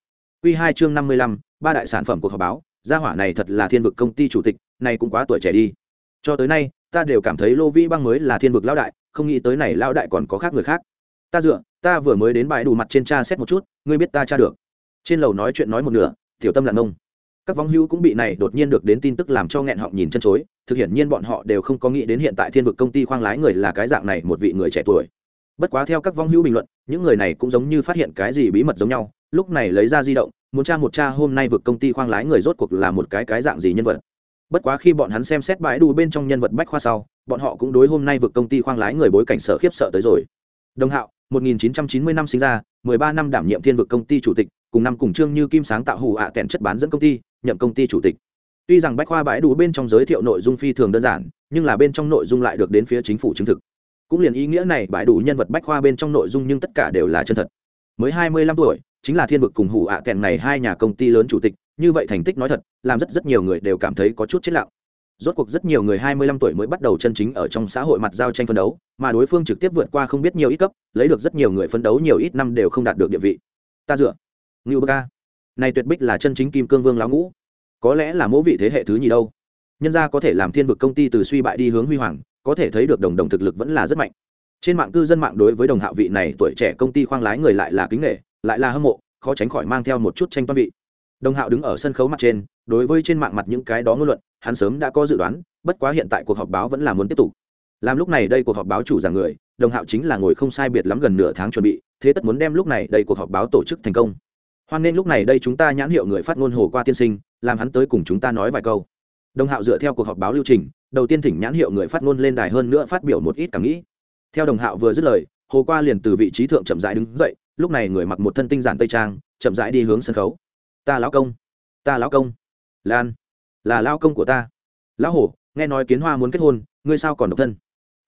Quy hai chương năm mươi lăm, ba đại sản phẩm của họp báo, gia hỏa này thật là thiên vực công ty chủ tịch này cũng quá tuổi trẻ đi. Cho tới nay, ta đều cảm thấy lô vĩ băng mới là thiên vực lão đại, không nghĩ tới này lão đại còn có khác người khác. Ta dựa, ta vừa mới đến bãi đủ mặt trên cha xét một chút, ngươi biết ta cha được. Trên lầu nói chuyện nói một nửa, tiểu tâm lặn nông các vong hữu cũng bị này đột nhiên được đến tin tức làm cho nghẹn họng nhìn chân chối, thực hiện nhiên bọn họ đều không có nghĩ đến hiện tại thiên vực công ty khoang lái người là cái dạng này, một vị người trẻ tuổi bất quá theo các vong hữu bình luận, những người này cũng giống như phát hiện cái gì bí mật giống nhau, lúc này lấy ra di động, muốn tra một cha hôm nay vực công ty khoang lái người rốt cuộc là một cái cái dạng gì nhân vật. Bất quá khi bọn hắn xem xét bãi đủ bên trong nhân vật bách khoa sau, bọn họ cũng đối hôm nay vực công ty khoang lái người bối cảnh sở khiếp sợ tới rồi. Đồng hạo 1990 năm sinh ra 13 năm đảm nhiệm thiên vực công ty chủ tịch, cùng năm cùng trương như kim sáng tạo hủ ạ à kèn chất bán dẫn công ty, nhậm công ty chủ tịch. Tuy rằng bách khoa bãi đủ bên trong giới thiệu nội dung phi thường đơn giản, nhưng là bên trong nội dung lại được đến phía chính phủ chứng thực cũng liền ý nghĩa này, bãi đủ nhân vật bách khoa bên trong nội dung nhưng tất cả đều là chân thật. Mới 25 tuổi, chính là thiên vực cùng hủ ạ à kèn này hai nhà công ty lớn chủ tịch, như vậy thành tích nói thật, làm rất rất nhiều người đều cảm thấy có chút chết lặng. Rốt cuộc rất nhiều người 25 tuổi mới bắt đầu chân chính ở trong xã hội mặt giao tranh phân đấu, mà đối phương trực tiếp vượt qua không biết nhiều ít cấp, lấy được rất nhiều người phân đấu nhiều ít năm đều không đạt được địa vị. Ta dựa. Ngưu bơ này tuyệt bích là chân chính kim cương vương lão ngũ. Có lẽ là mẫu vị thế hệ thứ nhì đâu. Nhân gia có thể làm thiên vực công ty từ suy bại đi hướng huy hoàng có thể thấy được đồng đồng thực lực vẫn là rất mạnh. Trên mạng cư dân mạng đối với đồng hạo vị này tuổi trẻ công ty khoang lái người lại là kính nghệ lại là hâm mộ, khó tránh khỏi mang theo một chút tranh toan vị. Đồng hạo đứng ở sân khấu mặt trên, đối với trên mạng mặt những cái đó ngôn luận, hắn sớm đã có dự đoán, bất quá hiện tại cuộc họp báo vẫn là muốn tiếp tục. Làm lúc này đây cuộc họp báo chủ giảng người, đồng hạo chính là ngồi không sai biệt lắm gần nửa tháng chuẩn bị, thế tất muốn đem lúc này đây cuộc họp báo tổ chức thành công. Hoan nên lúc này đây chúng ta nhãn hiệu người phát ngôn hồ qua tiên sinh, làm hắn tới cùng chúng ta nói vài câu. Đồng hạo dựa theo cuộc họp báo lưu trình đầu tiên thỉnh nhãn hiệu người phát ngôn lên đài hơn nữa phát biểu một ít cảm nghĩ. Theo đồng hạo vừa dứt lời, hồ qua liền từ vị trí thượng chậm rãi đứng dậy, lúc này người mặc một thân tinh giản tây trang, chậm rãi đi hướng sân khấu. Ta lão công, ta lão công. Lan, là lao công của ta. Lão hổ, nghe nói kiến hoa muốn kết hôn, ngươi sao còn độc thân?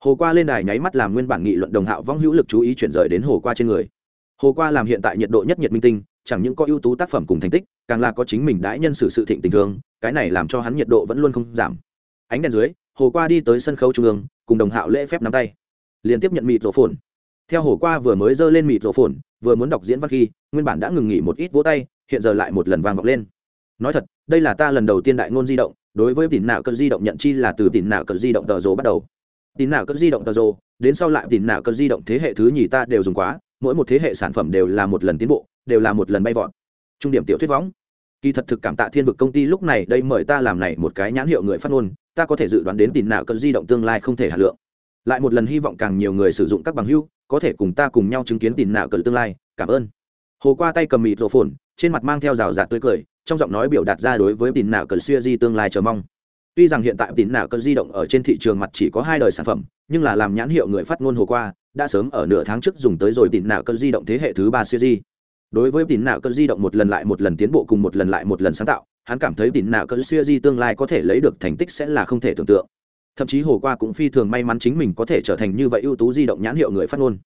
Hồ qua lên đài nháy mắt làm nguyên bản nghị luận đồng hạo vong hữu lực chú ý chuyển rời đến hồ qua trên người. Hồ qua làm hiện tại nhiệt độ nhất nhiệt minh tinh, chẳng những có ưu tú tác phẩm cùng thành tích, càng là có chính mình đãi nhân xử sự thịnh tình thương, cái này làm cho hắn nhiệt độ vẫn luôn không giảm ánh đèn dưới, hồ qua đi tới sân khấu trung ương, cùng đồng hạo lễ phép nắm tay. Liên tiếp nhận mịt rổ phồn. Theo hồ qua vừa mới giơ lên mịt rổ phồn, vừa muốn đọc diễn văn khi, nguyên bản đã ngừng nghỉ một ít vỗ tay, hiện giờ lại một lần vang vọng lên. Nói thật, đây là ta lần đầu tiên đại ngôn di động, đối với tín nạo cận di động nhận chi là từ tín nạo cận di động tờ rồ bắt đầu. Tín nạo cận di động tờ rồ, đến sau lại tín nạo cận di động thế hệ thứ nhì ta đều dùng quá, mỗi một thế hệ sản phẩm đều là một lần tiến bộ, đều là một lần bay vọt. Trung điểm tiểu thuyết võng. Kỳ thật thực cảm tạ thiên vực công ty lúc này, đây mời ta làm này một cái nhãn hiệu người phát ngôn ta có thể dự đoán đến tiền nào cơn di động tương lai không thể hạt lượng. Lại một lần hy vọng càng nhiều người sử dụng các bằng hưu có thể cùng ta cùng nhau chứng kiến tiền nào cơn tương lai, cảm ơn. Hồ qua tay cầm mịt rổ phồn, trên mặt mang theo rào rạt tươi cười, trong giọng nói biểu đạt ra đối với tiền nào cơn xuya di tương lai chờ mong. Tuy rằng hiện tại tín nào cơn di động ở trên thị trường mặt chỉ có hai đời sản phẩm, nhưng là làm nhãn hiệu người phát ngôn hồ qua, đã sớm ở nửa tháng trước dùng tới rồi tín nào cơn di động thế hệ thứ ba siêu di. Đối với tín nào cơn di động một lần lại một lần tiến bộ cùng một lần lại một lần sáng tạo hắn cảm thấy tín nạo cỡ siêu di tương lai có thể lấy được thành tích sẽ là không thể tưởng tượng. Thậm chí hồ qua cũng phi thường may mắn chính mình có thể trở thành như vậy ưu tú di động nhãn hiệu người phát ngôn.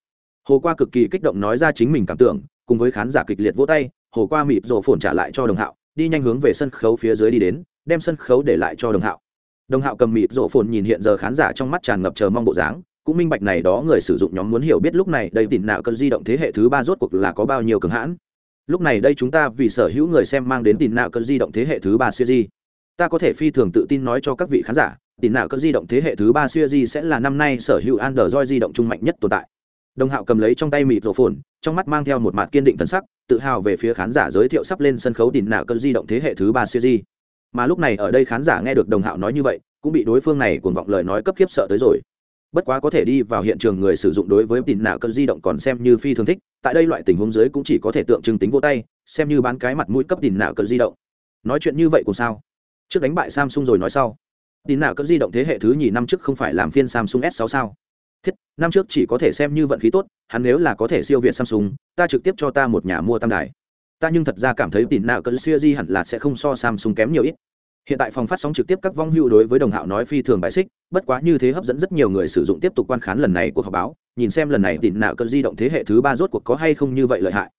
Hồ qua cực kỳ kích động nói ra chính mình cảm tưởng, cùng với khán giả kịch liệt vỗ tay, hồ qua mịp rổ phồn trả lại cho đồng hạo, đi nhanh hướng về sân khấu phía dưới đi đến, đem sân khấu để lại cho đồng hạo. Đồng hạo cầm mịp rổ phồn nhìn hiện giờ khán giả trong mắt tràn ngập chờ mong bộ dáng, cũng minh bạch này đó người sử dụng nhóm muốn hiểu biết lúc này đây tỉn nạo cơn di động thế hệ thứ ba rốt cuộc là có bao nhiêu cường hãn lúc này đây chúng ta vì sở hữu người xem mang đến tỉn nạo cơn di động thế hệ thứ ba siêu di. Ta có thể phi thường tự tin nói cho các vị khán giả tỉn nạo cơn di động thế hệ thứ ba siêu di sẽ là năm nay sở hữu android di động trung mạnh nhất tồn tại. Đồng hạo cầm lấy trong tay mịt rổ phồn trong mắt mang theo một mặt kiên định thần sắc, tự hào về phía khán giả giới thiệu sắp lên sân khấu tỉn nạo cơn di động thế hệ thứ ba siêu di. Mà lúc này ở đây khán giả nghe được đồng hạo nói như vậy, cũng bị đối phương này cuồng vọng lời nói cấp khiếp sợ tới rồi bất quá có thể đi vào hiện trường người sử dụng đối với tin nạo cơn di động còn xem như phi thường thích, tại đây loại tình huống dưới cũng chỉ có thể tượng trưng tính vô tay, xem như bán cái mặt mũi cấp tin nạo cơn di động. Nói chuyện như vậy cũng sao? Trước đánh bại samsung rồi nói sau. Tin nạo cơn di động thế hệ thứ nhì năm trước không phải làm phiên samsung s 6 sao? Thiết, năm trước chỉ có thể xem như vận khí tốt, hắn nếu là có thể siêu việt samsung, ta trực tiếp cho ta một nhà mua tam đài. Ta nhưng thật ra cảm thấy tin nạo cơn siêu di hẳn là sẽ không so samsung kém nhiều ít hiện tại phòng phát sóng trực tiếp các vong hưu đối với đồng hạo nói phi thường bài xích, bất quá như thế hấp dẫn rất nhiều người sử dụng tiếp tục quan khán lần này của họp báo, nhìn xem lần này tịn nạo cơn di động thế hệ thứ ba rốt cuộc có hay không như vậy lợi hại.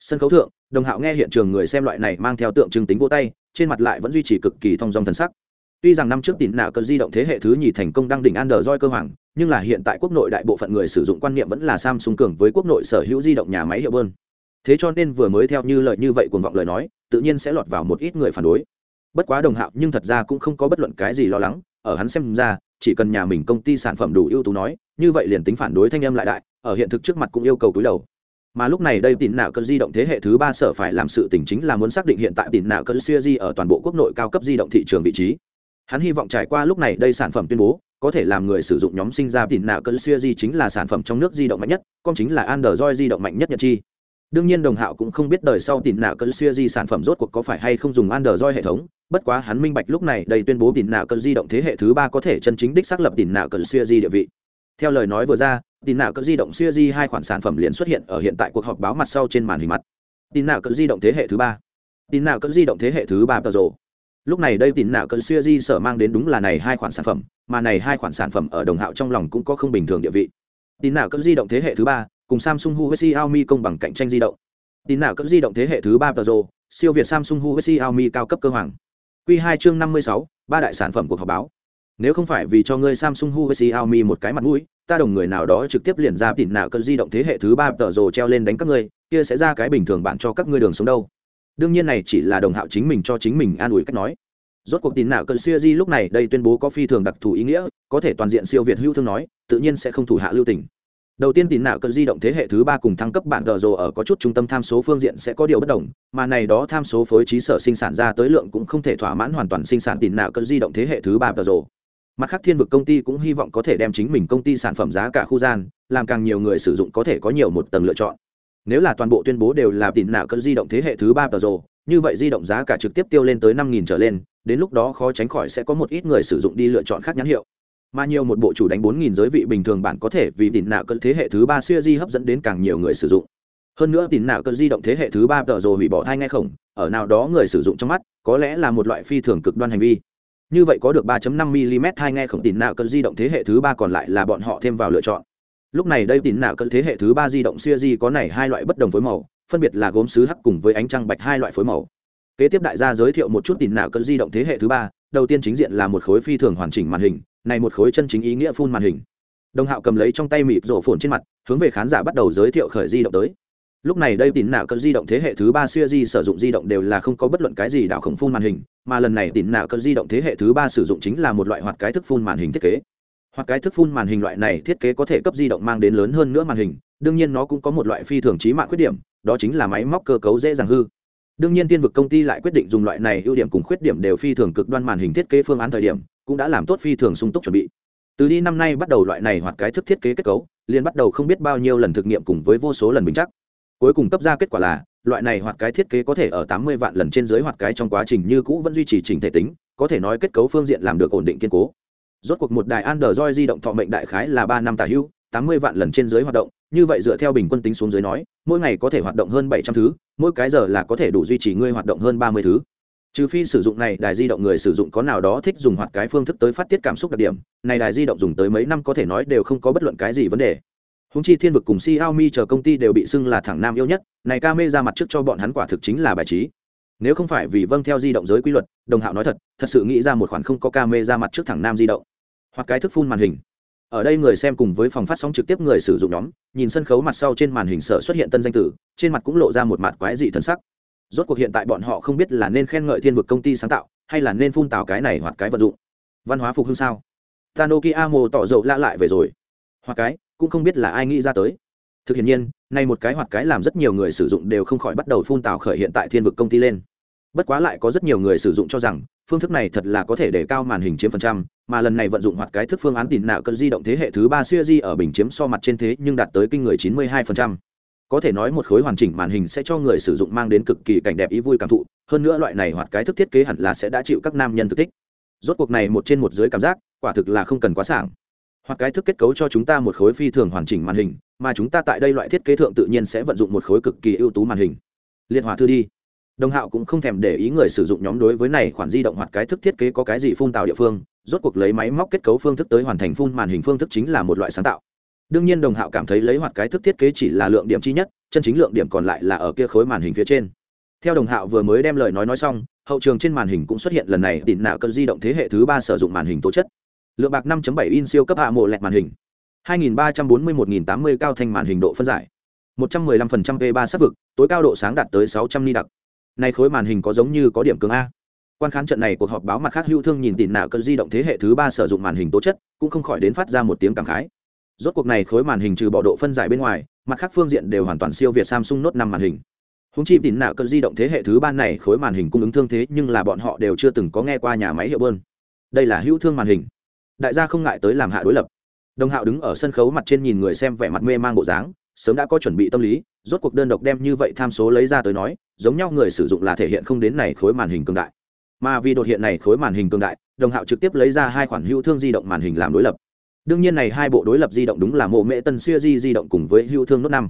Sân khấu thượng, đồng hạo nghe hiện trường người xem loại này mang theo tượng trưng tính vô tay, trên mặt lại vẫn duy trì cực kỳ thong dong thần sắc. Tuy rằng năm trước tịn nạo cơn di động thế hệ thứ nhì thành công đăng đỉnh android cơ hoàng, nhưng là hiện tại quốc nội đại bộ phận người sử dụng quan niệm vẫn là samsung cường với quốc nội sở hữu di động nhà máy hiệu bơn. Thế cho nên vừa mới theo như lời như vậy cuồng vọng lời nói, tự nhiên sẽ lọt vào một ít người phản đối bất quá đồng hạo nhưng thật ra cũng không có bất luận cái gì lo lắng, ở hắn xem ra, chỉ cần nhà mình công ty sản phẩm đủ ưu tú nói, như vậy liền tính phản đối thanh âm lại đại, ở hiện thực trước mặt cũng yêu cầu túi đầu. Mà lúc này đây tín nạo cơn di động thế hệ thứ ba sở phải làm sự tình chính là muốn xác định hiện tại tín nạo cơn siêu di ở toàn bộ quốc nội cao cấp di động thị trường vị trí. Hắn hy vọng trải qua lúc này đây sản phẩm tuyên bố, có thể làm người sử dụng nhóm sinh ra tín nạo cơn siêu di chính là sản phẩm trong nước di động mạnh nhất, con chính là android di động mạnh nhất nhật chi. Đương nhiên đồng hạo cũng không biết đời sau tín nạo cơn siêu di sản phẩm rốt cuộc có phải hay không dùng android hệ thống bất quá hắn minh bạch lúc này đây tuyên bố tín nạo cơn di động thế hệ thứ ba có thể chân chính đích xác lập tín nạo cơn siêu di địa vị. Theo lời nói vừa ra tín nạo cơn di động siêu di hai khoản sản phẩm liền xuất hiện ở hiện tại cuộc họp báo mặt sau trên màn hình mặt. Tín nạo cơn di động thế hệ thứ ba. Tín nạo cơn di động thế hệ thứ ba tờ rồ. Lúc này đây tín nạo cơn siêu di sở mang đến đúng là này hai khoản sản phẩm, mà này hai khoản sản phẩm ở đồng hạo trong lòng cũng có không bình thường địa vị. Tín nạo cần di động thế hệ thứ ba, cùng samsung, huawei, xiaomi công bằng cạnh tranh di động. Tín nạo cần di động thế hệ thứ ba tờ rồ, siêu việt samsung, huawei, xiaomi cao cấp cơ hoàng. Quy 2 chương 56, ba đại sản phẩm cuộc họp báo. Nếu không phải vì cho ngươi Samsung Huawei Xiaomi một cái mặt mũi, ta đồng người nào đó trực tiếp liền ra tỉnh nào cơn di động thế hệ thứ 3 tờ rồ treo lên đánh các ngươi, kia sẽ ra cái bình thường bạn cho các ngươi đường sống đâu. Đương nhiên này chỉ là đồng hạo chính mình cho chính mình an ủi cách nói. Rốt cuộc tín nào cơn siêu di lúc này đây tuyên bố có phi thường đặc thù ý nghĩa, có thể toàn diện siêu việt hữu thương nói, tự nhiên sẽ không thủ hạ lưu tình đầu tiên tín nạo cơn di động thế hệ thứ ba cùng thăng cấp bản gờ rồ ở có chút trung tâm tham số phương diện sẽ có điều bất đồng, mà này đó tham số phối trí sở sinh sản ra tới lượng cũng không thể thỏa mãn hoàn toàn sinh sản tín nạo cơn di động thế hệ thứ ba gờ rồ. Mặt khác thiên vực công ty cũng hy vọng có thể đem chính mình công ty sản phẩm giá cả khu gian, làm càng nhiều người sử dụng có thể có nhiều một tầng lựa chọn. Nếu là toàn bộ tuyên bố đều là tín nạo cân di động thế hệ thứ ba gờ rồ, như vậy di động giá cả trực tiếp tiêu lên tới năm nghìn trở lên, đến lúc đó khó tránh khỏi sẽ có một ít người sử dụng đi lựa chọn khác nhãn hiệu mà nhiều một bộ chủ đánh bốn nghìn giới vị bình thường bạn có thể vì tìm nạo cân thế hệ thứ ba siêu di hấp dẫn đến càng nhiều người sử dụng. Hơn nữa tìm nạo cân di động thế hệ thứ ba tờ rồ hủy bỏ thai ngay khổng, ở nào đó người sử dụng trong mắt, có lẽ là một loại phi thường cực đoan hành vi. Như vậy có được 3.5 mm thai nghe khổng tìm nạo cân di động thế hệ thứ ba còn lại là bọn họ thêm vào lựa chọn. Lúc này đây tìm nạo cân thế hệ thứ ba di động siêu di có này hai loại bất đồng phối màu, phân biệt là gốm sứ hắc cùng với ánh trăng bạch hai loại phối màu. Kế tiếp đại gia giới thiệu một chút tìm nạo cân di động thế hệ thứ ba, đầu tiên chính diện là một khối phi thường hoàn chỉnh màn hình này một khối chân chính ý nghĩa phun màn hình. Đồng hạo cầm lấy trong tay mịt rổ phồn trên mặt, hướng về khán giả bắt đầu giới thiệu khởi di động tới. Lúc này đây tín nạ cơn di động thế hệ thứ ba siêu di sử dụng di động đều là không có bất luận cái gì đảo khổng phun màn hình, mà lần này tín nạ cơn di động thế hệ thứ ba sử dụng chính là một loại hoạt cái thức phun màn hình thiết kế. Hoặc cái thức phun màn hình loại này thiết kế có thể cấp di động mang đến lớn hơn nữa màn hình, đương nhiên nó cũng có một loại phi thường trí mạng khuyết điểm, đó chính là máy móc cơ cấu dễ dàng hư. Đương nhiên tiên vực công ty lại quyết định dùng loại này ưu điểm cùng khuyết điểm đều phi thường cực đoan màn hình thiết kế phương án thời điểm cũng đã làm tốt phi thường sung túc chuẩn bị. Từ đi năm nay bắt đầu loại này hoặc cái thức thiết kế kết cấu, liền bắt đầu không biết bao nhiêu lần thực nghiệm cùng với vô số lần bình chắc. Cuối cùng cấp ra kết quả là, loại này hoặc cái thiết kế có thể ở tám mươi vạn lần trên dưới hoặc cái trong quá trình như cũ vẫn duy trì trình thể tính, có thể nói kết cấu phương diện làm được ổn định kiên cố. Rốt cuộc một đài android di động thọ mệnh đại khái là ba năm tả hưu, tám mươi vạn lần trên dưới hoạt động, như vậy dựa theo bình quân tính xuống dưới nói, mỗi ngày có thể hoạt động hơn bảy trăm thứ, mỗi cái giờ là có thể đủ duy trì ngươi hoạt động hơn ba mươi thứ trừ phi sử dụng này, đài di động người sử dụng có nào đó thích dùng hoạt cái phương thức tới phát tiết cảm xúc đặc điểm, này đài di động dùng tới mấy năm có thể nói đều không có bất luận cái gì vấn đề. Húng chi thiên vực cùng xiaomi chờ công ty đều bị xưng là thẳng nam yêu nhất, này ca mê ra mặt trước cho bọn hắn quả thực chính là bài trí. Nếu không phải vì vâng theo di động giới quy luật, đồng hạo nói thật thật sự nghĩ ra một khoản không có ca mê ra mặt trước thẳng nam di động. Hoặc cái thức phun màn hình. Ở đây người xem cùng với phòng phát sóng trực tiếp người sử dụng nhóm, nhìn sân khấu mặt sau trên màn hình sở xuất hiện tân danh tử, trên mặt cũng lộ ra một mặt quái dị thân sắc rốt cuộc hiện tại bọn họ không biết là nên khen ngợi thiên vực công ty sáng tạo, hay là nên phun tào cái này hoặc cái vật dụng. Văn hóa phục hưng sao? Tanokia mồ tỏ dầu lạ lại về rồi. Hoặc cái, cũng không biết là ai nghĩ ra tới. Thực hiện nhiên, nay một cái hoặc cái làm rất nhiều người sử dụng đều không khỏi bắt đầu phun tào khởi hiện tại thiên vực công ty lên. Bất quá lại có rất nhiều người sử dụng cho rằng, phương thức này thật là có thể để cao màn hình chiếm phần trăm, mà lần này vận dụng hoặc cái thức phương án tìm nạo cân di động thế hệ thứ ba siêu di ở bình chiếm so mặt trên thế nhưng đạt tới kinh người 92% có thể nói một khối hoàn chỉnh màn hình sẽ cho người sử dụng mang đến cực kỳ cảnh đẹp ý vui cảm thụ, hơn nữa loại này hoặc cái thức thiết kế hẳn là sẽ đã chịu các nam nhân thực thích. Rốt cuộc này một trên một dưới cảm giác, quả thực là không cần quá sảng. Hoặc cái thức kết cấu cho chúng ta một khối phi thường hoàn chỉnh màn hình, mà chúng ta tại đây loại thiết kế thượng tự nhiên sẽ vận dụng một khối cực kỳ ưu tú màn hình. Liệt hòa thư đi. Đồng hạo cũng không thèm để ý người sử dụng nhóm đối với này khoản di động hoặc cái thức thiết kế có cái gì phun tạo địa phương, rốt cuộc lấy máy móc kết cấu phương thức tới hoàn thành phun màn hình phương thức chính là một loại sáng tạo đương nhiên đồng hạo cảm thấy lấy hoạt cái thức thiết kế chỉ là lượng điểm chi nhất, chân chính lượng điểm còn lại là ở kia khối màn hình phía trên. Theo đồng hạo vừa mới đem lời nói nói xong, hậu trường trên màn hình cũng xuất hiện lần này tỉn nạo cân di động thế hệ thứ ba sử dụng màn hình tố chất. Lượng bạc 5.7 in siêu cấp hạ mộ lẹt màn hình. 2340-1080 cao thanh màn hình độ phân giải. 115% p3 sắc vực, tối cao độ sáng đạt tới 600 ni đặc. Này khối màn hình có giống như có điểm cường a. Quan khán trận này cuộc họp báo mặt khác hữu thương nhìn tỉn nạo cân di động thế hệ thứ ba sử dụng màn hình tố chất, cũng không khỏi đến phát ra một tiếng cảm khái rốt cuộc này khối màn hình trừ bỏ độ phân giải bên ngoài, mặt khác phương diện đều hoàn toàn siêu việt samsung note năm màn hình. Húng chi tỉnh nạo cơn di động thế hệ thứ ba này khối màn hình cung ứng thương thế nhưng là bọn họ đều chưa từng có nghe qua nhà máy hiệu bơn. Đây là hữu thương màn hình. Đại gia không ngại tới làm hạ đối lập. Đồng hạo đứng ở sân khấu mặt trên nhìn người xem vẻ mặt mê mang bộ dáng, sớm đã có chuẩn bị tâm lý, rốt cuộc đơn độc đem như vậy tham số lấy ra tới nói, giống nhau người sử dụng là thể hiện không đến này khối màn hình cường đại. Mà vì đột hiện này khối màn hình cường đại, đồng hạo trực tiếp lấy ra hai khoản hữu thương di động màn hình làm đối lập đương nhiên này hai bộ đối lập di động đúng là mộ mễ tân siêu di di động cùng với hữu thương nốt năm.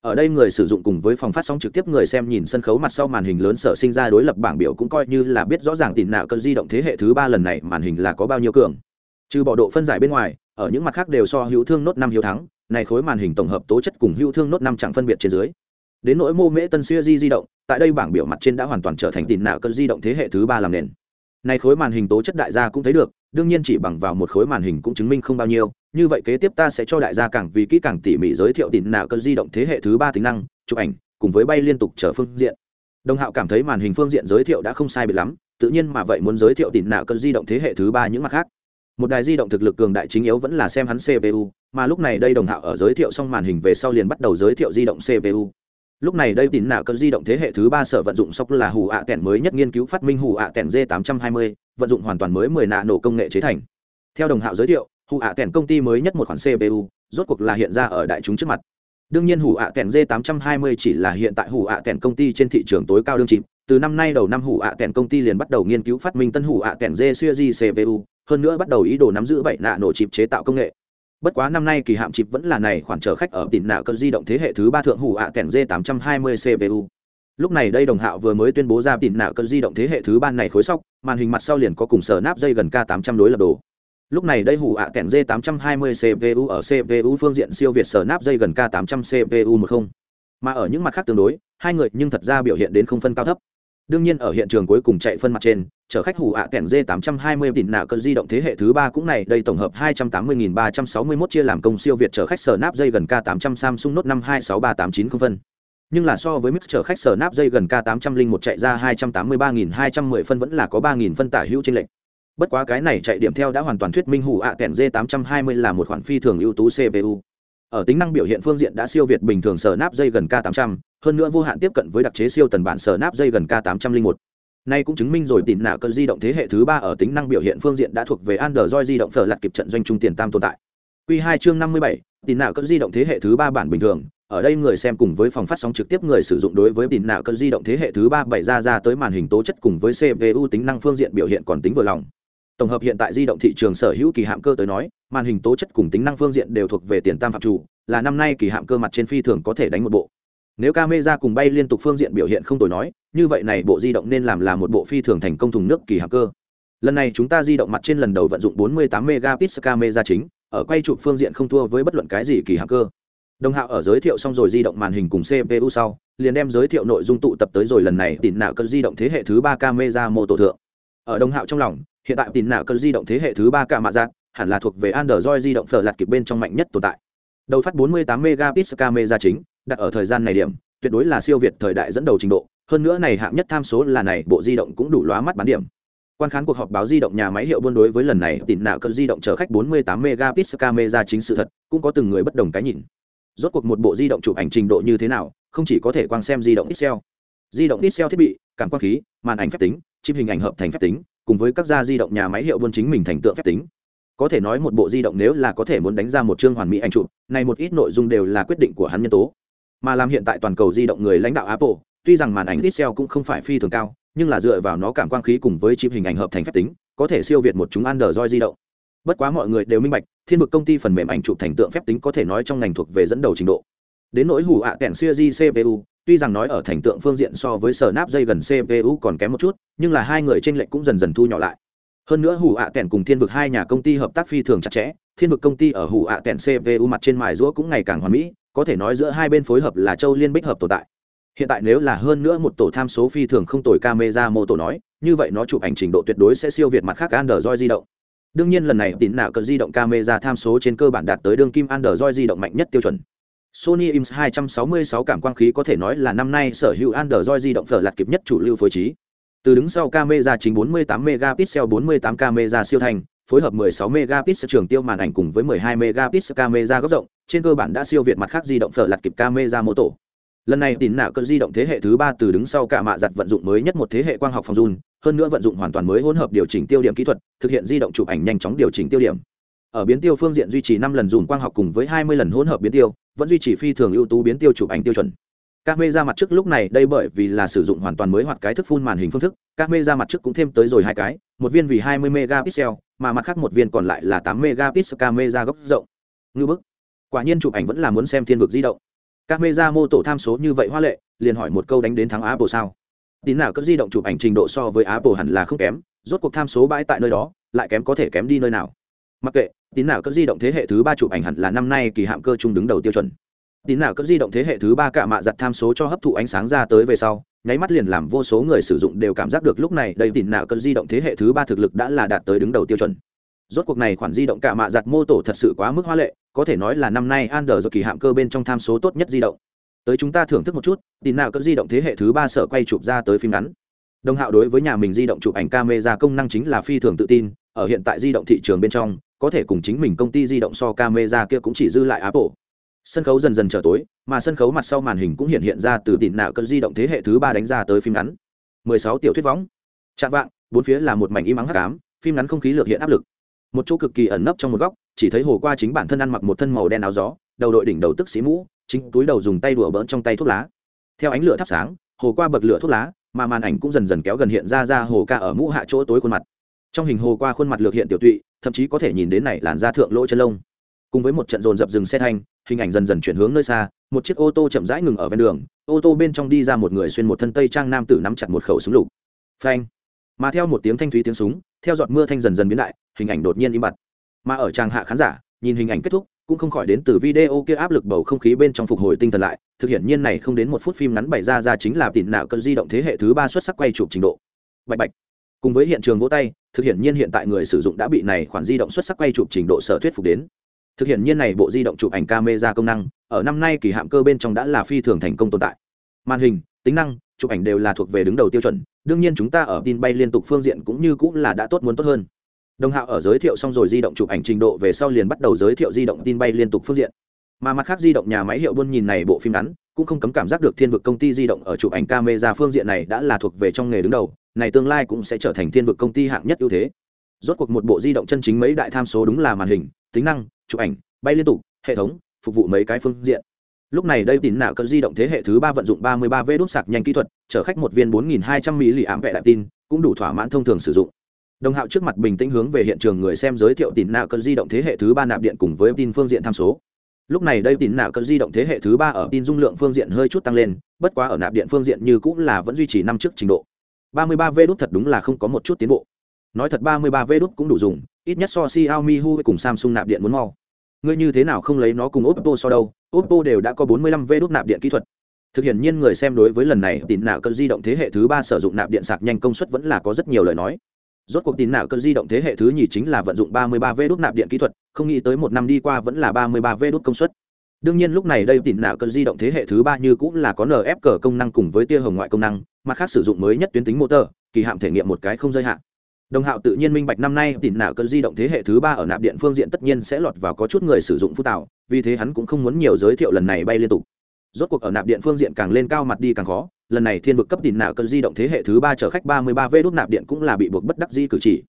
Ở đây người sử dụng cùng với phòng phát sóng trực tiếp người xem nhìn sân khấu mặt sau màn hình lớn sở sinh ra đối lập bảng biểu cũng coi như là biết rõ ràng tỉn nạo cơn di động thế hệ thứ ba lần này màn hình là có bao nhiêu cường. Trừ bỏ độ phân giải bên ngoài, ở những mặt khác đều so hữu thương nốt năm hiếu thắng, này khối màn hình tổng hợp tố chất cùng hữu thương nốt năm chẳng phân biệt trên dưới. Đến nỗi mô mễ tân siêu di di động, tại đây bảng biểu mặt trên đã hoàn toàn trở thành tỉn nạo cơn di động thế hệ thứ ba làm nền. Này khối màn hình tố chất đại gia cũng thấy được đương nhiên chỉ bằng vào một khối màn hình cũng chứng minh không bao nhiêu. Như vậy kế tiếp ta sẽ cho đại gia càng vì kỹ càng tỉ mỉ giới thiệu tỉn nào cơn di động thế hệ thứ ba tính năng, chụp ảnh, cùng với bay liên tục trở phương diện. Đồng hạo cảm thấy màn hình phương diện giới thiệu đã không sai biệt lắm, tự nhiên mà vậy muốn giới thiệu tỉn nào cơn di động thế hệ thứ ba những mặt khác. Một đài di động thực lực cường đại chính yếu vẫn là xem hắn cpu mà lúc này đây đồng hạo ở giới thiệu xong màn hình về sau liền bắt đầu giới thiệu di động cpu lúc này đây tín nạ cơn di động thế hệ thứ ba sở vận dụng sóc là hủ ạ à mới nhất nghiên cứu phát minh hủ ạ à kèn d 820 vận dụng hoàn toàn mới 10 nạ nổ công nghệ chế thành. Theo đồng hạo giới thiệu hủ ạ kẹn công ty mới nhất một khoản cpu rốt cuộc là hiện ra ở đại chúng trước mặt. Đương nhiên hủ ạ kẹn d 820 chỉ là hiện tại hủ ạ kẹn công ty trên thị trường tối cao đương chìm từ năm nay đầu năm hủ ạ kẹn công ty liền bắt đầu nghiên cứu phát minh tân hủ ạ kèn d series cpu hơn nữa bắt đầu ý đồ nắm giữ bảy nạ nổ chịp chế tạo công nghệ bất quá năm nay kỳ hạm chip vẫn là này khoản chở khách ở tỉnh nạ cơn di động thế hệ thứ ba thượng hủ ạ kèn d 820 cpu lúc này đây đồng hạo vừa mới tuyên bố ra tỉnh nạ cơn di động thế hệ thứ ba này khối sóc, màn hình mặt sau liền có cùng sở nắp dây gần k 800 đối lập đồ. Lúc này đây hủ ạ kèn d 820 cpu ở cpu phương diện siêu việt sở nắp dây gần k 800 cpu một không. Mà ở những mặt khác tương đối, hai người nhưng thật ra biểu hiện đến không phân cao thấp đương nhiên ở hiện trường cuối cùng chạy phân mặt trên, chở khách hủ ạ kèn d 820 tỉnh nạ cơn di động thế hệ thứ ba cũng này, đây tổng hợp 280.361 chia làm công siêu việt chở khách sở nắp dây gần k 800 samsung note 5263890 phân. Nhưng là so với mix chở khách sở nắp dây gần k 801 chạy ra 283.210 phân vẫn là có 3.000 phân tả hữu trên lệnh bất quá cái này chạy điểm theo đã hoàn toàn thuyết minh hủ ạ kèn d 820 là một khoản phi thường ưu tú cpu ở tính năng biểu hiện phương diện đã siêu việt bình thường sở nắp dây gần k 800 hơn nữa vô hạn tiếp cận với đặc chế siêu tần bản sở nắp dây gần k 801 Nay cũng chứng minh rồi tỉn nạ cơn di động thế hệ thứ ba ở tính năng biểu hiện phương diện đã thuộc về Android di động phở lặt kịp trận doanh trung tiền tam tồn tại. Quy 2 chương 57, tỉn nạ cơn di động thế hệ thứ ba bản bình thường, ở đây người xem cùng với phòng phát sóng trực tiếp người sử dụng đối với tỉn nạ cơn di động thế hệ thứ ba bày ra ra tới màn hình tố chất cùng với CPU tính năng phương diện biểu hiện còn tính vừa lòng tổng hợp hiện tại di động thị trường sở hữu kỳ hạm cơ tới nói, màn hình tố chất cùng tính năng phương diện đều thuộc về tiền tam phạm chủ, là năm nay kỳ hạm cơ mặt trên phi thường có thể đánh một bộ. Nếu camera cùng bay liên tục phương diện biểu hiện không tồi nói, như vậy này bộ di động nên làm là một bộ phi thường thành công thùng nước kỳ hạm cơ. Lần này chúng ta di động mặt trên lần đầu vận dụng 48 megapixel camera chính, ở quay chụp phương diện không thua với bất luận cái gì kỳ hạm cơ. Đồng hạo ở giới thiệu xong rồi di động màn hình cùng cpu sau, liền đem giới thiệu nội dung tụ tập tới rồi lần này tìm nạo cân di động thế hệ thứ ba camera mô tổ thượng ở đồng hạo trong lòng, hiện tại tin nạo cơn di động thế hệ thứ ba cả mạ dạng hẳn là thuộc về android di động phở lạt kịp bên trong mạnh nhất tồn tại. Đầu phát 48 megapixel camera chính, đặt ở thời gian này điểm, tuyệt đối là siêu việt thời đại dẫn đầu trình độ, hơn nữa này hạng nhất tham số là này, bộ di động cũng đủ lóa mắt bán điểm. Quan khán cuộc họp báo di động nhà máy hiệu buôn đối với lần này tin nạo cơn di động chở khách 48 megapixel camera chính sự thật, cũng có từng người bất đồng cái nhìn. Rốt cuộc một bộ di động chụp ảnh trình độ như thế nào, không chỉ có thể quan xem di động Excel. Di động Excel thiết bị, cảm quang khí, màn ảnh phép tính chip hình ảnh hợp thành phép tính, cùng với các gia di động nhà máy hiệu buôn chính mình thành tượng phép tính. Có thể nói một bộ di động nếu là có thể muốn đánh ra một chương hoàn mỹ ảnh chụp, này một ít nội dung đều là quyết định của hắn nhân tố. Mà làm hiện tại toàn cầu di động người lãnh đạo apple, tuy rằng màn ảnh pixel cũng không phải phi thường cao, nhưng là dựa vào nó cảm quang khí cùng với chip hình ảnh hợp thành phép tính, có thể siêu việt một chúng android di động. Bất quá mọi người đều minh bạch, thiên vực công ty phần mềm ảnh chụp thành tượng phép tính có thể nói trong ngành thuộc về dẫn đầu trình độ. Đến nỗi hủ ạ à kèn series cpu tuy rằng nói ở thành tượng phương diện so với sở nắp dây gần cpu còn kém một chút, nhưng là hai người tranh lệch cũng dần dần thu nhỏ lại. Hơn nữa hủ ạ à cùng thiên vực hai nhà công ty hợp tác phi thường chặt chẽ, thiên vực công ty ở hủ ạ à cpu mặt trên mài rũa cũng ngày càng hoàn mỹ, có thể nói giữa hai bên phối hợp là châu liên bích hợp tồn tại. Hiện tại nếu là hơn nữa một tổ tham số phi thường không tồi camera mô tổ nói, như vậy nó chụp ảnh trình độ tuyệt đối sẽ siêu việt mặt khác android di động. Đương nhiên lần này tín nào cận di động camera tham số trên cơ bản đạt tới đương kim android di động mạnh nhất tiêu chuẩn. Sony IMX 266 cảm quang khí có thể nói là năm nay sở hữu Android di động phở lạt kịp nhất chủ lưu phối trí. Từ đứng sau camera chính 48 megapixel 48 camera siêu thành, phối hợp 16 megapixel trường tiêu màn ảnh cùng với 12 megapixel camera góc rộng, trên cơ bản đã siêu việt mặt khác di động phở lạt kịp camera mô tổ. Lần này tín nạo cỡ di động thế hệ thứ 3 từ đứng sau cả mạ giặt vận dụng mới nhất một thế hệ quang học phòng run, hơn nữa vận dụng hoàn toàn mới hỗn hợp điều chỉnh tiêu điểm kỹ thuật, thực hiện di động chụp ảnh nhanh chóng điều chỉnh tiêu điểm ở biến tiêu phương diện duy trì năm lần dùng quang học cùng với hai mươi lần hỗn hợp biến tiêu vẫn duy trì phi thường ưu tú biến tiêu chụp ảnh tiêu chuẩn. Các mê ra mặt trước lúc này đây bởi vì là sử dụng hoàn toàn mới hoặc cái thức phun màn hình phương thức các mê ra mặt trước cũng thêm tới rồi hai cái, một viên vì hai mươi megapixel, mà mặt khác một viên còn lại là tám megapixel camera góc rộng. Ngư bức. Quả nhiên chụp ảnh vẫn là muốn xem thiên vực di động. Các mê ra mô tổ tham số như vậy hoa lệ, liền hỏi một câu đánh đến thắng apple sao? Tín nào cấp di động chụp ảnh trình độ so với apple hẳn là không kém, rốt cuộc tham số bãi tại nơi đó, lại kém có thể kém đi nơi nào? Mặc kệ, tín nào cỡ di động thế hệ thứ ba chụp ảnh hẳn là năm nay kỳ hạm cơ trung đứng đầu tiêu chuẩn. Tín nào cỡ di động thế hệ thứ ba cả mạ giặt tham số cho hấp thụ ánh sáng ra tới về sau, nháy mắt liền làm vô số người sử dụng đều cảm giác được lúc này đây tín nào cỡ di động thế hệ thứ ba thực lực đã là đạt tới đứng đầu tiêu chuẩn. Rốt cuộc này khoản di động cả mạ giặt mô tổ thật sự quá mức hoa lệ, có thể nói là năm nay an đờ do kỳ hạm cơ bên trong tham số tốt nhất di động. Tới chúng ta thưởng thức một chút, tín nào cỡ di động thế hệ thứ ba sở quay chụp ra tới phim ngắn. Đồng hạo đối với nhà mình di động chụp ảnh camera công năng chính là phi thường tự tin, ở hiện tại di động thị trường bên trong có thể cùng chính mình công ty di động so camera kia cũng chỉ dư lại Apple. Sân khấu dần dần trở tối, mà sân khấu mặt sau màn hình cũng hiện hiện ra từ tịn nạo cơn di động thế hệ thứ ba đánh ra tới phim ngắn. 16 tiểu thuyết võng. Trạng vạng, bốn phía là một mảnh im ắng hắc ám, phim ngắn không khí lược hiện áp lực. một chỗ cực kỳ ẩn nấp trong một góc chỉ thấy hồ qua chính bản thân ăn mặc một thân màu đen áo gió đầu đội đỉnh đầu tức sĩ mũ chính túi đầu dùng tay đùa bỡn trong tay thuốc lá theo ánh lửa thắp sáng hồ qua bậc lửa thuốc lá mà màn ảnh cũng dần dần kéo gần hiện ra ra hồ ca ở mũ hạ chỗ tối khuôn mặt trong hình hồ qua khuôn mặt lược hiện tiểu tụy thậm chí có thể nhìn đến này làn da thượng lỗ chân lông. Cùng với một trận dồn dập dừng xe thanh, hình ảnh dần dần chuyển hướng nơi xa, một chiếc ô tô chậm rãi ngừng ở ven đường, ô tô bên trong đi ra một người xuyên một thân tây trang nam tử nắm chặt một khẩu súng lục. Phanh. Mà theo một tiếng thanh thúy tiếng súng, theo giọt mưa thanh dần dần biến lại, hình ảnh đột nhiên im bặt. Mà ở trang hạ khán giả, nhìn hình ảnh kết thúc, cũng không khỏi đến từ video kia áp lực bầu không khí bên trong phục hồi tinh thần lại, thực hiện nhiên này không đến một phút phim ngắn bày ra ra chính là tỉn nạo cơn di động thế hệ thứ ba xuất sắc quay chụp trình độ. Bạch bạch cùng với hiện trường vỗ tay, thực hiện nhiên hiện tại người sử dụng đã bị này khoản di động xuất sắc quay chụp trình độ sở thuyết phục đến. Thực hiện nhiên này bộ di động chụp ảnh camera công năng, ở năm nay kỳ hạm cơ bên trong đã là phi thường thành công tồn tại. Màn hình, tính năng, chụp ảnh đều là thuộc về đứng đầu tiêu chuẩn, đương nhiên chúng ta ở tin bay liên tục phương diện cũng như cũng là đã tốt muốn tốt hơn. Đồng hạo ở giới thiệu xong rồi di động chụp ảnh trình độ về sau liền bắt đầu giới thiệu di động tin bay liên tục phương diện mà mặt khác di động nhà máy hiệu buôn nhìn này bộ phim ngắn, cũng không cấm cảm giác được thiên vực công ty di động ở chụp ảnh camera phương diện này đã là thuộc về trong nghề đứng đầu, này tương lai cũng sẽ trở thành thiên vực công ty hạng nhất ưu thế. Rốt cuộc một bộ di động chân chính mấy đại tham số đúng là màn hình, tính năng, chụp ảnh, bay liên tục, hệ thống, phục vụ mấy cái phương diện. Lúc này đây tín nạo cơn di động thế hệ thứ ba vận dụng 33 v đốt sạc nhanh kỹ thuật, chở khách một viên 4.200 mili ám vệ đại tin, cũng đủ thỏa mãn thông thường sử dụng. Đồng hạo trước mặt bình tĩnh hướng về hiện trường người xem giới thiệu tín nạo cơn di động thế hệ thứ ba nạp điện cùng với tin phương diện tham số lúc này đây tín nạo cỡ di động thế hệ thứ ba ở tin dung lượng phương diện hơi chút tăng lên, bất quá ở nạp điện phương diện như cũng là vẫn duy trì năm trước trình độ. 33 v đốt thật đúng là không có một chút tiến bộ. Nói thật 33 v đốt cũng đủ dùng, ít nhất so Xiaomi Huawei cùng Samsung nạp điện muốn mau. Ngươi như thế nào không lấy nó cùng oppo so đâu, oppo đều đã có 45 v đốt nạp điện kỹ thuật. Thực hiện nhiên người xem đối với lần này, tín nạo cỡ di động thế hệ thứ ba sử dụng nạp điện sạc nhanh công suất vẫn là có rất nhiều lời nói rốt cuộc tin nạo cơn di động thế hệ thứ nhì chính là vận dụng 33 v đốt nạp điện kỹ thuật, không nghĩ tới một năm đi qua vẫn là 33 v đốt công suất. Đương nhiên lúc này đây tin nạo cơn di động thế hệ thứ ba như cũng là có nf cờ công năng cùng với tia hồng ngoại công năng, mặt khác sử dụng mới nhất tuyến tính motor kỳ hạn thể nghiệm một cái không giới hạn đồng hạo tự nhiên minh bạch năm nay tin nạo cơn di động thế hệ thứ ba ở nạp điện phương diện tất nhiên sẽ lọt vào có chút người sử dụng phú tạo, vì thế hắn cũng không muốn nhiều giới thiệu lần này bay liên tục rốt cuộc ở nạp điện phương diện càng lên cao mặt đi càng khó, lần này thiên vực cấp tỉn nạo cần di động thế hệ thứ ba chở khách ba mươi ba v đốt nạp điện cũng là bị buộc bất đắc di cử chỉ.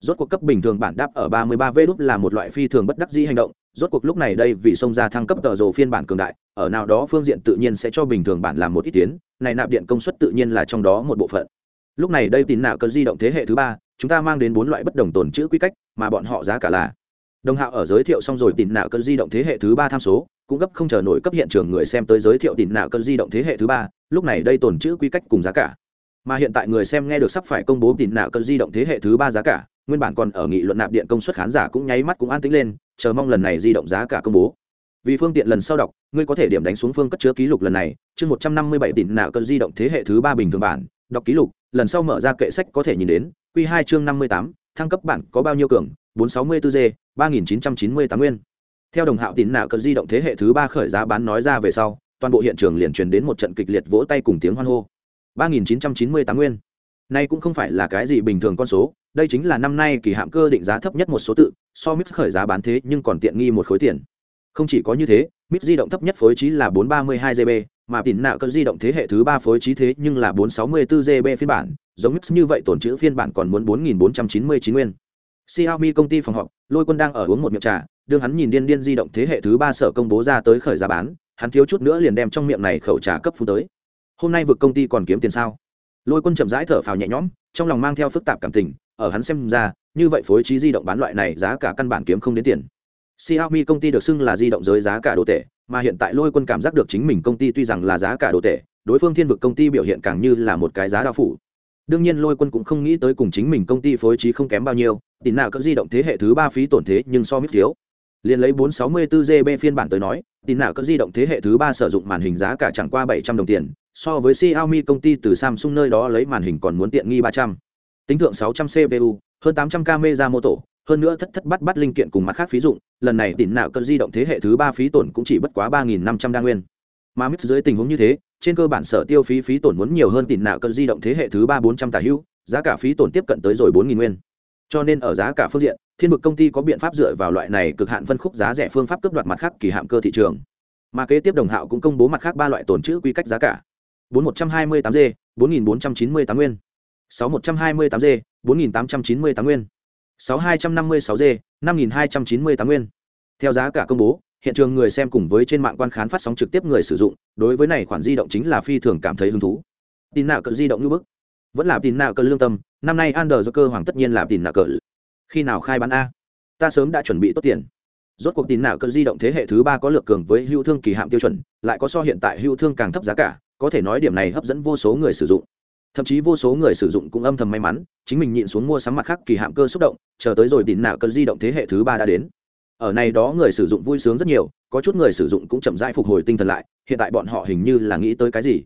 Rốt cuộc cấp bình thường bản đáp ở ba mươi ba v đốt là một loại phi thường bất đắc di hành động, rốt cuộc lúc này đây vì xông ra thăng cấp tờ rồ phiên bản cường đại, ở nào đó phương diện tự nhiên sẽ cho bình thường bản làm một ít tiến, này nạp điện công suất tự nhiên là trong đó một bộ phận. Lúc này đây tín nạo cần di động thế hệ thứ ba, chúng ta mang đến bốn loại bất đồng tồn chữ quy cách, mà bọn họ giá cả là. Đồng hạo ở giới thiệu xong rồi tín nạo cần di động thế hệ thứ ba tham số cũng gấp không chờ nổi cấp hiện trường người xem tới giới thiệu tín nạo cơn di động thế hệ thứ ba, lúc này đây tồn chữ quy cách cùng giá cả. Mà hiện tại người xem nghe được sắp phải công bố tín nạo cơn di động thế hệ thứ ba giá cả, nguyên bản còn ở nghị luận nạp điện công suất khán giả cũng nháy mắt cũng an tính lên, chờ mong lần này di động giá cả công bố. Vì phương tiện lần sau đọc, ngươi có thể điểm đánh xuống phương cất chứa ký lục lần này, chương một trăm năm mươi bảy tín nạo cơn di động thế hệ thứ ba bình thường bản, đọc ký lục, lần sau mở ra kệ sách có thể nhìn đến q hai chương năm mươi tám, thăng cấp bản có bao nhiêu cường, bốn sáu mươi bốn g, ba nghìn chín trăm chín mươi tám nguyên theo đồng hạo tín nạo cơn di động thế hệ thứ ba khởi giá bán nói ra về sau, toàn bộ hiện trường liền truyền đến một trận kịch liệt vỗ tay cùng tiếng hoan hô. ba nghìn chín trăm chín mươi tám nguyên. Nay cũng không phải là cái gì bình thường con số, đây chính là năm nay kỳ hạm cơ định giá thấp nhất một số tự, so mix khởi giá bán thế nhưng còn tiện nghi một khối tiền. Không chỉ có như thế mix di động thấp nhất phối trí là 432 gb mà tín nạo cỡ di động thế hệ thứ ba phối trí thế nhưng là 464 gb phiên bản, giống mix như vậy tổn chữ phiên bản còn muốn 4499 nguyên. Xiaomi công ty phòng họp, lôi quân đang ở uống một miệng trà đương hắn nhìn điên điên di động thế hệ thứ ba sở công bố ra tới khởi giá bán hắn thiếu chút nữa liền đem trong miệng này khẩu trà cấp phú tới hôm nay vực công ty còn kiếm tiền sao lôi quân chậm rãi thở phào nhẹ nhõm trong lòng mang theo phức tạp cảm tình ở hắn xem ra như vậy phối trí di động bán loại này giá cả căn bản kiếm không đến tiền Xiaomi công ty được xưng là di động giới giá cả đồ tệ, mà hiện tại Lôi Quân cảm giác được chính mình công ty tuy rằng là giá cả đồ tệ, đối phương Thiên vực công ty biểu hiện càng như là một cái giá đao phủ. Đương nhiên Lôi Quân cũng không nghĩ tới cùng chính mình công ty phối trí không kém bao nhiêu, tín nào cỡ di động thế hệ thứ ba phí tổn thế nhưng so mít thiếu. Liên lấy 464 GB phiên bản tới nói, tin nào cỡ di động thế hệ thứ ba sử dụng màn hình giá cả chẳng qua 700 đồng tiền, so với Xiaomi công ty từ Samsung nơi đó lấy màn hình còn muốn tiện nghi 300. Tính thượng 600 CPU, hơn 800 camera mô tổ, hơn nữa thất thất bắt bắt linh kiện cùng mặt khác phí dụng lần này tin nạo cỡ di động thế hệ thứ ba phí tổn cũng chỉ bất quá ba nghìn năm trăm đa nguyên mà mix dưới tình huống như thế trên cơ bản sở tiêu phí phí tổn muốn nhiều hơn tin nạo cỡ di động thế hệ thứ ba bốn trăm tả hữu giá cả phí tổn tiếp cận tới rồi bốn nghìn nguyên cho nên ở giá cả phương diện thiên vực công ty có biện pháp dựa vào loại này cực hạn phân khúc giá rẻ phương pháp cướp đoạt mặt khác kỳ hạm cơ thị trường. Mà kế tiếp đồng hạo cũng công bố mặt khác ba loại tồn chữ quy cách giá cả. bốn một trăm hai mươi tám g, bốn nghìn bốn trăm chín mươi tám nguyên. sáu một trăm hai mươi tám g, bốn nghìn tám trăm chín mươi tám nguyên. 6256 g 5298 nguyên. Theo giá cả công bố, hiện trường người xem cùng với trên mạng quan khán phát sóng trực tiếp người sử dụng, đối với này khoản di động chính là phi thường cảm thấy hứng thú. Tin nạo cỡ di động như bức. Vẫn là tin nạo cỡ lương tâm, năm nay Ander do cơ hoàng tất nhiên là tin nạo cỡ khi nào khai bán a? Ta sớm đã chuẩn bị tốt tiền. Rốt cuộc tin nào cần di động thế hệ thứ ba có lược cường với hưu thương kỳ hạm tiêu chuẩn, lại có so hiện tại hưu thương càng thấp giá cả, có thể nói điểm này hấp dẫn vô số người sử dụng. Thậm chí vô số người sử dụng cũng âm thầm may mắn, chính mình nhịn xuống mua sắm mặt khác kỳ hạm cơ xúc động, chờ tới rồi tin nào cần di động thế hệ thứ ba đã đến. Ở này đó người sử dụng vui sướng rất nhiều, có chút người sử dụng cũng chậm rãi phục hồi tinh thần lại, hiện tại bọn họ hình như là nghĩ tới cái gì?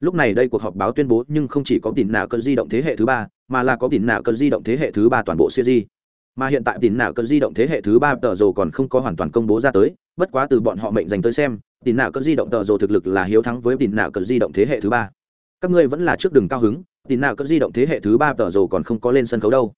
Lúc này đây cuộc họp báo tuyên bố nhưng không chỉ có tin nào cơn di động thế hệ thứ ba, mà là có tin nào cơn di động thế hệ thứ ba toàn bộ siêu di mà hiện tại tín nào cơn di động thế hệ thứ ba tờ rồ còn không có hoàn toàn công bố ra tới bất quá từ bọn họ mệnh dành tới xem tín nào cơn di động tờ rồ thực lực là hiếu thắng với tín nào cơn di động thế hệ thứ ba. Các ngươi vẫn là trước đường cao hứng tín nào cơn di động thế hệ thứ ba tờ rồ còn không có lên sân khấu đâu.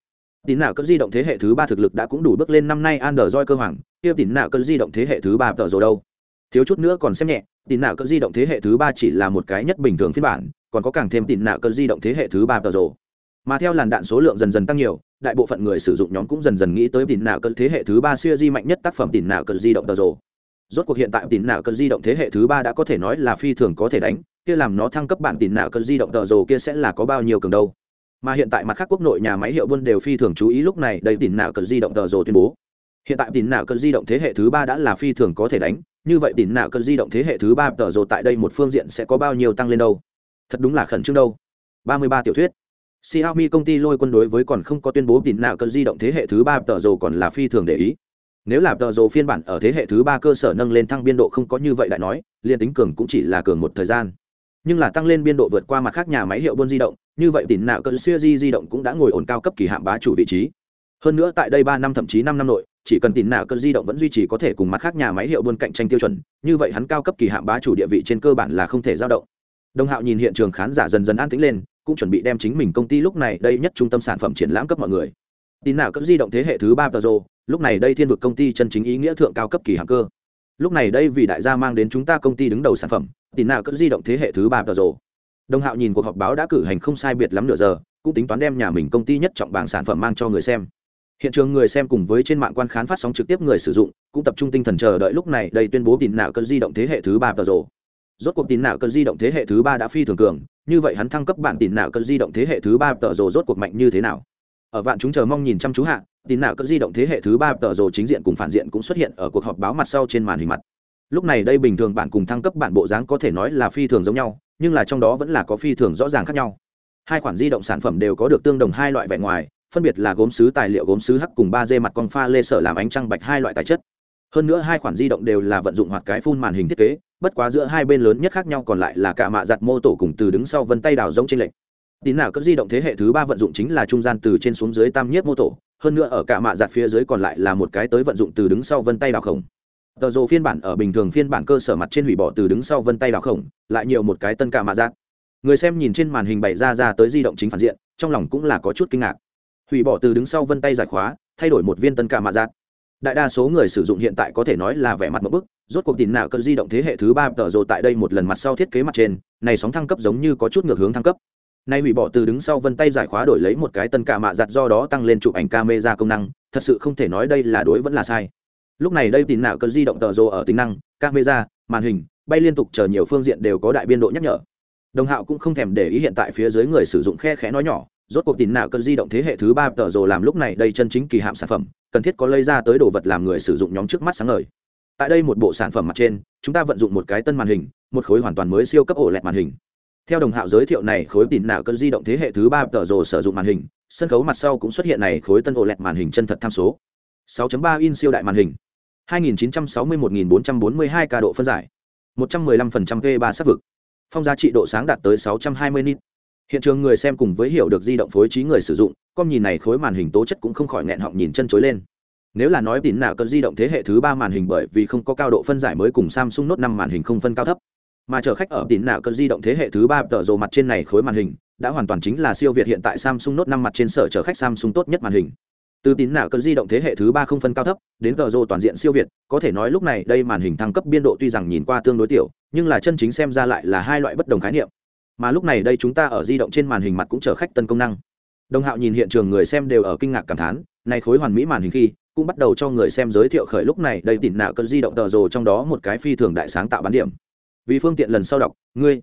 Tín nào cơn di động thế hệ thứ ba thực lực đã cũng đủ bước lên năm nay Android cơ hoàng, kia tín nào cơn di động thế hệ thứ ba tờ rồ đâu. Thiếu chút nữa còn xem nhẹ, tín nào cơn di động thế hệ thứ ba chỉ là một cái nhất bình thường phiên bản, còn có càng thêm tín nào cơn di động thế hệ thứ ba tờ rồ. Mà theo làn đạn số lượng dần dần tăng nhiều, đại bộ phận người sử dụng nhóm cũng dần dần nghĩ tới tìm nào cơn thế hệ thứ ba siêu di mạnh nhất tác phẩm tìm nào cơn di động tờ rồ. Rốt cuộc hiện tại tìm nào cơn di động thế hệ thứ ba đã có thể nói là phi thường có thể đánh, kia làm nó thăng cấp bản tìm nào cơn di động tờ rồ kia sẽ là có bao nhiêu cường đâu. Mà hiện tại mặt khác quốc nội nhà máy hiệu buôn đều phi thường chú ý lúc này đây tìm nào cần di động tờ rồ tuyên bố. Hiện tại tìm nào cần di động thế hệ thứ ba đã là phi thường có thể đánh như vậy tìm nào cần di động thế hệ thứ ba tờ rồ tại đây một phương diện sẽ có bao nhiêu tăng lên đâu? Thật đúng là khẩn trương đâu. Ba mươi ba tiểu thuyết. Xiaomi công ty lôi quân đối với còn không có tuyên bố tín nào cần di động thế hệ thứ ba tờ rồ còn là phi thường để ý. Nếu là tờ rồ phiên bản ở thế hệ thứ ba cơ sở nâng lên thăng biên độ không có như vậy đại nói liên tính cường cũng chỉ là cường một thời gian. Nhưng là tăng lên biên độ vượt qua mặt khác nhà máy hiệu buôn di động, như vậy tín nào cần siêu di di động cũng đã ngồi ổn cao cấp kỳ hạm bá chủ vị trí. Hơn nữa tại đây ba năm thậm chí năm năm nội, chỉ cần tín nào cần di động vẫn duy trì có thể cùng mặt khác nhà máy hiệu buôn cạnh tranh tiêu chuẩn, như vậy hắn cao cấp kỳ hạm bá chủ địa vị trên cơ bản là không thể dao động. Đồng hạo nhìn hiện trường khán giả dần dần an tĩnh lên cũng chuẩn bị đem chính mình công ty lúc này đây nhất trung tâm sản phẩm triển lãm cấp mọi người. Tín nào cấp di động thế hệ thứ ba Pro, lúc này đây thiên vực công ty chân chính ý nghĩa thượng cao cấp kỳ hạng cơ. Lúc này đây vì đại gia mang đến chúng ta công ty đứng đầu sản phẩm tín nào cấp di động thế hệ thứ ba Pro. đồng hạo nhìn cuộc họp báo đã cử hành không sai biệt lắm nửa giờ cũng tính toán đem nhà mình công ty nhất trọng bảng sản phẩm mang cho người xem. Hiện trường người xem cùng với trên mạng quan khán phát sóng trực tiếp người sử dụng cũng tập trung tinh thần chờ đợi lúc này đây tuyên bố tín nào cơn di động thế hệ thứ ba tờ rồ rốt cuộc tín nào cơn di động thế hệ thứ ba đã phi thường cường như vậy hắn thăng cấp bản tin nào cơn di động thế hệ thứ ba tờ rồ rốt cuộc mạnh như thế nào? Ở vạn chúng chờ mong nhìn chăm chú hạ tin nào cơn di động thế hệ thứ ba tờ rồ chính diện cùng phản diện cũng xuất hiện ở cuộc họp báo mặt sau trên màn hình mặt. Lúc này đây bình thường bản cùng thăng cấp bản bộ dáng có thể nói là phi thường giống nhau, nhưng là trong đó vẫn là có phi thường rõ ràng khác nhau. Hai khoản di động sản phẩm đều có được tương đồng hai loại vẻ ngoài, phân biệt là gốm sứ tài liệu gốm sứ hắc cùng ba d mặt con pha lê sở làm ánh trăng bạch hai loại tài chất hơn nữa hai khoản di động đều là vận dụng hoạt cái phun màn hình thiết kế, bất quá giữa hai bên lớn nhất khác nhau còn lại là cả mạ giặt mô tổ cùng từ đứng sau vân tay đào rông trên lệnh tín nào cấp di động thế hệ thứ ba vận dụng chính là trung gian từ trên xuống dưới tam nhất mô tổ, hơn nữa ở cả mạ giặt phía dưới còn lại là một cái tới vận dụng từ đứng sau vân tay đào khổng. Tờ rồ phiên bản ở bình thường phiên bản cơ sở mặt trên hủy bỏ từ đứng sau vân tay đào khổng, lại nhiều một cái tân cả mạ giặt. Người xem nhìn trên màn hình bày ra ra tới di động chính phản diện, trong lòng cũng là có chút kinh ngạc. Hủy bỏ từ đứng sau vân tay giải khóa, thay đổi một viên tân cả mạ giặt đại đa số người sử dụng hiện tại có thể nói là vẻ mặt một bức, rốt cuộc tìm nào cơn di động thế hệ thứ ba tờ rồ tại đây một lần mặt sau thiết kế mặt trên, này sóng thăng cấp giống như có chút ngược hướng thăng cấp. Nay hủy bỏ từ đứng sau vân tay giải khóa đổi lấy một cái tân cả mạ giặt do đó tăng lên chụp ảnh camera công năng, thật sự không thể nói đây là đối vẫn là sai. Lúc này đây tìm nào cần di động tờ rồ ở tính năng, camera, màn hình, bay liên tục chờ nhiều phương diện đều có đại biên độ nhắc nhở. Đồng hạo cũng không thèm để ý hiện tại phía dưới người sử dụng khe khẽ nói nhỏ rốt cuộc tín nào cần di động thế hệ thứ ba tờ rồ làm lúc này đây chân chính kỳ hạm sản phẩm, cần thiết có lây ra tới đồ vật làm người sử dụng nhóm trước mắt sáng ngời. Tại đây một bộ sản phẩm mặt trên, chúng ta vận dụng một cái tân màn hình, một khối hoàn toàn mới siêu cấp ổ lẹt màn hình. Theo đồng hạo giới thiệu này, khối tín nào cần di động thế hệ thứ ba tờ rồ sử dụng màn hình, sân khấu mặt sau cũng xuất hiện này khối tân ổ lẹt màn hình chân thật tham số. 6.3 in siêu đại màn hình. 2961.442 ca độ phân giải. 115% V3 sắc vực. Phong giá trị độ sáng đạt tới 620 nit hiện trường người xem cùng với hiểu được di động phối trí người sử dụng con nhìn này khối màn hình tố chất cũng không khỏi nghẹn họng nhìn chân chối lên. Nếu là nói tín nào cần di động thế hệ thứ ba màn hình bởi vì không có cao độ phân giải mới cùng samsung note 5 màn hình không phân cao thấp. Mà chở khách ở tín nào cần di động thế hệ thứ ba tờ rồ mặt trên này khối màn hình, đã hoàn toàn chính là siêu việt hiện tại samsung note 5 mặt trên sở chở khách samsung tốt nhất màn hình. Từ tín nào cần di động thế hệ thứ ba không phân cao thấp, đến tờ rô toàn diện siêu việt, có thể nói lúc này đây màn hình thăng cấp biên độ tuy rằng nhìn qua tương đối tiểu, nhưng là chân chính xem ra lại là hai loại bất đồng khái niệm mà lúc này đây chúng ta ở di động trên màn hình mặt cũng chở khách tân công năng. Đồng hạo nhìn hiện trường người xem đều ở kinh ngạc cảm thán này khối hoàn mỹ màn hình khi, cũng bắt đầu cho người xem giới thiệu khởi lúc này đây tỉn nạo cơn di động tờ rồ trong đó một cái phi thường đại sáng tạo bán điểm. Vì phương tiện lần sau đọc, ngươi